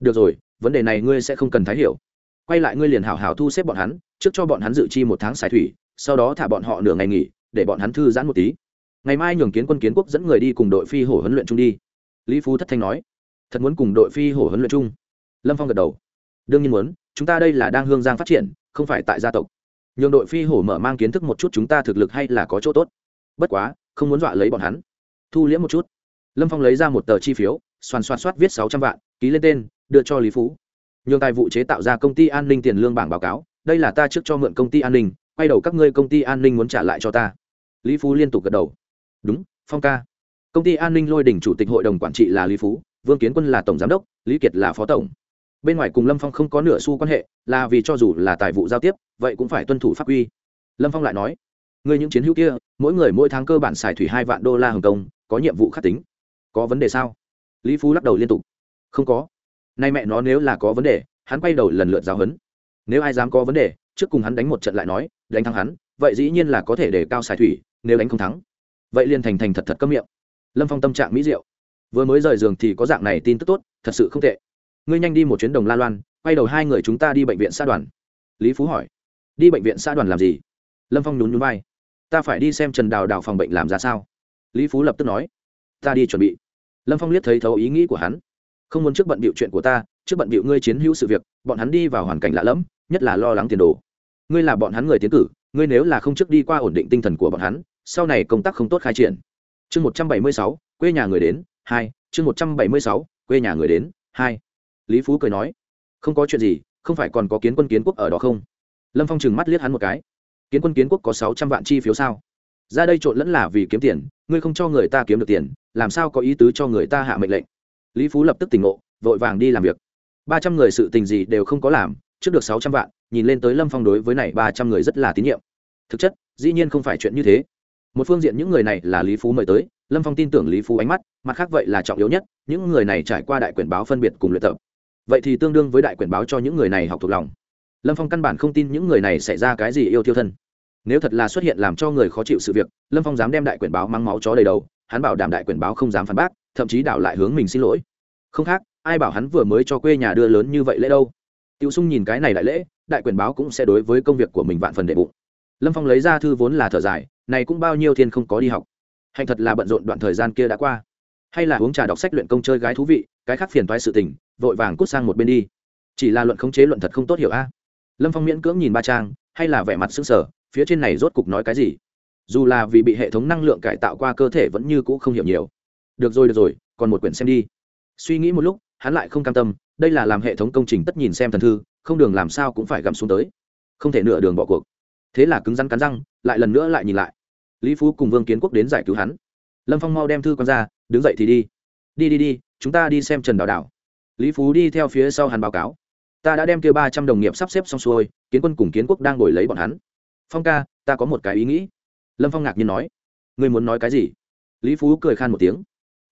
Được rồi, vấn đề này ngươi sẽ không cần thái hiểu. Quay lại ngươi liền hảo hảo thu xếp bọn hắn, trước cho bọn hắn dự chi một tháng xài thủy, sau đó thả bọn họ nửa ngày nghỉ, để bọn hắn thư giãn một tí ngày mai nhường kiến quân kiến quốc dẫn người đi cùng đội phi hổ huấn luyện chung đi. Lý phú thất thanh nói, thật muốn cùng đội phi hổ huấn luyện chung? Lâm phong gật đầu, đương nhiên muốn, chúng ta đây là đang hương giang phát triển, không phải tại gia tộc. Nhường đội phi hổ mở mang kiến thức một chút chúng ta thực lực hay là có chỗ tốt. Bất quá, không muốn dọa lấy bọn hắn. Thu liễm một chút. Lâm phong lấy ra một tờ chi phiếu, xoàn xoàn soát viết sáu trăm vạn, ký lên tên, đưa cho lý phú. Nhường tài vụ chế tạo ra công ty an ninh tiền lương bảng báo cáo, đây là ta trước cho mượn công ty an ninh, quay đầu các ngươi công ty an ninh muốn trả lại cho ta. Lý phú liên tục gật đầu đúng, phong ca. Công ty an ninh lôi đỉnh chủ tịch hội đồng quản trị là lý phú, vương kiến quân là tổng giám đốc, lý kiệt là phó tổng. Bên ngoài cùng lâm phong không có nửa xu quan hệ, là vì cho dù là tài vụ giao tiếp, vậy cũng phải tuân thủ pháp quy. Lâm phong lại nói người những chiến hữu kia, mỗi người mỗi tháng cơ bản xài thủy hai vạn đô la hồng kông, có nhiệm vụ khắc tính. Có vấn đề sao? Lý phú lắc đầu liên tục, không có. Nay mẹ nó nếu là có vấn đề, hắn quay đầu lần lượt giáo huấn. Nếu ai dám có vấn đề, trước cùng hắn đánh một trận lại nói, đánh thắng hắn, vậy dĩ nhiên là có thể để cao xài thủy, nếu đánh không thắng vậy liền thành thành thật thật cấm miệng. Lâm phong tâm trạng mỹ diệu. Vừa mới rời giường thì có dạng này tin tức tốt, thật sự không tệ. Ngươi nhanh đi một chuyến đồng la loan, quay đầu hai người chúng ta đi bệnh viện xã đoàn. Lý phú hỏi. Đi bệnh viện xã đoàn làm gì? Lâm phong nhún nhún vai. Ta phải đi xem trần đào đào phòng bệnh làm ra sao? Lý phú lập tức nói. Ta đi chuẩn bị. Lâm phong liếc thấy thấu ý nghĩ của hắn. Không muốn trước bận bịu chuyện của ta, trước bận bịu ngươi chiến hữu sự việc, bọn hắn đi vào hoàn cảnh lạ lẫm, nhất là lo lắng tiền đồ. Ngươi là bọn hắn người tiến cử, ngươi nếu là không trước đi qua ổn định tinh thần của bọn hắn sau này công tác không tốt khai triển. Chương một trăm bảy mươi sáu, quê nhà người đến, hai, chương một trăm bảy mươi sáu, quê nhà người đến, hai. Lý phú cười nói, không có chuyện gì, không phải còn có kiến quân kiến quốc ở đó không? Lâm phong trừng mắt liếc hắn một cái, kiến quân kiến quốc có sáu trăm vạn chi phiếu sao? Ra đây trộn lẫn là vì kiếm tiền, ngươi không cho người ta kiếm được tiền, làm sao có ý tứ cho người ta hạ mệnh lệnh? Lý phú lập tức tỉnh ngộ, vội vàng đi làm việc. Ba trăm người sự tình gì đều không có làm, trước được sáu trăm vạn, nhìn lên tới lâm phong đối với này ba trăm người rất là tín nhiệm. Thực chất, dĩ nhiên không phải chuyện như thế một phương diện những người này là lý phú mời tới, lâm phong tin tưởng lý phú ánh mắt, mặt khác vậy là trọng yếu nhất, những người này trải qua đại Quyển báo phân biệt cùng luyện tập. Vậy thì tương đương với đại Quyển báo cho những người này học thuộc lòng. Lâm phong căn bản không tin những người này xảy ra cái gì yêu thiêu thân. Nếu thật là xuất hiện làm cho người khó chịu sự việc, lâm phong dám đem đại Quyển báo mang máu chó đầy đầu, hắn bảo đảm đại Quyển báo không dám phản bác, thậm chí đảo lại hướng mình xin lỗi. Không khác, ai bảo hắn vừa mới cho quê nhà đưa lớn như vậy lễ đâu. Tiêu sung nhìn cái này đại lễ, đại Quyển báo cũng sẽ đối với công việc của mình vạn phần đệ bụng. Lâm phong lấy ra thư vốn là thở dài này cũng bao nhiêu thiên không có đi học. Hạnh thật là bận rộn đoạn thời gian kia đã qua. Hay là uống trà đọc sách luyện công chơi gái thú vị, cái khác phiền toái sự tình, vội vàng cút sang một bên đi. Chỉ là luận khống chế luận thật không tốt hiểu a. Lâm phong miễn cưỡng nhìn ba trang, hay là vẻ mặt xứng sở phía trên này rốt cục nói cái gì? Dù là vì bị hệ thống năng lượng cải tạo qua cơ thể vẫn như cũ không hiểu nhiều. Được rồi được rồi, còn một quyển xem đi. Suy nghĩ một lúc, hắn lại không cam tâm, đây là làm hệ thống công trình tất nhìn xem thần thư, không đường làm sao cũng phải gặm xuống tới. Không thể nửa đường bỏ cuộc. Thế là cứng rắn cắn răng, lại lần nữa lại nhìn lại lý phú cùng vương kiến quốc đến giải cứu hắn. Lâm phong mau đem thư con ra, đứng dậy thì đi. Đi đi đi, chúng ta đi xem trần đào đào lý phú đi theo phía sau hắn báo cáo. Ta đã đem kia ba trăm đồng nghiệp sắp xếp xong xuôi, kiến quân cùng kiến quốc đang ngồi lấy bọn hắn. Phong ca, ta có một cái ý nghĩ. Lâm phong ngạc nhiên nói. Ngươi muốn nói cái gì? Lý phú cười khan một tiếng.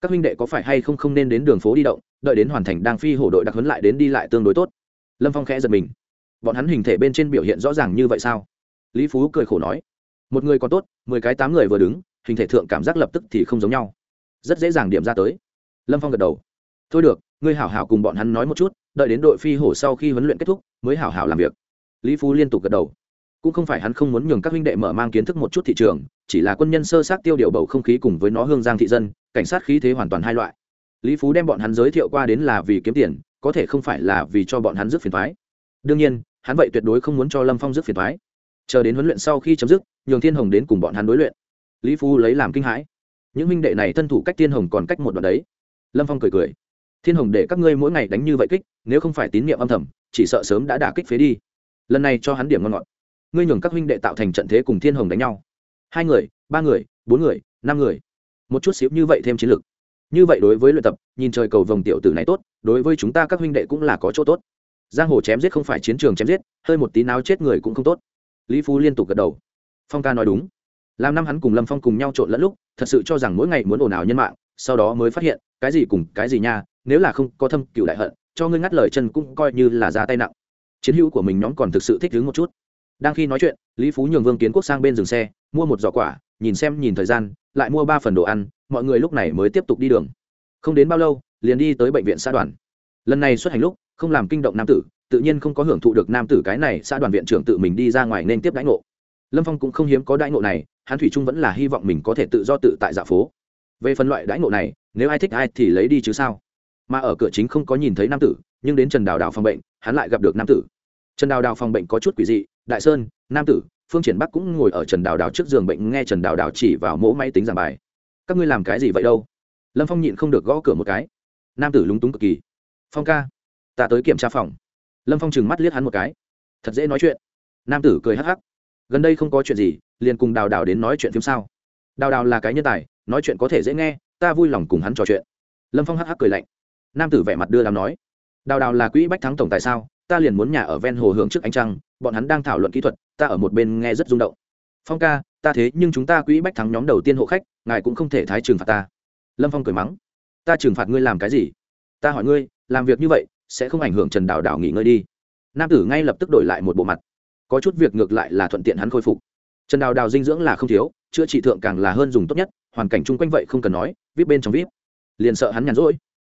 Các huynh đệ có phải hay không không nên đến đường phố đi động, đợi đến hoàn thành đang phi hổ đội đặc huấn lại đến đi lại tương đối tốt? Lâm phong khẽ giật mình. Bọn hắn hình thể bên trên biểu hiện rõ ràng như vậy sao? Lý phú cười khổ nói một người còn tốt, mười cái tám người vừa đứng, hình thể thượng cảm giác lập tức thì không giống nhau. Rất dễ dàng điểm ra tới. Lâm phong gật đầu. Thôi được, ngươi hảo hảo cùng bọn hắn nói một chút, đợi đến đội phi hổ sau khi huấn luyện kết thúc, mới hảo hảo làm việc. Lý phú liên tục gật đầu. Cũng không phải hắn không muốn nhường các huynh đệ mở mang kiến thức một chút thị trường, chỉ là quân nhân sơ sát tiêu điều bầu không khí cùng với nó hương giang thị dân, cảnh sát khí thế hoàn toàn hai loại. Lý phú đem bọn hắn giới thiệu qua đến là vì kiếm tiền, có thể không phải là vì cho bọn hắn rước phiền thoái đương nhiên, hắn vậy tuyệt đối không muốn cho lâm phong rước phiền thoái chờ đến huấn luyện sau khi chấm dứt nhường thiên hồng đến cùng bọn hắn đối luyện. Lý Phu lấy làm kinh hãi. Những minh đệ này thân thủ cách thiên hồng còn cách một đoạn đấy. Lâm phong cười cười. Thiên hồng để các ngươi mỗi ngày đánh như vậy kích, nếu không phải tín nhiệm âm thầm, chỉ sợ sớm đã đả kích phế đi. Lần này cho hắn điểm ngon ngọt. Ngươi nhường các huynh đệ tạo thành trận thế cùng thiên hồng đánh nhau. Hai người, ba người, bốn người, năm người. Một chút xíu như vậy thêm chiến lược như vậy đối với luyện tập, nhìn trời cầu vồng tiểu tử này tốt, đối với chúng ta các huynh đệ cũng là có chỗ tốt. Giang hồ chém giết không phải chiến trường chém giết, hơi một tí nào chết người cũng không tốt. Lý Phu liên tục gật đầu phong ca nói đúng. Làm năm hắn cùng lâm phong cùng nhau trộn lẫn lúc, thật sự cho rằng mỗi ngày muốn ồn ào nhân mạng, sau đó mới phát hiện, cái gì cùng cái gì nha, nếu là không có thâm cựu đại hận, cho ngươi ngắt lời chân cũng coi như là ra tay nặng. Chiến hữu của mình nhóm còn thực sự thích đứng một chút. Đang khi nói chuyện, lý phú nhường vương kiến quốc sang bên dừng xe, mua một giỏ quả, nhìn xem, nhìn thời gian, lại mua ba phần đồ ăn, mọi người lúc này mới tiếp tục đi đường. Không đến bao lâu, liền đi tới bệnh viện xã đoàn. Lần này xuất hành lúc, không làm kinh động nam tử, tự nhiên không có hưởng thụ được nam tử cái này, xã đoàn viện trưởng tự mình đi ra ngoài nên tiếp đánh ngộ lâm phong cũng không hiếm có đãi ngộ này, hắn thủy trung vẫn là hy vọng mình có thể tự do tự tại dạ phố. Về phần loại đãi ngộ này, nếu ai thích ai thì lấy đi chứ sao? Mà ở cửa chính không có nhìn thấy nam tử, nhưng đến trần đào đào phòng bệnh, hắn lại gặp được nam tử. Trần đào đào phòng bệnh có chút quỷ dị, đại sơn, nam tử, phương triển bắc cũng ngồi ở trần đào đào trước giường bệnh nghe trần đào đào chỉ vào mỗ máy tính giảng bài. Các ngươi làm cái gì vậy đâu? Lâm phong nhịn không được gõ cửa một cái. Nam tử lúng túng cực kỳ. Phong ca, ta tới kiểm tra phòng. Lâm phong chừng mắt liếc hắn một cái. Thật dễ nói chuyện. Nam tử cười hắc hắc gần đây không có chuyện gì, liền cùng đào đào đến nói chuyện phim sao. Đào đào là cái nhân tài, nói chuyện có thể dễ nghe, ta vui lòng cùng hắn trò chuyện. Lâm phong hắc hắc cười lạnh. Nam tử vẻ mặt đưa làm nói. Đào đào là quỹ bách thắng tổng tại sao, ta liền muốn nhà ở ven hồ hướng trước ánh trăng, bọn hắn đang thảo luận kỹ thuật, ta ở một bên nghe rất rung động. Phong ca, ta thế nhưng chúng ta quỹ bách thắng nhóm đầu tiên hộ khách, ngài cũng không thể thái trừng phạt ta. Lâm phong cười mắng. Ta trừng phạt ngươi làm cái gì? Ta hỏi ngươi, làm việc như vậy, sẽ không ảnh hưởng trần đào đào nghỉ ngơi đi. Nam tử ngay lập tức đổi lại một bộ mặt có chút việc ngược lại là thuận tiện hắn khôi phục. Trần đào đào dinh dưỡng là không thiếu, chữa trị thượng càng là hơn dùng tốt nhất, hoàn cảnh chung quanh vậy không cần nói, vip bên trong vip. Liền sợ hắn nhàn rỗi.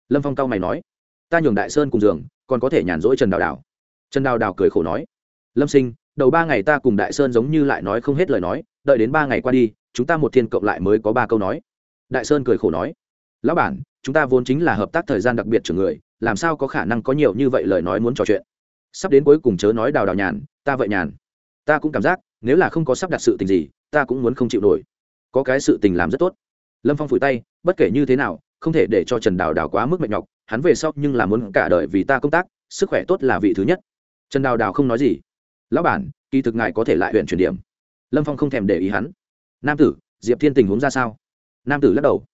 Lâm phong cao mày nói, ta nhường đại sơn cùng giường, còn có thể nhàn rỗi trần đào đào. Trần đào đào cười khổ nói, lâm sinh, đầu ba ngày ta cùng đại sơn giống như lại nói không hết lời nói, đợi đến ba ngày qua đi, chúng ta một thiên cộng lại mới có ba câu nói. Đại sơn cười khổ nói, lão bản, chúng ta vốn chính là hợp tác thời gian đặc biệt trưởng người, làm sao có khả năng có nhiều như vậy lời nói muốn trò chuyện? Sắp đến cuối cùng chớ nói đào đào nhàn ta vậy nhàn. Ta cũng cảm giác, nếu là không có sắp đặt sự tình gì, ta cũng muốn không chịu nổi. Có cái sự tình làm rất tốt. Lâm phong phủi tay, bất kể như thế nào, không thể để cho trần đào đào quá mức mệt nhọc, hắn về sau nhưng là muốn cả đời vì ta công tác, sức khỏe tốt là vị thứ nhất. Trần đào đào không nói gì. Lão bản, kỳ thực ngài có thể lại huyện chuyển điểm. Lâm phong không thèm để ý hắn. Nam tử, diệp thiên tình huống ra sao? Nam tử lắc đầu.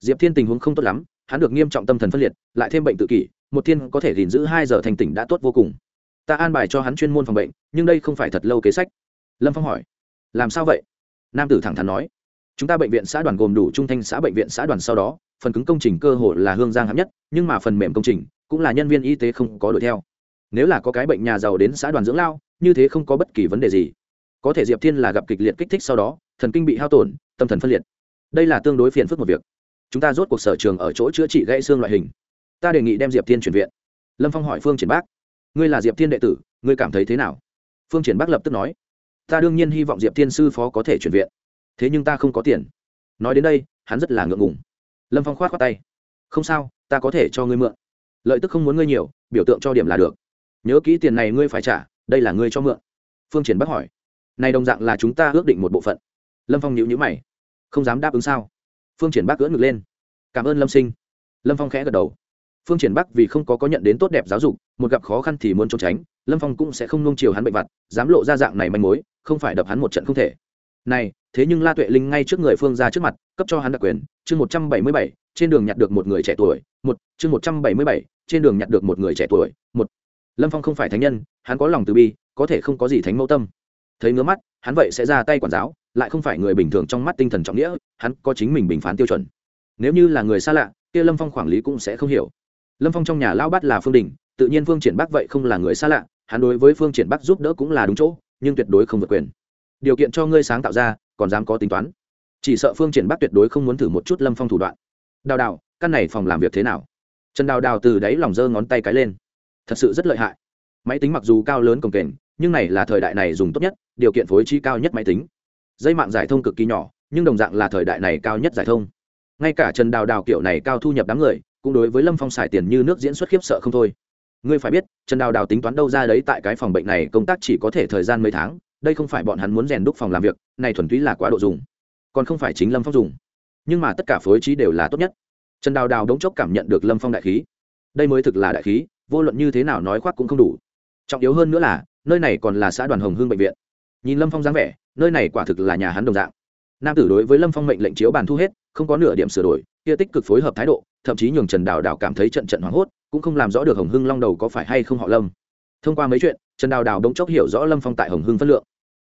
Diệp thiên tình huống không tốt lắm, hắn được nghiêm trọng tâm thần phân liệt, lại thêm bệnh tự kỷ, một thiên có thể gìn giữ hai giờ thành tỉnh đã tốt vô cùng ta an bài cho hắn chuyên môn phòng bệnh, nhưng đây không phải thật lâu kế sách. Lâm phong hỏi. Làm sao vậy? Nam tử thẳng thắn nói. Chúng ta bệnh viện xã đoàn gồm đủ trung thanh xã bệnh viện xã đoàn sau đó, phần cứng công trình cơ hội là hương giang hạng nhất, nhưng mà phần mềm công trình cũng là nhân viên y tế không có đuổi theo. Nếu là có cái bệnh nhà giàu đến xã đoàn dưỡng lao, như thế không có bất kỳ vấn đề gì. Có thể diệp thiên là gặp kịch liệt kích thích sau đó, thần kinh bị hao tổn, tâm thần phân liệt. Đây là tương đối phiền phức một việc. Chúng ta rốt cuộc sở trường ở chỗ chữa trị gãy xương loại hình. Ta đề nghị đem diệp thiên chuyển viện. Lâm phong hỏi phương triển bác ngươi là diệp thiên đệ tử, ngươi cảm thấy thế nào? Phương triển Bắc lập tức nói, ta đương nhiên hy vọng diệp thiên sư phó có thể chuyển viện, thế nhưng ta không có tiền. Nói đến đây, hắn rất là ngượng ngùng. Lâm phong k h o á t khoác tay, không sao, ta có thể cho ngươi mượn. Lợi tức không muốn ngươi nhiều, biểu tượng cho điểm là được. Nhớ kỹ tiền này ngươi phải trả, đây là ngươi cho mượn. Phương triển bắc hỏi, này đồng dạng là chúng ta ước định một bộ phận. Lâm phong nhịu nhữ mày, không dám đáp ứng sao? Phương triển bắc gỡ ngực lên, cảm ơn lâm sinh. Lâm phong khẽ gật đầu phương triển bắc vì không có có nhận đến tốt đẹp giáo dục, một gặp khó khăn thì muốn trốn tránh, lâm phong cũng sẽ không nung chiều hắn bệnh vặt, dám lộ ra dạng này manh mối, không phải đập hắn một trận không thể. Này, thế nhưng la tuệ linh ngay trước người phương ra trước mặt, cấp cho hắn đặc quyền, chương một trăm bảy mươi bảy, trên đường nhặt được một người trẻ tuổi, một, chương một trăm bảy mươi bảy, trên đường nhặt được một người trẻ tuổi, một. Lâm phong không phải thánh nhân, hắn có lòng từ bi, có thể không có gì thánh mẫu tâm. Thấy ngứa mắt, hắn vậy sẽ ra tay quản giáo, lại không phải người bình thường trong mắt tinh thần trọng nghĩa, hắn có chính mình bình phán tiêu chuẩn. Nếu như là người xa lạ, kia lâm phong quản lý cũng sẽ không hiểu lâm phong trong nhà lao bắt là phương đình, tự nhiên phương triển bắc vậy không là người xa lạ, hắn đối với phương triển bắc giúp đỡ cũng là đúng chỗ, nhưng tuyệt đối không vượt quyền. Điều kiện cho ngươi sáng tạo ra, còn dám có tính toán. Chỉ sợ phương triển bắc tuyệt đối không muốn thử một chút lâm phong thủ đoạn. Đào đào, căn này phòng làm việc thế nào? Trần đào đào từ đáy lòng giơ ngón tay cái lên. Thật sự rất lợi hại. Máy tính mặc dù cao lớn cồng kềnh, nhưng này là thời đại này dùng tốt nhất, điều kiện phối trí cao nhất máy tính. Dây mạng giải thông cực kỳ nhỏ, nhưng đồng dạng là thời đại này cao nhất giải thông. Ngay cả trần đào đào kiểu này cao thu nhập đám người cũng đối với lâm phong xài tiền như nước diễn xuất khiếp sợ không thôi. Ngươi phải biết, trần đào đào tính toán đâu ra đấy tại cái phòng bệnh này, công tác chỉ có thể thời gian mấy tháng, đây không phải bọn hắn muốn rèn đúc phòng làm việc, này thuần túy là quá độ dùng. Còn không phải chính lâm phong dùng. Nhưng mà tất cả phối trí đều là tốt nhất. Trần đào đào đống chốc cảm nhận được lâm phong đại khí. Đây mới thực là đại khí, vô luận như thế nào nói khoác cũng không đủ. Trọng yếu hơn nữa là, nơi này còn là xã đoàn hồng hương bệnh viện. Nhìn lâm phong dáng vẻ, nơi này quả thực là nhà hắn đồng dạng. Nam tử đối với lâm phong mệnh lệnh chiếu bàn thu hết, không có nửa điểm sửa đổi, kia tích cực phối hợp thái độ thậm chí nhường trần đào đào cảm thấy trận trận hoảng hốt, cũng không làm rõ được hồng hưng long đầu có phải hay không họ lâm. Thông qua mấy chuyện, trần đào đào đống chốc hiểu rõ lâm phong tại hồng hưng phân lượng.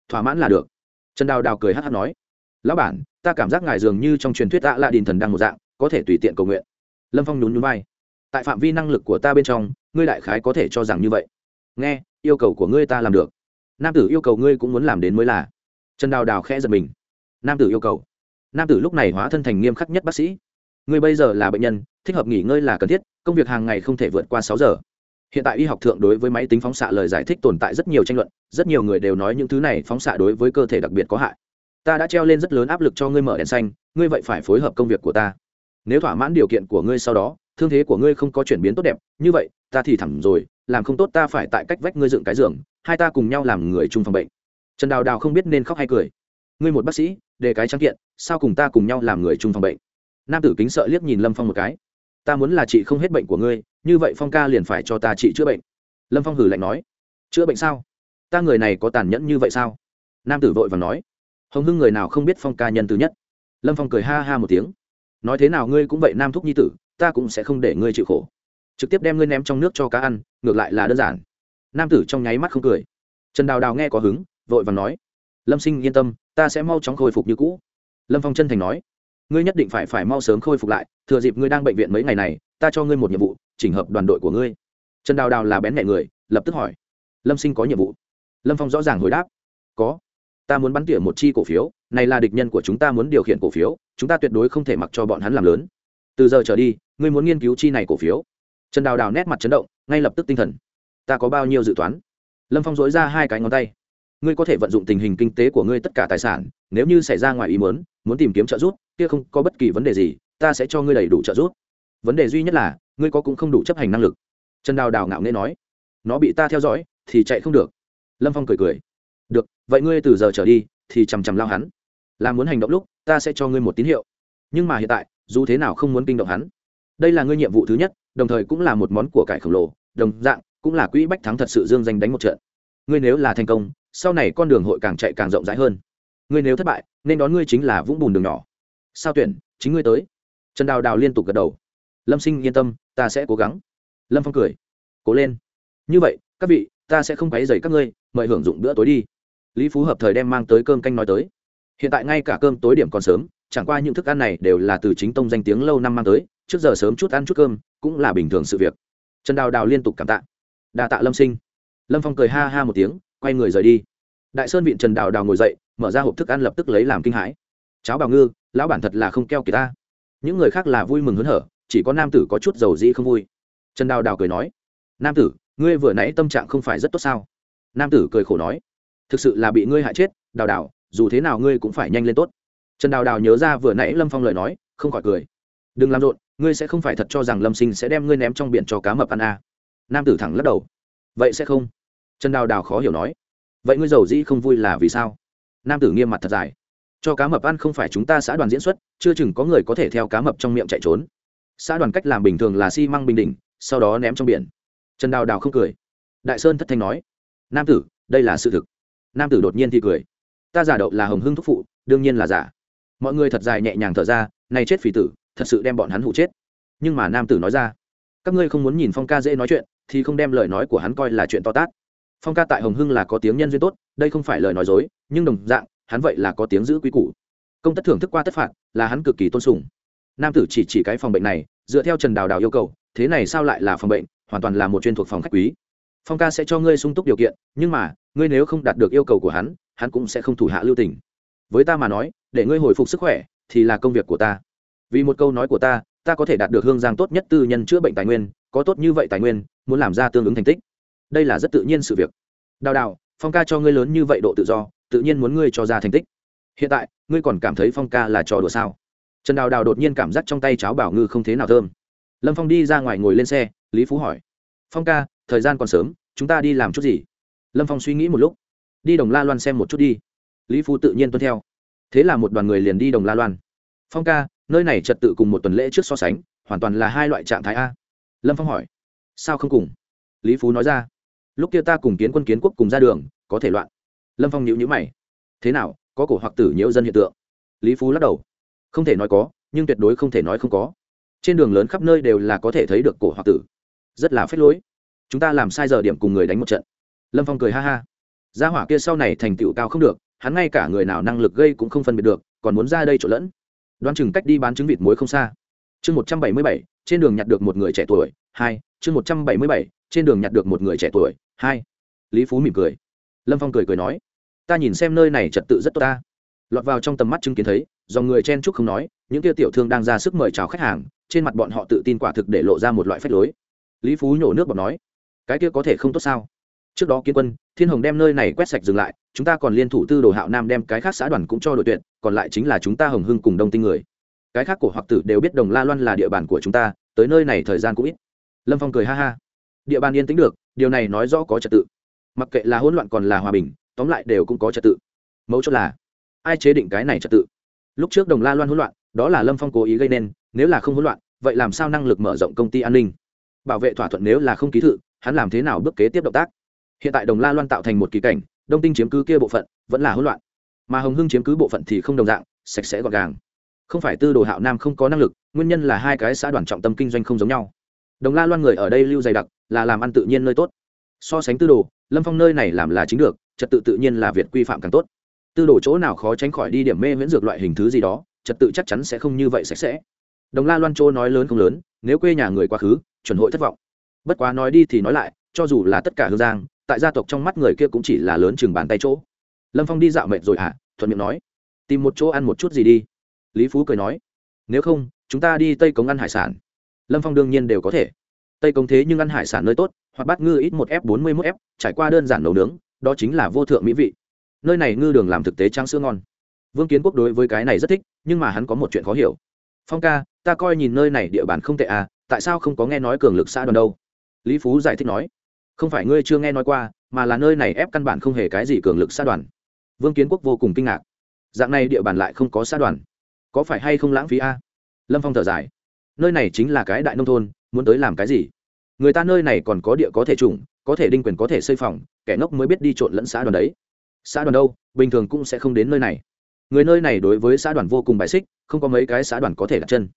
Thỏa mãn là được. Trần đào đào cười hát hát nói, lão bản, ta cảm giác ngài dường như trong truyền thuyết tạ lạ đình thần đang một dạng, có thể tùy tiện cầu nguyện. Lâm phong nhún nhún vai, tại phạm vi năng lực của ta bên trong, ngươi đại khái có thể cho rằng như vậy. Nghe, yêu cầu của ngươi ta làm được. Nam tử yêu cầu ngươi cũng muốn làm đến mới là. Trần đào đào khẽ giật mình, nam tử yêu cầu. Nam tử lúc này hóa thân thành nghiêm khắc nhất bác sĩ ngươi bây giờ là bệnh nhân, thích hợp nghỉ ngơi là cần thiết, công việc hàng ngày không thể vượt qua sáu giờ. Hiện tại y học thượng đối với máy tính phóng xạ lời giải thích tồn tại rất nhiều tranh luận, rất nhiều người đều nói những thứ này phóng xạ đối với cơ thể đặc biệt có hại. Ta đã treo lên rất lớn áp lực cho ngươi mở đèn xanh, ngươi vậy phải phối hợp công việc của ta. Nếu thỏa mãn điều kiện của ngươi sau đó, thương thế của ngươi không có chuyển biến tốt đẹp, như vậy, ta thì thẳng rồi, làm không tốt ta phải tại cách vách ngươi dựng cái giường, hai ta cùng nhau làm người chung phòng bệnh. Trần đào đào không biết nên khóc hay cười. Ngươi một bác sĩ đề cái trắng kiện, sao cùng ta cùng nhau làm người chung phòng bệnh? Nam tử kính sợ liếc nhìn lâm phong một cái ta muốn là chị không hết bệnh của ngươi như vậy phong ca liền phải cho ta trị chữa bệnh lâm phong hử lạnh nói chữa bệnh sao ta người này có tàn nhẫn như vậy sao nam tử vội và nói hồng hưng người nào không biết phong ca nhân từ nhất lâm phong cười ha ha một tiếng nói thế nào ngươi cũng vậy nam thúc nhi tử ta cũng sẽ không để ngươi chịu khổ trực tiếp đem ngươi ném trong nước cho cá ăn ngược lại là đơn giản nam tử trong nháy mắt không cười trần đào đào nghe có hứng vội và nói lâm sinh yên tâm ta sẽ mau chóng khôi phục như cũ lâm phong chân thành nói ngươi nhất định phải phải mau sớm khôi phục lại, thừa dịp ngươi đang bệnh viện mấy ngày này, ta cho ngươi một nhiệm vụ, chỉnh hợp đoàn đội của ngươi. Trần đào đào là bén mẹ người, lập tức hỏi. Lâm sinh có nhiệm vụ? Lâm phong rõ ràng hồi đáp. Có. Ta muốn bắn tỉa một chi cổ phiếu, này là địch nhân của chúng ta muốn điều khiển cổ phiếu, chúng ta tuyệt đối không thể mặc cho bọn hắn làm lớn. Từ giờ trở đi, ngươi muốn nghiên cứu chi này cổ phiếu. Trần đào đào nét mặt chấn động, ngay lập tức tinh thần. Ta có bao nhiêu dự toán? Lâm phong dối ra hai cái ngón tay. Ngươi có thể vận dụng tình hình kinh tế của ngươi tất cả tài sản, nếu như xảy ra ngoài ý muốn muốn tìm kiếm trợ giúp kia không có bất kỳ vấn đề gì, ta sẽ cho ngươi đầy đủ trợ giúp. Vấn đề duy nhất là, ngươi có cũng không đủ chấp hành năng lực. Trần đào đào ngạo nghễ nói, nó bị ta theo dõi, thì chạy không được. Lâm phong cười cười, được, vậy ngươi từ giờ trở đi, thì chằm chằm lao hắn. Là muốn hành động lúc, ta sẽ cho ngươi một tín hiệu. Nhưng mà hiện tại, dù thế nào không muốn kinh động hắn. Đây là ngươi nhiệm vụ thứ nhất, đồng thời cũng là một món của cải khổng lồ, đồng dạng, cũng là quỹ bách thắng thật sự dương danh đánh một trận. Ngươi nếu là thành công, sau này con đường hội càng chạy càng rộng rãi hơn. Ngươi nếu thất bại, nên đón ngươi chính là vũng bùn đường nhỏ sao tuyển, chính ngươi tới. Trần đào đào liên tục gật đầu. Lâm sinh, yên tâm, ta sẽ cố gắng. Lâm phong cười. Cố lên. Như vậy, các vị, ta sẽ không quấy dày các ngươi, mời hưởng dụng bữa tối đi. Lý phú hợp thời đem mang tới cơm canh nói tới. Hiện tại ngay cả cơm tối điểm còn sớm, chẳng qua những thức ăn này đều là từ chính tông danh tiếng lâu năm mang tới, trước giờ sớm chút ăn chút cơm, cũng là bình thường sự việc. Trần đào đào liên tục cảm tạ. Đà tạ lâm sinh. Lâm phong cười ha ha một tiếng, quay người rời đi. Đại sơn viện trần đào đào ngồi dậy, mở ra hộp thức ăn lập tức lấy làm kinh hãi. Cháo bào ngư lão bản thật là không keo kỳ ta. Những người khác là vui mừng hớn hở, chỉ có nam tử có chút dầu dĩ không vui. Trần đào đào cười nói, nam tử, ngươi vừa nãy tâm trạng không phải rất tốt sao? Nam tử cười khổ nói, thực sự là bị ngươi hại chết, đào đào, dù thế nào ngươi cũng phải nhanh lên tốt. Trần đào đào nhớ ra vừa nãy lâm phong lời nói, không khỏi cười. Đừng làm rộn, ngươi sẽ không phải thật cho rằng lâm sinh sẽ đem ngươi ném trong biển cho cá mập ăn à. nam tử thẳng lắc đầu. Vậy sẽ không. Trần đào đào khó hiểu nói, vậy ngươi giàu dĩ không vui là vì sao? Nam tử nghiêm mặt thật dài cho cá mập ăn không phải chúng ta xã đoàn diễn xuất, chưa chừng có người có thể theo cá mập trong miệng chạy trốn. Xã đoàn cách làm bình thường là xi măng bình đỉnh, sau đó ném trong biển. Trần đào đào không cười. Đại sơn thất thanh nói, nam tử, đây là sự thực. Nam tử đột nhiên thì cười. Ta giả đậu là hồng hưng thúc phụ, đương nhiên là giả. Mọi người thật dài nhẹ nhàng thở ra, này chết phỉ tử, thật sự đem bọn hắn hụ chết. Nhưng mà nam tử nói ra, các ngươi không muốn nhìn phong ca dễ nói chuyện, thì không đem lời nói của hắn coi là chuyện to tát. Phong ca tại hồng hưng là có tiếng nhân duyên tốt, đây không phải lời nói dối, nhưng đồng dạng hắn vậy là có tiếng giữ quý củ. Công tất thưởng thức qua tất phạt, là hắn cực kỳ tôn sùng. Nam tử chỉ chỉ cái phòng bệnh này, dựa theo trần đào đào yêu cầu, thế này sao lại là phòng bệnh, hoàn toàn là một chuyên thuộc phòng khách quý. Phong ca sẽ cho ngươi sung túc điều kiện, nhưng mà, ngươi nếu không đạt được yêu cầu của hắn hắn cũng sẽ không thủ hạ lưu tình. Với ta mà nói, để ngươi hồi phục sức khỏe, thì là công việc của ta. Vì một câu nói của ta ta có thể đạt được hương giang tốt nhất tư nhân chữa bệnh tài nguyên, có tốt như vậy tài nguyên, muốn làm ra tương ứng thành tích. Đây là rất tự nhiên sự việc. Đào đào, phong ca cho ngươi lớn như vậy độ tự do tự nhiên muốn ngươi cho ra thành tích. Hiện tại, ngươi còn cảm thấy phong ca là trò đùa sao? Trần đào đào đột nhiên cảm giác trong tay cháo bảo ngư không thế nào thơm. Lâm phong đi ra ngoài ngồi lên xe, lý phú hỏi, phong ca, thời gian còn sớm, chúng ta đi làm chút gì? Lâm phong suy nghĩ một lúc, đi đồng la loan xem một chút đi. Lý phú tự nhiên tuân theo. Thế là một đoàn người liền đi đồng la loan. Phong ca, nơi này trật tự cùng một tuần lễ trước so sánh, hoàn toàn là hai loại trạng thái a. Lâm phong hỏi, sao không cùng? Lý phú nói ra, lúc kia ta cùng kiến quân kiến quốc cùng ra đường, có thể loạn lâm phong nhịu nhữ mày thế nào có cổ hoặc tử nhiễu dân hiện tượng lý phú lắc đầu không thể nói có nhưng tuyệt đối không thể nói không có trên đường lớn khắp nơi đều là có thể thấy được cổ hoặc tử rất là phết lối chúng ta làm sai giờ điểm cùng người đánh một trận lâm phong cười ha ha gia hỏa kia sau này thành tựu cao không được hắn ngay cả người nào năng lực gây cũng không phân biệt được còn muốn ra đây trộn lẫn đoán chừng cách đi bán trứng vịt muối không xa chương một trăm bảy mươi bảy trên đường nhặt được một người trẻ tuổi hai chương một trăm bảy mươi bảy trên đường nhặt được một người trẻ tuổi hai lý phú mỉm cười lâm phong cười cười nói ta nhìn xem nơi này trật tự rất tốt ta. Lọt vào trong tầm mắt chứng kiến thấy, dòng người chen chúc không nói, những kia tiểu thương đang ra sức mời chào khách hàng, trên mặt bọn họ tự tin quả thực để lộ ra một loại phép lối. Lý phú nhổ nước bọt nói, cái kia có thể không tốt sao? Trước đó kiến quân, thiên hồng đem nơi này quét sạch dừng lại, chúng ta còn liên thủ tư đồ hạo nam đem cái khác xã đoàn cũng cho đội tuyển, còn lại chính là chúng ta hồng hưng cùng đông tinh người. Cái khác của hoặc tử đều biết đồng la loan là địa bàn của chúng ta, tới nơi này thời gian cũng ít. Lâm phong cười ha ha. Địa bàn yên tĩnh được, điều này nói rõ có trật tự. Mặc kệ là hỗn loạn còn là hòa bình tóm lại đều cũng có trật tự. Mấu chốt là, ai chế định cái này trật tự? Lúc trước đồng la loan hỗn loạn, đó là lâm phong cố ý gây nên, nếu là không hỗn loạn, vậy làm sao năng lực mở rộng công ty an ninh? Bảo vệ thỏa thuận nếu là không ký thự hắn làm thế nào bước kế tiếp động tác? Hiện tại đồng la loan tạo thành một kỳ cảnh, đông tinh chiếm cứ kia bộ phận, vẫn là hỗn loạn. Mà hồng hưng chiếm cứ bộ phận thì không đồng dạng, sạch sẽ gọn gàng. Không phải tư đồ hạo nam không có năng lực, nguyên nhân là hai cái xã đoàn trọng tâm kinh doanh không giống nhau. Đồng la loan người ở đây lưu dày đặc, là làm ăn tự nhiên nơi tốt. So sánh tư đồ, lâm phong nơi này làm là chính được trật tự tự nhiên là việc quy phạm càng tốt. Tư đồ chỗ nào khó tránh khỏi đi điểm mê miễn dược loại hình thứ gì đó, trật tự chắc chắn sẽ không như vậy sạch sẽ. Đồng la loan chỗ nói lớn không lớn, nếu quê nhà người quá khứ, chuẩn hội thất vọng. Bất quá nói đi thì nói lại, cho dù là tất cả hương giang, tại gia tộc trong mắt người kia cũng chỉ là lớn chừng bàn tay chỗ. Lâm phong đi dạo mệt rồi hả? À? thuận miệng nói. Tìm một chỗ ăn một chút gì đi. Lý phú cười nói. Nếu không, chúng ta đi tây cống ăn hải sản. Lâm phong đương nhiên đều có thể. Tây cống thế nhưng ăn hải sản nơi tốt, hoặc bát ngư ít một f bốn mươi một f, trải qua đơn giản nấu nướng đó chính là vô thượng mỹ vị. Nơi này ngư đường làm thực tế trắng sữa ngon. Vương kiến quốc đối với cái này rất thích, nhưng mà hắn có một chuyện khó hiểu. Phong ca, ta coi nhìn nơi này địa bàn không tệ à tại sao không có nghe nói cường lực xã đoàn đâu? Lý phú giải thích nói. Không phải ngươi chưa nghe nói qua, mà là nơi này ép căn bản không hề cái gì cường lực xã đoàn. Vương kiến quốc vô cùng kinh ngạc. Dạng này địa bàn lại không có xã đoàn. Có phải hay không lãng phí a? Lâm phong thở dài. Nơi này chính là cái đại nông thôn, muốn tới làm cái gì? Người ta nơi này còn có địa có thể trùng có thể đinh quyền có thể xây phòng, kẻ ngốc mới biết đi trộn lẫn xã đoàn đấy. Xã đoàn đâu, bình thường cũng sẽ không đến nơi này. Người nơi này đối với xã đoàn vô cùng bài xích, không có mấy cái xã đoàn có thể đặt chân.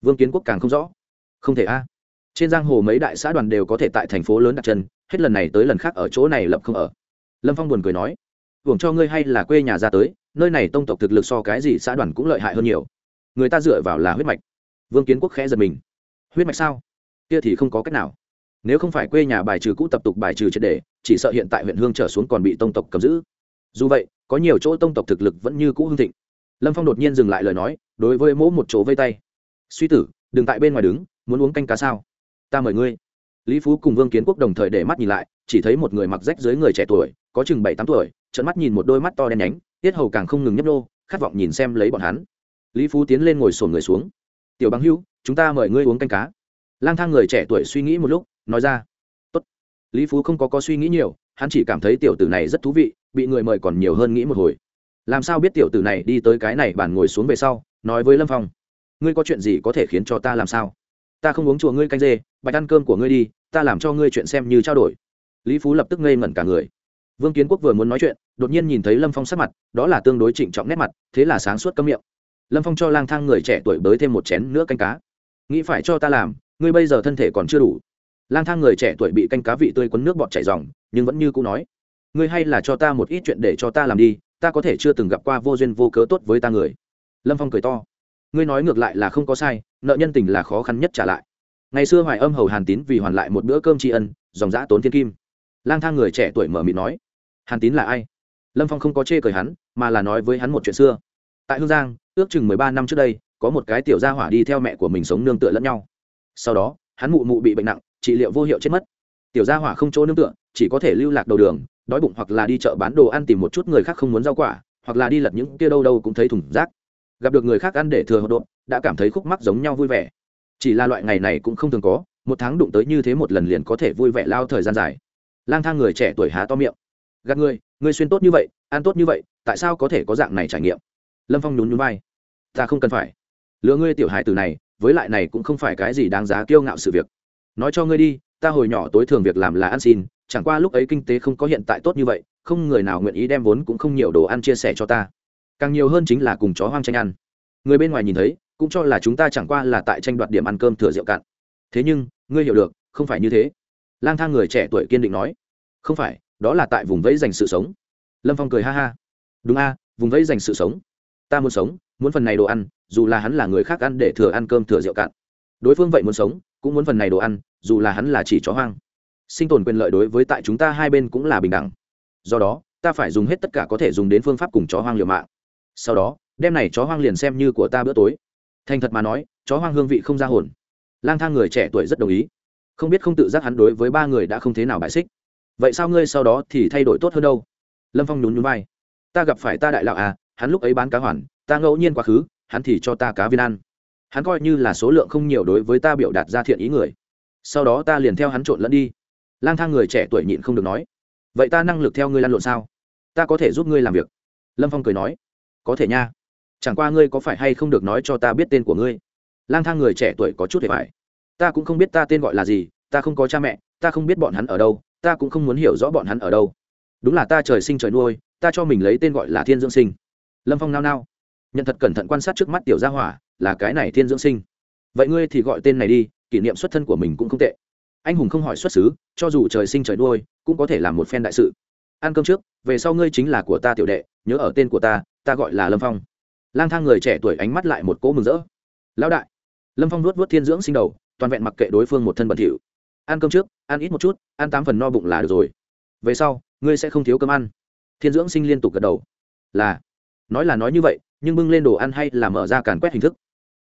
Vương kiến quốc càng không rõ. Không thể a. Trên giang hồ mấy đại xã đoàn đều có thể tại thành phố lớn đặt chân, hết lần này tới lần khác ở chỗ này lập không ở. Lâm phong buồn cười nói, hưởng cho ngươi hay là quê nhà ra tới, nơi này tông tộc thực lực so cái gì xã đoàn cũng lợi hại hơn nhiều. Người ta dựa vào là huyết mạch. Vương kiến quốc khẽ giật mình. Huyết mạch sao? Kia thì không có cách nào nếu không phải quê nhà bài trừ cũ tập tục bài trừ triệt đề chỉ sợ hiện tại huyện hương trở xuống còn bị tông tộc cầm giữ. Dù vậy, có nhiều chỗ tông tộc thực lực vẫn như cũ hương thịnh. Lâm phong đột nhiên dừng lại lời nói, đối với mỗi một chỗ vây tay. Suy tử, đừng tại bên ngoài đứng, muốn uống canh cá sao? Ta mời ngươi. Lý phú cùng vương kiến quốc đồng thời để mắt nhìn lại, chỉ thấy một người mặc rách dưới người trẻ tuổi, có chừng bảy tám tuổi trận mắt nhìn một đôi mắt to đen nhánh, tiết hầu càng không ngừng nhấp nô, khát vọng nhìn xem lấy bọn hắn. Lý phú tiến lên ngồi sổn người xuống. Tiểu bằng hữu, chúng ta mời ngươi uống canh cá. Lang thang người trẻ tuổi suy nghĩ một lúc nói ra, Tốt. lý phú không có có suy nghĩ nhiều, hắn chỉ cảm thấy tiểu tử này rất thú vị, bị người mời còn nhiều hơn nghĩ một hồi. Làm sao biết tiểu tử này đi tới cái này bàn ngồi xuống về sau, nói với lâm phong, ngươi có chuyện gì có thể khiến cho ta làm sao? Ta không uống chùa ngươi canh dê, bạch ăn cơm của ngươi đi, ta làm cho ngươi chuyện xem như trao đổi. Lý phú lập tức ngây ngẩn cả người. Vương kiến quốc vừa muốn nói chuyện, đột nhiên nhìn thấy lâm phong sắc mặt, đó là tương đối trịnh trọng nét mặt, thế là sáng suốt cấm miệng. Lâm phong cho lang thang người trẻ tuổi bới thêm một chén nữa canh cá. Nghĩ phải cho ta làm, ngươi bây giờ thân thể còn chưa đủ lang thang người trẻ tuổi bị canh cá vị tươi quấn nước bọt chảy dòng, nhưng vẫn như cũ nói, ngươi hay là cho ta một ít chuyện để cho ta làm đi, ta có thể chưa từng gặp qua vô duyên vô cớ tốt với ta người. Lâm phong cười to, ngươi nói ngược lại là không có sai, nợ nhân tình là khó khăn nhất trả lại. Ngày xưa hoài âm hầu hàn tín vì hoàn lại một bữa cơm tri ân, dòng giã tốn thiên kim. Lang thang người trẻ tuổi mở mịt nói, hàn tín là ai? Lâm phong không có chê cười hắn, mà là nói với hắn một chuyện xưa. Tại hương giang, ước chừng mười ba năm trước đây, có một cái tiểu gia hỏa đi theo mẹ của mình sống nương tựa lẫn nhau. Sau đó, hắn mụ mụ bị bệnh nặng trị liệu vô hiệu chết mất. Tiểu gia hỏa không chỗ nương tựa, chỉ có thể lưu lạc đầu đường, đói bụng hoặc là đi chợ bán đồ ăn tìm một chút người khác không muốn rau quả, hoặc là đi lật những kia đâu đâu cũng thấy thùng rác. Gặp được người khác ăn để thừa hộp độn, đã cảm thấy khúc mắc giống nhau vui vẻ. Chỉ là loại ngày này cũng không thường có, một tháng đụng tới như thế một lần liền có thể vui vẻ lao thời gian dài. Lang thang người trẻ tuổi há to miệng. Gạt người người xuyên tốt như vậy, ăn tốt như vậy, tại sao có thể có dạng này trải nghiệm? Lâm phong nhún nhún vai. Ta không cần phải. Lựa ngươi tiểu hài từ này, với lại này cũng không phải cái gì đáng giá kiêu ngạo sự việc nói cho ngươi đi, ta hồi nhỏ tối thường việc làm là ăn xin, chẳng qua lúc ấy kinh tế không có hiện tại tốt như vậy, không người nào nguyện ý đem vốn cũng không nhiều đồ ăn chia sẻ cho ta. Càng nhiều hơn chính là cùng chó hoang tranh ăn. Người bên ngoài nhìn thấy, cũng cho là chúng ta chẳng qua là tại tranh đoạt điểm ăn cơm thừa rượu cạn. Thế nhưng, ngươi hiểu được, không phải như thế. Lang thang người trẻ tuổi kiên định nói. Không phải, đó là tại vùng vẫy dành sự sống. Lâm phong cười ha ha. Đúng a, vùng vẫy dành sự sống. Ta muốn sống, muốn phần này đồ ăn, dù là hắn là người khác ăn để thừa ăn cơm thừa rượu cạn. Đối phương vậy muốn sống cũng muốn phần này đồ ăn, dù là hắn là chỉ chó hoang. Sinh tồn quyền lợi đối với tại chúng ta hai bên cũng là bình đẳng. Do đó, ta phải dùng hết tất cả có thể dùng đến phương pháp cùng chó hoang liều mạng. Sau đó đem này chó hoang liền xem như của ta bữa tối. Thành thật mà nói, chó hoang hương vị không ra hồn. Lang thang người trẻ tuổi rất đồng ý. Không biết không tự giác hắn đối với ba người đã không thế nào bại xích. Vậy sao ngươi sau đó thì thay đổi tốt hơn đâu? Lâm phong nhún nhún vai. Ta gặp phải ta đại lão à hắn lúc ấy bán cá hoàn, ta ngẫu nhiên quá khứ, hắn thì cho ta cá viên ăn hắn coi như là số lượng không nhiều đối với ta biểu đạt ra thiện ý người. Sau đó ta liền theo hắn trộn lẫn đi. Lang thang người trẻ tuổi nhịn không được nói, vậy ta năng lực theo ngươi lăn lộn sao? Ta có thể giúp ngươi làm việc. Lâm phong cười nói, có thể nha. Chẳng qua ngươi có phải hay không được nói cho ta biết tên của ngươi? Lang thang người trẻ tuổi có chút để phải ta cũng không biết ta tên gọi là gì, ta không có cha mẹ, ta không biết bọn hắn ở đâu, ta cũng không muốn hiểu rõ bọn hắn ở đâu. Đúng là ta trời sinh trời nuôi, ta cho mình lấy tên gọi là thiên dưỡng sinh. Lâm phong nao nao nhận thật cẩn thận quan sát trước mắt tiểu gia hỏa, là cái này thiên dưỡng sinh. Vậy ngươi thì gọi tên này đi, kỷ niệm xuất thân của mình cũng không tệ. Anh hùng không hỏi xuất xứ, cho dù trời sinh trời nuôi, cũng có thể làm một phen đại sự. Ăn cơm trước, về sau ngươi chính là của ta tiểu đệ, nhớ ở tên của ta ta gọi là lâm phong. Lang thang người trẻ tuổi ánh mắt lại một cỗ mừng rỡ. Lão đại. Lâm phong nuốt vớt thiên dưỡng sinh đầu, toàn vẹn mặc kệ đối phương một thân bẩn thỉu. Ăn cơm trước, ăn ít một chút, ăn tám phần no bụng là được rồi. Về sau, ngươi sẽ không thiếu cơm ăn. Thiên dưỡng sinh liên tục gật đầu. Là. Nói là nói như vậy nhưng bưng lên đồ ăn hay là mở ra càn quét hình thức.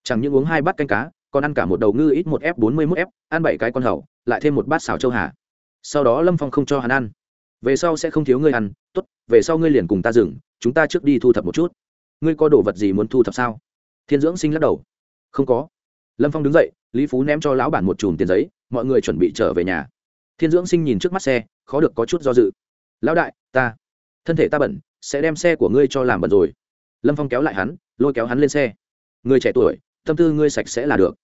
Chẳng những uống hai bát canh cá, còn ăn cả một đầu ngư ít một f bốn mươi mốt f ăn bảy cái con hầu, lại thêm một bát xào châu hà. Sau đó lâm phong không cho hắn ăn. Về sau sẽ không thiếu ngươi ăn t ố t về sau ngươi liền cùng ta dừng, chúng ta trước đi thu thập một chút. Ngươi có đồ vật gì muốn thu thập sao? Thiên dưỡng sinh lắc đầu. Không có. Lâm phong đứng dậy, lý phú ném cho lão bản một chùm tiền giấy, mọi người chuẩn bị trở về nhà. Thiên dưỡng sinh nhìn trước mắt xe, khó được có chút do dự. Lão đại, ta, thân thể ta bẩn, sẽ đem xe của ngươi cho làm bẩn rồi lâm phong kéo lại hắn, lôi kéo hắn lên xe. Người trẻ tuổi, tâm tư ngươi sạch sẽ là được.